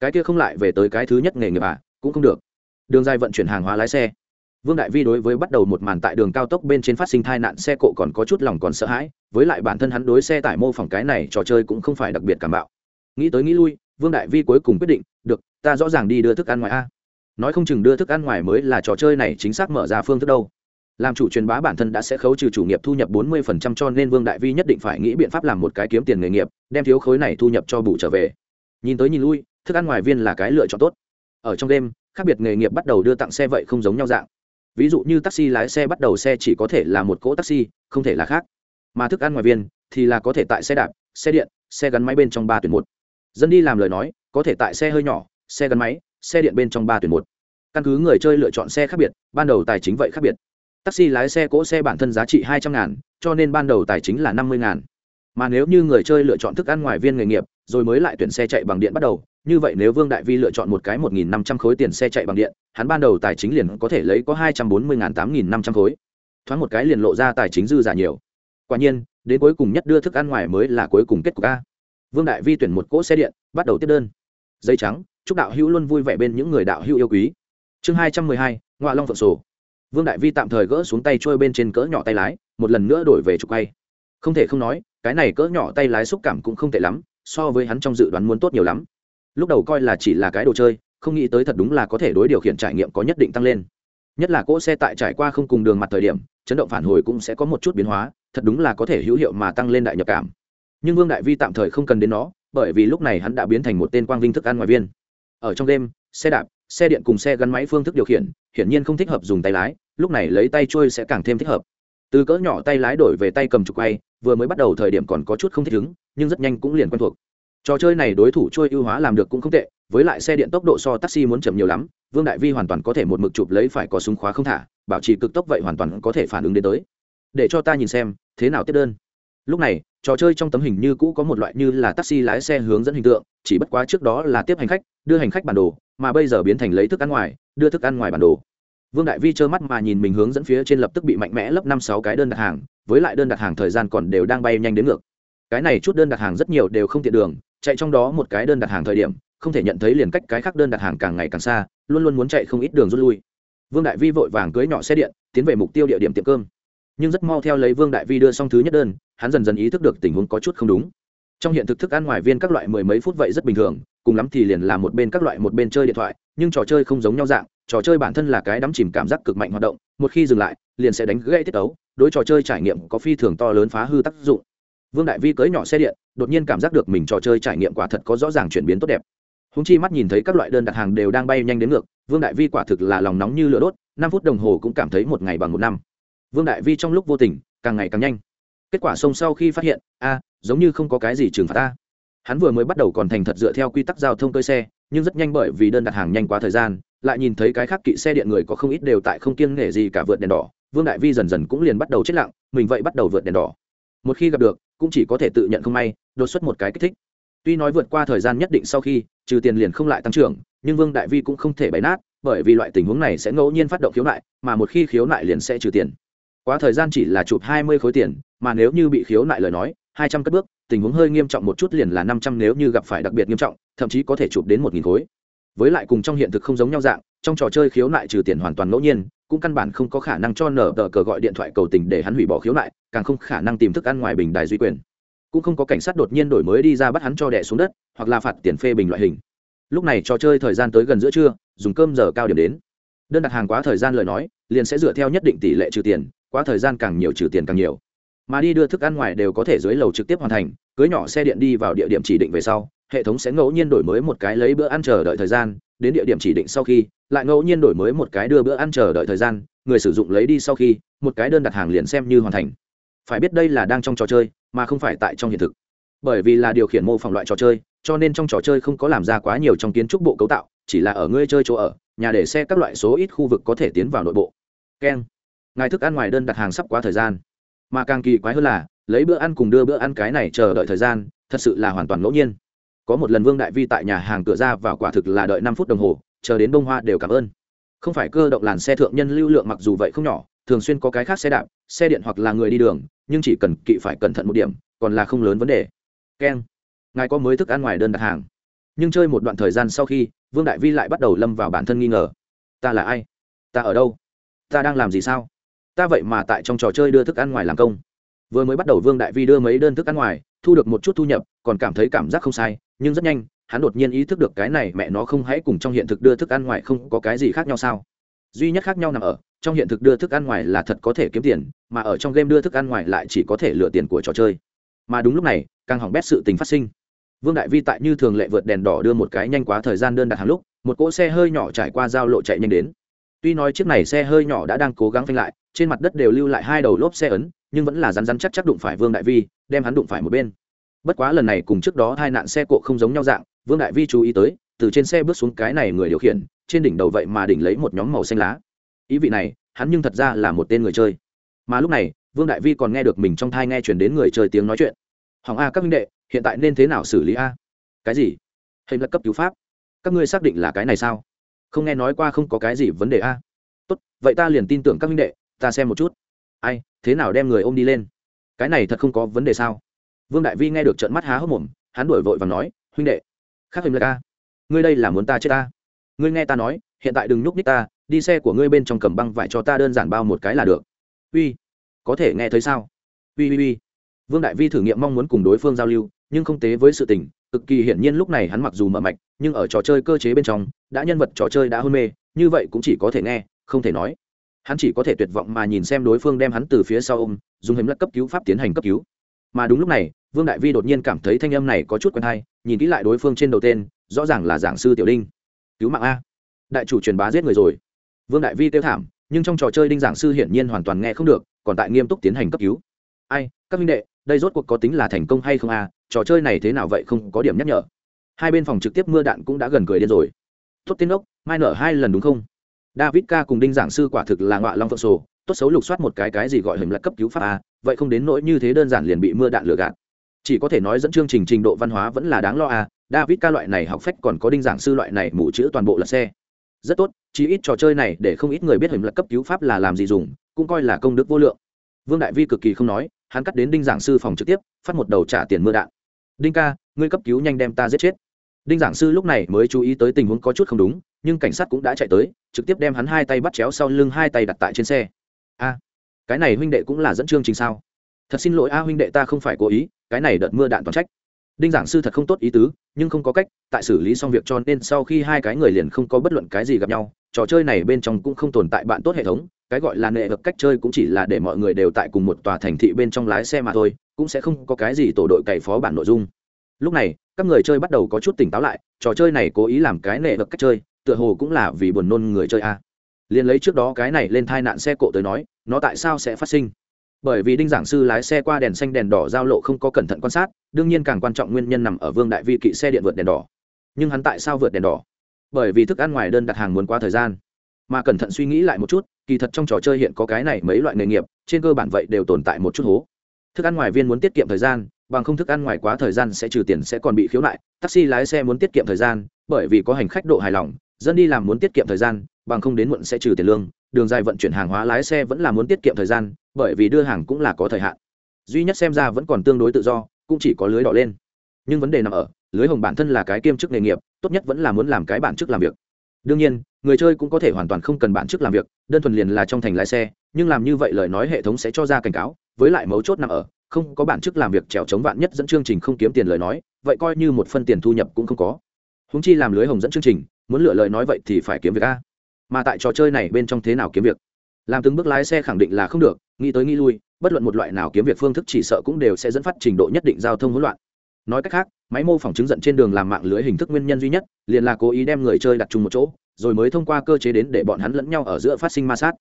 [SPEAKER 1] Cái kia không lại về tới cái thứ nhất nghề nghiệp à cũng không được. Đường dài vận chuyển hàng hóa lái xe vương đại vi đối với bắt đầu một màn tại đường cao tốc bên trên phát sinh tai nạn xe cộ còn có chút lòng còn sợ hãi, với lại bản thân hắn đối xe tải mô phỏng cái này trò chơi cũng không phải đặc biệt cảm bạo. Nghĩ tới nghĩ lui, vương đại vi cuối cùng quyết định, được, ta rõ ràng đi đưa thức ăn ngoài a. Nói không chừng đưa thức ăn ngoài mới là trò chơi này chính xác mở ra phương thức đâu. Làm chủ truyền bá bản thân đã sẽ khấu trừ chủ nghiệp thu nhập 40% cho nên vương đại vi nhất định phải nghĩ biện pháp làm một cái kiếm tiền nghề nghiệp, đem thiếu khối này thu nhập cho bù trở về. Nhìn tới nhìn lui, thức ăn ngoài viên là cái lựa chọn tốt. Ở trong đêm, khác biệt nghề nghiệp bắt đầu đưa tặng xe vậy không giống nhau dạng ví dụ như taxi lái xe bắt đầu xe chỉ có thể là một cỗ taxi, không thể là khác. Mà thức ăn ngoài viên thì là có thể tại xe đạp, xe điện, xe gắn máy bên trong ba tuyển một. Dân đi làm lời nói, có thể tại xe hơi nhỏ, xe gắn máy, xe điện bên trong ba tuyển một. Căn cứ người chơi lựa chọn xe khác biệt, ban đầu tài chính vậy khác biệt. Taxi lái xe cỗ xe bản thân giá trị hai trăm ngàn, cho nên ban đầu tài chính là năm mươi ngàn. Mà nếu như người chơi lựa chọn thức ăn ngoài viên nghề nghiệp, rồi mới lại tuyển xe chạy bằng điện bắt đầu như vậy nếu vương đại vi lựa chọn một cái một nghìn năm trăm khối tiền xe chạy bằng điện, hắn ban đầu tài chính liền có thể lấy có hai trăm bốn mươi tám nghìn năm trăm khối. Thoáng một cái liền lộ ra tài chính dư giả nhiều. Quả nhiên, đến cuối cùng nhất đưa thức ăn ngoài mới là cuối cùng kết cục a. Vương đại vi tuyển một cỗ xe điện, bắt đầu tiếp đơn. Dây trắng, chúc đạo hữu luôn vui vẻ bên những người đạo hữu yêu quý. Chương hai trăm mười hai ngoại long phượng sổ. Vương đại vi tạm thời gỡ xuống tay trôi bên trên cỡ nhỏ tay lái, một lần nữa đổi về trục quay. Không thể không nói, cái này cỡ nhỏ tay lái xúc cảm cũng không tệ lắm, so với hắn trong dự đoán muốn tốt nhiều lắm lúc đầu coi là chỉ là cái đồ chơi, không nghĩ tới thật đúng là có thể đối điều khiển trải nghiệm có nhất định tăng lên. Nhất là cỗ xe tại trải qua không cùng đường mặt thời điểm, chấn động phản hồi cũng sẽ có một chút biến hóa, thật đúng là có thể hữu hiệu mà tăng lên đại nhập cảm. Nhưng vương đại vi tạm thời không cần đến nó, bởi vì lúc này hắn đã biến thành một tên quang vinh thức ăn ngoài viên. Ở trong đêm, xe đạp, xe điện cùng xe gắn máy phương thức điều khiển, hiển nhiên không thích hợp dùng tay lái, lúc này lấy tay trôi sẽ càng thêm thích hợp. Từ cỡ nhỏ tay lái đổi về tay cầm trục quay, vừa mới bắt đầu thời điểm còn có chút không thích ứng, nhưng rất nhanh cũng liền quen thuộc trò chơi này đối thủ trôi ưu hóa làm được cũng không tệ, với lại xe điện tốc độ so taxi muốn chậm nhiều lắm, vương đại vi hoàn toàn có thể một mực chụp lấy phải có súng khóa không thả, bảo trì cực tốc vậy hoàn toàn có thể phản ứng đến tới. Để cho ta nhìn xem, thế nào tiếp đơn. Lúc này, trò chơi trong tấm hình như cũ có một loại như là taxi lái xe hướng dẫn hình tượng, chỉ bất quá trước đó là tiếp hành khách, đưa hành khách bản đồ, mà bây giờ biến thành lấy thức ăn ngoài, đưa thức ăn ngoài bản đồ. Vương đại vi trơ mắt mà nhìn mình hướng dẫn phía trên lập tức bị mạnh mẽ lấp năm sáu cái đơn đặt hàng, với lại đơn đặt hàng thời gian còn đều đang bay nhanh đến ngược. Cái này chút đơn đặt hàng rất nhiều đều không tiện đường chạy trong đó một cái đơn đặt hàng thời điểm, không thể nhận thấy liền cách cái khác đơn đặt hàng càng ngày càng xa, luôn luôn muốn chạy không ít đường rút lui. Vương đại vi vội vàng cưới nhỏ xe điện, tiến về mục tiêu địa điểm tiệm cơm. Nhưng rất mau theo lấy vương đại vi đưa xong thứ nhất đơn, hắn dần dần ý thức được tình huống có chút không đúng. Trong hiện thực thức ăn ngoài viên các loại mười mấy phút vậy rất bình thường, cùng lắm thì liền là một bên các loại một bên chơi điện thoại, nhưng trò chơi không giống nhau dạng, trò chơi bản thân là cái đắm chìm cảm giác cực mạnh hoạt động, một khi dừng lại, liền sẽ đánh gãy tiết ấu, đối trò chơi trải nghiệm có phi thường to lớn phá hư tác dụng vương đại vi cưỡi nhỏ xe điện, đột nhiên cảm giác được mình trò chơi trải nghiệm quả thật có rõ ràng chuyển biến tốt đẹp. Húng chi mắt nhìn thấy các loại đơn đặt hàng đều đang bay nhanh đến ngược, vương đại vi quả thực là lòng nóng như lửa đốt, năm phút đồng hồ cũng cảm thấy một ngày bằng một năm. Vương đại vi trong lúc vô tình, càng ngày càng nhanh. Kết quả sông sau khi phát hiện, a, giống như không có cái gì trừng phạt ta. Hắn vừa mới bắt đầu còn thành thật dựa theo quy tắc giao thông cơi xe, nhưng rất nhanh bởi vì đơn đặt hàng nhanh quá thời gian, lại nhìn thấy cái khác kỵ xe điện người có không ít đều tại không kiêng nể gì cả vượt đèn đỏ. Vương đại vi dần dần cũng liền bắt đầu chết lặng, mình vậy bắt đầu vượt đèn đỏ. Một khi gặp được cũng chỉ có thể tự nhận không may, đột xuất một cái kích thích. Tuy nói vượt qua thời gian nhất định sau khi, trừ tiền liền không lại tăng trưởng, nhưng vương đại vi cũng không thể bày nát, bởi vì loại tình huống này sẽ ngẫu nhiên phát động khiếu nại, mà một khi khiếu nại liền sẽ trừ tiền. Quá thời gian chỉ là chụp hai mươi khối tiền, mà nếu như bị khiếu nại lời nói, hai trăm cất bước, tình huống hơi nghiêm trọng một chút liền là năm trăm nếu như gặp phải đặc biệt nghiêm trọng, thậm chí có thể chụp đến một nghìn khối. Với lại cùng trong hiện thực không giống nhau dạng, trong trò chơi khiếu nại trừ tiền hoàn toàn ngẫu nhiên cũng căn bản không có khả năng cho nở tờ cờ gọi điện thoại cầu tình để hắn hủy bỏ khiếu nại, càng không khả năng tìm thức ăn ngoài bình đài duy quyền. Cũng không có cảnh sát đột nhiên đổi mới đi ra bắt hắn cho đẻ xuống đất, hoặc là phạt tiền phê bình loại hình. Lúc này trò chơi thời gian tới gần giữa trưa, dùng cơm giờ cao điểm đến. Đơn đặt hàng quá thời gian lời nói, liền sẽ dựa theo nhất định tỷ lệ trừ tiền, quá thời gian càng nhiều trừ tiền càng nhiều. Mà đi đưa thức ăn ngoài đều có thể dưới lầu trực tiếp hoàn thành, cưới nhỏ xe điện đi vào địa điểm chỉ định về sau, hệ thống sẽ ngẫu nhiên đổi mới một cái lấy bữa ăn chờ đợi thời gian đến địa điểm chỉ định sau khi, lại ngẫu nhiên đổi mới một cái đưa bữa ăn chờ đợi thời gian, người sử dụng lấy đi sau khi, một cái đơn đặt hàng liền xem như hoàn thành. Phải biết đây là đang trong trò chơi, mà không phải tại trong hiện thực. Bởi vì là điều khiển mô phỏng loại trò chơi, cho nên trong trò chơi không có làm ra quá nhiều trong kiến trúc bộ cấu tạo, chỉ là ở ngươi chơi chỗ ở, nhà để xe các loại số ít khu vực có thể tiến vào nội bộ. Keng ngài thức ăn ngoài đơn đặt hàng sắp quá thời gian. Mà càng kỳ quái hơn là, lấy bữa ăn cùng đưa bữa ăn cái này chờ đợi thời gian, thật sự là hoàn toàn ngẫu nhiên có một lần vương đại vi tại nhà hàng cửa ra vào quả thực là đợi năm phút đồng hồ, chờ đến bông hoa đều cảm ơn. Không phải cơ động làn xe thượng nhân lưu lượng mặc dù vậy không nhỏ, thường xuyên có cái khác xe đạp, xe điện hoặc là người đi đường, nhưng chỉ cần kỵ phải cẩn thận một điểm, còn là không lớn vấn đề. Keng ngài có mới thức ăn ngoài đơn đặt hàng. Nhưng chơi một đoạn thời gian sau khi, vương đại vi lại bắt đầu lâm vào bản thân nghi ngờ. Ta là ai? Ta ở đâu? Ta đang làm gì sao? Ta vậy mà tại trong trò chơi đưa thức ăn ngoài làm công. Vừa mới bắt đầu vương đại vi đưa mấy đơn thức ăn ngoài thu được một chút thu nhập, còn cảm thấy cảm giác không sai, nhưng rất nhanh, hắn đột nhiên ý thức được cái này mẹ nó không hãy cùng trong hiện thực đưa thức ăn ngoài không có cái gì khác nhau sao. Duy nhất khác nhau nằm ở, trong hiện thực đưa thức ăn ngoài là thật có thể kiếm tiền, mà ở trong game đưa thức ăn ngoài lại chỉ có thể lựa tiền của trò chơi. Mà đúng lúc này, càng hỏng bét sự tình phát sinh. Vương đại vi tại như thường lệ vượt đèn đỏ đưa một cái nhanh quá thời gian đơn đặt hàng lúc, một cỗ xe hơi nhỏ trải qua giao lộ chạy nhanh đến. Tuy nói chiếc này xe hơi nhỏ đã đang cố gắng phanh lại, trên mặt đất đều lưu lại hai đầu lốp xe ấn nhưng vẫn là rắn rắn chắc chắc đụng phải vương đại vi, đem hắn đụng phải một bên. Bất quá lần này cùng trước đó hai nạn xe cộ không giống nhau dạng, vương đại vi chú ý tới, từ trên xe bước xuống cái này người điều khiển, trên đỉnh đầu vậy mà đỉnh lấy một nhóm màu xanh lá. Ý vị này, hắn nhưng thật ra là một tên người chơi. Mà lúc này, vương đại vi còn nghe được mình trong thai nghe chuyển đến người chơi tiếng nói chuyện. Hỏng a, các minh đệ, hiện tại nên thế nào xử lý a? Cái gì? Hình là cấp cứu pháp. Các ngươi xác định là cái này sao? Không nghe nói qua không có cái gì vấn đề a. Tốt, vậy ta liền tin tưởng các minh đệ, ta xem một chút. Ai thế nào đem người ôm đi lên? Cái này thật không có vấn đề sao? Vương đại vi nghe được trận mắt há hốc mồm, hắn đổi vội và nói, huynh đệ, khác hình là ca ngươi đây là muốn ta chết ta? Ngươi nghe ta nói, hiện tại đừng nhúc nhích ta, đi xe của ngươi bên trong cầm băng vải cho ta đơn giản bao một cái là được. Uy, có thể nghe thấy sao? Uy uy uy. Vương đại vi thử nghiệm mong muốn cùng đối phương giao lưu, nhưng không tế với sự tình, cực kỳ hiển nhiên lúc này hắn mặc dù mở mạch, nhưng ở trò chơi cơ chế bên trong, đã nhân vật trò chơi đã hôn mê, như vậy cũng chỉ có thể nghe, không thể nói hắn chỉ có thể tuyệt vọng mà nhìn xem đối phương đem hắn từ phía sau ôm, dùng hiếm lắc cấp cứu pháp tiến hành cấp cứu. Mà đúng lúc này, vương đại vi đột nhiên cảm thấy thanh âm này có chút quen hay, nhìn kỹ lại đối phương trên đầu tên, rõ ràng là giảng sư tiểu đinh. Cứu mạng a, đại chủ truyền bá giết người rồi. Vương đại vi kêu thảm, nhưng trong trò chơi đinh giảng sư hiển nhiên hoàn toàn nghe không được, còn tại nghiêm túc tiến hành cấp cứu. Ai, các minh đệ, đây rốt cuộc có tính là thành công hay không a? Trò chơi này thế nào vậy không có điểm nhắc nhở. Hai bên phòng trực tiếp mưa đạn cũng đã gần cười điên rồi. Tốt tiên ốc mai nở hai lần đúng không? David ca cùng đinh giảng sư quả thực là ngọa long phượng sổ, tốt xấu lục soát một cái cái gì gọi hình là cấp cứu pháp a, vậy không đến nỗi như thế đơn giản liền bị mưa đạn lừa gạt. Chỉ có thể nói dẫn chương trình trình độ văn hóa vẫn là đáng lo a, david ca loại này học phách còn có đinh giảng sư loại này mù chữ toàn bộ là xe. Rất tốt, chí ít trò chơi này để không ít người biết hình là cấp cứu pháp là làm gì dùng, cũng coi là công đức vô lượng. Vương đại vi cực kỳ không nói, hắn cắt đến đinh giảng sư phòng trực tiếp, phát một đầu trả tiền mưa đạn. Đinh ca, ngươi cấp cứu nhanh đem ta giết chết. Đinh giảng sư lúc này mới chú ý tới tình huống có chút không đúng nhưng cảnh sát cũng đã chạy tới, trực tiếp đem hắn hai tay bắt chéo sau lưng hai tay đặt tại trên xe. A, cái này huynh đệ cũng là dẫn chương trình sao? Thật xin lỗi a huynh đệ, ta không phải cố ý, cái này đợt mưa đạn toàn trách. Đinh giảng sư thật không tốt ý tứ, nhưng không có cách, tại xử lý xong việc cho nên sau khi hai cái người liền không có bất luận cái gì gặp nhau, trò chơi này bên trong cũng không tồn tại bạn tốt hệ thống, cái gọi là nệ hợp cách chơi cũng chỉ là để mọi người đều tại cùng một tòa thành thị bên trong lái xe mà thôi, cũng sẽ không có cái gì tổ đội cày phó bản nội dung. Lúc này, các người chơi bắt đầu có chút tỉnh táo lại, trò chơi này cố ý làm cái nệ được cách chơi tựa hồ cũng là vì buồn nôn người chơi a. Liền lấy trước đó cái này lên thai nạn xe cộ tới nói, nó tại sao sẽ phát sinh? Bởi vì đinh giảng sư lái xe qua đèn xanh đèn đỏ giao lộ không có cẩn thận quan sát, đương nhiên càng quan trọng nguyên nhân nằm ở vương đại vi kỵ xe điện vượt đèn đỏ. Nhưng hắn tại sao vượt đèn đỏ? Bởi vì thức ăn ngoài đơn đặt hàng muốn qua thời gian. Mà cẩn thận suy nghĩ lại một chút, kỳ thật trong trò chơi hiện có cái này mấy loại nghề nghiệp, trên cơ bản vậy đều tồn tại một chút hố. Thức ăn ngoài viên muốn tiết kiệm thời gian, bằng không thức ăn ngoài quá thời gian sẽ trừ tiền sẽ còn bị khiếu nại, taxi lái xe muốn tiết kiệm thời gian, bởi vì có hành khách độ hài lòng dân đi làm muốn tiết kiệm thời gian, bằng không đến muộn sẽ trừ tiền lương, đường dài vận chuyển hàng hóa lái xe vẫn là muốn tiết kiệm thời gian, bởi vì đưa hàng cũng là có thời hạn. Duy nhất xem ra vẫn còn tương đối tự do, cũng chỉ có lưới đỏ lên. Nhưng vấn đề nằm ở, lưới hồng bản thân là cái kiêm chức nghề nghiệp, tốt nhất vẫn là muốn làm cái bản chức làm việc. Đương nhiên, người chơi cũng có thể hoàn toàn không cần bản chức làm việc, đơn thuần liền là trong thành lái xe, nhưng làm như vậy lời nói hệ thống sẽ cho ra cảnh cáo, với lại mấu chốt nằm ở, không có bản chức làm việc trèo chống vạn nhất dẫn chương trình không kiếm tiền lời nói, vậy coi như một phân tiền thu nhập cũng không có. Húng chi làm lưới hồng dẫn chương trình muốn lựa lời nói vậy thì phải kiếm việc a. Mà tại trò chơi này bên trong thế nào kiếm việc? Làm từng bước lái xe khẳng định là không được, nghĩ tới nghĩ lui, bất luận một loại nào kiếm việc phương thức chỉ sợ cũng đều sẽ dẫn phát trình độ nhất định giao thông hỗn loạn. Nói cách khác, máy mô phỏng chứng giận trên đường làm mạng lưới hình thức nguyên nhân duy nhất, liền là cố ý đem người chơi đặt chung một chỗ, rồi mới thông qua cơ chế đến để bọn hắn lẫn nhau ở giữa phát sinh ma sát.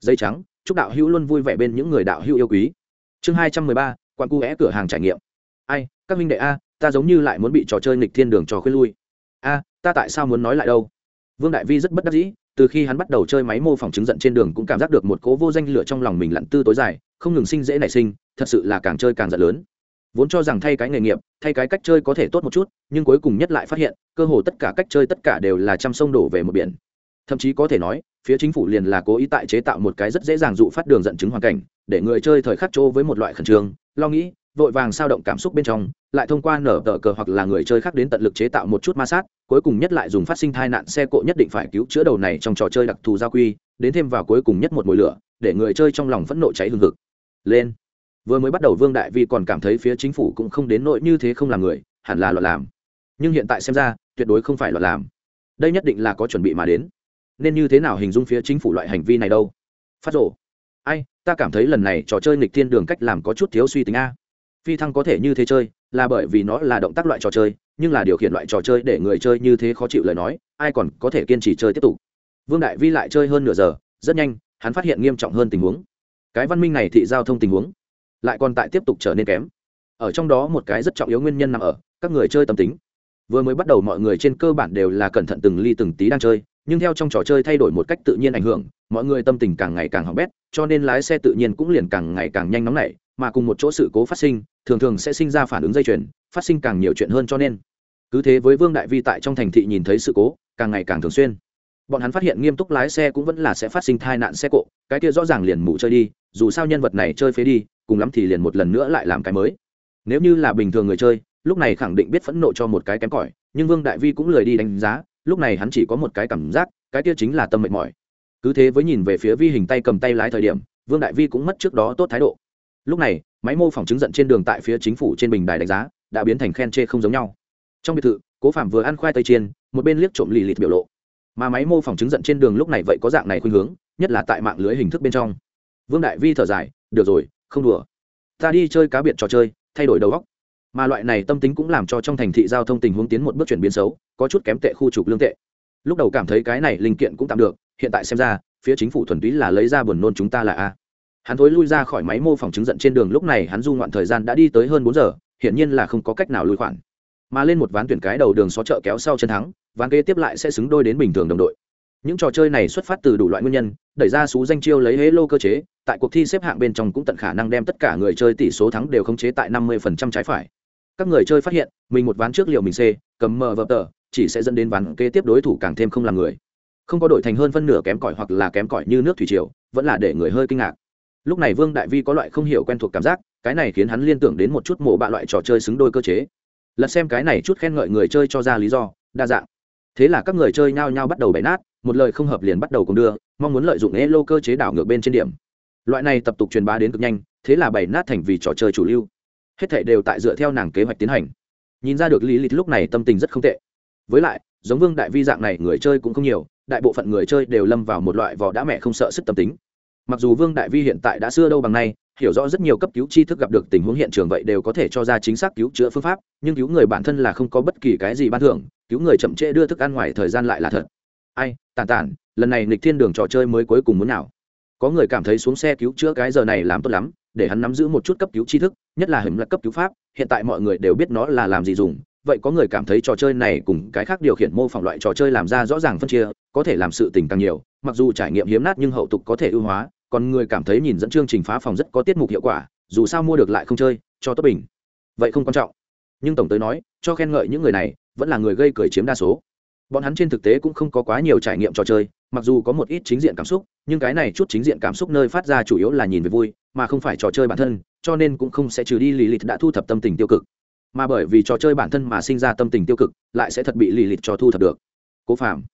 [SPEAKER 1] Dây trắng, chúc đạo hữu luôn vui vẻ bên những người đạo hữu yêu quý. Chương hai trăm mười ba quan cu vẽ cửa hàng trải nghiệm. Ai, các minh đệ a, ta giống như lại muốn bị trò chơi nghịch thiên đường trò khuyên lui. A ta tại sao muốn nói lại đâu? Vương đại vi rất bất đắc dĩ, từ khi hắn bắt đầu chơi máy mô phỏng chứng giận trên đường cũng cảm giác được một cố vô danh lửa trong lòng mình lặn tư tối dài, không ngừng sinh dễ nảy sinh, thật sự là càng chơi càng giận lớn. Vốn cho rằng thay cái nghề nghiệp, thay cái cách chơi có thể tốt một chút, nhưng cuối cùng nhất lại phát hiện, cơ hồ tất cả cách chơi tất cả đều là trăm sông đổ về một biển. Thậm chí có thể nói, phía chính phủ liền là cố ý tại chế tạo một cái rất dễ dàng dụ phát đường dẫn chứng hoàn cảnh, để người chơi thời khắc chỗ với một loại khẩn trương, lo nghĩ, vội vàng sao động cảm xúc bên trong, lại thông qua nở tờ cờ hoặc là người chơi khác đến tận lực chế tạo một chút ma sát cuối cùng nhất lại dùng phát sinh tai nạn xe cộ nhất định phải cứu chữa đầu này trong trò chơi đặc thù gia quy, đến thêm vào cuối cùng nhất một mùi lửa, để người chơi trong lòng phẫn nộ cháy hừng hực. Lên. Vừa mới bắt đầu vương đại vi còn cảm thấy phía chính phủ cũng không đến nỗi như thế không làm người, hẳn là loạn làm. Nhưng hiện tại xem ra, tuyệt đối không phải loạn làm. Đây nhất định là có chuẩn bị mà đến. Nên như thế nào hình dung phía chính phủ loại hành vi này đâu? Phát rổ ai, ta cảm thấy lần này trò chơi nghịch thiên đường cách làm có chút thiếu suy tính a phi thăng có thể như thế chơi, là bởi vì nó là động tác loại trò chơi, nhưng là điều khiển loại trò chơi để người chơi như thế khó chịu lời nói, ai còn có thể kiên trì chơi tiếp tục. Vương đại vi lại chơi hơn nửa giờ, rất nhanh, hắn phát hiện nghiêm trọng hơn tình huống. Cái văn minh này thị giao thông tình huống, lại còn tại tiếp tục trở nên kém. Ở trong đó một cái rất trọng yếu nguyên nhân nằm ở, các người chơi tâm tính. Vừa mới bắt đầu mọi người trên cơ bản đều là cẩn thận từng ly từng tí đang chơi, nhưng theo trong trò chơi thay đổi một cách tự nhiên ảnh hưởng, mọi người tâm tình càng ngày càng hỏng bét, cho nên lái xe tự nhiên cũng liền càng ngày càng nhanh nóng nảy mà cùng một chỗ sự cố phát sinh, thường thường sẽ sinh ra phản ứng dây chuyền, phát sinh càng nhiều chuyện hơn cho nên. Cứ thế với vương đại vi tại trong thành thị nhìn thấy sự cố, càng ngày càng thường xuyên. Bọn hắn phát hiện nghiêm túc lái xe cũng vẫn là sẽ phát sinh tai nạn xe cộ, cái kia rõ ràng liền mù chơi đi, dù sao nhân vật này chơi phế đi, cùng lắm thì liền một lần nữa lại làm cái mới. Nếu như là bình thường người chơi, lúc này khẳng định biết phẫn nộ cho một cái kém cỏi, nhưng vương đại vi cũng lười đi đánh giá, lúc này hắn chỉ có một cái cảm giác, cái kia chính là tâm mệt mỏi. Cứ thế với nhìn về phía vi hình tay cầm tay lái thời điểm, vương đại vi cũng mất trước đó tốt thái độ lúc này, máy mô phỏng chứng giận trên đường tại phía chính phủ trên bình đài đánh giá, đã biến thành khen chê không giống nhau. Trong biệt thự, cố phạm vừa ăn khoai tây chiên, một bên liếc trộm lì lịt biểu lộ. Mà máy mô phỏng chứng giận trên đường lúc này vậy có dạng này khuynh hướng, nhất là tại mạng lưới hình thức bên trong. Vương đại vi thở dài, được rồi, không đùa. Ta đi chơi cá biệt trò chơi, thay đổi đầu góc mà loại này tâm tính cũng làm cho trong thành thị giao thông tình huống tiến một bước chuyển biến xấu, có chút kém tệ khu trục lương tệ. Lúc đầu cảm thấy cái này linh kiện cũng tạm được, hiện tại xem ra, phía chính phủ thuần túy là lấy ra buồn nôn chúng ta là a hắn thối lui ra khỏi máy mô phỏng chứng giận trên đường lúc này hắn du ngoạn thời gian đã đi tới hơn bốn giờ, hiển nhiên là không có cách nào lùi khoản. Mà lên một ván tuyển cái đầu đường xó chợ kéo sau chân thắng, ván kế tiếp lại sẽ xứng đôi đến bình thường đồng đội. Những trò chơi này xuất phát từ đủ loại nguyên nhân, đẩy ra xú danh chiêu lấy hế lô cơ chế, tại cuộc thi xếp hạng bên trong cũng tận khả năng đem tất cả người chơi tỷ số thắng đều khống chế tại năm mươi phần trăm trái phải. Các người chơi phát hiện, mình một ván trước liệu mình c, cầm mờ vợp tờ, chỉ sẽ dẫn đến ván kế tiếp đối thủ càng thêm không làm người. Không có đổi thành hơn phân nửa kém cỏi hoặc là kém cỏi như nước thủy triều, vẫn là để người hơi kinh ngạc lúc này vương đại vi có loại không hiểu quen thuộc cảm giác, cái này khiến hắn liên tưởng đến một chút mộ bạ loại trò chơi xứng đôi cơ chế. Lật xem cái này chút khen ngợi người chơi cho ra lý do, đa dạng. Thế là các người chơi nhao nhao bắt đầu bày nát, một lời không hợp liền bắt đầu cùng đưa, mong muốn lợi dụng e lô cơ chế đảo ngược bên trên điểm. Loại này tập tục truyền bá đến cực nhanh, thế là bày nát thành vì trò chơi chủ lưu. Hết thảy đều tại dựa theo nàng kế hoạch tiến hành. Nhìn ra được lý lịch lúc này tâm tình rất không tệ. Với lại, giống vương đại vi dạng này người chơi cũng không nhiều, đại bộ phận người chơi đều lâm vào một loại vỏ đã mẹ không sợ sức tâm tính mặc dù vương đại vi hiện tại đã xưa đâu bằng nay, hiểu rõ rất nhiều cấp cứu tri thức gặp được tình huống hiện trường vậy đều có thể cho ra chính xác cứu chữa phương pháp, nhưng cứu người bản thân là không có bất kỳ cái gì ban thưởng, cứu người chậm trễ đưa thức ăn ngoài thời gian lại là thật. Ai tàn tàn lần này nghịch thiên đường trò chơi mới cuối cùng muốn nào? Có người cảm thấy xuống xe cứu chữa cái giờ này làm tốt lắm, để hắn nắm giữ một chút cấp cứu tri thức, nhất là hình là cấp cứu pháp, hiện tại mọi người đều biết nó là làm gì dùng, vậy có người cảm thấy trò chơi này cùng cái khác điều khiển mô phỏng loại trò chơi làm ra rõ ràng phân chia, có thể làm sự tình càng nhiều, mặc dù trải nghiệm hiếm nát nhưng hậu tục có thể ưu hóa còn người cảm thấy nhìn dẫn chương trình phá phòng rất có tiết mục hiệu quả, dù sao mua được lại không chơi, cho tốt bình. Vậy không quan trọng. Nhưng tổng tới nói, cho khen ngợi những người này, vẫn là người gây cười chiếm đa số. Bọn hắn trên thực tế cũng không có quá nhiều trải nghiệm trò chơi, mặc dù có một ít chính diện cảm xúc, nhưng cái này chút chính diện cảm xúc nơi phát ra chủ yếu là nhìn về vui, mà không phải trò chơi bản thân, cho nên cũng không sẽ trừ đi lì lịt đã thu thập tâm tình tiêu cực. Mà bởi vì trò chơi bản thân mà sinh ra tâm tình tiêu cực, lại sẽ thật bị lì lịt cho thu thập được. Cố phạm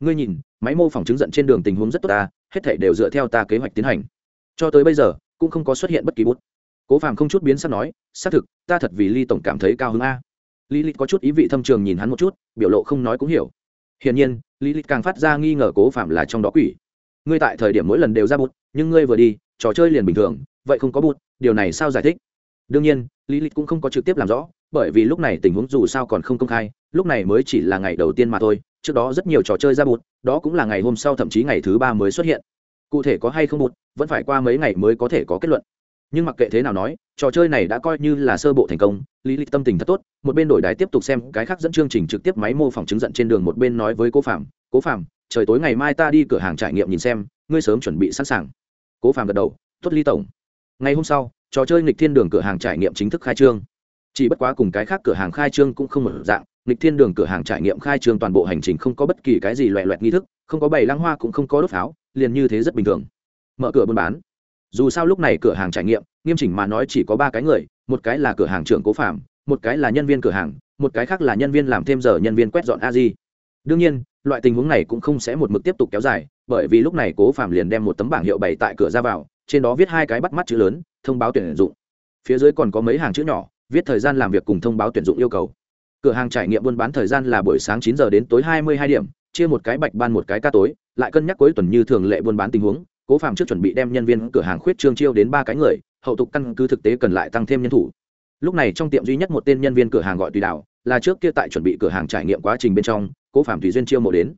[SPEAKER 1] ngươi nhìn, máy mô phỏng chứng dẫn trên đường tình huống rất tốt ta, hết thể đều dựa theo ta kế hoạch tiến hành. Cho tới bây giờ, cũng không có xuất hiện bất kỳ bút. Cố phàm không chút biến sắc nói, xác thực, ta thật vì ly tổng cảm thấy cao hứng a. Lý lịch có chút ý vị thâm trường nhìn hắn một chút, biểu lộ không nói cũng hiểu. Hiển nhiên lý lịch càng phát ra nghi ngờ cố phạm là trong đó quỷ. Ngươi tại thời điểm mỗi lần đều ra bút, nhưng ngươi vừa đi, trò chơi liền bình thường, vậy không có bút, điều này sao giải thích? Đương nhiên lý lịch cũng không có trực tiếp làm rõ, bởi vì lúc này tình huống dù sao còn không công khai, lúc này mới chỉ là ngày đầu tiên mà thôi trước đó rất nhiều trò chơi ra bụt, đó cũng là ngày hôm sau thậm chí ngày thứ ba mới xuất hiện. Cụ thể có hay không bụt, vẫn phải qua mấy ngày mới có thể có kết luận. Nhưng mặc kệ thế nào nói, trò chơi này đã coi như là sơ bộ thành công, lý lịch tâm tình thật tốt, một bên đổi đài tiếp tục xem, cái khác dẫn chương trình trực tiếp máy mô phỏng chứng giận trên đường một bên nói với cố phạm cố phạm trời tối ngày mai ta đi cửa hàng trải nghiệm nhìn xem, ngươi sớm chuẩn bị sẵn sàng. Cố phạm gật đầu, tốt ly tổng. Ngày hôm sau, trò chơi nghịch thiên đường cửa hàng trải nghiệm chính thức khai trương. Chỉ bất quá cùng cái khác cửa hàng khai trương cũng không mở dạng Lịch thiên đường cửa hàng trải nghiệm khai trương toàn bộ hành trình không có bất kỳ cái gì loẹ loẹt nghi thức, không có bày lăng hoa cũng không có đốt pháo, liền như thế rất bình thường. Mở cửa buôn bán. Dù sao lúc này cửa hàng trải nghiệm, nghiêm chỉnh mà nói chỉ có ba cái người, một cái là cửa hàng trưởng cố phạm một cái là nhân viên cửa hàng, một cái khác là nhân viên làm thêm giờ nhân viên quét dọn a di. Đương nhiên, loại tình huống này cũng không sẽ một mực tiếp tục kéo dài, bởi vì lúc này cố phạm liền đem một tấm bảng hiệu bày tại cửa ra vào, trên đó viết hai cái bắt mắt chữ lớn, thông báo tuyển dụng. Phía dưới còn có mấy hàng chữ nhỏ, viết thời gian làm việc cùng thông báo tuyển dụng yêu cầu cửa hàng trải nghiệm buôn bán thời gian là buổi sáng chín giờ đến tối hai mươi hai điểm, chia một cái bạch ban một cái ca tối, lại cân nhắc cuối tuần như thường lệ buôn bán tình huống. Cố phạm trước chuẩn bị đem nhân viên cửa hàng khuyết trương chiêu đến ba cái người, hậu tục căn cứ thực tế cần lại tăng thêm nhân thủ. Lúc này trong tiệm duy nhất một tên nhân viên cửa hàng gọi tùy đào, là trước kia tại chuẩn bị cửa hàng trải nghiệm quá trình bên trong, cố phạm tùy duyên chiêu mộ đến.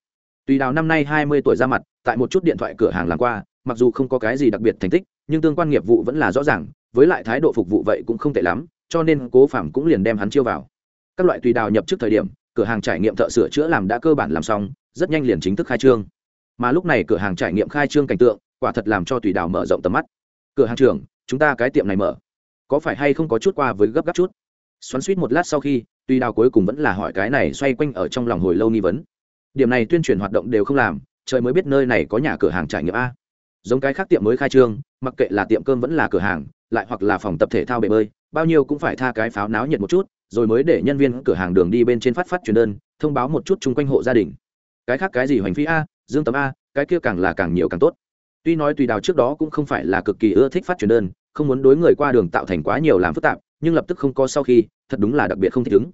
[SPEAKER 1] Tùy đào năm nay hai mươi tuổi ra mặt, tại một chút điện thoại cửa hàng làm qua, mặc dù không có cái gì đặc biệt thành tích, nhưng tương quan nghiệp vụ vẫn là rõ ràng, với lại thái độ phục vụ vậy cũng không tệ lắm, cho nên cố phạm cũng liền đem hắn chiêu vào các loại tùy đào nhập trước thời điểm, cửa hàng trải nghiệm thợ sửa chữa làm đã cơ bản làm xong, rất nhanh liền chính thức khai trương. Mà lúc này cửa hàng trải nghiệm khai trương cảnh tượng, quả thật làm cho tùy đào mở rộng tầm mắt. Cửa hàng trưởng, chúng ta cái tiệm này mở. Có phải hay không có chút qua với gấp gáp chút? Xoắn suýt một lát sau khi, tùy đào cuối cùng vẫn là hỏi cái này xoay quanh ở trong lòng hồi lâu nghi vấn. Điểm này tuyên truyền hoạt động đều không làm, trời mới biết nơi này có nhà cửa hàng trải nghiệm a. Giống cái khác tiệm mới khai trương, mặc kệ là tiệm cơm vẫn là cửa hàng, lại hoặc là phòng tập thể thao bể bơi, bao nhiêu cũng phải tha cái pháo náo nhiệt một chút rồi mới để nhân viên cửa hàng đường đi bên trên phát phát truyền đơn, thông báo một chút chung quanh hộ gia đình. Cái khác cái gì hoành phi a, dương tấm a, cái kia càng là càng nhiều càng tốt. Tuy nói tùy đào trước đó cũng không phải là cực kỳ ưa thích phát truyền đơn, không muốn đối người qua đường tạo thành quá nhiều làm phức tạp, nhưng lập tức không có sau khi, thật đúng là đặc biệt không thích ứng.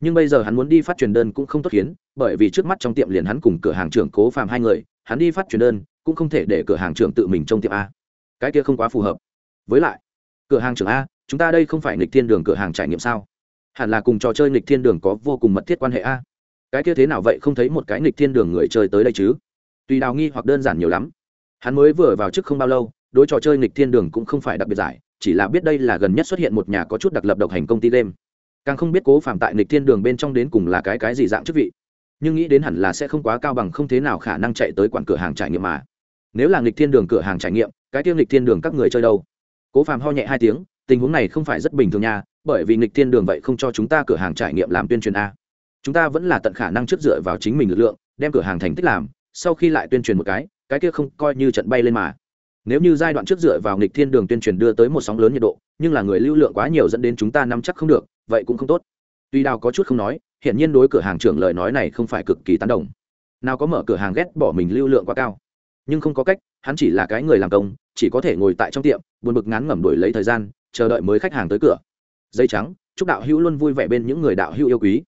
[SPEAKER 1] Nhưng bây giờ hắn muốn đi phát truyền đơn cũng không tốt khiến, bởi vì trước mắt trong tiệm liền hắn cùng cửa hàng trưởng cố phàm hai người, hắn đi phát truyền đơn cũng không thể để cửa hàng trưởng tự mình trong tiệm a. Cái kia không quá phù hợp. Với lại, cửa hàng trưởng a, chúng ta đây không phải nghịch thiên đường cửa hàng trải nghiệm sao? Hẳn là cùng trò chơi nghịch thiên đường có vô cùng mật thiết quan hệ a. Cái kia thế nào vậy không thấy một cái nghịch thiên đường người chơi tới đây chứ? Tùy đào nghi hoặc đơn giản nhiều lắm. Hắn mới vừa vào trước không bao lâu, đối trò chơi nghịch thiên đường cũng không phải đặc biệt giải, chỉ là biết đây là gần nhất xuất hiện một nhà có chút đặc lập độc hành công ty game. Càng không biết cố phạm tại nghịch thiên đường bên trong đến cùng là cái cái gì dạng chức vị. Nhưng nghĩ đến hẳn là sẽ không quá cao bằng không thế nào khả năng chạy tới quản cửa hàng trải nghiệm mà. Nếu là nghịch thiên đường cửa hàng trải nghiệm, cái tiêu nghịch thiên đường các người chơi đâu? Cố phạm ho nhẹ hai tiếng tình huống này không phải rất bình thường nha, bởi vì nghịch thiên đường vậy không cho chúng ta cửa hàng trải nghiệm làm tuyên truyền a. Chúng ta vẫn là tận khả năng trước dựa vào chính mình lực lượng, đem cửa hàng thành tích làm, sau khi lại tuyên truyền một cái cái kia không coi như trận bay lên mà. Nếu như giai đoạn trước dựa vào nghịch thiên đường tuyên truyền đưa tới một sóng lớn nhiệt độ, nhưng là người lưu lượng quá nhiều dẫn đến chúng ta nắm chắc không được, vậy cũng không tốt. Tuy đào có chút không nói, hiển nhiên đối cửa hàng trưởng lời nói này không phải cực kỳ tán đồng. Nào có mở cửa hàng ghét bỏ mình lưu lượng quá cao. Nhưng không có cách, hắn chỉ là cái người làm công, chỉ có thể ngồi tại trong tiệm, buồn bực ngán ngẩm đổi lấy thời gian chờ đợi mới khách hàng tới cửa. Dây trắng, chúc đạo hữu luôn vui vẻ bên những người đạo hữu yêu quý.